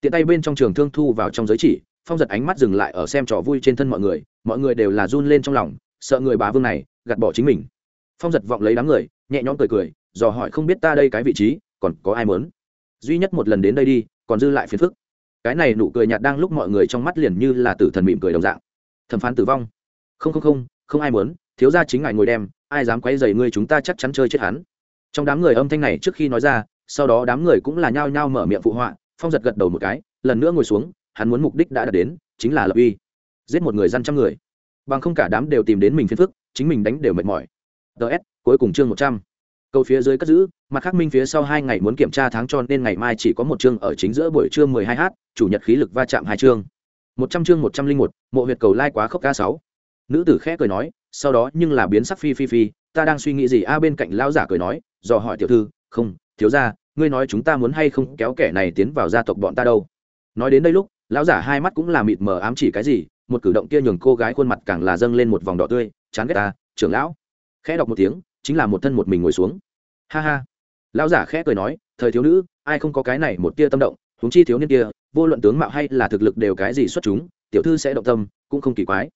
Tiện tay bên trong trường thương thu vào trong giới chỉ, phong giật ánh mắt dừng lại ở xem trò vui trên thân mọi người mọi người đều là run lên trong lòng, sợ người bá vương này gạt bỏ chính mình phong giật vọng lấy đám người, nhẹ nhõm cười cười, dò hỏi không biết ta đây cái vị trí, còn có ai mớn duy nhất một lần đến đây đi, còn dư lại phiền phức. Cái này nụ cười nhạt đang lúc mọi người trong mắt liền như là tử thần mỉm cười đồng dạng. Thẩm phán tử vong. Không không không không ai muốn, thiếu ra chính ngài ngồi đem, ai dám quấy dày ngươi chúng ta chắc chắn chơi chết hắn. Trong đám người âm thanh này trước khi nói ra, sau đó đám người cũng là nhao nhao mở miệng phụ họa, phong giật gật đầu một cái, lần nữa ngồi xuống, hắn muốn mục đích đã đạt đến, chính là lập uy. Giết một người dân trăm người. Bằng không cả đám đều tìm đến mình phiền phức, chính mình đánh đều mệt mỏi ts cuối cùng chương một trăm. Câu phía dưới cất giữ, mặt khắc minh phía sau hai ngày muốn kiểm tra tháng cho nên ngày mai chỉ có một chương ở chính giữa buổi trưa mười hai h, chủ nhật khí lực va chạm hai chương. một trăm chương một trăm linh một, mộ huyệt cầu lai quá khốc ca sáu. Nữ tử khẽ cười nói, sau đó nhưng là biến sắc phi phi phi, ta đang suy nghĩ gì? A, bên cạnh lão giả cười nói, dò hỏi tiểu thư, không, thiếu ra ngươi nói chúng ta muốn hay không kéo kẻ này tiến vào gia tộc bọn ta đâu? Nói đến đây lúc, lão giả hai mắt cũng là mịt mờ ám chỉ cái gì, một cử động kia nhường cô gái khuôn mặt càng là dâng lên một vòng đỏ tươi, chán ghét ta, trưởng lão khẽ đọc một tiếng, chính là một thân một mình ngồi xuống. Ha ha. Lão giả khẽ cười nói, thời thiếu nữ, ai không có cái này một tia tâm động, huống chi thiếu niên kia, vô luận tướng mạo hay là thực lực đều cái gì xuất chúng, tiểu thư sẽ động tâm, cũng không kỳ quái.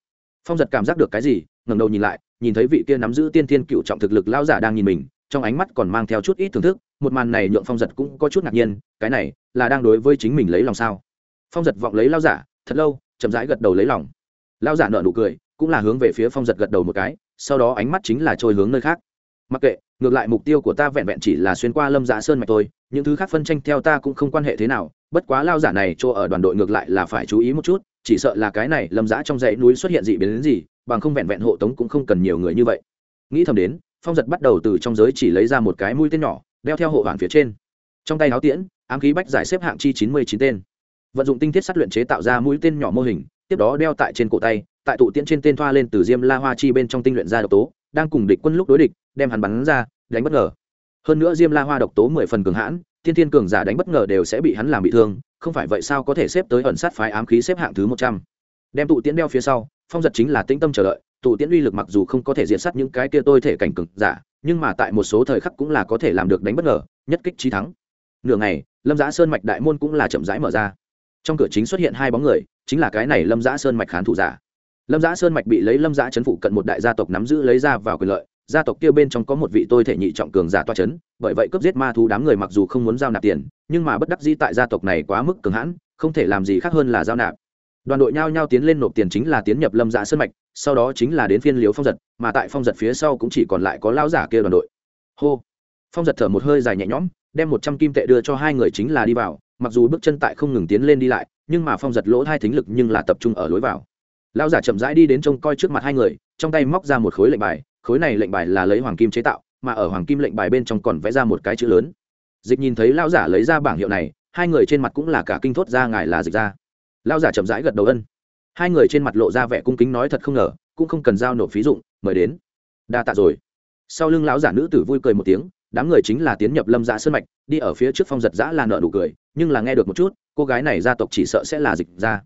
Phong giật cảm giác được cái gì, ngẩng đầu nhìn lại, nhìn thấy vị kia nắm giữ tiên thiên cựu trọng thực lực lão giả đang nhìn mình, trong ánh mắt còn mang theo chút ít thưởng thức, một màn này nhượng phong giật cũng có chút ngạc nhiên, cái này là đang đối với chính mình lấy lòng sao? Phong giật vọng lấy lão giả, thật lâu, chậm rãi gật đầu lấy lòng. Lão giả nợ nụ cười, cũng là hướng về phía phong giật gật đầu một cái sau đó ánh mắt chính là trôi hướng nơi khác. Mặc kệ, ngược lại mục tiêu của ta vẹn vẹn chỉ là xuyên qua lâm dạ sơn mạch thôi, những thứ khác phân tranh theo ta cũng không quan hệ thế nào, bất quá lao giả này cho ở đoàn đội ngược lại là phải chú ý một chút, chỉ sợ là cái này lâm dã trong dãy núi xuất hiện dị biến đến gì, bằng không vẹn vẹn hộ tống cũng không cần nhiều người như vậy. Nghĩ thầm đến, phong giật bắt đầu từ trong giới chỉ lấy ra một cái mũi tên nhỏ, đeo theo hộ hoàn phía trên. Trong tay áo tiễn, ám khí bách giải xếp hạng chi chín mươi chín tên. Vận dụng tinh thiết sát luyện chế tạo ra mũi tên nhỏ mô hình, tiếp đó đeo tại trên cổ tay tại tụ tiễn trên tên thoa lên từ diêm la hoa chi bên trong tinh luyện ra độc tố, đang cùng địch quân lúc đối địch, đem hắn bắn ra, đánh bất ngờ. Hơn nữa diêm la hoa độc tố mười phần cường hãn, thiên thiên cường giả đánh bất ngờ đều sẽ bị hắn làm bị thương, không phải vậy sao có thể xếp tới ẩn sát phái ám khí xếp hạng thứ một trăm. Đem tụ tiễn đeo phía sau, phong giật chính là tĩnh tâm chờ đợi, tụ tiễn uy lực mặc dù không có thể diện sát những cái kia tôi thể cảnh cực giả, nhưng mà tại một số thời khắc cũng là có thể làm được đánh bất ngờ, nhất kích trí thắng. Nửa ngày, lâm giã sơn mạch đại môn cũng là chậm rãi mở ra. Trong cửa chính xuất hiện hai bóng người, chính là cái này lâm giã sơn mạch khán thủ giả lâm giã sơn mạch bị lấy lâm giã chấn phụ cận một đại gia tộc nắm giữ lấy ra vào quyền lợi, gia tộc kia bên trong có một vị tôi thể nhị trọng cường giả toa chấn, bởi vậy cướp giết ma thú đám người mặc dù không muốn giao nạp tiền, nhưng mà bất đắc dĩ tại gia tộc này quá mức cường hãn, không thể làm gì khác hơn là giao nạp. Đoàn đội nhao nhao tiến lên nộp tiền chính là tiến nhập lâm Giã sơn mạch, sau đó chính là đến phiên liếu phong giật, mà tại phong giật phía sau cũng chỉ còn lại có lão giả kia đoàn đội. Hô! Phong giật thở một hơi dài nhẹ nhõm, đem một trăm kim tệ đưa cho hai người chính là đi vào, mặc dù bước chân tại không ngừng tiến lên đi lại, nhưng mà phong giật lỗ hai thính lực nhưng là tập trung ở lối vào lão giả chậm rãi đi đến trông coi trước mặt hai người, trong tay móc ra một khối lệnh bài, khối này lệnh bài là lấy hoàng kim chế tạo, mà ở hoàng kim lệnh bài bên trong còn vẽ ra một cái chữ lớn. Dịch nhìn thấy lão giả lấy ra bảng hiệu này, hai người trên mặt cũng là cả kinh thốt ra ngài là dịch ra lão giả chậm rãi gật đầu ân. Hai người trên mặt lộ ra vẻ cung kính nói thật không ngờ, cũng không cần giao nộp phí dụng, mời đến. Đa tạ rồi. Sau lưng lão giả nữ tử vui cười một tiếng, đám người chính là tiến nhập lâm dạ sơn mạch, đi ở phía trước phong giật giã là nợ nụ cười, nhưng là nghe được một chút, cô gái này gia tộc chỉ sợ sẽ là dịch ra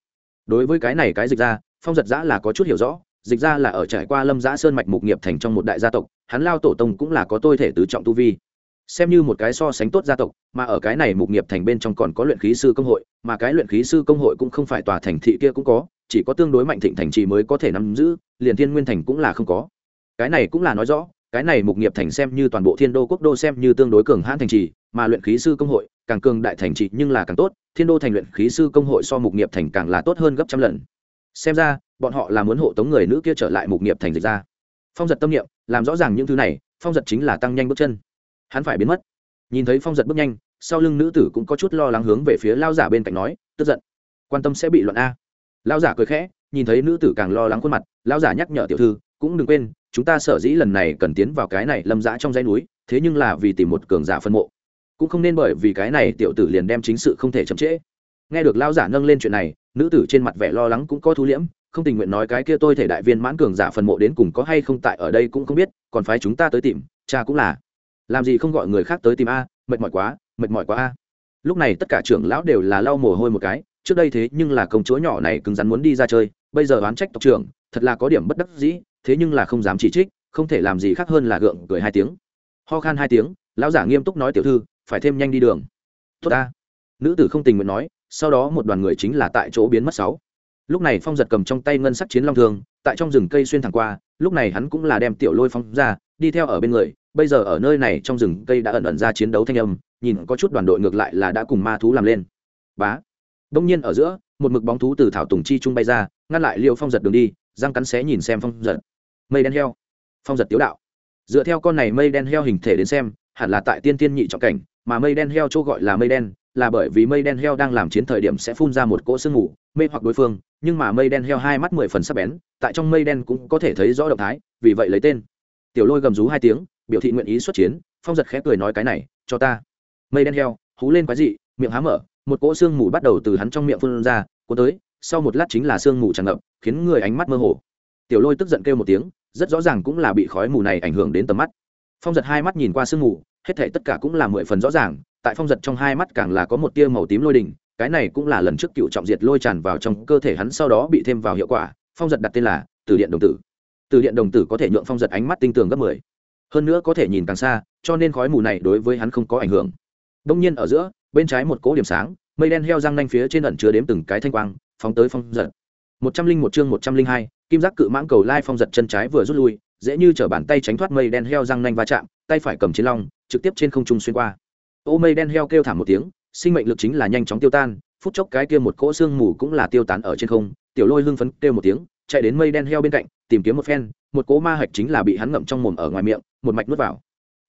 đối với cái này cái dịch ra phong giật giã là có chút hiểu rõ, dịch ra là ở trải qua lâm giã sơn mạch mục nghiệp thành trong một đại gia tộc, hắn lao tổ tông cũng là có tôi thể tứ trọng tu vi. Xem như một cái so sánh tốt gia tộc, mà ở cái này mục nghiệp thành bên trong còn có luyện khí sư công hội, mà cái luyện khí sư công hội cũng không phải tòa thành thị kia cũng có, chỉ có tương đối mạnh thịnh thành trì mới có thể nắm giữ, liền thiên nguyên thành cũng là không có. Cái này cũng là nói rõ, cái này mục nghiệp thành xem như toàn bộ thiên đô quốc đô xem như tương đối cường hãn thành trì, mà luyện khí sư công hội, càng cường đại thành trì nhưng là càng tốt, thiên đô thành luyện khí sư công hội so mục nghiệp thành càng là tốt hơn gấp trăm lần xem ra, bọn họ là muốn hộ tống người nữ kia trở lại mục nghiệp thành dịch ra. Phong giật tâm niệm, làm rõ ràng những thứ này, phong giật chính là tăng nhanh bước chân. Hắn phải biến mất. Nhìn thấy phong giật bước nhanh, sau lưng nữ tử cũng có chút lo lắng hướng về phía lao giả bên cạnh nói, tức giận. Quan tâm sẽ bị luận a. Lao giả cười khẽ, nhìn thấy nữ tử càng lo lắng khuôn mặt, lao giả nhắc nhở tiểu thư, cũng đừng quên, chúng ta sở dĩ lần này cần tiến vào cái này lâm dã trong dãy núi, thế nhưng là vì tìm một cường giả phân mộ. Cũng không nên bởi vì cái này tiểu tử liền đem chính sự không thể chậm trễ nghe được lao giả nâng lên chuyện này, nữ tử trên mặt vẻ lo lắng cũng có thu liễm, không tình nguyện nói cái kia tôi thể đại viên mãn cường giả phần mộ đến cùng có hay không tại ở đây cũng không biết, còn phái chúng ta tới tìm, cha cũng là. Làm gì không gọi người khác tới tìm a, mệt mỏi quá, mệt mỏi quá a. Lúc này tất cả trưởng lão đều là lau mồ hôi một cái, trước đây thế nhưng là công chúa nhỏ này cứng rắn muốn đi ra chơi, bây giờ oán trách tộc trưởng, thật là có điểm bất đắc dĩ, thế nhưng là không dám chỉ trích, không thể làm gì khác hơn là gượng cười hai tiếng. Ho khan hai tiếng, lão giả nghiêm túc nói tiểu thư, phải thêm nhanh đi đường. Tốt ta nữ tử không tình nguyện nói sau đó một đoàn người chính là tại chỗ biến mất sáu. Lúc này phong giật cầm trong tay ngân sắc chiến long thương, tại trong rừng cây xuyên thẳng qua, lúc này hắn cũng là đem tiểu lôi phong ra, đi theo ở bên người, bây giờ ở nơi này trong rừng cây đã ẩn ẩn ra chiến đấu thanh âm, nhìn có chút đoàn đội ngược lại là đã cùng ma thú làm lên. Bá. Đông nhiên ở giữa, một mực bóng thú từ thảo tùng chi trung bay ra, ngăn lại liệu phong giật đường đi, răng cắn xé nhìn xem phong giật. Mây đen heo. Phong giật tiếu đạo. Dựa theo con này mây đen heo hình thể đến xem, hẳn là tại tiên tiên nhị trọng cảnh, mà mây đen heo chỗ gọi là mây đen là bởi vì mây đen heo đang làm chiến thời điểm sẽ phun ra một cỗ sương mù, mê hoặc đối phương, nhưng mà mây đen heo hai mắt mười phần sắc bén, tại trong mây đen cũng có thể thấy rõ động thái, vì vậy lấy tên. Tiểu lôi gầm rú hai tiếng, biểu thị nguyện ý xuất chiến, phong giật khẽ cười nói cái này, cho ta. Mây đen heo, hú lên quái dị, miệng há mở, một cỗ sương mù bắt đầu từ hắn trong miệng phun ra, cuốn tới, sau một lát chính là sương mù tràn ngập, khiến người ánh mắt mơ hồ. Tiểu lôi tức giận kêu một tiếng, rất rõ ràng cũng là bị khói mù này ảnh hưởng đến tầm mắt. Phong giật hai mắt nhìn qua sương mù hết thể tất cả cũng là mười phần rõ ràng, tại phong giật trong hai mắt càng là có một tia màu tím lôi đình, cái này cũng là lần trước cựu trọng diệt lôi tràn vào trong cơ thể hắn sau đó bị thêm vào hiệu quả, phong giật đặt tên là từ điện đồng tử. Từ điện đồng tử có thể nhượng phong giật ánh mắt tinh tường gấp mười. Hơn nữa có thể nhìn càng xa, cho nên khói mù này đối với hắn không có ảnh hưởng. Đông nhiên ở giữa, bên trái một cỗ điểm sáng, mây đen heo răng nanh phía trên ẩn chứa đếm từng cái thanh quang, phóng tới phong giật. Một trăm linh một chương một trăm linh hai, kim giác cự mãng cầu lai phong giật chân trái vừa rút lui, dễ như t bàn tay tránh thoát mây đen heo răng nanh va chạm tay phải cầm chiến long, trực tiếp trên không trung xuyên qua. Ô mây đen heo kêu thảm một tiếng, sinh mệnh lực chính là nhanh chóng tiêu tan, phút chốc cái kia một cỗ xương mù cũng là tiêu tán ở trên không, tiểu lôi hưng phấn kêu một tiếng, chạy đến mây đen heo bên cạnh, tìm kiếm một phen, một cỗ ma hạch chính là bị hắn ngậm trong mồm ở ngoài miệng, một mạch nuốt vào.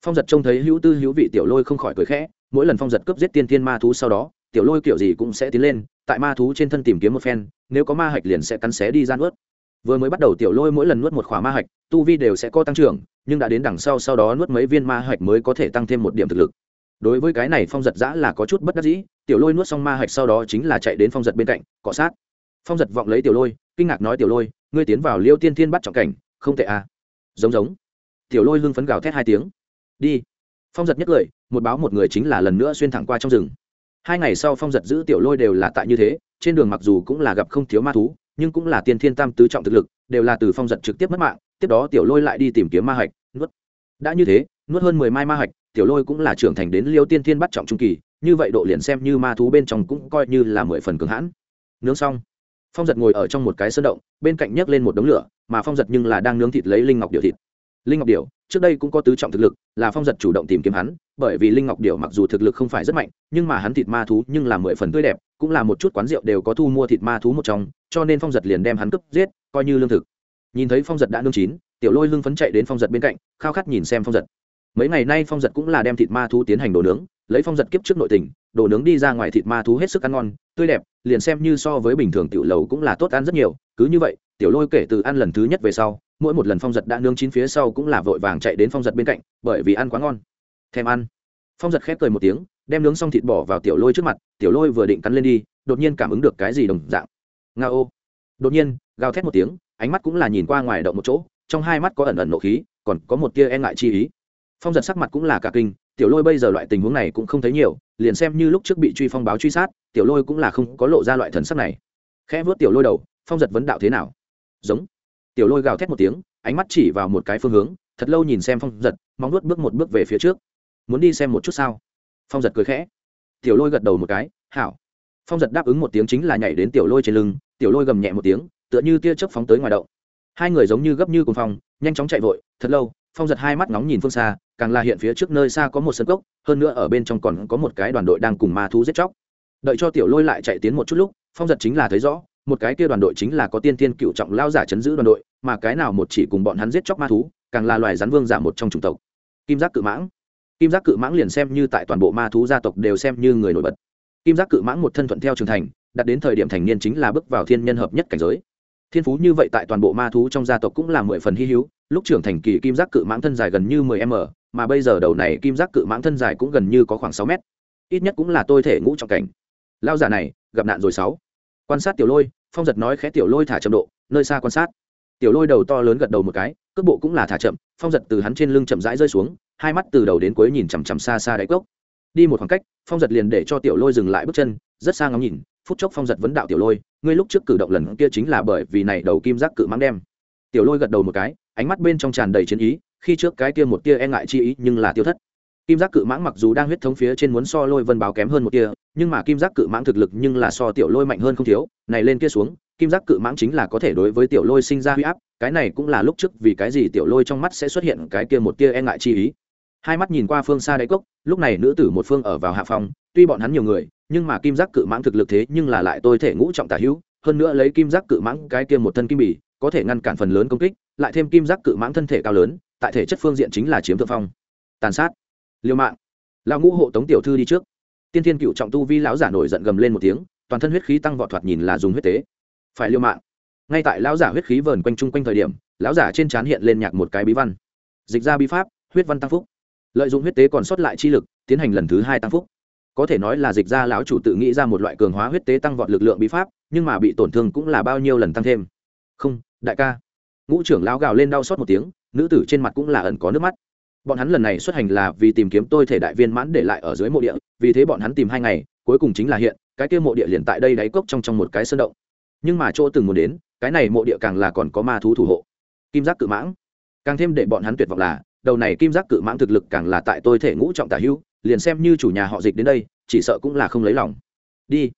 Phong giật trông thấy hữu tư hữu vị tiểu lôi không khỏi cười khẽ, mỗi lần phong giật cướp giết tiên thiên ma thú sau đó, tiểu lôi kiểu gì cũng sẽ tiến lên, tại ma thú trên thân tìm kiếm một phen, nếu có ma hạch liền sẽ cắn xé đi gian ướt vừa mới bắt đầu tiểu lôi mỗi lần nuốt một khóa ma hạch, tu vi đều sẽ có tăng trưởng, nhưng đã đến đằng sau sau đó nuốt mấy viên ma hạch mới có thể tăng thêm một điểm thực lực. Đối với cái này phong giật giã là có chút bất đắc dĩ, tiểu lôi nuốt xong ma hạch sau đó chính là chạy đến phong giật bên cạnh, cọ sát. Phong giật vọng lấy tiểu lôi, kinh ngạc nói tiểu lôi, ngươi tiến vào liêu tiên thiên bắt trọng cảnh, không tệ à. giống giống. Tiểu lôi hưng phấn gào thét hai tiếng. Đi. Phong giật nhất lời, một báo một người chính là lần nữa xuyên thẳng qua trong rừng. Hai ngày sau phong giật giữ tiểu lôi đều là tại như thế, trên đường mặc dù cũng là gặp không thiếu ma thú nhưng cũng là tiên thiên tam tứ trọng thực lực, đều là từ phong giật trực tiếp mất mạng, tiếp đó tiểu lôi lại đi tìm kiếm ma hạch, nuốt. Đã như thế, nuốt hơn mười mai ma hạch, tiểu lôi cũng là trưởng thành đến liêu tiên thiên bắt trọng trung kỳ, như vậy độ liền xem như ma thú bên trong cũng coi như là mười phần cường hãn. Nướng xong, phong giật ngồi ở trong một cái sơn động, bên cạnh nhấc lên một đống lửa, mà phong giật nhưng là đang nướng thịt lấy linh ngọc điệu thịt. Linh ngọc điệu trước đây cũng có tứ trọng thực lực, là phong giật chủ động tìm kiếm hắn, bởi vì linh ngọc điệu mặc dù thực lực không phải rất mạnh, nhưng mà hắn thịt ma thú nhưng là mười phần tươi đẹp cũng là một chút quán rượu đều có thu mua thịt ma thú một trong, cho nên phong giật liền đem hắn cướp giết, coi như lương thực. Nhìn thấy phong giật đã nương chín, tiểu lôi lưng phấn chạy đến phong giật bên cạnh, khao khát nhìn xem phong giật. Mấy ngày nay phong giật cũng là đem thịt ma thú tiến hành đồ nướng, lấy phong giật kiếp trước nội tình, đồ nướng đi ra ngoài thịt ma thú hết sức ăn ngon, tươi đẹp, liền xem như so với bình thường tiểu lầu cũng là tốt ăn rất nhiều, cứ như vậy, tiểu lôi kể từ ăn lần thứ nhất về sau, mỗi một lần phong giật đã nướng chín phía sau cũng là vội vàng chạy đến phong giật bên cạnh, bởi vì ăn quá ngon. Thèm ăn. Phong giật khép cười một tiếng đem nướng xong thịt bỏ vào tiểu lôi trước mặt, tiểu lôi vừa định cắn lên đi, đột nhiên cảm ứng được cái gì đồng dạng. Nga ô. Đột nhiên, gào thét một tiếng, ánh mắt cũng là nhìn qua ngoài động một chỗ, trong hai mắt có ẩn ẩn nộ khí, còn có một tia e ngại chi ý. Phong giật sắc mặt cũng là cả kinh, tiểu lôi bây giờ loại tình huống này cũng không thấy nhiều, liền xem như lúc trước bị truy phong báo truy sát, tiểu lôi cũng là không có lộ ra loại thần sắc này. Khẽ vớt tiểu lôi đầu, phong giật vấn đạo thế nào? Giống. Tiểu lôi gào thét một tiếng, ánh mắt chỉ vào một cái phương hướng, thật lâu nhìn xem phong giật, móng nuốt bước một bước về phía trước. Muốn đi xem một chút sao? Phong giật cười khẽ. Tiểu lôi gật đầu một cái, hảo. Phong giật đáp ứng một tiếng chính là nhảy đến tiểu lôi trên lưng, tiểu lôi gầm nhẹ một tiếng, tựa như tia chớp phóng tới ngoài động. Hai người giống như gấp như cùng phong nhanh chóng chạy vội, thật lâu, phong giật hai mắt nóng nhìn phương xa, càng là hiện phía trước nơi xa có một sân cốc, hơn nữa ở bên trong còn có một cái đoàn đội đang cùng ma thú giết chóc. Đợi cho tiểu lôi lại chạy tiến một chút lúc, phong giật chính là thấy rõ, một cái kia đoàn đội chính là có tiên tiên cựu trọng lao giả chấn giữ đoàn đội, mà cái nào một chỉ cùng bọn hắn giết chóc ma thú, càng là loài rắn vương giả một trong chủng tộc. Kim giác cự mãng kim giác cự mãng liền xem như tại toàn bộ ma thú gia tộc đều xem như người nổi bật. Kim giác cự mãng một thân thuận theo trưởng thành, đạt đến thời điểm thành niên chính là bước vào thiên nhân hợp nhất cảnh giới. Thiên phú như vậy tại toàn bộ ma thú trong gia tộc cũng là mười phần hy hữu, lúc trưởng thành kỳ kim giác cự mãng thân dài gần như mười m, mà bây giờ đầu này kim giác cự mãng thân dài cũng gần như có khoảng sáu mét. Ít nhất cũng là tôi thể ngũ trọng cảnh. Lao giả này, gặp nạn rồi sáu. Quan sát tiểu lôi, phong giật nói khẽ tiểu lôi thả chậm độ, nơi xa quan sát tiểu lôi đầu to lớn gật đầu một cái, cước bộ cũng là thả chậm, phong giật từ hắn trên lưng chậm rãi rơi xuống, hai mắt từ đầu đến cuối nhìn chằm chằm xa xa đáy cốc. Đi một khoảng cách, phong giật liền để cho tiểu lôi dừng lại bước chân, rất xa ngắm nhìn, phút chốc phong giật vấn đạo tiểu lôi, ngươi lúc trước cử động lần kia chính là bởi vì này đầu kim giác cự mãng đem. Tiểu lôi gật đầu một cái, ánh mắt bên trong tràn đầy chiến ý, khi trước cái kia một tia e ngại chi ý nhưng là tiêu thất. Kim giác cự mãng mặc dù đang huyết thống phía trên muốn so lôi vân báo kém hơn một tia, nhưng mà kim giác cự mãng thực lực nhưng là so tiểu lôi mạnh hơn không thiếu, này lên kia xuống kim giác cự mãng chính là có thể đối với tiểu lôi sinh ra huy áp, cái này cũng là lúc trước vì cái gì tiểu lôi trong mắt sẽ xuất hiện cái kia một tia e ngại chi ý. Hai mắt nhìn qua phương xa đáy cốc, lúc này nữ tử một phương ở vào hạ phòng, tuy bọn hắn nhiều người, nhưng mà kim giác cự mãng thực lực thế nhưng là lại tôi thể ngũ trọng tả hữu, hơn nữa lấy kim giác cự mãng cái kia một thân kim bỉ có thể ngăn cản phần lớn công kích, lại thêm kim giác cự mãng thân thể cao lớn, tại thể chất phương diện chính là chiếm thượng phong. Tàn sát. Liêu mạng. Lão ngũ hộ tống tiểu thư đi trước. Tiên thiên cựu trọng tu vi lão giả nổi giận gầm lên một tiếng, toàn thân huyết khí tăng vọt thoạt nhìn là dùng huyết tế phải liêu mạng. Ngay tại lão giả huyết khí vờn quanh chung quanh thời điểm, lão giả trên trán hiện lên nhạc một cái bí văn. Dịch ra bí pháp, huyết văn tăng phúc. Lợi dụng huyết tế còn sót lại chi lực, tiến hành lần thứ hai tăng phúc. Có thể nói là dịch ra lão chủ tự nghĩ ra một loại cường hóa huyết tế tăng vọt lực lượng bí pháp, nhưng mà bị tổn thương cũng là bao nhiêu lần tăng thêm. Không, đại ca. Ngũ trưởng lão gào lên đau xót một tiếng, nữ tử trên mặt cũng là ẩn có nước mắt. Bọn hắn lần này xuất hành là vì tìm kiếm tôi thể đại viên mãn để lại ở dưới mộ địa, vì thế bọn hắn tìm hai ngày, cuối cùng chính là hiện, cái kia mộ địa liền tại đây đáy cốc trong trong một cái sơn động nhưng mà chỗ từng muốn đến, cái này mộ địa càng là còn có ma thú thủ hộ. Kim giác cự mãng. Càng thêm để bọn hắn tuyệt vọng là, đầu này kim giác cự mãng thực lực càng là tại tôi thể ngũ trọng tả hữu, liền xem như chủ nhà họ dịch đến đây, chỉ sợ cũng là không lấy lòng. Đi.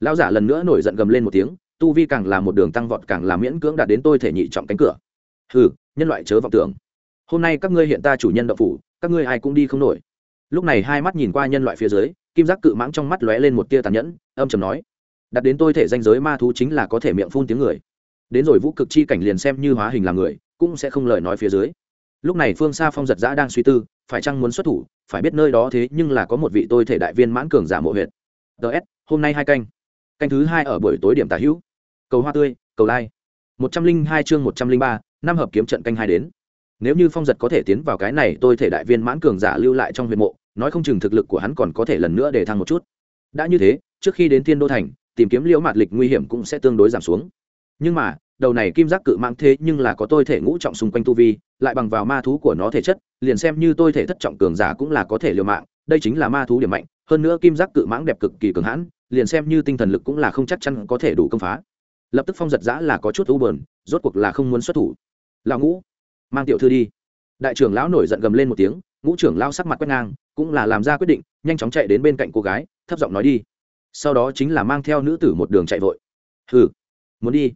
Lão giả lần nữa nổi giận gầm lên một tiếng, tu vi càng là một đường tăng vọt càng là miễn cưỡng đạt đến tôi thể nhị trọng cánh cửa. Hừ, nhân loại chớ vọng tưởng. Hôm nay các ngươi hiện ta chủ nhân đậu phủ, các ngươi ai cũng đi không nổi. Lúc này hai mắt nhìn qua nhân loại phía dưới, kim giác cự mãng trong mắt lóe lên một tia tàn nhẫn, âm chầm nói đặt đến tôi thể danh giới ma thú chính là có thể miệng phun tiếng người. Đến rồi vũ cực chi cảnh liền xem như hóa hình là người, cũng sẽ không lời nói phía dưới. Lúc này phương xa phong giật giã đang suy tư, phải chăng muốn xuất thủ, phải biết nơi đó thế nhưng là có một vị tôi thể đại viên mãn cường giả mộ huyệt. Ts hôm nay hai canh. Canh thứ hai ở buổi tối điểm tả hữu. Cầu hoa tươi, cầu lai. Một trăm linh hai chương một trăm linh ba, năm hợp kiếm trận canh hai đến. Nếu như phong giật có thể tiến vào cái này, tôi thể đại viên mãn cường giả lưu lại trong huyện mộ, nói không chừng thực lực của hắn còn có thể lần nữa để thăng một chút. Đã như thế, trước khi đến thiên đô thành tìm kiếm liễu mạt lịch nguy hiểm cũng sẽ tương đối giảm xuống. Nhưng mà, đầu này kim giác cự mạng thế nhưng là có tôi thể ngũ trọng xung quanh tu vi, lại bằng vào ma thú của nó thể chất, liền xem như tôi thể thất trọng cường giả cũng là có thể liều mạng, đây chính là ma thú điểm mạnh, hơn nữa kim giác cự mãng đẹp cực kỳ cường hãn, liền xem như tinh thần lực cũng là không chắc chắn có thể đủ công phá. Lập tức phong giật giã là có chút u bờn rốt cuộc là không muốn xuất thủ. Lão ngũ, mang tiểu thư đi. Đại trưởng lão nổi giận gầm lên một tiếng, ngũ trưởng lão sắc mặt quét ngang, cũng là làm ra quyết định, nhanh chóng chạy đến bên cạnh cô gái, thấp giọng nói đi sau đó chính là mang theo nữ tử một đường chạy vội. Hừ, muốn đi.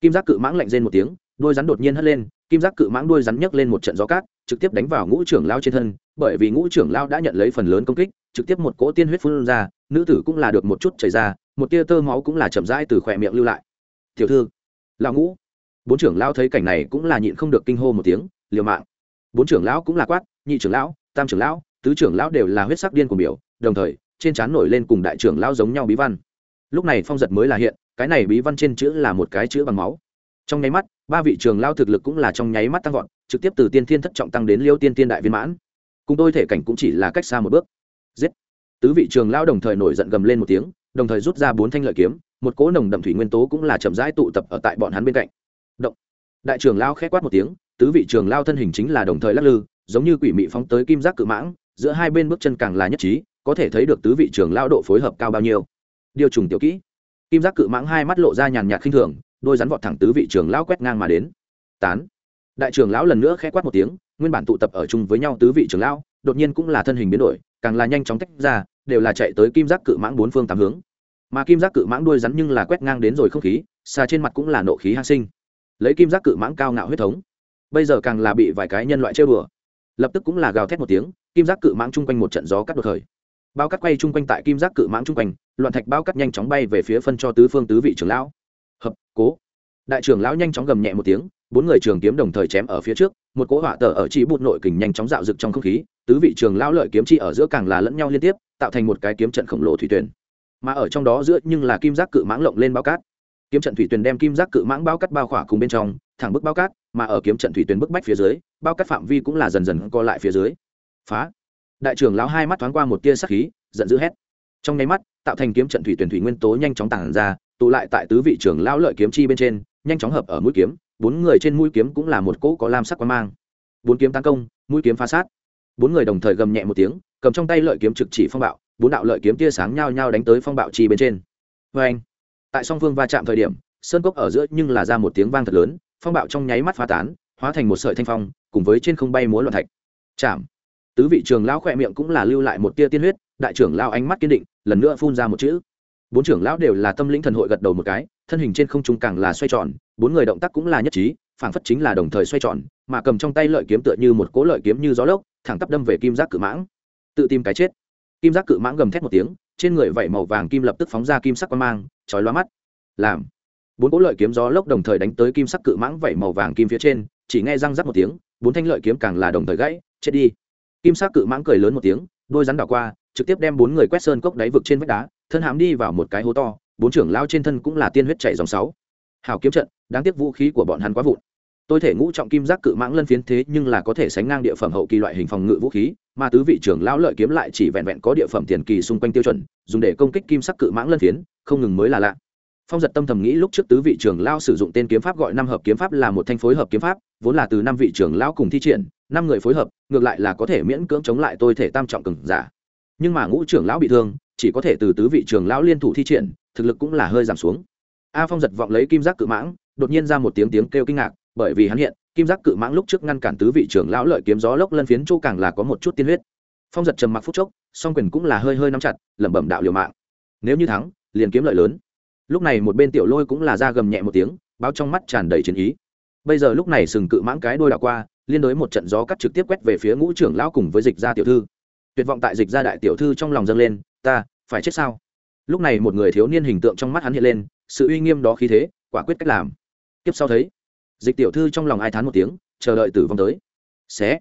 Kim giác cự mãng lạnh rên một tiếng, đôi rắn đột nhiên hất lên, kim giác cự mãng đuôi rắn nhấc lên một trận gió cát, trực tiếp đánh vào ngũ trưởng lao trên thân, bởi vì ngũ trưởng lao đã nhận lấy phần lớn công kích, trực tiếp một cỗ tiên huyết phun ra, nữ tử cũng là được một chút chảy ra, một tia tơ máu cũng là chậm rãi từ khỏe miệng lưu lại. Tiểu thư, lão ngũ. Bốn trưởng lao thấy cảnh này cũng là nhịn không được kinh hô một tiếng, liều mạng. Bốn trưởng lão cũng là quát, nhị trưởng lão, tam trưởng lão, tứ trưởng lão đều là huyết sắc điên của biểu, đồng thời trên trán nổi lên cùng đại trưởng lao giống nhau bí văn. Lúc này phong giật mới là hiện, cái này bí văn trên chữ là một cái chữ bằng máu. Trong nháy mắt, ba vị trường lao thực lực cũng là trong nháy mắt tăng vọt, trực tiếp từ tiên thiên thất trọng tăng đến liêu tiên tiên đại viên mãn. Cùng tôi thể cảnh cũng chỉ là cách xa một bước. Giết! Tứ vị trường lao đồng thời nổi giận gầm lên một tiếng, đồng thời rút ra bốn thanh lợi kiếm, một cỗ nồng đậm thủy nguyên tố cũng là chậm rãi tụ tập ở tại bọn hắn bên cạnh. Động! Đại trường lao khẽ quát một tiếng, tứ vị trường lao thân hình chính là đồng thời lắc lư, giống như quỷ mị phóng tới kim giác cự mãng, giữa hai bên bước chân càng là nhất trí có thể thấy được tứ vị trưởng lao độ phối hợp cao bao nhiêu. Điều trùng tiểu kỹ. Kim giác cự mãng hai mắt lộ ra nhàn nhạt khinh thường, đôi rắn vọt thẳng tứ vị trưởng lão quét ngang mà đến. Tán. Đại trưởng lão lần nữa khẽ quát một tiếng, nguyên bản tụ tập ở chung với nhau tứ vị trưởng lão, đột nhiên cũng là thân hình biến đổi, càng là nhanh chóng tách ra, đều là chạy tới kim giác cự mãng bốn phương tám hướng. Mà kim giác cự mãng đuôi rắn nhưng là quét ngang đến rồi không khí, xa trên mặt cũng là nộ khí hạ sinh. Lấy kim giác cự mãng cao ngạo huyết thống, bây giờ càng là bị vài cái nhân loại chơi bừa lập tức cũng là gào thét một tiếng, kim giác cự mãng chung quanh một trận gió cắt đột thời bao cắt quay chung quanh tại kim giác cự mãng chung quanh, loạn thạch bao cắt nhanh chóng bay về phía phân cho tứ phương tứ vị trưởng lão. Hợp, cố. Đại trưởng lão nhanh chóng gầm nhẹ một tiếng, bốn người trường kiếm đồng thời chém ở phía trước, một cỗ hỏa tờ ở chỉ bụt nội kình nhanh chóng dạo rực trong không khí, tứ vị trường lão lợi kiếm chi ở giữa càng là lẫn nhau liên tiếp, tạo thành một cái kiếm trận khổng lồ thủy tuyển mà ở trong đó giữa nhưng là kim giác cự mãng lộng lên bao cát. Kiếm trận thủy tuyển đem kim giác cự mãng bao cắt bao khỏa cùng bên trong, thẳng bức bao cát, mà ở kiếm trận thủy tuyển bức bách phía dưới, bao cát phạm vi cũng là dần dần co lại phía dưới. Phá đại trưởng lão hai mắt thoáng qua một tia sắc khí, giận dữ hét. Trong nháy mắt, tạo thành kiếm trận thủy tuyển thủy nguyên tố nhanh chóng tản ra, tụ lại tại tứ vị trưởng lão lợi kiếm chi bên trên, nhanh chóng hợp ở mũi kiếm, bốn người trên mũi kiếm cũng là một cỗ có lam sắc quang mang. Bốn kiếm tấn công, mũi kiếm phá sát. Bốn người đồng thời gầm nhẹ một tiếng, cầm trong tay lợi kiếm trực chỉ phong bạo, bốn đạo lợi kiếm tia sáng nhau nhau đánh tới phong bạo chi bên trên. Vê anh tại song phương va chạm thời điểm, sơn cốc ở giữa nhưng là ra một tiếng vang thật lớn, phong bạo trong nháy mắt phá tán, hóa thành một sợi thanh phong, cùng với trên không bay múa loạn thạch. Chạm! Tứ vị trưởng lão khỏe miệng cũng là lưu lại một tia tiên huyết, đại trưởng lão ánh mắt kiên định, lần nữa phun ra một chữ. Bốn trưởng lão đều là tâm lĩnh thần hội gật đầu một cái, thân hình trên không trung càng là xoay tròn, bốn người động tác cũng là nhất trí, phảng phất chính là đồng thời xoay tròn, mà cầm trong tay lợi kiếm tựa như một cố lợi kiếm như gió lốc, thẳng tắp đâm về kim giác cự mãng. Tự tìm cái chết. Kim giác cự mãng gầm thét một tiếng, trên người vảy màu vàng kim lập tức phóng ra kim sắc quang mang, chói loa mắt. Làm. Bốn cỗ lợi kiếm gió lốc đồng thời đánh tới kim sắc cự mãng vảy màu vàng kim phía trên, chỉ nghe răng rắc một tiếng, bốn thanh lợi kiếm càng là đồng thời gãy, chết đi kim sắc cự mãng cười lớn một tiếng, đôi rắn đảo qua, trực tiếp đem bốn người quét sơn cốc đáy vực trên vách đá, thân hãm đi vào một cái hố to, bốn trưởng lao trên thân cũng là tiên huyết chảy dòng sáu. Hào kiếm trận, đáng tiếc vũ khí của bọn hắn quá vụn. Tôi thể ngũ trọng kim giác cự mãng lân phiến thế nhưng là có thể sánh ngang địa phẩm hậu kỳ loại hình phòng ngự vũ khí, mà tứ vị trưởng lão lợi kiếm lại chỉ vẹn vẹn có địa phẩm tiền kỳ xung quanh tiêu chuẩn, dùng để công kích kim sắc cự mãng lân phiến, không ngừng mới là lạ phong giật tâm thầm nghĩ lúc trước tứ vị trưởng lão sử dụng tên kiếm pháp gọi năm hợp kiếm pháp là một thanh phối hợp kiếm pháp, vốn là từ năm vị trưởng lão cùng thi triển, năm người phối hợp, ngược lại là có thể miễn cưỡng chống lại tôi thể tam trọng cường giả. Nhưng mà ngũ trưởng lão bị thương, chỉ có thể từ tứ vị trưởng lão liên thủ thi triển, thực lực cũng là hơi giảm xuống. A phong giật vọng lấy kim giác cự mãng, đột nhiên ra một tiếng tiếng kêu kinh ngạc, bởi vì hắn hiện, kim giác cự mãng lúc trước ngăn cản tứ vị trưởng lão lợi kiếm gió lốc lân phiến chỗ càng là có một chút tiên huyết. Phong giật trầm mặc phút chốc, song quyền cũng là hơi hơi nắm chặt, lẩm bẩm đạo liều mạng. Nếu như thắng, liền kiếm lợi lớn lúc này một bên tiểu lôi cũng là ra gầm nhẹ một tiếng, báo trong mắt tràn đầy chiến ý. Bây giờ lúc này sừng cự mãng cái đôi đạo qua, liên đối một trận gió cắt trực tiếp quét về phía ngũ trưởng lão cùng với dịch gia tiểu thư. Tuyệt vọng tại dịch gia đại tiểu thư trong lòng dâng lên, ta, phải chết sao? Lúc này một người thiếu niên hình tượng trong mắt hắn hiện lên, sự uy nghiêm đó khí thế, quả quyết cách làm. Tiếp sau thấy, dịch tiểu thư trong lòng ai thán một tiếng, chờ đợi tử vong tới. Xé.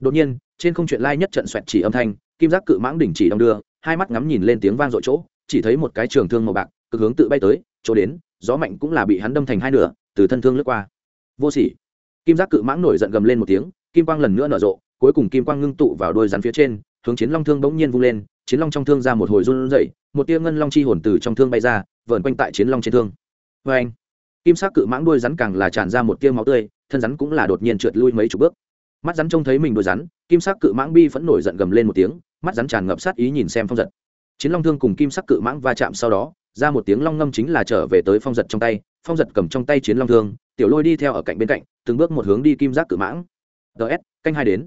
Đột nhiên, trên không chuyện lai nhất trận xoẹt chỉ âm thanh, kim giác cự mãng đỉnh chỉ đong đưa, hai mắt ngắm nhìn lên tiếng vang dội chỗ, chỉ thấy một cái trường thương màu bạc cực hướng tự bay tới, chỗ đến, gió mạnh cũng là bị hắn đâm thành hai nửa, từ thân thương lướt qua. Vô sỉ. Kim giác cự mãng nổi giận gầm lên một tiếng, kim quang lần nữa nở rộ, cuối cùng kim quang ngưng tụ vào đôi rắn phía trên, hướng chiến long thương bỗng nhiên vung lên, chiến long trong thương ra một hồi run rẩy, một tia ngân long chi hồn từ trong thương bay ra, vờn quanh tại chiến long trên thương. Vê anh, kim sắc cự mãng đôi rắn càng là tràn ra một tia máu tươi, thân rắn cũng là đột nhiên trượt lui mấy chục bước. Mắt rắn trông thấy mình đôi rắn, kim sắc cự mãng bi phẫn nổi giận gầm lên một tiếng, mắt rắn tràn ngập sát ý nhìn xem phong giật. Chiến long thương cùng kim sắc cự mãng va chạm sau đó ra một tiếng long ngâm chính là trở về tới phong giật trong tay, phong giật cầm trong tay chiến long thương, tiểu lôi đi theo ở cạnh bên cạnh, từng bước một hướng đi kim giác cự mãng. Ts canh hai đến.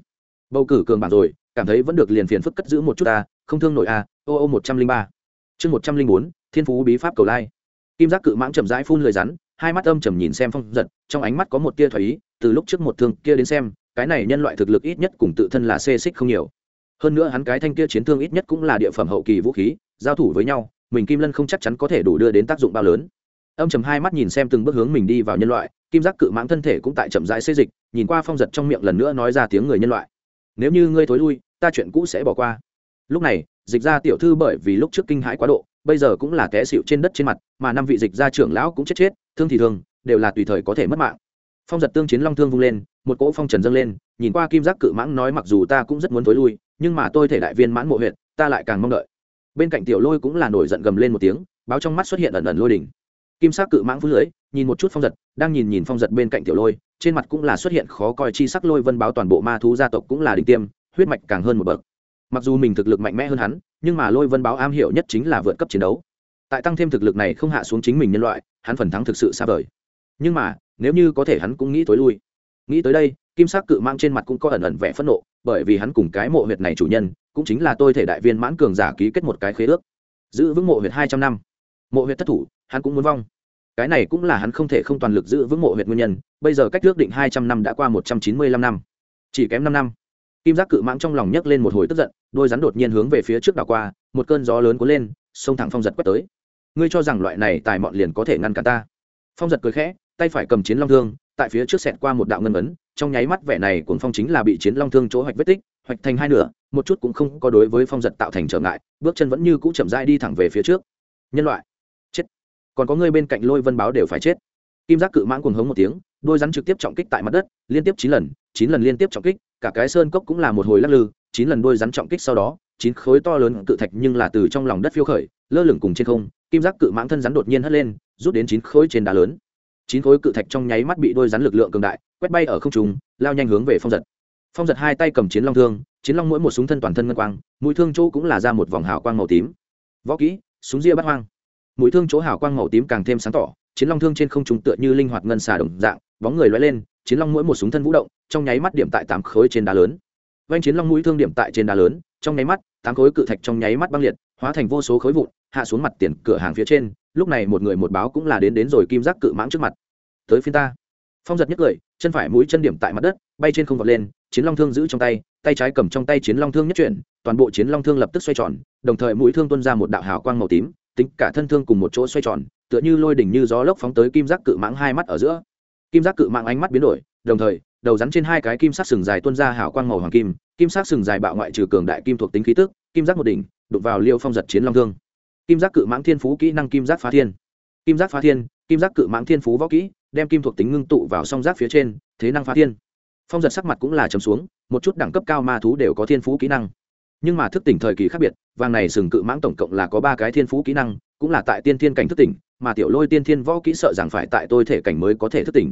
Bầu cử cường bản rồi, cảm thấy vẫn được liền phiền phức cất giữ một chút ta, không thương nổi a, ô ô một trăm linh ba. Chương một trăm linh bốn, thiên phú bí pháp cầu lai. Kim giác cự mãng chậm rãi phun lời rắn, hai mắt âm trầm nhìn xem phong giật, trong ánh mắt có một tia thoải ý, từ lúc trước một thương kia đến xem, cái này nhân loại thực lực ít nhất cùng tự thân là xê xích không nhiều. Hơn nữa hắn cái thanh kia chiến thương ít nhất cũng là địa phẩm hậu kỳ vũ khí, giao thủ với nhau mình kim lân không chắc chắn có thể đủ đưa đến tác dụng bao lớn. Âm chầm hai mắt nhìn xem từng bước hướng mình đi vào nhân loại, kim giác cự mãng thân thể cũng tại chậm rãi xây dịch, nhìn qua phong giật trong miệng lần nữa nói ra tiếng người nhân loại. Nếu như ngươi thối lui, ta chuyện cũ sẽ bỏ qua. Lúc này, dịch ra tiểu thư bởi vì lúc trước kinh hãi quá độ, bây giờ cũng là té xịu trên đất trên mặt, mà năm vị dịch gia trưởng lão cũng chết chết, thương thì thương, đều là tùy thời có thể mất mạng. Phong giật tương chiến long thương vung lên, một cỗ phong trần dâng lên, nhìn qua kim giác cự mãng nói mặc dù ta cũng rất muốn thối lui, nhưng mà tôi thể đại viên mãn mộ huyện ta lại càng mong đợi bên cạnh tiểu lôi cũng là nổi giận gầm lên một tiếng, báo trong mắt xuất hiện ẩn ẩn lôi đỉnh. Kim sắc cự mãng phú lưới, nhìn một chút phong giật, đang nhìn nhìn phong giật bên cạnh tiểu lôi, trên mặt cũng là xuất hiện khó coi chi sắc lôi vân báo toàn bộ ma thú gia tộc cũng là đỉnh tiêm, huyết mạch càng hơn một bậc. Mặc dù mình thực lực mạnh mẽ hơn hắn, nhưng mà lôi vân báo am hiểu nhất chính là vượt cấp chiến đấu. Tại tăng thêm thực lực này không hạ xuống chính mình nhân loại, hắn phần thắng thực sự xa vời. Nhưng mà, nếu như có thể hắn cũng nghĩ tối lui. Nghĩ tới đây, kim sắc cự mang trên mặt cũng có ẩn ẩn vẻ phẫn nộ, bởi vì hắn cùng cái mộ huyệt này chủ nhân cũng chính là tôi thể đại viên mãn cường giả ký kết một cái khế ước. Giữ vững mộ huyệt hai trăm năm. Mộ huyệt thất thủ, hắn cũng muốn vong. Cái này cũng là hắn không thể không toàn lực giữ vững mộ huyệt nguyên nhân, bây giờ cách ước định hai trăm năm đã qua một trăm chín mươi lăm năm. Chỉ kém năm năm. Kim giác cự mãng trong lòng nhấc lên một hồi tức giận, đôi rắn đột nhiên hướng về phía trước đảo qua, một cơn gió lớn cuốn lên, xông thẳng phong giật quét tới. Ngươi cho rằng loại này tài mọn liền có thể ngăn cản ta? Phong giật cười khẽ, tay phải cầm chiến long thương, tại phía trước xẹt qua một đạo ngân ấn, trong nháy mắt vẻ này cuồng phong chính là bị chiến long thương chỗ hoạch vết tích hoạch thành hai nửa, một chút cũng không có đối với phong giật tạo thành trở ngại, bước chân vẫn như cũ chậm rãi đi thẳng về phía trước. Nhân loại, chết. Còn có người bên cạnh lôi vân báo đều phải chết. Kim giác cự mãng cuồng hống một tiếng, đôi rắn trực tiếp trọng kích tại mặt đất, liên tiếp chín lần chín lần liên tiếp trọng kích, cả cái sơn cốc cũng là một hồi lắc lư, chín lần đôi rắn trọng kích sau đó, chín khối to lớn cự thạch nhưng là từ trong lòng đất phiêu khởi, lơ lửng cùng trên không, kim giác cự mãng thân rắn đột nhiên hất lên, rút đến chín khối trên đá lớn. Chín khối cự thạch trong nháy mắt bị đôi rắn lực lượng cường đại, quét bay ở không trung, lao nhanh hướng về phong giật phong giật hai tay cầm chiến long thương, chiến long mỗi một súng thân toàn thân ngân quang, mũi thương chỗ cũng là ra một vòng hào quang màu tím. Võ kỹ, súng ria bắt hoang. Mũi thương chỗ hào quang màu tím càng thêm sáng tỏ, chiến long thương trên không trung tựa như linh hoạt ngân xà đồng dạng, bóng người loay lên, chiến long mỗi một súng thân vũ động, trong nháy mắt điểm tại tám khối trên đá lớn. Vanh chiến long mũi thương điểm tại trên đá lớn, trong nháy mắt, tám khối cự thạch trong nháy mắt băng liệt, hóa thành vô số khối vụn, hạ xuống mặt tiền cửa hàng phía trên, lúc này một người một báo cũng là đến đến rồi kim giác cự mãng trước mặt. Tới phiên ta. Phong giật nhất cười chân phải mũi chân điểm tại mặt đất, bay trên không vọt lên, chiến long thương giữ trong tay tay trái cầm trong tay chiến long thương nhất chuyển, toàn bộ chiến long thương lập tức xoay tròn, đồng thời mũi thương tuân ra một đạo hào quang màu tím, tính cả thân thương cùng một chỗ xoay tròn, tựa như lôi đỉnh như gió lốc phóng tới kim giác cự mãng hai mắt ở giữa. Kim giác cự mãng ánh mắt biến đổi, đồng thời, đầu rắn trên hai cái kim sắc sừng dài tuôn ra hào quang màu hoàng kim kim sắc sừng dài bạo ngoại trừ cường đại kim thuộc tính khí tức, kim giác một đỉnh, đụng vào liêu phong giật chiến long thương. Kim giác cự mãng thiên phú kỹ năng kim giác phá thiên. Kim giác phá thiên, kim giác cự mãng thiên phú võ kỹ đem kim thuộc tính ngưng tụ vào song giác phía trên, thế năng phá thiên. Phong giật sắc mặt cũng là trầm xuống, một chút đẳng cấp cao ma thú đều có thiên phú kỹ năng. Nhưng mà thức tỉnh thời kỳ khác biệt, vàng này sừng cự mãng tổng cộng là có ba cái thiên phú kỹ năng, cũng là tại tiên thiên cảnh thức tỉnh, mà tiểu lôi tiên thiên võ kỹ sợ rằng phải tại tôi thể cảnh mới có thể thức tỉnh.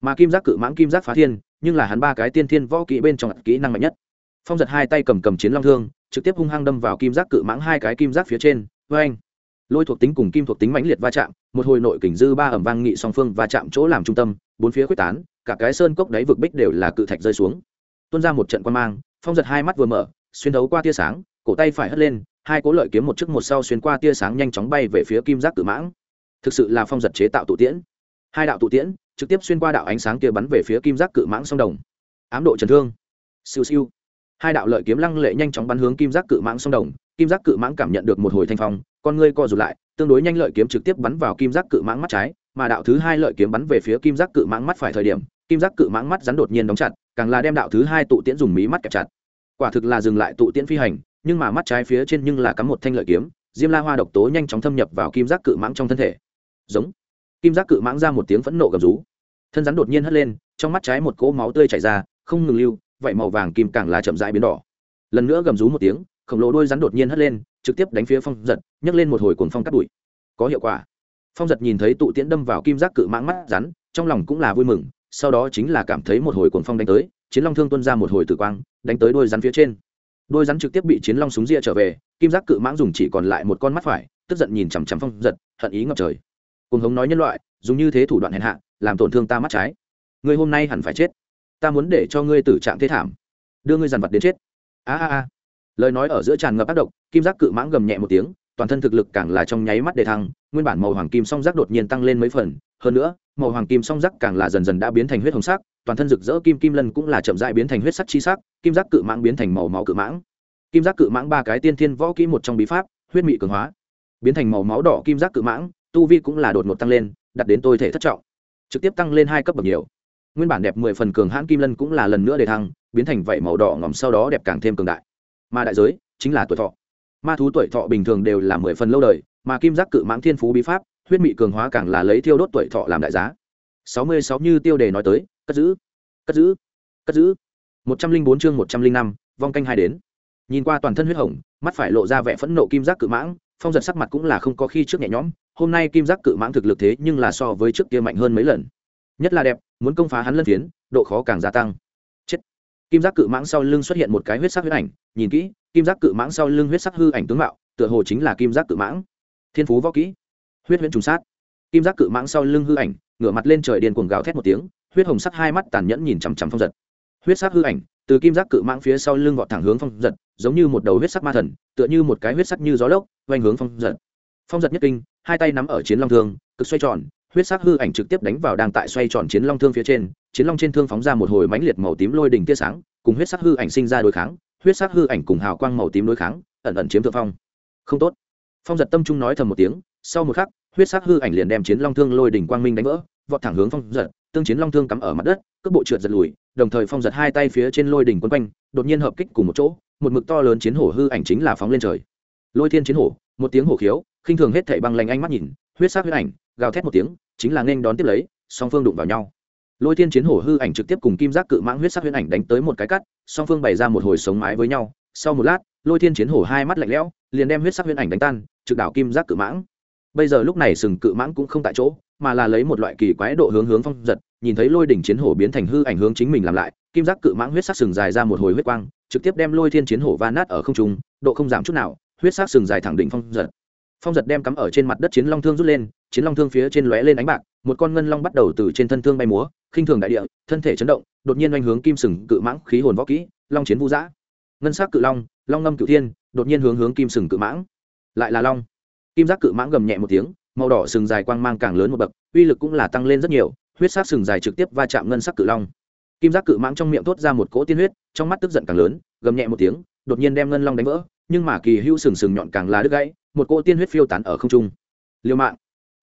Mà kim giác cự mãng kim giác phá thiên, nhưng là hắn ba cái tiên thiên võ kỹ bên trong kỹ năng mạnh nhất. Phong giật hai tay cầm cầm chiến long thương, trực tiếp hung hăng đâm vào kim giác cự mãng hai cái kim giác phía trên vê anh lôi thuộc tính cùng kim thuộc tính mãnh liệt va chạm, một hồi nội kình dư ba ẩm vang nghị song phương va chạm chỗ làm trung tâm, bốn phía quyết tán, cả cái sơn cốc đáy vực bích đều là cự thạch rơi xuống. Tuôn ra một trận quan mang, phong giật hai mắt vừa mở, xuyên thấu qua tia sáng, cổ tay phải hất lên, hai cố lợi kiếm một trước một sau xuyên qua tia sáng nhanh chóng bay về phía kim giác cự mãng. Thực sự là phong giật chế tạo tụ tiễn. Hai đạo tụ tiễn, trực tiếp xuyên qua đạo ánh sáng kia bắn về phía kim giác cự mãng sông đồng. Ám độ trần thương. Siêu siêu. Hai đạo lợi kiếm lăng lệ nhanh chóng bắn hướng kim giác cự mãng sông đồng, kim giác cự mãng cảm nhận được một hồi thanh phong con ngươi co rụt lại, tương đối nhanh lợi kiếm trực tiếp bắn vào kim giác cự mãng mắt trái, mà đạo thứ hai lợi kiếm bắn về phía kim giác cự mãng mắt phải thời điểm, kim giác cự mãng mắt rắn đột nhiên đóng chặt, càng là đem đạo thứ hai tụ tiễn dùng mí mắt kẹp chặt. Quả thực là dừng lại tụ tiễn phi hành, nhưng mà mắt trái phía trên nhưng là cắm một thanh lợi kiếm, diêm la hoa độc tố nhanh chóng thâm nhập vào kim giác cự mãng trong thân thể. Giống. Kim giác cự mãng ra một tiếng phẫn nộ gầm rú. Thân rắn đột nhiên hất lên, trong mắt trái một cỗ máu tươi chảy ra, không ngừng lưu, vậy màu vàng kim càng là chậm rãi biến đỏ. Lần nữa gầm rú một tiếng khổng lồ đôi rắn đột nhiên hất lên, trực tiếp đánh phía phong giật, nhấc lên một hồi cuồng phong cắt đuổi có hiệu quả. Phong giật nhìn thấy tụ tiễn đâm vào kim giác cự mãng mắt rắn, trong lòng cũng là vui mừng, sau đó chính là cảm thấy một hồi cuồng phong đánh tới, chiến long thương tuân ra một hồi tử quang, đánh tới đôi rắn phía trên. Đôi rắn trực tiếp bị chiến long súng ria trở về, kim giác cự mãng dùng chỉ còn lại một con mắt phải, tức giận nhìn chằm chằm phong giật, hận ý ngập trời. Cùng hống nói nhân loại, dùng như thế thủ đoạn hèn hạ, làm tổn thương ta mắt trái. Người hôm nay hẳn phải chết. Ta muốn để cho ngươi tử trạng thế thảm. Đưa ngươi dàn vật đến chết. A a a lời nói ở giữa tràn ngập tác động kim giác cự mãng gầm nhẹ một tiếng, toàn thân thực lực càng là trong nháy mắt để thăng, nguyên bản màu hoàng kim song giác đột nhiên tăng lên mấy phần, hơn nữa, màu hoàng kim song giác càng là dần dần đã biến thành huyết hồng sắc, toàn thân rực rỡ kim kim lân cũng là chậm dại biến thành huyết sắc chi sắc, kim giác cự mãng biến thành màu máu cự mãng. Kim giác cự mãng ba cái tiên thiên võ kỹ một trong bí pháp, huyết mị cường hóa, biến thành màu máu đỏ kim giác cự mãng, tu vi cũng là đột ngột tăng lên đặt đến tôi thể thất trọng, trực tiếp tăng lên hai cấp bậc nhiều. Nguyên bản đẹp mười phần cường hãn kim lân cũng là lần nữa để thăng, biến thành vảy màu đỏ ngỏm sau đó đẹp càng thêm cường đại mà đại giới chính là tuổi thọ. Ma thú tuổi thọ bình thường đều là mười phần lâu đời, mà kim giác cự mãng thiên phú bí pháp, huyết mị cường hóa càng là lấy thiêu đốt tuổi thọ làm đại giá. Sáu mươi sáu như tiêu đề nói tới, cất giữ cất giữ cất giữ. Một trăm linh bốn chương một trăm linh năm, vong canh hai đến. Nhìn qua toàn thân huyết hồng, mắt phải lộ ra vẻ phẫn nộ kim giác cự mãng, phong giật sắc mặt cũng là không có khi trước nhẹ nhõm, hôm nay kim giác cự mãng thực lực thế nhưng là so với trước kia mạnh hơn mấy lần. Nhất là đẹp, muốn công phá hắn lân phiến, độ khó càng gia tăng kim giác cự mãng sau lưng xuất hiện một cái huyết sắc huyết ảnh, nhìn kỹ, kim giác cự mãng sau lưng huyết sắc hư ảnh tướng mạo, tựa hồ chính là kim giác cự mãng. Thiên phú võ kỹ. Huyết huyễn trùng sát. Kim giác cự mãng sau lưng hư ảnh, ngửa mặt lên trời điên cuồng gào thét một tiếng, huyết hồng sắc hai mắt tàn nhẫn nhìn chằm chằm phong giật. Huyết sắc hư ảnh, từ kim giác cự mãng phía sau lưng vọt thẳng hướng phong giật, giống như một đầu huyết sắc ma thần, tựa như một cái huyết sắc như gió lốc vanh hướng phong giật. Phong giật nhất kinh, hai tay nắm ở chiến long thương, cực xoay tròn huyết sắc hư ảnh trực tiếp đánh vào đang tại xoay tròn chiến long thương phía trên, chiến long trên thương phóng ra một hồi mãnh liệt màu tím lôi đỉnh tia sáng, cùng huyết sắc hư ảnh sinh ra đối kháng, huyết sắc hư ảnh cùng hào quang màu tím đối kháng, ẩn ẩn chiếm thượng phong. Không tốt. Phong giật tâm trung nói thầm một tiếng, sau một khắc, huyết sắc hư ảnh liền đem chiến long thương lôi đỉnh quang minh đánh vỡ, vọt thẳng hướng phong giật, tương chiến long thương cắm ở mặt đất, cước bộ trượt giật lùi, đồng thời phong giật hai tay phía trên lôi đỉnh quấn quanh, đột nhiên hợp kích cùng một chỗ, một mực to lớn chiến hổ hư ảnh chính là phóng lên trời. Lôi thiên chiến hổ, một tiếng hổ khiếu, khinh thường hết thảy băng lạnh ánh mắt nhìn, huyết sắc huyết ảnh gào thét một tiếng, chính là nên đón tiếp lấy, song phương đụng vào nhau. Lôi thiên chiến hổ hư ảnh trực tiếp cùng kim giác cự mãng huyết sắc huyễn ảnh đánh tới một cái cắt, song phương bày ra một hồi sống mái với nhau. Sau một lát, lôi thiên chiến hổ hai mắt lạnh lẽo, liền đem huyết sắc huyễn ảnh đánh tan, trực đảo kim giác cự mãng. Bây giờ lúc này sừng cự mãng cũng không tại chỗ, mà là lấy một loại kỳ quái độ hướng hướng phong giật, nhìn thấy lôi đỉnh chiến hổ biến thành hư ảnh hướng chính mình làm lại, kim giác cự mãng huyết sắc sừng dài ra một hồi huyết quang, trực tiếp đem lôi thiên chiến hổ va nát ở không trung, độ không giảm chút nào, huyết sắc sừng dài thẳng đỉnh phong giật phong giật đem cắm ở trên mặt đất chiến long thương rút lên, chiến long thương phía trên lóe lên ánh bạc, một con ngân long bắt đầu từ trên thân thương bay múa, khinh thường đại địa, thân thể chấn động, đột nhiên oanh hướng kim sừng cự mãng khí hồn võ kỹ, long chiến vũ giã. Ngân sắc cự long long ngâm cự thiên, đột nhiên hướng hướng kim sừng cự mãng. Lại là long. Kim giác cự mãng gầm nhẹ một tiếng, màu đỏ sừng dài quang mang càng lớn một bậc, uy lực cũng là tăng lên rất nhiều, huyết sắc sừng dài trực tiếp va chạm ngân sắc cự long. Kim giác cự mãng trong miệng thốt ra một cỗ tiên huyết, trong mắt tức giận càng lớn, gầm nhẹ một tiếng, đột nhiên đem ngân long đánh vỡ nhưng mà kỳ hữu sừng sừng nhọn càng là đứt gãy, một cỗ tiên huyết phiêu tán ở không trung. Liêu mạng.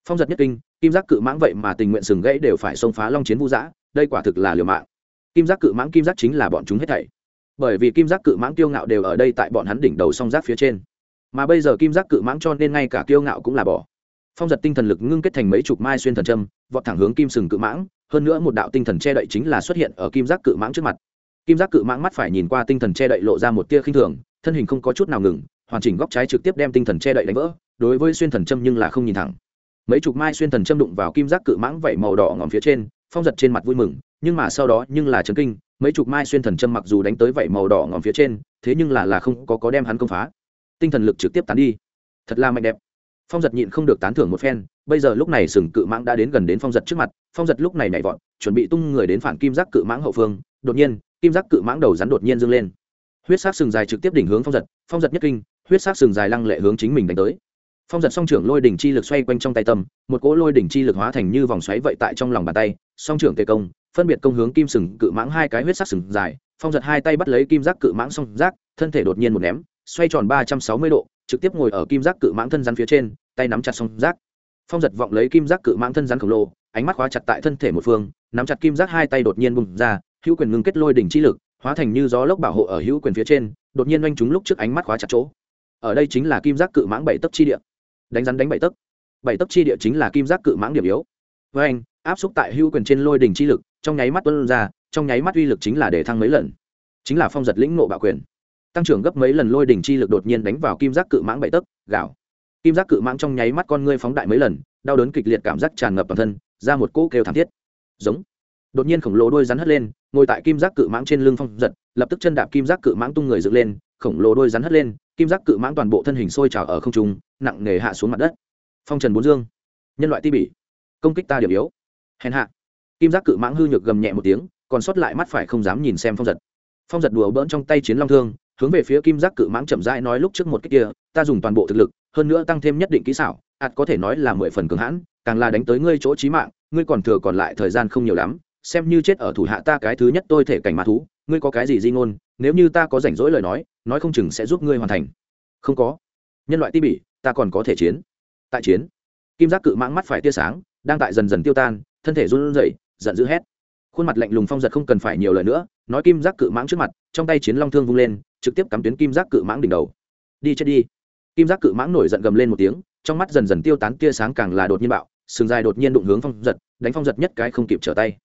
Phong giật nhất kinh, kim giác cự mãng vậy mà tình nguyện sừng gãy đều phải xông phá long chiến vũ giã, đây quả thực là liều mạng. Kim giác cự mãng, kim giác chính là bọn chúng hết thảy. Bởi vì kim giác cự mãng kiêu ngạo đều ở đây tại bọn hắn đỉnh đầu song giác phía trên. Mà bây giờ kim giác cự mãng cho nên ngay cả kiêu ngạo cũng là bỏ. Phong giật tinh thần lực ngưng kết thành mấy chục mai xuyên thần châm, vọt thẳng hướng kim sừng cự mãng, hơn nữa một đạo tinh thần che đậy chính là xuất hiện ở kim giác cự mãng trước mặt kim giác cự mãng mắt phải nhìn qua tinh thần che đậy lộ ra một tia khinh thường, thân hình không có chút nào ngừng, hoàn chỉnh góc trái trực tiếp đem tinh thần che đậy đánh vỡ, đối với xuyên thần châm nhưng là không nhìn thẳng. Mấy chục mai xuyên thần châm đụng vào kim giác cự mãng vẩy màu đỏ ngòm phía trên, phong giật trên mặt vui mừng, nhưng mà sau đó nhưng là chấn kinh, mấy chục mai xuyên thần châm mặc dù đánh tới vẩy màu đỏ ngòm phía trên, thế nhưng là là không có có đem hắn công phá. Tinh thần lực trực tiếp tán đi. Thật là mạnh đẹp. Phong giật nhịn không được tán thưởng một phen, bây giờ lúc này sừng cự mãng đã đến gần đến phong giật trước mặt, phong giật lúc này nhảy vọt, chuẩn bị tung người đến phản kim giác cự mãng hậu phương, đột nhiên kim giác cự mãng đầu rắn đột nhiên dâng lên. Huyết sắc sừng dài trực tiếp đỉnh hướng phong giật phong giật nhất kinh, huyết sắc sừng dài lăng lệ hướng chính mình đánh tới. Phong giật song trưởng lôi đỉnh chi lực xoay quanh trong tay tâm, một cỗ lôi đỉnh chi lực hóa thành như vòng xoáy vậy tại trong lòng bàn tay, song trưởng tề công, phân biệt công hướng kim sừng cự mãng hai cái huyết sắc sừng dài, phong giật hai tay bắt lấy kim giác cự mãng song giác, thân thể đột nhiên một ném, xoay tròn ba trăm sáu mươi độ, trực tiếp ngồi ở kim giác cự mãng thân rắn phía trên, tay nắm chặt song giác. Phong giật vọng lấy kim giác cự mãng thân rắn khổng lồ, ánh mắt khóa chặt tại thân thể một phương, nắm chặt kim giác hai tay đột nhiên bùng ra hữu quyền ngưng kết lôi đỉnh chi lực, hóa thành như gió lốc bảo hộ ở hữu quyền phía trên, đột nhiên oanh chúng lúc trước ánh mắt khóa chặt chỗ. Ở đây chính là kim giác cự mãng bảy tấc chi địa. Đánh rắn đánh bảy tấc. Bảy tấc chi địa chính là kim giác cự mãng điểm yếu. Với anh, áp xúc tại hữu quyền trên lôi đỉnh chi lực, trong nháy mắt tuân ra, trong nháy mắt uy lực chính là để thăng mấy lần. Chính là phong giật lĩnh nộ bạo quyền. Tăng trưởng gấp mấy lần lôi đỉnh chi lực đột nhiên đánh vào kim giác cự mãng bảy tấc gạo kim giác cự mãng trong nháy mắt con ngươi phóng đại mấy lần, đau đớn kịch liệt cảm giác tràn ngập toàn thân, ra một cỗ kêu thảm thiết. Giống đột nhiên khổng lồ đôi rắn hất lên, ngồi tại kim giác cự mãng trên lưng phong giật, lập tức chân đạp kim giác cự mãng tung người dựng lên, khổng lồ đôi rắn hất lên, kim giác cự mãng toàn bộ thân hình sôi trào ở không trung, nặng nề hạ xuống mặt đất. Phong trần bốn dương, nhân loại ti bỉ, công kích ta điểm yếu. Hèn hạ. Kim giác cự mãng hư nhược gầm nhẹ một tiếng, còn sót lại mắt phải không dám nhìn xem phong giật. Phong giật đùa bỡn trong tay chiến long thương, hướng về phía kim giác cự mãng chậm rãi nói lúc trước một cách kia, ta dùng toàn bộ thực lực, hơn nữa tăng thêm nhất định kỹ xảo ạt có thể nói là mười phần cường hãn, càng là đánh tới ngươi chỗ trí mạng, ngươi còn thừa còn lại thời gian không nhiều lắm xem như chết ở thủ hạ ta cái thứ nhất tôi thể cảnh ma thú, ngươi có cái gì di ngôn, nếu như ta có rảnh rỗi lời nói nói không chừng sẽ giúp ngươi hoàn thành. Không có. Nhân loại ti bỉ, ta còn có thể chiến. Tại chiến. Kim giác cự mãng mắt phải tia sáng, đang tại dần dần tiêu tan, thân thể run rẩy, giận dữ hét. Khuôn mặt lạnh lùng phong giật không cần phải nhiều lời nữa, nói kim giác cự mãng trước mặt, trong tay chiến long thương vung lên, trực tiếp cắm tuyến kim giác cự mãng đỉnh đầu. Đi chết đi. Kim giác cự mãng nổi giận gầm lên một tiếng, trong mắt dần dần tiêu tán tia sáng càng là đột nhiên bạo, sừng dài đột nhiên đụng hướng phong giật, đánh phong giật nhất cái không kịp trở tay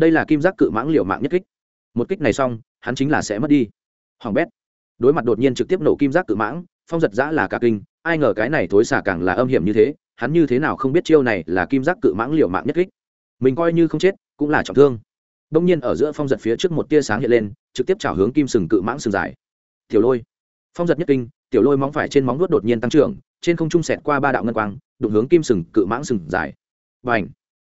đây là kim giác cự mãng liệu mạng nhất kích. Một kích này xong, hắn chính là sẽ mất đi. Hoàng bét. Đối mặt đột nhiên trực tiếp nổ kim giác cự mãng, phong giật giã là cả kinh, ai ngờ cái này thối xả càng là âm hiểm như thế, hắn như thế nào không biết chiêu này là kim giác cự mãng liệu mạng nhất kích. Mình coi như không chết, cũng là trọng thương. Đông nhiên ở giữa phong giật phía trước một tia sáng hiện lên, trực tiếp trào hướng kim sừng cự mãng sừng dài. Tiểu lôi. Phong giật nhất kinh, tiểu lôi móng phải trên móng nuốt đột nhiên tăng trưởng, trên không trung sẹt qua ba đạo ngân quang, đụng hướng kim sừng cự mãng sừng dài. Và ảnh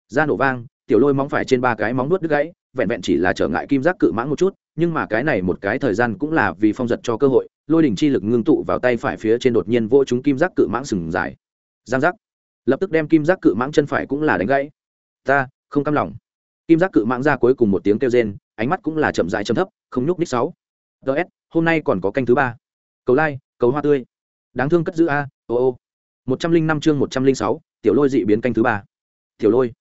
ra nổ vang tiểu lôi móng phải trên ba cái móng nuốt đứt gãy, vẹn vẹn chỉ là trở ngại kim giác cự mãng một chút, nhưng mà cái này một cái thời gian cũng là vì phong giật cho cơ hội, lôi đỉnh chi lực ngưng tụ vào tay phải phía trên đột nhiên vỗ chúng kim giác cự mãng sừng dài. Giang giác. Lập tức đem kim giác cự mãng chân phải cũng là đánh gãy. Ta, không cam lòng. Kim giác cự mãng ra cuối cùng một tiếng kêu rên, ánh mắt cũng là chậm dại chậm thấp, không nhúc ních sáu. Ts hôm nay còn có canh thứ ba. Cầu lai cầu hoa tươi. Đáng thương cất giữ a, ô ô. Một trăm linh năm chương một trăm linh sáu, tiểu lôi dị biến canh thứ ba. Tiểu lôi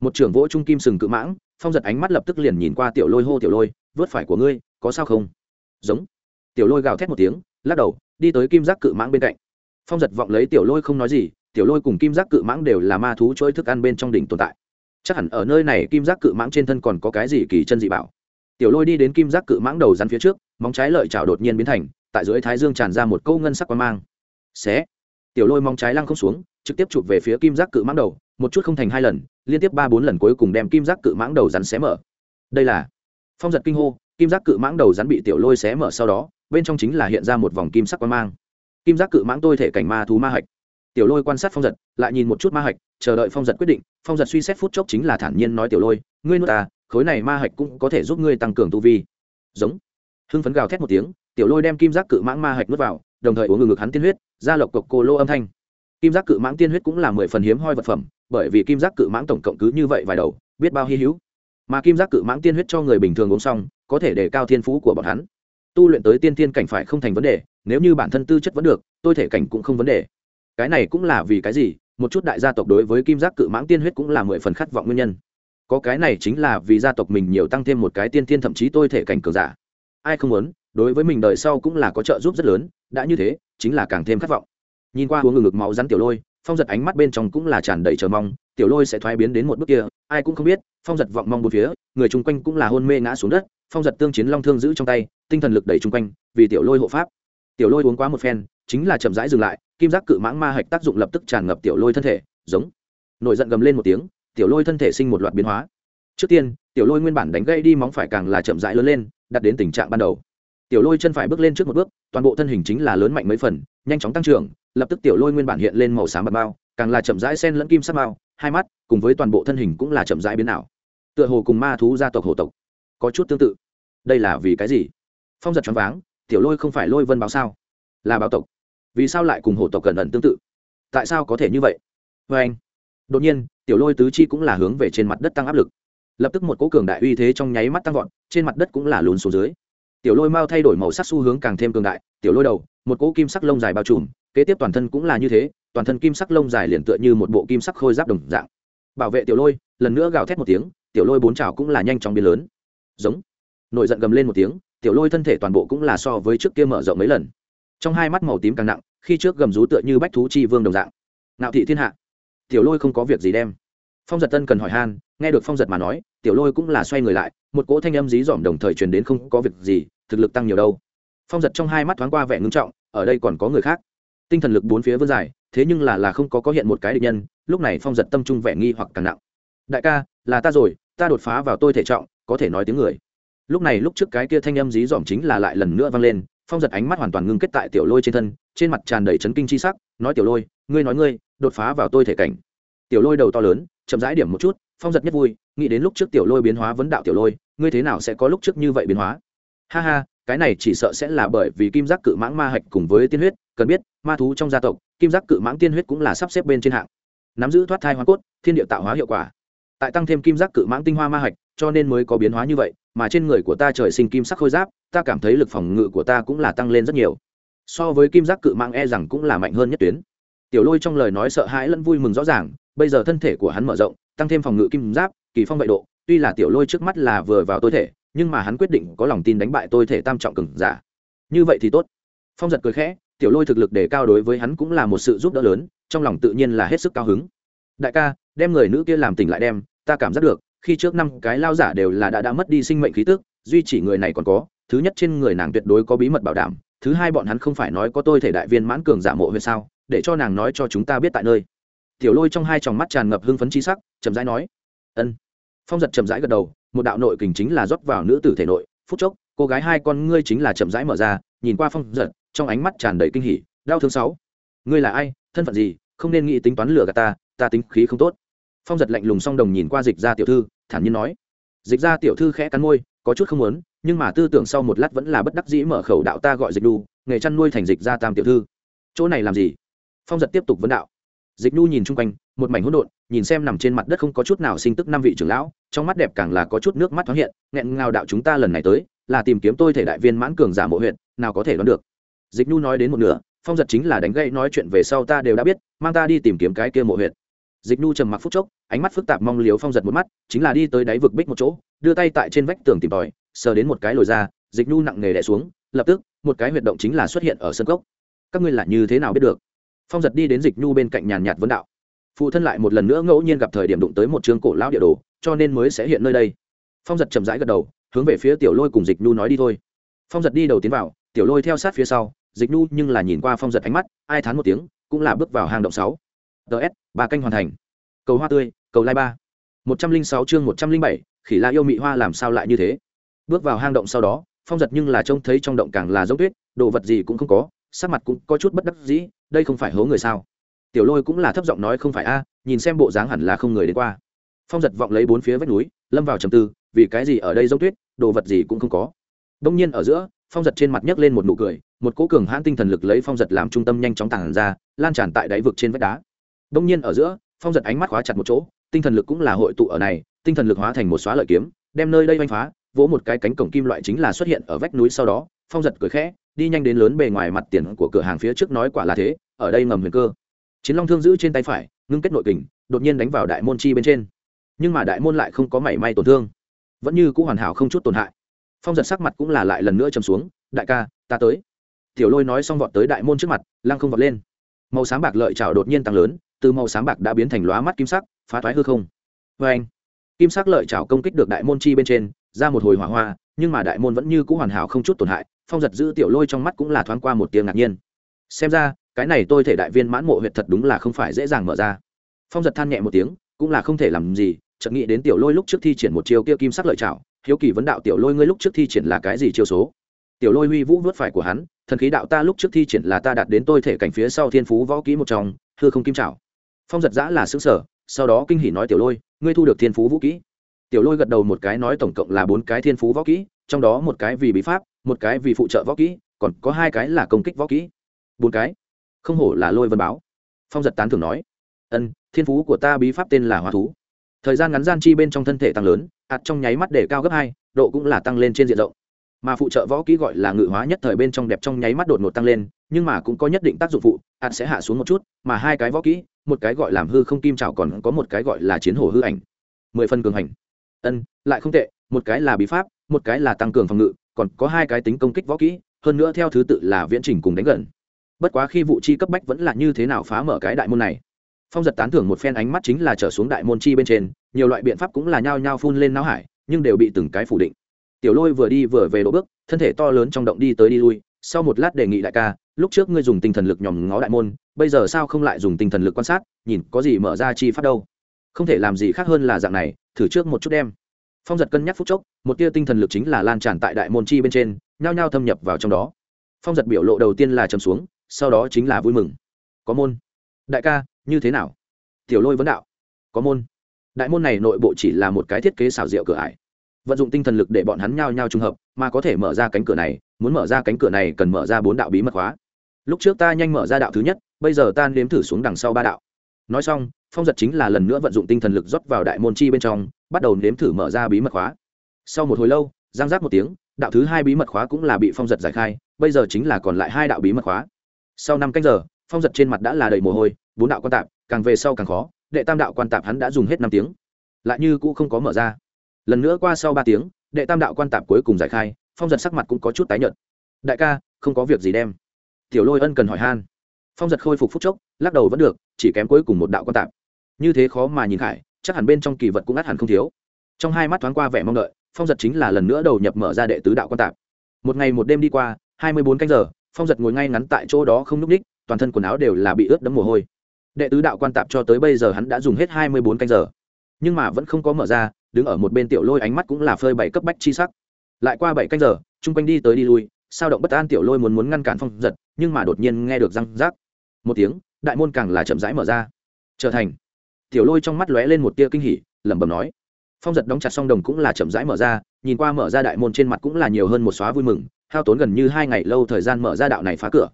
một trưởng vỗ trung kim sừng cự mãng, phong giật ánh mắt lập tức liền nhìn qua tiểu lôi hô, tiểu lôi, vớt phải của ngươi, có sao không? Giống. Tiểu lôi gào thét một tiếng, lắc đầu, đi tới kim giác cự mãng bên cạnh. Phong giật vọng lấy tiểu lôi không nói gì, tiểu lôi cùng kim giác cự mãng đều là ma thú chuỗi thức ăn bên trong đỉnh tồn tại. Chắc hẳn ở nơi này kim giác cự mãng trên thân còn có cái gì kỳ chân dị bảo. Tiểu lôi đi đến kim giác cự mãng đầu rắn phía trước, móng trái lợi chảo đột nhiên biến thành, tại dưới thái dương tràn ra một câu ngân sắc quang mang. Xé. Tiểu lôi móng trái lăng không xuống, trực tiếp chụp về phía kim giác cự mãng đầu một chút không thành hai lần, liên tiếp ba bốn lần cuối cùng đem kim giác cự mãng đầu rắn xé mở. Đây là phong giật kinh hô, kim giác cự mãng đầu rắn bị tiểu lôi xé mở sau đó, bên trong chính là hiện ra một vòng kim sắc quan mang. Kim giác cự mãng tôi thể cảnh ma thú ma hạch. Tiểu lôi quan sát phong giật, lại nhìn một chút ma hạch, chờ đợi phong giật quyết định, phong giật suy xét phút chốc chính là thản nhiên nói tiểu lôi, ngươi nuốt ta, khối này ma hạch cũng có thể giúp ngươi tăng cường tu vi. Giống. Hưng phấn gào thét một tiếng, tiểu lôi đem kim giác cự mãng ma hạch nuốt vào, đồng thời uống ngừng ngực hắn tiên huyết, ra lộc cộc cô lô âm thanh. Kim giác cự mãng tiên huyết cũng là mười phần hiếm hoi vật phẩm bởi vì kim giác cự mãng tổng cộng cứ như vậy vài đầu, biết bao hy hữu. Mà kim giác cự mãng tiên huyết cho người bình thường uống xong, có thể để cao thiên phú của bọn hắn. Tu luyện tới tiên tiên cảnh phải không thành vấn đề, nếu như bản thân tư chất vẫn được, tôi thể cảnh cũng không vấn đề. Cái này cũng là vì cái gì, một chút đại gia tộc đối với kim giác cự mãng tiên huyết cũng là mười phần khát vọng nguyên nhân. Có cái này chính là vì gia tộc mình nhiều tăng thêm một cái tiên tiên thậm chí tôi thể cảnh cường giả. Ai không muốn, đối với mình đời sau cũng là có trợ giúp rất lớn, đã như thế, chính là càng thêm khát vọng. Nhìn qua uống ngực máu rắn tiểu lôi phong giật ánh mắt bên trong cũng là tràn đầy chờ mong, tiểu lôi sẽ thoái biến đến một bước kia, ai cũng không biết, phong giật vọng mong một phía, người chung quanh cũng là hôn mê ngã xuống đất, phong giật tương chiến long thương giữ trong tay, tinh thần lực đẩy chung quanh, vì tiểu lôi hộ pháp. Tiểu lôi uống quá một phen, chính là chậm rãi dừng lại, kim giác cự mãng ma hạch tác dụng lập tức tràn ngập tiểu lôi thân thể, giống. Nổi giận gầm lên một tiếng, tiểu lôi thân thể sinh một loạt biến hóa. Trước tiên, tiểu lôi nguyên bản đánh gây đi móng phải càng là chậm rãi lớn lên đặt đến tình trạng ban đầu. Tiểu lôi chân phải bước lên trước một bước, toàn bộ thân hình chính là lớn mạnh mấy phần, nhanh chóng tăng trưởng lập tức tiểu lôi nguyên bản hiện lên màu xám bạc bao càng là chậm rãi sen lẫn kim sắc bao hai mắt, cùng với toàn bộ thân hình cũng là chậm rãi biến ảo. Tựa hồ cùng ma thú gia tộc hồ tộc có chút tương tự. Đây là vì cái gì? Phong giật choáng váng, tiểu lôi không phải lôi vân báo sao? Là báo tộc. Vì sao lại cùng hổ tộc cẩn ẩn tương tự? Tại sao có thể như vậy? Vê anh, đột nhiên, tiểu lôi tứ chi cũng là hướng về trên mặt đất tăng áp lực. Lập tức một cỗ cường đại uy thế trong nháy mắt tăng vọt, trên mặt đất cũng là lún xuống dưới. Tiểu lôi mau thay đổi màu sắc xu hướng càng thêm cường đại, tiểu lôi đầu, một cỗ kim sắc lông dài bao trùm kế tiếp toàn thân cũng là như thế, toàn thân kim sắc lông dài liền tựa như một bộ kim sắc khôi giáp đồng dạng. Bảo vệ tiểu lôi, lần nữa gào thét một tiếng, tiểu lôi bốn trào cũng là nhanh chóng biến lớn. Giống. Nổi giận gầm lên một tiếng, tiểu lôi thân thể toàn bộ cũng là so với trước kia mở rộng mấy lần. Trong hai mắt màu tím càng nặng, khi trước gầm rú tựa như bách thú chi vương đồng dạng. Nạo thị thiên hạ. Tiểu lôi không có việc gì đem. Phong giật tân cần hỏi han, nghe được phong giật mà nói, tiểu lôi cũng là xoay người lại, một cỗ thanh âm dí dỏm đồng thời truyền đến không có việc gì, thực lực tăng nhiều đâu. Phong giật trong hai mắt thoáng qua vẻ ngưng trọng, ở đây còn có người khác tinh thần lực bốn phía vươn dài, thế nhưng là là không có có hiện một cái địch nhân, lúc này phong giật tâm trung vẻ nghi hoặc càng nặng. Đại ca, là ta rồi, ta đột phá vào tôi thể trọng, có thể nói tiếng người. Lúc này, lúc trước cái kia thanh âm dí dỏm chính là lại lần nữa vang lên, phong giật ánh mắt hoàn toàn ngưng kết tại tiểu lôi trên thân, trên mặt tràn đầy chấn kinh chi sắc, nói tiểu lôi, ngươi nói ngươi, đột phá vào tôi thể cảnh. Tiểu lôi đầu to lớn, chậm rãi điểm một chút, phong giật nhất vui, nghĩ đến lúc trước tiểu lôi biến hóa vấn đạo tiểu lôi, ngươi thế nào sẽ có lúc trước như vậy biến hóa? Ha ha cái này chỉ sợ sẽ là bởi vì kim giác cự mãng ma hạch cùng với tiên huyết, cần biết, ma thú trong gia tộc, kim giác cự mãng tiên huyết cũng là sắp xếp bên trên hạng. Nắm giữ thoát thai hoa cốt, thiên địa tạo hóa hiệu quả. Tại tăng thêm kim giác cự mãng tinh hoa ma hạch, cho nên mới có biến hóa như vậy, mà trên người của ta trời sinh kim sắc khôi giáp, ta cảm thấy lực phòng ngự của ta cũng là tăng lên rất nhiều. So với kim giác cự mãng e rằng cũng là mạnh hơn nhất tuyến. Tiểu lôi trong lời nói sợ hãi lẫn vui mừng rõ ràng, bây giờ thân thể của hắn mở rộng, tăng thêm phòng ngự kim giáp, kỳ phong vệ độ, tuy là tiểu lôi trước mắt là vừa vào tối thể nhưng mà hắn quyết định có lòng tin đánh bại tôi thể tam trọng cường giả. Như vậy thì tốt. Phong giật cười khẽ, tiểu lôi thực lực để cao đối với hắn cũng là một sự giúp đỡ lớn, trong lòng tự nhiên là hết sức cao hứng. Đại ca, đem người nữ kia làm tỉnh lại đem, ta cảm giác được, khi trước năm cái lao giả đều là đã đã mất đi sinh mệnh khí tức, duy chỉ người này còn có, thứ nhất trên người nàng tuyệt đối có bí mật bảo đảm, thứ hai bọn hắn không phải nói có tôi thể đại viên mãn cường giả mộ huyệt sao, để cho nàng nói cho chúng ta biết tại nơi. Tiểu lôi trong hai tròng mắt tràn ngập hưng phấn chi sắc, chậm rãi nói, ân. Phong giật chậm rãi gật đầu một đạo nội kình chính là rót vào nữ tử thể nội. Phút chốc, cô gái hai con ngươi chính là chậm rãi mở ra, nhìn qua phong giật, trong ánh mắt tràn đầy kinh hỉ. Đau thương sáu. Ngươi là ai? Thân phận gì? Không nên nghĩ tính toán lừa gạt ta ta tính khí không tốt. Phong giật lạnh lùng song đồng nhìn qua dịch ra tiểu thư, thản nhiên nói. Dịch ra tiểu thư khẽ cắn môi, có chút không muốn, nhưng mà tư tưởng sau một lát vẫn là bất đắc dĩ mở khẩu đạo ta gọi dịch đu nghề chăn nuôi thành dịch ra tam tiểu thư. Chỗ này làm gì? Phong giật tiếp tục vấn đạo. Dịch nhu nhìn chung quanh một mảnh hỗn độn, nhìn xem nằm trên mặt đất không có chút nào sinh tức năm vị trưởng lão, trong mắt đẹp càng là có chút nước mắt thoáng hiện, nghẹn ngào đạo chúng ta lần này tới, là tìm kiếm tôi thể đại viên mãn cường giả mộ huyện nào có thể đoán được. Dịch nhu nói đến một nửa, phong giật chính là đánh gậy nói chuyện về sau ta đều đã biết, mang ta đi tìm kiếm cái kia mộ huyện dịch nhu trầm mặc phút chốc, ánh mắt phức tạp mong liếu phong giật một mắt, chính là đi tới đáy vực bích một chỗ, đưa tay tại trên vách tường tìm tòi, sờ đến một cái lồi ra, dịch nhu nặng nề đẻ xuống, lập tức, một cái huyệt động chính là xuất hiện ở sân cốc. Các ngươi là như thế nào biết được? Phong giật đi đến dịch nhu bên cạnh nhàn nhạt vấn đạo phụ thân lại một lần nữa ngẫu nhiên gặp thời điểm đụng tới một chương cổ lão địa đồ, cho nên mới sẽ hiện nơi đây. Phong giật chậm rãi gật đầu, hướng về phía tiểu lôi cùng dịch nhu nói đi thôi. Phong giật đi đầu tiến vào, tiểu lôi theo sát phía sau, dịch nhu nhưng là nhìn qua phong giật ánh mắt, ai thán một tiếng, cũng là bước vào hang động sáu. Ts ba canh hoàn thành. Cầu hoa tươi, cầu lai ba. Một trăm linh sáu chương một trăm linh bảy, khỉ la yêu mị hoa làm sao lại như thế? Bước vào hang động sau đó, phong giật nhưng là trông thấy trong động càng là giống tuyết, đồ vật gì cũng không có, sắc mặt cũng có chút bất đắc dĩ, đây không phải hố người sao? Tiểu lôi cũng là thấp giọng nói không phải a à, nhìn xem bộ dáng hẳn là không người đến qua. Phong giật vọng lấy bốn phía vách núi, lâm vào trầm tư, vì cái gì ở đây giống tuyết, đồ vật gì cũng không có. Đông nhiên ở giữa, phong giật trên mặt nhấc lên một nụ cười, một cố cường hãn tinh thần lực lấy phong giật làm trung tâm nhanh chóng tàn ra, lan tràn tại đáy vực trên vách đá. Đông nhiên ở giữa, phong giật ánh mắt khóa chặt một chỗ, tinh thần lực cũng là hội tụ ở này, tinh thần lực hóa thành một xóa lợi kiếm, đem nơi đây vanh phá, vỗ một cái cánh cổng kim loại chính là xuất hiện ở vách núi sau đó, phong giật cười khẽ, đi nhanh đến lớn bề ngoài mặt tiền của cửa hàng phía trước nói quả là thế, ở đây ngầm huyền cơ chiến long thương giữ trên tay phải, ngưng kết nội kình, đột nhiên đánh vào đại môn chi bên trên. Nhưng mà đại môn lại không có mảy may tổn thương. Vẫn như c ũ hoàn hảo không chút tổn hại. Phong giật sắc mặt cũng là lại lần nữa chầm xuống, đại ca, ta tới. Tiểu lôi nói xong vọt tới đại môn trước mặt, lăng không vọt lên. Màu sáng bạc lợi trào đột nhiên tăng lớn, từ màu sáng bạc đã biến thành lóa mắt kim sắc, phá thoái hư không. Vê anh, kim sắc lợi trào công kích được đại môn chi bên trên, ra một hồi hỏa hoa, nhưng mà đại môn vẫn như c ũ hoàn hảo không chút tổn hại. Phong giật giữ tiểu lôi trong mắt cũng là thoáng qua một tiếng ngạc nhiên. Xem ra cái này tôi thể đại viên mãn mộ huyệt thật đúng là không phải dễ dàng mở ra. Phong giật than nhẹ một tiếng, cũng là không thể làm gì, chợt nghĩ đến tiểu lôi lúc trước thi triển một chiêu kia kim sắc lợi chảo hiếu kỳ vấn đạo tiểu lôi ngươi lúc trước thi triển là cái gì chiêu số? Tiểu lôi huy vũ vớt phải của hắn, thần khí đạo ta lúc trước thi triển là ta đạt đến tôi thể cảnh phía sau thiên phú võ kỹ một trong thưa không kim trảo. Phong giật giã là xứ sở sau đó kinh hỉ nói tiểu lôi, ngươi thu được thiên phú vũ kỹ. Tiểu lôi gật đầu một cái nói tổng cộng là bốn cái thiên phú võ kỹ, trong đó một cái vì bí pháp, một cái vì phụ trợ võ kỹ, còn có hai cái là công kích võ kỹ. Bốn cái không hổ là lôi vân báo. Phong giật tán thường nói, ân, thiên phú của ta bí pháp tên là hóa thú. Thời gian ngắn gian chi bên trong thân thể tăng lớn, ạt trong nháy mắt để cao gấp hai, độ cũng là tăng lên trên diện rộng. Mà phụ trợ võ kỹ gọi là ngự hóa nhất thời bên trong đẹp trong nháy mắt đột ngột tăng lên, nhưng mà cũng có nhất định tác dụng phụ, ạt sẽ hạ xuống một chút, mà hai cái võ kỹ, một cái gọi làm hư không kim trào còn có một cái gọi là chiến hổ hư ảnh. Mười phân cường hành. Ân, lại không tệ, một cái là bí pháp, một cái là tăng cường phòng ngự, còn có hai cái tính công kích võ kỹ, hơn nữa theo thứ tự là viễn trình cùng đánh gần bất quá khi vụ chi cấp bách vẫn là như thế nào phá mở cái đại môn này. Phong giật tán thưởng một phen ánh mắt chính là trở xuống đại môn chi bên trên, nhiều loại biện pháp cũng là nhao nhao phun lên não hải, nhưng đều bị từng cái phủ định. Tiểu lôi vừa đi vừa về đỗ bước, thân thể to lớn trong động đi tới đi lui, sau một lát đề nghị đại ca, lúc trước ngươi dùng tinh thần lực nhòm ngó đại môn, bây giờ sao không lại dùng tinh thần lực quan sát, nhìn có gì mở ra chi phát đâu? Không thể làm gì khác hơn là dạng này, thử trước một chút đem. Phong giật cân nhắc phút chốc, một tia tinh thần lực chính là lan tràn tại đại môn chi bên trên, nhao nhao thâm nhập vào trong đó. Phong giật biểu lộ đầu tiên là chầm xuống sau đó chính là vui mừng. Có môn. Đại ca, như thế nào? Tiểu lôi vấn đạo. Có môn. Đại môn này nội bộ chỉ là một cái thiết kế xảo diệu cửa ải. Vận dụng tinh thần lực để bọn hắn nhao nhao trùng hợp, mà có thể mở ra cánh cửa này, muốn mở ra cánh cửa này cần mở ra bốn đạo bí mật khóa. Lúc trước ta nhanh mở ra đạo thứ nhất, bây giờ ta nếm thử xuống đằng sau ba đạo. Nói xong, phong giật chính là lần nữa vận dụng tinh thần lực rót vào đại môn chi bên trong, bắt đầu nếm thử mở ra bí mật khóa. Sau một hồi lâu giang giác một tiếng, đạo thứ hai bí mật khóa cũng là bị phong giật giải khai, bây giờ chính là còn lại hai đạo bí mật khóa sau năm canh giờ, phong giật trên mặt đã là đầy mồ hôi, bốn đạo quan tạp, càng về sau càng khó, đệ tam đạo quan tạp hắn đã dùng hết năm tiếng. Lại như cũ không có mở ra. Lần nữa qua sau ba tiếng, đệ tam đạo quan tạp cuối cùng giải khai, phong giật sắc mặt cũng có chút tái nhợt. Đại ca, không có việc gì đem. Tiểu lôi ân cần hỏi han. Phong giật khôi phục phúc chốc, lắc đầu vẫn được, chỉ kém cuối cùng một đạo quan tạp. Như thế khó mà nhìn khải, chắc hẳn bên trong kỳ vật cũng át hẳn không thiếu. Trong hai mắt thoáng qua vẻ mong đợi, phong giật chính là lần nữa đầu nhập mở ra đệ tứ đạo quan tạp. Một ngày một đêm đi qua, hai mươi bốn canh giờ phong giật ngồi ngay ngắn tại chỗ đó không n ú c ních toàn thân quần áo đều là bị ướt đẫm mồ hôi. Đệ tứ đạo quan tạp cho tới bây giờ hắn đã dùng hết hai mươi bốn canh giờ. Nhưng mà vẫn không có mở ra, đứng ở một bên tiểu lôi ánh mắt cũng là phơi bảy cấp bách chi sắc. Lại qua bảy canh giờ, chung quanh đi tới đi lui, sao động bất an tiểu lôi muốn muốn ngăn cản phong giật, nhưng mà đột nhiên nghe được răng rác một tiếng, đại môn càng là chậm rãi mở ra. Trở thành. Tiểu lôi trong mắt lóe lên một tia kinh hỉ, lẩm bẩm nói. Phong giật đóng chặt song đồng cũng là chậm rãi mở ra, nhìn qua mở ra đại môn trên mặt cũng là nhiều hơn một xóa vui mừng hao tốn gần như hai ngày lâu thời gian mở ra đạo này phá cửa.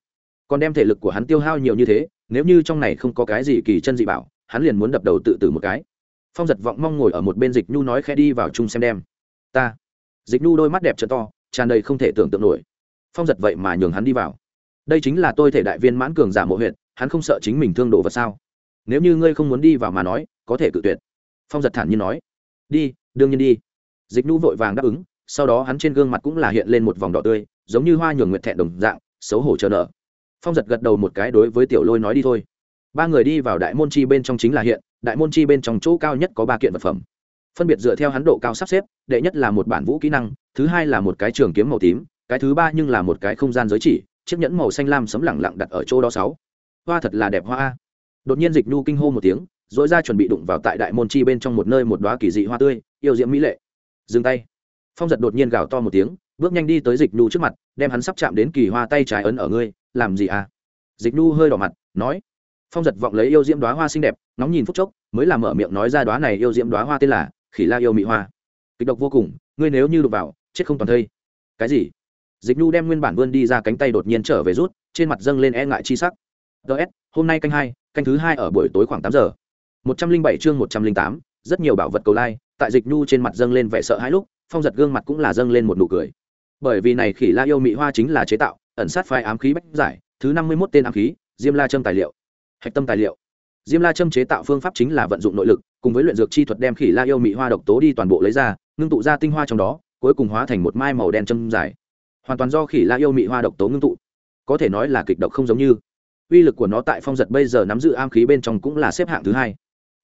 Còn đem thể lực của hắn tiêu hao nhiều như thế, nếu như trong này không có cái gì kỳ chân dị bảo, hắn liền muốn đập đầu tự tử một cái. Phong giật vọng mong ngồi ở một bên dịch nhu nói khẽ đi vào chung xem đem. Ta. Dịch nhu đôi mắt đẹp t to, tràn đầy không thể tưởng tượng nổi. Phong giật vậy mà nhường hắn đi vào. Đây chính là tôi thể đại viên mãn cường giả mộ huyện hắn không sợ chính mình thương đồ vật sao? Nếu như ngươi không muốn đi vào mà nói, có thể cự tuyệt. Phong giật thản nhiên nói. Đi, đương nhiên đi. Dịch nhu vội vàng đáp ứng sau đó hắn trên gương mặt cũng là hiện lên một vòng đỏ tươi, giống như hoa nhường nguyệt thẹn đồng dạng, xấu hổ chờ nợ. Phong giật gật đầu một cái đối với tiểu lôi nói đi thôi. Ba người đi vào đại môn chi bên trong chính là hiện, đại môn chi bên trong chỗ cao nhất có ba kiện vật phẩm. Phân biệt dựa theo hắn độ cao sắp xếp, đệ nhất là một bản vũ kỹ năng, thứ hai là một cái trường kiếm màu tím, cái thứ ba nhưng là một cái không gian giới chỉ, chiếc nhẫn màu xanh lam sấm lẳng lặng đặt ở chỗ đó sáu. Hoa thật là đẹp hoa đột nhiên dịch nhu kinh hô một tiếng dỗi ra chuẩn bị đụng vào tại đại môn chi bên trong một nơi một đoá kỳ dị hoa tươi, yêu diễm mỹ lệ. Dừng tay phong giật đột nhiên gào to một tiếng, bước nhanh đi tới dịch nhu trước mặt, đem hắn sắp chạm đến kỳ hoa tay trái ấn ở ngươi, làm gì à? Dịch nhu hơi đỏ mặt, nói. Phong giật vọng lấy yêu diễm đoá hoa xinh đẹp, ngóng nhìn phút chốc, mới làm mở miệng nói ra đoá này yêu diễm đoá hoa tên là khỉ la yêu mỹ hoa. Kịch độc vô cùng, ngươi nếu như đụng vào, chết không toàn thây. Cái gì? Dịch nhu đem nguyên bản vươn đi ra cánh tay đột nhiên trở về rút, trên mặt dâng lên e ngại chi sắc. Ts hôm nay canh hai, canh thứ hai ở buổi tối khoảng tám giờ. Một trăm linh bảy chương một trăm linh tám, rất nhiều bảo vật cầu lai, tại dịch nhu trên mặt dâng lên vẻ sợ hãi lúc phong giật gương mặt cũng là dâng lên một nụ cười. Bởi vì này khỉ la yêu mị hoa chính là chế tạo, ẩn sát phai ám khí bách giải, thứ năm mươi mốt tên ám khí, diêm la châm tài liệu. Hạch tâm tài liệu. Diêm la châm chế tạo phương pháp chính là vận dụng nội lực, cùng với luyện dược chi thuật đem khỉ la yêu mị hoa độc tố đi toàn bộ lấy ra, ngưng tụ ra tinh hoa trong đó, cuối cùng hóa thành một mai màu đen châm dài. Hoàn toàn do khỉ la yêu mị hoa độc tố ngưng tụ. Có thể nói là kịch độc không giống như. Uy lực của nó tại phong giật bây giờ nắm giữ ám khí bên trong cũng là xếp hạng thứ hai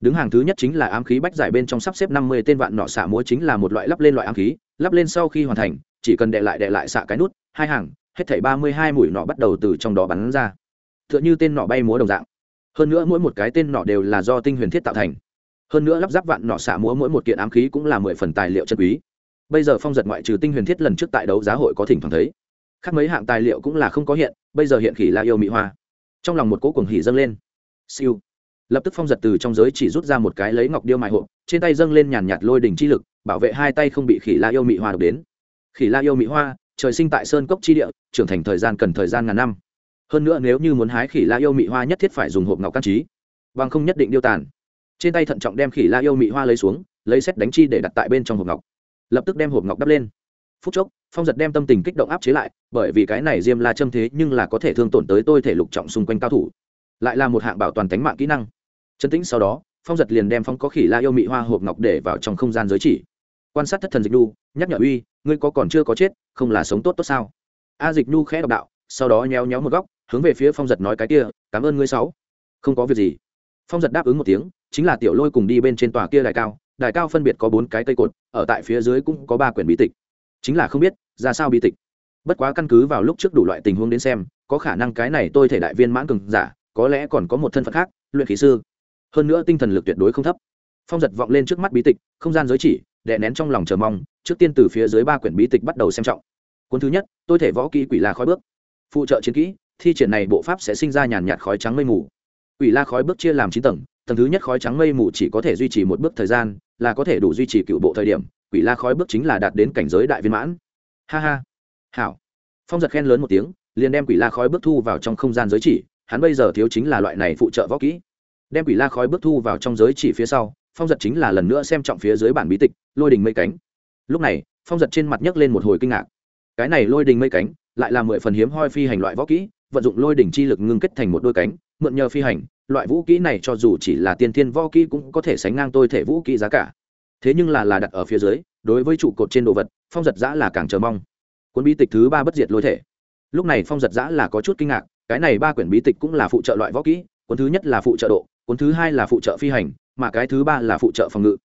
đứng hàng thứ nhất chính là ám khí bách giải bên trong sắp xếp năm mươi tên vạn nọ xạ múa chính là một loại lắp lên loại ám khí, lắp lên sau khi hoàn thành, chỉ cần đệ lại đệ lại xạ cái nút, hai hàng, hết thảy ba mươi hai mũi nọ bắt đầu từ trong đó bắn ra. Tựa như tên nọ bay múa đồng dạng. Hơn nữa mỗi một cái tên nọ đều là do tinh huyền thiết tạo thành. Hơn nữa lắp ráp vạn nọ xạ múa mỗi một kiện ám khí cũng là mười phần tài liệu chân quý. Bây giờ phong giật ngoại trừ tinh huyền thiết lần trước tại đấu giá hội có thỉnh thoảng thấy. Khác mấy hạng tài liệu cũng là không có hiện, bây giờ hiện khỉ la yêu mỹ hoa. Trong lòng một cỗ cuồng hỉ dâng lên. Siêu lập tức phong giật từ trong giới chỉ rút ra một cái lấy ngọc điêu mại hộp, trên tay dâng lên nhàn nhạt lôi đỉnh chi lực, bảo vệ hai tay không bị khỉ la yêu mị hoa độc đến. Khỉ la yêu mị hoa, trời sinh tại sơn cốc chi địa, trưởng thành thời gian cần thời gian ngàn năm. Hơn nữa nếu như muốn hái khỉ la yêu mị hoa nhất thiết phải dùng hộp ngọc căn trí bằng không nhất định điêu tàn. Trên tay thận trọng đem khỉ la yêu mị hoa lấy xuống, lấy xét đánh chi để đặt tại bên trong hộp ngọc. Lập tức đem hộp ngọc đắp lên. Phút chốc, phong giật đem tâm tình kích động áp chế lại, bởi vì cái này diêm la châm thế nhưng là có thể thương tổn tới tôi thể lục trọng xung quanh cao thủ. Lại là một hạng bảo toàn tánh mạng kỹ năng chân tĩnh sau đó, phong giật liền đem phong có khỉ la yêu mị hoa hộp ngọc để vào trong không gian giới chỉ. Quan sát thất thần dịch nhu, nhắc nhở uy, ngươi có còn chưa có chết, không là sống tốt tốt sao? A dịch nhu khẽ đọc đạo, sau đó nhéo nhéo một góc, hướng về phía phong giật nói cái kia, cảm ơn ngươi sáu. Không có việc gì. Phong giật đáp ứng một tiếng, chính là tiểu lôi cùng đi bên trên tòa kia đài cao đài cao phân biệt có bốn cái cây cột, ở tại phía dưới cũng có ba quyển bí tịch. Chính là không biết, ra sao bí tịch. Bất quá căn cứ vào lúc trước đủ loại tình huống đến xem, có khả năng cái này tôi thể đại viên mãn cường giả, có lẽ còn có một thân phận khác, luyện khí sư hơn nữa tinh thần lực tuyệt đối không thấp. Phong giật vọng lên trước mắt bí tịch, không gian giới chỉ, đè nén trong lòng chờ mong, trước tiên từ phía dưới ba quyển bí tịch bắt đầu xem trọng. Cuốn thứ nhất, tôi thể võ kỹ quỷ la khói bước. Phụ trợ chiến kỹ, thi triển này bộ pháp sẽ sinh ra nhàn nhạt khói trắng mây mù. Quỷ la khói bước chia làm chín tầng tầng thứ nhất khói trắng mây mù chỉ có thể duy trì một bước thời gian, là có thể đủ duy trì cựu bộ thời điểm, quỷ la khói bước chính là đạt đến cảnh giới đại viên mãn. Ha ha. Hảo. Phong giật khen lớn một tiếng, liền đem quỷ la khói bước thu vào trong không gian giới chỉ, hắn bây giờ thiếu chính là loại này phụ trợ võ kỹ đem quỷ la khói bước thu vào trong giới chỉ phía sau, phong giật chính là lần nữa xem trọng phía dưới bản bí tịch, lôi đình mây cánh. Lúc này, phong giật trên mặt nhấc lên một hồi kinh ngạc. Cái này lôi đình mây cánh, lại là mười phần hiếm hoi phi hành loại võ kỹ, vận dụng lôi đỉnh chi lực ngưng kết thành một đôi cánh, mượn nhờ phi hành, loại vũ kỹ này cho dù chỉ là tiên thiên võ kỹ cũng có thể sánh ngang tôi thể vũ kỹ giá cả. Thế nhưng là là đặt ở phía dưới, đối với trụ cột trên đồ vật, phong giật giã là càng chờ mong. Cuốn bí tịch thứ ba bất diệt lôi thể. Lúc này phong giật giã là có chút kinh ngạc, cái này ba quyển bí tịch cũng là phụ trợ loại võ kỹ, cuốn thứ nhất là phụ trợ độ cuốn thứ hai là phụ trợ phi hành, mà cái thứ ba là phụ trợ phòng ngự.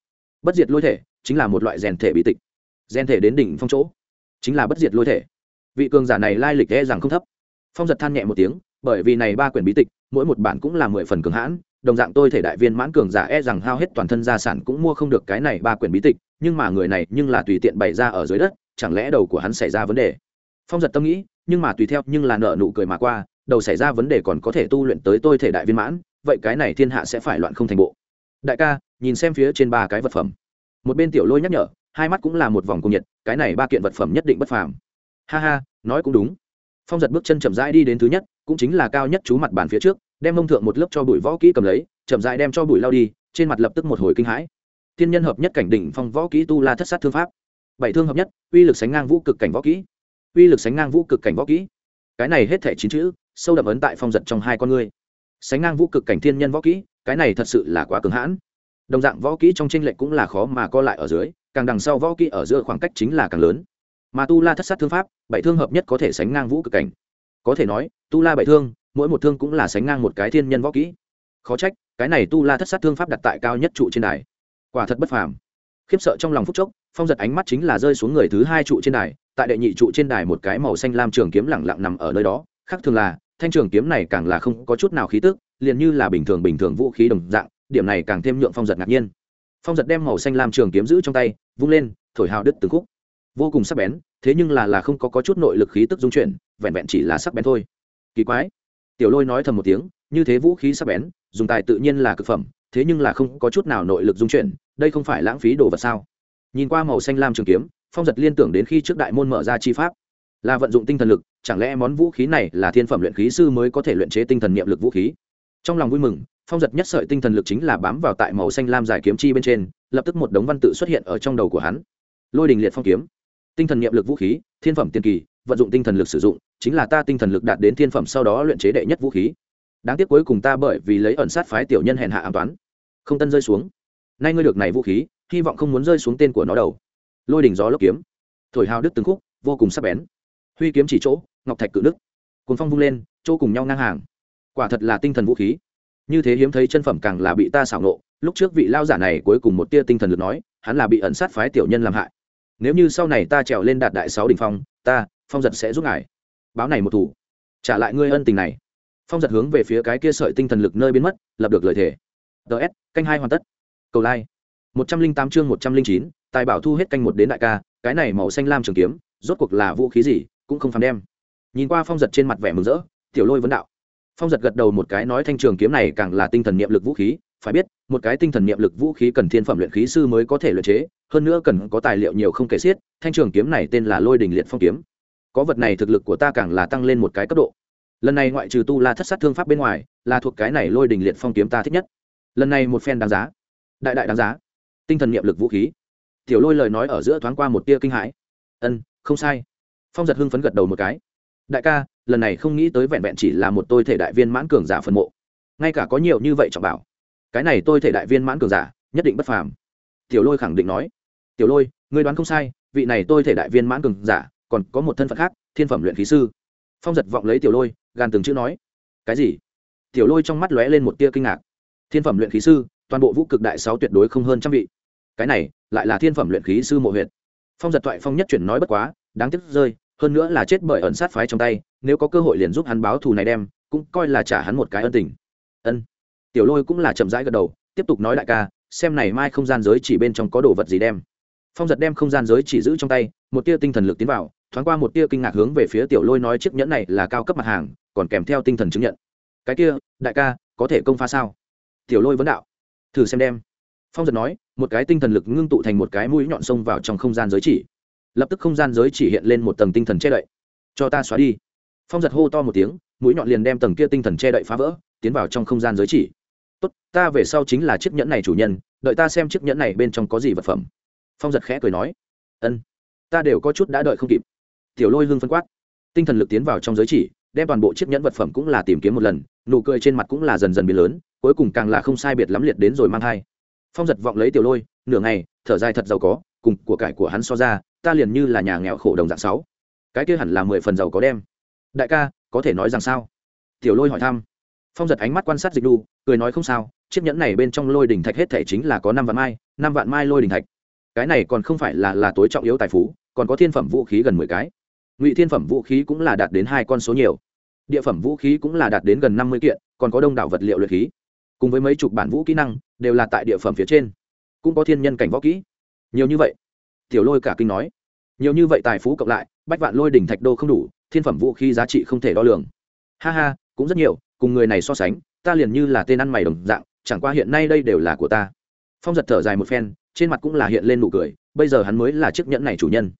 Bất diệt lôi thể chính là một loại rèn thể bí tịch. Rèn thể đến đỉnh phong chỗ chính là bất diệt lôi thể. Vị cường giả này lai lịch e rằng không thấp. Phong giật than nhẹ một tiếng, bởi vì này ba quyển bí tịch, mỗi một bản cũng là mười phần cường hãn, đồng dạng tôi thể đại viên mãn cường giả e rằng hao hết toàn thân gia sản cũng mua không được cái này ba quyển bí tịch, nhưng mà người này nhưng là tùy tiện bày ra ở dưới đất, chẳng lẽ đầu của hắn xảy ra vấn đề? Phong giật tâm nghĩ, nhưng mà tùy theo nhưng là nợ nụ cười mà qua, đầu xảy ra vấn đề còn có thể tu luyện tới tôi thể đại viên mãn vậy cái này thiên hạ sẽ phải loạn không thành bộ. Đại ca, nhìn xem phía trên ba cái vật phẩm. Một bên tiểu lôi nhắc nhở, hai mắt cũng là một vòng cung nhiệt, cái này ba kiện vật phẩm nhất định bất phàm. Ha ha, nói cũng đúng. Phong giật bước chân chậm rãi đi đến thứ nhất, cũng chính là cao nhất chú mặt bàn phía trước, đem mông thượng một lớp cho bụi võ kỹ cầm lấy, chậm rãi đem cho bụi lao đi, trên mặt lập tức một hồi kinh hãi. Thiên nhân hợp nhất cảnh đỉnh phong võ kỹ tu la thất sát thương pháp. Bảy thương hợp nhất, uy lực sánh ngang vũ cực cảnh võ kỹ. Uy lực sánh ngang vũ cực cảnh võ kỹ. Cái này hết thể chín chữ, sâu đậm ấn tại phong giật trong hai con ngươi sánh ngang vũ cực cảnh thiên nhân võ kỹ, cái này thật sự là quá cứng hãn. Đồng dạng võ kỹ trong tranh lệch cũng là khó mà co lại ở dưới, càng đằng sau võ kỹ ở giữa khoảng cách chính là càng lớn. Mà tu la thất sát thương pháp, bảy thương hợp nhất có thể sánh ngang vũ cực cảnh. Có thể nói, tu la bảy thương, mỗi một thương cũng là sánh ngang một cái thiên nhân võ kỹ. Khó trách, cái này tu la thất sát thương pháp đặt tại cao nhất trụ trên đài. Quả thật bất phàm. Khiếp sợ trong lòng phúc chốc, phong giật ánh mắt chính là rơi xuống người thứ hai trụ trên đài, tại đệ nhị trụ trên đài một cái màu xanh lam trường kiếm lẳng lặng nằm ở nơi đó, khác thường là thanh trường kiếm này càng là không có chút nào khí tức liền như là bình thường bình thường vũ khí đồng dạng điểm này càng thêm nhượng phong giật ngạc nhiên. Phong giật đem màu xanh lam trường kiếm giữ trong tay vung lên thổi hào đứt từng khúc. Vô cùng sắc bén thế nhưng là là không có, có chút nội lực khí tức dung chuyển vẹn vẹn chỉ là sắc bén thôi. Kỳ quái. Tiểu lôi nói thầm một tiếng như thế vũ khí sắc bén dùng tài tự nhiên là cực phẩm thế nhưng là không có chút nào nội lực dung chuyển đây không phải lãng phí đồ vật sao? Nhìn qua màu xanh lam trường kiếm phong giật liên tưởng đến khi trước đại môn mở ra chi pháp là vận dụng tinh thần lực, chẳng lẽ món vũ khí này là thiên phẩm luyện khí sư mới có thể luyện chế tinh thần niệm lực vũ khí? Trong lòng vui mừng, phong giật nhất sợi tinh thần lực chính là bám vào tại màu xanh lam dài kiếm chi bên trên, lập tức một đống văn tự xuất hiện ở trong đầu của hắn. Lôi đình liệt phong kiếm. Tinh thần niệm lực vũ khí, thiên phẩm tiên kỳ, vận dụng tinh thần lực sử dụng, chính là ta tinh thần lực đạt đến thiên phẩm sau đó luyện chế đệ nhất vũ khí. Đáng tiếc cuối cùng ta bởi vì lấy ẩn sát phái tiểu nhân hèn hạ an toán không tân rơi xuống. Nay ngươi được này vũ khí, hy vọng không muốn rơi xuống tên của nó đầu. Lôi đỉnh gió lốc kiếm. Thổi hào đứt từng khúc, vô cùng sắc bén huy kiếm chỉ chỗ, ngọc thạch cự đức cuốn phong vung lên, chỗ cùng nhau ngang hàng. Quả thật là tinh thần vũ khí. Như thế hiếm thấy chân phẩm càng là bị ta xảo nộ lúc trước vị lao giả này cuối cùng một tia tinh thần lực nói, hắn là bị ẩn sát phái tiểu nhân làm hại. Nếu như sau này ta trèo lên đạt đại sáu đ ỉ n h phong, ta, phong giật sẽ giúp ngài. Báo này một thủ. Trả lại ngươi ân tình này. Phong giật hướng về phía cái kia sợi tinh thần lực nơi biến mất, lập được lời thề. Ts canh hai hoàn tất. Cầu lai. Một trăm linh tám chương một trăm linh chín, tài bảo thu hết canh một đến đại ca, cái này màu xanh lam trường kiếm, rốt cuộc là vũ khí gì cũng không phàm đem. Nhìn qua phong giật trên mặt vẻ mừng rỡ, tiểu lôi vấn đạo. Phong giật gật đầu một cái nói thanh trường kiếm này càng là tinh thần niệm lực vũ khí, phải biết, một cái tinh thần niệm lực vũ khí cần thiên phẩm luyện khí sư mới có thể luyện chế, hơn nữa cần có tài liệu nhiều không kể xiết, thanh trường kiếm này tên là lôi đình liệt phong kiếm. Có vật này thực lực của ta càng là tăng lên một cái cấp độ. Lần này ngoại trừ tu la thất sát thương pháp bên ngoài, là thuộc cái này lôi đình liệt phong kiếm ta thích nhất. Lần này một phen đáng giá. Đại đại đáng giá. Tinh thần niệm lực vũ khí. Tiểu lôi lời nói ở giữa thoáng qua một tia kinh hãi. Ân, không sai phong giật hưng phấn gật đầu một cái. Đại ca, lần này không nghĩ tới vẹn vẹn chỉ là một tôi thể đại viên mãn cường giả phân mộ. Ngay cả có nhiều như vậy trọng bảo, cái này tôi thể đại viên mãn cường giả, nhất định bất phàm. Tiểu lôi khẳng định nói. Tiểu lôi, ngươi đoán không sai, vị này tôi thể đại viên mãn cường giả, còn có một thân phận khác, thiên phẩm luyện khí sư. Phong giật vọng lấy tiểu lôi gan từng chữ nói. Cái gì? Tiểu lôi trong mắt lóe lên một tia kinh ngạc. Thiên phẩm luyện khí sư, toàn bộ vũ cực đại sáu tuyệt đối không hơn trăm vị. Cái này, lại là thiên phẩm luyện khí sư mộ huyện phong giật thoại phong nhất chuyển nói bất quá, đáng tiếc rơi hơn nữa là chết bởi ẩn sát phái trong tay, nếu có cơ hội liền giúp hắn báo thù này đem, cũng coi là trả hắn một cái ân tình. Ân. Tiểu lôi cũng là chậm rãi gật đầu, tiếp tục nói đại ca, xem này mai không gian giới chỉ bên trong có đồ vật gì đem. Phong giật đem không gian giới chỉ giữ trong tay, một tia tinh thần lực tiến vào, thoáng qua một tia kinh ngạc hướng về phía tiểu lôi nói chiếc nhẫn này là cao cấp mặt hàng, còn kèm theo tinh thần chứng nhận. Cái kia, đại ca, có thể công phá sao? Tiểu lôi vấn đạo. Thử xem đem. Phong giật nói, một cái tinh thần lực ngưng tụ thành một cái mũi nhọn sông vào trong không gian giới chỉ lập tức không gian giới chỉ hiện lên một tầng tinh thần che đậy. Cho ta xóa đi. Phong giật hô to một tiếng, mũi nhọn liền đem tầng kia tinh thần che đậy phá vỡ, tiến vào trong không gian giới chỉ. Tốt, ta về sau chính là chiếc nhẫn này chủ nhân, đợi ta xem chiếc nhẫn này bên trong có gì vật phẩm. Phong giật khẽ cười nói. Ân, ta đều có chút đã đợi không kịp. Tiểu lôi hương phân quát. Tinh thần lực tiến vào trong giới chỉ, đem toàn bộ chiếc nhẫn vật phẩm cũng là tìm kiếm một lần, nụ cười trên mặt cũng là dần dần biến lớn, cuối cùng càng là không sai biệt lắm liệt đến rồi mang thai. Phong giật vọng lấy tiểu lôi, nửa ngày, thở dài thật giàu có, cùng của cải của hắn so ra ta liền như là nhà nghèo khổ đồng dạng sáu. Cái kia hẳn là mười phần giàu có đem. Đại ca, có thể nói rằng sao? Tiểu lôi hỏi thăm. Phong giật ánh mắt quan sát dịch đu, cười nói không sao, chiếc nhẫn này bên trong lôi đỉnh thạch hết thể chính là có năm vạn mai, năm vạn mai lôi đỉnh thạch. Cái này còn không phải là là tối trọng yếu tài phú, còn có thiên phẩm vũ khí gần mười cái. Ngụy thiên phẩm vũ khí cũng là đạt đến hai con số nhiều. Địa phẩm vũ khí cũng là đạt đến gần năm mươi kiện, còn có đông đảo vật liệu luyện khí. Cùng với mấy chục bản vũ kỹ năng, đều là tại địa phẩm phía trên. Cũng có thiên nhân cảnh võ kỹ. Nhiều như vậy tiểu lôi cả kinh nói, nhiều như vậy tài phú cộng lại, bách vạn lôi đỉnh thạch đô không đủ, thiên phẩm vũ khí giá trị không thể đo lường. Ha ha, cũng rất nhiều, cùng người này so sánh, ta liền như là tên ăn mày đồng dạng, chẳng qua hiện nay đây đều là của ta. Phong giật thở dài một phen, trên mặt cũng là hiện lên nụ cười, bây giờ hắn mới là chiếc nhẫn này chủ nhân.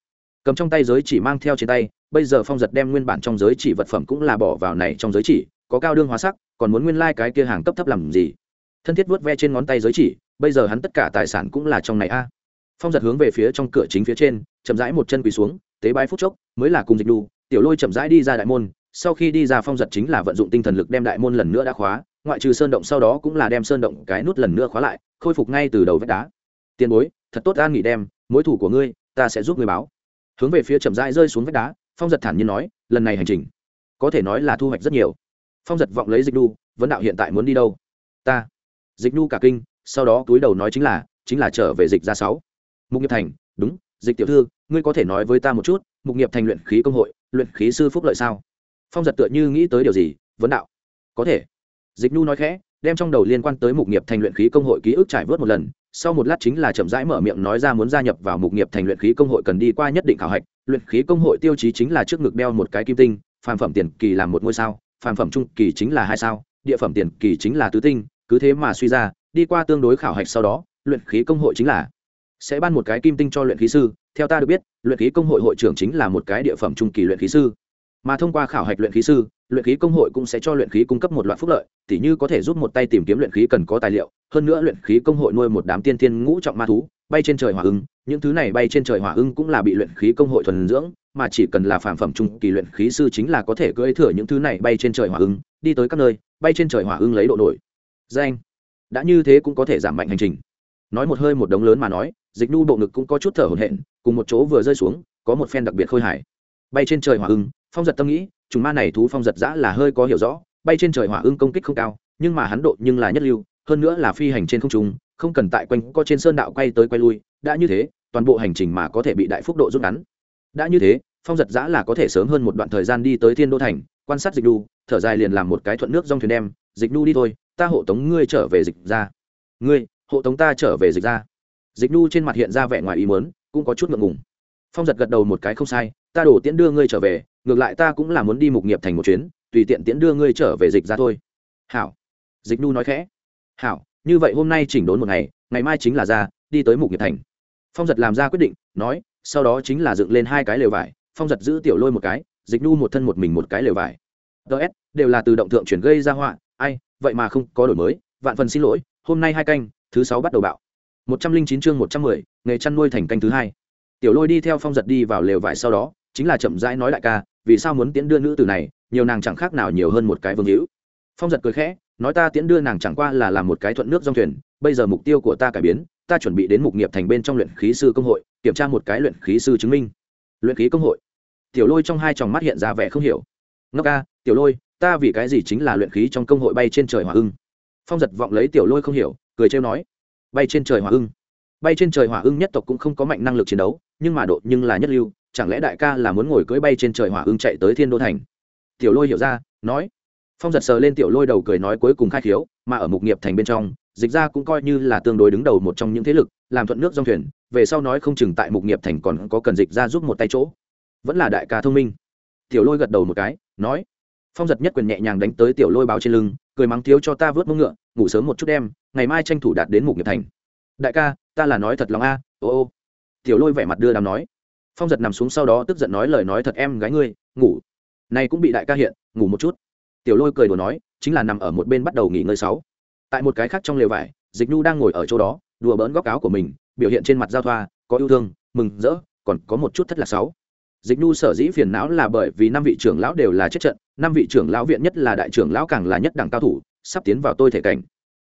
Cầm trong tay giới chỉ mang theo trên tay, bây giờ phong giật đem nguyên bản trong giới chỉ vật phẩm cũng là bỏ vào này trong giới chỉ, có cao đương hóa sắc, còn muốn nguyên lai、like、cái kia hàng cấp thấp làm gì? Thân thiết vuốt ve trên ngón tay giới chỉ, bây giờ hắn tất cả tài sản cũng là trong này a phong giật hướng về phía trong cửa chính phía trên, chậm rãi một chân quỳ xuống, tế bái phút chốc, mới là cùng dịch đu, tiểu lôi chậm rãi đi ra đại môn, sau khi đi ra phong giật chính là vận dụng tinh thần lực đem đại môn lần nữa đã khóa, ngoại trừ sơn động sau đó cũng là đem sơn động cái nút lần nữa khóa lại, khôi phục ngay từ đầu vách đá. Tiền bối, thật tốt an nghỉ đem, mối thủ của ngươi, ta sẽ giúp ngươi báo. Hướng về phía chậm rãi rơi xuống vách đá, phong giật thản nhiên nói, lần này hành trình, có thể nói là thu hoạch rất nhiều. Phong giật vọng lấy dịch đu, vấn đạo hiện tại muốn đi đâu? Ta. Dịch đu cả kinh, sau đó túi đầu nói chính là chính là trở về dịch ra sáu mục nghiệp thành, đúng, dịch tiểu thư, ngươi có thể nói với ta một chút, mục nghiệp thành luyện khí công hội, luyện khí sư phúc lợi sao? Phong giật tựa như nghĩ tới điều gì, vấn đạo. Có thể. Dịch nhu nói khẽ, đem trong đầu liên quan tới mục nghiệp thành luyện khí công hội ký ức trải vớt một lần, sau một lát chính là chậm rãi mở miệng nói ra muốn gia nhập vào mục nghiệp thành luyện khí công hội cần đi qua nhất định khảo hạch, luyện khí công hội tiêu chí chính là trước ngực đeo một cái kim tinh, phàm phẩm tiền kỳ là một ngôi sao, phàm phẩm trung kỳ chính là hai sao, địa phẩm tiền kỳ chính là tứ tinh, cứ thế mà suy ra, đi qua tương đối khảo hạch sau đó, luyện khí công hội chính là sẽ ban một cái kim tinh cho luyện khí sư theo ta được biết luyện khí công hội hội trưởng chính là một cái địa phẩm trung kỳ luyện khí sư mà thông qua khảo hạch luyện khí sư luyện khí công hội cũng sẽ cho luyện khí cung cấp một loại phúc lợi tỉ như có thể giúp một tay tìm kiếm luyện khí cần có tài liệu hơn nữa luyện khí công hội nuôi một đám tiên tiên ngũ trọng ma thú bay trên trời hỏa ưng những thứ này bay trên trời hỏa ưng cũng là bị luyện khí công hội thuần dưỡng mà chỉ cần là phản phẩm trung kỳ luyện khí sư chính là có thể cưỡi thừa những thứ này bay trên trời hỏa ưng đi tới các nơi bay trên trời hỏa ưng lấy độ nổi danh đã như thế cũng có thể giảm mạnh hành trình nói một hơi một đống lớn mà nói dịch nu bộ ngực cũng có chút thở hổn hển, cùng một chỗ vừa rơi xuống, có một phen đặc biệt khôi hài. Bay trên trời hỏa ưng, phong giật tâm nghĩ, chúng ma này thú phong giật giã là hơi có hiểu rõ, bay trên trời hỏa ưng công kích không cao, nhưng mà hắn độ nhưng là nhất lưu, hơn nữa là phi hành trên không trung, không cần tại quanh có trên sơn đạo quay tới quay lui, đã như thế, toàn bộ hành trình mà có thể bị đại phúc độ rút ngắn. Đã như thế, phong giật giã là có thể sớm hơn một đoạn thời gian đi tới thiên đô thành, quan sát dịch đu thở dài liền làm một cái thuận nước dòng thuyền đem, dịch đu đi thôi, ta hộ tống ngươi trở về dịch ra. Ngươi, hộ tống ta trở về dịch ra dịch đu trên mặt hiện ra vẻ ngoài ý mớn cũng có chút ngượng ngùng. Phong giật gật đầu một cái, không sai, ta đổ tiễn đưa ngươi trở về, ngược lại ta cũng là muốn đi mục nghiệp thành một chuyến, tùy tiện tiễn đưa ngươi trở về dịch ra thôi. Hảo. Dịch nu nói khẽ. Hảo, như vậy hôm nay chỉnh đốn một ngày ngày mai chính là ra, đi tới mục nghiệp thành. Phong giật làm ra quyết định, nói, sau đó chính là dựng lên hai cái lều vải. Phong giật giữ tiểu lôi một cái, dịch nu một thân một mình một cái lều vải. Ts đều là từ động thượng chuyển gây ra họa, ai, vậy mà không có đổi mới, vạn phần xin lỗi, hôm nay hai canh, thứ sáu bắt đầu bạo một trăm linh chín chương một trăm mười, nghề chăn nuôi thành canh thứ hai. Tiểu lôi đi theo phong giật đi vào lều vải sau đó, chính là chậm rãi nói đại ca, vì sao muốn tiễn đưa nữ tử này, nhiều nàng chẳng khác nào nhiều hơn một cái vương hữu. Phong giật cười khẽ, nói ta tiễn đưa nàng chẳng qua là làm một cái thuận nước dòng thuyền, bây giờ mục tiêu của ta cải biến, ta chuẩn bị đến mục nghiệp thành bên trong luyện khí sư công hội, kiểm tra một cái luyện khí sư chứng minh. Luyện khí công hội. Tiểu lôi trong hai tròng mắt hiện ra vẻ không hiểu. Ngốc ca, tiểu lôi, ta vì cái gì chính là luyện khí trong công hội bay trên trời hỏa ưng phong giật vọng lấy tiểu lôi không hiểu, cười trêu nói bay trên trời hỏa ưng. Bay trên trời hỏa ưng nhất tộc cũng không có mạnh năng lực chiến đấu, nhưng mà độ nhưng là nhất lưu, chẳng lẽ đại ca là muốn ngồi cưỡi bay trên trời hỏa ưng chạy tới thiên đô thành? Tiểu lôi hiểu ra, nói. Phong giật sờ lên tiểu lôi đầu cười nói cuối cùng khai khiếu, mà ở mục nghiệp thành bên trong, dịch ra cũng coi như là tương đối đứng đầu một trong những thế lực, làm thuận nước dòng thuyền, về sau nói không chừng tại mục nghiệp thành còn có cần dịch ra giúp một tay chỗ. Vẫn là đại ca thông minh. Tiểu lôi gật đầu một cái, nói. Phong giật nhất quyền nhẹ nhàng đánh tới tiểu lôi báo trên lưng, cười mắng thiếu cho ta vớt mông ngựa ngủ sớm một chút đêm ngày mai tranh thủ đạt đến mục nghiệp thành. Đại ca, ta là nói thật lòng a, ô ô. Tiểu lôi vẻ mặt đưa đàm nói. Phong giật nằm xuống sau đó tức giận nói lời nói thật em gái ngươi, ngủ. Này cũng bị đại ca hiện, ngủ một chút. Tiểu lôi cười đùa nói, chính là nằm ở một bên bắt đầu nghỉ ngơi sáu. Tại một cái khác trong lều vải, dịch nhu đang ngồi ở chỗ đó, đùa bỡn góc áo của mình, biểu hiện trên mặt giao thoa, có yêu thương, mừng rỡ, còn có một chút thất là sáu. Dịch nhu sở dĩ phiền não là bởi vì năm vị trưởng lão đều là chết trận, năm vị trưởng lão viện nhất là đại trưởng lão càng là nhất đẳng cao thủ sắp tiến vào tôi thể cảnh.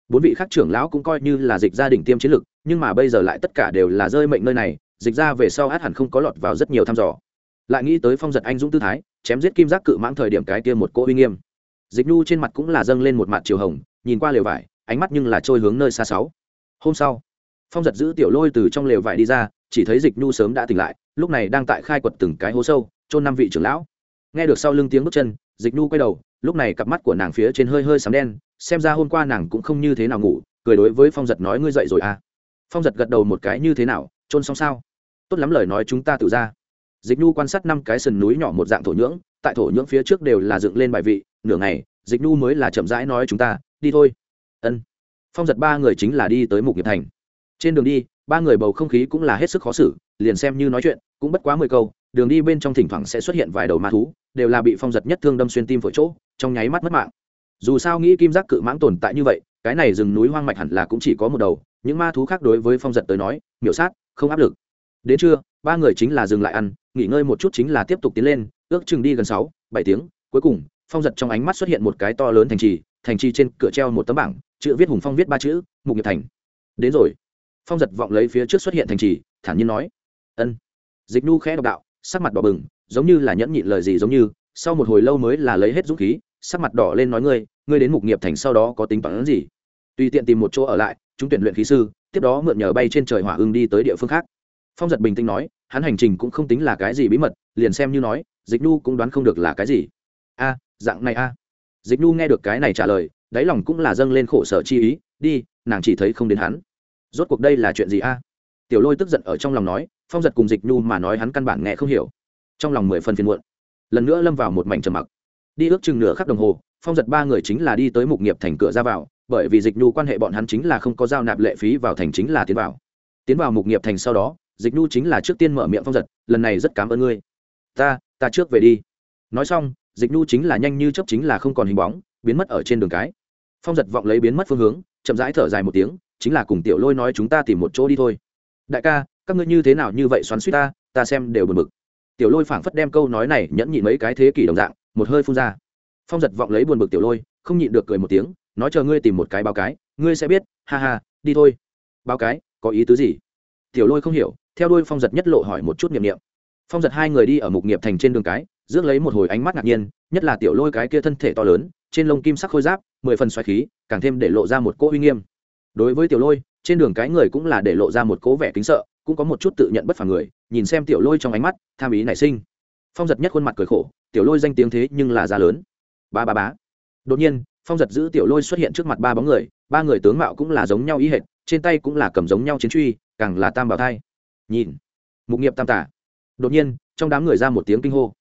Bốn vị khác trưởng lão cũng coi như là dịch gia đình tiêm chiến lực, nhưng mà bây giờ lại tất cả đều là rơi mệnh nơi này, dịch ra về sau át hẳn không có lọt vào rất nhiều thăm dò. Lại nghĩ tới phong giật anh dũng tư thái, chém giết kim giác cự mãng thời điểm cái kia một cỗ uy nghiêm. Dịch nhu trên mặt cũng là dâng lên một mặt chiều hồng, nhìn qua lều vải, ánh mắt nhưng là trôi hướng nơi xa sáu. Hôm sau, phong giật giữ tiểu lôi từ trong lều vải đi ra, chỉ thấy dịch nhu sớm đã tỉnh lại, lúc này đang tại khai quật từng cái hố sâu, chôn năm vị trưởng lão. Nghe được sau lưng tiếng bước chân, dịch nhu quay đầu, lúc này cặp mắt của nàng phía trên hơi hơi sắm đen xem ra hôm qua nàng cũng không như thế nào ngủ, cười đối với phong giật nói, ngươi dậy rồi à? Phong giật gật đầu một cái, như thế nào? Trôn xong sao? Tốt lắm lời nói chúng ta tự ra. Dịch nhu quan sát năm cái sườn núi nhỏ một dạng thổ nhưỡng, tại thổ nhưỡng phía trước đều là dựng lên bài vị, nửa ngày, dịch nhu mới là chậm rãi nói chúng ta, đi thôi. Ân. Phong giật ba người chính là đi tới mục nghiệp thành. Trên đường đi, ba người bầu không khí cũng là hết sức khó xử, liền xem như nói chuyện, cũng bất quá mười câu, đường đi bên trong thỉnh thoảng sẽ xuất hiện vài đầu ma thú, đều là bị phong giật nhất thương đâm xuyên tim phổi chỗ, trong nháy mắt mất mạng dù sao nghĩ kim giác cự mãng tồn tại như vậy, cái này rừng núi hoang mạch hẳn là cũng chỉ có một đầu, những ma thú khác đối với phong giật tới nói, miểu sát, không áp lực. Đến trưa, ba người chính là dừng lại ăn, nghỉ ngơi một chút chính là tiếp tục tiến lên, ước chừng đi gần sáu, bảy tiếng, cuối cùng, phong giật trong ánh mắt xuất hiện một cái to lớn thành trì thành trì trên cửa treo một tấm bảng, chữ viết hùng phong viết ba chữ, mục nghiệp thành. Đến rồi. Phong giật vọng lấy phía trước xuất hiện thành trì, thản nhiên nói, ân. Dịch nu khẽ độc đạo, sắc mặt đỏ bừng, giống như là nhẫn nhịn lời gì giống như, sau một hồi lâu mới là lấy hết dũng khí sắc mặt đỏ lên nói ngươi ngươi đến mục nghiệp thành sau đó có tính toán gì? Tùy tiện tìm một chỗ ở lại, chúng tuyển luyện khí sư, tiếp đó mượn nhờ bay trên trời hỏa ưng đi tới địa phương khác. Phong giật bình tĩnh nói, hắn hành trình cũng không tính là cái gì bí mật, liền xem như nói, dịch nu cũng đoán không được là cái gì. A, dạng này a. Dịch nu nghe được cái này trả lời, đáy lòng cũng là dâng lên khổ sở chi ý, đi, nàng chỉ thấy không đến hắn. Rốt cuộc đây là chuyện gì a? Tiểu lôi tức giận ở trong lòng nói, phong giật cùng dịch nhu mà nói hắn căn bản nghe không hiểu. Trong lòng mười phần phiền muộn. Lần nữa lâm vào một mảnh trầm mặc đi ước chừng nửa khắc đồng hồ, phong giật ba người chính là đi tới mục nghiệp thành cửa ra vào, bởi vì dịch nhu quan hệ bọn hắn chính là không có giao nạp lệ phí vào thành chính là tiến vào. Tiến vào mục nghiệp thành sau đó, dịch nhu chính là trước tiên mở miệng phong giật, lần này rất cảm ơn ngươi. Ta ta trước về đi. Nói xong, dịch nhu chính là nhanh như chấp chính là không còn hình bóng, biến mất ở trên đường cái. Phong giật vọng lấy biến mất phương hướng, chậm rãi thở dài một tiếng, chính là cùng tiểu lôi nói chúng ta tìm một chỗ đi thôi. Đại ca, các ngươi như thế nào như vậy xoắn suýt ta ta xem đều bật mực tiểu lôi phảng phất đem câu nói này nhẫn nhịn mấy cái thế kỷ đồng dạng một hơi phun ra. Phong giật vọng lấy buồn bực tiểu lôi, không nhịn được cười một tiếng, nói chờ ngươi tìm một cái báo cái, ngươi sẽ biết, ha ha, đi thôi. Báo cái, có ý tứ gì? Tiểu lôi không hiểu, theo đôi phong giật nhất lộ hỏi một chút n i ệ m n i ệ m phong giật hai người đi ở mục nghiệp thành trên đường cái, rước lấy một hồi ánh mắt ngạc nhiên, nhất là tiểu lôi cái kia thân thể to lớn, trên lông kim sắc khôi giáp, mười phần xoáy khí, càng thêm để lộ ra một cỗ uy nghiêm. Đối với tiểu lôi, trên đường cái người cũng là để lộ ra một cố vẻ kính sợ, cũng có một chút tự nhận bất phà người, nhìn xem tiểu lôi trong ánh mắt, tham ý nảy sinh phong giật nhất khuôn mặt cười khổ, tiểu lôi danh tiếng thế nhưng là ra lớn. Ba ba bá đột nhiên, phong giật giữ tiểu lôi xuất hiện trước mặt ba bóng người, ba người tướng mạo cũng là giống nhau ý hệt, trên tay cũng là cầm giống nhau chiến truy, càng là tam bảo thai. Nhìn. Mục nghiệp tam tả đột nhiên, trong đám người ra một tiếng kinh hô.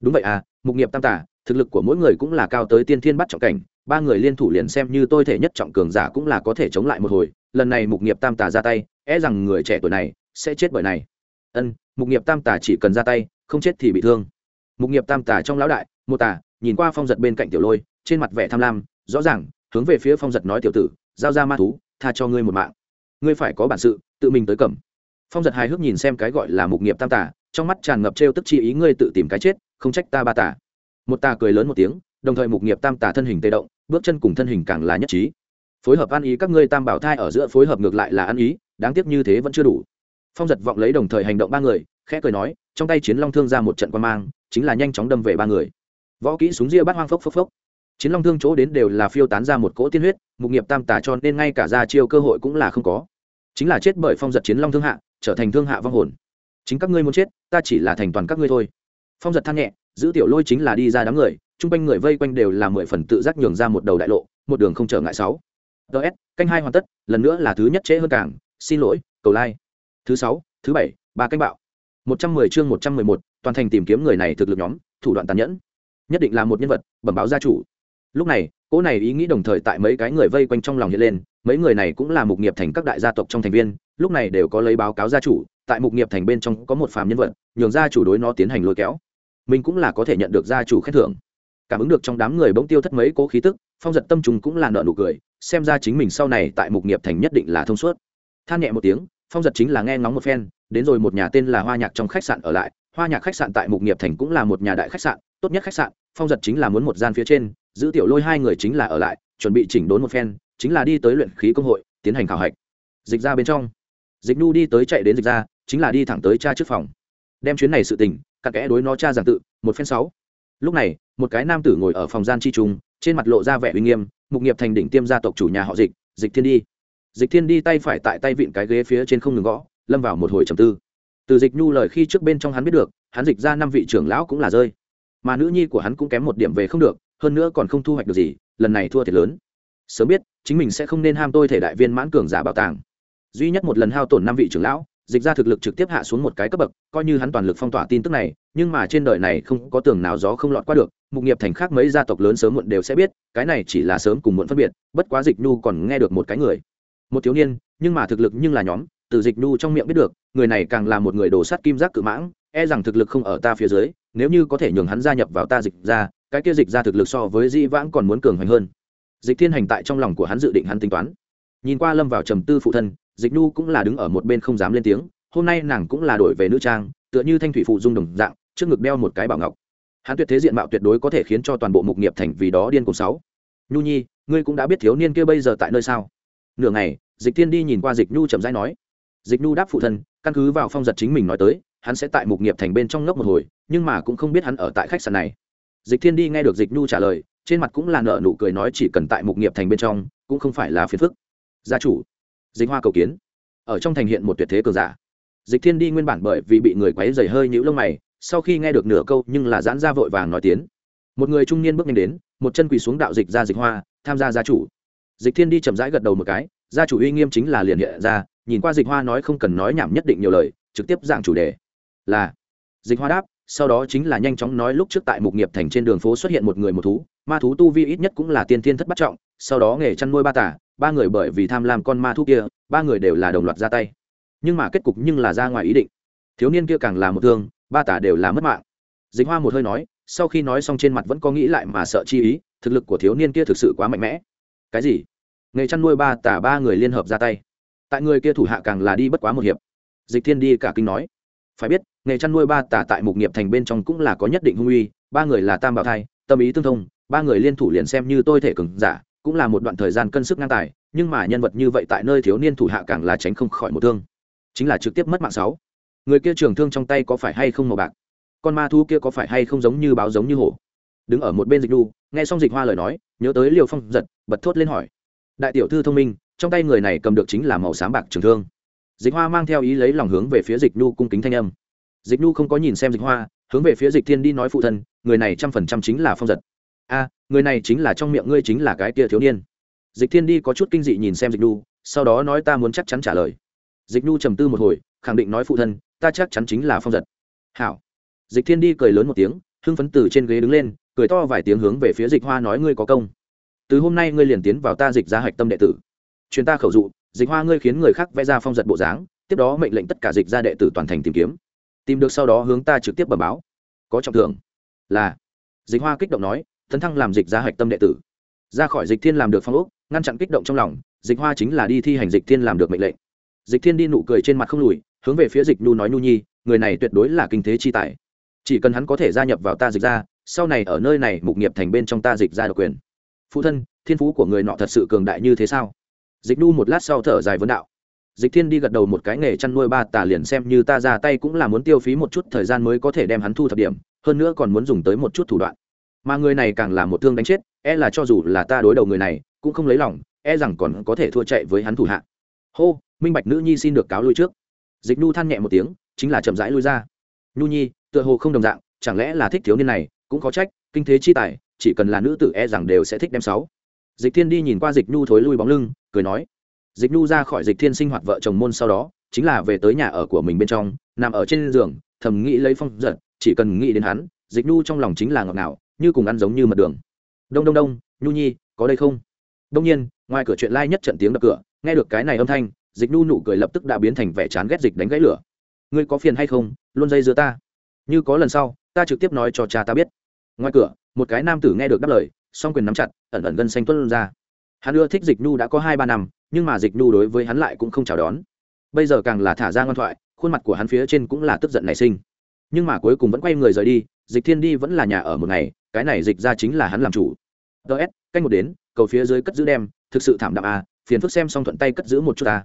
Đúng vậy à mục nghiệp tam tả thực lực của mỗi người cũng là cao tới tiên thiên bắt trọng cảnh, ba người liên thủ liền xem như tôi thể nhất trọng cường giả cũng là có thể chống lại một hồi, lần này mục nghiệp tam tả ra tay e rằng người trẻ tuổi này sẽ chết bởi này. Ân, mục nghiệp tam tả chỉ cần ra tay không chết thì bị thương. Mục nghiệp tam tả trong lão đại, một tả nhìn qua phong giật bên cạnh tiểu lôi, trên mặt vẻ tham lam, rõ ràng, hướng về phía phong giật nói tiểu tử, giao ra ma thú, tha cho ngươi một mạng. Ngươi phải có bản sự, tự mình tới cầm. Phong giật hài hước nhìn xem cái gọi là mục nghiệp tam tả trong mắt tràn ngập trêu tức chi ý, ngươi tự tìm cái chết, không trách ta ba tả một tà cười lớn một tiếng, đồng thời mục nghiệp tam tả thân hình tê động, bước chân cùng thân hình càng là nhất trí. Phối hợp ăn ý các ngươi tam bảo thai ở giữa phối hợp ngược lại là ăn ý, đáng tiếc như thế vẫn chưa đủ. Phong giật vọng lấy đồng thời hành động ba người, khẽ cười nói trong tay chiến long thương ra một trận quan mang, chính là nhanh chóng đâm về ba người. Võ kỹ súng ria bắt hoang phốc phốc phốc. Chiến long thương chỗ đến đều là phiêu tán ra một cỗ tiên huyết, mục nghiệp tam tà cho nên ngay cả ra chiêu cơ hội cũng là không có. Chính là chết bởi phong giật chiến long thương hạ, trở thành thương hạ vong hồn. Chính các ngươi muốn chết, ta chỉ là thành toàn các ngươi thôi. Phong giật than nhẹ, giữ tiểu lôi chính là đi ra đám người, chung quanh người vây quanh đều là mười phần tự giác nhường ra một đầu đại lộ, một đường không trở ngại sáu. Ts canh hai hoàn tất, lần nữa là thứ nhất trễ hơn cảng xin lỗi, cầu lai. Thứ sáu, thứ bảy, ba canh bạo một trăm mười chương một trăm mười một, toàn thành tìm kiếm người này thực lực nhóm, thủ đoạn tàn nhẫn. Nhất định là một nhân vật, bẩm báo gia chủ. Lúc này, cỗ này ý nghĩ đồng thời tại mấy cái người vây quanh trong lòng hiện lên, mấy người này cũng là mục nghiệp thành các đại gia tộc trong thành viên, lúc này đều có lấy báo cáo gia chủ, tại mục nghiệp thành bên trong có một phàm nhân vật, nhường gia chủ đối nó tiến hành lôi kéo. Mình cũng là có thể nhận được gia chủ khen thưởng. Cảm ứng được trong đám người bỗng tiêu thất mấy cố khí tức, phong giật tâm trùng cũng là nở nụ cười, xem ra chính mình sau này tại mục nghiệp thành nhất định là thông suốt. Than nhẹ một tiếng phong giật chính là nghe ngóng một phen, đến rồi một nhà tên là hoa nhạc trong khách sạn ở lại. Hoa nhạc khách sạn tại mục nghiệp thành cũng là một nhà đại khách sạn, tốt nhất khách sạn, phong giật chính là muốn một gian phía trên, giữ tiểu lôi hai người chính là ở lại, chuẩn bị chỉnh đốn một phen, chính là đi tới luyện khí công hội, tiến hành khảo hạch. Dịch ra bên trong. Dịch nu đi tới chạy đến dịch ra, chính là đi thẳng tới cha trước phòng. Đem chuyến này sự tình, cặn kẽ đối nó cha giảng tự, một phen sáu. Lúc này, một cái nam tử ngồi ở phòng gian chi trung, trên mặt lộ ra vẻ uy nghiêm, mục nghiệp thành đỉnh tiêm gia tộc chủ nhà họ dịch dịch thiên đi dịch thiên đi tay phải tại tay vịn cái ghế phía trên không ngừng gõ, lâm vào một hồi trầm tư. Từ dịch nhu lời khi trước bên trong hắn biết được, hắn dịch ra năm vị trưởng lão cũng là rơi. Mà nữ nhi của hắn cũng kém một điểm về không được, hơn nữa còn không thu hoạch được gì, lần này thua thiệt lớn. Sớm biết, chính mình sẽ không nên ham tôi thể đại viên mãn cường giả bảo tàng. Duy nhất một lần hao tổn năm vị trưởng lão, dịch ra thực lực trực tiếp hạ xuống một cái cấp bậc, coi như hắn toàn lực phong tỏa tin tức này, nhưng mà trên đời này không có tường nào gió không lọt qua được, mục nghiệp thành khác mấy gia tộc lớn sớm muộn đều sẽ biết, cái này chỉ là sớm cùng muộn phân biệt, bất quá dịch nhu còn nghe được một cái người một thiếu niên, nhưng mà thực lực nhưng là nhóm, từ dịch nhu trong miệng biết được, người này càng là một người đồ sắt kim giác cự mãng e rằng thực lực không ở ta phía dưới, nếu như có thể nhường hắn gia nhập vào ta dịch ra, cái kia dịch ra thực lực so với di vãng còn muốn cường hoành hơn. Dịch thiên hành tại trong lòng của hắn dự định hắn tính toán. Nhìn qua lâm vào trầm tư phụ thân, dịch nhu cũng là đứng ở một bên không dám lên tiếng, hôm nay nàng cũng là đổi về nữ trang, tựa như thanh thủy phụ dung đồng dạng, trước ngực đeo một cái bảo ngọc. Hắn tuyệt thế diện mạo tuyệt đối có thể khiến cho toàn bộ mục nghiệp thành vì đó điên cùng sáu. Nhu nhi, ngươi cũng đã biết thiếu niên kia bây giờ tại nơi sao? Nửa ngày, dịch thiên đi nhìn qua dịch nhu chậm rãi nói, dịch nhu đáp phụ thân, căn cứ vào phong giật chính mình nói tới, hắn sẽ tại mục nghiệp thành bên trong ngốc một hồi, nhưng mà cũng không biết hắn ở tại khách sạn này. Dịch thiên đi nghe được dịch nhu trả lời, trên mặt cũng là nợ nụ cười nói chỉ cần tại mục nghiệp thành bên trong, cũng không phải là phiền phức. Gia chủ. Dịch hoa cầu kiến. Ở trong thành hiện một tuyệt thế cường giả. Dịch thiên đi nguyên bản bởi vì bị người quấy dày hơi nhũ lông mày, sau khi nghe được nửa câu nhưng là giãn ra vội vàng nói tiến. Một người trung niên bước nhanh đến, một chân quỳ xuống đạo dịch ra dịch hoa, tham gia gia chủ dịch thiên đi chậm rãi gật đầu một cái, gia chủ uy nghiêm chính là liền hiện ra, nhìn qua dịch hoa nói không cần nói nhảm nhất định nhiều lời, trực tiếp dạng chủ đề. Là, dịch hoa đáp, sau đó chính là nhanh chóng nói lúc trước tại mục nghiệp thành trên đường phố xuất hiện một người một thú, ma thú tu vi ít nhất cũng là tiên thiên thất bắt trọng, sau đó nghề chăn nuôi ba tả ba người bởi vì tham lam con ma thú kia, ba người đều là đồng loạt ra tay. Nhưng mà kết cục nhưng là ra ngoài ý định. Thiếu niên kia càng là một thương, ba tả đều là mất mạng. Dịch hoa một hơi nói, sau khi nói xong trên mặt vẫn có nghĩ lại mà sợ chi ý, thực lực của thiếu niên kia thực sự quá mạnh mẽ cái gì? Nghề chăn nuôi ba tả ba người liên hợp ra tay. Tại người kia thủ hạ càng là đi bất quá một hiệp. Dịch thiên đi cả kinh nói. Phải biết, nghề chăn nuôi ba tả tại mục nghiệp thành bên trong cũng là có nhất định hung uy, ba người là tam bảo thai, tâm ý tương thông, ba người liên thủ liền xem như tôi thể cứng giả, cũng là một đoạn thời gian cân sức ngang tài, nhưng mà nhân vật như vậy tại nơi thiếu niên thủ hạ càng là tránh không khỏi một thương. Chính là trực tiếp mất mạng sáu. Người kia trường thương trong tay có phải hay không màu bạc? Con ma thu kia có phải hay không giống như báo giống như hổ? Đứng ở một bên dịch đu nghe xong dịch hoa lời nói nhớ tới liều phong giật, bật thốt lên hỏi. Đại tiểu thư thông minh, trong tay người này cầm được chính là màu xám bạc trường thương. Dịch hoa mang theo ý lấy lòng hướng về phía dịch nhu cung kính thanh âm. Dịch nhu không có nhìn xem dịch hoa, hướng về phía dịch thiên đi nói phụ thân, người này trăm phần trăm chính là phong giật. A, người này chính là trong miệng ngươi chính là cái tia thiếu niên. Dịch thiên đi có chút kinh dị nhìn xem dịch nhu, sau đó nói ta muốn chắc chắn trả lời. Dịch nhu trầm tư một hồi, khẳng định nói phụ thân, ta chắc chắn chính là phong giật. Hảo. Dịch thiên đi cười lớn một tiếng, hưng phấn từ trên ghế đứng lên cười to vài tiếng hướng về phía dịch hoa nói ngươi có công. Từ hôm nay ngươi liền tiến vào ta dịch ra hạch tâm đệ tử. Chuyên ta khẩu dụ, dịch hoa ngươi khiến người khác vẽ ra phong giật bộ dáng, tiếp đó mệnh lệnh tất cả dịch ra đệ tử toàn thành tìm kiếm. Tìm được sau đó hướng ta trực tiếp bẩm báo. Có trọng thưởng. Là. Dịch hoa kích động nói, tấn thăng làm dịch ra hạch tâm đệ tử. Ra khỏi dịch thiên làm được phong úc ngăn chặn kích động trong lòng, dịch hoa chính là đi thi hành dịch thiên làm được mệnh lệnh. Dịch thiên đi nụ cười trên mặt không lùi, hướng về phía dịch nhu nói nhu nhi, người này tuyệt đối là kinh thế chi tài. Chỉ cần hắn có thể gia nhập vào ta dịch ra sau này ở nơi này mục nghiệp thành bên trong ta dịch ra độc quyền. Phụ thân, thiên phú của người nọ thật sự cường đại như thế sao? Dịch nhu một lát sau thở dài vấn đạo. Dịch thiên đi gật đầu một cái nghề chăn nuôi ba tà liền xem như ta ra tay cũng là muốn tiêu phí một chút thời gian mới có thể đem hắn thu thập điểm, hơn nữa còn muốn dùng tới một chút thủ đoạn. Mà người này càng là một thương đánh chết e là cho dù là ta đối đầu người này, cũng không lấy lòng e rằng còn có thể thua chạy với hắn thủ hạ. Hô, minh bạch nữ nhi xin được cáo lui trước. Dịch nhu than nhẹ một tiếng, chính là chậm rãi lui ra. Nhu nhi, tựa hồ không đồng dạng, chẳng lẽ là thích thiếu niên này cũng có trách, kinh thế chi tài, chỉ cần là nữ tử e rằng đều sẽ thích đem sáu. Dịch thiên đi nhìn qua dịch nhu thối lui bóng lưng, cười nói, dịch nhu ra khỏi dịch thiên sinh hoạt vợ chồng môn sau đó, chính là về tới nhà ở của mình bên trong, nằm ở trên giường, thầm nghĩ lấy phong giật chỉ cần nghĩ đến hắn, dịch nhu trong lòng chính là ngọt ngào, như cùng ăn giống như mật đường. Đông đông đông, nhu nhi, có đây không? Đông nhiên, ngoài cửa chuyện lai nhất trận tiếng đập cửa, nghe được cái này âm thanh, dịch nhu nụ cười lập tức đã biến thành vẻ chán ghét dịch đánh gãy lửa. Ngươi có phiền hay không, luôn dây dưa ta. Như có lần sau, ta trực tiếp nói cho cha ta biết ngoài cửa, một cái nam tử nghe được đáp lời, song quyền nắm chặt, ẩn ẩn gân xanh tuân ra. Hắn ưa thích dịch nhu đã có hai ba năm, nhưng mà dịch nhu đối với hắn lại cũng không chào đón. Bây giờ càng là thả ra ngoan thoại, khuôn mặt của hắn phía trên cũng là tức giận nảy sinh. Nhưng mà cuối cùng vẫn quay người rời đi, dịch thiên đi vẫn là nhà ở một ngày, cái này dịch ra chính là hắn làm chủ. Ts canh một đến, cầu phía dưới cất giữ đem, thực sự thảm đạm à phiền phức xem xong thuận tay cất giữ một chút ta